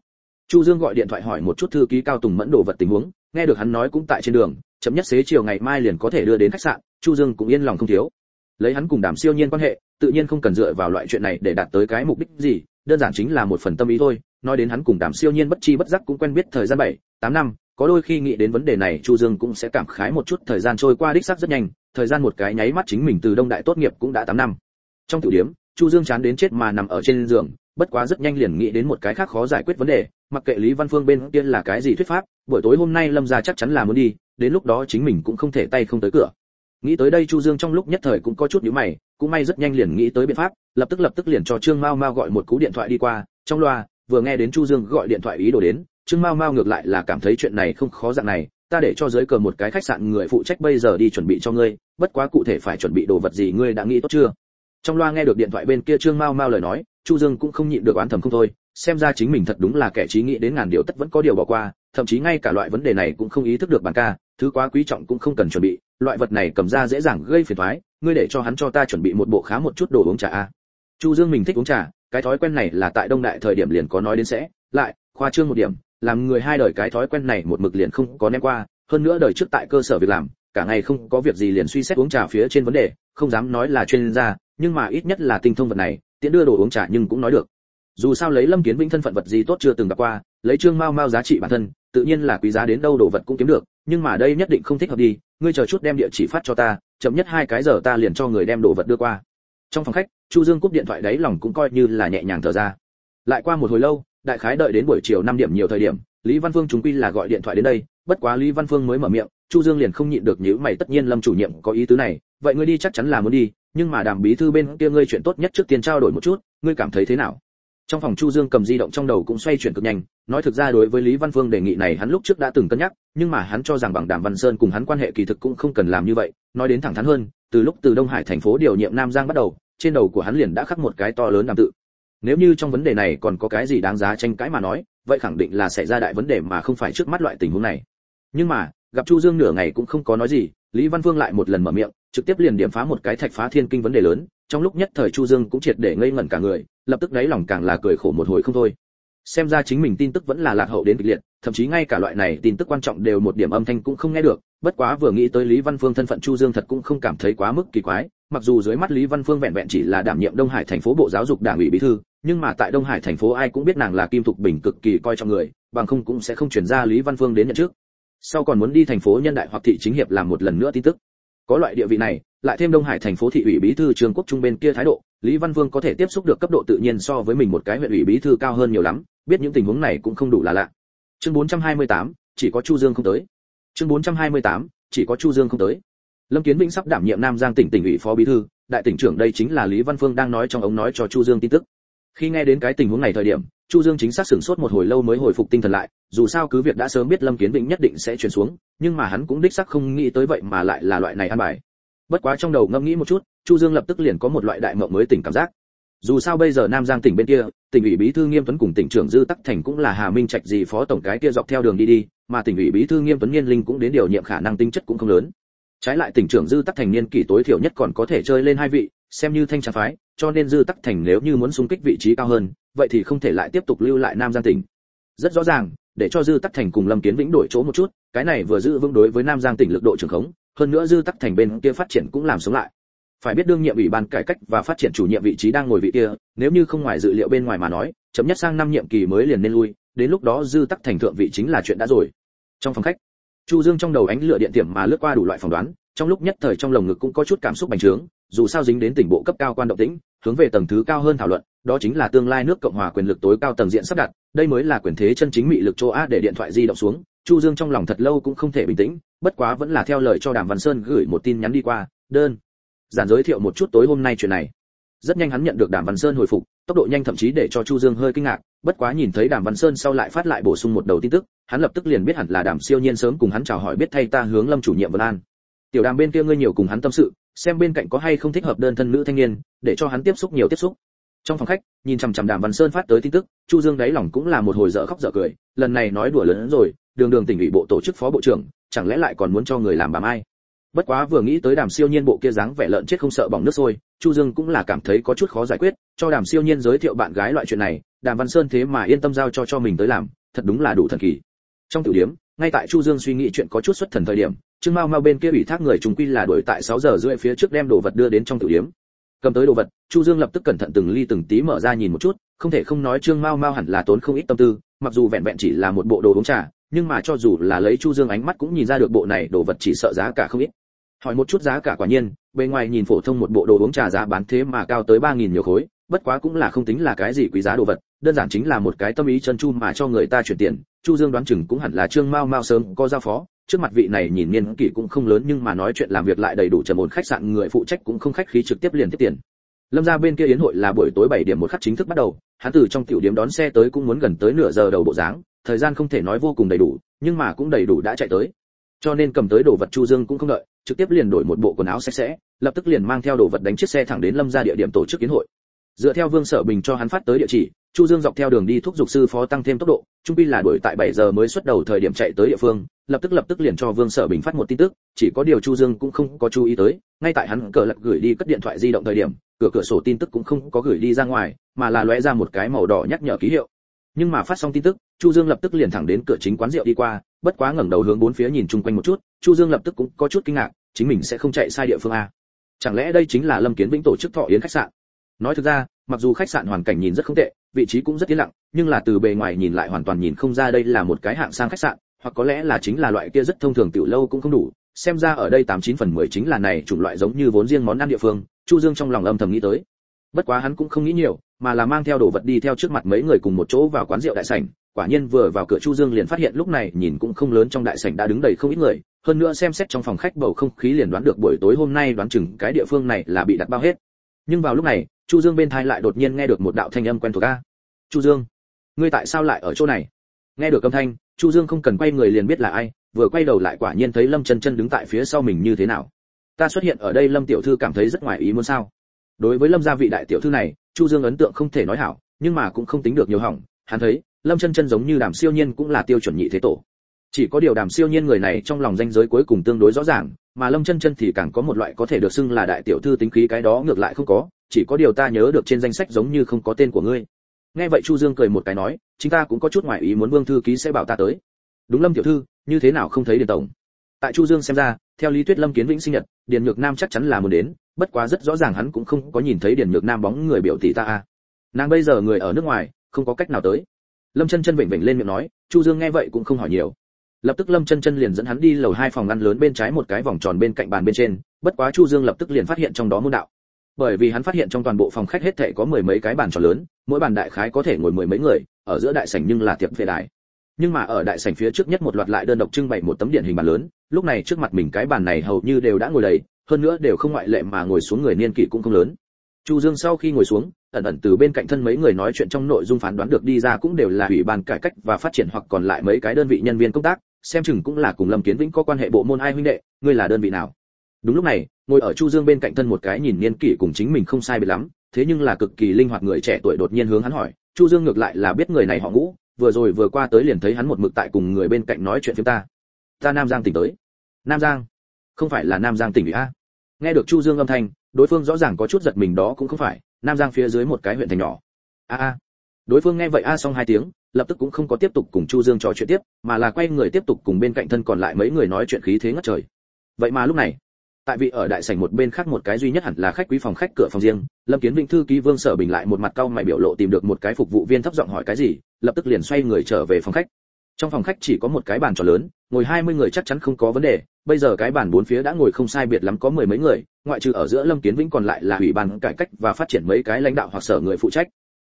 chu dương gọi điện thoại hỏi một chút thư ký cao tùng mẫn đồ vật tình huống, nghe được hắn nói cũng tại trên đường chậm nhất xế chiều ngày mai liền có thể đưa đến khách sạn, chu dương cũng yên lòng không thiếu. Lấy hắn cùng đàm siêu nhiên quan hệ, tự nhiên không cần dựa vào loại chuyện này để đạt tới cái mục đích gì, đơn giản chính là một phần tâm ý thôi. Nói đến hắn cùng đàm siêu nhiên bất chi bất giác cũng quen biết thời gian bảy, tám năm, có đôi khi nghĩ đến vấn đề này, chu dương cũng sẽ cảm khái một chút, thời gian trôi qua đích xác rất nhanh, thời gian một cái nháy mắt chính mình từ đông đại tốt nghiệp cũng đã 8 năm. Trong tiểu điểm, chu dương chán đến chết mà nằm ở trên giường, bất quá rất nhanh liền nghĩ đến một cái khác khó giải quyết vấn đề, mặc kệ lý văn phương bên kia là cái gì thuyết pháp, buổi tối hôm nay lâm gia chắc chắn là muốn đi đến lúc đó chính mình cũng không thể tay không tới cửa. Nghĩ tới đây chu dương trong lúc nhất thời cũng có chút nhíu mày, cũng may rất nhanh liền nghĩ tới biện pháp, lập tức lập tức liền cho trương mao mao gọi một cú điện thoại đi qua. Trong loa, vừa nghe đến chu dương gọi điện thoại ý đồ đến, trương mao mao ngược lại là cảm thấy chuyện này không khó dạng này, ta để cho dưới cờ một cái khách sạn người phụ trách bây giờ đi chuẩn bị cho ngươi, bất quá cụ thể phải chuẩn bị đồ vật gì ngươi đã nghĩ tốt chưa? Trong loa nghe được điện thoại bên kia trương mao mao lời nói, chu dương cũng không nhịn được oán thầm không thôi, xem ra chính mình thật đúng là kẻ trí nghĩ đến ngàn điều tất vẫn có điều bỏ qua, thậm chí ngay cả loại vấn đề này cũng không ý thức được bản ca thứ quá quý trọng cũng không cần chuẩn bị, loại vật này cầm ra dễ dàng gây phiền toái, ngươi để cho hắn cho ta chuẩn bị một bộ khá một chút đồ uống trà a. Chu dương mình thích uống trà, cái thói quen này là tại đông đại thời điểm liền có nói đến sẽ, lại, khoa trương một điểm, làm người hai đời cái thói quen này một mực liền không có ném qua, hơn nữa đời trước tại cơ sở việc làm, cả ngày không có việc gì liền suy xét uống trà phía trên vấn đề, không dám nói là chuyên gia, nhưng mà ít nhất là tinh thông vật này, tiện đưa đồ uống trà nhưng cũng nói được. Dù sao lấy lâm kiến vĩnh thân phận vật gì tốt chưa từng gặp qua, lấy trương mao mao giá trị bản thân tự nhiên là quý giá đến đâu đồ vật cũng kiếm được, nhưng mà đây nhất định không thích hợp đi, ngươi chờ chút đem địa chỉ phát cho ta, chậm nhất hai cái giờ ta liền cho người đem đồ vật đưa qua. Trong phòng khách, chu dương cúp điện thoại đấy lòng cũng coi như là nhẹ nhàng thở ra. Lại qua một hồi lâu, đại khái đợi đến buổi chiều 5 điểm nhiều thời điểm, lý văn phương chúng quy là gọi điện thoại đến đây, bất quá lý văn phương mới mở miệng, chu dương liền không nhịn được nhíu mày, tất nhiên lâm chủ nhiệm có ý tứ này, vậy ngươi đi chắc chắn là muốn đi, nhưng mà đàm bí thư bên kia ngươi chuyện tốt nhất trước tiên trao đổi một chút, ngươi cảm thấy thế nào? Trong phòng chu dương cầm di động trong đầu cũng xoay chuyển cực nhanh, nói thực ra đối với lý văn phương đề nghị này hắn lúc trước đã từng cân nhắc, nhưng mà hắn cho rằng bằng đàm văn sơn cùng hắn quan hệ kỳ thực cũng không cần làm như vậy, nói đến thẳng thắn hơn, từ lúc từ đông hải thành phố điều nhiệm nam giang bắt đầu, trên đầu của hắn liền đã khắc một cái to lớn đàm tự. Nếu như trong vấn đề này còn có cái gì đáng giá tranh cãi mà nói, vậy khẳng định là xảy ra đại vấn đề mà không phải trước mắt loại tình huống này. Nhưng mà, gặp chu dương nửa ngày cũng không có nói gì, lý văn vương lại một lần mở miệng, trực tiếp liền điểm phá một cái thạch phá thiên kinh vấn đề lớn, trong lúc nhất thời chu dương cũng triệt để ngây ngẩn cả người lập tức đáy lòng càng là cười khổ một hồi không thôi. Xem ra chính mình tin tức vẫn là lạc hậu đến kịch liệt, thậm chí ngay cả loại này tin tức quan trọng đều một điểm âm thanh cũng không nghe được, bất quá vừa nghĩ tới lý văn phương thân phận chu dương thật cũng không cảm thấy quá mức kỳ quái, mặc dù dưới mắt lý văn phương vẹn vẹn chỉ là đảm nhiệm đông hải thành phố bộ giáo dục đảng ủy bí thư, nhưng mà tại đông hải thành phố ai cũng biết nàng là kim thục bình cực kỳ coi trọng người, bằng không cũng sẽ không chuyển ra lý văn phương đến nhận trước. Sau còn muốn đi thành phố nhân đại hoặc thị chính hiệp làm một lần nữa tin tức. Có loại địa vị này, lại thêm đông hải thành phố thị ủy bí thư trường quốc trung bên kia thái độ lý văn vương có thể tiếp xúc được cấp độ tự nhiên so với mình một cái huyện ủy bí thư cao hơn nhiều lắm biết những tình huống này cũng không đủ là lạ. Chương 428, chỉ có chu dương không tới. Chương 428, chỉ có chu dương không tới. Lâm kiến vĩnh sắp đảm nhiệm nam giang tỉnh tỉnh ủy phó bí thư đại tỉnh trưởng đây chính là lý văn phương đang nói trong ống nói cho chu dương tin tức. Khi nghe đến cái tình huống này thời điểm chu dương chính xác sửng sốt một hồi lâu mới hồi phục tinh thần lại dù sao cứ việc đã sớm biết lâm kiến vĩnh nhất định sẽ chuyển xuống nhưng mà hắn cũng đích xác không nghĩ tới vậy mà lại là loại này ăn bài. Bất quá trong đầu ngẫm nghĩ một chút chu dương lập tức liền có một loại đại mộng mới tỉnh cảm giác. Dù sao bây giờ nam giang tỉnh bên kia, tỉnh ủy bí thư nghiêm tuấn cùng tỉnh trưởng dư tắc thành cũng là hà minh trạch gì phó tổng cái kia dọc theo đường đi đi, mà tỉnh ủy bí thư nghiêm tuấn niên linh cũng đến điều nhiệm khả năng tính chất cũng không lớn. Trái lại tỉnh trưởng dư tắc thành niên kỷ tối thiểu nhất còn có thể chơi lên hai vị, xem như thanh trà phái, cho nên dư tắc thành nếu như muốn xung kích vị trí cao hơn, vậy thì không thể lại tiếp tục lưu lại nam giang tỉnh. Rất rõ ràng, để cho dư tắc thành cùng lâm kiến vĩnh đổi chỗ một chút, cái này vừa giữ vững đối với nam giang tỉnh lực độ trường khống, hơn nữa dư tắc thành bên kia phát triển cũng làm sống lại phải biết đương nhiệm ủy ban cải cách và phát triển chủ nhiệm vị trí đang ngồi vị kia, nếu như không ngoài dự liệu bên ngoài mà nói, chấm nhất sang năm nhiệm kỳ mới liền nên lui, đến lúc đó dư tắc thành thượng vị chính là chuyện đã rồi. Trong phòng khách, chu dương trong đầu ánh lửa điện tiệm mà lướt qua đủ loại phỏng đoán, trong lúc nhất thời trong lồng ngực cũng có chút cảm xúc bành trướng, dù sao dính đến tỉnh bộ cấp cao quan động tĩnh, hướng về tầng thứ cao hơn thảo luận, đó chính là tương lai nước cộng hòa quyền lực tối cao tầng diện sắp đặt, đây mới là quyền thế chân chính mị lực châu á để điện thoại di động xuống, chu dương trong lòng thật lâu cũng không thể bình tĩnh, bất quá vẫn là theo lời cho đàm văn sơn gửi một tin nhắn đi qua, đơn giản giới thiệu một chút tối hôm nay chuyện này. Rất nhanh hắn nhận được đàm văn sơn hồi phục, tốc độ nhanh thậm chí để cho chu dương hơi kinh ngạc, bất quá nhìn thấy đàm văn sơn sau lại phát lại bổ sung một đầu tin tức, hắn lập tức liền biết hẳn là đàm siêu nhiên sớm cùng hắn chào hỏi biết thay ta hướng lâm chủ nhiệm vân an. Tiểu đàm bên kia ngươi nhiều cùng hắn tâm sự, xem bên cạnh có hay không thích hợp đơn thân nữ thanh niên, để cho hắn tiếp xúc nhiều tiếp xúc. Trong phòng khách, nhìn chằm chằm đàm văn sơn phát tới tin tức, chu dương đáy lòng cũng là một hồi dở khóc dở cười, lần này nói đùa lớn hơn rồi, đường đường tỉnh ủy bộ tổ chức phó bộ trưởng, chẳng lẽ lại còn muốn cho người làm bà mai? Bất quá vừa nghĩ tới đàm siêu nhiên bộ kia dáng vẻ lợn chết không sợ bỏng nước sôi, chu dương cũng là cảm thấy có chút khó giải quyết, cho đàm siêu nhiên giới thiệu bạn gái loại chuyện này, đàm văn sơn thế mà yên tâm giao cho cho mình tới làm, thật đúng là đủ thần kỳ. Trong tiểu điểm, ngay tại chu dương suy nghĩ chuyện có chút xuất thần thời điểm, trương mao mao bên kia ủy thác người chúng quy là đuổi tại 6 giờ rưỡi phía trước đem đồ vật đưa đến trong tiểu điểm. Cầm tới đồ vật, chu dương lập tức cẩn thận từng ly từng tí mở ra nhìn một chút, không thể không nói trương mao mao hẳn là tốn không ít tâm tư, mặc dù vẹn vẹn chỉ là một bộ đồ uống trà, nhưng mà cho dù là lấy chu dương ánh mắt cũng nhìn ra được bộ này đồ vật chỉ sợ giá cả không ít hỏi một chút giá cả quả nhiên bên ngoài nhìn phổ thông một bộ đồ uống trà giá bán thế mà cao tới ba nghìn nhiều khối, bất quá cũng là không tính là cái gì quý giá đồ vật, đơn giản chính là một cái tâm ý chân chu mà cho người ta chuyển tiền, chu dương đoán chừng cũng hẳn là trương mao mao sớm có giao phó, trước mặt vị này nhìn niên kỷ cũng không lớn nhưng mà nói chuyện làm việc lại đầy đủ trầm ổn khách sạn, người phụ trách cũng không khách khí trực tiếp liền tiếp tiền. Lâm ra bên kia yến hội là buổi tối 7 điểm một khắc chính thức bắt đầu, hắn từ trong tiểu điểm đón xe tới cũng muốn gần tới nửa giờ đầu bộ dáng, thời gian không thể nói vô cùng đầy đủ, nhưng mà cũng đầy đủ đã chạy tới. Cho nên cầm tới đồ vật chu dương cũng không đợi trực tiếp liền đổi một bộ quần áo sạch sẽ, lập tức liền mang theo đồ vật đánh chiếc xe thẳng đến lâm ra địa điểm tổ chức kiến hội. Dựa theo vương sở bình cho hắn phát tới địa chỉ, chu dương dọc theo đường đi thúc giục sư phó tăng thêm tốc độ, trung pi là đuổi tại 7 giờ mới xuất đầu thời điểm chạy tới địa phương, lập tức lập tức liền cho vương sở bình phát một tin tức, chỉ có điều chu dương cũng không có chú ý tới, ngay tại hắn cờ lật gửi đi cất điện thoại di động thời điểm, cửa cửa sổ tin tức cũng không có gửi đi ra ngoài, mà là lóe ra một cái màu đỏ nhắc nhở ký hiệu. Nhưng mà phát xong tin tức chu dương lập tức liền thẳng đến cửa chính quán rượu đi qua, bất quá ngẩng đầu hướng bốn phía nhìn chung quanh một chút, chu dương lập tức cũng có chút kinh ngạc, chính mình sẽ không chạy sai địa phương a. Chẳng lẽ đây chính là lâm kiến vĩnh tổ chức thọ yến khách sạn? Nói thực ra, mặc dù khách sạn hoàn cảnh nhìn rất không tệ, vị trí cũng rất yên lặng, nhưng là từ bề ngoài nhìn lại hoàn toàn nhìn không ra đây là một cái hạng sang khách sạn, hoặc có lẽ là chính là loại kia rất thông thường tiểu lâu cũng không đủ. Xem ra ở đây tám chín phần mười chính là này chủng loại giống như vốn riêng món ăn địa phương, chu dương trong lòng âm thầm nghĩ tới. Bất quá hắn cũng không nghĩ nhiều, mà là mang theo đồ vật đi theo trước mặt mấy người cùng một chỗ vào quán rượu đại sảnh quả nhiên vừa vào cửa chu dương liền phát hiện lúc này nhìn cũng không lớn trong đại sảnh đã đứng đầy không ít người, hơn nữa xem xét trong phòng khách bầu không khí liền đoán được buổi tối hôm nay đoán chừng cái địa phương này là bị đặt bao hết. Nhưng vào lúc này, chu dương bên thai lại đột nhiên nghe được một đạo thanh âm quen thuộc a. Chu dương, ngươi tại sao lại ở chỗ này? Nghe được âm thanh, chu dương không cần quay người liền biết là ai, vừa quay đầu lại quả nhiên thấy lâm chân chân đứng tại phía sau mình như thế nào. Ta xuất hiện ở đây lâm tiểu thư cảm thấy rất ngoài ý muốn sao? Đối với lâm gia vị đại tiểu thư này, chu dương ấn tượng không thể nói hảo, nhưng mà cũng không tính được nhiều hỏng, hắn thấy lâm chân chân giống như đàm siêu nhiên cũng là tiêu chuẩn nhị thế tổ. Chỉ có điều đàm siêu nhiên người này trong lòng danh giới cuối cùng tương đối rõ ràng, mà lâm chân chân thì càng có một loại có thể được xưng là đại tiểu thư tính khí cái đó ngược lại không có, chỉ có điều ta nhớ được trên danh sách giống như không có tên của ngươi. Nghe vậy chu dương cười một cái nói chúng ta cũng có chút ngoại ý muốn vương thư ký sẽ bảo ta tới. Đúng lâm tiểu thư, như thế nào không thấy điền tổng? Tại chu dương xem ra, theo lý thuyết lâm kiến vĩnh sinh nhật, điền nhược nam chắc chắn là muốn đến, bất quá rất rõ ràng hắn cũng không có nhìn thấy điền nhược nam bóng người biểu tỷ ta a. Nàng bây giờ người ở nước ngoài, không có cách nào tới lâm chân chân vịnh vịnh lên miệng nói, chu dương nghe vậy cũng không hỏi nhiều. Lập tức lâm chân chân liền dẫn hắn đi lầu hai phòng ngăn lớn bên trái một cái vòng tròn bên cạnh bàn bên trên, bất quá chu dương lập tức liền phát hiện trong đó môn đạo. Bởi vì hắn phát hiện trong toàn bộ phòng khách hết thảy có mười mấy cái bàn tròn lớn, mỗi bàn đại khái có thể ngồi mười mấy người, ở giữa đại sảnh nhưng là tiệc phê đài. Nhưng mà ở đại sảnh phía trước nhất một loạt lại đơn độc trưng bày một tấm điện hình bàn lớn, lúc này trước mặt mình cái bàn này hầu như đều đã ngồi đầy, hơn nữa đều không ngoại lệ mà ngồi xuống người niên kỷ cũng không lớn chu dương sau khi ngồi xuống, ẩn ẩn từ bên cạnh thân mấy người nói chuyện trong nội dung phán đoán được đi ra cũng đều là ủy ban cải cách và phát triển hoặc còn lại mấy cái đơn vị nhân viên công tác, xem chừng cũng là cùng lâm kiến vĩnh có quan hệ bộ môn ai huynh đệ, ngươi là đơn vị nào. Đúng lúc này, ngồi ở chu dương bên cạnh thân một cái nhìn niên kỷ cùng chính mình không sai biệt lắm, thế nhưng là cực kỳ linh hoạt người trẻ tuổi đột nhiên hướng hắn hỏi, chu dương ngược lại là biết người này họ ngũ, vừa rồi vừa qua tới liền thấy hắn một mực tại cùng người bên cạnh nói chuyện với ta. Ta nam giang tỉnh tới. Nam giang? Không phải là nam giang tỉnh ủy a. Nghe được chu dương âm thanh đối phương rõ ràng có chút giật mình đó cũng không phải, nam giang phía dưới một cái huyện thành nhỏ. A a. Đối phương nghe vậy a xong hai tiếng, lập tức cũng không có tiếp tục cùng chu dương trò chuyện tiếp, mà là quay người tiếp tục cùng bên cạnh thân còn lại mấy người nói chuyện khí thế ngất trời. Vậy mà lúc này, tại vị ở đại sảnh một bên khác một cái duy nhất hẳn là khách quý phòng khách cửa phòng riêng, lâm kiến vĩnh thư ký vương sở bình lại một mặt cau mày biểu lộ tìm được một cái phục vụ viên thấp giọng hỏi cái gì, lập tức liền xoay người trở về phòng khách trong phòng khách chỉ có một cái bàn tròn lớn, ngồi 20 người chắc chắn không có vấn đề. Bây giờ cái bàn bốn phía đã ngồi không sai biệt lắm có mười mấy người, ngoại trừ ở giữa lâm kiến vĩnh còn lại là ủy ban cải cách và phát triển mấy cái lãnh đạo hoặc sở người phụ trách.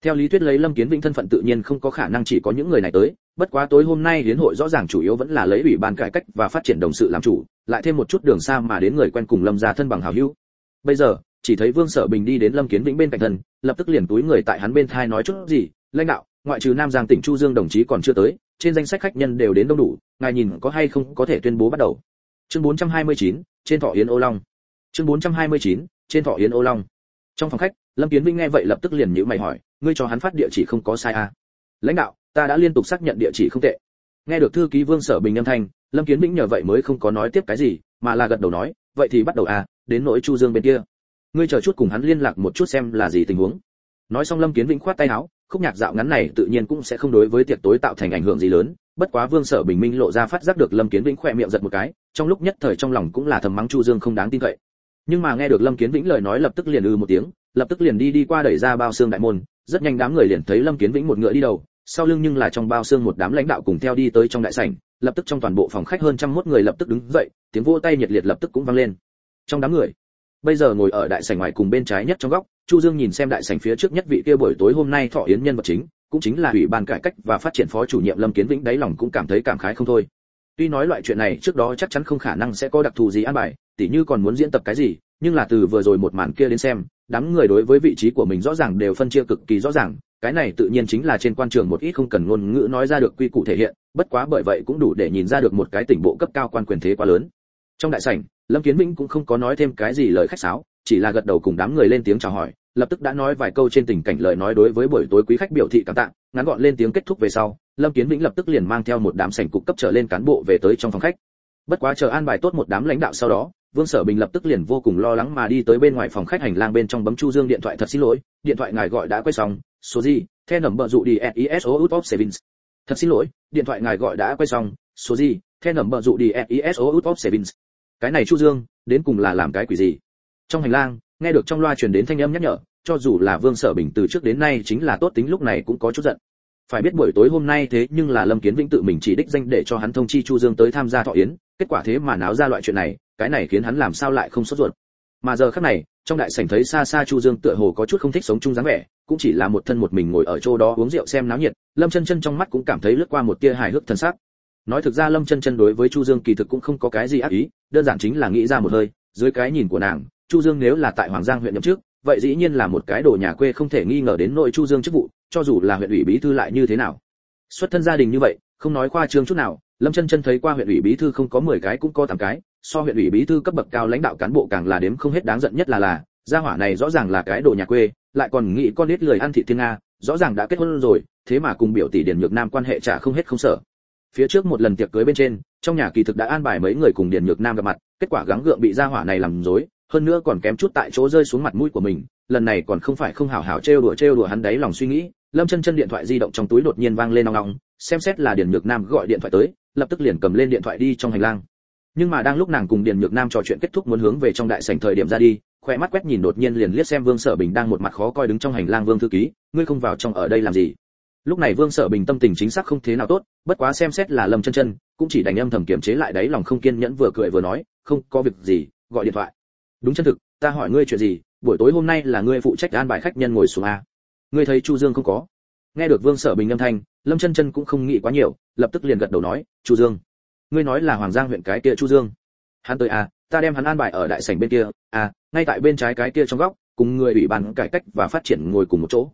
Theo lý thuyết lấy lâm kiến vĩnh thân phận tự nhiên không có khả năng chỉ có những người này tới, bất quá tối hôm nay hiến hội rõ ràng chủ yếu vẫn là lấy ủy ban cải cách và phát triển đồng sự làm chủ, lại thêm một chút đường xa mà đến người quen cùng lâm gia thân bằng hào hữu. Bây giờ, chỉ thấy vương sở bình đi đến lâm kiến vĩnh bên cạnh thân, lập tức liền túi người tại hắn bên thai nói chút gì, lãnh đạo ngoại trừ nam giang tỉnh chu dương đồng chí còn chưa tới trên danh sách khách nhân đều đến đông đủ ngài nhìn có hay không có thể tuyên bố bắt đầu. Chương 429, trên thọ yến ô long. Chương 429, trên thọ yến ô long. Trong phòng khách lâm kiến vinh nghe vậy lập tức liền nhíu mày hỏi ngươi cho hắn phát địa chỉ không có sai à? Lãnh đạo ta đã liên tục xác nhận địa chỉ không tệ. Nghe được thư ký vương sở bình âm thanh lâm kiến vĩnh nhờ vậy mới không có nói tiếp cái gì mà là gật đầu nói vậy thì bắt đầu à đến nỗi chu dương bên kia. Ngươi chờ chút cùng hắn liên lạc một chút xem là gì tình huống. Nói xong lâm kiến vĩnh khoát tay áo khúc nhạc dạo ngắn này tự nhiên cũng sẽ không đối với tiệc tối tạo thành ảnh hưởng gì lớn, bất quá vương sở bình minh lộ ra phát giác được lâm kiến vĩnh khỏe miệng giật một cái, trong lúc nhất thời trong lòng cũng là thầm mắng chu dương không đáng tin cậy. Nhưng mà nghe được lâm kiến vĩnh lời nói lập tức liền ư một tiếng, lập tức liền đi đi qua đẩy ra bao xương đại môn, rất nhanh đám người liền thấy lâm kiến vĩnh một ngựa đi đầu, sau lưng nhưng là trong bao xương một đám lãnh đạo cùng theo đi tới trong đại sảnh, lập tức trong toàn bộ phòng khách hơn trăm mốt người lập tức đứng dậy, tiếng vỗ tay nhiệt liệt lập tức cũng vang lên. Trong đám người bây giờ ngồi ở đại sảnh ngoài cùng bên trái nhất trong góc, chu dương nhìn xem đại sảnh phía trước nhất vị kia buổi tối hôm nay thọ yến nhân vật chính, cũng chính là ủy ban cải cách và phát triển phó chủ nhiệm lâm kiến vĩnh, đáy lòng cũng cảm thấy cảm khái không thôi. Tuy nói loại chuyện này trước đó chắc chắn không khả năng sẽ có đặc thù gì an bài, tỉ như còn muốn diễn tập cái gì, nhưng là từ vừa rồi một màn kia đến xem, đám người đối với vị trí của mình rõ ràng đều phân chia cực kỳ rõ ràng, cái này tự nhiên chính là trên quan trường một ít không cần ngôn ngữ nói ra được quy củ thể hiện, bất quá bởi vậy cũng đủ để nhìn ra được một cái tỉnh bộ cấp cao quan quyền thế quá lớn. Trong đại sảnh lâm kiến vĩnh cũng không có nói thêm cái gì lời khách sáo, chỉ là gật đầu cùng đám người lên tiếng chào hỏi, lập tức đã nói vài câu trên tình cảnh lời nói đối với buổi tối quý khách biểu thị cảm tạ, ngắn gọn lên tiếng kết thúc về sau, lâm kiến vĩnh lập tức liền mang theo một đám sảnh cục cấp trở lên cán bộ về tới trong phòng khách. Bất quá chờ an bài tốt một đám lãnh đạo sau đó, vương sở bình lập tức liền vô cùng lo lắng mà đi tới bên ngoài phòng khách hành lang bên trong bấm chu dương điện thoại thật xin lỗi, điện thoại ngài gọi đã quay xong, số gì, the nẩm bợ dụ đi iso out of savings thật xin lỗi, điện thoại ngài gọi đã quay xong, số gì, the nẩm bợ dụ đi iso out of savings cái này chu dương, đến cùng là làm cái quỷ gì? Trong hành lang, nghe được trong loa truyền đến thanh âm nhắc nhở, cho dù là vương sở bình từ trước đến nay chính là tốt tính lúc này cũng có chút giận. Phải biết buổi tối hôm nay thế nhưng là lâm kiến vĩnh tự mình chỉ đích danh để cho hắn thông chi chu dương tới tham gia thọ yến, kết quả thế mà náo ra loại chuyện này, cái này khiến hắn làm sao lại không sốt ruột. Mà giờ khắc này, trong đại sảnh thấy xa xa chu dương tựa hồ có chút không thích sống chung dáng vẻ, cũng chỉ là một thân một mình ngồi ở chỗ đó uống rượu xem náo nhiệt, lâm chân chân trong mắt cũng cảm thấy lướt qua một tia hài hước thần sắc. Nói thực ra lâm chân chân đối với chu dương kỳ thực cũng không có cái gì ác ý đơn giản chính là nghĩ ra một hơi, dưới cái nhìn của nàng, chu dương nếu là tại hoàng giang huyện nhậm chức, vậy dĩ nhiên là một cái đồ nhà quê không thể nghi ngờ đến nội chu dương chức vụ, cho dù là huyện ủy bí thư lại như thế nào. Xuất thân gia đình như vậy, không nói khoa trương chút nào, lâm chân chân thấy qua huyện ủy bí thư không có 10 cái cũng có 8 cái, so huyện ủy bí thư cấp bậc cao lãnh đạo cán bộ càng là đếm không hết đáng giận nhất là là, gia hỏa này rõ ràng là cái đồ nhà quê, lại còn nghĩ con nít lười ăn thị thiên nga, rõ ràng đã kết hôn rồi, thế mà cùng biểu tỷ điển nhược nam quan hệ trả không hết không sợ. Phía trước một lần tiệc cưới bên trên trong nhà kỳ thực đã an bài mấy người cùng Điền nhược nam gặp mặt, kết quả gắng gượng bị gia hỏa này làm dối hơn nữa còn kém chút tại chỗ rơi xuống mặt mũi của mình, lần này còn không phải không hào hào trêu đùa trêu đùa hắn đấy lòng suy nghĩ, lâm chân chân điện thoại di động trong túi đột nhiên vang lên nong nong xem xét là Điền nhược nam gọi điện thoại tới, lập tức liền cầm lên điện thoại đi trong hành lang. Nhưng mà đang lúc nàng cùng Điền nhược nam trò chuyện kết thúc muốn hướng về trong đại sảnh thời điểm ra đi khoe mắt quét nhìn đột nhiên liền liếc xem vương sở bình đang một mặt khó coi đứng trong hành lang vương thư ký, ngươi không vào trong ở đây làm gì? Lúc này vương sở bình tâm tình chính xác không thế nào tốt, bất quá xem xét là lâm chân chân, cũng chỉ đành âm thầm kiềm chế lại đấy lòng không kiên nhẫn vừa cười vừa nói, không, có việc gì, gọi điện thoại. Đúng chân thực, ta hỏi ngươi chuyện gì, buổi tối hôm nay là ngươi phụ trách an bài khách nhân ngồi xuống a. Ngươi thấy chu dương không có? Nghe được vương sở bình âm thanh, lâm chân chân cũng không nghĩ quá nhiều, lập tức liền gật đầu nói, chu dương, ngươi nói là hoàng giang huyện cái kia chu dương. Hắn tới à ta đem hắn an bài ở đại sảnh bên kia à ngay tại bên trái cái kia trong góc, cùng người ủy ban cải cách và phát triển ngồi cùng một chỗ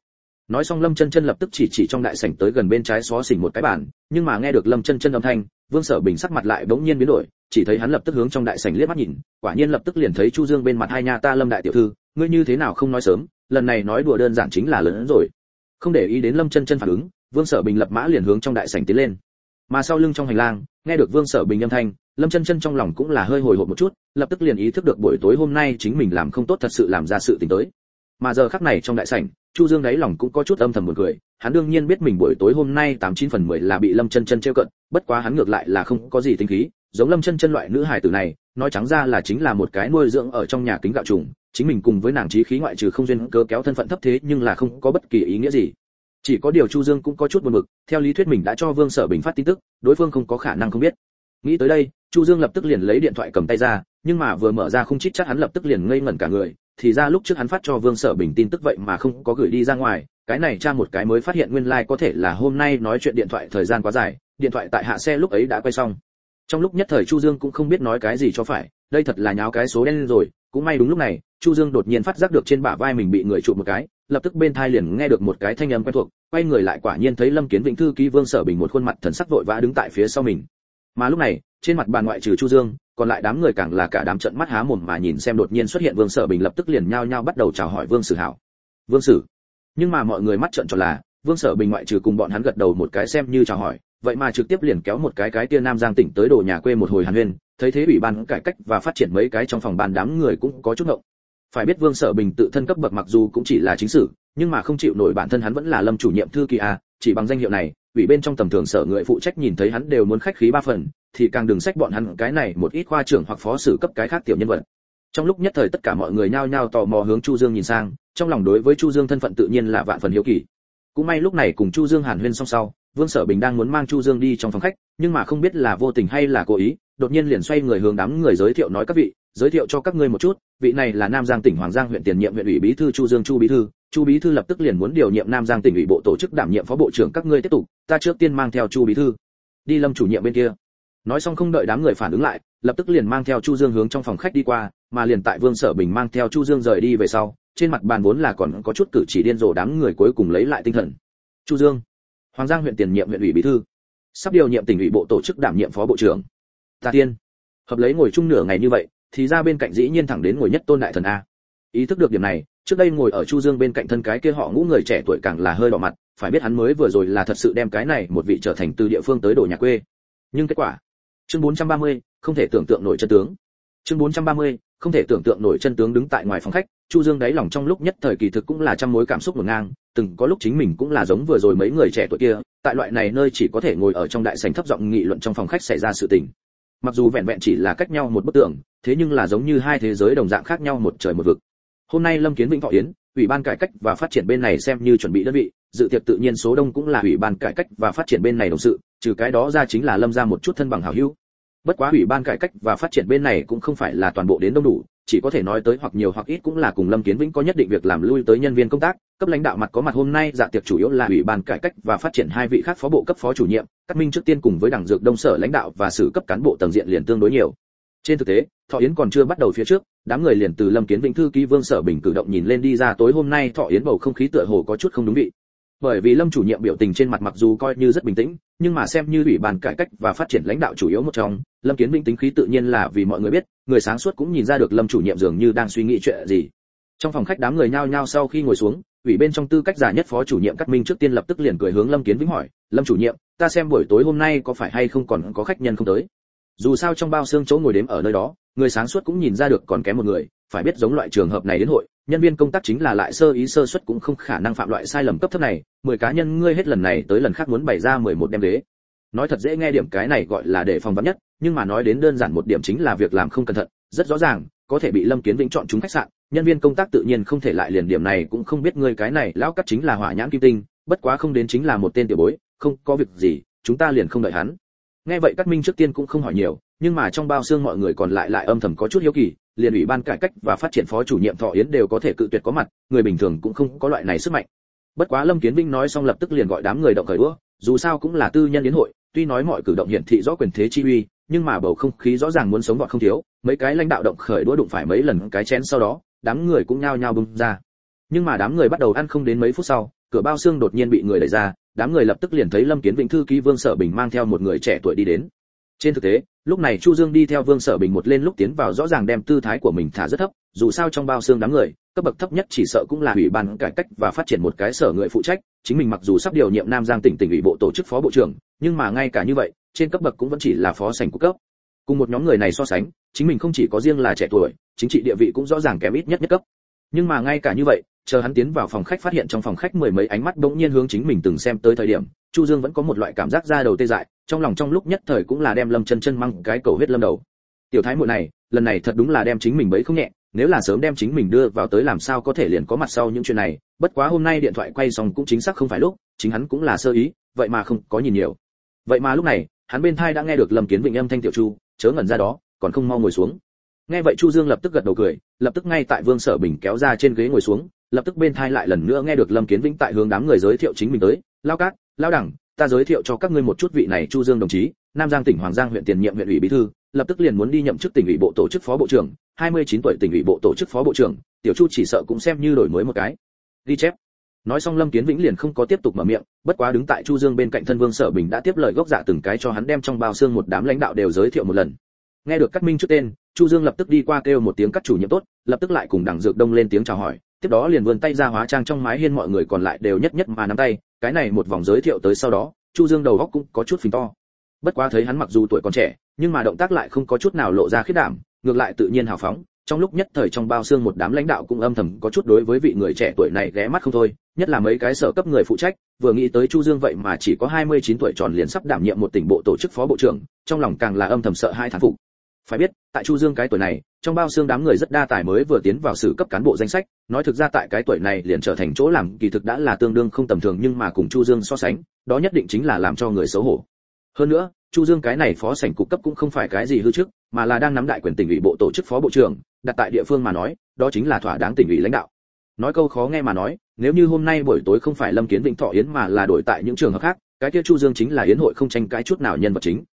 nói xong lâm chân chân lập tức chỉ chỉ trong đại sảnh tới gần bên trái xó xỉnh một cái bàn, nhưng mà nghe được lâm chân chân âm thanh, vương sở bình sắc mặt lại bỗng nhiên biến đổi, chỉ thấy hắn lập tức hướng trong đại sảnh liếc mắt nhìn, quả nhiên lập tức liền thấy chu dương bên mặt hai nha ta lâm đại tiểu thư, ngươi như thế nào không nói sớm, lần này nói đùa đơn giản chính là lớn rồi. Không để ý đến lâm chân chân phản ứng, vương sở bình lập mã liền hướng trong đại sảnh tiến lên. Mà sau lưng trong hành lang, nghe được vương sở bình âm thanh, lâm chân chân trong lòng cũng là hơi hồi hộp một chút, lập tức liền ý thức được buổi tối hôm nay chính mình làm không tốt thật sự làm ra sự tình tới mà giờ khắc này trong đại sảnh, chu dương đáy lòng cũng có chút âm thầm buồn cười, hắn đương nhiên biết mình buổi tối hôm nay tám chín phần mười là bị lâm chân chân trêu cận, bất quá hắn ngược lại là không có gì tính khí, giống lâm chân chân loại nữ hài tử này, nói trắng ra là chính là một cái nuôi dưỡng ở trong nhà kính gạo trùng, chính mình cùng với nàng trí khí ngoại trừ không duyên cơ kéo thân phận thấp thế nhưng là không có bất kỳ ý nghĩa gì. Chỉ có điều chu dương cũng có chút buồn bực, theo lý thuyết mình đã cho vương sở bình phát tin tức, đối phương không có khả năng không biết. Nghĩ tới đây, chu dương lập tức liền lấy điện thoại cầm tay ra nhưng mà vừa mở ra không chít chắc hắn lập tức liền ngây ngẩn cả người, thì ra lúc trước hắn phát cho vương sở bình tin tức vậy mà không có gửi đi ra ngoài, cái này tra một cái mới phát hiện nguyên lai like có thể là hôm nay nói chuyện điện thoại thời gian quá dài, điện thoại tại hạ xe lúc ấy đã quay xong. Trong lúc nhất thời chu dương cũng không biết nói cái gì cho phải, đây thật là nháo cái số đen rồi, cũng may đúng lúc này, chu dương đột nhiên phát giác được trên bả vai mình bị người chụp một cái, lập tức bên thai liền nghe được một cái thanh âm quen thuộc, quay người lại quả nhiên thấy lâm kiến vĩnh thư ký vương sở bình một khuôn mặt thần sắc vội vã đứng tại phía sau mình. Mà lúc này trên mặt bàn ngoại trừ chu dương, còn lại đám người càng là cả đám trận mắt há mồm mà nhìn xem đột nhiên xuất hiện vương sở bình lập tức liền nhao nhao bắt đầu chào hỏi vương sử hảo. Vương sử. Nhưng mà mọi người mắt trợn tròn là, vương sở bình ngoại trừ cùng bọn hắn gật đầu một cái xem như chào hỏi, vậy mà trực tiếp liền kéo một cái cái tia nam giang tỉnh tới đồ nhà quê một hồi hàn huyên, thấy thế ủy ban cải cách và phát triển mấy cái trong phòng ban đám người cũng có chút ngộng. Phải biết vương sở bình tự thân cấp bậc mặc dù cũng chỉ là chính sử, nhưng mà không chịu nổi bản thân hắn vẫn là lâm chủ nhiệm thư kỳ a, chỉ bằng danh hiệu này ủy bên trong tầm thường sở người phụ trách nhìn thấy hắn đều muốn khách khí ba phần, thì càng đừng sách bọn hắn cái này một ít khoa trưởng hoặc phó sử cấp cái khác tiểu nhân vật. Trong lúc nhất thời tất cả mọi người nhao nhao tò mò hướng chu dương nhìn sang, trong lòng đối với chu dương thân phận tự nhiên là vạn phần hiếu kỳ. Cũng may lúc này cùng chu dương hàn huyên song sau, vương sở bình đang muốn mang chu dương đi trong phòng khách, nhưng mà không biết là vô tình hay là cố ý, đột nhiên liền xoay người hướng đám người giới thiệu nói các vị giới thiệu cho các ngươi một chút, vị này là nam giang tỉnh hoàng giang huyện tiền nhiệm huyện ủy bí thư chu dương chu bí thư. Chu bí thư lập tức liền muốn điều nhiệm nam giang tỉnh ủy bộ tổ chức đảm nhiệm phó bộ trưởng các ngươi tiếp tục, ta trước tiên mang theo chu bí thư. Đi lâm chủ nhiệm bên kia. Nói xong không đợi đám người phản ứng lại, lập tức liền mang theo chu dương hướng trong phòng khách đi qua, mà liền tại vương sở bình mang theo chu dương rời đi về sau, trên mặt bàn vốn là còn có chút cử chỉ điên rồ đám người cuối cùng lấy lại tinh thần. Chu dương. Hoàng giang huyện tiền nhiệm huyện ủy bí thư. Sắp điều nhiệm tỉnh ủy bộ tổ chức đảm nhiệm phó bộ trưởng. Ta tiên. Hợp lấy ngồi chung nửa ngày như vậy thì ra bên cạnh dĩ nhiên thẳng đến ngồi nhất tôn đại thần a. Ý thức được điểm này trước đây ngồi ở chu dương bên cạnh thân cái kia họ ngũ người trẻ tuổi càng là hơi đỏ mặt phải biết hắn mới vừa rồi là thật sự đem cái này một vị trở thành từ địa phương tới đồ nhà quê. Nhưng kết quả chương 430, không thể tưởng tượng nổi chân tướng. Chương 430, không thể tưởng tượng nổi chân tướng đứng tại ngoài phòng khách chu dương đáy lòng trong lúc nhất thời kỳ thực cũng là trăm mối cảm xúc ngổn ngang từng có lúc chính mình cũng là giống vừa rồi mấy người trẻ tuổi kia tại loại này nơi chỉ có thể ngồi ở trong đại sảnh thấp giọng nghị luận trong phòng khách xảy ra sự tình mặc dù vẹn vẹn chỉ là cách nhau một bức tường, thế nhưng là giống như hai thế giới đồng dạng khác nhau một trời một vực. Hôm nay lâm kiến vĩnh thọ yến, ủy ban cải cách và phát triển bên này xem như chuẩn bị đơn vị, dự tiệc tự nhiên số đông cũng là ủy ban cải cách và phát triển bên này đồng sự, trừ cái đó ra chính là lâm ra một chút thân bằng hảo hữu. Bất quá ủy ban cải cách và phát triển bên này cũng không phải là toàn bộ đến đông đủ, chỉ có thể nói tới hoặc nhiều hoặc ít cũng là cùng lâm kiến vĩnh có nhất định việc làm lui tới nhân viên công tác cấp lãnh đạo mặt có mặt hôm nay dạ tiệc chủ yếu là ủy ban cải cách và phát triển hai vị khác phó bộ cấp phó chủ nhiệm, các minh trước tiên cùng với đảng dược đông sở lãnh đạo và sử cấp cán bộ tầng diện liền tương đối nhiều. Trên thực tế, thọ yến còn chưa bắt đầu phía trước, đám người liền từ lâm kiến vĩnh thư ký vương sở bình cử động nhìn lên đi ra tối hôm nay, thọ yến bầu không khí tựa hồ có chút không đúng vị. Bởi vì lâm chủ nhiệm biểu tình trên mặt mặc dù coi như rất bình tĩnh, nhưng mà xem như ủy ban cải cách và phát triển lãnh đạo chủ yếu một trong, lâm kiến vĩnh tính khí tự nhiên là vì mọi người biết, người sáng suốt cũng nhìn ra được lâm chủ nhiệm dường như đang suy nghĩ chuyện gì. Trong phòng khách đám người nhao nhao sau khi ngồi xuống ủy bên trong tư cách giả nhất phó chủ nhiệm cát minh trước tiên lập tức liền cười hướng lâm kiến vĩnh hỏi, lâm chủ nhiệm, ta xem buổi tối hôm nay có phải hay không còn có khách nhân không tới? Dù sao trong bao xương chỗ ngồi đếm ở nơi đó, người sáng suốt cũng nhìn ra được còn kém một người, phải biết giống loại trường hợp này đến hội, nhân viên công tác chính là lại sơ ý sơ suất cũng không khả năng phạm loại sai lầm cấp thấp này, mười cá nhân ngươi hết lần này tới lần khác muốn bày ra mười một đem ghế. Nói thật dễ nghe điểm cái này gọi là để phòng vắn nhất, nhưng mà nói đến đơn giản một điểm chính là việc làm không cẩn thận, rất rõ ràng có thể bị lâm kiến vĩnh chọn chúng khách sạn, nhân viên công tác tự nhiên không thể lại liền điểm này cũng không biết ngươi cái này lão cắt chính là hỏa nhãn kim tinh, bất quá không đến chính là một tên tiểu bối, không có việc gì, chúng ta liền không đợi hắn. Nghe vậy các minh trước tiên cũng không hỏi nhiều, nhưng mà trong bao xương mọi người còn lại lại âm thầm có chút hiếu kỳ, liền ủy ban cải cách và phát triển phó chủ nhiệm thọ yến đều có thể cự tuyệt có mặt, người bình thường cũng không có loại này sức mạnh. Bất quá lâm kiến vinh nói xong lập tức liền gọi đám người động khởi đũa dù sao cũng là tư nhân yến hội, tuy nói mọi cử động hiển thị rõ quyền thế chi uy nhưng mà bầu không khí rõ ràng muốn sống gọn không thiếu, mấy cái lãnh đạo động khởi đũa đụng phải mấy lần cái chén sau đó, đám người cũng nhao nhao bung ra. Nhưng mà đám người bắt đầu ăn không đến mấy phút sau, cửa bao xương đột nhiên bị người đẩy ra, đám người lập tức liền thấy lâm kiến vĩnh thư ký vương sở bình mang theo một người trẻ tuổi đi đến. Trên thực tế, lúc này chu dương đi theo vương sở bình một lên lúc tiến vào rõ ràng đem tư thái của mình thả rất thấp, dù sao trong bao xương đám người, cấp bậc thấp nhất chỉ sợ cũng là ủy ban cải cách và phát triển một cái sở người phụ trách, chính mình mặc dù sắp điều nhiệm nam giang tỉnh tỉnh ủy bộ tổ chức phó bộ trưởng, nhưng mà ngay cả như vậy trên cấp bậc cũng vẫn chỉ là phó sảnh của cấp. Cùng một nhóm người này so sánh, chính mình không chỉ có riêng là trẻ tuổi, chính trị địa vị cũng rõ ràng kém ít nhất nhất cấp. Nhưng mà ngay cả như vậy, chờ hắn tiến vào phòng khách phát hiện trong phòng khách mười mấy ánh mắt bỗng nhiên hướng chính mình từng xem tới thời điểm, chu dương vẫn có một loại cảm giác ra đầu tê dại, trong lòng trong lúc nhất thời cũng là đem lâm chân chân mang cái cầu huyết lâm đầu. Tiểu thái muội này, lần này thật đúng là đem chính mình bấy không nhẹ, nếu là sớm đem chính mình đưa vào tới làm sao có thể liền có mặt sau những chuyện này, bất quá hôm nay điện thoại quay xong cũng chính xác không phải lúc, chính hắn cũng là sơ ý, vậy mà không có nhìn nhiều. Vậy mà lúc này hắn bên thai đã nghe được lâm kiến vịnh âm thanh tiểu chu, chớ ngẩn ra đó, còn không mau ngồi xuống. Nghe vậy chu dương lập tức gật đầu cười, lập tức ngay tại vương sở bình kéo ra trên ghế ngồi xuống, lập tức bên thai lại lần nữa nghe được lâm kiến vĩnh tại hướng đám người giới thiệu chính mình tới. Lao cát, lao đẳng, ta giới thiệu cho các ngươi một chút vị này chu dương đồng chí, nam giang tỉnh hoàng giang huyện tiền nhiệm huyện ủy bí thư, lập tức liền muốn đi nhậm chức tỉnh ủy bộ tổ chức phó bộ trưởng 29 tuổi tỉnh ủy bộ tổ chức phó bộ trưởng, tiểu chu chỉ sợ cũng xem như đổi mới một cái. Ghi chép nói xong lâm kiến vĩnh liền không có tiếp tục mở miệng, bất quá đứng tại chu dương bên cạnh thân vương sở bình đã tiếp lời gốc dạ từng cái cho hắn đem trong bao xương một đám lãnh đạo đều giới thiệu một lần. Nghe được cắt minh trước tên, chu dương lập tức đi qua kêu một tiếng cắt chủ nhiệm tốt, lập tức lại cùng đảng dược đông lên tiếng chào hỏi, tiếp đó liền vươn tay ra hóa trang trong mái hiên mọi người còn lại đều nhất nhất mà nắm tay, cái này một vòng giới thiệu tới sau đó, chu dương đầu góc cũng có chút phình to. Bất quá thấy hắn mặc dù tuổi còn trẻ, nhưng mà động tác lại không có chút nào lộ ra khiết đảm, ngược lại tự nhiên hào phóng, trong lúc nhất thời trong bao xương một đám lãnh đạo cũng âm thầm có chút đối với vị người trẻ tuổi này ghé mắt không thôi nhất là mấy cái sở cấp người phụ trách, vừa nghĩ tới chu dương vậy mà chỉ có 29 tuổi tròn liền sắp đảm nhiệm một tỉnh bộ tổ chức phó bộ trưởng, trong lòng càng là âm thầm sợ hai thán phục. Phải biết, tại chu dương cái tuổi này, trong bao xương đám người rất đa tài mới vừa tiến vào sử cấp cán bộ danh sách, nói thực ra tại cái tuổi này liền trở thành chỗ làm kỳ thực đã là tương đương không tầm thường nhưng mà cùng chu dương so sánh, đó nhất định chính là làm cho người xấu hổ. Hơn nữa, chu dương cái này phó sảnh cục cấp cũng không phải cái gì hư trước, mà là đang nắm đại quyền tỉnh ủy bộ tổ chức phó bộ trưởng, đặt tại địa phương mà nói, đó chính là thỏa đáng tỉnh ủy lãnh đạo. Nói câu khó nghe mà nói nếu như hôm nay buổi tối không phải lâm kiến vĩnh thọ yến mà là đổi tại những trường hợp khác, cái kia chu dương chính là yến hội không tranh cãi chút nào nhân vật chính.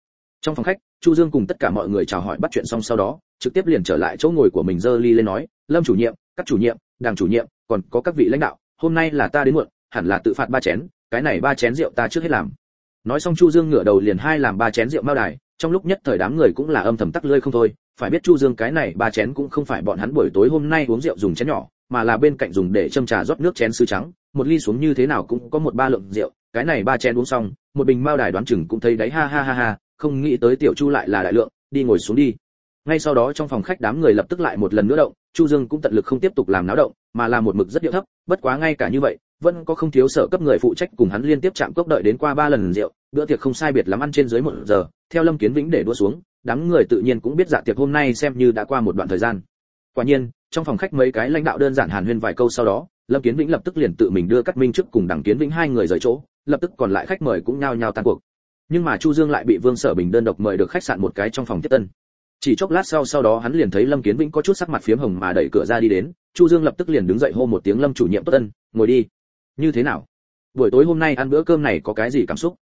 Trong phòng khách, chu dương cùng tất cả mọi người chào hỏi bắt chuyện xong sau đó, trực tiếp liền trở lại chỗ ngồi của mình dơ ly lên nói, lâm chủ nhiệm, các chủ nhiệm, đảng chủ nhiệm, còn có các vị lãnh đạo, hôm nay là ta đến muộn, hẳn là tự phạt ba chén, cái này ba chén rượu ta trước hết làm. Nói xong chu dương ngửa đầu liền hai làm ba chén rượu mao đài, trong lúc nhất thời đám người cũng là âm thầm tắc lơi không thôi phải biết chu dương cái này ba chén cũng không phải bọn hắn buổi tối hôm nay uống rượu dùng chén nhỏ, mà là bên cạnh dùng để châm trà rót nước chén sứ trắng. Một ly xuống như thế nào cũng có một ba lượng rượu. Cái này ba chén uống xong, một bình mao đài đoán chừng cũng thấy đấy ha ha ha ha, không nghĩ tới tiểu chu lại là đại lượng, đi ngồi xuống đi. Ngay sau đó trong phòng khách đám người lập tức lại một lần nữa động, chu dương cũng tận lực không tiếp tục làm náo động, mà là một mực rất điệu thấp, bất quá ngay cả như vậy, vẫn có không thiếu sở cấp người phụ trách cùng hắn liên tiếp chạm cốc đợi đến qua ba lần rượu, bữa tiệc không sai biệt lắm ăn trên dưới một giờ theo lâm kiến vĩnh để đua xuống, đám người tự nhiên cũng biết dạ tiệc hôm nay xem như đã qua một đoạn thời gian. Quả nhiên, trong phòng khách mấy cái lãnh đạo đơn giản hàn huyên vài câu sau đó, lâm kiến vĩnh lập tức liền tự mình đưa cắt minh trước cùng đặng kiến vĩnh hai người rời chỗ, lập tức còn lại khách mời cũng nhao nhao tan cuộc. Nhưng mà chu dương lại bị vương sở bình đơn độc mời được khách sạn một cái trong phòng tiếp tân. Chỉ chốc lát sau sau đó hắn liền thấy lâm kiến vĩnh có chút sắc mặt phiếm hồng mà đẩy cửa ra đi đến, chu dương lập tức liền đứng dậy hô một tiếng lâm chủ nhiệm tốt tân ngồi đi. Như thế nào? Buổi tối hôm nay ăn bữa cơm này có cái gì cảm xúc?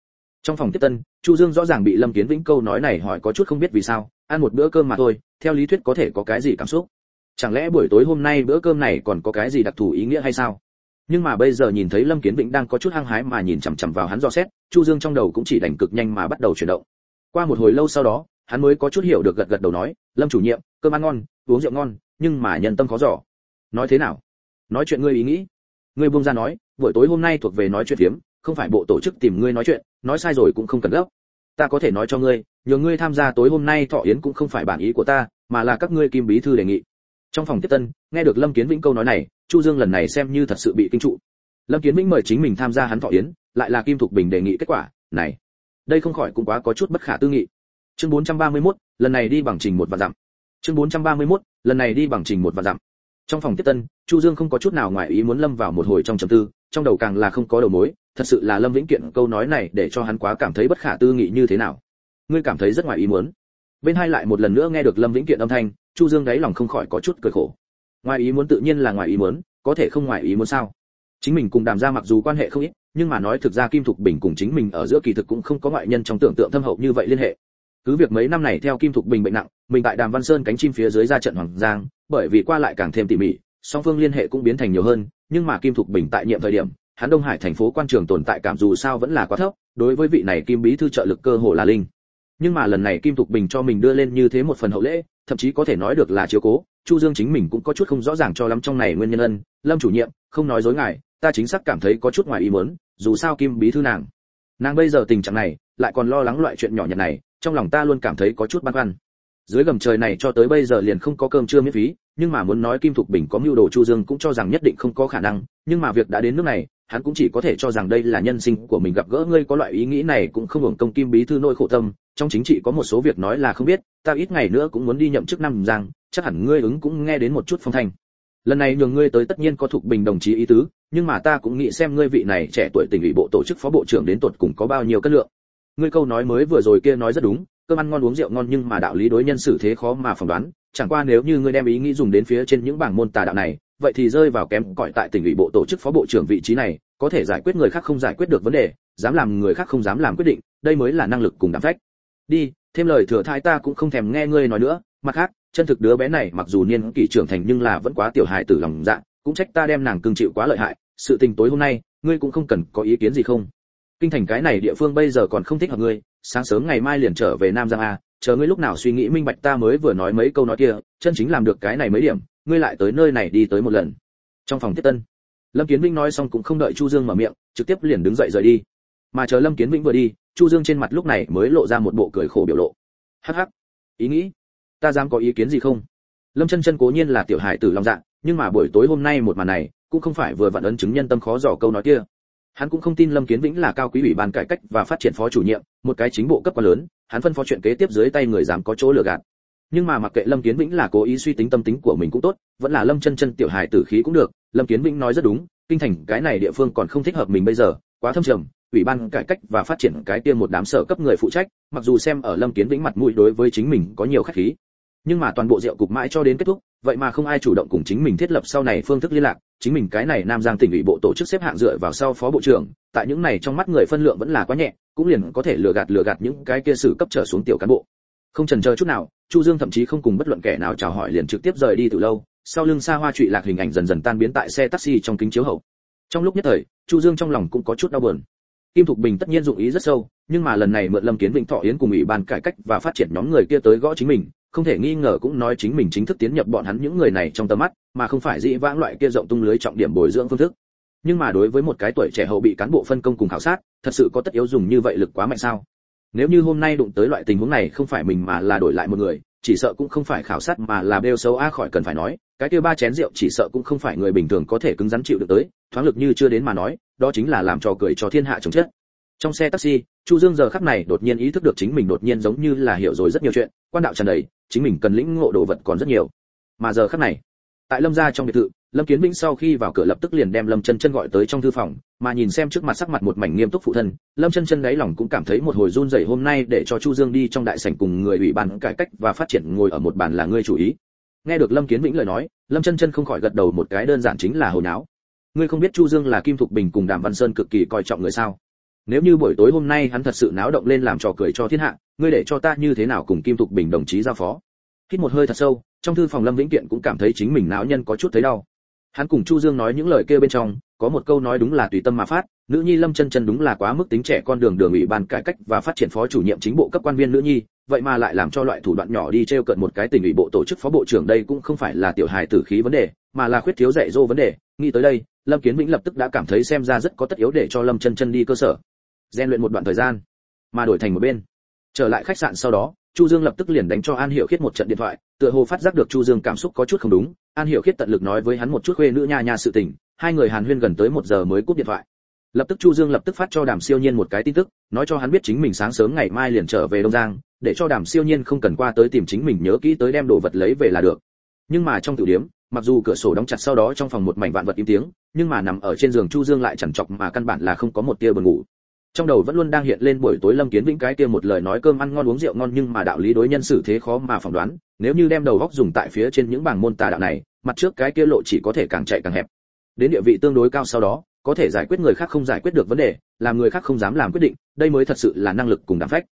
Trong phòng tiếp tân, chu dương rõ ràng bị lâm kiến vĩnh câu nói này hỏi có chút không biết vì sao, ăn một bữa cơm mà thôi, theo lý thuyết có thể có cái gì cảm xúc. Chẳng lẽ buổi tối hôm nay bữa cơm này còn có cái gì đặc thù ý nghĩa hay sao? Nhưng mà bây giờ nhìn thấy lâm kiến vĩnh đang có chút hăng hái mà nhìn chằm chằm vào hắn do xét, chu dương trong đầu cũng chỉ đành cực nhanh mà bắt đầu chuyển động. Qua một hồi lâu sau đó, hắn mới có chút hiểu được gật gật đầu nói, lâm chủ nhiệm, cơm ăn ngon, uống rượu ngon, nhưng mà nhân tâm khó giỏ nói thế nào? Nói chuyện ngươi ý nghĩ. Ngươi buông ra nói, buổi tối hôm nay thuộc về nói chuyện phiếm không phải bộ tổ chức tìm ngươi nói chuyện nói sai rồi cũng không cần gấp. Ta có thể nói cho ngươi nhờ ngươi tham gia tối hôm nay thọ yến cũng không phải bản ý của ta mà là các ngươi kim bí thư đề nghị. Trong phòng tiếp tân nghe được lâm kiến vĩnh câu nói này chu dương lần này xem như thật sự bị kinh trụ. Lâm kiến vĩnh mời chính mình tham gia hắn thọ yến lại là kim thục bình đề nghị kết quả này đây không khỏi cũng quá có chút bất khả tư nghị. Chương 431, lần này đi bằng trình một và dặm. Chương 431, lần này đi bằng trình một và dặm. Trong phòng tiếp tân chu dương không có chút nào ngoài ý muốn lâm vào một hồi trong trầm tư trong đầu càng là không có đầu mối thật sự là lâm vĩnh kiện câu nói này để cho hắn quá cảm thấy bất khả tư nghị như thế nào. Ngươi cảm thấy rất ngoài ý muốn. Bên hai lại một lần nữa nghe được lâm vĩnh kiện âm thanh, chu dương đáy lòng không khỏi có chút cười khổ. Ngoài ý muốn tự nhiên là ngoài ý muốn, có thể không ngoài ý muốn sao? Chính mình cùng đàm gia mặc dù quan hệ không ít, nhưng mà nói thực ra kim thục bình cùng chính mình ở giữa kỳ thực cũng không có ngoại nhân trong tưởng tượng thâm hậu như vậy liên hệ. Cứ việc mấy năm này theo kim thục bình bệnh nặng, mình tại đàm văn sơn cánh chim phía dưới ra trận hoàng giang, bởi vì qua lại càng thêm tỉ mỉ, song phương liên hệ cũng biến thành nhiều hơn, nhưng mà kim thục bình tại nhiệm thời điểm hắn đông hải thành phố quan trường tồn tại cảm dù sao vẫn là quá thấp, đối với vị này kim bí thư trợ lực cơ hồ là linh. Nhưng mà lần này kim thục bình cho mình đưa lên như thế một phần hậu lễ, thậm chí có thể nói được là chiếu cố, chu dương chính mình cũng có chút không rõ ràng cho lắm trong này nguyên nhân ân. Lâm chủ nhiệm, không nói dối ngài, ta chính xác cảm thấy có chút ngoài ý muốn, dù sao kim bí thư nàng. Nàng bây giờ tình trạng này, lại còn lo lắng loại chuyện nhỏ nhặt này, trong lòng ta luôn cảm thấy có chút băn khoăn. Dưới gầm trời này cho tới bây giờ liền không có cơm trưa miễn phí nhưng mà muốn nói kim thục bình có mưu đồ chu dương cũng cho rằng nhất định không có khả năng, nhưng mà việc đã đến nước này, hắn cũng chỉ có thể cho rằng đây là nhân sinh của mình gặp gỡ ngươi có loại ý nghĩ này cũng không hưởng công kim bí thư nỗi khổ tâm, trong chính trị có một số việc nói là không biết, ta ít ngày nữa cũng muốn đi nhậm chức năm giang, chắc hẳn ngươi ứng cũng nghe đến một chút phong thanh. Lần này nhường ngươi tới tất nhiên có thuộc bình đồng chí ý tứ, nhưng mà ta cũng nghĩ xem ngươi vị này trẻ tuổi tỉnh ủy bộ tổ chức phó bộ trưởng đến tuột cùng có bao nhiêu cân lượng. Ngươi câu nói mới vừa rồi kia nói rất đúng, cơm ăn ngon uống rượu ngon nhưng mà đạo lý đối nhân xử thế khó mà phỏng đoán chẳng qua nếu như ngươi đem ý nghĩ dùng đến phía trên những bảng môn tà đạo này, vậy thì rơi vào kém cỏi tại tỉnh ủy bộ tổ chức phó bộ trưởng vị trí này, có thể giải quyết người khác không giải quyết được vấn đề, dám làm người khác không dám làm quyết định, đây mới là năng lực cùng đảm phách. Đi, thêm lời thừa thai ta cũng không thèm nghe ngươi nói nữa, mặt khác, chân thực đứa bé này mặc dù niên kỷ trưởng thành nhưng là vẫn quá tiểu hài tử lòng dạ cũng trách ta đem nàng cương chịu quá lợi hại, sự tình tối hôm nay, ngươi cũng không cần có ý kiến gì không? Kinh thành cái này địa phương bây giờ còn không thích hợp ngươi, sáng sớm ngày mai liền trở về nam giang a chờ ngươi lúc nào suy nghĩ minh bạch ta mới vừa nói mấy câu nói kia, chân chính làm được cái này mấy điểm, ngươi lại tới nơi này đi tới một lần. Trong phòng tiếp tân, lâm kiến vinh nói xong cũng không đợi chu dương mở miệng, trực tiếp liền đứng dậy rời đi. Mà chờ lâm kiến vĩnh vừa đi, chu dương trên mặt lúc này mới lộ ra một bộ cười khổ biểu lộ. Hắc hắc, ý nghĩ, ta dám có ý kiến gì không? Lâm chân chân cố nhiên là tiểu hải tử lòng dạ nhưng mà buổi tối hôm nay một màn này, cũng không phải vừa vặn ấn chứng nhân tâm khó dò câu nói kia hắn cũng không tin lâm kiến vĩnh là cao quý ủy ban cải cách và phát triển phó chủ nhiệm, một cái chính bộ cấp quá lớn, hắn phân phó chuyện kế tiếp dưới tay người dám có chỗ lừa gạt. Nhưng mà mặc kệ lâm kiến vĩnh là cố ý suy tính tâm tính của mình cũng tốt, vẫn là lâm chân chân tiểu hài tử khí cũng được, lâm kiến vĩnh nói rất đúng, kinh thành cái này địa phương còn không thích hợp mình bây giờ, quá thâm trầm, ủy ban cải cách và phát triển cái kia một đám sở cấp người phụ trách, mặc dù xem ở lâm kiến vĩnh mặt mũi đối với chính mình có nhiều khách khí nhưng mà toàn bộ rượu cục mãi cho đến kết thúc, vậy mà không ai chủ động cùng chính mình thiết lập sau này phương thức liên lạc. Chính mình cái này nam giang tỉnh ủy bộ tổ chức xếp hạng dựa vào sau phó bộ trưởng, tại những này trong mắt người phân lượng vẫn là quá nhẹ, cũng liền có thể lừa gạt lừa gạt những cái kia xử cấp trở xuống tiểu cán bộ. Không chần chờ chút nào, chu dương thậm chí không cùng bất luận kẻ nào chào hỏi liền trực tiếp rời đi từ lâu, sau lưng xa hoa trụy lạc hình ảnh dần dần tan biến tại xe taxi trong kính chiếu hậu. Trong lúc nhất thời, chu dương trong lòng cũng có chút đau buồn. Kim thục bình tất nhiên dụng ý rất sâu, nhưng mà lần này mượn lâm kiến vĩnh thọ yến cùng ủy ban cải cách và phát triển nhóm người kia tới gõ chính mình không thể nghi ngờ cũng nói chính mình chính thức tiến nhập bọn hắn những người này trong tầm mắt, mà không phải dị vãng loại kia rộng tung lưới trọng điểm bồi dưỡng phương thức. Nhưng mà đối với một cái tuổi trẻ hậu bị cán bộ phân công cùng khảo sát, thật sự có tất yếu dùng như vậy lực quá mạnh sao? Nếu như hôm nay đụng tới loại tình huống này không phải mình mà là đổi lại một người, chỉ sợ cũng không phải khảo sát mà là bêu xấu a khỏi cần phải nói, cái kia ba chén rượu chỉ sợ cũng không phải người bình thường có thể cứng rắn chịu được tới, thoáng lực như chưa đến mà nói, đó chính là làm trò cười cho thiên hạ chống chết trong xe taxi chu dương giờ khắc này đột nhiên ý thức được chính mình đột nhiên giống như là hiểu rồi rất nhiều chuyện, quan đạo tràn đầy, chính mình cần lĩnh ngộ đồ vật còn rất nhiều. Mà giờ khắc này, tại lâm gia trong biệt thự, lâm kiến vĩnh sau khi vào cửa lập tức liền đem lâm chân chân gọi tới trong thư phòng, mà nhìn xem trước mặt sắc mặt một mảnh nghiêm túc phụ thân, lâm chân chân đáy lòng cũng cảm thấy một hồi run rẩy hôm nay để cho chu dương đi trong đại sảnh cùng người ủy ban cải cách và phát triển ngồi ở một bàn là ngươi chủ ý. Nghe được lâm kiến vĩnh lời nói, lâm chân chân không khỏi gật đầu một cái đơn giản chính là hồi náo. Ngươi không biết chu dương là kim thục bình cùng đàm văn sơn cực kỳ coi trọng người sao? Nếu như buổi tối hôm nay hắn thật sự náo động lên làm trò cười cho thiên hạ, ngươi để cho ta như thế nào cùng kim thục bình đồng chí giao phó? Hít một hơi thật sâu, trong thư phòng lâm vĩnh kiện cũng cảm thấy chính mình náo nhân có chút thấy đau. Hắn cùng chu dương nói những lời kêu bên trong, có một câu nói đúng là tùy tâm mà phát, nữ nhi lâm chân chân đúng là quá mức tính trẻ con đường đường ủy ban cải cách và phát triển phó chủ nhiệm chính bộ cấp quan viên nữ nhi, vậy mà lại làm cho loại thủ đoạn nhỏ đi treo cận một cái tỉnh ủy bộ tổ chức phó bộ trưởng đây cũng không phải là tiểu hài tử khí vấn đề, mà là khuyết thiếu dạy dỗ vấn đề. Nghĩ tới đây, lâm kiến vĩnh lập tức đã cảm thấy xem ra rất có tất yếu để cho lâm chân chân đi cơ sở rèn luyện một đoạn thời gian, mà đổi thành một bên. Trở lại khách sạn sau đó, chu dương lập tức liền đánh cho an hiểu khiết một trận điện thoại, tựa hồ phát giác được chu dương cảm xúc có chút không đúng. An hiểu khiết tận lực nói với hắn một chút khuê nữ nha nha sự tình, hai người hàn huyên gần tới một giờ mới cúp điện thoại. Lập tức chu dương lập tức phát cho đàm siêu nhiên một cái tin tức, nói cho hắn biết chính mình sáng sớm ngày mai liền trở về đông giang, để cho đàm siêu nhiên không cần qua tới tìm chính mình nhớ kỹ tới đem đồ vật lấy về là được. Nhưng mà trong tiểu điểm, mặc dù cửa sổ đóng chặt sau đó trong phòng một mảnh vạn vật im tiếng, nhưng mà nằm ở trên giường chu dương lại chằn chọc mà căn bản là không có một tia buồn ngủ trong đầu vẫn luôn đang hiện lên buổi tối lâm kiến vĩnh cái kia một lời nói cơm ăn ngon uống rượu ngon nhưng mà đạo lý đối nhân xử thế khó mà phỏng đoán, nếu như đem đầu góc dùng tại phía trên những bảng môn tà đạo này, mặt trước cái kia lộ chỉ có thể càng chạy càng hẹp. Đến địa vị tương đối cao sau đó, có thể giải quyết người khác không giải quyết được vấn đề, làm người khác không dám làm quyết định, đây mới thật sự là năng lực cùng đảm phách.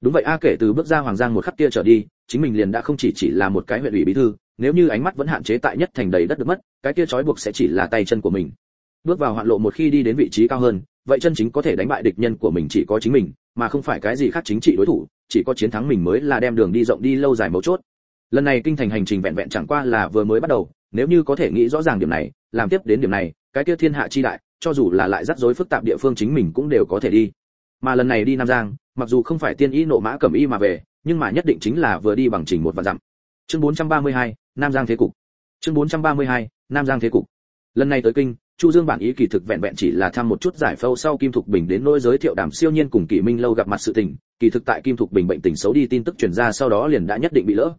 Đúng vậy, a kể từ bước ra hoàng giang một khắc kia trở đi, chính mình liền đã không chỉ chỉ là một cái huyện ủy bí thư, nếu như ánh mắt vẫn hạn chế tại nhất thành đầy đất được mất, cái kia trói buộc sẽ chỉ là tay chân của mình bước vào hoạn lộ một khi đi đến vị trí cao hơn vậy chân chính có thể đánh bại địch nhân của mình chỉ có chính mình mà không phải cái gì khác chính trị đối thủ chỉ có chiến thắng mình mới là đem đường đi rộng đi lâu dài mấu chốt. Lần này kinh thành hành trình vẹn vẹn chẳng qua là vừa mới bắt đầu nếu như có thể nghĩ rõ ràng điểm này làm tiếp đến điểm này cái kia thiên hạ chi đại cho dù là lại rắc rối phức tạp địa phương chính mình cũng đều có thể đi. Mà lần này đi nam giang mặc dù không phải tiên ý nộ mã cẩm y mà về nhưng mà nhất định chính là vừa đi bằng trình một vạn dặm. Chương 432, nam giang thế cục. Chương 432, nam giang thế cục lần này tới kinh Chu Dương bản ý kỳ thực vẹn vẹn chỉ là thăm một chút giải phẫu sau Kim Thục Bình đến nỗi giới thiệu Đàm Siêu Nhiên cùng Kỷ Minh lâu gặp mặt sự tình, kỳ thực tại Kim Thục Bình bệnh tình xấu đi tin tức truyền ra sau đó liền đã nhất định bị lỡ.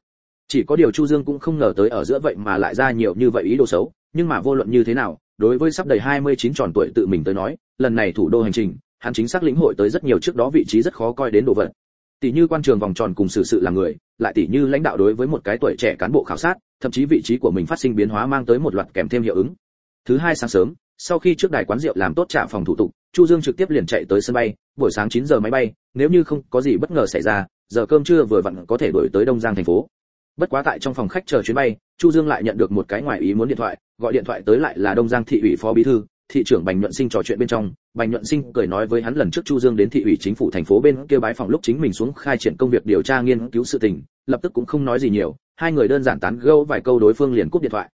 Chỉ có điều Chu Dương cũng không ngờ tới ở giữa vậy mà lại ra nhiều như vậy ý đồ xấu, nhưng mà vô luận như thế nào, đối với sắp đầy 29 tròn tuổi tự mình tới nói, lần này thủ đô hành trình, hắn chính xác lĩnh hội tới rất nhiều trước đó vị trí rất khó coi đến đồ vật. Tỷ như quan trường vòng tròn cùng sự sự là người, lại tỷ như lãnh đạo đối với một cái tuổi trẻ cán bộ khảo sát, thậm chí vị trí của mình phát sinh biến hóa mang tới một loạt kèm thêm hiệu ứng thứ hai sáng sớm, sau khi trước đài quán rượu làm tốt trả phòng thủ tục, chu dương trực tiếp liền chạy tới sân bay, buổi sáng 9 giờ máy bay, nếu như không có gì bất ngờ xảy ra, giờ cơm trưa vừa vặn có thể đổi tới đông giang thành phố. Bất quá tại trong phòng khách chờ chuyến bay, chu dương lại nhận được một cái ngoài ý muốn điện thoại, gọi điện thoại tới lại là đông giang thị ủy phó bí thư, thị trưởng bành nhuận sinh trò chuyện bên trong. Bành nhuận sinh cười nói với hắn lần trước chu dương đến thị ủy chính phủ thành phố bên kia bái phòng lúc chính mình xuống khai triển công việc điều tra nghiên cứu sự tình, lập tức cũng không nói gì nhiều, hai người đơn giản tán gẫu vài câu đối phương liền cúp điện thoại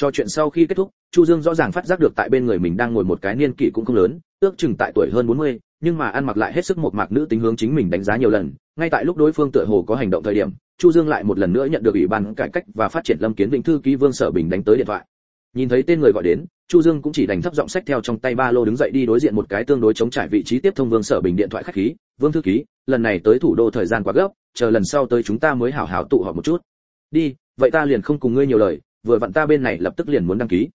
cho chuyện sau khi kết thúc chu dương rõ ràng phát giác được tại bên người mình đang ngồi một cái niên kỷ cũng không lớn ước chừng tại tuổi hơn 40, nhưng mà ăn mặc lại hết sức một mạc nữ tính hướng chính mình đánh giá nhiều lần. Ngay tại lúc đối phương tựa hồ có hành động thời điểm chu dương lại một lần nữa nhận được ủy ban cải cách và phát triển lâm kiến vĩnh thư ký vương sở bình đánh tới điện thoại. Nhìn thấy tên người gọi đến chu dương cũng chỉ đành thấp giọng sách theo trong tay ba lô đứng dậy đi đối diện một cái tương đối chống trải vị trí tiếp thông vương sở bình điện thoại khách khí vương thư ký lần này tới thủ đô thời gian quá gấp chờ lần sau tới chúng ta mới hảo hảo tụ họp một chút. Đi vậy ta liền không cùng ngươi nhiều lời vừa vặn ta bên này lập tức liền muốn đăng ký.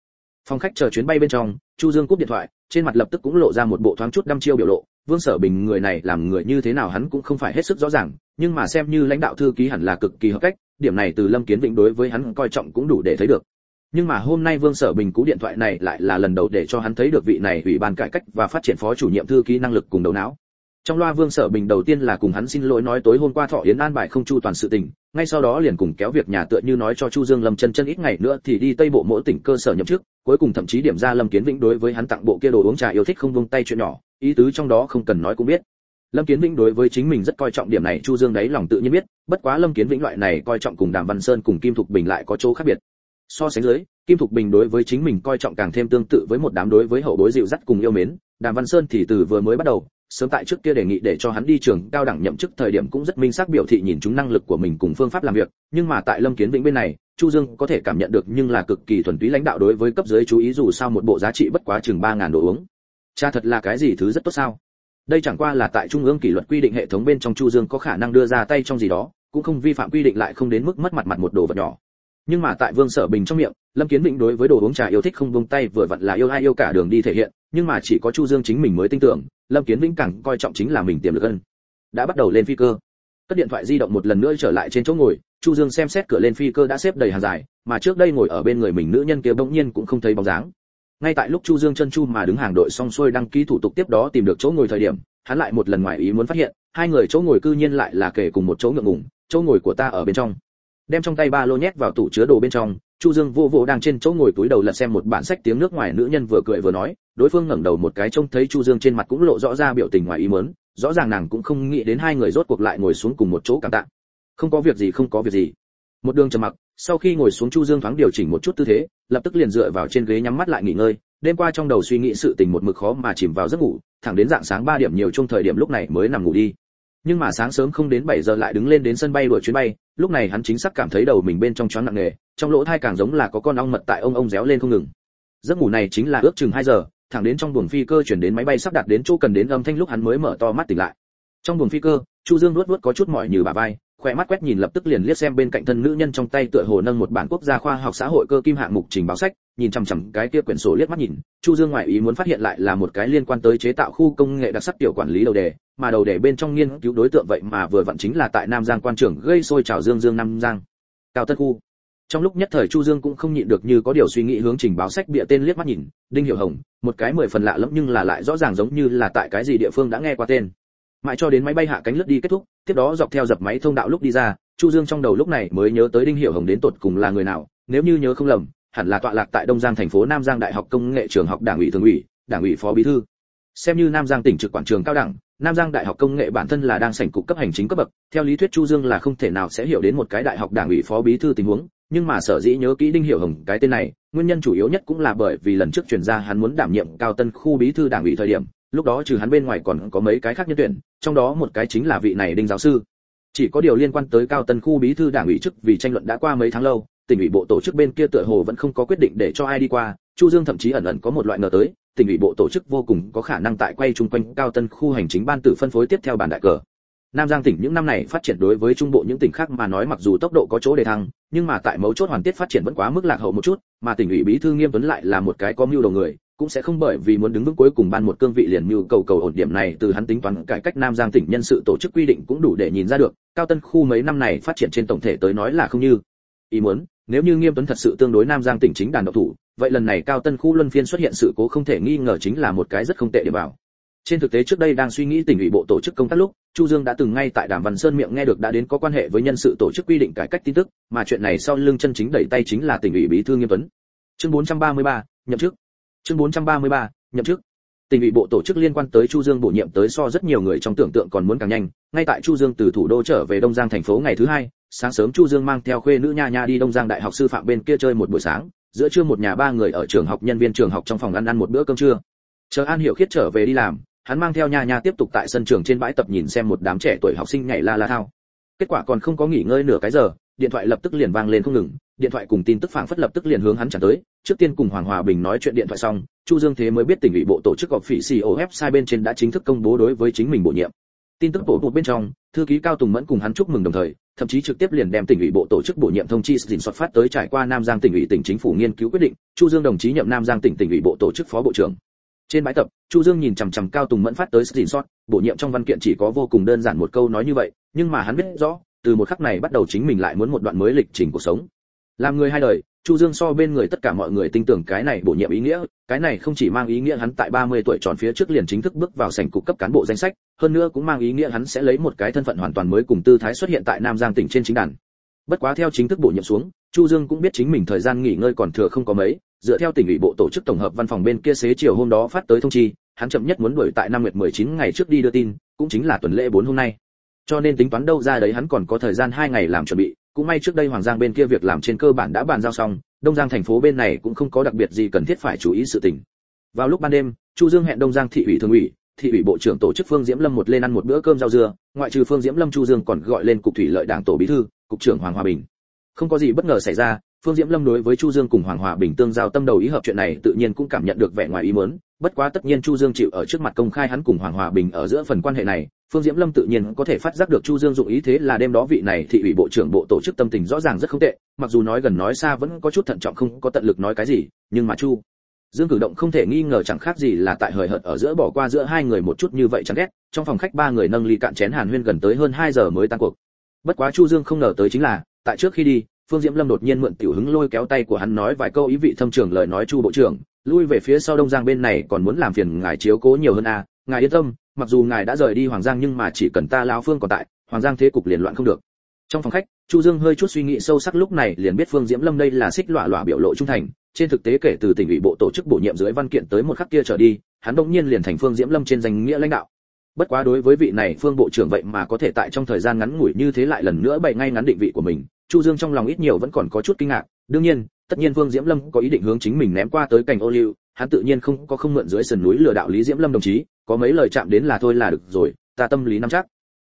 Phòng khách chờ chuyến bay bên trong, chu dương cúp điện thoại, trên mặt lập tức cũng lộ ra một bộ thoáng chút đăm chiêu biểu lộ. Vương sở bình người này làm người như thế nào hắn cũng không phải hết sức rõ ràng, nhưng mà xem như lãnh đạo thư ký hẳn là cực kỳ hợp cách, điểm này từ lâm kiến vĩnh đối với hắn coi trọng cũng đủ để thấy được. Nhưng mà hôm nay vương sở bình cú điện thoại này lại là lần đầu để cho hắn thấy được vị này ủy ban cải cách và phát triển phó chủ nhiệm thư ký năng lực cùng đầu não trong loa vương sở bình đầu tiên là cùng hắn xin lỗi nói tối hôm qua thọ yến an bài không chu toàn sự tình, ngay sau đó liền cùng kéo việc nhà tựa như nói cho chu dương lâm chân chân ít ngày nữa thì đi tây bộ mỗi tỉnh cơ sở nhậm chức, cuối cùng thậm chí điểm ra lâm kiến vĩnh đối với hắn tặng bộ kia đồ uống trà yêu thích không buông tay chuyện nhỏ, ý tứ trong đó không cần nói cũng biết. Lâm kiến vĩnh đối với chính mình rất coi trọng điểm này chu dương đấy lòng tự nhiên biết, bất quá lâm kiến vĩnh loại này coi trọng cùng đàm văn sơn cùng kim thục bình lại có chỗ khác biệt. So sánh dưới, kim thục bình đối với chính mình coi trọng càng thêm tương tự với một đám đối với hậu bối dịu dắt cùng yêu mến, đàm văn sơn thì từ vừa mới bắt đầu sớm tại trước kia đề nghị để cho hắn đi trường cao đẳng nhậm chức thời điểm cũng rất minh xác biểu thị nhìn chúng năng lực của mình cùng phương pháp làm việc, nhưng mà tại lâm kiến vĩnh bên này, chu dương có thể cảm nhận được nhưng là cực kỳ thuần túy lãnh đạo đối với cấp dưới chú ý dù sao một bộ giá trị bất quá chừng ba ngàn đồ uống. Cha thật là cái gì thứ rất tốt sao? Đây chẳng qua là tại trung ương kỷ luật quy định hệ thống bên trong chu dương có khả năng đưa ra tay trong gì đó, cũng không vi phạm quy định lại không đến mức mất mặt mặt một đồ vật nhỏ nhưng mà tại vương sở bình trong miệng, lâm kiến vĩnh đối với đồ uống trà yêu thích không buông tay vừa vặn là yêu ai yêu cả đường đi thể hiện, nhưng mà chỉ có chu dương chính mình mới tin tưởng, lâm kiến vĩnh càng coi trọng chính là mình tiềm lực ân đã bắt đầu lên phi cơ. Cất điện thoại di động một lần nữa trở lại trên chỗ ngồi, chu dương xem xét cửa lên phi cơ đã xếp đầy hàng dài, mà trước đây ngồi ở bên người mình nữ nhân kia bỗng nhiên cũng không thấy bóng dáng. Ngay tại lúc chu dương chân chu mà đứng hàng đội xong xuôi đăng ký thủ tục tiếp đó tìm được chỗ ngồi thời điểm, hắn lại một lần ngoài ý muốn phát hiện, hai người chỗ ngồi cư nhiên lại là kể cùng một chỗ ngượng ngủng chỗ ngồi của ta ở bên trong đem trong tay ba lô nhét vào tủ chứa đồ bên trong, chu dương vô vô đang trên chỗ ngồi túi đầu lật xem một bản sách tiếng nước ngoài nữ nhân vừa cười vừa nói, đối phương ngẩng đầu một cái trông thấy chu dương trên mặt cũng lộ rõ ra biểu tình ngoài ý muốn, rõ ràng nàng cũng không nghĩ đến hai người rốt cuộc lại ngồi xuống cùng một chỗ cảm tạ. Không có việc gì, không có việc gì. Một đường trầm mặc, sau khi ngồi xuống chu dương thoáng điều chỉnh một chút tư thế, lập tức liền dựa vào trên ghế nhắm mắt lại nghỉ ngơi, đêm qua trong đầu suy nghĩ sự tình một mực khó mà chìm vào giấc ngủ, thẳng đến dạng sáng 3 điểm nhiều chung thời điểm lúc này mới nằm ngủ đi nhưng mà sáng sớm không đến 7 giờ lại đứng lên đến sân bay đuổi chuyến bay, lúc này hắn chính xác cảm thấy đầu mình bên trong choáng nặng nề, trong lỗ thai càng giống là có con ong mật tại ông ông réo lên không ngừng. Giấc ngủ này chính là ước chừng 2 giờ, thẳng đến trong buồng phi cơ chuyển đến máy bay sắp đặt đến chỗ cần đến âm thanh lúc hắn mới mở to mắt tỉnh lại. Trong buồng phi cơ, chu dương nuốt nuốt có chút mỏi như bà vai khỏe mắt quét nhìn lập tức liền liếc xem bên cạnh thân nữ nhân trong tay tựa hồ nâng một bản quốc gia khoa học xã hội cơ kim hạng mục trình báo sách, nhìn chằm chằm cái kia quyển sổ liếc mắt nhìn, chu dương ngoại ý muốn phát hiện lại là một cái liên quan tới chế tạo khu công nghệ đặc sắc tiểu quản lý đầu đề mà đầu để bên trong nghiên cứu đối tượng vậy mà vừa vặn chính là tại nam giang quan trưởng gây sôi trào dương dương nam giang. Cao Tất khu. Trong lúc nhất thời chu dương cũng không nhịn được như có điều suy nghĩ hướng trình báo sách bịa tên liếc mắt nhìn, đinh hiểu hồng, một cái mười phần lạ lẫm nhưng là lại rõ ràng giống như là tại cái gì địa phương đã nghe qua tên. Mãi cho đến máy bay hạ cánh lướt đi kết thúc, tiếp đó dọc theo dập máy thông đạo lúc đi ra, chu dương trong đầu lúc này mới nhớ tới đinh hiểu hồng đến tột cùng là người nào, nếu như nhớ không lầm, hẳn là tọa lạc tại đông giang thành phố nam giang đại học công nghệ trường học đảng ủy thường ủy, đảng ủy phó bí thư. Xem như nam giang tỉnh trực quản trường cao đẳng nam giang đại học công nghệ bản thân là đang sảnh cục cấp hành chính cấp bậc, theo lý thuyết chu dương là không thể nào sẽ hiểu đến một cái đại học đảng ủy phó bí thư tình huống, nhưng mà sở dĩ nhớ kỹ đinh hiểu hồng cái tên này, nguyên nhân chủ yếu nhất cũng là bởi vì lần trước truyền ra hắn muốn đảm nhiệm cao tân khu bí thư đảng ủy thời điểm, lúc đó trừ hắn bên ngoài còn có mấy cái khác nhân tuyển, trong đó một cái chính là vị này đinh giáo sư. Chỉ có điều liên quan tới cao tân khu bí thư đảng ủy chức vì tranh luận đã qua mấy tháng lâu, tỉnh ủy bộ tổ chức bên kia tựa hồ vẫn không có quyết định để cho ai đi qua chu dương thậm chí ẩn ẩn có một loại ngờ tới tỉnh ủy bộ tổ chức vô cùng có khả năng tại quay chung quanh cao tân khu hành chính ban tử phân phối tiếp theo bản đại cờ. Nam Giang tỉnh những năm này phát triển đối với trung bộ những tỉnh khác mà nói mặc dù tốc độ có chỗ để thăng, nhưng mà tại mấu chốt hoàn tiết phát triển vẫn quá mức lạc hậu một chút, mà tỉnh ủy bí thư Nghiêm Tuấn lại là một cái có mưu đồ người, cũng sẽ không bởi vì muốn đứng vững cuối cùng ban một cương vị liền mưu cầu cầu ổn điểm này từ hắn tính toán cải cách Nam Giang tỉnh nhân sự tổ chức quy định cũng đủ để nhìn ra được, cao tân khu mấy năm này phát triển trên tổng thể tới nói là không như ý muốn, nếu như Nghiêm Tuấn thật sự tương đối Nam Giang tỉnh chính đàn độc thủ, vậy lần này cao tân khu luân phiên xuất hiện sự cố không thể nghi ngờ chính là một cái rất không tệ để vào. Trên thực tế trước đây đang suy nghĩ tỉnh ủy bộ tổ chức công tác lúc chu dương đã từng ngay tại đàm văn sơn miệng nghe được đã đến có quan hệ với nhân sự tổ chức quy định cải cách tin tức mà chuyện này sau lưng chân chính đẩy tay chính là tỉnh ủy bí thư nghiêm tuấn. Chương 433, nhậm chức. Chương 433, nhậm chức tỉnh ủy bộ tổ chức liên quan tới chu dương bổ nhiệm tới so rất nhiều người trong tưởng tượng còn muốn càng nhanh. Ngay tại chu dương từ thủ đô trở về đông giang thành phố ngày thứ hai, sáng sớm chu dương mang theo khuê nữ nha nha đi đông giang đại học sư phạm bên kia chơi một buổi sáng. Giữa trưa một nhà ba người ở trường học nhân viên trường học trong phòng ăn ăn một bữa cơm trưa. Chờ an hiểu khiết trở về đi làm, hắn mang theo nha nha tiếp tục tại sân trường trên bãi tập nhìn xem một đám trẻ tuổi học sinh nhảy la la thao. Kết quả còn không có nghỉ ngơi nửa cái giờ, điện thoại lập tức liền vang lên không ngừng. Điện thoại cùng tin tức phảng phất lập tức liền hướng hắn trả tới. Trước tiên cùng hoàng hòa bình nói chuyện điện thoại xong chu dương thế mới biết tỉnh ủy bộ tổ chức họp phỉ ceo website bên trên đã chính thức công bố đối với chính mình bổ nhiệm. Tin tức bộ một bên trong, thư ký cao tùng mẫn cùng hắn chúc mừng đồng thời, thậm chí trực tiếp liền đem tỉnh ủy bộ tổ chức bổ nhiệm thông chi dình soát phát tới trải qua nam giang tỉnh ủy tỉnh chính phủ nghiên cứu quyết định, chu dương đồng chí nhậm nam giang tỉnh tỉnh ủy bộ tổ chức phó bộ trưởng. Trên bãi tập, chu dương nhìn chằm chằm cao tùng mẫn phát tới dình soát, bổ nhiệm trong văn kiện chỉ có vô cùng đơn giản một câu nói như vậy, nhưng mà hắn biết rõ, từ một khắc này bắt đầu chính mình lại muốn một đoạn mới lịch trình cuộc sống làm người hai đời, chu dương so bên người tất cả mọi người tin tưởng cái này bổ nhiệm ý nghĩa, cái này không chỉ mang ý nghĩa hắn tại 30 tuổi tròn phía trước liền chính thức bước vào sảnh cục cấp cán bộ danh sách, hơn nữa cũng mang ý nghĩa hắn sẽ lấy một cái thân phận hoàn toàn mới cùng tư thái xuất hiện tại nam giang tỉnh trên chính đàn. Bất quá theo chính thức bổ nhiệm xuống, chu dương cũng biết chính mình thời gian nghỉ ngơi còn thừa không có mấy, dựa theo tỉnh ủy bộ tổ chức tổng hợp văn phòng bên kia xế chiều hôm đó phát tới thông chi, hắn chậm nhất muốn đuổi tại năm nguyệt 19 ngày trước đi đưa tin, cũng chính là tuần lễ 4 hôm nay. Cho nên tính toán đâu ra đấy hắn còn có thời gian hai ngày làm chuẩn bị cũng may trước đây hoàng giang bên kia việc làm trên cơ bản đã bàn giao xong, đông giang thành phố bên này cũng không có đặc biệt gì cần thiết phải chú ý sự tình. Vào lúc ban đêm, chu dương hẹn đông giang thị ủy thường ủy, thị ủy bộ trưởng tổ chức phương diễm lâm một lên ăn một bữa cơm rau dưa, ngoại trừ phương diễm lâm chu dương còn gọi lên cục thủy lợi đảng tổ bí thư, cục trưởng hoàng hòa bình. Không có gì bất ngờ xảy ra phương diễm lâm đối với chu dương cùng hoàng hòa bình tương giao tâm đầu ý hợp chuyện này tự nhiên cũng cảm nhận được vẻ ngoài ý muốn, bất quá tất nhiên chu dương chịu ở trước mặt công khai hắn cùng hoàng hòa bình ở giữa phần quan hệ này, phương diễm lâm tự nhiên có thể phát giác được chu dương dụng ý thế là đêm đó vị này thị ủy bộ trưởng bộ tổ chức tâm tình rõ ràng rất không tệ, mặc dù nói gần nói xa vẫn có chút thận trọng không có tận lực nói cái gì, nhưng mà chu dương cử động không thể nghi ngờ chẳng khác gì là tại hời hợt ở giữa bỏ qua giữa hai người một chút như vậy chẳng ghét, trong phòng khách ba người nâng ly cạn chén hàn huyên gần tới hơn 2 giờ mới tan cuộc. Bất quá chu dương không ngờ tới chính là, tại trước khi đi phương diễm lâm đột nhiên mượn tiểu hứng lôi kéo tay của hắn nói vài câu ý vị thâm trường lời nói chu bộ trưởng, lui về phía sau đông giang bên này còn muốn làm phiền ngài chiếu cố nhiều hơn à ngài yên tâm, mặc dù ngài đã rời đi hoàng giang nhưng mà chỉ cần ta lão phương còn tại, hoàng giang thế cục liền loạn không được. Trong phòng khách, chu dương hơi chút suy nghĩ sâu sắc lúc này liền biết phương diễm lâm đây là xích lọa lọa biểu lộ trung thành, trên thực tế kể từ tỉnh ủy bộ tổ chức bổ nhiệm dưới văn kiện tới một khắc kia trở đi, hắn đột nhiên liền thành phương diễm lâm trên danh nghĩa lãnh đạo. Bất quá đối với vị này phương bộ trưởng vậy mà có thể tại trong thời gian ngắn ngủi như thế lại lần nữa bày ngay ngắn định vị của mình chu dương trong lòng ít nhiều vẫn còn có chút kinh ngạc, đương nhiên, tất nhiên Vương diễm lâm có ý định hướng chính mình ném qua tới cảnh ô liu, hắn tự nhiên không có không mượn dưới sườn núi lừa đạo lý diễm lâm đồng chí, có mấy lời chạm đến là thôi là được rồi, ta tâm lý nắm chắc.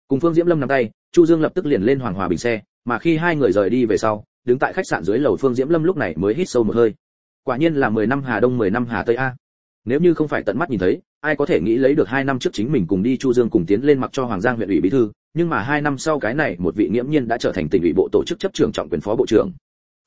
Cùng phương diễm lâm nắm tay, chu dương lập tức liền lên hoàng hòa bình xe, mà khi hai người rời đi về sau, đứng tại khách sạn dưới lầu phương diễm lâm lúc này mới hít sâu một hơi. Quả nhiên là 10 năm hà đông 10 năm hà tây a. Nếu như không phải tận mắt nhìn thấy, ai có thể nghĩ lấy được hai năm trước chính mình cùng đi chu dương cùng tiến lên mặc cho hoàng giang huyện ủy bí thư nhưng mà hai năm sau cái này, một vị nghiễm nhiên đã trở thành tỉnh ủy bộ tổ chức chấp trưởng trọng quyền phó bộ trưởng.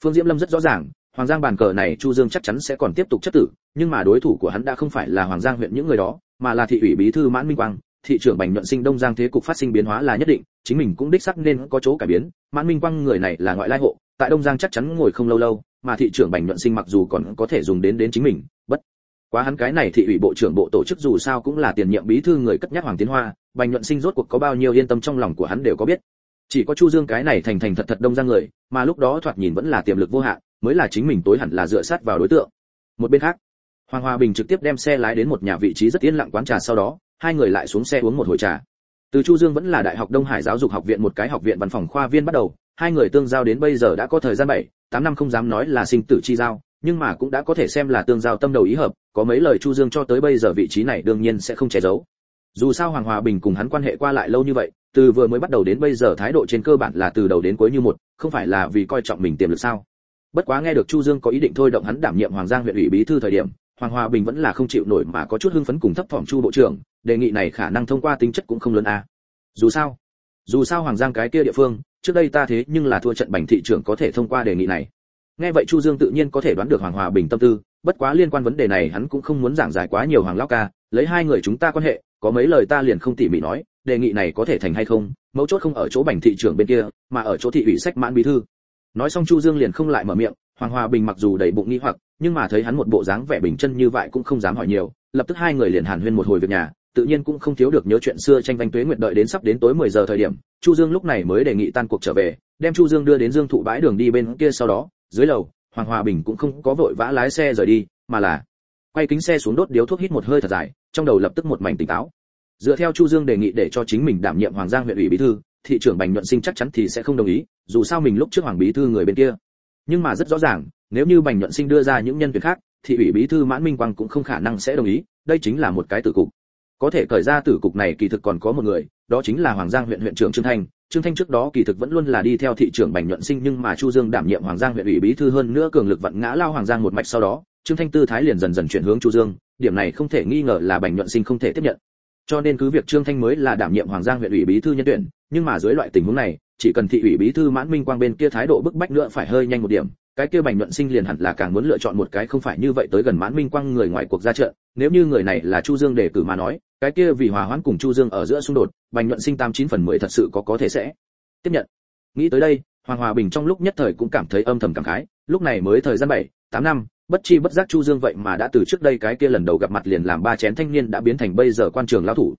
Phương diễm lâm rất rõ ràng, hoàng giang bàn cờ này chu dương chắc chắn sẽ còn tiếp tục chất tử, nhưng mà đối thủ của hắn đã không phải là hoàng giang huyện những người đó, mà là thị ủy bí thư mãn minh quang. Thị trưởng bành nhuận sinh đông giang thế cục phát sinh biến hóa là nhất định, chính mình cũng đích xác nên có chỗ cải biến. Mãn minh quang người này là ngoại lai hộ, tại đông giang chắc chắn ngồi không lâu lâu, mà thị trưởng bành nhuận sinh mặc dù còn có thể dùng đến đến chính mình, bất quá hắn cái này thị ủy bộ trưởng bộ tổ chức dù sao cũng là tiền nhiệm bí thư người cất nhắc hoàng tiến hoa bành nhuận sinh rốt cuộc có bao nhiêu yên tâm trong lòng của hắn đều có biết. Chỉ có chu dương cái này thành thành thật thật đông ra người, mà lúc đó thoạt nhìn vẫn là tiềm lực vô hạn, mới là chính mình tối hẳn là dựa sát vào đối tượng. Một bên khác, hoàng hòa bình trực tiếp đem xe lái đến một nhà vị trí rất yên lặng quán trà sau đó, hai người lại xuống xe uống một hồi trà. Từ chu dương vẫn là đại học đông hải giáo dục học viện một cái học viện văn phòng khoa viên bắt đầu, hai người tương giao đến bây giờ đã có thời gian bảy, tám năm không dám nói là sinh tử chi giao, nhưng mà cũng đã có thể xem là tương giao tâm đầu ý hợp, có mấy lời chu dương cho tới bây giờ vị trí này đương nhiên sẽ không che giấu dù sao hoàng hòa bình cùng hắn quan hệ qua lại lâu như vậy, từ vừa mới bắt đầu đến bây giờ thái độ trên cơ bản là từ đầu đến cuối như một, không phải là vì coi trọng mình tiềm lực sao bất quá nghe được chu dương có ý định thôi động hắn đảm nhiệm hoàng giang huyện ủy bí thư thời điểm, hoàng hòa bình vẫn là không chịu nổi mà có chút hưng phấn cùng thấp thỏm chu bộ trưởng, đề nghị này khả năng thông qua tính chất cũng không lớn à. dù sao dù sao hoàng giang cái kia địa phương, trước đây ta thế nhưng là thua trận bành thị trưởng có thể thông qua đề nghị này nghe vậy chu dương tự nhiên có thể đoán được hoàng hòa bình tâm tư, bất quá liên quan vấn đề này hắn cũng không muốn giảng giải quá nhiều hoàng lão ca, lấy hai người chúng ta quan hệ có mấy lời ta liền không tỉ mỉ nói, đề nghị này có thể thành hay không, mấu chốt không ở chỗ bành thị trưởng bên kia, mà ở chỗ thị ủy sách mãn bí thư. Nói xong chu dương liền không lại mở miệng, hoàng hòa bình mặc dù đầy bụng nghi hoặc, nhưng mà thấy hắn một bộ dáng vẻ bình chân như vậy cũng không dám hỏi nhiều, lập tức hai người liền hàn huyên một hồi việc nhà, tự nhiên cũng không thiếu được nhớ chuyện xưa tranh vanh tuế nguyệt đợi đến sắp đến tối 10 giờ thời điểm, chu dương lúc này mới đề nghị tan cuộc trở về, đem chu dương đưa đến dương thụ bãi đường đi bên kia sau đó, dưới lầu, hoàng hòa bình cũng không có vội vã lái xe rời đi, mà là quay kính xe xuống đốt điếu thuốc hít một hơi thật dài, trong đầu lập tức một mảnh tỉnh táo. Dựa theo chu dương đề nghị để cho chính mình đảm nhiệm hoàng giang huyện ủy bí thư, thị trưởng bành nhuận sinh chắc chắn thì sẽ không đồng ý, dù sao mình lúc trước hoàng bí thư người bên kia. Nhưng mà rất rõ ràng, nếu như bành nhuận sinh đưa ra những nhân tuyển khác thị ủy bí thư mãn minh quang cũng không khả năng sẽ đồng ý, đây chính là một cái tử cục. Có thể cởi ra tử cục này kỳ thực còn có một người, đó chính là hoàng giang huyện huyện trưởng trương thanh. Trương thanh trước đó kỳ thực vẫn luôn là đi theo thị trưởng bành nhuận sinh nhưng mà chu dương đảm nhiệm hoàng giang huyện ủy bí thư hơn nữa cường lực vận ngã lao hoàng giang một mạch sau đó trương thanh tư thái liền dần dần chuyển hướng chu dương, điểm này không thể nghi ngờ là bành nhuận sinh không thể tiếp nhận. Cho nên cứ việc trương thanh mới là đảm nhiệm hoàng giang huyện ủy bí thư nhân tuyển, nhưng mà dưới loại tình huống này, chỉ cần thị ủy bí thư mãn minh quang bên kia thái độ bức bách nữa phải hơi nhanh một điểm. Cái kia bành nhuận sinh liền hẳn là càng muốn lựa chọn một cái không phải như vậy tới gần mãn minh quang người ngoài cuộc ra trận. Nếu như người này là chu dương đề cử mà nói, cái kia vì hòa hoãn cùng chu dương ở giữa xung đột, bành nhuận sinh tam chín phần mười thật sự có có thể sẽ tiếp nhận. Nghĩ tới đây, hoàng hòa bình trong lúc nhất thời cũng cảm thấy âm thầm cảm khái. Lúc này mới thời gian bảy, tám năm bất chi bất giác chu dương vậy mà đã từ trước đây cái kia lần đầu gặp mặt liền làm ba chén thanh niên đã biến thành bây giờ quan trường lão thủ.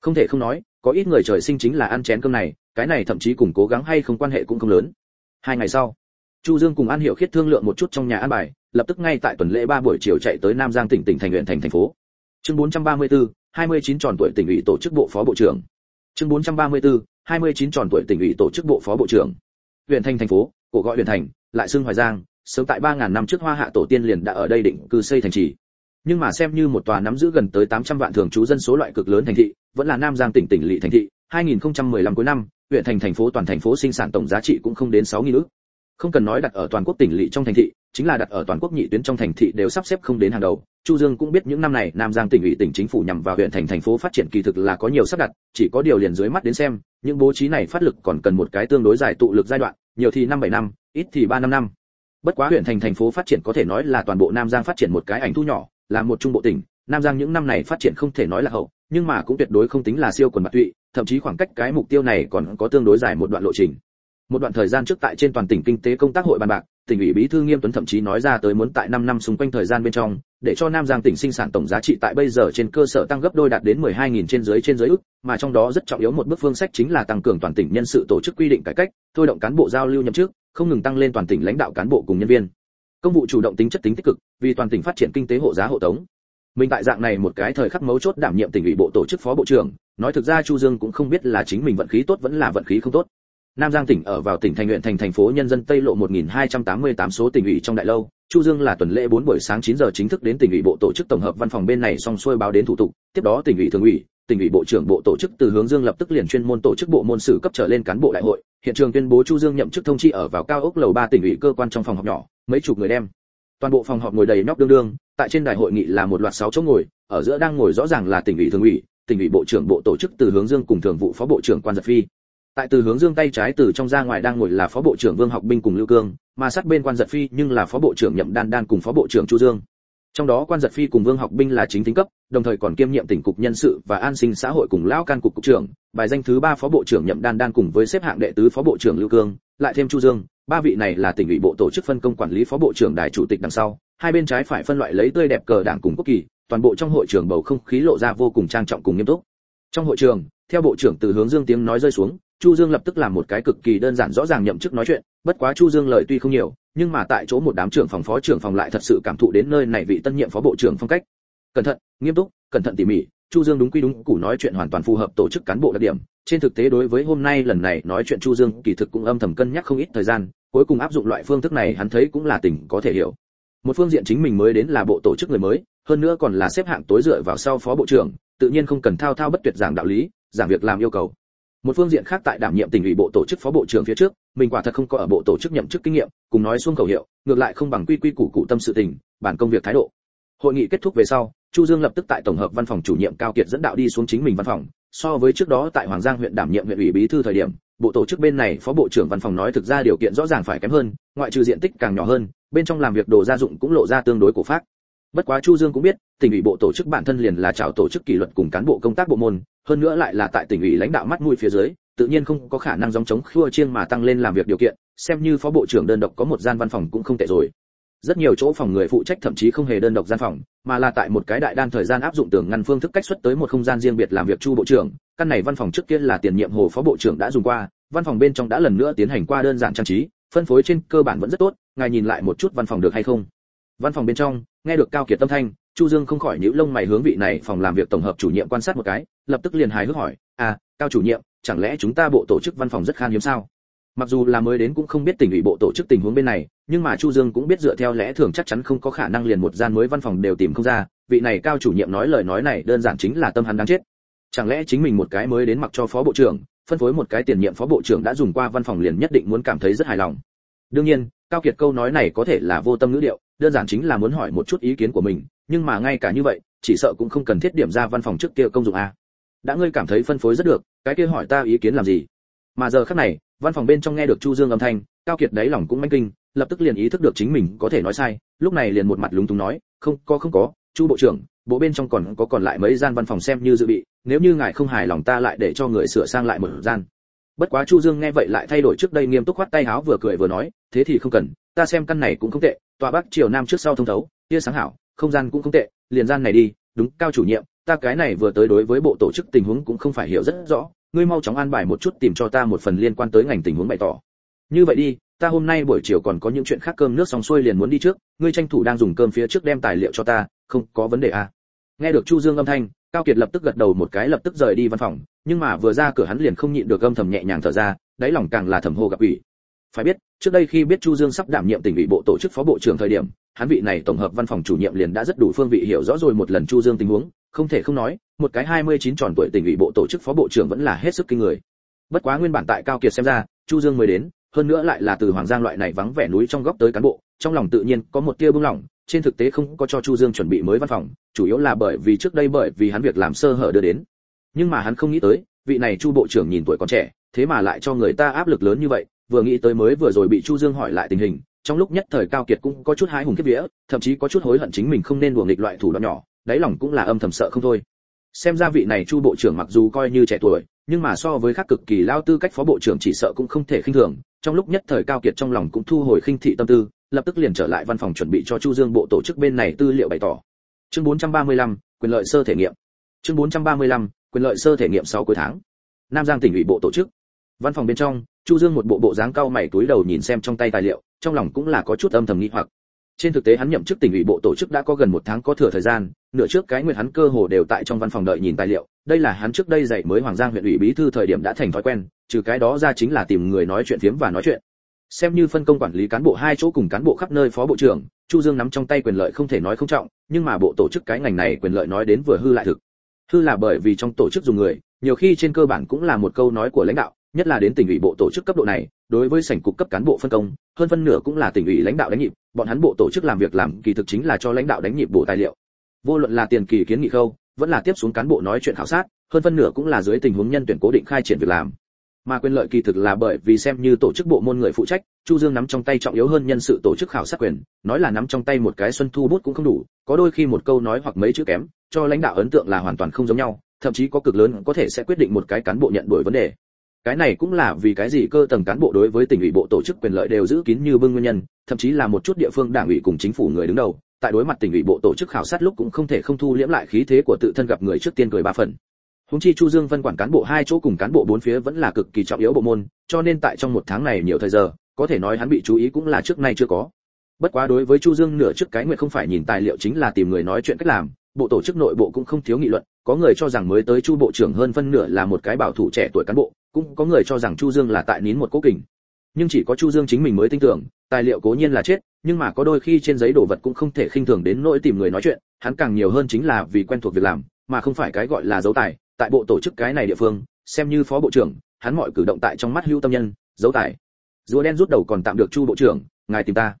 Không thể không nói có ít người trời sinh chính là ăn chén cơm này cái này thậm chí cùng cố gắng hay không quan hệ cũng không lớn. Hai ngày sau chu dương cùng an hiệu khiết thương lượng một chút trong nhà an bài lập tức ngay tại tuần lễ ba buổi chiều chạy tới nam giang tỉnh tỉnh thành huyện thành thành phố. Chương 434, 29 tròn tuổi tỉnh ủy tổ chức bộ phó bộ trưởng. Chương 434, 29 tròn tuổi tỉnh ủy tổ chức bộ phó bộ trưởng. Huyện thành thành phố cổ gọi huyện thành lại xưng hoài giang sớm tại 3000 năm trước hoa hạ tổ tiên liền đã ở đây định cư xây thành trì. Nhưng mà xem như một tòa nắm giữ gần tới 800 vạn thường trú dân số loại cực lớn thành thị, vẫn là nam giang tỉnh tỉnh lỵ thành thị 2015 cuối năm, huyện thành thành phố toàn thành phố sinh sản tổng giá trị cũng không đến 6000 ức. Không cần nói đặt ở toàn quốc tỉnh lỵ trong thành thị, chính là đặt ở toàn quốc nhị tuyến trong thành thị đều sắp xếp không đến hàng đầu. Chu dương cũng biết những năm này nam giang tỉnh ủy tỉnh chính phủ nhằm vào huyện thành thành phố phát triển kỳ thực là có nhiều sắp đặt, chỉ có điều liền dưới mắt đến xem, những bố trí này phát lực còn cần một cái tương đối dài tụ lực giai đoạn, nhiều thì năm bảy năm, ít thì ba năm năm bất quá huyện thành thành phố phát triển có thể nói là toàn bộ nam giang phát triển một cái ảnh thu nhỏ là một trung bộ tỉnh nam giang những năm này phát triển không thể nói là hậu nhưng mà cũng tuyệt đối không tính là siêu quần mặt tụy thậm chí khoảng cách cái mục tiêu này còn có tương đối dài một đoạn lộ trình. Một đoạn thời gian trước tại trên toàn tỉnh kinh tế công tác hội bàn bạc tỉnh ủy bí thư nghiêm tuấn thậm chí nói ra tới muốn tại 5 năm xung quanh thời gian bên trong để cho nam giang tỉnh sinh sản tổng giá trị tại bây giờ trên cơ sở tăng gấp đôi đạt đến 12.000 trên dưới trên dưới ước, mà trong đó rất trọng yếu một bước phương sách chính là tăng cường toàn tỉnh nhân sự tổ chức quy định cải cách thôi động cán bộ giao lưu nhậm chức không ngừng tăng lên toàn tỉnh lãnh đạo cán bộ cùng nhân viên. Công vụ chủ động tính chất tính tích cực vì toàn tỉnh phát triển kinh tế hộ giá hộ tống. Mình tại dạng này một cái thời khắc mấu chốt đảm nhiệm tỉnh ủy bộ tổ chức phó bộ trưởng nói thực ra chu dương cũng không biết là chính mình vận khí tốt vẫn là vận khí không tốt. Nam Giang tỉnh ở vào tỉnh thành huyện thành thành phố nhân dân Tây lộ 1288 số tỉnh ủy trong đại lâu, Chu Dương là tuần lễ 4 buổi sáng 9 giờ chính thức đến tỉnh ủy bộ tổ chức tổng hợp văn phòng bên này xong xuôi báo đến thủ tục, tiếp đó tỉnh ủy thường ủy, tỉnh ủy bộ trưởng bộ tổ chức từ hướng Dương lập tức liền chuyên môn tổ chức bộ môn sử cấp trở lên cán bộ đại hội, hiện trường tuyên bố Chu Dương nhậm chức thông chi ở vào cao ốc lầu ba tỉnh ủy cơ quan trong phòng họp nhỏ, mấy chục người đem. Toàn bộ phòng họp ngồi đầy nóc đương đương, tại trên đại hội nghị là một loạt sáu chỗ ngồi, ở giữa đang ngồi rõ ràng là tỉnh ủy thường ủy, tỉnh ủy bộ trưởng bộ tổ chức từ hướng Dương cùng thường vụ phó bộ trưởng quan giật phi. Tại từ hướng dương tay trái từ trong ra ngoài đang ngồi là phó bộ trưởng vương học binh cùng lưu cương mà sát bên quan giật phi nhưng là phó bộ trưởng nhậm đan đan cùng phó bộ trưởng chu dương trong đó quan giật phi cùng vương học binh là chính tính cấp, đồng thời còn kiêm nhiệm tỉnh cục nhân sự và an sinh xã hội cùng lão can cục cục trưởng. Bài danh thứ ba phó bộ trưởng nhậm đan đan cùng với xếp hạng đệ tứ phó bộ trưởng lưu cương, lại thêm chu dương. Ba vị này là tỉnh ủy bộ tổ chức phân công quản lý phó bộ trưởng đài chủ tịch đằng sau. Hai bên trái phải phân loại lấy tươi đẹp cờ đảng cùng quốc kỳ, toàn bộ trong hội trường bầu không khí lộ ra vô cùng trang trọng cùng nghiêm túc. Trong hội trường, theo bộ trưởng từ hướng dương tiếng nói rơi xuống Chu Dương lập tức làm một cái cực kỳ đơn giản rõ ràng nhậm chức nói chuyện, bất quá Chu Dương lời tuy không nhiều, nhưng mà tại chỗ một đám trưởng phòng phó trưởng phòng lại thật sự cảm thụ đến nơi này vị tân nhiệm phó bộ trưởng phong cách. Cẩn thận, nghiêm túc, cẩn thận tỉ mỉ, Chu Dương đúng quy đúng củ nói chuyện hoàn toàn phù hợp tổ chức cán bộ đặc điểm. Trên thực tế đối với hôm nay lần này nói chuyện Chu Dương kỳ thực cũng âm thầm cân nhắc không ít thời gian, cuối cùng áp dụng loại phương thức này hắn thấy cũng là tình có thể hiểu. Một phương diện chính mình mới đến là bộ tổ chức người mới, hơn nữa còn là xếp hạng tối dựa vào sau phó bộ trưởng, tự nhiên không cần thao thao bất tuyệt giảng đạo lý, giảng việc làm yêu cầu một phương diện khác tại đảm nhiệm tỉnh ủy bộ tổ chức phó bộ trưởng phía trước, mình quả thật không có ở bộ tổ chức nhậm chức kinh nghiệm, cùng nói xuống khẩu hiệu, ngược lại không bằng quy quy củ cụ tâm sự tình, bản công việc thái độ. Hội nghị kết thúc về sau, chu dương lập tức tại tổng hợp văn phòng chủ nhiệm cao kiệt dẫn đạo đi xuống chính mình văn phòng. So với trước đó tại hoàng giang huyện đảm nhiệm huyện ủy bí thư thời điểm, bộ tổ chức bên này phó bộ trưởng văn phòng nói thực ra điều kiện rõ ràng phải kém hơn, ngoại trừ diện tích càng nhỏ hơn, bên trong làm việc đồ gia dụng cũng lộ ra tương đối cổ pháp bất quá chu dương cũng biết, tỉnh ủy bộ tổ chức bản thân liền là chào tổ chức kỷ luật cùng cán bộ công tác bộ môn hơn nữa lại là tại tỉnh ủy lãnh đạo mắt mũi phía dưới, tự nhiên không có khả năng giống chống khua chiêng mà tăng lên làm việc điều kiện, xem như phó bộ trưởng đơn độc có một gian văn phòng cũng không tệ rồi. Rất nhiều chỗ phòng người phụ trách thậm chí không hề đơn độc gian phòng, mà là tại một cái đại đan thời gian áp dụng tường ngăn phương thức cách xuất tới một không gian riêng biệt làm việc chu bộ trưởng, căn này văn phòng trước kia là tiền nhiệm hồ phó bộ trưởng đã dùng qua, văn phòng bên trong đã lần nữa tiến hành qua đơn giản trang trí, phân phối trên cơ bản vẫn rất tốt, ngài nhìn lại một chút văn phòng được hay không? Văn phòng bên trong, nghe được cao kiệt tâm thanh chu dương không khỏi nhíu lông mày hướng vị này phòng làm việc tổng hợp chủ nhiệm quan sát một cái, lập tức liền hài hước hỏi à cao chủ nhiệm, chẳng lẽ chúng ta bộ tổ chức văn phòng rất khan hiếm sao? Mặc dù là mới đến cũng không biết tỉnh ủy bộ tổ chức tình huống bên này, nhưng mà chu dương cũng biết dựa theo lẽ thường chắc chắn không có khả năng liền một gian mới văn phòng đều tìm không ra, vị này cao chủ nhiệm nói lời nói này đơn giản chính là tâm hắn đáng chết. Chẳng lẽ chính mình một cái mới đến mặc cho phó bộ trưởng, phân phối một cái tiền nhiệm phó bộ trưởng đã dùng qua văn phòng liền nhất định muốn cảm thấy rất hài lòng. Đương nhiên, cao kiệt câu nói này có thể là vô tâm ngữ điệu, đơn giản chính là muốn hỏi một chút ý kiến của mình nhưng mà ngay cả như vậy, chỉ sợ cũng không cần thiết điểm ra văn phòng trước kia công dụng a. Đã ngươi cảm thấy phân phối rất được, cái kia hỏi ta ý kiến làm gì? Mà giờ khắc này, văn phòng bên trong nghe được chu dương âm thanh, cao kiệt đáy lòng cũng manh kinh, lập tức liền ý thức được chính mình có thể nói sai, lúc này liền một mặt lúng túng nói, không, có không có, chu bộ trưởng, bộ bên trong còn có còn lại mấy gian văn phòng xem như dự bị, nếu như ngài không hài lòng ta lại để cho người sửa sang lại một gian. Bất quá chu dương nghe vậy lại thay đổi trước đây nghiêm túc khoát tay háo vừa cười vừa nói, thế thì không cần, ta xem căn này cũng không tệ, tòa bắc triều nam trước sau thông thấu kia sáng hảo không gian cũng không tệ, liền gian này đi, đúng, cao chủ nhiệm, ta cái này vừa tới đối với bộ tổ chức tình huống cũng không phải hiểu rất rõ, ngươi mau chóng an bài một chút tìm cho ta một phần liên quan tới ngành tình huống bày tỏ. Như vậy đi, ta hôm nay buổi chiều còn có những chuyện khác cơm nước xong xuôi liền muốn đi trước, ngươi tranh thủ đang dùng cơm phía trước đem tài liệu cho ta, không có vấn đề à. Nghe được chu dương âm thanh, cao kiệt lập tức gật đầu một cái lập tức rời đi văn phòng, nhưng mà vừa ra cửa hắn liền không nhịn được âm thầm nhẹ nhàng thở ra, đáy lòng càng là thầm hô gặp ủy. Phải biết, trước đây khi biết chu dương sắp đảm nhiệm tỉnh ủy bộ tổ chức phó bộ trưởng thời điểm hắn vị này tổng hợp văn phòng chủ nhiệm liền đã rất đủ phương vị hiểu rõ rồi một lần chu dương tình huống, không thể không nói, một cái 29 tròn tuổi tỉnh ủy bộ tổ chức phó bộ trưởng vẫn là hết sức kinh người. Bất quá nguyên bản tại cao kiệt xem ra, chu dương mới đến, hơn nữa lại là từ hoàng giang loại này vắng vẻ núi trong góc tới cán bộ, trong lòng tự nhiên có một tia bưng lỏng trên thực tế không có cho chu dương chuẩn bị mới văn phòng, chủ yếu là bởi vì trước đây bởi vì hắn việc làm sơ hở đưa đến. Nhưng mà hắn không nghĩ tới, vị này chu bộ trưởng nhìn tuổi còn trẻ, thế mà lại cho người ta áp lực lớn như vậy, vừa nghĩ tới mới vừa rồi bị chu dương hỏi lại tình hình trong lúc nhất thời cao kiệt cũng có chút hái hùng kiếp vía thậm chí có chút hối hận chính mình không nên đùa nghịch loại thủ đoạn nhỏ đáy lòng cũng là âm thầm sợ không thôi. Xem ra vị này chu bộ trưởng mặc dù coi như trẻ tuổi nhưng mà so với các cực kỳ lao tư cách phó bộ trưởng chỉ sợ cũng không thể khinh thường trong lúc nhất thời cao kiệt trong lòng cũng thu hồi khinh thị tâm tư lập tức liền trở lại văn phòng chuẩn bị cho chu dương bộ tổ chức bên này tư liệu bày tỏ. Chương 435, quyền lợi sơ thể nghiệm. Chương 435, quyền lợi sơ thể nghiệm 6 cuối tháng. Nam giang tỉnh ủy bộ tổ chức. Văn phòng bên trong chu dương một bộ bộ dáng cao mày túi đầu nhìn xem trong tay tài liệu trong lòng cũng là có chút âm thầm nghi hoặc. Trên thực tế hắn nhậm chức tỉnh ủy bộ tổ chức đã có gần một tháng có thừa thời gian, nửa trước cái nguyệt hắn cơ hồ đều tại trong văn phòng đợi nhìn tài liệu, đây là hắn trước đây dạy mới hoàng giang huyện ủy bí thư thời điểm đã thành thói quen, trừ cái đó ra chính là tìm người nói chuyện phiếm và nói chuyện. Xem như phân công quản lý cán bộ hai chỗ cùng cán bộ khắp nơi phó bộ trưởng, chu dương nắm trong tay quyền lợi không thể nói không trọng, nhưng mà bộ tổ chức cái ngành này quyền lợi nói đến vừa hư lại thực. Hư là bởi vì trong tổ chức dùng người, nhiều khi trên cơ bản cũng là một câu nói của lãnh đạo nhất là đến tỉnh ủy bộ tổ chức cấp độ này, đối với sảnh cục cấp cán bộ phân công, hơn phân nửa cũng là tỉnh ủy lãnh đạo đánh nhịp, bọn hắn bộ tổ chức làm việc làm kỳ thực chính là cho lãnh đạo đánh nhịp bộ tài liệu. Vô luận là tiền kỳ kiến nghị khâu, vẫn là tiếp xuống cán bộ nói chuyện khảo sát, hơn phân nửa cũng là dưới tình huống nhân tuyển cố định khai triển việc làm. Mà quyền lợi kỳ thực là bởi vì xem như tổ chức bộ môn người phụ trách, chu dương nắm trong tay trọng yếu hơn nhân sự tổ chức khảo sát quyền, nói là nắm trong tay một cái xuân thu bút cũng không đủ, có đôi khi một câu nói hoặc mấy chữ kém, cho lãnh đạo ấn tượng là hoàn toàn không giống nhau, thậm chí có cực lớn có thể sẽ quyết định một cái cán bộ nhận đổi vấn đề cái này cũng là vì cái gì cơ tầng cán bộ đối với tỉnh ủy bộ tổ chức quyền lợi đều giữ kín như bưng nguyên nhân, thậm chí là một chút địa phương đảng ủy cùng chính phủ người đứng đầu. Tại đối mặt tỉnh ủy bộ tổ chức khảo sát lúc cũng không thể không thu liễm lại khí thế của tự thân gặp người trước tiên cười ba phần. Húng chi chu dương phân quản cán bộ hai chỗ cùng cán bộ bốn phía vẫn là cực kỳ trọng yếu bộ môn, cho nên tại trong một tháng này nhiều thời giờ, có thể nói hắn bị chú ý cũng là trước nay chưa có. Bất quá đối với chu dương nửa trước cái nguyện không phải nhìn tài liệu chính là tìm người nói chuyện cách làm bộ tổ chức nội bộ cũng không thiếu nghị luận, có người cho rằng mới tới chu bộ trưởng hơn phân nửa là một cái bảo thủ trẻ tuổi cán bộ, cũng có người cho rằng chu dương là tại nín một cố kình. Nhưng chỉ có chu dương chính mình mới tin tưởng, tài liệu cố nhiên là chết, nhưng mà có đôi khi trên giấy đồ vật cũng không thể khinh thường đến nỗi tìm người nói chuyện, hắn càng nhiều hơn chính là vì quen thuộc việc làm, mà không phải cái gọi là dấu tài. Tại bộ tổ chức cái này địa phương, xem như phó bộ trưởng, hắn mọi cử động tại trong mắt hưu tâm nhân dấu tài. Rùa đen rút đầu còn tạm được chu bộ trưởng, ngài tìm ta.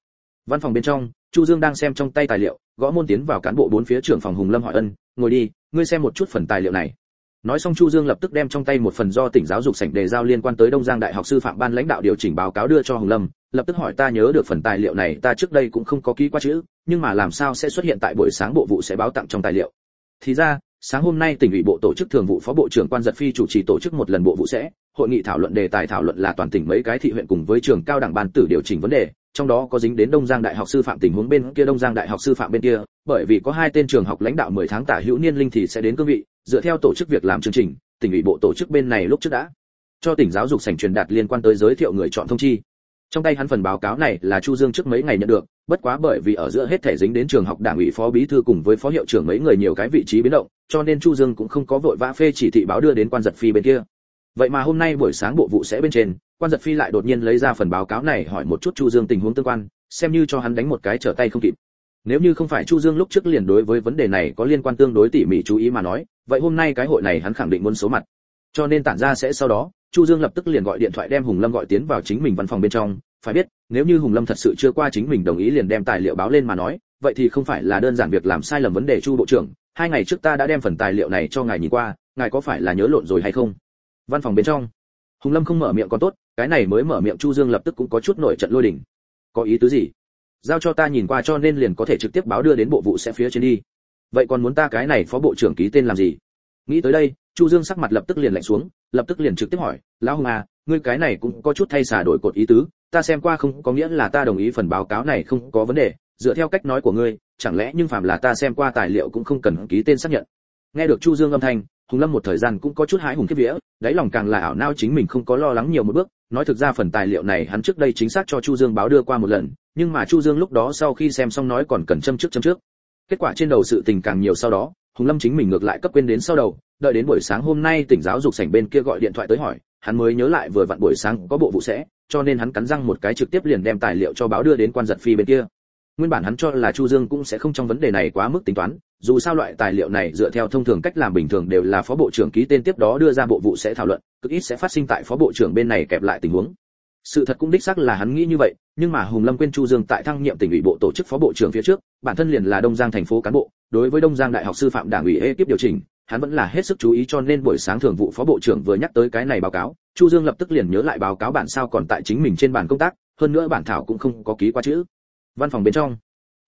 Văn phòng bên trong chu dương đang xem trong tay tài liệu, gõ môn tiến vào cán bộ bốn phía trưởng phòng hùng lâm hỏi ân, ngồi đi, ngươi xem một chút phần tài liệu này. Nói xong chu dương lập tức đem trong tay một phần do tỉnh giáo dục sảnh đề giao liên quan tới đông giang đại học sư phạm ban lãnh đạo điều chỉnh báo cáo đưa cho hùng lâm, lập tức hỏi ta nhớ được phần tài liệu này, ta trước đây cũng không có ký qua chữ, nhưng mà làm sao sẽ xuất hiện tại buổi sáng bộ vụ sẽ báo tặng trong tài liệu. Thì ra sáng hôm nay tỉnh ủy bộ tổ chức thường vụ phó bộ trưởng quan giật phi chủ trì tổ chức một lần bộ vụ sẽ, hội nghị thảo luận đề tài thảo luận là toàn tỉnh mấy cái thị huyện cùng với trường cao đẳng ban tử điều chỉnh vấn đề, trong đó có dính đến đông giang đại học sư phạm tình huống bên kia, đông giang đại học sư phạm bên kia, bởi vì có hai tên trường học lãnh đạo 10 tháng tả hữu niên linh thì sẽ đến cương vị, dựa theo tổ chức việc làm chương trình, tỉnh ủy bộ tổ chức bên này lúc trước đã cho tỉnh giáo dục sảnh truyền đạt liên quan tới giới thiệu người chọn thông chi trong tay hắn phần báo cáo này là chu dương trước mấy ngày nhận được, bất quá bởi vì ở giữa hết thể dính đến trường học đảng ủy phó bí thư cùng với phó hiệu trưởng mấy người nhiều cái vị trí biến động, cho nên chu dương cũng không có vội vã phê chỉ thị báo đưa đến quan giật phi bên kia. Vậy mà hôm nay buổi sáng bộ vụ sẽ bên trên, quan giật phi lại đột nhiên lấy ra phần báo cáo này hỏi một chút chu dương tình huống tương quan, xem như cho hắn đánh một cái trở tay không kịp. Nếu như không phải chu dương lúc trước liền đối với vấn đề này có liên quan tương đối tỉ mỉ chú ý mà nói, vậy hôm nay cái hội này hắn khẳng định muốn số mặt cho nên tản ra sẽ sau đó, chu dương lập tức liền gọi điện thoại đem hùng lâm gọi tiến vào chính mình văn phòng bên trong. Phải biết, nếu như hùng lâm thật sự chưa qua chính mình đồng ý liền đem tài liệu báo lên mà nói, vậy thì không phải là đơn giản việc làm sai lầm vấn đề chu bộ trưởng. Hai ngày trước ta đã đem phần tài liệu này cho ngài nhìn qua, ngài có phải là nhớ lộn rồi hay không? Văn phòng bên trong. Hùng lâm không mở miệng còn tốt, cái này mới mở miệng chu dương lập tức cũng có chút nổi trận lôi đỉnh có ý tứ gì? Giao cho ta nhìn qua cho nên liền có thể trực tiếp báo đưa đến bộ vụ sẽ phía trên đi. Vậy còn muốn ta cái này phó bộ trưởng ký tên làm gì? Nghĩ tới đây chu dương sắc mặt lập tức liền lạnh xuống, lập tức liền trực tiếp hỏi, lão hùng à ngươi cái này cũng có chút thay xả đổi cột ý tứ, ta xem qua không có nghĩa là ta đồng ý phần báo cáo này không có vấn đề, dựa theo cách nói của ngươi, chẳng lẽ nhưng phàm là ta xem qua tài liệu cũng không cần ký tên xác nhận. Nghe được chu dương âm thanh, hùng lâm một thời gian cũng có chút hái hùng kiếp vía, đáy lòng càng là ảo nao chính mình không có lo lắng nhiều một bước. Nói thực ra phần tài liệu này hắn trước đây chính xác cho chu dương báo đưa qua một lần, nhưng mà chu dương lúc đó sau khi xem xong nói còn cần châm trước châm trước. Kết quả trên đầu sự tình càng nhiều sau đó hùng lâm chính mình ngược lại cấp quên đến sau đầu, đợi đến buổi sáng hôm nay tỉnh giáo dục sảnh bên kia gọi điện thoại tới hỏi, hắn mới nhớ lại vừa vặn buổi sáng có bộ vụ sẽ, cho nên hắn cắn răng một cái trực tiếp liền đem tài liệu cho báo đưa đến quan giật phi bên kia. Nguyên bản hắn cho là chu dương cũng sẽ không trong vấn đề này quá mức tính toán, dù sao loại tài liệu này dựa theo thông thường cách làm bình thường đều là phó bộ trưởng ký tên tiếp đó đưa ra bộ vụ sẽ thảo luận, cực ít sẽ phát sinh tại phó bộ trưởng bên này kẹp lại tình huống. Sự thật cũng đích xác là hắn nghĩ như vậy, nhưng mà hùng lâm quên chu dương tại thăng nhiệm tỉnh ủy bộ tổ chức phó bộ trưởng phía trước, bản thân liền là đông giang thành phố cán bộ đối với đông giang đại học sư phạm đảng ủy ekip điều chỉnh, hắn vẫn là hết sức chú ý cho nên buổi sáng thường vụ phó bộ trưởng vừa nhắc tới cái này báo cáo, chu dương lập tức liền nhớ lại báo cáo bản sao còn tại chính mình trên bàn công tác, hơn nữa bản thảo cũng không có ký qua chữ. Văn phòng bên trong,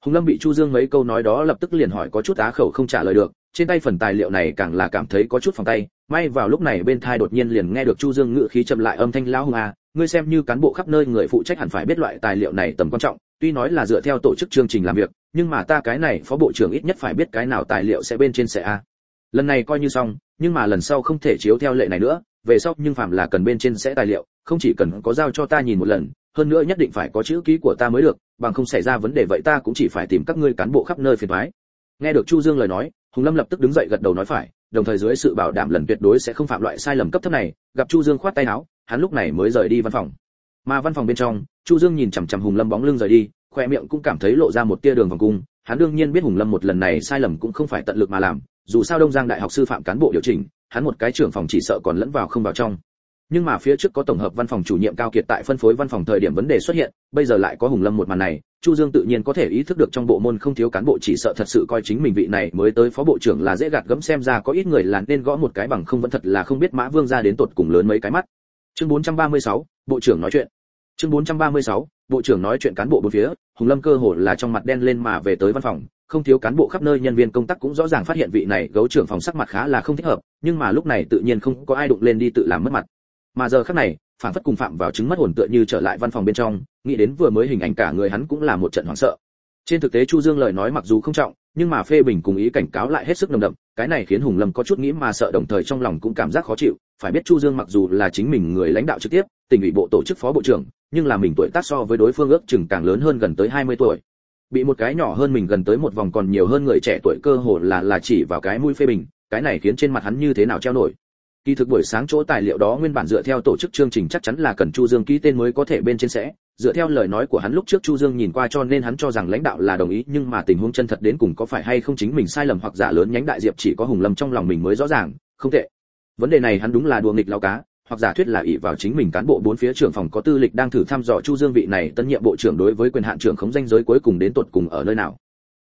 hùng lâm bị chu dương mấy câu nói đó lập tức liền hỏi có chút á khẩu không trả lời được, trên tay phần tài liệu này càng là cảm thấy có chút phòng tay, may vào lúc này bên thai đột nhiên liền nghe được chu dương ngự khí chậm lại âm thanh lão hùng à ngươi xem như cán bộ khắp nơi người phụ trách hẳn phải biết loại tài liệu này tầm quan trọng, tuy nói là dựa theo tổ chức chương trình làm việc nhưng mà ta cái này phó bộ trưởng ít nhất phải biết cái nào tài liệu sẽ bên trên sẽ a. Lần này coi như xong, nhưng mà lần sau không thể chiếu theo lệ này nữa, về sau nhưng phạm là cần bên trên sẽ tài liệu, không chỉ cần có giao cho ta nhìn một lần, hơn nữa nhất định phải có chữ ký của ta mới được, bằng không xảy ra vấn đề vậy ta cũng chỉ phải tìm các ngươi cán bộ khắp nơi phiền toái. Nghe được chu dương lời nói, hùng lâm lập tức đứng dậy gật đầu nói phải, đồng thời dưới sự bảo đảm lần tuyệt đối sẽ không phạm loại sai lầm cấp thấp này, gặp chu dương khoát tay áo, hắn lúc này mới rời đi văn phòng. Mà văn phòng bên trong, chu dương nhìn chằm chằm hùng lâm bóng lưng rời đi khoe miệng cũng cảm thấy lộ ra một tia đường vòng cung. Hắn đương nhiên biết hùng lâm một lần này sai lầm cũng không phải tận lực mà làm. Dù sao đông giang đại học sư phạm cán bộ điều chỉnh hắn một cái trưởng phòng chỉ sợ còn lẫn vào không vào trong. Nhưng mà phía trước có tổng hợp văn phòng chủ nhiệm cao kiệt tại phân phối văn phòng thời điểm vấn đề xuất hiện bây giờ lại có hùng lâm một màn này. Chu dương tự nhiên có thể ý thức được trong bộ môn không thiếu cán bộ chỉ sợ thật sự coi chính mình vị này mới tới phó bộ trưởng là dễ gạt gẫm xem ra có ít người là nên gõ một cái bằng không vẫn thật là không biết mã vương ra đến tột cùng lớn mấy cái mắt. Chương 436, bộ trưởng nói chuyện. Chương 436, bộ trưởng nói chuyện cán bộ bốn phía, hùng lâm cơ hồ là trong mặt đen lên mà về tới văn phòng, không thiếu cán bộ khắp nơi, nhân viên công tác cũng rõ ràng phát hiện vị này gấu trưởng phòng sắc mặt khá là không thích hợp, nhưng mà lúc này tự nhiên không có ai đụng lên đi tự làm mất mặt. Mà giờ khắc này, phản phất cùng phạm vào chứng mất hồn tựa như trở lại văn phòng bên trong, nghĩ đến vừa mới hình ảnh cả người hắn cũng là một trận hoảng sợ. Trên thực tế chu dương lời nói mặc dù không trọng, nhưng mà phê bình cùng ý cảnh cáo lại hết sức nồng đậm, cái này khiến hùng lâm có chút nghĩ mà sợ, đồng thời trong lòng cũng cảm giác khó chịu phải biết chu dương mặc dù là chính mình người lãnh đạo trực tiếp, tỉnh ủy bộ tổ chức phó bộ trưởng, nhưng là mình tuổi tác so với đối phương ước chừng càng lớn hơn gần tới 20 tuổi. Bị một cái nhỏ hơn mình gần tới một vòng còn nhiều hơn người trẻ tuổi cơ hồ là là chỉ vào cái mũi phê bình, cái này khiến trên mặt hắn như thế nào treo nổi. Kỳ thực buổi sáng chỗ tài liệu đó nguyên bản dựa theo tổ chức chương trình chắc chắn là cần chu dương ký tên mới có thể bên trên sẽ. Dựa theo lời nói của hắn lúc trước chu dương nhìn qua cho nên hắn cho rằng lãnh đạo là đồng ý, nhưng mà tình huống chân thật đến cùng có phải hay không chính mình sai lầm hoặc giả lớn nhánh đại diệp chỉ có hùng lâm trong lòng mình mới rõ ràng. Không tệ vấn đề này hắn đúng là đùa nghịch lao cá, hoặc giả thuyết là ỷ vào chính mình cán bộ bốn phía trưởng phòng có tư lịch đang thử thăm dò chu dương vị này tân nhiệm bộ trưởng đối với quyền hạn trưởng khống danh giới cuối cùng đến tuột cùng ở nơi nào.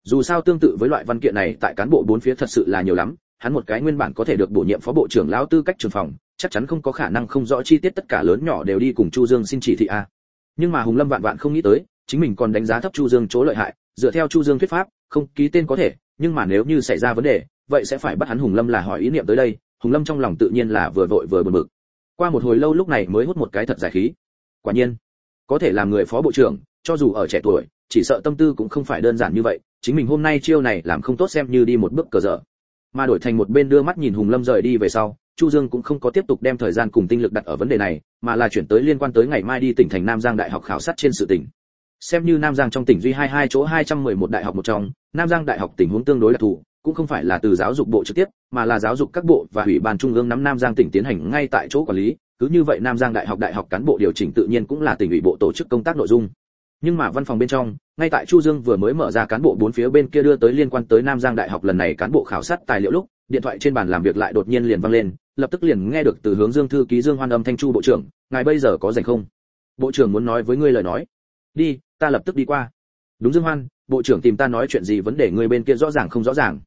Dù sao tương tự với loại văn kiện này, tại cán bộ bốn phía thật sự là nhiều lắm, hắn một cái nguyên bản có thể được bổ nhiệm phó bộ trưởng lão tư cách trưởng phòng, chắc chắn không có khả năng không rõ chi tiết tất cả lớn nhỏ đều đi cùng chu dương xin chỉ thị a. Nhưng mà hùng lâm vạn vạn không nghĩ tới, chính mình còn đánh giá thấp chu dương chỗ lợi hại, dựa theo chu dương thuyết pháp, không ký tên có thể, nhưng mà nếu như xảy ra vấn đề, vậy sẽ phải bắt hắn hùng lâm là hỏi ý niệm tới đây hùng lâm trong lòng tự nhiên là vừa vội vừa buồn bực. Qua một hồi lâu lúc này mới hút một cái thật giải khí. Quả nhiên, có thể làm người phó bộ trưởng, cho dù ở trẻ tuổi, chỉ sợ tâm tư cũng không phải đơn giản như vậy, chính mình hôm nay chiêu này làm không tốt xem như đi một bước cờ dở. Mà đổi thành một bên đưa mắt nhìn hùng lâm rời đi về sau, chu dương cũng không có tiếp tục đem thời gian cùng tinh lực đặt ở vấn đề này, mà là chuyển tới liên quan tới ngày mai đi tỉnh thành nam giang đại học khảo sát trên sự tỉnh xem như nam giang trong tỉnh duy hai hai chỗ 211 đại học một trong, nam giang đại học tình huống tương đối đặc thù cũng không phải là từ giáo dục bộ trực tiếp, mà là giáo dục các bộ và ủy ban trung ương nắm nam giang tỉnh tiến hành ngay tại chỗ quản lý. Cứ như vậy nam giang đại học đại học cán bộ điều chỉnh tự nhiên cũng là tỉnh ủy bộ tổ chức công tác nội dung. Nhưng mà văn phòng bên trong, ngay tại chu dương vừa mới mở ra cán bộ bốn phía bên kia đưa tới liên quan tới nam giang đại học lần này cán bộ khảo sát tài liệu lúc, điện thoại trên bàn làm việc lại đột nhiên liền vang lên, lập tức liền nghe được từ hướng dương thư ký dương hoan âm thanh chu bộ trưởng, ngài bây giờ có rảnh không? Bộ trưởng muốn nói với ngươi lời nói. Đi, ta lập tức đi qua. Đúng dương hoan, bộ trưởng tìm ta nói chuyện gì vấn đề người bên kia rõ ràng không rõ ràng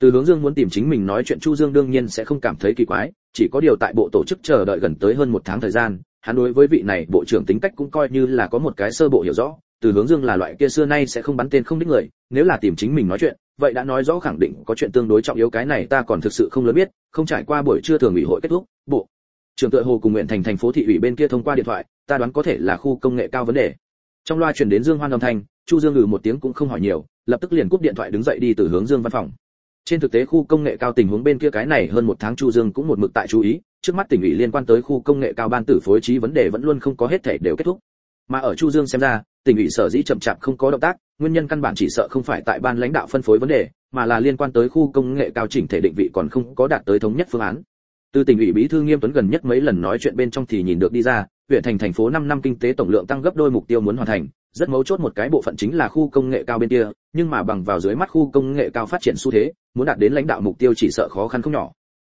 từ hướng dương muốn tìm chính mình nói chuyện chu dương đương nhiên sẽ không cảm thấy kỳ quái, chỉ có điều tại bộ tổ chức chờ đợi gần tới hơn một tháng thời gian, hắn đối với vị này bộ trưởng tính cách cũng coi như là có một cái sơ bộ hiểu rõ. Từ hướng dương là loại kia xưa nay sẽ không bắn tên không đích người, nếu là tìm chính mình nói chuyện, vậy đã nói rõ khẳng định có chuyện tương đối trọng yếu cái này ta còn thực sự không lớn biết, không trải qua buổi trưa thường ủy hội kết thúc, bộ trưởng tựa hồ cùng nguyện thành thành phố thị ủy bên kia thông qua điện thoại, ta đoán có thể là khu công nghệ cao vấn đề. Trong loa truyền đến dương hoan âm thanh, chu dương ngừ một tiếng cũng không hỏi nhiều, lập tức liền cúp điện thoại đứng dậy đi từ hướng dương văn phòng trên thực tế khu công nghệ cao tình huống bên kia cái này hơn một tháng chu dương cũng một mực tại chú ý, trước mắt tỉnh ủy liên quan tới khu công nghệ cao ban tử phối trí vấn đề vẫn luôn không có hết thể đều kết thúc. Mà ở chu dương xem ra, tỉnh ủy sở dĩ chậm chạp không có động tác, nguyên nhân căn bản chỉ sợ không phải tại ban lãnh đạo phân phối vấn đề, mà là liên quan tới khu công nghệ cao chỉnh thể định vị còn không có đạt tới thống nhất phương án. Từ tỉnh ủy bí thư nghiêm tuấn gần nhất mấy lần nói chuyện bên trong thì nhìn được đi ra, huyện thành thành phố 5 năm kinh tế tổng lượng tăng gấp đôi mục tiêu muốn hoàn thành, rất mấu chốt một cái bộ phận chính là khu công nghệ cao bên kia, nhưng mà bằng vào dưới mắt khu công nghệ cao phát triển xu thế muốn đạt đến lãnh đạo mục tiêu chỉ sợ khó khăn không nhỏ.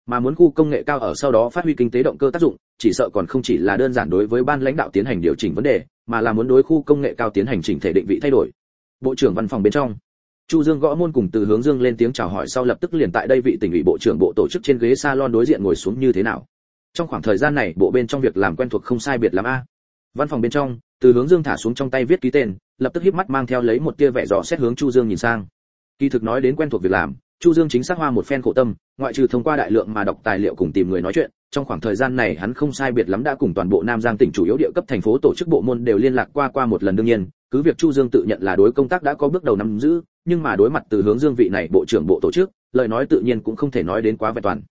Mà muốn khu công nghệ cao ở sau đó phát huy kinh tế động cơ tác dụng, chỉ sợ còn không chỉ là đơn giản đối với ban lãnh đạo tiến hành điều chỉnh vấn đề, mà là muốn đối khu công nghệ cao tiến hành chỉnh thể định vị thay đổi. Bộ trưởng văn phòng bên trong, chu dương gõ môn cùng từ hướng dương lên tiếng chào hỏi sau lập tức liền tại đây vị tỉnh ủy bộ trưởng bộ tổ chức trên ghế salon đối diện ngồi xuống như thế nào. Trong khoảng thời gian này, bộ bên trong việc làm quen thuộc không sai biệt lắm a. Văn phòng bên trong, từ hướng dương thả xuống trong tay viết ký tên, lập tức híp mắt mang theo lấy một tia vẻ dò xét hướng chu dương nhìn sang. Kỳ thực nói đến quen thuộc việc làm chu dương chính xác hoa một phen khổ tâm, ngoại trừ thông qua đại lượng mà đọc tài liệu cùng tìm người nói chuyện, trong khoảng thời gian này hắn không sai biệt lắm đã cùng toàn bộ nam giang tỉnh chủ yếu địa cấp thành phố tổ chức bộ môn đều liên lạc qua qua một lần đương nhiên, cứ việc chu dương tự nhận là đối công tác đã có bước đầu nắm giữ, nhưng mà đối mặt từ hướng dương vị này bộ trưởng bộ tổ chức, lời nói tự nhiên cũng không thể nói đến quá vẹn toàn.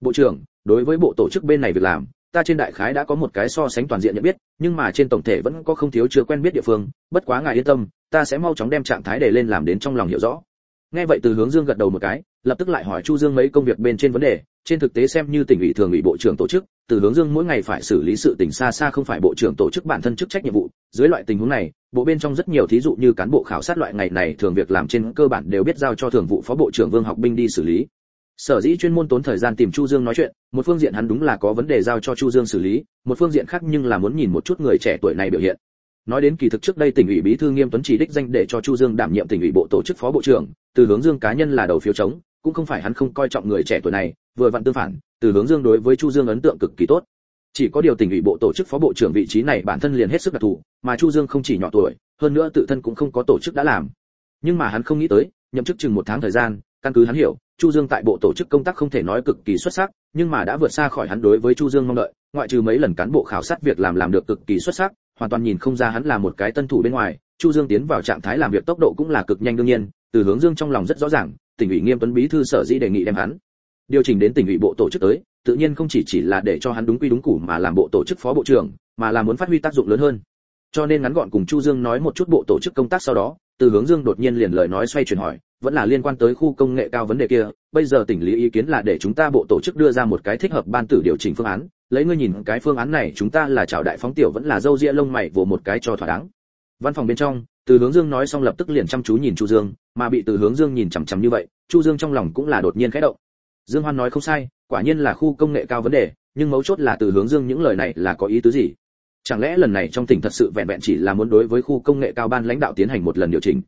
Bộ trưởng, đối với bộ tổ chức bên này việc làm, ta trên đại khái đã có một cái so sánh toàn diện nhận biết, nhưng mà trên tổng thể vẫn có không thiếu chưa quen biết địa phương, bất quá ngài yên tâm, ta sẽ mau chóng đem trạng thái để lên làm đến trong lòng hiểu rõ nghe vậy từ hướng dương gật đầu một cái, lập tức lại hỏi chu dương mấy công việc bên trên vấn đề. Trên thực tế xem như tỉnh ủy thường ủy bộ trưởng tổ chức, từ hướng dương mỗi ngày phải xử lý sự tình xa xa không phải bộ trưởng tổ chức bản thân chức trách nhiệm vụ. Dưới loại tình huống này, bộ bên trong rất nhiều thí dụ như cán bộ khảo sát loại ngày này thường việc làm trên cơ bản đều biết giao cho thường vụ phó bộ trưởng vương học binh đi xử lý. Sở dĩ chuyên môn tốn thời gian tìm chu dương nói chuyện, một phương diện hắn đúng là có vấn đề giao cho chu dương xử lý, một phương diện khác nhưng là muốn nhìn một chút người trẻ tuổi này biểu hiện. Nói đến kỳ thực trước đây tỉnh ủy bí thư nghiêm tuấn chỉ đích danh để cho chu dương đảm nhiệm tỉnh ủy bộ tổ chức phó bộ trưởng từ hướng dương cá nhân là đầu phiếu chống, cũng không phải hắn không coi trọng người trẻ tuổi này, vừa vặn tương phản, từ hướng dương đối với chu dương ấn tượng cực kỳ tốt. Chỉ có điều tỉnh ủy bộ tổ chức phó bộ trưởng vị trí này bản thân liền hết sức đặc thù, mà chu dương không chỉ nhỏ tuổi, hơn nữa tự thân cũng không có tổ chức đã làm. Nhưng mà hắn không nghĩ tới, nhậm chức chừng một tháng thời gian, căn cứ hắn hiểu, chu dương tại bộ tổ chức công tác không thể nói cực kỳ xuất sắc, nhưng mà đã vượt xa khỏi hắn đối với chu dương mong đợi, ngoại trừ mấy lần cán bộ khảo sát việc làm làm được cực kỳ xuất sắc, hoàn toàn nhìn không ra hắn là một cái tân thủ bên ngoài chu dương tiến vào trạng thái làm việc tốc độ cũng là cực nhanh đương nhiên, từ hướng dương trong lòng rất rõ ràng, tỉnh ủy nghiêm tuấn bí thư sở dĩ đề nghị đem hắn điều chỉnh đến tỉnh ủy bộ tổ chức tới, tự nhiên không chỉ chỉ là để cho hắn đúng quy đúng củ mà làm bộ tổ chức phó bộ trưởng, mà là muốn phát huy tác dụng lớn hơn. Cho nên ngắn gọn cùng chu dương nói một chút bộ tổ chức công tác sau đó, từ hướng dương đột nhiên liền lời nói xoay chuyển hỏi, vẫn là liên quan tới khu công nghệ cao vấn đề kia, bây giờ tỉnh lý ý kiến là để chúng ta bộ tổ chức đưa ra một cái thích hợp ban tử điều chỉnh phương án, lấy ngươi nhìn cái phương án này chúng ta là chào đại phóng tiểu vẫn là dâu ria lông mày vồ một cái cho thỏa đáng văn phòng bên trong, từ hướng dương nói xong lập tức liền chăm chú nhìn chu dương, mà bị từ hướng dương nhìn chằm chằm như vậy, chu dương trong lòng cũng là đột nhiên khẽ động. Dương hoan nói không sai, quả nhiên là khu công nghệ cao vấn đề, nhưng mấu chốt là từ hướng dương những lời này là có ý tứ gì? Chẳng lẽ lần này trong tỉnh thật sự vẹn vẹn chỉ là muốn đối với khu công nghệ cao ban lãnh đạo tiến hành một lần điều chỉnh?